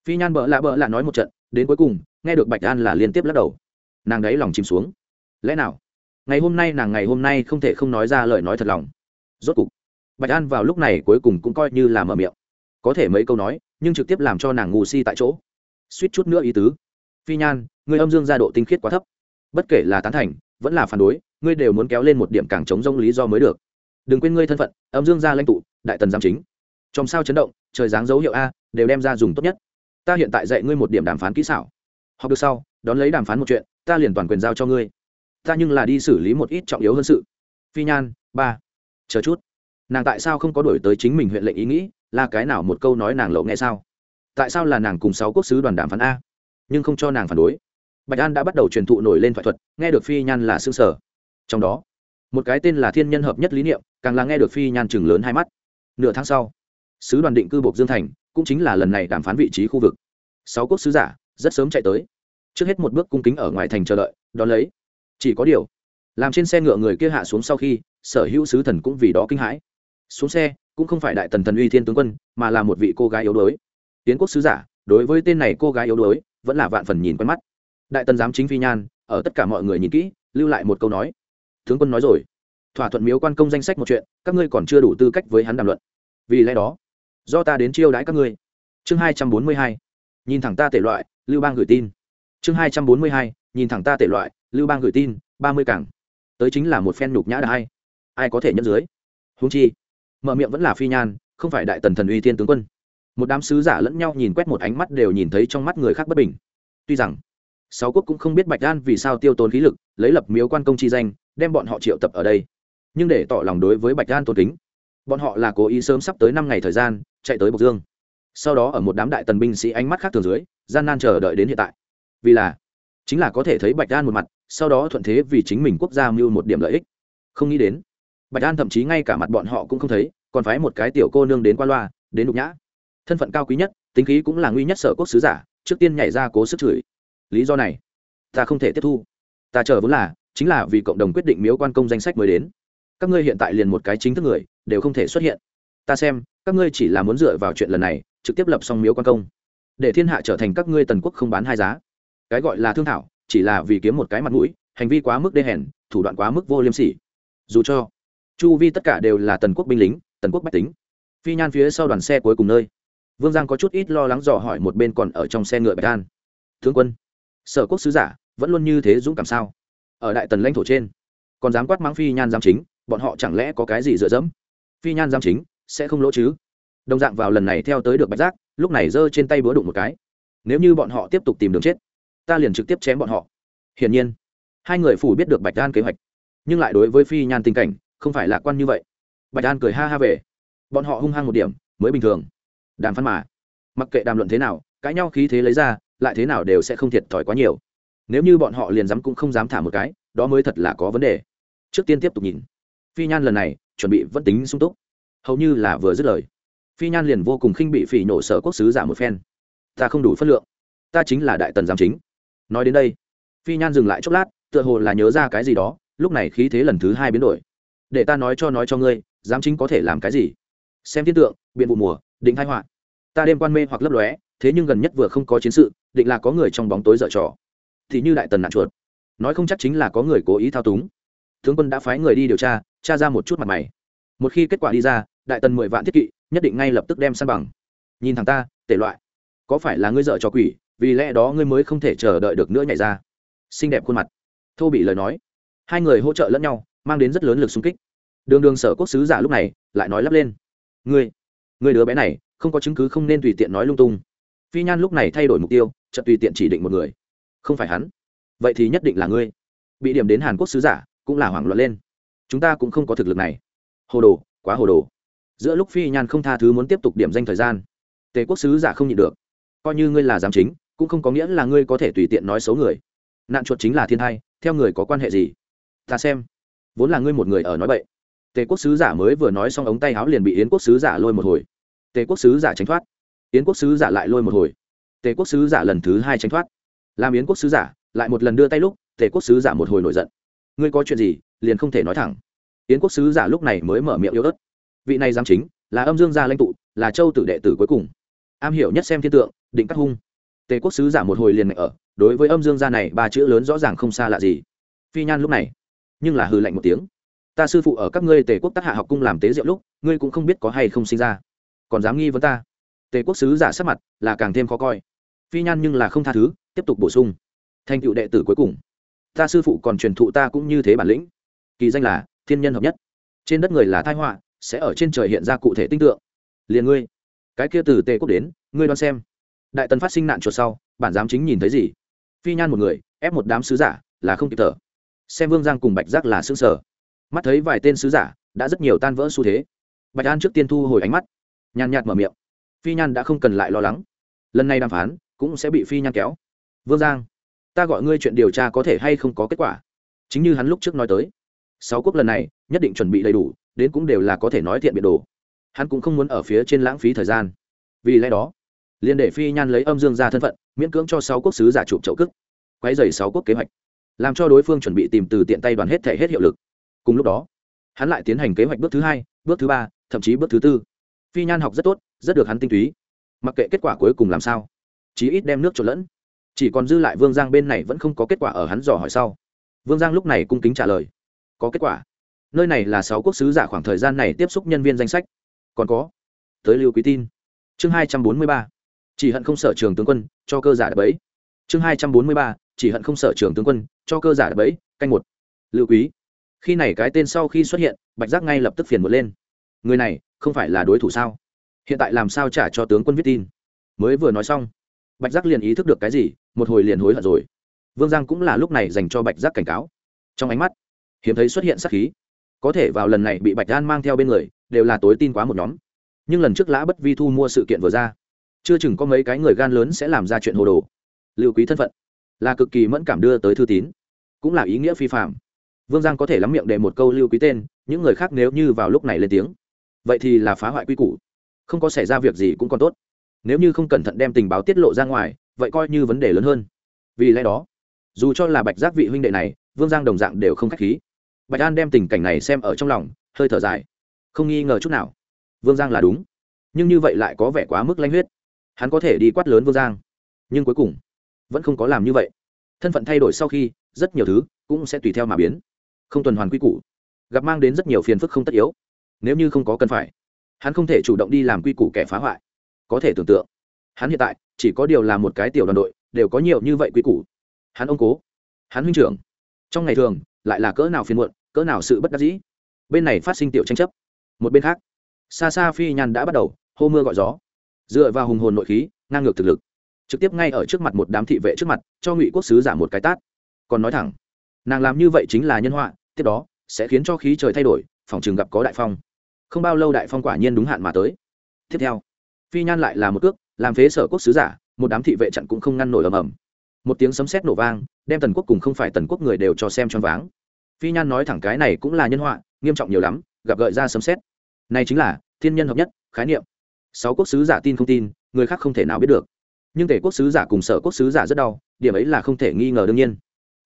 S1: Phi nhan bợ lạ bợ lạ nói một trận, đến cuối cùng, nghe được bạch an là liên tiếp lắc đầu. Nàng đấy lòng chìm xuống. Lẽ nào? Ngày hôm nay nàng ngày hôm nay không thể không nói ra lời nói thật lòng. Rốt cục, bạch an vào lúc này cuối cùng cũng coi như là mở miệng. Có thể mấy câu nói, nhưng trực tiếp làm cho nàng ngù si tại chỗ. Suýt chút nữa ý tứ. Phi nhan, người âm dương gia độ tinh khiết quá thấp. Bất kể là tán thành vẫn là phản đối, ngươi đều muốn kéo lên một điểm càng chống rông lý do mới được. Đừng quên ngươi thân phận, âm dương gia lãnh tụ, đại tần giám chính. Trong sao chấn động, trời dáng dấu hiệu a, đều đem ra dùng tốt nhất. Ta hiện tại dạy ngươi một điểm đàm phán kỹ xảo. Học được sau, đón lấy đàm phán một chuyện, ta liền toàn quyền giao cho ngươi. Ta nhưng là đi xử lý một ít trọng yếu hơn sự. Phi nhan, ba, chờ chút. Nàng tại sao không có đổi tới chính mình huyện lệnh ý nghĩ, là cái nào một câu nói nàng lậu nghe sao? Tại sao là nàng cùng sáu quốc sứ đoàn đàm phán a, nhưng không cho nàng phản đối? Bạch an đã bắt đầu truyền thụ nổi lên thoại thuật, nghe được phi nhan là xương sở. Trong đó, một cái tên là thiên nhân hợp nhất lý niệm, càng là nghe được phi nhan chừng lớn hai mắt. Nửa tháng sau, sứ đoàn định cư buộc dương thành, cũng chính là lần này đàm phán vị trí khu vực. Sáu quốc sứ giả, rất sớm chạy tới. Trước hết một bước cung kính ở ngoài thành chờ đợi, đón lấy. Chỉ có điều, làm trên xe ngựa người kia hạ xuống sau khi, sở hữu sứ thần cũng vì đó kinh hãi. Xuống xe, cũng không phải đại tần thần uy thiên tướng quân, mà là một vị cô gái yếu đuối. Tiến quốc sứ giả, đối với tên này cô gái yếu đuối, vẫn là vạn phần nhìn quen mắt đại tần giám chính phi nhan, ở tất cả mọi người nhìn kỹ, lưu lại một câu nói. Tướng quân nói rồi. Thỏa thuận miếu quan công danh sách một chuyện, các ngươi còn chưa đủ tư cách với hắn đàm luận. Vì lẽ đó, do ta đến chiêu đãi các ngươi. Chương hai trăm bốn mươi hai. Nhìn thẳng ta tể loại, lưu bang gửi tin. Chương hai trăm bốn mươi hai, nhìn thẳng ta tể loại, lưu bang gửi tin, ba mươi cảng. Tới chính là một phen nhục nhã đại ai có thể nhẫn dưới? Húng chi, mở miệng vẫn là phi nhan, không phải đại tần thần uy tiên tướng quân. Một đám sứ giả lẫn nhau nhìn quét một ánh mắt đều nhìn thấy trong mắt người khác bất bình. Tuy rằng sáu quốc cũng không biết bạch đan vì sao tiêu tốn khí lực, lấy lập miếu quan công chi danh, đem bọn họ triệu tập ở đây. Nhưng để tỏ lòng đối với bạch đan tôn kính, bọn họ là cố ý sớm sắp tới năm ngày thời gian, chạy tới bộc dương. Sau đó ở một đám đại tần binh sĩ ánh mắt khác thường dưới, gian nan chờ đợi đến hiện tại. Vì là, chính là có thể thấy bạch đan một mặt, sau đó thuận thế vì chính mình quốc gia mưu một điểm lợi ích. Không nghĩ đến, bạch đan thậm chí ngay cả mặt bọn họ cũng không thấy, còn phái một cái tiểu cô nương đến qua loa, đến đục nhã. Thân phận cao quý nhất, tính khí cũng là nguy nhất sở quốc sứ giả, trước tiên nhảy ra cố sức chửi lý do này ta không thể tiếp thu. Ta chờ vốn là, chính là vì cộng đồng quyết định miếu quan công danh sách mới đến. Các ngươi hiện tại liền một cái chính thức người, đều không thể xuất hiện. Ta xem, các ngươi chỉ là muốn dựa vào chuyện lần này, trực tiếp lập xong miếu quan công. Để thiên hạ trở thành các ngươi tần quốc không bán hai giá. Cái gọi là thương thảo, chỉ là vì kiếm một cái mặt mũi, hành vi quá mức đê hèn, thủ đoạn quá mức vô liêm sỉ. Dù cho, chu vi tất cả đều là tần quốc binh lính, tần quốc bách tính. Phi nhan phía sau đoàn xe cuối cùng nơi. Vương giang có chút ít lo lắng dò hỏi một bên còn ở trong xe ngựa bạch an. Thương quân sở quốc sứ giả, vẫn luôn như thế dũng cảm sao? Ở đại tần lãnh thổ trên, còn dám quát mắng phi nhan giám chính, bọn họ chẳng lẽ có cái gì dựa dẫm? Phi nhan giám chính, sẽ không lỗ chứ? Đồng dạng vào lần này theo tới được bạch giác, lúc này giơ trên tay búa đụng một cái. Nếu như bọn họ tiếp tục tìm đường chết, ta liền trực tiếp chém bọn họ. Hiển nhiên, hai người phủ biết được bạch đan kế hoạch, nhưng lại đối với phi nhan tình cảnh, không phải lạc quan như vậy. Bạch đan cười ha ha về. Bọn họ hung hăng một điểm, mới bình thường. Đàm phán mà. Mặc kệ đàm luận thế nào, cãi nhau khí thế lấy ra lại thế nào đều sẽ không thiệt thòi quá nhiều. Nếu như bọn họ liền dám cũng không dám thả một cái, đó mới thật là có vấn đề. Trước tiên tiếp tục nhìn. Phi nhan lần này, chuẩn bị vẫn tính sung túc. Hầu như là vừa dứt lời. Phi nhan liền vô cùng khinh bị phỉ nổ sở quốc sứ giả một phen. Ta không đủ phân lượng. Ta chính là đại tần giám chính. Nói đến đây, phi nhan dừng lại chốc lát, tựa hồ là nhớ ra cái gì đó, lúc này khí thế lần thứ hai biến đổi. Để ta nói cho nói cho ngươi, giám chính có thể làm cái gì? Xem thiên tượng, biện vụ mùa, định thái họa. Ta đêm quan mê hoặc lấp lóe thế nhưng gần nhất vừa không có chiến sự, định là có người trong bóng tối dở trò. Thì như đại tần nạn chuột. Nói không chắc chính là có người cố ý thao túng. Tướng quân đã phái người đi điều tra tra ra một chút mặt mày. Một khi kết quả đi ra, đại tần mười vạn thiết kỵ, nhất định ngay lập tức đem săn bằng. Nhìn thằng ta, tể loại. Có phải là ngươi dợ cho quỷ, vì lẽ đó ngươi mới không thể chờ đợi được nữa nhảy ra? Xinh đẹp khuôn mặt. Thô bị lời nói. Hai người hỗ trợ lẫn nhau, mang đến rất lớn lực xung kích. Đường đường sở quốc sứ giả lúc này, lại nói lắp lên. Ngươi người đứa bé này, không có chứng cứ không nên tùy tiện nói lung tung phi nhan lúc này thay đổi mục tiêu, chợt tùy tiện chỉ định một người. Không phải hắn. Vậy thì nhất định là ngươi. Bị điểm đến hàn quốc sứ giả, cũng là hoảng loạn lên. Chúng ta cũng không có thực lực này. Hồ đồ, quá hồ đồ. Giữa lúc phi nhan không tha thứ muốn tiếp tục điểm danh thời gian, tề quốc sứ giả không nhịn được. Coi như ngươi là giám chính, cũng không có nghĩa là ngươi có thể tùy tiện nói xấu người. Nạn chuột chính là thiên thai theo người có quan hệ gì? Ta xem. Vốn là ngươi một người ở nói bậy. Tề quốc sứ giả mới vừa nói xong ống tay áo liền bị yến quốc sứ giả lôi một hồi. Tề quốc sứ giả tránh thoát yến quốc sứ giả lại lôi một hồi. Tề quốc sứ giả lần thứ hai tránh thoát. Làm yến quốc sứ giả, lại một lần đưa tay lúc, tề quốc sứ giả một hồi nổi giận. Ngươi có chuyện gì, liền không thể nói thẳng. Yến quốc sứ giả lúc này mới mở miệng yếu ớt. Vị này giám chính, là âm dương gia lãnh tụ, là châu tử đệ tử cuối cùng. Am hiểu nhất xem thiên tượng, định cắt hung. Tề quốc sứ giả một hồi liền ở, đối với âm dương gia này, ba chữ lớn rõ ràng không xa lạ gì. Phi nhan lúc này, nhưng là hư lạnh một tiếng. Ta sư phụ ở các ngươi tề quốc tác hạ học cung làm tế diệu lúc, ngươi cũng không biết có hay không sinh ra. Còn dám nghi vấn ta? Tề quốc sứ giả sắc mặt là càng thêm khó coi. Phi nhan nhưng là không tha thứ, tiếp tục bổ sung. Thành cựu đệ tử cuối cùng. Ta sư phụ còn truyền thụ ta cũng như thế bản lĩnh. Kỳ danh là thiên nhân hợp nhất. Trên đất người là thái họa, sẽ ở trên trời hiện ra cụ thể tinh tượng. Liền ngươi, cái kia từ tề quốc đến, ngươi đoán xem. Đại tần phát sinh nạn chuột sau, bản giám chính nhìn thấy gì? Phi nhan một người, ép một đám sứ giả là không kịp thở. Xem vương giang cùng bạch giác là xương sở mắt thấy vài tên sứ giả, đã rất nhiều tan vỡ xu thế. Bạch an trước tiên thu hồi ánh mắt, nhàn nhạt mở miệng phi nhan đã không cần lại lo lắng. Lần này đàm phán cũng sẽ bị phi nhan kéo. Vương giang, ta gọi ngươi chuyện điều tra có thể hay không có kết quả. Chính như hắn lúc trước nói tới, sáu quốc lần này nhất định chuẩn bị đầy đủ, đến cũng đều là có thể nói thiện biệt đồ. Hắn cũng không muốn ở phía trên lãng phí thời gian. Vì lẽ đó, liền để phi nhan lấy âm dương ra thân phận, miễn cưỡng cho sáu quốc sứ giả chụp chậu cức quay dày sáu quốc kế hoạch, làm cho đối phương chuẩn bị tìm từ tiện tay đoàn hết thể hết hiệu lực. Cùng lúc đó, hắn lại tiến hành kế hoạch bước thứ hai, bước thứ ba, thậm chí bước thứ tư. Phi nhan học rất tốt rất được hắn tinh túy. Mặc kệ kết quả cuối cùng làm sao, chí ít đem nước trộn lẫn. Chỉ còn dư lại vương giang bên này vẫn không có kết quả ở hắn dò hỏi sau. Vương giang lúc này cung kính trả lời, có kết quả. Nơi này là sáu quốc sứ giả khoảng thời gian này tiếp xúc nhân viên danh sách. Còn có, tới lưu quý tin. Chương hai trăm bốn mươi ba. Chỉ hận không sở trường tướng quân, cho cơ giả bẫy. Chương hai trăm bốn mươi ba. Chỉ hận không sở trường tướng quân, cho cơ giả bẫy, canh một. Lưu quý. Khi này cái tên sau khi xuất hiện, bạch giác ngay lập tức phiền một lên. Người này không phải là đối thủ sao? Hiện tại làm sao trả cho tướng quân viết tin? Mới vừa nói xong, bạch giác liền ý thức được cái gì, một hồi liền hối hận rồi. Vương giang cũng là lúc này dành cho bạch giác cảnh cáo. Trong ánh mắt, hiếm thấy xuất hiện sắc khí. Có thể vào lần này bị bạch an mang theo bên người, đều là tối tin quá một nhóm. Nhưng lần trước lã bất vi thu mua sự kiện vừa ra, chưa chừng có mấy cái người gan lớn sẽ làm ra chuyện hồ đồ. Lưu quý thân phận, là cực kỳ mẫn cảm đưa tới thư tín, cũng là ý nghĩa phi phạm vương giang có thể lắm miệng để một câu lưu quý tên, những người khác nếu như vào lúc này lên tiếng, vậy thì là phá hoại quy củ không có xảy ra việc gì cũng còn tốt. Nếu như không cẩn thận đem tình báo tiết lộ ra ngoài, vậy coi như vấn đề lớn hơn. Vì lẽ đó, dù cho là bạch giác vị huynh đệ này, vương giang đồng dạng đều không k h á c h khí. Bạch an đem tình cảnh này xem ở trong lòng, hơi thở dài. Không nghi ngờ chút nào. Vương giang là đúng. Nhưng như vậy lại có vẻ quá mức lanh huyết. Hắn có thể đi quát lớn vương giang. Nhưng cuối cùng, vẫn không có làm như vậy. Thân phận thay đổi sau khi, rất nhiều thứ cũng sẽ tùy theo mà biến. Không tuần hoàn quy củ. Gặp mang đến rất nhiều phiền phức không tất yếu. Nếu như không có cần phải hắn không thể chủ động đi làm quy củ kẻ phá hoại. Có thể tưởng tượng, hắn hiện tại chỉ có điều là một cái tiểu đoàn đội, đều có nhiều như vậy quy củ. Hắn ông cố, hắn huynh trưởng. Trong ngày thường, lại là cỡ nào phiền muộn, cỡ nào sự bất đắc dĩ. Bên này phát sinh tiểu tranh chấp. Một bên khác xa xa phi nhàn đã bắt đầu hô mưa gọi gió. Dựa vào hùng hồn nội khí, ngang ngược thực lực. Trực tiếp ngay ở trước mặt một đám thị vệ trước mặt, cho ngụy quốc sứ giả một cái tát. Còn nói thẳng, nàng làm như vậy chính là nhân họa, tiếp đó sẽ khiến cho khí trời thay đổi, phòng trường gặp có đại phong không bao lâu đại phong quả nhiên đúng hạn mà tới. Tiếp theo, phi nhan lại là một cước, làm phế sở quốc sứ giả, một đám thị vệ chặn cũng không ngăn nổi ầm ầm. Một tiếng sấm sét nổ vang, đem tần quốc cùng không phải tần quốc người đều cho xem choáng váng. Phi nhan nói thẳng cái này cũng là nhân họa, nghiêm trọng nhiều lắm, gặp gợi ra sấm sét. Này chính là, thiên nhân hợp nhất, khái niệm. Sáu quốc sứ giả tin không tin, người khác không thể nào biết được. Nhưng tể quốc sứ giả cùng sở quốc sứ giả rất đau, điểm ấy là không thể nghi ngờ đương nhiên.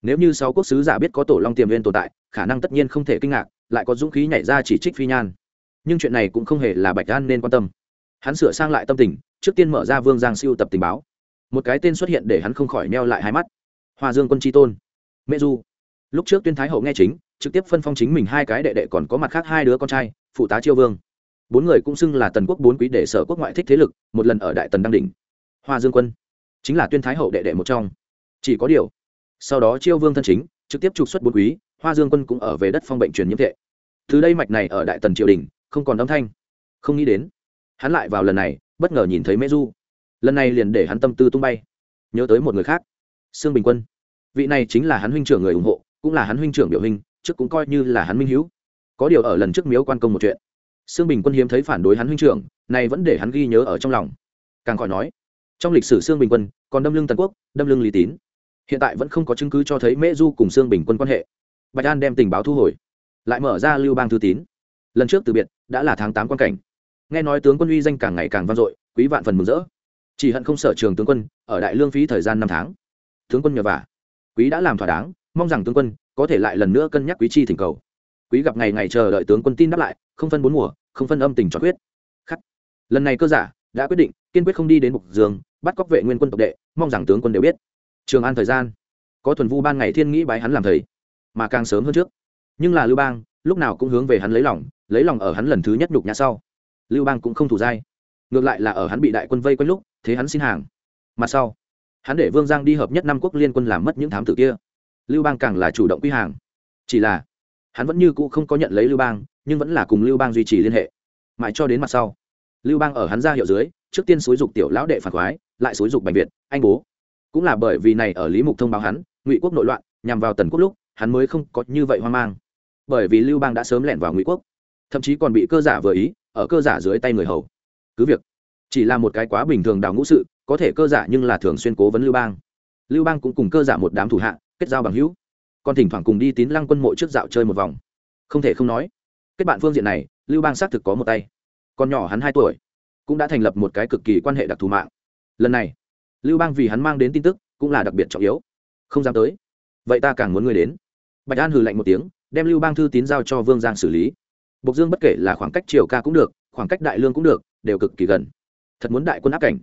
S1: Nếu như sáu quốc sứ giả biết có tổ long tiềm viên tồn tại, khả năng tất nhiên không thể kinh ngạc, lại có dũng khí nhảy ra chỉ trích phi nhan nhưng chuyện này cũng không hề là bạch an nên quan tâm hắn sửa sang lại tâm tình trước tiên mở ra vương giang siêu tập tình báo một cái tên xuất hiện để hắn không khỏi neo lại hai mắt hoa dương quân tri tôn mẹ du lúc trước tuyên thái hậu nghe chính trực tiếp phân phong chính mình hai cái đệ đệ còn có mặt khác hai đứa con trai phụ tá chiêu vương bốn người cũng xưng là tần quốc bốn quý để sở quốc ngoại thích thế lực một lần ở đại tần đăng đỉnh hoa dương quân chính là tuyên thái hậu đệ đệ một trong chỉ có điều sau đó chiêu vương thân chính trực tiếp trục xuất bốn quý hoa dương quân cũng ở về đất phong bệnh truyền nhiễm thệ từ đây mạch này ở đại tần triều đình không còn âm thanh. Không nghĩ đến, hắn lại vào lần này, bất ngờ nhìn thấy mễ du. Lần này liền để hắn tâm tư tung bay. Nhớ tới một người khác, sương bình quân. Vị này chính là hắn huynh trưởng người ủng hộ, cũng là hắn huynh trưởng biểu hình trước cũng coi như là hắn minh hữu có điều ở lần trước miếu quan công một chuyện, sương bình quân hiếm thấy phản đối hắn huynh trưởng, này vẫn để hắn ghi nhớ ở trong lòng. Càng khỏi nói, trong lịch sử sương bình quân còn đâm lưng tần quốc, đâm lưng lý tín. Hiện tại vẫn không có chứng cứ cho thấy mễ du cùng sương bình quân quan hệ. Bạch an đem tình báo thu hồi, lại mở ra lưu bang thư tín lần trước từ biệt, đã là tháng tám quan cảnh. Nghe nói tướng quân uy danh càng ngày càng vang dội, quý vạn phần mừng rỡ. Chỉ hận không sở trường tướng quân, ở đại lương phí thời gian năm tháng. Tướng quân nhờ vả. Quý đã làm thỏa đáng, mong rằng tướng quân có thể lại lần nữa cân nhắc quý chi thỉnh cầu. Quý gặp ngày ngày chờ đợi tướng quân tin đáp lại, không phân bốn mùa, không phân âm tình cho quyết. Khắc. Lần này cơ giả đã quyết định, kiên quyết không đi đến mục dương, bắt cóc vệ nguyên quân tộc đệ, mong rằng tướng quân đều biết. Trường an thời gian, có thuần vu ban ngày thiên nghĩ bái hắn làm thầy, mà càng sớm hơn trước. Nhưng là lưu bang, lúc nào cũng hướng về hắn lấy lòng lấy lòng ở hắn lần thứ nhất nhục nhã sau. Lưu bang cũng không thủ dai. Ngược lại là ở hắn bị đại quân vây quanh lúc, thế hắn xin hàng. Mặt sau, hắn để vương giang đi hợp nhất năm quốc liên quân làm mất những thám tử kia. Lưu bang càng là chủ động quy hàng. Chỉ là, hắn vẫn như cũ không có nhận lấy lưu bang, nhưng vẫn là cùng lưu bang duy trì liên hệ. Mãi cho đến mặt sau, lưu bang ở hắn ra hiệu dưới, trước tiên xúi dục tiểu lão đệ phản khoái, lại xúi dục bệnh viện anh bố. Cũng là bởi vì này ở lý mục thông báo hắn, ngụy quốc nội loạn, nhằm vào tần quốc lúc, hắn mới không có như vậy hoang mang. Bởi vì lưu bang đã sớm lẻn vào ngụy quốc thậm chí còn bị cơ giả vừa ý, ở cơ giả dưới tay người hầu. Cứ việc, chỉ là một cái quá bình thường đào ngũ sự, có thể cơ giả nhưng là thường xuyên cố vấn lưu bang. Lưu bang cũng cùng cơ giả một đám thủ hạ, kết giao bằng hữu. Còn thỉnh thoảng cùng đi tín lăng quân mộ trước dạo chơi một vòng. Không thể không nói, kết bạn phương diện này, lưu bang xác thực có một tay. Còn nhỏ hắn hai tuổi, cũng đã thành lập một cái cực kỳ quan hệ đặc thù mạng. Lần này, lưu bang vì hắn mang đến tin tức, cũng là đặc biệt trọng yếu. Không dám tới. Vậy ta càng muốn người đến. Bạch an hừ lạnh một tiếng, đem lưu bang thư tín giao cho vương giang xử lý bộc dương bất kể là khoảng cách triều ca cũng được, khoảng cách đại lương cũng được, đều cực kỳ gần. Thật muốn đại quân áp cảnh.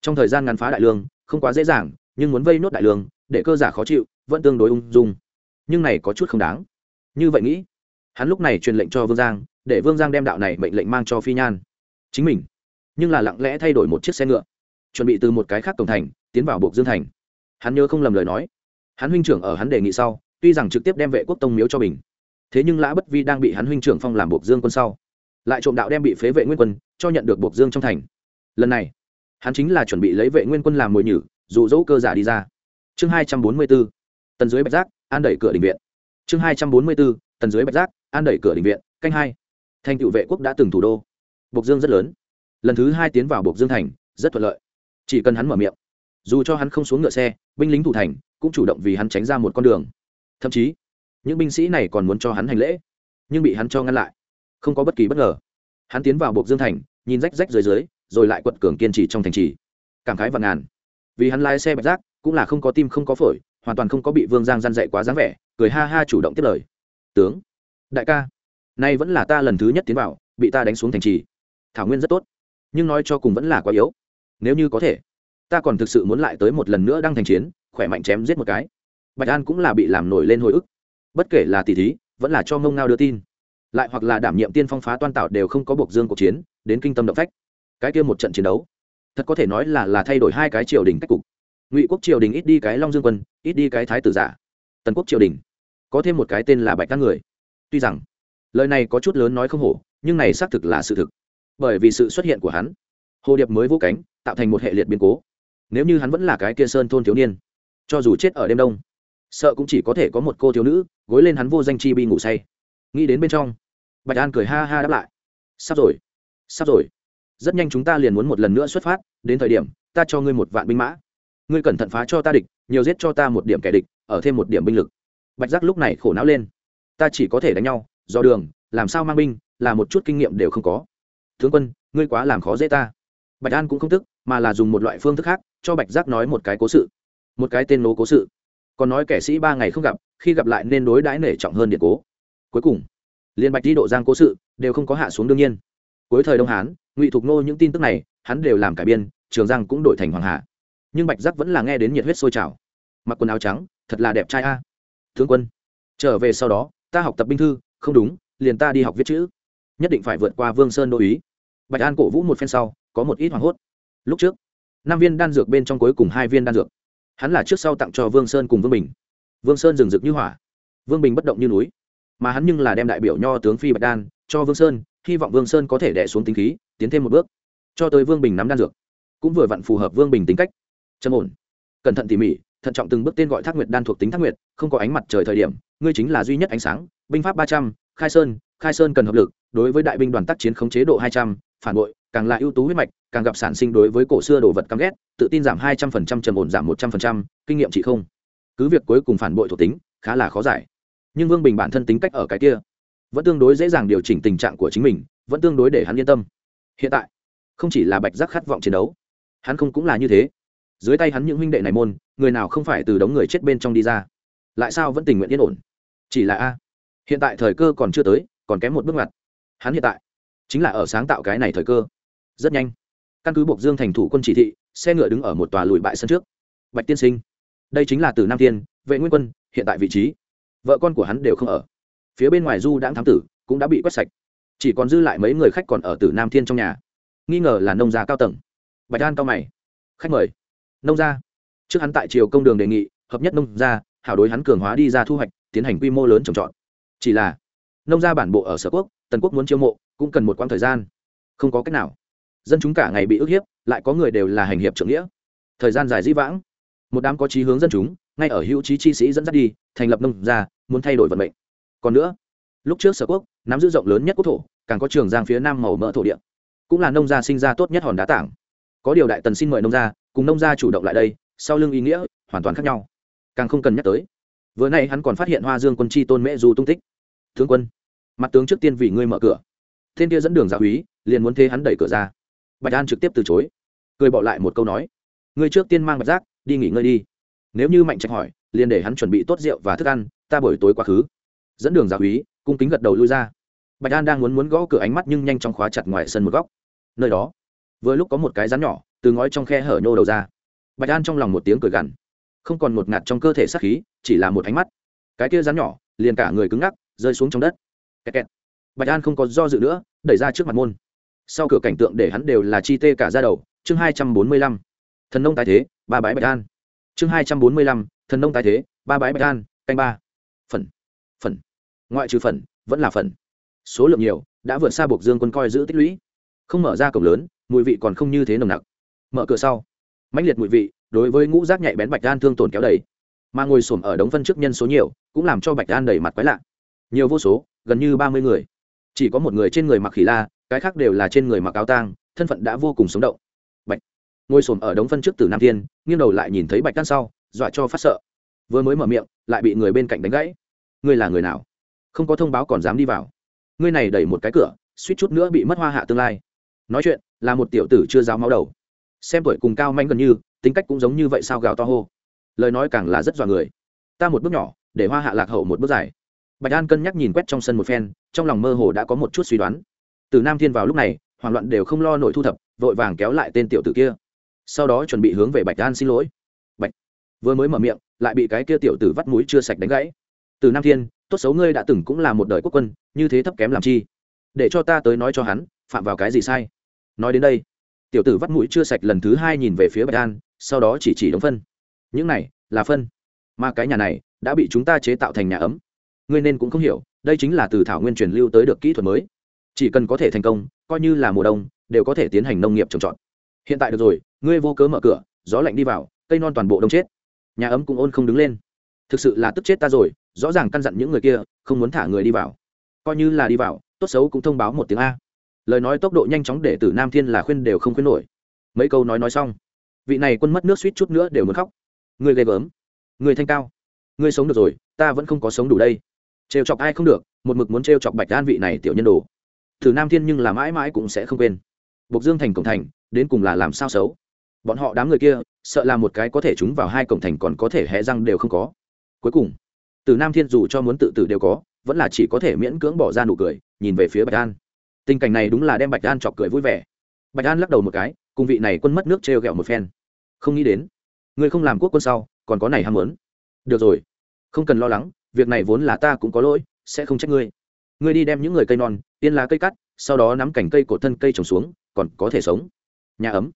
S1: Trong thời gian ngắn phá đại lương, không quá dễ dàng, nhưng muốn vây nốt đại lương, để cơ giả khó chịu, vẫn tương đối ung dung. Nhưng này có chút không đáng. Như vậy nghĩ, hắn lúc này truyền lệnh cho vương giang, để vương giang đem đạo này mệnh lệnh mang cho phi nhan. Chính mình, nhưng là lặng lẽ thay đổi một chiếc xe ngựa, chuẩn bị từ một cái khác cổng thành, tiến vào buộc dương thành. Hắn nhớ không lầm lời nói. Hắn huynh trưởng ở hắn đề nghị sau, tuy rằng trực tiếp đem vệ quốc tông miếu cho bình thế nhưng lã bất vi đang bị hắn huynh trưởng phong làm buộc dương quân sau, lại trộm đạo đem bị phế vệ nguyên quân, cho nhận được buộc dương trong thành. Lần này, hắn chính là chuẩn bị lấy vệ nguyên quân làm mồi nhử, dụ dỗ cơ giả đi ra. Chương hai trăm bốn mươi b ố tần dưới bạch giác, an đẩy cửa định viện. Chương hai trăm bốn mươi b ố tần dưới bạch giác, an đẩy cửa định viện, canh hai. Thành cựu vệ quốc đã từng thủ đô. Buộc dương rất lớn. Lần thứ hai tiến vào buộc dương thành, rất thuận lợi. Chỉ cần hắn mở miệng, dù cho hắn không xuống ngựa xe, binh lính thủ thành, cũng chủ động vì hắn tránh ra một con đường. Thậm chí những binh sĩ này còn muốn cho hắn hành lễ, nhưng bị hắn cho ngăn lại. Không có bất kỳ bất ngờ. Hắn tiến vào buộc dương thành, nhìn rách rách dưới dưới, rồi lại quật cường kiên trì trong thành trì. Cảm khái và ngàn. Vì hắn lái xe bạch giác, cũng là không có tim không có phổi, hoàn toàn không có bị vương giang gian dậy quá dáng vẻ, cười ha ha chủ động tiếp lời. Tướng, đại ca, nay vẫn là ta lần thứ nhất tiến vào, bị ta đánh xuống thành trì. Thảo nguyên rất tốt, nhưng nói cho cùng vẫn là quá yếu. Nếu như có thể, ta còn thực sự muốn lại tới một lần nữa đang thành chiến, khỏe mạnh chém giết một cái. Bạch an cũng là bị làm nổi lên hồi ức bất kể là tỷ thí, vẫn là cho mông ngao đưa tin. Lại hoặc là đảm nhiệm tiên phong phá toan tạo đều không có buộc dương cuộc chiến, đến kinh tâm động phách. Cái kia một trận chiến đấu, thật có thể nói là là thay đổi hai cái triều đình cách cục. Ngụy quốc triều đình ít đi cái long dương quân, ít đi cái thái tử giả. Tần quốc triều đình, có thêm một cái tên là bạch các người. Tuy rằng, lời này có chút lớn nói không hổ, nhưng này xác thực là sự thực. Bởi vì sự xuất hiện của hắn, hồ điệp mới vô cánh, tạo thành một hệ liệt biến cố. Nếu như hắn vẫn là cái kia sơn thôn thiếu niên, cho dù chết ở đêm đông sợ cũng chỉ có thể có một cô thiếu nữ, gối lên hắn vô danh chi bi ngủ say. Nghĩ đến bên trong, bạch an cười ha ha đáp lại. Sắp rồi sắp rồi. Rất nhanh chúng ta liền muốn một lần nữa xuất phát, đến thời điểm, ta cho ngươi một vạn binh mã. Ngươi cẩn thận phá cho ta địch, nhiều giết cho ta một điểm kẻ địch, ở thêm một điểm binh lực. Bạch giác lúc này khổ não lên. Ta chỉ có thể đánh nhau, do đường, làm sao mang binh, là một chút kinh nghiệm đều không có. Tướng quân, ngươi quá làm khó dễ ta. Bạch an cũng không tức, mà là dùng một loại phương thức khác, cho bạch giác nói một cái cố sự. Một cái tên nố cố sự còn nói kẻ sĩ ba ngày không gặp, khi gặp lại nên đối đãi nể trọng hơn điện cố. Cuối cùng, liên bạch đi độ giang cố sự đều không có hạ xuống đương nhiên. Cuối thời đông hán, ngụy thục nô những tin tức này, hắn đều làm cải biên, trường giang cũng đổi thành hoàng hạ nhưng bạch giác vẫn là nghe đến nhiệt huyết sôi trào. Mặc quần áo trắng, thật là đẹp trai a. À. thương quân, trở về sau đó, ta học tập binh thư, không đúng, liền ta đi học viết chữ. Nhất định phải vượt qua vương sơn đô ý. Bạch an cổ vũ một phen sau, có một ít hoảng hốt. Lúc trước, năm viên đan dược bên trong cuối cùng hai viên đan dược hắn là trước sau tặng cho vương sơn cùng vương bình. Vương sơn rừng rực như hỏa. Vương bình bất động như núi. Mà hắn nhưng là đem đại biểu nho tướng phi bạch đan cho vương sơn, hy vọng vương sơn có thể đẻ xuống tính khí, tiến thêm một bước. Cho tới vương bình nắm đan dược. Cũng vừa vặn phù hợp vương bình tính cách. Trầm ổn. Cẩn thận tỉ mỉ, thận trọng từng bước tên gọi thác nguyệt đan thuộc tính thác nguyệt, không có ánh mặt trời thời điểm, ngươi chính là duy nhất ánh sáng, binh pháp ba trăm, khai sơn khai sơn cần hợp lực, đối với đại binh đoàn tác chiến khống chế độ hai trăm, phản bội càng là ưu tú huyết mạch, càng gặp sản sinh đối với cổ xưa đồ vật căm ghét, tự tin giảm hai trăm phần trăm, trầm ổn giảm một trăm phần trăm, kinh nghiệm chỉ không. Cứ việc cuối cùng phản bội thuộc tính, khá là khó giải. Nhưng vương bình bản thân tính cách ở cái kia, vẫn tương đối dễ dàng điều chỉnh tình trạng của chính mình, vẫn tương đối để hắn yên tâm. Hiện tại, không chỉ là bạch giác khát vọng chiến đấu, hắn không cũng là như thế. Dưới tay hắn những huynh đệ này môn, người nào không phải từ đống người chết bên trong đi ra? Lại sao vẫn tình nguyện yên ổn? Chỉ là a, hiện tại thời cơ còn chưa tới, còn kém một bước ngoặt. Hắn hiện tại, chính là ở sáng tạo cái này thời cơ rất nhanh. Căn cứ buộc dương thành thủ quân chỉ thị, xe ngựa đứng ở một tòa lùi bại sân trước. Bạch tiên sinh, đây chính là từ nam tiên vệ nguyên quân, hiện tại vị trí. Vợ con của hắn đều không ở. Phía bên ngoài du đãng thám tử cũng đã bị quét sạch. Chỉ còn dư lại mấy người khách còn ở tử nam thiên trong nhà. Nghi ngờ là nông gia cao tầng. Bạch an cao mày. Khách mời. Nông gia. Trước hắn tại triều công đường đề nghị, hợp nhất nông gia, hảo đối hắn cường hóa đi ra thu hoạch, tiến hành quy mô lớn trồng trọt. Chỉ là, nông gia bản bộ ở sở quốc, tần quốc muốn chiêu mộ, cũng cần một quãng thời gian. Không có cách nào dân chúng cả ngày bị ức hiếp, lại có người đều là hành hiệp trưởng nghĩa. Thời gian dài dĩ vãng, một đám có chí hướng dân chúng, ngay ở hữu trí chi sĩ dẫn dắt đi, thành lập nông gia, muốn thay đổi vận mệnh. Còn nữa, lúc trước sở quốc, nắm giữ rộng lớn nhất quốc thổ, càng có trường giang phía nam màu mỡ thổ địa. Cũng là nông gia sinh ra tốt nhất hòn đá tảng. Có điều đại tần xin mời nông gia, cùng nông gia chủ động lại đây, sau lưng ý nghĩa hoàn toàn khác nhau. Càng không cần nhắc tới, vừa nay hắn còn phát hiện hoa dương quân chi tôn mễ du tung tích. Tướng quân, mặt tướng trước tiên vì ngươi mở cửa. Thiên kia dẫn đường giáo úy liền muốn thế hắn đẩy cửa ra bạch an trực tiếp từ chối. Cười bỏ lại một câu nói, ngươi trước tiên mang bạch giác, đi nghỉ ngơi đi. Nếu như mạnh trạch hỏi, liền để hắn chuẩn bị tốt rượu và thức ăn, ta buổi tối quá khứ. Dẫn đường giáo húy cung kính gật đầu lui ra. Bạch an đang muốn muốn gõ cửa ánh mắt nhưng nhanh chóng khóa chặt ngoài sân một góc. Nơi đó, vừa lúc có một cái rắn nhỏ, từ ngói trong khe hở nhô đầu ra. Bạch an trong lòng một tiếng cười gằn, không còn một ngạt trong cơ thể sắc khí, chỉ là một ánh mắt. Cái kia rắn nhỏ, liền cả người cứng ngắc, rơi xuống trong đất. Kẹt kẹt. bạch an không có do dự nữa, đẩy ra trước mặt môn sau cửa cảnh tượng để hắn đều là chi tê cả ra đầu, chương hai trăm bốn mươi lăm. Thần nông tái thế, ba bãi bạch an. Chương hai trăm bốn mươi lăm, thần nông tái thế, ba bãi bạch an, canh ba. Phần. Phần. Ngoại trừ phần, vẫn là phần. Số lượng nhiều, đã vượt xa buộc dương quân coi giữ tích lũy. Không mở ra cổng lớn, mùi vị còn không như thế nồng nặc. Mở cửa sau. Mãnh liệt mùi vị, đối với ngũ rác nhạy bén bạch đan thương tổn kéo đầy. Mà ngồi xổm ở đống phân trước nhân số nhiều, cũng làm cho bạch đan đầy mặt quái lạ. Nhiều vô số, gần như ba mươi người chỉ có một người trên người mặc khỉ la cái khác đều là trên người mặc áo tang thân phận đã vô cùng sống động. Bạch. Ngồi xổm ở đống phân trước từ nam thiên, nghiêng đầu lại nhìn thấy bạch đan sau dọa cho phát sợ. Vừa mới mở miệng lại bị người bên cạnh đánh gãy. Ngươi là người nào? Không có thông báo còn dám đi vào. Ngươi này đẩy một cái cửa suýt chút nữa bị mất hoa hạ tương lai. Nói chuyện là một tiểu tử chưa giáo máu đầu. Xem tuổi cùng cao manh gần như tính cách cũng giống như vậy sao gào to hô. Lời nói càng là rất dọa người. Ta một bước nhỏ để hoa hạ lạc hậu một bước dài bạch an cân nhắc nhìn quét trong sân một phen, trong lòng mơ hồ đã có một chút suy đoán. Từ nam thiên vào lúc này, hoảng loạn đều không lo nổi thu thập, vội vàng kéo lại tên tiểu tử kia. Sau đó chuẩn bị hướng về bạch an xin lỗi. Bạch, vừa mới mở miệng, lại bị cái kia tiểu tử vắt mũi chưa sạch đánh gãy. Từ nam thiên, tốt xấu ngươi đã từng cũng là một đời quốc quân, như thế thấp kém làm chi? Để cho ta tới nói cho hắn, phạm vào cái gì sai? Nói đến đây, tiểu tử vắt mũi chưa sạch lần thứ hai nhìn về phía bạch an, sau đó chỉ chỉ đống phân. Những này là phân. Mà cái nhà này, đã bị chúng ta chế tạo thành nhà ấm ngươi nên cũng không hiểu, đây chính là từ thảo nguyên truyền lưu tới được kỹ thuật mới. Chỉ cần có thể thành công, coi như là mùa đông, đều có thể tiến hành nông nghiệp trồng trọt. Hiện tại được rồi, ngươi vô cớ mở cửa, gió lạnh đi vào, cây non toàn bộ đông chết. Nhà ấm cũng ôn không đứng lên. Thực sự là tức chết ta rồi, rõ ràng căn dặn những người kia, không muốn thả người đi vào. Coi như là đi vào, tốt xấu cũng thông báo một tiếng a. Lời nói tốc độ nhanh chóng để từ nam thiên là khuyên đều không khuyên nổi. Mấy câu nói nói xong, vị này quân mất nước suýt chút nữa đều muốn khóc. Người ghê gớm. Người thanh cao. Ngươi sống được rồi, ta vẫn không có sống đủ đây trêu chọc ai không được, một mực muốn trêu chọc bạch an vị này tiểu nhân đồ. Thử nam thiên nhưng là mãi mãi cũng sẽ không quên. Bộc dương thành cổng thành, đến cùng là làm sao xấu? Bọn họ đám người kia, sợ là một cái có thể chúng vào hai cổng thành còn có thể hẹ răng đều không có. Cuối cùng từ nam thiên dù cho muốn tự tử đều có, vẫn là chỉ có thể miễn cưỡng bỏ ra nụ cười, nhìn về phía bạch an. Tình cảnh này đúng là đem bạch an chọc cười vui vẻ. Bạch an lắc đầu một cái, cùng vị này quân mất nước trêu ghẹo một phen. Không nghĩ đến, người không làm quốc quân sau, còn có này ham muốn. Được rồi, không cần lo lắng việc này vốn là ta cũng có lỗi, sẽ không trách ngươi. Ngươi đi đem những người cây non, tiên lá cây cắt sau đó nắm cành cây cột thân cây trồng xuống, còn có thể sống. Nhà ấm.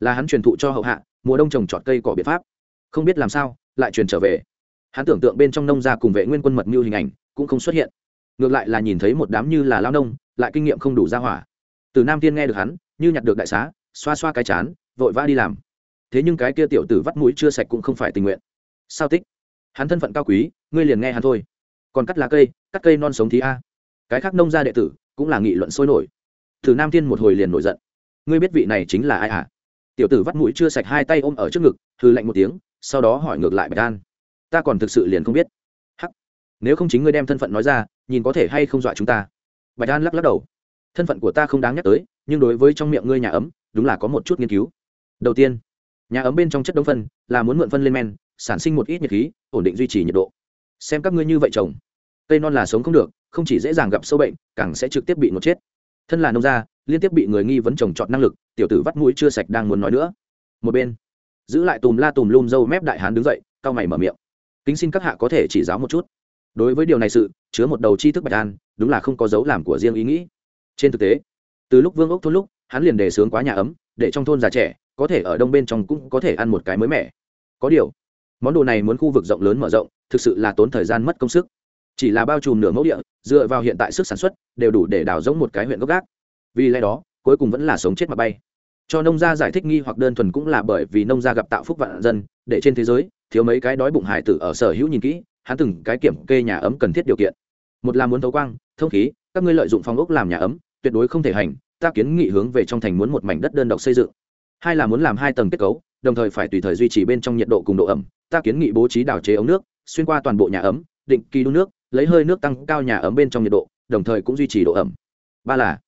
S1: Là hắn truyền thụ cho hậu hạ, mùa đông trồng trọt cây cỏ biện pháp. Không biết làm sao, lại truyền trở về. Hắn tưởng tượng bên trong nông gia cùng vệ nguyên quân mật mưu hình ảnh, cũng không xuất hiện. Ngược lại là nhìn thấy một đám như là lao nông, lại kinh nghiệm không đủ ra hỏa. Từ nam tiên nghe được hắn, như nhặt được đại xá, xoa xoa cái chán, vội vã đi làm. Thế nhưng cái kia tiểu tử vắt mũi chưa sạch cũng không phải tình nguyện. Sao tích? Hắn thân phận cao quý ngươi liền nghe hắn thôi. Còn cắt lá cây, cắt cây non sống thì a. Cái khác nông gia đệ tử cũng là nghị luận sôi nổi. Thử nam thiên một hồi liền nổi giận. Ngươi biết vị này chính là ai à? Tiểu tử vắt mũi chưa sạch hai tay ôm ở trước ngực hư lạnh một tiếng, sau đó hỏi ngược lại bạch an ta còn thực sự liền không biết. Hắc. Nếu không chính ngươi đem thân phận nói ra, nhìn có thể hay không dọa chúng ta. Bạch an lắc lắc đầu. Thân phận của ta không đáng nhắc tới, nhưng đối với trong miệng ngươi nhà ấm, đúng là có một chút nghiên cứu. Đầu tiên, nhà ấm bên trong chất đông phân, là muốn mượn phân lên men, sản sinh một ít nhiệt khí, ổn định duy trì nhiệt độ xem các ngươi như vậy trồng cây non là sống không được, không chỉ dễ dàng gặp sâu bệnh, càng sẽ trực tiếp bị ngột chết. Thân là nông gia, liên tiếp bị người nghi vấn trồng trọt năng lực, tiểu tử vắt mũi chưa sạch đang muốn nói nữa. Một bên, giữ lại tùm la tùm lum dâu mép đại hán đứng dậy cao mày mở miệng. Kính xin các hạ có thể chỉ giáo một chút. Đối với điều này sự, chứa một đầu tri thức bạch an, đúng là không có dấu làm của riêng ý nghĩ. Trên thực tế, từ lúc vương ốc thôn lúc, hắn liền đề xướng quá nhà ấm, để trong thôn già trẻ, có thể ở đông bên trong cũng có thể ăn một cái mới mẻ. Có điều món đồ này muốn khu vực rộng lớn mở rộng, thực sự là tốn thời gian mất công sức. Chỉ là bao trùm nửa mẫu địa, dựa vào hiện tại sức sản xuất, đều đủ để đào giống một cái huyện gốc gác. Vì lẽ đó, cuối cùng vẫn là sống chết mà bay. Cho nông gia giải thích nghi hoặc đơn thuần cũng là bởi vì nông gia gặp tạo phúc vạn dân, để trên thế giới, thiếu mấy cái đói bụng hải tử ở sở hữu nhìn kỹ, hắn từng cái kiểm kê nhà ấm cần thiết điều kiện. Một là muốn thấu quang, thông khí, các ngươi lợi dụng phòng ốc làm nhà ấm, tuyệt đối không thể hành, ta kiến nghị hướng về trong thành muốn một mảnh đất đơn độc xây dựng. Hai là muốn làm hai tầng kết cấu, đồng thời phải tùy thời duy trì bên trong nhiệt độ cùng độ ẩm ta kiến nghị bố trí đảo chế ống nước, xuyên qua toàn bộ nhà ấm, định kỳ đun nước, lấy hơi nước tăng cao nhà ấm bên trong nhiệt độ, đồng thời cũng duy trì độ ẩm. Ba là,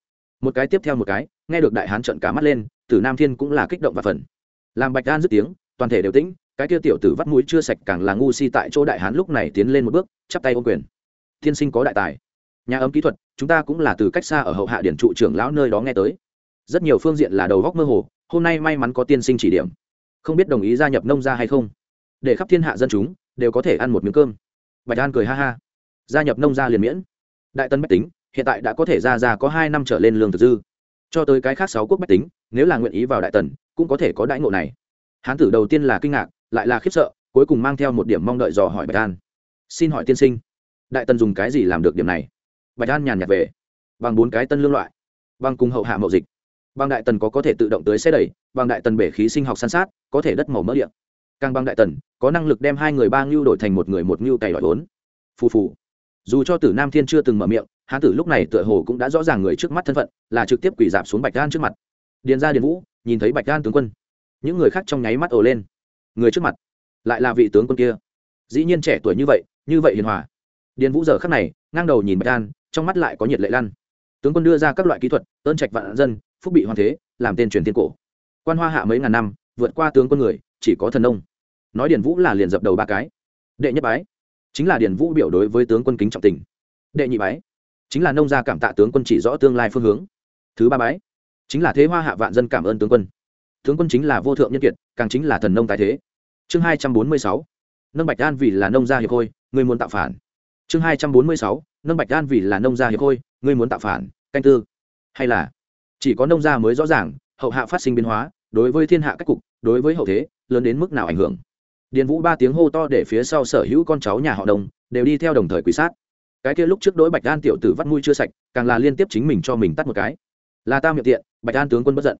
S1: một cái tiếp theo một cái, nghe được đại hán trận cả mắt lên, tử nam thiên cũng là kích động và phần làm bạch đan dứt tiếng, toàn thể đều tĩnh, cái kia tiểu tử vắt mũi chưa sạch càng là ngu si tại chỗ đại hán lúc này tiến lên một bước, chắp tay ô quyền. Thiên sinh có đại tài. Nhà ấm kỹ thuật, chúng ta cũng là từ cách xa ở hậu hạ điển trụ trưởng lão nơi đó nghe tới. Rất nhiều phương diện là đầu góc mơ hồ, hôm nay may mắn có tiên sinh chỉ điểm. Không biết đồng ý gia nhập nông gia hay không? Để khắp thiên hạ dân chúng đều có thể ăn một miếng cơm. Bạch an cười ha ha. Gia nhập nông gia liền miễn. Đại tân bách tính, hiện tại đã có thể ra ra có hai năm trở lên lương thực dư. Cho tới cái khác sáu quốc bách tính, nếu là nguyện ý vào đại tần, cũng có thể có đãi ngộ này. Hán tử đầu tiên là kinh ngạc, lại là khiếp sợ, cuối cùng mang theo một điểm mong đợi dò hỏi bạch an. Xin hỏi tiên sinh, đại tần dùng cái gì làm được điểm này? Bạch an nhàn nhạt về. Bằng bốn cái tân lương loại, bằng cùng hậu hạ mậu dịch. Bằng đại tần có có thể tự động tới xe đẩy bằng đại tần bể khí sinh học san sát, có thể đất màu mỡ điện càng bằng đại tần, có năng lực đem hai người ba ngưu đổi thành một người một ngưu cày đòi vốn. Phù phù. Dù cho tử nam thiên chưa từng mở miệng, hán tử lúc này tựa hồ cũng đã rõ ràng người trước mắt thân phận, là trực tiếp quỷ dạp xuống bạch gan trước mặt. Điền ra điền vũ, nhìn thấy bạch gan tướng quân. Những người khác trong nháy mắt ồ lên. Người trước mặt, lại là vị tướng quân kia. Dĩ nhiên trẻ tuổi như vậy như vậy hiền hòa. Điền vũ giờ khắc này, ngang đầu nhìn bạch an, trong mắt lại có nhiệt lệ lăn. Tướng quân đưa ra các loại kỹ thuật, ơn trạch vạn dân, phúc bị hoàng thế, làm tên truyền tiên cổ. Quan hoa hạ mấy ngàn năm, vượt qua tướng quân người, chỉ có thần nông nói điền vũ là liền dập đầu ba cái đệ nhất bái chính là điền vũ biểu đối với tướng quân kính trọng tình đệ nhị bái chính là nông gia cảm tạ tướng quân chỉ rõ tương lai phương hướng thứ ba bái chính là thế hoa hạ vạn dân cảm ơn tướng quân tướng quân chính là vô thượng nhân kiệt càng chính là thần nông tài thế chương hai trăm bốn mươi sáu nông bạch an vì là nông gia hiệp khôi người muốn tạo phản chương hai trăm bốn mươi sáu nông bạch an vì là nông gia hiệp khôi người muốn tạo phản canh tư hay là chỉ có nông gia mới rõ ràng hậu hạ phát sinh biến hóa đối với thiên hạ cách cục đối với hậu thế lớn đến mức nào ảnh hưởng điền vũ ba tiếng hô to để phía sau sở hữu con cháu nhà họ đồng đều đi theo đồng thời quỷ sát. Cái kia lúc trước đối bạch an tiểu tử vắt mũi chưa sạch, càng là liên tiếp chính mình cho mình tắt một cái. Là ta miệng tiện, bạch an tướng quân bất giận.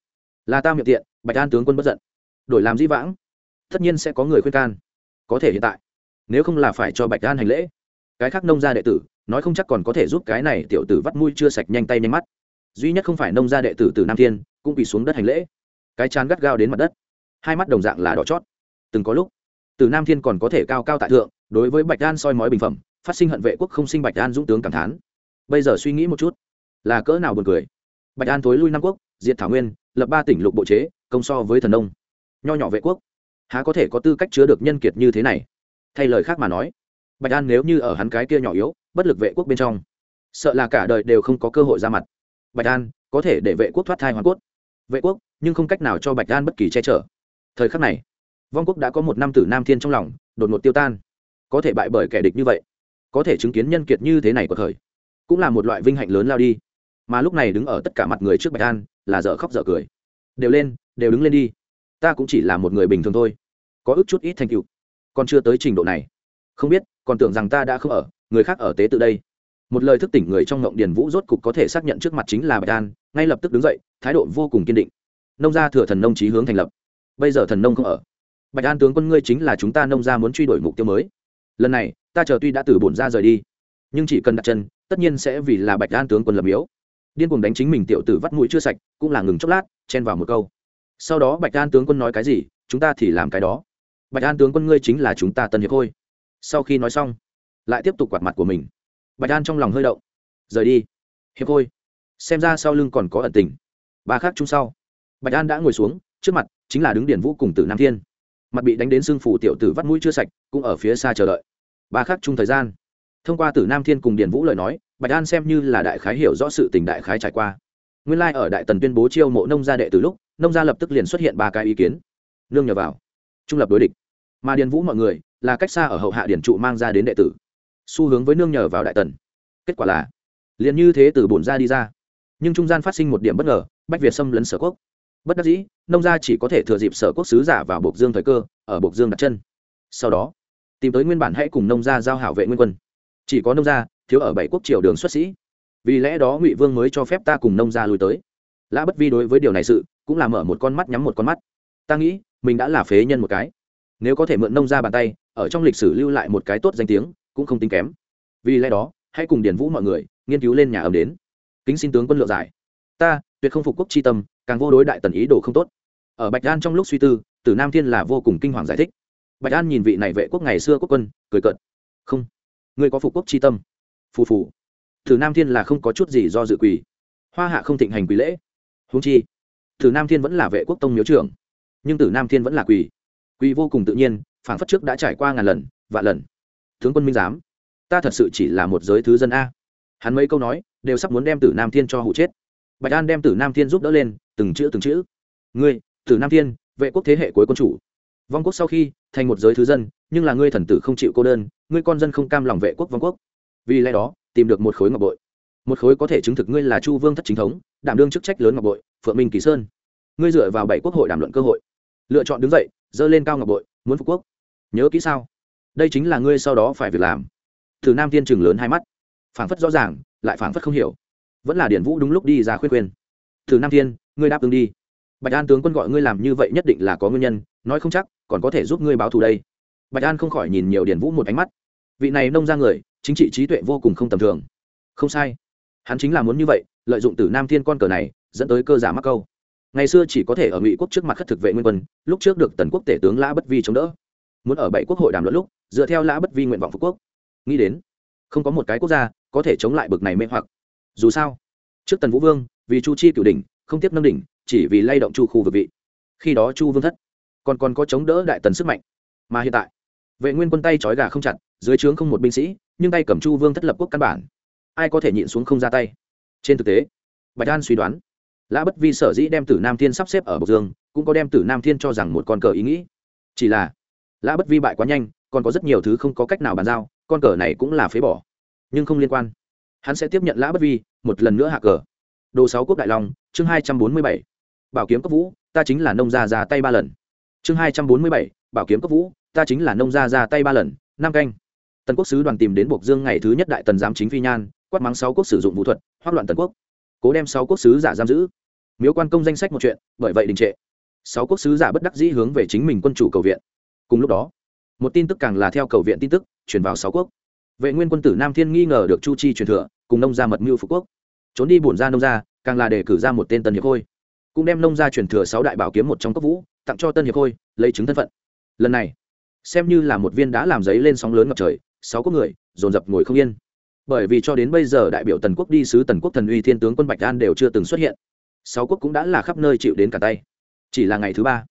S1: Là ta miệng tiện, bạch an tướng quân bất giận. Đổi làm di vãng, tất nhiên sẽ có người khuyên can. Có thể hiện tại, nếu không là phải cho bạch an hành lễ. Cái khác nông gia đệ tử, nói không chắc còn có thể giúp cái này tiểu tử vắt mũi chưa sạch nhanh tay nhanh mắt. Duy nhất không phải nông gia đệ tử từ nam thiên, cũng quỳ xuống đất hành lễ. Cái chán gắt gao đến mặt đất, hai mắt đồng dạng là đỏ chót. Từng có lúc từ nam thiên còn có thể cao cao tại thượng, đối với bạch đan soi mói bình phẩm, phát sinh hận vệ quốc không sinh bạch đan dũng tướng cảm thán. Bây giờ suy nghĩ một chút, là cỡ nào buồn cười. Bạch đan thối lui nam quốc, diệt thảo nguyên, lập ba tỉnh lục bộ chế, công so với thần nông. Nho nhỏ vệ quốc, há có thể có tư cách chứa được nhân kiệt như thế này? Thay lời khác mà nói, bạch an nếu như ở hắn cái kia nhỏ yếu, bất lực vệ quốc bên trong, sợ là cả đời đều không có cơ hội ra mặt. Bạch an có thể để vệ quốc thoát thai hoàn cốt. Vệ quốc, nhưng không cách nào cho bạch an bất kỳ che chở. Thời khắc này vong quốc đã có một năm tử nam thiên trong lòng, đột ngột tiêu tan. Có thể bại bởi kẻ địch như vậy, có thể chứng kiến nhân kiệt như thế này của thời, cũng là một loại vinh hạnh lớn lao đi. Mà lúc này đứng ở tất cả mặt người trước bạch an, là dở khóc dở cười. Đều lên, đều đứng lên đi. Ta cũng chỉ là một người bình thường thôi. Có ước chút ít thành tựu, còn chưa tới trình độ này. Không biết, còn tưởng rằng ta đã không ở, người khác ở tế tự đây. Một lời thức tỉnh người trong ngộng điền vũ rốt cục có thể xác nhận trước mặt chính là bạch an, ngay lập tức đứng dậy, thái độ vô cùng kiên định. Nông gia thừa thần nông trí hướng thành lập. Bây giờ thần nông không ở bạch an tướng quân ngươi chính là chúng ta nông gia muốn truy đuổi mục tiêu mới. Lần này, ta chờ tuy đã từ bổn ra rời đi, nhưng chỉ cần đặt chân, tất nhiên sẽ vì là bạch an tướng quân lập miếu. Điên cuồng đánh chính mình tiểu tử vắt mũi chưa sạch, cũng là ngừng chốc lát, chen vào một câu. Sau đó bạch an tướng quân nói cái gì, chúng ta thì làm cái đó. Bạch an tướng quân ngươi chính là chúng ta tân hiệp thôi sau khi nói xong, lại tiếp tục quạt mặt của mình. Bạch an trong lòng hơi động. Rời đi. Hiệp thôi xem ra sau lưng còn có ẩn tình. Ba khác chung sau, bạch an đã ngồi xuống, trước mặt chính là đứng điển vũ cùng tử nam thiên mặt bị đánh đến xương phủ tiểu tử vắt mũi chưa sạch, cũng ở phía xa chờ đợi. Ba khắc chung thời gian, thông qua tử nam thiên cùng Điền vũ lời nói, bạch an xem như là đại khái hiểu rõ sự tình đại khái trải qua. Nguyên lai、like、ở đại tần tuyên bố chiêu mộ nông gia đệ từ lúc, nông gia lập tức liền xuất hiện ba cái ý kiến. Nương nhờ vào, trung lập đối địch. Mà điền vũ mọi người, là cách xa ở hậu hạ điển trụ mang ra đến đệ tử. Xu hướng với nương nhờ vào đại tần. Kết quả là, liền như thế từ bổn ra đi ra. Nhưng trung gian phát sinh một điểm bất ngờ, bách việt xâm lấn sở quốc bất đắc dĩ, nông gia chỉ có thể thừa dịp sở quốc sứ giả vào bộc dương thời cơ, ở bộc dương đặt chân. Sau đó, tìm tới nguyên bản hãy cùng nông gia giao hảo vệ nguyên quân. Chỉ có nông gia, thiếu ở bảy quốc triều đường xuất sĩ. Vì lẽ đó ngụy vương mới cho phép ta cùng nông gia lùi tới. Lã bất vi đối với điều này sự, cũng là mở một con mắt nhắm một con mắt. Ta nghĩ, mình đã là phế nhân một cái. Nếu có thể mượn nông gia bàn tay, ở trong lịch sử lưu lại một cái tốt danh tiếng, cũng không tính kém. Vì lẽ đó, hãy cùng điển vũ mọi người, nghiên cứu lên nhà ấm đến. Kính xin tướng quân lựa giải. Ta, tuyệt không phục quốc chi tâm càng vô đối đại tần ý đồ không tốt. Ở bạch an trong lúc suy tư, tử nam thiên là vô cùng kinh hoàng giải thích. Bạch an nhìn vị này vệ quốc ngày xưa quốc quân, cười cợt. Không người có phục quốc chi tâm. Phù phù. Tử nam thiên là không có chút gì do dự quỳ. Hoa hạ không thịnh hành quỳ lễ. Húng chi, tử nam thiên vẫn là vệ quốc tông miếu trưởng, nhưng tử nam thiên vẫn là quỳ. Quỳ vô cùng tự nhiên phản phất trước đã trải qua ngàn lần, vạn lần. Tướng quân minh giám, ta thật sự chỉ là một giới thứ dân a. Hắn mấy câu nói, đều sắp muốn đem tử nam thiên cho hụ chết bạch an đem tử nam thiên giúp đỡ lên, từng chữ từng chữ. Ngươi, tử nam thiên, vệ quốc thế hệ cuối quân chủ. Vong quốc sau khi thành một giới thứ dân, nhưng là ngươi thần tử không chịu cô đơn, ngươi con dân không cam lòng vệ quốc vong quốc. Vì lẽ đó, tìm được một khối ngọc bội. Một khối có thể chứng thực ngươi là chu vương thất chính thống, đảm đương chức trách lớn ngọc bội, phượng minh kỳ sơn. Ngươi dựa vào bảy quốc hội đàm luận cơ hội. Lựa chọn đứng dậy dơ lên cao ngọc bội, muốn phục quốc. Nhớ kỹ sao? Đây chính là ngươi sau đó phải việc làm. Thử nam thiên chừng lớn hai mắt. Phảng phất rõ ràng, lại phảng phất không hiểu vẫn là điển vũ đúng lúc đi ra khuyên khuyên. Thử nam thiên, ngươi đáp ứng đi. Bạch an tướng quân gọi ngươi làm như vậy nhất định là có nguyên nhân, nói không chắc, còn có thể giúp ngươi báo thù đây. Bạch an không khỏi nhìn nhiều điển vũ một ánh mắt. Vị này nông ra người, chính trị trí tuệ vô cùng không tầm thường. Không sai. Hắn chính là muốn như vậy, lợi dụng từ nam thiên con cờ này, dẫn tới cơ giả mắc câu. Ngày xưa chỉ có thể ở ngụy quốc trước mặt khất thực vệ nguyên quân, lúc trước được tần quốc tể tướng lã bất vi chống đỡ. Muốn ở bảy quốc hội đàm luận lúc, dựa theo lã bất vi nguyện vọng phú quốc. Nghĩ đến, không có một cái quốc gia có thể chống lại bực này mê hoặc dù sao, trước tần vũ vương, vì chu chi cửu đỉnh, không tiếp nâng đỉnh, chỉ vì lay động chu khu vực vị. Khi đó chu vương thất, còn còn có chống đỡ đại tần sức mạnh. Mà hiện tại, vệ nguyên quân tay trói gà không chặt, dưới trướng không một binh sĩ, nhưng tay cầm chu vương thất lập quốc căn bản. Ai có thể nhịn xuống không ra tay? Trên thực tế, bạch an suy đoán, lã bất vi sở dĩ đem tử nam thiên sắp xếp ở bộc dương, cũng có đem tử nam thiên cho rằng một con cờ ý nghĩ. Chỉ là, lã bất vi bại quá nhanh, còn có rất nhiều thứ không có cách nào bàn giao, con cờ này cũng là phế bỏ, nhưng không liên quan hắn sẽ tiếp nhận lã bất vi, một lần nữa hạ cờ. Đồ sáu quốc đại long, chương hai trăm bốn mươi bảy. Bảo kiếm cấp vũ, ta chính là nông gia ra tay ba lần. Chương hai trăm bốn mươi bảy, bảo kiếm cấp vũ, ta chính là nông gia ra tay ba lần, năm canh. Tần quốc sứ đoàn tìm đến buộc dương ngày thứ nhất đại tần giám chính phi nhan, quát mắng sáu quốc sử dụng vũ thuật, hoác loạn tần quốc. Cố đem sáu quốc sứ giả giam giữ. Miếu quan công danh sách một chuyện, bởi vậy đình trệ. Sáu quốc sứ giả bất đắc dĩ hướng về chính mình quân chủ cầu viện. Cùng lúc đó, một tin tức càng là theo cầu viện tin tức chuyển vào sáu quốc vệ nguyên quân tử nam thiên nghi ngờ được chu chi truyền thừa, cùng nông gia mật mưu phú quốc. Trốn đi bổn ra nông gia, càng là để cử ra một tên tân hiệp khôi. Cũng đem nông gia truyền thừa sáu đại bảo kiếm một trong cấp vũ, tặng cho tân hiệp khôi, lấy chứng thân phận. Lần này, xem như là một viên đã làm giấy lên sóng lớn ngập trời, sáu quốc người, dồn dập ngồi không yên. Bởi vì cho đến bây giờ đại biểu tần quốc đi sứ tần quốc thần uy thiên tướng quân bạch an đều chưa từng xuất hiện. Sáu quốc cũng đã là khắp nơi chịu đến cả tay. Chỉ là ngày thứ ba,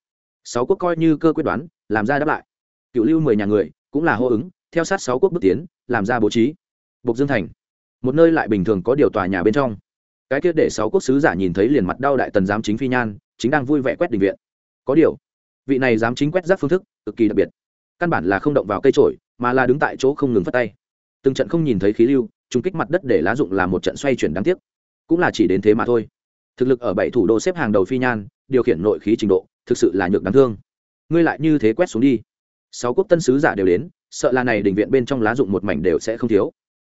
S1: sáu quốc coi như cơ quyết đoán, làm ra đáp lại. Cựu lưu mười nhà người, cũng là hô ứng, theo sát sáu quốc bước tiến làm ra bố trí. Bộc dương thành, một nơi lại bình thường có điều tòa nhà bên trong. Cái kia để sáu quốc sứ giả nhìn thấy liền mặt đau đại tần giám chính phi nhan, chính đang vui vẻ quét đình viện. Có điều, vị này giám chính quét rác phương thức, cực kỳ đặc biệt. Căn bản là không động vào cây trổi mà là đứng tại chỗ không ngừng phát tay. Từng trận không nhìn thấy khí lưu, trùng kích mặt đất để lá dụng là một trận xoay chuyển đáng tiếc. Cũng là chỉ đến thế mà thôi. Thực lực ở bảy thủ đô xếp hàng đầu phi nhan, điều khiển nội khí trình độ, thực sự là nhược đáng thương. Ngươi lại như thế quét xuống đi. Sáu quốc tân sứ giả đều đến sợ là này đình viện bên trong lá dụng một mảnh đều sẽ không thiếu.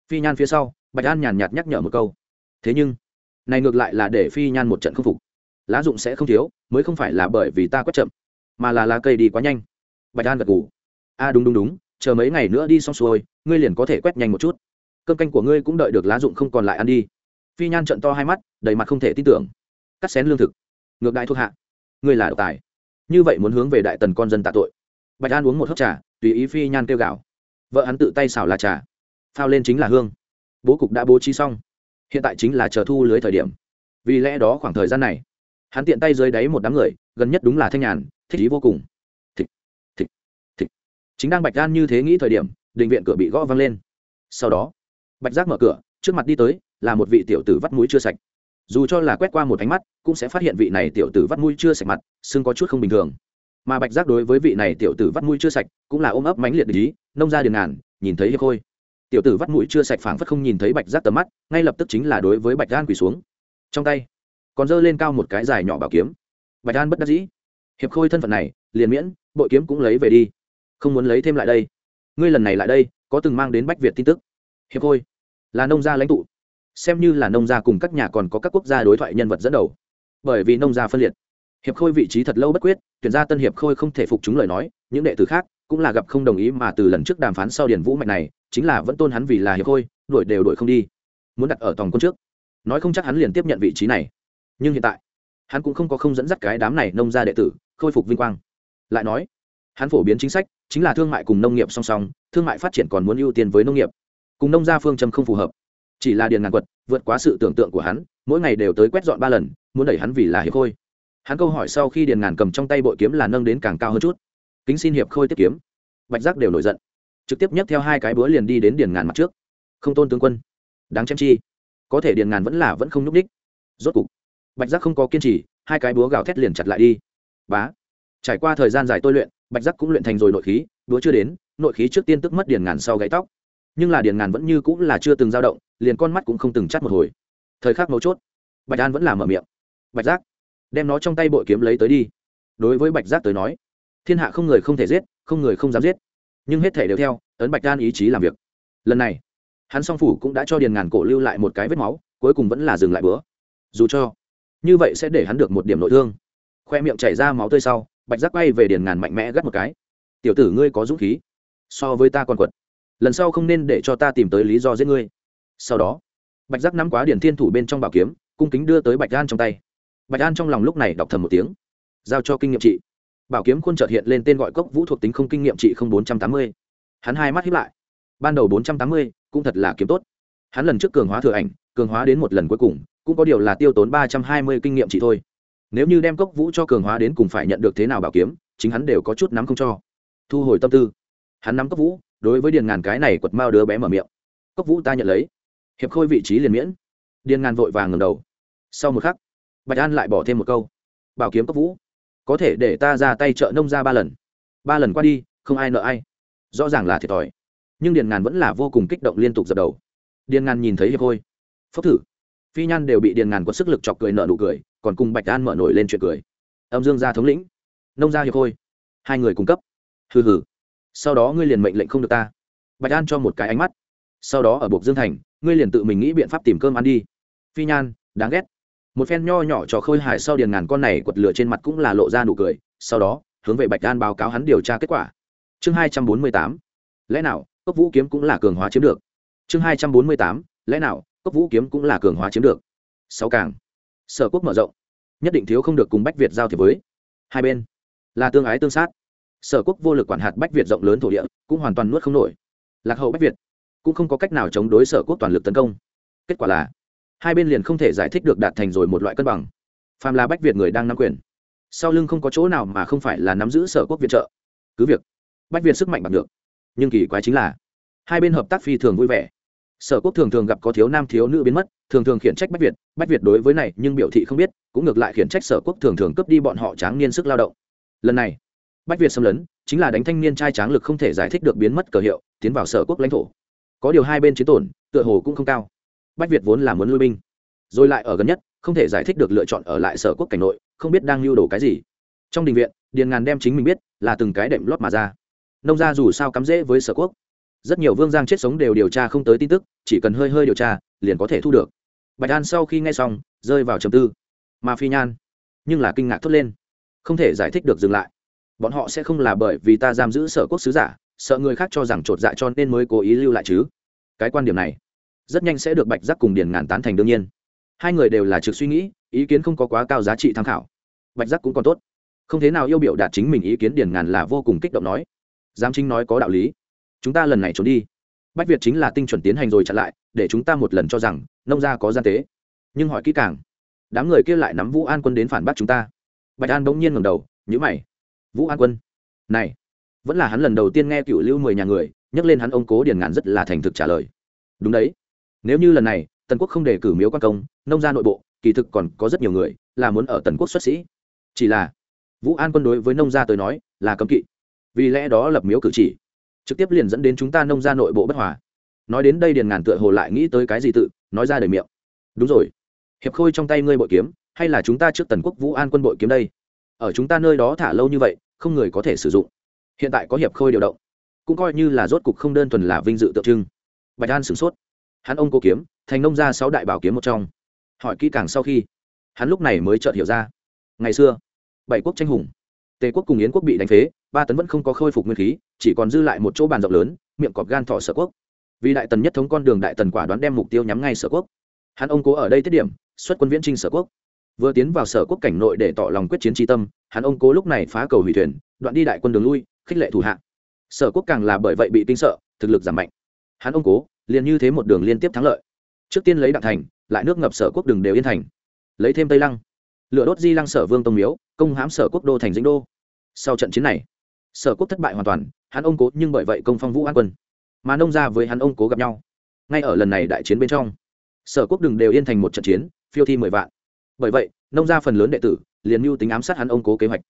S1: Phi nhan phía sau, bạch an nhàn nhạt nhắc nhở một câu. Thế nhưng, này ngược lại là để phi nhan một trận không phục. Lá dụng sẽ không thiếu, mới không phải là bởi vì ta quét chậm, mà là lá cây đi quá nhanh. Bạch an gật ngủ a à đúng đúng đúng, chờ mấy ngày nữa đi xong xuôi, ngươi liền có thể quét nhanh một chút. Cơm canh của ngươi cũng đợi được lá dụng không còn lại ăn đi. Phi nhan trận to hai mắt, đầy mặt không thể tin tưởng. Cắt xén lương thực. Ngược đại thuộc hạ. Ngươi là độc tài. Như vậy muốn hướng về đại tần con dân tạ tội. Bạch an uống một hớp trà tùy ý phi nhan kêu gạo. Vợ hắn tự tay xào là trà, phao lên chính là hương. Bố cục đã bố trí xong. Hiện tại chính là chờ thu lưới thời điểm. Vì lẽ đó khoảng thời gian này, hắn tiện tay dưới đáy một đám người, gần nhất đúng là thanh nhàn, thích ý vô cùng. Thịt thịt thịt chính đang bạch gan như thế nghĩ thời điểm định viện cửa bị gõ văng lên. Sau đó, bạch giác mở cửa, trước mặt đi tới, là một vị tiểu tử vắt mũi chưa sạch. Dù cho là quét qua một ánh mắt, cũng sẽ phát hiện vị này tiểu tử vắt mũi chưa sạch mặt, xưng có chút không bình thường mà bạch giác đối với vị này tiểu tử vắt mũi chưa sạch cũng là ôm ấp mãnh liệt ý, nông ra đường ngàn, nhìn thấy hiệp khôi. Tiểu tử vắt mũi chưa sạch phảng phất không nhìn thấy bạch giác tầm mắt, ngay lập tức chính là đối với bạch gan quỳ xuống. Trong tay, còn giơ lên cao một cái dài nhỏ bảo kiếm. Bạch gan bất đắc dĩ. Hiệp khôi thân phận này, liền miễn, bội kiếm cũng lấy về đi. Không muốn lấy thêm lại đây. Ngươi lần này lại đây, có từng mang đến bách việt tin tức. Hiệp khôi, là nông gia lãnh tụ. Xem như là nông gia cùng các nhà còn có các quốc gia đối thoại nhân vật dẫn đầu. Bởi vì nông gia phân liệt hiệp khôi vị trí thật lâu bất quyết, tuyển ra tân hiệp khôi không thể phục chúng lời nói, những đệ tử khác cũng là gặp không đồng ý mà từ lần trước đàm phán sau điển vũ mạnh này, chính là vẫn tôn hắn vì là hiệp khôi, đuổi đều đuổi không đi. Muốn đặt ở tòng quân trước. Nói không chắc hắn liền tiếp nhận vị trí này. Nhưng hiện tại, hắn cũng không có không dẫn dắt cái đám này nông gia đệ tử, khôi phục vinh quang. Lại nói, hắn phổ biến chính sách, chính là thương mại cùng nông nghiệp song song, thương mại phát triển còn muốn ưu tiên với nông nghiệp. Cùng nông gia phương châm không phù hợp. Chỉ là điền ngàn quật, vượt quá sự tưởng tượng của hắn, mỗi ngày đều tới quét dọn ba lần, muốn đẩy hắn vì là hiệp khôi hắn câu hỏi sau khi điền ngàn cầm trong tay bội kiếm là nâng đến càng cao hơn chút. Kính xin hiệp khôi tiếp kiếm. Bạch giác đều nổi giận. Trực tiếp nhấc theo hai cái búa liền đi đến điền ngàn mặt trước. Không tôn tướng quân. Đáng chém chi. Có thể điền ngàn vẫn là vẫn không nhúc ních rốt cục, bạch giác không có kiên trì, hai cái búa gào thét liền chặt lại đi. Bá. Trải qua thời gian dài tôi luyện, bạch giác cũng luyện thành rồi nội khí, búa chưa đến, nội khí trước tiên tức mất điền ngàn sau gáy tóc. Nhưng là điền ngàn vẫn như cũng là chưa từng dao động, liền con mắt cũng không từng chắt một hồi. Thời khắc mấu chốt, bạch an vẫn là mở miệng. Bạch giác đem nó trong tay bội kiếm lấy tới đi. Đối với bạch giác tới nói, thiên hạ không người không thể giết, không người không dám giết. Nhưng hết thể đều theo ấn bạch đan ý chí làm việc. Lần này, hắn song phủ cũng đã cho điền ngàn cổ lưu lại một cái vết máu, cuối cùng vẫn là dừng lại bữa. Dù cho, như vậy sẽ để hắn được một điểm nội thương. Khoe miệng chảy ra máu tươi sau, bạch giác quay về điền ngàn mạnh mẽ gắt một cái. Tiểu tử ngươi có dũng khí, so với ta còn quật. Lần sau không nên để cho ta tìm tới lý do giết ngươi. Sau đó, bạch giác nắm quá điền thiên thủ bên trong bảo kiếm, cung kính đưa tới bạch gan trong tay bạch an trong lòng lúc này đọc thầm một tiếng. Giao cho kinh nghiệm trị. Bảo kiếm khuôn trợt hiện lên tên gọi cốc vũ thuộc tính không kinh nghiệm trị không bốn trăm tám mươi. Hắn hai mắt hiếp lại. Ban đầu bốn trăm tám mươi, cũng thật là kiếm tốt. Hắn lần trước cường hóa thừa ảnh, cường hóa đến một lần cuối cùng, cũng có điều là tiêu tốn ba trăm hai mươi kinh nghiệm trị thôi. Nếu như đem cốc vũ cho cường hóa đến cùng phải nhận được thế nào bảo kiếm, chính hắn đều có chút nắm không cho. Thu hồi tâm tư. Hắn nắm cốc vũ, đối với điền ngàn cái này quật mao đứa bé mở miệng. Cốc vũ ta nhận lấy. Hiệp khôi vị trí liền miễn. Điền ngàn vội vàng ngầm đầu. Sau một khắc bạch an lại bỏ thêm một câu. Bảo kiếm cấp vũ. Có thể để ta ra tay trợ nông ra ba lần. Ba lần qua đi, không ai nợ ai. Rõ ràng là thiệt thòi. Nhưng điền ngàn vẫn là vô cùng kích động liên tục dập đầu. Điền ngàn nhìn thấy hiệp hôi. Phốc thử. Phi nhan đều bị điền ngàn có sức lực chọc cười nợ nụ cười, còn cùng bạch an mở nổi lên chuyện cười. Âm dương gia thống lĩnh. Nông gia hiệp hôi. Hai người cung cấp. Hừ hừ. Sau đó ngươi liền mệnh lệnh không được ta. Bạch an cho một cái ánh mắt. Sau đó ở buộc dương thành, ngươi liền tự mình nghĩ biện pháp tìm cơm ăn đi. Phi nhan, đáng ghét một phen nho nhỏ cho khôi hải sau điền ngàn con này quật lửa trên mặt cũng là lộ ra nụ cười, sau đó, hướng về bạch an báo cáo hắn điều tra kết quả. Chương hai trăm bốn mươi tám, lẽ nào, cốc vũ kiếm cũng là cường hóa chiếm được? Chương hai trăm bốn mươi tám, lẽ nào, cốc vũ kiếm cũng là cường hóa chiếm được? Sáu càng. Sở quốc mở rộng. Nhất định thiếu không được cùng bách việt giao thiệp với. Hai bên. Là tương ái tương sát. Sở quốc vô lực quản hạt bách việt rộng lớn thổ địa, cũng hoàn toàn nuốt không nổi. Lạc hậu bách việt cũng không có cách nào chống đối sở quốc toàn lực tấn công. Kết quả là hai bên liền không thể giải thích được đạt thành rồi một loại cân bằng. Phàm là bách việt người đang nắm quyền, sau lưng không có chỗ nào mà không phải là nắm giữ sở quốc viện trợ. Cứ việc, bách việt sức mạnh bằng được, nhưng kỳ quái chính là, hai bên hợp tác phi thường vui vẻ. Sở quốc thường thường gặp có thiếu nam thiếu nữ biến mất, thường thường khiển trách bách việt bách việt đối với này nhưng biểu thị không biết, cũng ngược lại khiển trách sở quốc thường thường cướp đi bọn họ tráng niên sức lao động. Lần này, bách việt xâm lấn, chính là đánh thanh niên trai tráng lực không thể giải thích được biến mất cờ hiệu, tiến vào sở quốc lãnh thổ. Có điều hai bên chiến tổn, tựa hồ cũng không cao bách việt vốn là muốn lui binh, rồi lại ở gần nhất, không thể giải thích được lựa chọn ở lại sở quốc cảnh nội, không biết đang lưu đồ cái gì. Trong đình viện, điền ngàn đem chính mình biết là từng cái đệm lót mà ra. Nông gia dù sao cắm rễ với sở quốc. Rất nhiều vương giang chết sống đều điều tra không tới tin tức, chỉ cần hơi hơi điều tra, liền có thể thu được. Bạch an sau khi nghe xong, rơi vào trầm tư. Mà phi nhan, nhưng là kinh ngạc thốt lên. Không thể giải thích được dừng lại. Bọn họ sẽ không là bởi vì ta giam giữ sở quốc sứ giả, sợ người khác cho rằng chột dạ cho nên mới cố ý lưu lại chứ. Cái quan điểm này rất nhanh sẽ được bạch giác cùng điền ngàn tán thành đương nhiên. Hai người đều là trực suy nghĩ, ý kiến không có quá cao giá trị tham khảo. Bạch giác cũng còn tốt. Không thế nào yêu biểu đạt chính mình ý kiến điền ngàn là vô cùng kích động nói. Giám chính nói có đạo lý. Chúng ta lần này trốn đi. Bách việt chính là tinh chuẩn tiến hành rồi chặn lại, để chúng ta một lần cho rằng, nông gia có gian tế. Nhưng hỏi kỹ càng, đám người kia lại nắm vũ an quân đến phản bác chúng ta. Bạch an bỗng nhiên ngầm đầu nhữ mày. Vũ an quân, này, vẫn là hắn lần đầu tiên nghe cựu lưu mười nhà người, nhắc lên hắn ông cố điền ngàn rất là thành thực trả lời. Đúng đấy nếu như lần này, tần quốc không đề cử miếu quan công, nông gia nội bộ, kỳ thực còn có rất nhiều người là muốn ở tần quốc xuất sĩ. Chỉ là, vũ an quân đối với nông gia tới nói là cấm kỵ, vì lẽ đó lập miếu cử chỉ, trực tiếp liền dẫn đến chúng ta nông gia nội bộ bất hòa. Nói đến đây điền ngàn tựa hồ lại nghĩ tới cái gì tự, nói ra đời miệng. Đúng rồi. Hiệp khôi trong tay ngươi bội kiếm, hay là chúng ta trước tần quốc vũ an quân bội kiếm đây? Ở chúng ta nơi đó thả lâu như vậy, không người có thể sử dụng. Hiện tại có hiệp khôi điều động, cũng coi như là rốt cục không đơn thuần là vinh dự tượng trưng. Bạch an sửng sốt hắn ông cố kiếm, thành nông gia sáu đại bảo kiếm một trong. Hỏi kỹ càng sau khi, hắn lúc này mới chợt hiểu ra. Ngày xưa, bảy quốc tranh hùng, tề quốc cùng yến quốc bị đánh phế, ba tấn vẫn không có khôi phục nguyên khí, chỉ còn dư lại một chỗ bàn rộng lớn, miệng cọp gan thọ sở quốc. Vì đại tần nhất thống con đường đại tần quả đoán đem mục tiêu nhắm ngay sở quốc. Hắn ông cố ở đây tiết điểm, xuất quân viễn trinh sở quốc. Vừa tiến vào sở quốc cảnh nội để tỏ lòng quyết chiến tri tâm, hắn ông cố lúc này phá cầu hủy thuyền, đoạn đi đại quân đường lui, khích lệ thủ hạ. Sở quốc càng là bởi vậy bị kinh sợ, thực lực giảm mạnh. Hắn ông cố liền như thế một đường liên tiếp thắng lợi. Trước tiên lấy đặng thành, lại nước ngập sở quốc đường đều yên thành. Lấy thêm tây lăng. Lựa đốt di lăng sở vương tông miếu, công hãm sở quốc đô thành dĩnh đô. Sau trận chiến này, sở quốc thất bại hoàn toàn, hắn ông cố nhưng bởi vậy công phong vũ an quân. Mà nông ra với hắn ông cố gặp nhau. Ngay ở lần này đại chiến bên trong, sở quốc đường đều yên thành một trận chiến, phiêu thi mười vạn. Bởi vậy, nông gia phần lớn đệ tử liền mưu tính ám sát hắn ông cố kế hoạch.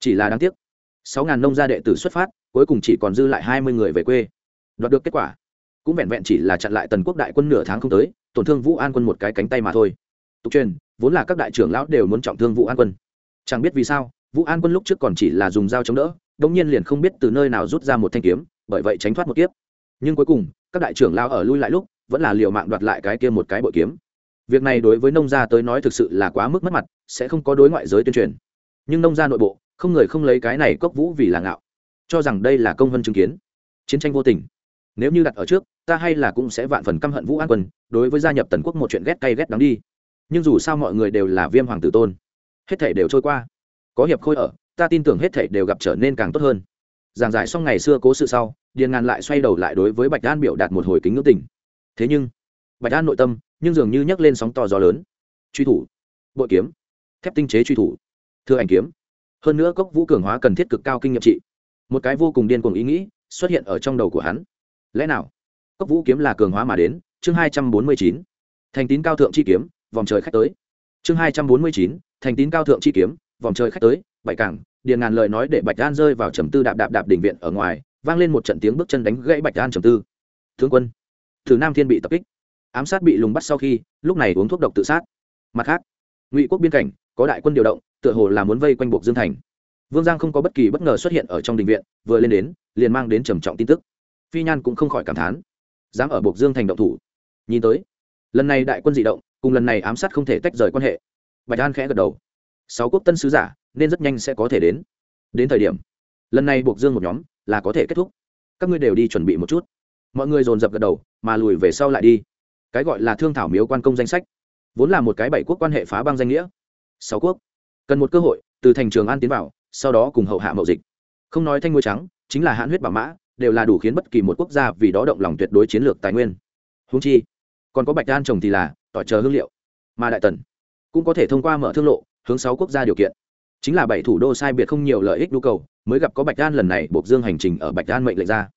S1: Chỉ là đáng tiếc, sáu ngàn nông gia đệ tử xuất phát, cuối cùng chỉ còn dư lại hai mươi người về quê. Đoạt được kết quả cũng vẹn vẹn chỉ là chặn lại tần quốc đại quân nửa tháng không tới, tổn thương vũ an quân một cái cánh tay mà thôi. Tục truyền, vốn là các đại trưởng lão đều muốn trọng thương vũ an quân. Chẳng biết vì sao, vũ an quân lúc trước còn chỉ là dùng dao chống đỡ đông nhiên liền không biết từ nơi nào rút ra một thanh kiếm, bởi vậy tránh thoát một kiếp. Nhưng cuối cùng, các đại trưởng lao ở lui lại lúc, vẫn là liều mạng đoạt lại cái kia một cái bội kiếm. Việc này đối với nông gia tới nói thực sự là quá mức mất mặt, sẽ không có đối ngoại giới tuyên truyền. Nhưng nông gia nội bộ, không người không lấy cái này cốc vũ vì là ngạo. Cho rằng đây là công vân chứng kiến. Chiến tranh vô tình nếu như đặt ở trước, ta hay là cũng sẽ vạn phần căm hận vũ an quân, đối với gia nhập tần quốc một chuyện ghét cay ghét đắng đi. Nhưng dù sao mọi người đều là viêm hoàng tử tôn. Hết thể đều trôi qua. Có hiệp khôi ở, ta tin tưởng hết thể đều gặp trở nên càng tốt hơn. Giảng giải xong ngày xưa cố sự sau, điền ngàn lại xoay đầu lại đối với bạch đan biểu đạt một hồi kính ngưỡng tình. Thế nhưng, bạch đan nội tâm, nhưng dường như nhấc lên sóng to gió lớn. Truy thủ. Bội kiếm. Thép tinh chế truy thủ. Thưa ảnh kiếm. Hơn nữa cốc vũ cường hóa cần thiết cực cao kinh nghiệm trị. Một cái vô cùng điên cuồng ý nghĩ xuất hiện ở trong đầu của hắn lẽ nào? Cốc vũ kiếm là cường hóa mà đến, chương hai trăm bốn mươi chín. Thành tín cao thượng chi kiếm, vòng trời khách tới. Chương hai trăm bốn mươi chín, thành tín cao thượng chi kiếm, vòng trời khách tới, bảy cảng, điền ngàn lời nói để bạch an rơi vào trầm tư đạp đạp đạp đỉnh viện ở ngoài, vang lên một trận tiếng bước chân đánh gãy bạch an trầm tư. Thương quân, thử nam thiên bị tập kích. Ám sát bị lùng bắt sau khi, lúc này uống thuốc độc tự sát. Mặt khác, ngụy quốc biên cảnh, có đại quân điều động, tựa hồ là muốn vây quanh buộc dương thành. Vương giang không có bất kỳ bất ngờ xuất hiện ở trong đình viện, vừa lên đến, liền mang đến trầm trọng tin tức phi nhan cũng không khỏi cảm thán. Dám ở buộc dương thành động thủ. Nhìn tới, lần này đại quân d ị động, cùng lần này ám sát không thể tách rời quan hệ. Bạch an khẽ gật đầu. Sáu quốc tân sứ giả, nên rất nhanh sẽ có thể đến. Đến thời điểm, lần này buộc dương một nhóm, là có thể kết thúc. Các ngươi đều đi chuẩn bị một chút. Mọi người dồn dập gật đầu, mà lùi về sau lại đi. Cái gọi là thương thảo miếu quan công danh sách, vốn là một cái bảy quốc quan hệ phá băng danh nghĩa. Sáu quốc, cần một cơ hội, từ thành trường an tiến vào, sau đó cùng hậu hạ mậu dịch. Không nói thanh ngôi trắng, chính là hãn huyết bảo mã đều là đủ khiến bất kỳ một quốc gia vì đó động lòng tuyệt đối chiến lược tài nguyên. Húng chi, còn có bạch đan trồng thì là tỏi chờ hương liệu, mà đại tần cũng có thể thông qua mở thương lộ hướng sáu quốc gia điều kiện. Chính là bảy thủ đô sai biệt không nhiều lợi ích nhu cầu, mới gặp có bạch đan lần này buộc dương hành trình ở bạch đan mệnh lệnh ra.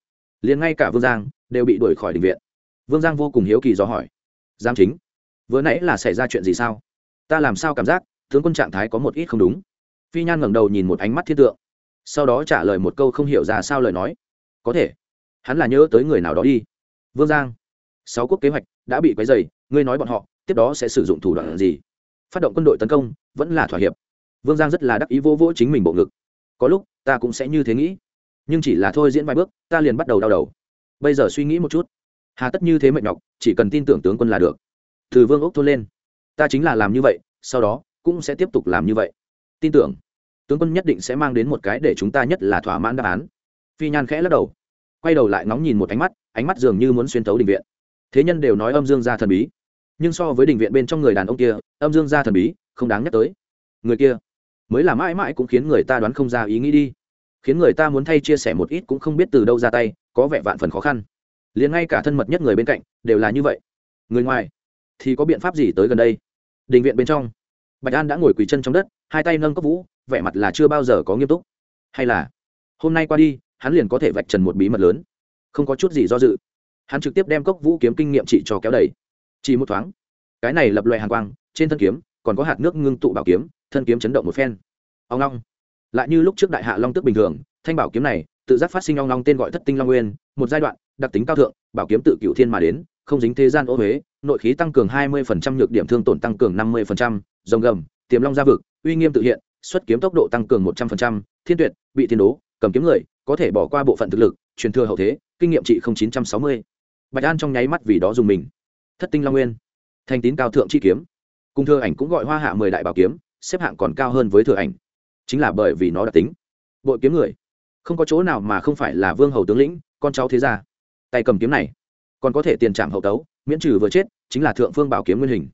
S1: Liền ngay cả vương giang đều bị đuổi khỏi định viện. Vương giang vô cùng hiếu kỳ do hỏi, giang chính, vừa nãy là xảy ra chuyện gì sao? Ta làm sao cảm giác tướng quân trạng thái có một ít không đúng? Phi nhan ngẩng đầu nhìn một ánh mắt thiên tượng, sau đó trả lời một câu không hiểu ra sao lời nói có thể. Hắn là nhớ tới người nào đó đi. Vương giang. Sáu quốc kế hoạch đã bị quấy dày ngươi nói bọn họ, tiếp đó sẽ sử dụng thủ đoạn gì? Phát động quân đội tấn công, vẫn là thỏa hiệp. Vương giang rất là đắc ý vô vỗ chính mình bộ ngực. Có lúc, ta cũng sẽ như thế nghĩ. Nhưng chỉ là thôi diễn vài bước, ta liền bắt đầu đau đầu. Bây giờ suy nghĩ một chút. Hà tất như thế mệt nhọc, chỉ cần tin tưởng tướng quân là được. Từ vương ốc thôn lên. Ta chính là làm như vậy, sau đó, cũng sẽ tiếp tục làm như vậy. Tin tưởng. Tướng quân nhất định sẽ mang đến một cái để chúng ta nhất là thỏa mãn đáp án phi nhan khẽ lắc đầu, quay đầu lại ngóng nhìn một ánh mắt ánh mắt dường như muốn xuyên tấu đình viện. Thế nhân đều nói âm dương gia thần bí, nhưng so với đình viện bên trong người đàn ông kia, âm dương gia thần bí không đáng nhắc tới. Người kia mới là mãi mãi cũng khiến người ta đoán không ra ý nghĩ đi. Khiến người ta muốn thay chia sẻ một ít cũng không biết từ đâu ra tay, có vẻ vạn phần khó khăn. Liền ngay cả thân mật nhất người bên cạnh đều là như vậy. Người ngoài thì có biện pháp gì tới gần đây? Đình viện bên trong, bạch an đã ngồi quỳ chân trong đất, hai tay nâng cấp vũ, vẻ mặt là chưa bao giờ có nghiêm túc. Hay là hôm nay qua đi hắn liền có thể vạch trần một bí mật lớn. Không có chút gì do dự, hắn trực tiếp đem cốc vũ kiếm kinh nghiệm trị cho kéo đầy. Chỉ một thoáng, cái này lập loại hàng quang, trên thân kiếm, còn có hạt nước ngưng tụ bảo kiếm, thân kiếm chấn động một phen. Ông long lại như lúc trước đại hạ long tức bình thường, thanh bảo kiếm này, tự giác phát sinh long long tên gọi thất tinh long nguyên, một giai đoạn, đặc tính cao thượng, bảo kiếm tự cựu thiên mà đến, không dính thế gian ô huế nội khí tăng cường hai mươi nhược điểm thương tổn tăng cường năm mươi rồng gầm, tiềm long gia vực, uy nghiêm tự hiện, xuất kiếm tốc độ tăng cường một trăm linh thiên tuyệt, bị thiên đố, cầm kiếm người có thể bỏ qua bộ phận thực lực, truyền thừa hậu thế, kinh nghiệm trị không chín trăm sáu mươi. Bạch an trong nháy mắt vì đó dùng mình. Thất tinh long nguyên. Thành tín cao thượng chi kiếm. Cùng thừa ảnh cũng gọi hoa hạ mười đại bảo kiếm, xếp hạng còn cao hơn với thừa ảnh. Chính là bởi vì nó đặc tính. Bội kiếm người. Không có chỗ nào mà không phải là vương hầu tướng lĩnh, con cháu thế gia. Tay cầm kiếm này, còn có thể tiền trảm hậu tấu, miễn trừ vừa chết, chính là thượng phương bảo kiếm nguyên hình.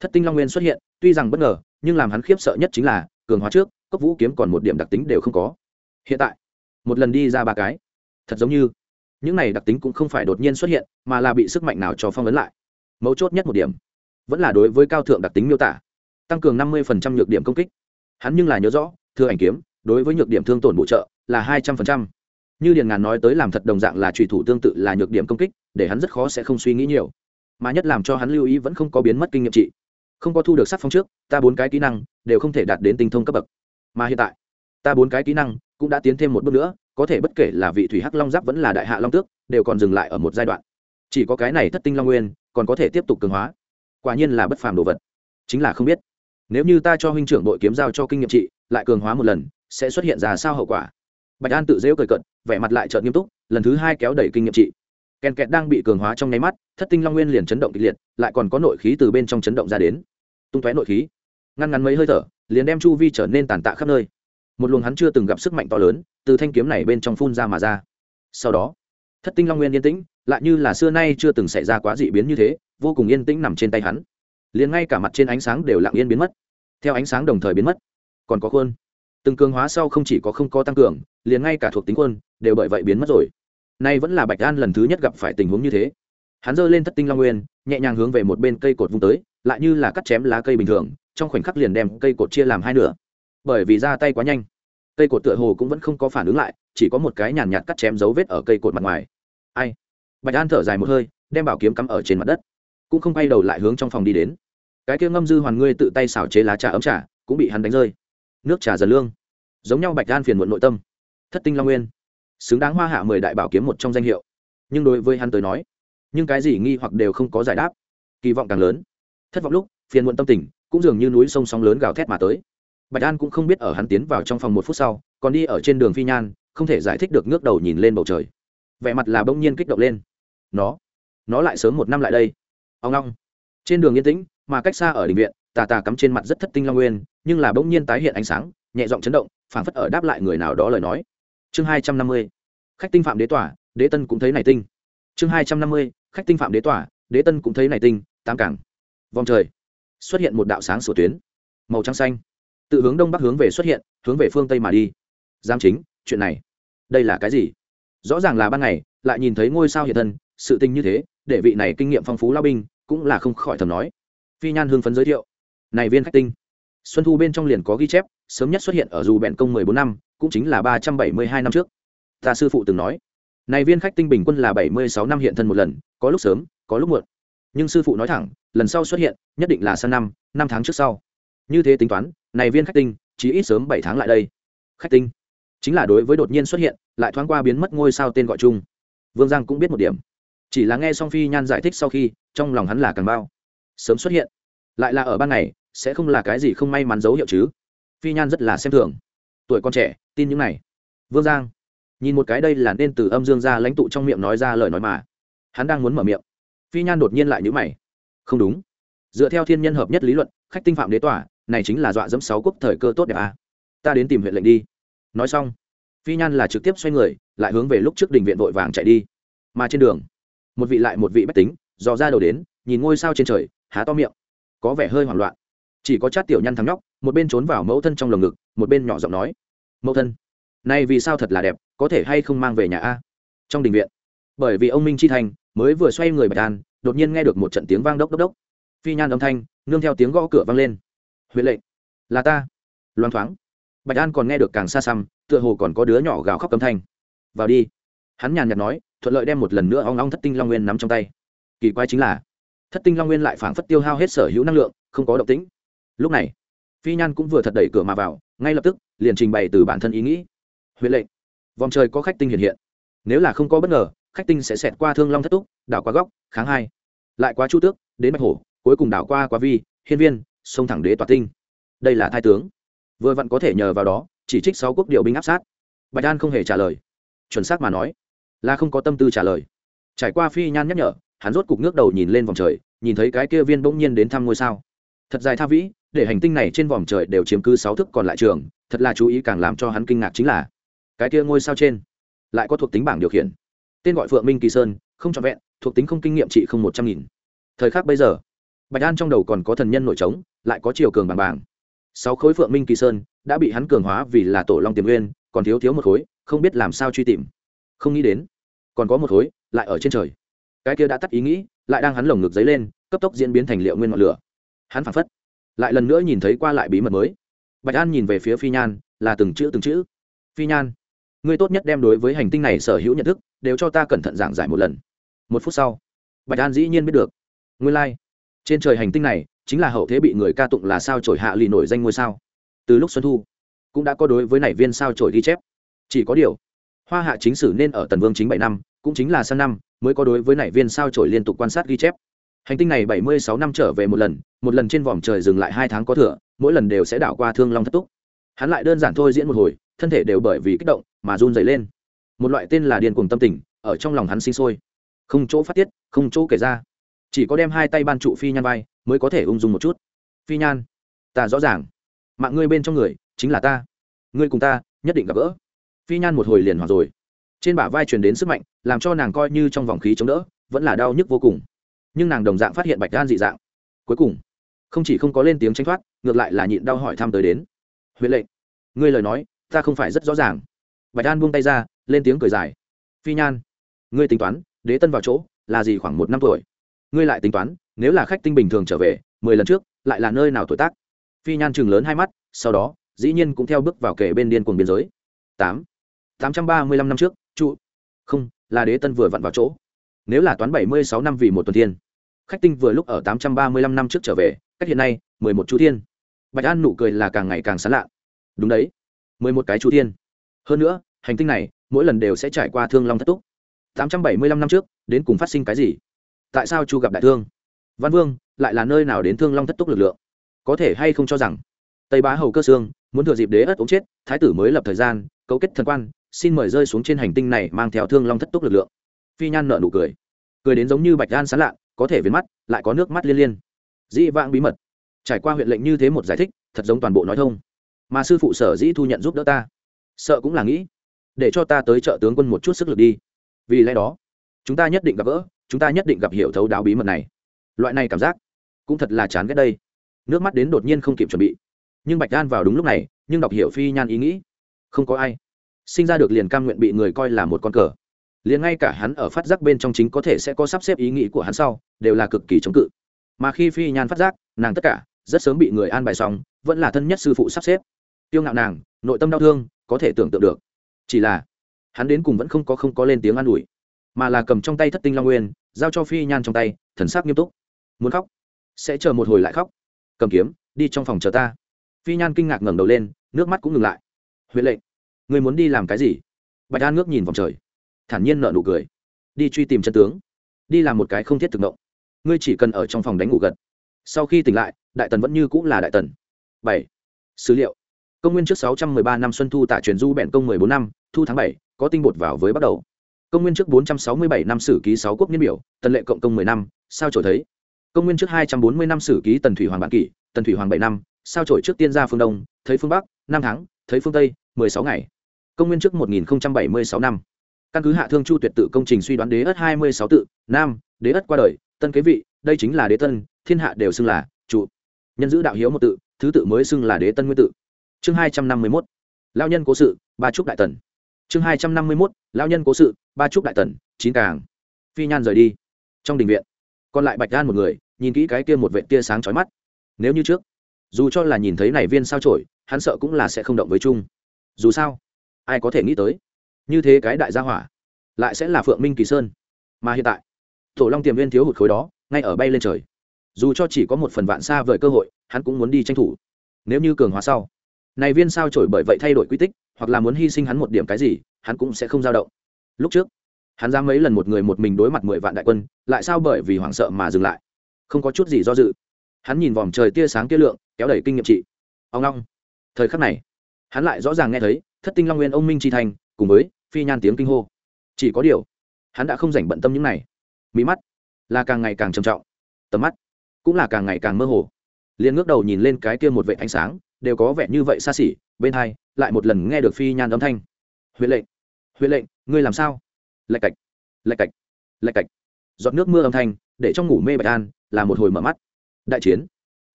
S1: Thất tinh long nguyên xuất hiện, tuy rằng bất ngờ, nhưng làm hắn khiếp sợ nhất chính là, cường hóa trước, cốc vũ kiếm còn một điểm đặc tính đều không có. Hiện tại một lần đi ra ba cái. Thật giống như, những này đặc tính cũng không phải đột nhiên xuất hiện, mà là bị sức mạnh nào cho phong ấn lại. Mấu chốt nhất một điểm, vẫn là đối với cao thượng đặc tính miêu tả, tăng cường năm mươi nhược điểm công kích. Hắn nhưng là nhớ rõ thưa ảnh kiếm, đối với nhược điểm thương tổn bổ trợ là hai trăm linh như điền ngàn nói tới làm thật đồng dạng là trùy thủ tương tự là nhược điểm công kích, để hắn rất khó sẽ không suy nghĩ nhiều. Mà nhất làm cho hắn lưu ý vẫn không có biến mất kinh nghiệm trị. Không có thu được sắc phong trước, ta bốn cái kỹ năng đều không thể đạt đến tinh thông cấp bậc. Mà hiện tại ta bốn cái kỹ năng cũng đã tiến thêm một bước nữa, có thể bất kể là vị thủy hắc long giáp vẫn là đại hạ long tước, đều còn dừng lại ở một giai đoạn. Chỉ có cái này thất tinh long nguyên còn có thể tiếp tục cường hóa. Quả nhiên là bất phàm đồ vật. Chính là không biết. Nếu như ta cho huynh trưởng đội kiếm giao cho kinh nghiệm trị, lại cường hóa một lần, sẽ xuất hiện ra sao hậu quả? Bạch an tự dễu cười cận vẻ mặt lại trợn nghiêm túc, lần thứ hai kéo đẩy kinh nghiệm trị. Kèn kẹt đang bị cường hóa trong nháy mắt, thất tinh long nguyên liền chấn động kịch liệt, lại còn có nội khí từ bên trong chấn động ra đến. Tung tóe nội khí. Ngăn ngắn mấy hơi thở, liền đem chu vi trở nên tàn tạ khắp nơi một luồng hắn chưa từng gặp sức mạnh to lớn, từ thanh kiếm này bên trong phun ra mà ra. Sau đó, thất tinh long nguyên yên tĩnh, lại như là xưa nay chưa từng xảy ra quá dị biến như thế, vô cùng yên tĩnh nằm trên tay hắn. Liền ngay cả mặt trên ánh sáng đều lặng yên biến mất. Theo ánh sáng đồng thời biến mất. Còn có khuôn. Từng cường hóa sau không chỉ có không có tăng cường, liền ngay cả thuộc tính quân đều bởi vậy biến mất rồi. Nay vẫn là bạch an lần thứ nhất gặp phải tình huống như thế. Hắn giơ lên thất tinh long nguyên, nhẹ nhàng hướng về một bên cây cột vung tới, lại như là cắt chém lá cây bình thường, trong khoảnh khắc liền đem cây cột chia làm hai nửa bởi vì ra tay quá nhanh. Cây cột tựa hồ cũng vẫn không có phản ứng lại, chỉ có một cái nhàn nhạt cắt chém dấu vết ở cây cột mặt ngoài. Ai? Bạch an thở dài một hơi, đem bảo kiếm cắm ở trên mặt đất. Cũng không quay đầu lại hướng trong phòng đi đến. Cái kia ngâm dư hoàn ngươi tự tay xảo chế lá trà ấm trà, cũng bị hắn đánh rơi. Nước trà dần lương. Giống nhau bạch an phiền muộn nội tâm. Thất tinh long nguyên. Xứng đáng hoa hạ mười đại bảo kiếm một trong danh hiệu. Nhưng đối với hắn tới nói, nhưng cái gì nghi hoặc đều không có giải đáp. Kỳ vọng càng lớn. Thất vọng lúc, phiền muộn tâm tình, cũng dường như núi sông sóng lớn gào thét mà tới bạch an cũng không biết ở hắn tiến vào trong phòng một phút sau, còn đi ở trên đường phi nhan, không thể giải thích được ngước đầu nhìn lên bầu trời. Vẻ mặt là bỗng nhiên kích động lên. Nó nó lại sớm một năm lại đây. Ông long trên đường yên tĩnh, mà cách xa ở đình viện, tà tà cắm trên mặt rất thất tinh long nguyên, nhưng là bỗng nhiên tái hiện ánh sáng, nhẹ giọng chấn động, phảng phất ở đáp lại người nào đó lời nói. Chương hai trăm năm mươi, khách tinh phạm đế tỏa đế tân cũng thấy này tinh. Chương hai trăm năm mươi, khách tinh phạm đế tỏa đế tân cũng thấy này tinh tam cảng. Vòng trời, xuất hiện một đạo sáng sổ tuyến. Màu trắng xanh tự hướng đông bắc hướng về xuất hiện, hướng về phương tây mà đi. Giam chính, chuyện này, đây là cái gì? Rõ ràng là ban ngày, lại nhìn thấy ngôi sao hiện thân, sự tình như thế, để vị này kinh nghiệm phong phú lao binh cũng là không khỏi thầm nói. Phi nhan hương phấn giới thiệu, này viên khách tinh, xuân thu bên trong liền có ghi chép, sớm nhất xuất hiện ở dù bẹn công mười bốn năm, cũng chính là ba trăm bảy mươi hai năm trước. Ta sư phụ từng nói, này viên khách tinh bình quân là bảy mươi sáu năm hiện thân một lần, có lúc sớm, có lúc muộn. Nhưng sư phụ nói thẳng, lần sau xuất hiện, nhất định là sang năm năm tháng trước sau. Như thế tính toán này viên khách tinh, chỉ ít sớm bảy tháng lại đây. Khách tinh? Chính là đối với đột nhiên xuất hiện, lại thoáng qua biến mất ngôi sao tên gọi chung. Vương giang cũng biết một điểm. Chỉ là nghe song phi nhan giải thích sau khi, trong lòng hắn là càng bao. Sớm xuất hiện. Lại là ở ban ngày, sẽ không là cái gì không may mắn dấu hiệu chứ? Phi nhan rất là xem thường. Tuổi con trẻ, tin những này. Vương giang. Nhìn một cái đây là nên từ âm dương ra lãnh tụ trong miệng nói ra lời nói mà. Hắn đang muốn mở miệng. Phi nhan đột nhiên lại nhữ mày. Không đúng. Dựa theo thiên nhân hợp nhất lý luận, khách tinh phạm đế tỏa này chính là dọa dẫm sáu quốc thời cơ tốt đẹp à. ta đến tìm huyện lệnh đi. Nói xong, phi nhan là trực tiếp xoay người, lại hướng về lúc trước đình viện vội vàng chạy đi. Mà trên đường, một vị lại một vị bách tính, dò ra đầu đến, nhìn ngôi sao trên trời, há to miệng. Có vẻ hơi hoảng loạn. Chỉ có chát tiểu nhăn thắng nhóc, một bên trốn vào mẫu thân trong lồng ngực, một bên nhỏ giọng nói, mẫu thân, này vì sao thật là đẹp, có thể hay không mang về nhà a? Trong đình viện, bởi vì ông minh chi thành mới vừa xoay người bạch an đột nhiên nghe được một trận tiếng vang đốc đốc đốc. Phi nhan âm thanh, nương theo tiếng gõ cửa vang lên huệ lệnh. Là ta. Loan thoáng. Bạch an còn nghe được càng xa xăm, tựa hồ còn có đứa nhỏ gào khóc cấm thanh. Vào đi. Hắn nhàn nhạt nói, thuận lợi đem một lần nữa ong ong thất tinh long nguyên nắm trong tay. Kỳ quái chính là, thất tinh long nguyên lại phảng phất tiêu hao hết sở hữu năng lượng, không có động tĩnh. Lúc này, phi nhan cũng vừa thật đẩy cửa mà vào, ngay lập tức, liền trình bày từ bản thân ý nghĩ. Huệ lệnh. Vòng trời có khách tinh hiện hiện. Nếu là không có bất ngờ, khách tinh sẽ xẹt qua thương long thất túc, đảo qua góc, kháng hai. Lại qua chu tước, đến bạch hổ, cuối cùng đảo qua qua vi, hiên viên xông thẳng đế tòa tinh. Đây là thai tướng. Vừa vặn có thể nhờ vào đó, chỉ trích sáu quốc điều binh áp sát. Bạch đan không hề trả lời. Chuẩn xác mà nói, là không có tâm tư trả lời. Trải qua phi nhan nhắc nhở, hắn rốt cục ngước đầu nhìn lên vòng trời, nhìn thấy cái kia viên bỗng nhiên đến thăm ngôi sao. Thật dài tha vĩ, để hành tinh này trên vòng trời đều chiếm cứ sáu thức còn lại trường, thật là chú ý càng làm cho hắn kinh ngạc chính là, cái kia ngôi sao trên lại có thuộc tính bảng điều khiển. Tên gọi phượng minh kỳ sơn, không trọn vẹn, thuộc tính không kinh nghiệm trị không một trăm nghìn. Thời khắc bây giờ bạch an trong đầu còn có thần nhân nội trống, lại có chiều cường bằng bảng sáu khối phượng minh kỳ sơn đã bị hắn cường hóa vì là tổ long tiềm nguyên, còn thiếu thiếu một khối, không biết làm sao truy tìm. Không nghĩ đến, còn có một khối lại ở trên trời. Cái kia đã tắt ý nghĩ, lại đang hắn lồng ngực giấy lên, cấp tốc diễn biến thành liệu nguyên ngọn lửa. Hắn phảng phất lại lần nữa nhìn thấy qua lại bí mật mới. Bạch an nhìn về phía phi nhan, là từng chữ từng chữ. Phi nhan, ngươi tốt nhất đem đối với hành tinh này sở hữu nhận thức đều cho ta cẩn thận giảng giải một lần. Một phút sau, bạch an dĩ nhiên biết được, nguyên lai、like trên trời hành tinh này, chính là hậu thế bị người ca tụng là sao trổi hạ lì nổi danh ngôi sao. Từ lúc xuân thu, cũng đã có đối với nảy viên sao trổi ghi chép. Chỉ có điều, hoa hạ chính sử nên ở tần vương chính bảy năm, cũng chính là sang năm, mới có đối với nảy viên sao trổi liên tục quan sát ghi chép. Hành tinh này bảy mươi sáu năm trở về một lần một lần trên vòm trời dừng lại hai tháng có thừa, mỗi lần đều sẽ đảo qua thương long thất túc. Hắn lại đơn giản thôi diễn một hồi, thân thể đều bởi vì kích động mà run dày lên. Một loại tên là điên cuồng tâm tình, ở trong lòng hắn sinh sôi. Không chỗ phát tiết, không chỗ kể ra chỉ có đem hai tay ban trụ phi nhan vai, mới có thể ung dung một chút. Phi nhan, ta rõ ràng. Mạng ngươi bên trong người, chính là ta. Ngươi cùng ta, nhất định gặp gỡ. Phi nhan một hồi liền hoặc rồi. Trên bả vai truyền đến sức mạnh, làm cho nàng coi như trong vòng khí chống đỡ, vẫn là đau nhức vô cùng. Nhưng nàng đồng dạng phát hiện bạch gan dị dạng. Cuối cùng, không chỉ không có lên tiếng tranh thoát, ngược lại là nhịn đau hỏi thăm tới đến. Huệ lệnh, ngươi lời nói, ta không phải rất rõ ràng. Bạch đan buông tay ra, lên tiếng cười dài. Phi nhan, ngươi tính toán, đế tân vào chỗ, là gì khoảng một năm tuổi? Ngươi lại tính toán, nếu là khách tinh bình thường trở về, mười lần trước, lại là nơi nào tuổi tác? Phi nhan chừng lớn hai mắt, sau đó, dĩ nhiên cũng theo bước vào kể bên điên cuồng biên giới. Tám. Tám trăm ba mươi lăm năm trước, trụ. Không, là đế tân vừa vặn vào chỗ. Nếu là toán bảy mươi sáu năm vì một tuần thiên. Khách tinh vừa lúc ở tám trăm ba mươi lăm năm trước trở về, cách hiện nay, mười một chu thiên. Bạch an nụ cười là càng ngày càng sán lạ. Đúng đấy. mười một cái chu thiên. Hơn nữa, hành tinh này, mỗi lần đều sẽ trải qua thương long thất túc. Tám trăm bảy mươi lăm năm trước, đến cùng phát sinh cái gì? Tại sao chu gặp đại thương? Văn vương, lại là nơi nào đến thương long thất túc lực lượng? Có thể hay không cho rằng, tây bá hầu cơ sương muốn thừa dịp đế ất ống chết, thái tử mới lập thời gian, cấu kết thần quan, xin mời rơi xuống trên hành tinh này mang theo thương long thất túc lực lượng. Phi nhan nợ nụ cười. Cười đến giống như bạch gan sán lạ, có thể viến mắt, lại có nước mắt liên liên. Dĩ vãng bí mật. Trải qua huyện lệnh như thế một giải thích, thật giống toàn bộ nói thông. Mà sư phụ sở dĩ thu nhận giúp đỡ ta? Sợ cũng là nghĩ. Để cho ta tới trợ tướng quân một chút sức lực đi. Vì lẽ đó, chúng ta nhất định gặp gỡ chúng ta nhất định gặp hiểu thấu đáo bí mật này. Loại này cảm giác cũng thật là chán ghét đây. Nước mắt đến đột nhiên không kịp chuẩn bị. Nhưng bạch đan vào đúng lúc này, nhưng đọc hiểu phi nhan ý nghĩ. Không có ai sinh ra được liền cam nguyện bị người coi là một con cờ. Liền ngay cả hắn ở phát giác bên trong chính có thể sẽ có sắp xếp ý nghĩ của hắn sau, đều là cực kỳ chống cự. Mà khi phi nhan phát giác, nàng tất cả rất sớm bị người an bài xong, vẫn là thân nhất sư phụ sắp xếp. Tiêu ngạo nàng, nội tâm đau thương, có thể tưởng tượng được. Chỉ là hắn đến cùng vẫn không có không có lên tiếng an ủi mà là cầm trong tay thất tinh long nguyên, giao cho phi nhan trong tay, thần sắc nghiêm túc. Muốn khóc? Sẽ chờ một hồi lại khóc. Cầm kiếm, đi trong phòng chờ ta. Phi nhan kinh ngạc ngẩng đầu lên, nước mắt cũng ngừng lại. Huệ lệnh người muốn đi làm cái gì? Bạch an ngước nhìn vòng trời. Thản nhiên nợ nụ cười. Đi truy tìm chân tướng. Đi làm một cái không thiết thực động ngươi chỉ cần ở trong phòng đánh ngủ gật. Sau khi tỉnh lại, đại tần vẫn như cũng là đại tần. Bảy. Sứ liệu. Công nguyên trước sáu trăm mười ba năm xuân thu tại truyền du bẹn công mười bốn năm, thu tháng bảy, có tinh bột vào với bắt đầu công nguyên trước 467 năm sử ký sáu quốc niên biểu, tần lệ cộng công 10 năm, sao trổi thấy? Công nguyên trước 240 năm sử ký tần thủy hoàng bản kỷ, tần thủy hoàng 7 năm, sao trổi trước tiên gia phương đông, thấy phương bắc, năm tháng, thấy phương tây 16 ngày. Công nguyên trước 1076 năm. Căn cứ hạ thương chu tuyệt tự công trình suy đoán đế ất 26 tự, nam, đế ất qua đời, tân kế vị, đây chính là đế tân, thiên hạ đều xưng là chủ. nhân giữ đạo hiếu một tự, thứ tự mới xưng là đế tân nguyên tự. Chương 251 Lão nhân cố sự, ba trúc đại tần. Chương 251 lao nhân cố sự, ba trúc đại tần, chín càng. Phi nhan rời đi. Trong đình viện, còn lại bạch đan một người, nhìn kỹ cái kia một vệ tia sáng chói mắt. Nếu như trước, dù cho là nhìn thấy này viên sao trổi hắn sợ cũng là sẽ không động với chung. Dù sao, ai có thể nghĩ tới, như thế cái đại gia hỏa, lại sẽ là phượng minh kỳ sơn. Mà hiện tại tổ long tiềm viên thiếu hụt khối đó, ngay ở bay lên trời. Dù cho chỉ có một phần vạn xa vời cơ hội, hắn cũng muốn đi tranh thủ. Nếu như cường hóa sau, này viên sao trổi bởi vậy thay đổi quy tích hoặc là muốn hy sinh hắn một điểm cái gì, hắn cũng sẽ không dao động. Lúc trước, hắn dám mấy lần một người một mình đối mặt mười vạn đại quân, lại sao bởi vì hoảng sợ mà dừng lại? Không có chút gì do dự. Hắn nhìn vòm trời tia sáng tia lượng, kéo đẩy kinh nghiệm trị. Ông long, thời khắc này, hắn lại rõ ràng nghe thấy, thất tinh long nguyên ông minh tri thành, cùng với phi nhan tiếng kinh hô. Chỉ có điều, hắn đã không dành bận tâm những này. Mỹ mắt là càng ngày càng trầm trọng, tầm mắt cũng là càng ngày càng mơ hồ. Liền ngước đầu nhìn lên cái kia một vệ ánh sáng, đều có vẻ như vậy xa xỉ bên hai lại một lần nghe được phi nhan âm thanh. Huệ lệnh huệ lệnh ngươi làm sao? Lạch cạch lạch cạch lạch cạch. Giọt nước mưa âm thanh để trong ngủ mê bạch an là một hồi mở mắt. Đại chiến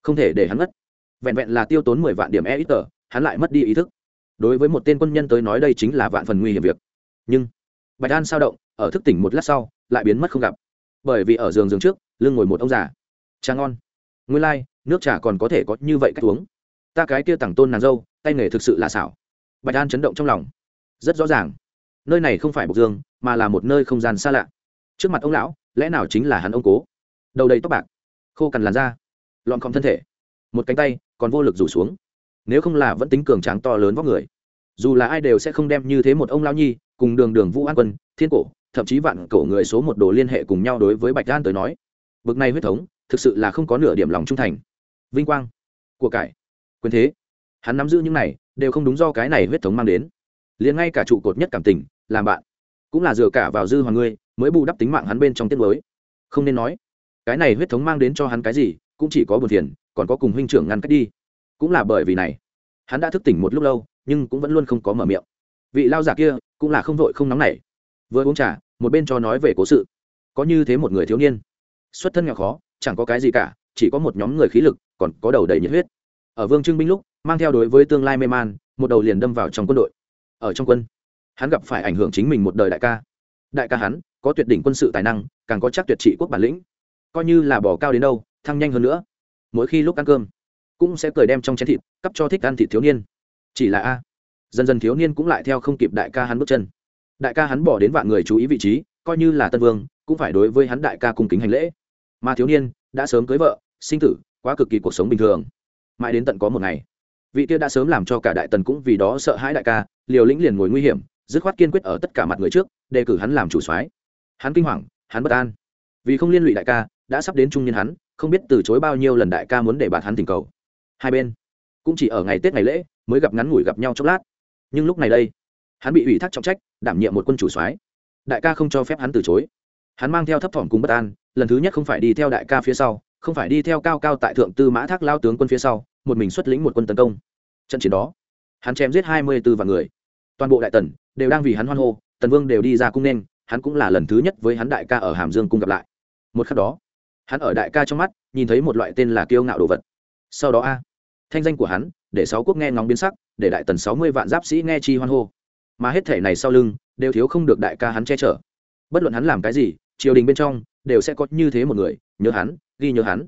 S1: không thể để hắn mất. Vẹn vẹn là tiêu tốn mười vạn điểm e ít tờ hắn lại mất đi ý thức. Đối với một tên quân nhân tới nói đây chính là vạn phần nguy hiểm việc. Nhưng bạch an sao động ở thức tỉnh một lát sau lại biến mất không gặp. Bởi vì ở giường giường trước lưng ngồi một ông già. Trà ngon. Nguyên lai、like, nước trà còn có thể có như vậy cách uống ta cái kia tặng tôn nàng dâu, tay nghề thực sự là xảo. Bạch an chấn động trong lòng. Rất rõ ràng. Nơi này không phải bộc dương, mà là một nơi không gian xa lạ. Trước mặt ông lão, lẽ nào chính là hắn ông cố? Đầu đầy tóc bạc, khô cằn làn da, lọn cọng thân thể. Một cánh tay còn vô lực rủ xuống. Nếu không là vẫn tính cường tráng to lớn vóc người. Dù là ai đều sẽ không đem như thế một ông lao nhi cùng đường đường vũ an quân, thiên cổ, thậm chí vạn cổ người số một đồ liên hệ cùng nhau đối với bạch An tới nói. Bực này huyết thống, thực sự là không có nửa điểm lòng trung thành. Vinh quang của cải quyền thế. Hắn nắm giữ những này, đều không đúng do cái này huyết thống mang đến. Liền ngay cả trụ cột nhất cảm tình, làm bạn, cũng là dựa cả vào dư hoàng ngươi, mới bù đắp tính mạng hắn bên trong tiết mới. Không nên nói, cái này huyết thống mang đến cho hắn cái gì, cũng chỉ có buồn phiền, còn có cùng huynh trưởng ngăn cách đi. Cũng là bởi vì này, hắn đã thức tỉnh một lúc lâu, nhưng cũng vẫn luôn không có mở miệng. Vị lao giả kia, cũng là không vội không nóng nảy. Vừa uống trà, một bên cho nói về cố sự. Có như thế một người thiếu niên. Xuất thân nghèo khó, chẳng có cái gì cả, chỉ có một nhóm người khí lực, còn có đầu đầy nhiệt huyết ở vương trưng binh lúc, mang theo đối với tương lai mê man, một đầu liền đâm vào trong quân đội. Ở trong quân, hắn gặp phải ảnh hưởng chính mình một đời đại ca. Đại ca hắn, có tuyệt đỉnh quân sự tài năng, càng có chắc tuyệt trị quốc bản lĩnh. Coi như là bỏ cao đến đâu, thăng nhanh hơn nữa. Mỗi khi lúc ăn cơm, cũng sẽ cười đem trong chén thịt, cắp cho thích ăn thịt thiếu niên. Chỉ là a, dần dần thiếu niên cũng lại theo không kịp đại ca hắn bước chân. Đại ca hắn bỏ đến vạn người chú ý vị trí, coi như là tân vương, cũng phải đối với hắn đại ca cung kính hành lễ. Mà thiếu niên, đã sớm cưới vợ, sinh tử, quá cực kỳ cuộc sống bình thường mãi đến tận có một ngày. Vị kia đã sớm làm cho cả đại tần cũng vì đó sợ hãi đại ca, liều lĩnh liền ngồi nguy hiểm, dứt khoát kiên quyết ở tất cả mặt người trước, đề cử hắn làm chủ soái. Hắn kinh hoàng, hắn bất an. Vì không liên lụy đại ca, đã sắp đến trung niên hắn, không biết từ chối bao nhiêu lần đại ca muốn để bạt hắn tình cầu. Hai bên, cũng chỉ ở ngày tết ngày lễ, mới gặp ngắn ngủi gặp nhau chốc lát. Nhưng lúc này đây, hắn bị ủy thác trọng trách, đảm nhiệm một quân chủ soái. Đại ca không cho phép hắn từ chối. Hắn mang theo thấp thỏm cùng bất an, lần thứ nhất không phải đi theo đại ca phía sau không phải đi theo cao cao tại thượng tư mã thác lao tướng quân phía sau, một mình xuất lĩnh một quân tấn công. Trận chiến đó, hắn chém giết hai mươi b ố vạn người. Toàn bộ đại tần đều đang vì hắn hoan hô, tần vương đều đi ra cung nên, hắn cũng là lần thứ nhất với hắn đại ca ở hàm dương cung gặp lại. Một khắc đó, hắn ở đại ca trong mắt, nhìn thấy một loại tên là kiêu ngạo đồ vật. Sau đó a, thanh danh của hắn, để sáu quốc nghe ngóng biến sắc, để đại tần sáu mươi vạn giáp sĩ nghe chi hoan hô. Mà hết thể này sau lưng, đều thiếu không được đại ca hắn che chở. Bất luận hắn làm cái gì, triều đình bên trong đều sẽ có như thế một người, nhớ hắn, ghi nhớ hắn.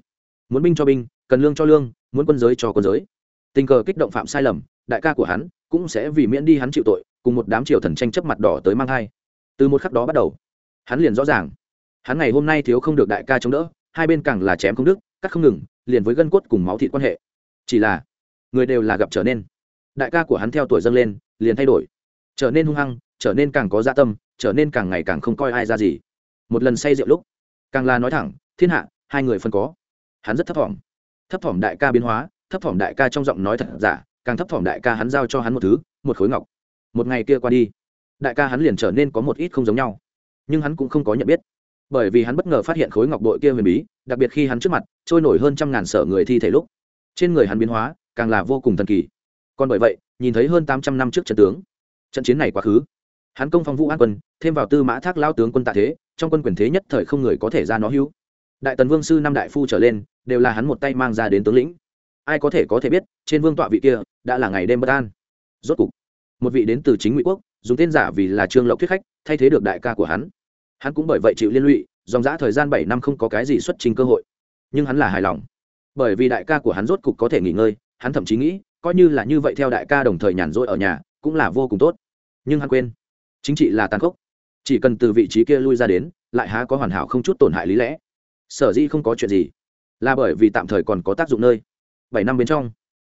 S1: Muốn binh cho binh, cần lương cho lương, muốn quân giới cho quân giới. Tình cờ kích động phạm sai lầm, đại ca của hắn cũng sẽ vì miễn đi hắn chịu tội, cùng một đám triều thần tranh chấp mặt đỏ tới mang thai. Từ một khắc đó bắt đầu, hắn liền rõ ràng, hắn ngày hôm nay thiếu không được đại ca chống đỡ, hai bên càng là chém không đức cắt không ngừng, liền với gân cốt cùng máu thịt quan hệ. Chỉ là, người đều là gặp trở nên. Đại ca của hắn theo tuổi dâng lên, liền thay đổi. Trở nên hung hăng, trở nên càng có gia dạ tâm, trở nên càng ngày càng không coi ai ra gì. Một lần say rượu lúc càng là nói thẳng, thiên hạ, hai người phân có. Hắn rất thấp thỏm. Thấp thỏm đại ca biến hóa, thấp thỏm đại ca trong giọng nói thật giả, càng thấp thỏm đại ca hắn giao cho hắn một thứ, một khối ngọc. Một ngày kia qua đi, đại ca hắn liền trở nên có một ít không giống nhau. Nhưng hắn cũng không có nhận biết. Bởi vì hắn bất ngờ phát hiện khối ngọc bội kia huyền bí, đặc biệt khi hắn trước mặt, trôi nổi hơn trăm ngàn sở người thi thể lúc. Trên người hắn biến hóa, càng là vô cùng thần kỳ. Còn bởi vậy, nhìn thấy hơn tám trăm năm trước trận tướng. Trận chiến này quá khứ hắn công phong vũ an quân, thêm vào tư mã thác lao tướng quân tạ thế, trong quân quyền thế nhất thời không người có thể ra nó hữu đại tần vương sư năm đại phu trở lên, đều là hắn một tay mang ra đến tướng lĩnh. Ai có thể có thể biết, trên vương tọa vị kia, đã là ngày đêm bất an. Rốt cục, một vị đến từ chính ngụy quốc, dùng tên giả vì là trương lộc thuyết khách, thay thế được đại ca của hắn. Hắn cũng bởi vậy chịu liên lụy, dòng giã thời gian bảy năm không có cái gì xuất trình cơ hội. Nhưng hắn là hài lòng. Bởi vì đại ca của hắn rốt cục có thể nghỉ ngơi, hắn thậm chí nghĩ, coi như là như vậy theo đại ca đồng thời nhàn rỗi ở nhà, cũng là vô cùng tốt. Nhưng hắn quên chính trị là tàn khốc. Chỉ cần từ vị trí kia lui ra đến, lại há có hoàn hảo không chút tổn hại lý lẽ. Sở dĩ không có chuyện gì, là bởi vì tạm thời còn có tác dụng nơi. Bảy năm bên trong,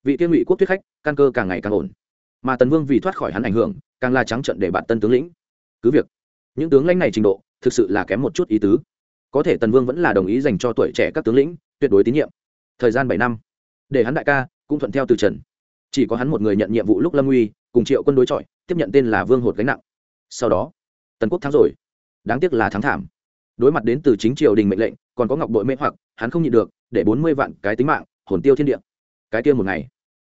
S1: vị kia ngụy quốc thuyết khách, căn cơ càng ngày càng ổn. Mà tần vương vì thoát khỏi hắn ảnh hưởng, càng là trắng trận để bạn tân tướng lĩnh. Cứ việc, những tướng lãnh này trình độ, thực sự là kém một chút ý tứ. Có thể tần vương vẫn là đồng ý dành cho tuổi trẻ các tướng lĩnh, tuyệt đối tín nhiệm. Thời gian bảy năm, để hắn đại ca, cũng thuận theo từ trần. Chỉ có hắn một người nhận nhiệm vụ lúc lâm uy, cùng triệu quân đối chọi, tiếp nhận tên là vương hột gánh nặng sau đó, tần quốc thắng rồi. Đáng tiếc là thắng thảm. Đối mặt đến từ chính triều đình mệnh lệnh, còn có ngọc bội mê hoặc, hắn không nhịn được, để bốn mươi vạn cái tính mạng, hồn tiêu thiên địa. Cái kia một ngày,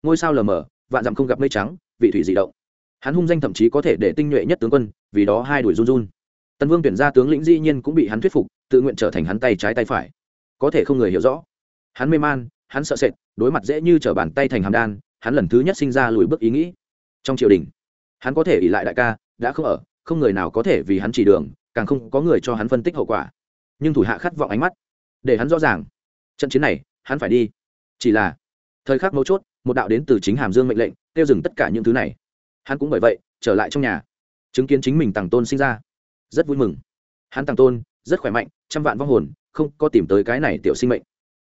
S1: ngôi sao lờ mờ, vạn dặm không gặp mây trắng, vị thủy dị động. Hắn hung danh thậm chí có thể để tinh nhuệ nhất tướng quân, vì đó hai đuổi run run. Tần vương tuyển ra tướng lĩnh dĩ nhiên cũng bị hắn thuyết phục, tự nguyện trở thành hắn tay trái tay phải. Có thể không người hiểu rõ. Hắn mê man, hắn sợ sệt, đối mặt dễ như t r ở bàn tay thành hàm đan, hắn lần thứ nhất sinh ra lùi bước ý nghĩ. Trong triều đình, hắn có thể ỉ lại đại ca đã không ở, không người nào có thể vì hắn chỉ đường, càng không có người cho hắn phân tích hậu quả. Nhưng thủ hạ khát vọng ánh mắt, để hắn rõ ràng. Trận chiến này, hắn phải đi. Chỉ là, thời khắc mấu chốt, một đạo đến từ chính hàm dương mệnh lệnh, tiêu dừng tất cả những thứ này. Hắn cũng bởi vậy, trở lại trong nhà, chứng kiến chính mình tàng tôn sinh ra. Rất vui mừng. Hắn tàng tôn, rất khỏe mạnh, trăm vạn vong hồn, không có tìm tới cái này tiểu sinh mệnh.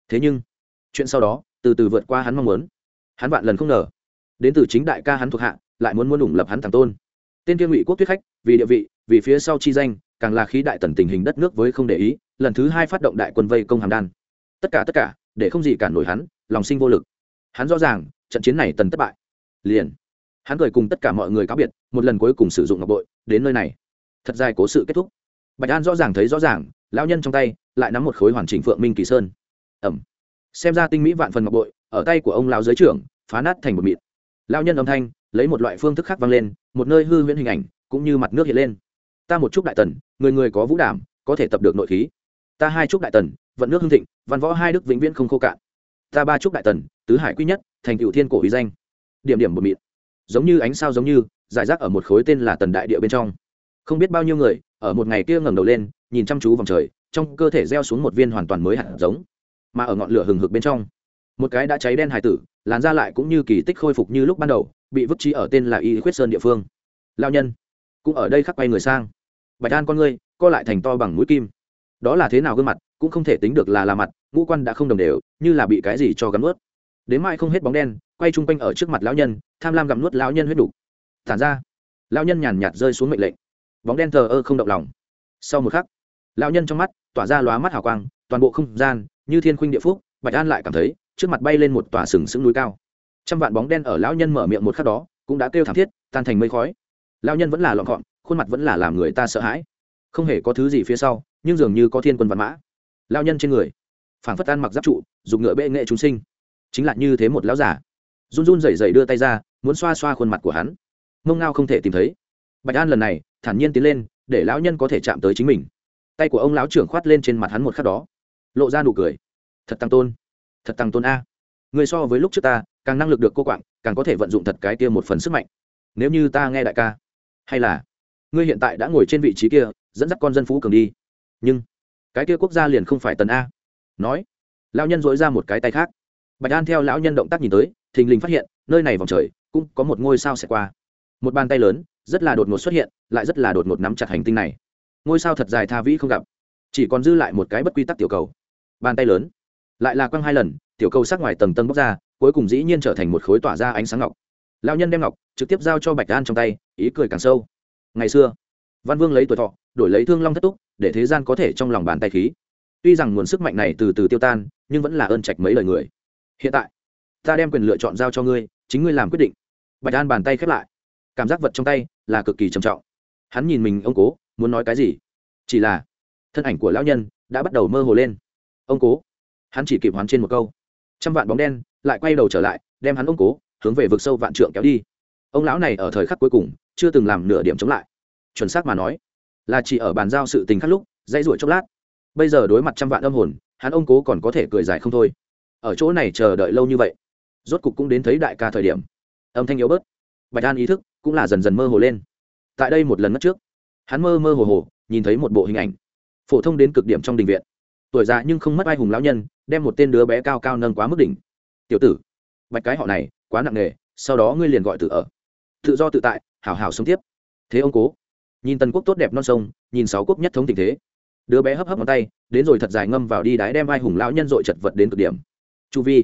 S1: Thế nhưng, chuyện sau đó, từ từ vượt qua hắn mong muốn. Hắn vạn lần không ngờ, đến từ chính đại ca hắn thuộc hạ, lại muốn muốn ủng lập hắn tàng tôn tên kia ngụy quốc tuyết khách, vì địa vị, vì phía sau chi danh, càng là khí đại tần tình hình đất nước với không để ý, lần thứ hai phát động đại quân vây công hàm đan. Tất cả tất cả, để không gì cản nổi hắn, lòng sinh vô lực. Hắn rõ ràng, trận chiến này tần thất bại. Liền, hắn cười cùng tất cả mọi người cáo biệt, một lần cuối cùng sử dụng ngọc bội, đến nơi này. Thật dài cố sự kết thúc. Bạch an rõ ràng thấy rõ ràng, lão nhân trong tay, lại nắm một khối hoàn chỉnh phượng minh kỳ sơn. Ẩm. Xem ra tinh mỹ vạn phần ngọc bội, ở tay của ông lão giới trưởng, phá nát thành một mịn. Lão nhân âm thanh lấy một loại phương thức khác vang lên, một nơi hư huyễn hình ảnh cũng như mặt nước hiện lên. Ta một chút đại tần, người người có vũ đảm, có thể tập được nội khí. Ta hai chút đại tần, vận nước hưng thịnh, văn võ hai đức vĩnh viễn không khô cạn. Ta ba chút đại tần, tứ hải quý nhất, thành cựu thiên cổ uy danh. Điểm điểm bột mịt giống như ánh sao giống như, giải rác ở một khối tên là tần đại địa bên trong. Không biết bao nhiêu người, ở một ngày kia ngẩng đầu lên, nhìn chăm chú vòng trời, trong cơ thể gieo xuống một viên hoàn toàn mới hạt giống, mà ở ngọn lửa hừng hực bên trong một cái đã cháy đen hải tử, làn ra lại cũng như kỳ tích khôi phục như lúc ban đầu, bị vứt trí ở tên là y khuyết sơn địa phương. Lao nhân, cũng ở đây khắc quay người sang. Bạch an con ngươi, co lại thành to bằng mũi kim. Đó là thế nào gương mặt, cũng không thể tính được là là mặt, ngũ quan đã không đồng đều, như là bị cái gì cho gắn ướt đến mai không hết bóng đen, quay chung quanh ở trước mặt lão nhân, tham lam gặm nuốt lão nhân huyết đủ. Thản ra, lão nhân nhàn nhạt rơi xuống mệnh lệnh. Bóng đen thờ ơ không động lòng. Sau một khắc, lão nhân trong mắt tỏa ra lóa mắt hào quang, toàn bộ không gian, như thiên khuynh địa phúc, bạch an lại cảm thấy trước mặt bay lên một tòa sừng sững núi cao. Trăm vạn bóng đen ở lão nhân mở miệng một khắc đó, cũng đã kêu thảm thiết, tan thành mây khói. Lão nhân vẫn là lọn gọn, khuôn mặt vẫn là làm người ta sợ hãi. Không hề có thứ gì phía sau, nhưng dường như có thiên quân văn mã. Lão nhân trên người, phảng phất tan mặc giáp trụ, dùng ngựa bệ nghệ chúng sinh. Chính là như thế một lão giả run run rẩy rẩy đưa tay ra, muốn xoa xoa khuôn mặt của hắn. Mông ngao không thể tìm thấy. Bạch an lần này, thản nhiên tiến lên, để lão nhân có thể chạm tới chính mình. Tay của ông lão trưởng khoát lên trên mặt hắn một khắc đó, lộ ra nụ cười. Thật tăng tôn thật tăng tôn a. Người so với lúc trước ta, càng năng lực được cô quạng, càng có thể vận dụng thật cái kia một phần sức mạnh. Nếu như ta nghe đại ca, hay là, ngươi hiện tại đã ngồi trên vị trí kia, dẫn dắt con dân phú cường đi. Nhưng, cái kia quốc gia liền không phải tần a. Nói, lão nhân dối ra một cái tay khác. Bạch an theo lão nhân động tác nhìn tới, thình lình phát hiện, nơi này vòng trời, cũng có một ngôi sao xẹt qua. Một bàn tay lớn, rất là đột ngột xuất hiện, lại rất là đột ngột nắm chặt hành tinh này. Ngôi sao thật dài tha vĩ không gặp, chỉ còn dư lại một cái bất quy tắc tiểu cầu. Bàn tay lớn lại là quăng hai lần, tiểu cầu sắc ngoài tầng tầng bóc ra, cuối cùng dĩ nhiên trở thành một khối tỏa ra ánh sáng ngọc. Lão nhân đem ngọc trực tiếp giao cho bạch an trong tay, ý cười càng sâu. Ngày xưa, văn vương lấy tuổi thọ, đổi lấy thương long thất túc, để thế gian có thể trong lòng bàn tay khí. Tuy rằng nguồn sức mạnh này từ từ tiêu tan, nhưng vẫn là ơn trạch mấy lời người. Hiện tại, ta đem quyền lựa chọn giao cho ngươi, chính ngươi làm quyết định. Bạch an bàn tay khép lại. Cảm giác vật trong tay là cực kỳ trầm trọng. Hắn nhìn mình, ông cố, muốn nói cái gì? Chỉ là, thân ảnh của lão nhân đã bắt đầu mơ hồ lên. Ông cố hắn chỉ kịp hoán trên một câu. Trăm vạn bóng đen lại quay đầu trở lại, đem hắn ông cố, hướng về vực sâu vạn trượng kéo đi. Ông lão này ở thời khắc cuối cùng chưa từng làm nửa điểm chống lại. Chuẩn xác mà nói, là chỉ ở bàn giao sự tình khắc lúc, dãy ruổi chốc lát. Bây giờ đối mặt trăm vạn âm hồn, hắn ông cố còn có thể cười dài không thôi. Ở chỗ này chờ đợi lâu như vậy, rốt cục cũng đến thấy đại ca thời điểm. Âm thanh yếu bớt, bạch an ý thức cũng là dần dần mơ hồ lên. Tại đây một lần mất trước, hắn mơ mơ hồ hồ nhìn thấy một bộ hình ảnh. Phổ thông đến cực điểm trong đình viện tuổi già nhưng không mất ai hùng lão nhân, đem một tên đứa bé cao cao nâng quá mức đỉnh. Tiểu tử, bạch cái họ này quá nặng nề, sau đó ngươi liền gọi tự ở. Tự do tự tại, hảo hảo sống tiếp. Thế ông cố, nhìn tần quốc tốt đẹp non sông, nhìn sáu quốc nhất thống tình thế. Đứa bé hấp hấp ngón tay, đến rồi thật dài ngâm vào đi đái đem vai hùng lão nhân dội chật vật đến cực điểm. Chu vi,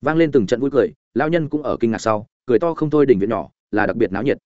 S1: vang lên từng trận vui cười, lão nhân cũng ở kinh ngạc sau, cười to không thôi đỉnh viện nhỏ, là đặc biệt náo nhiệt.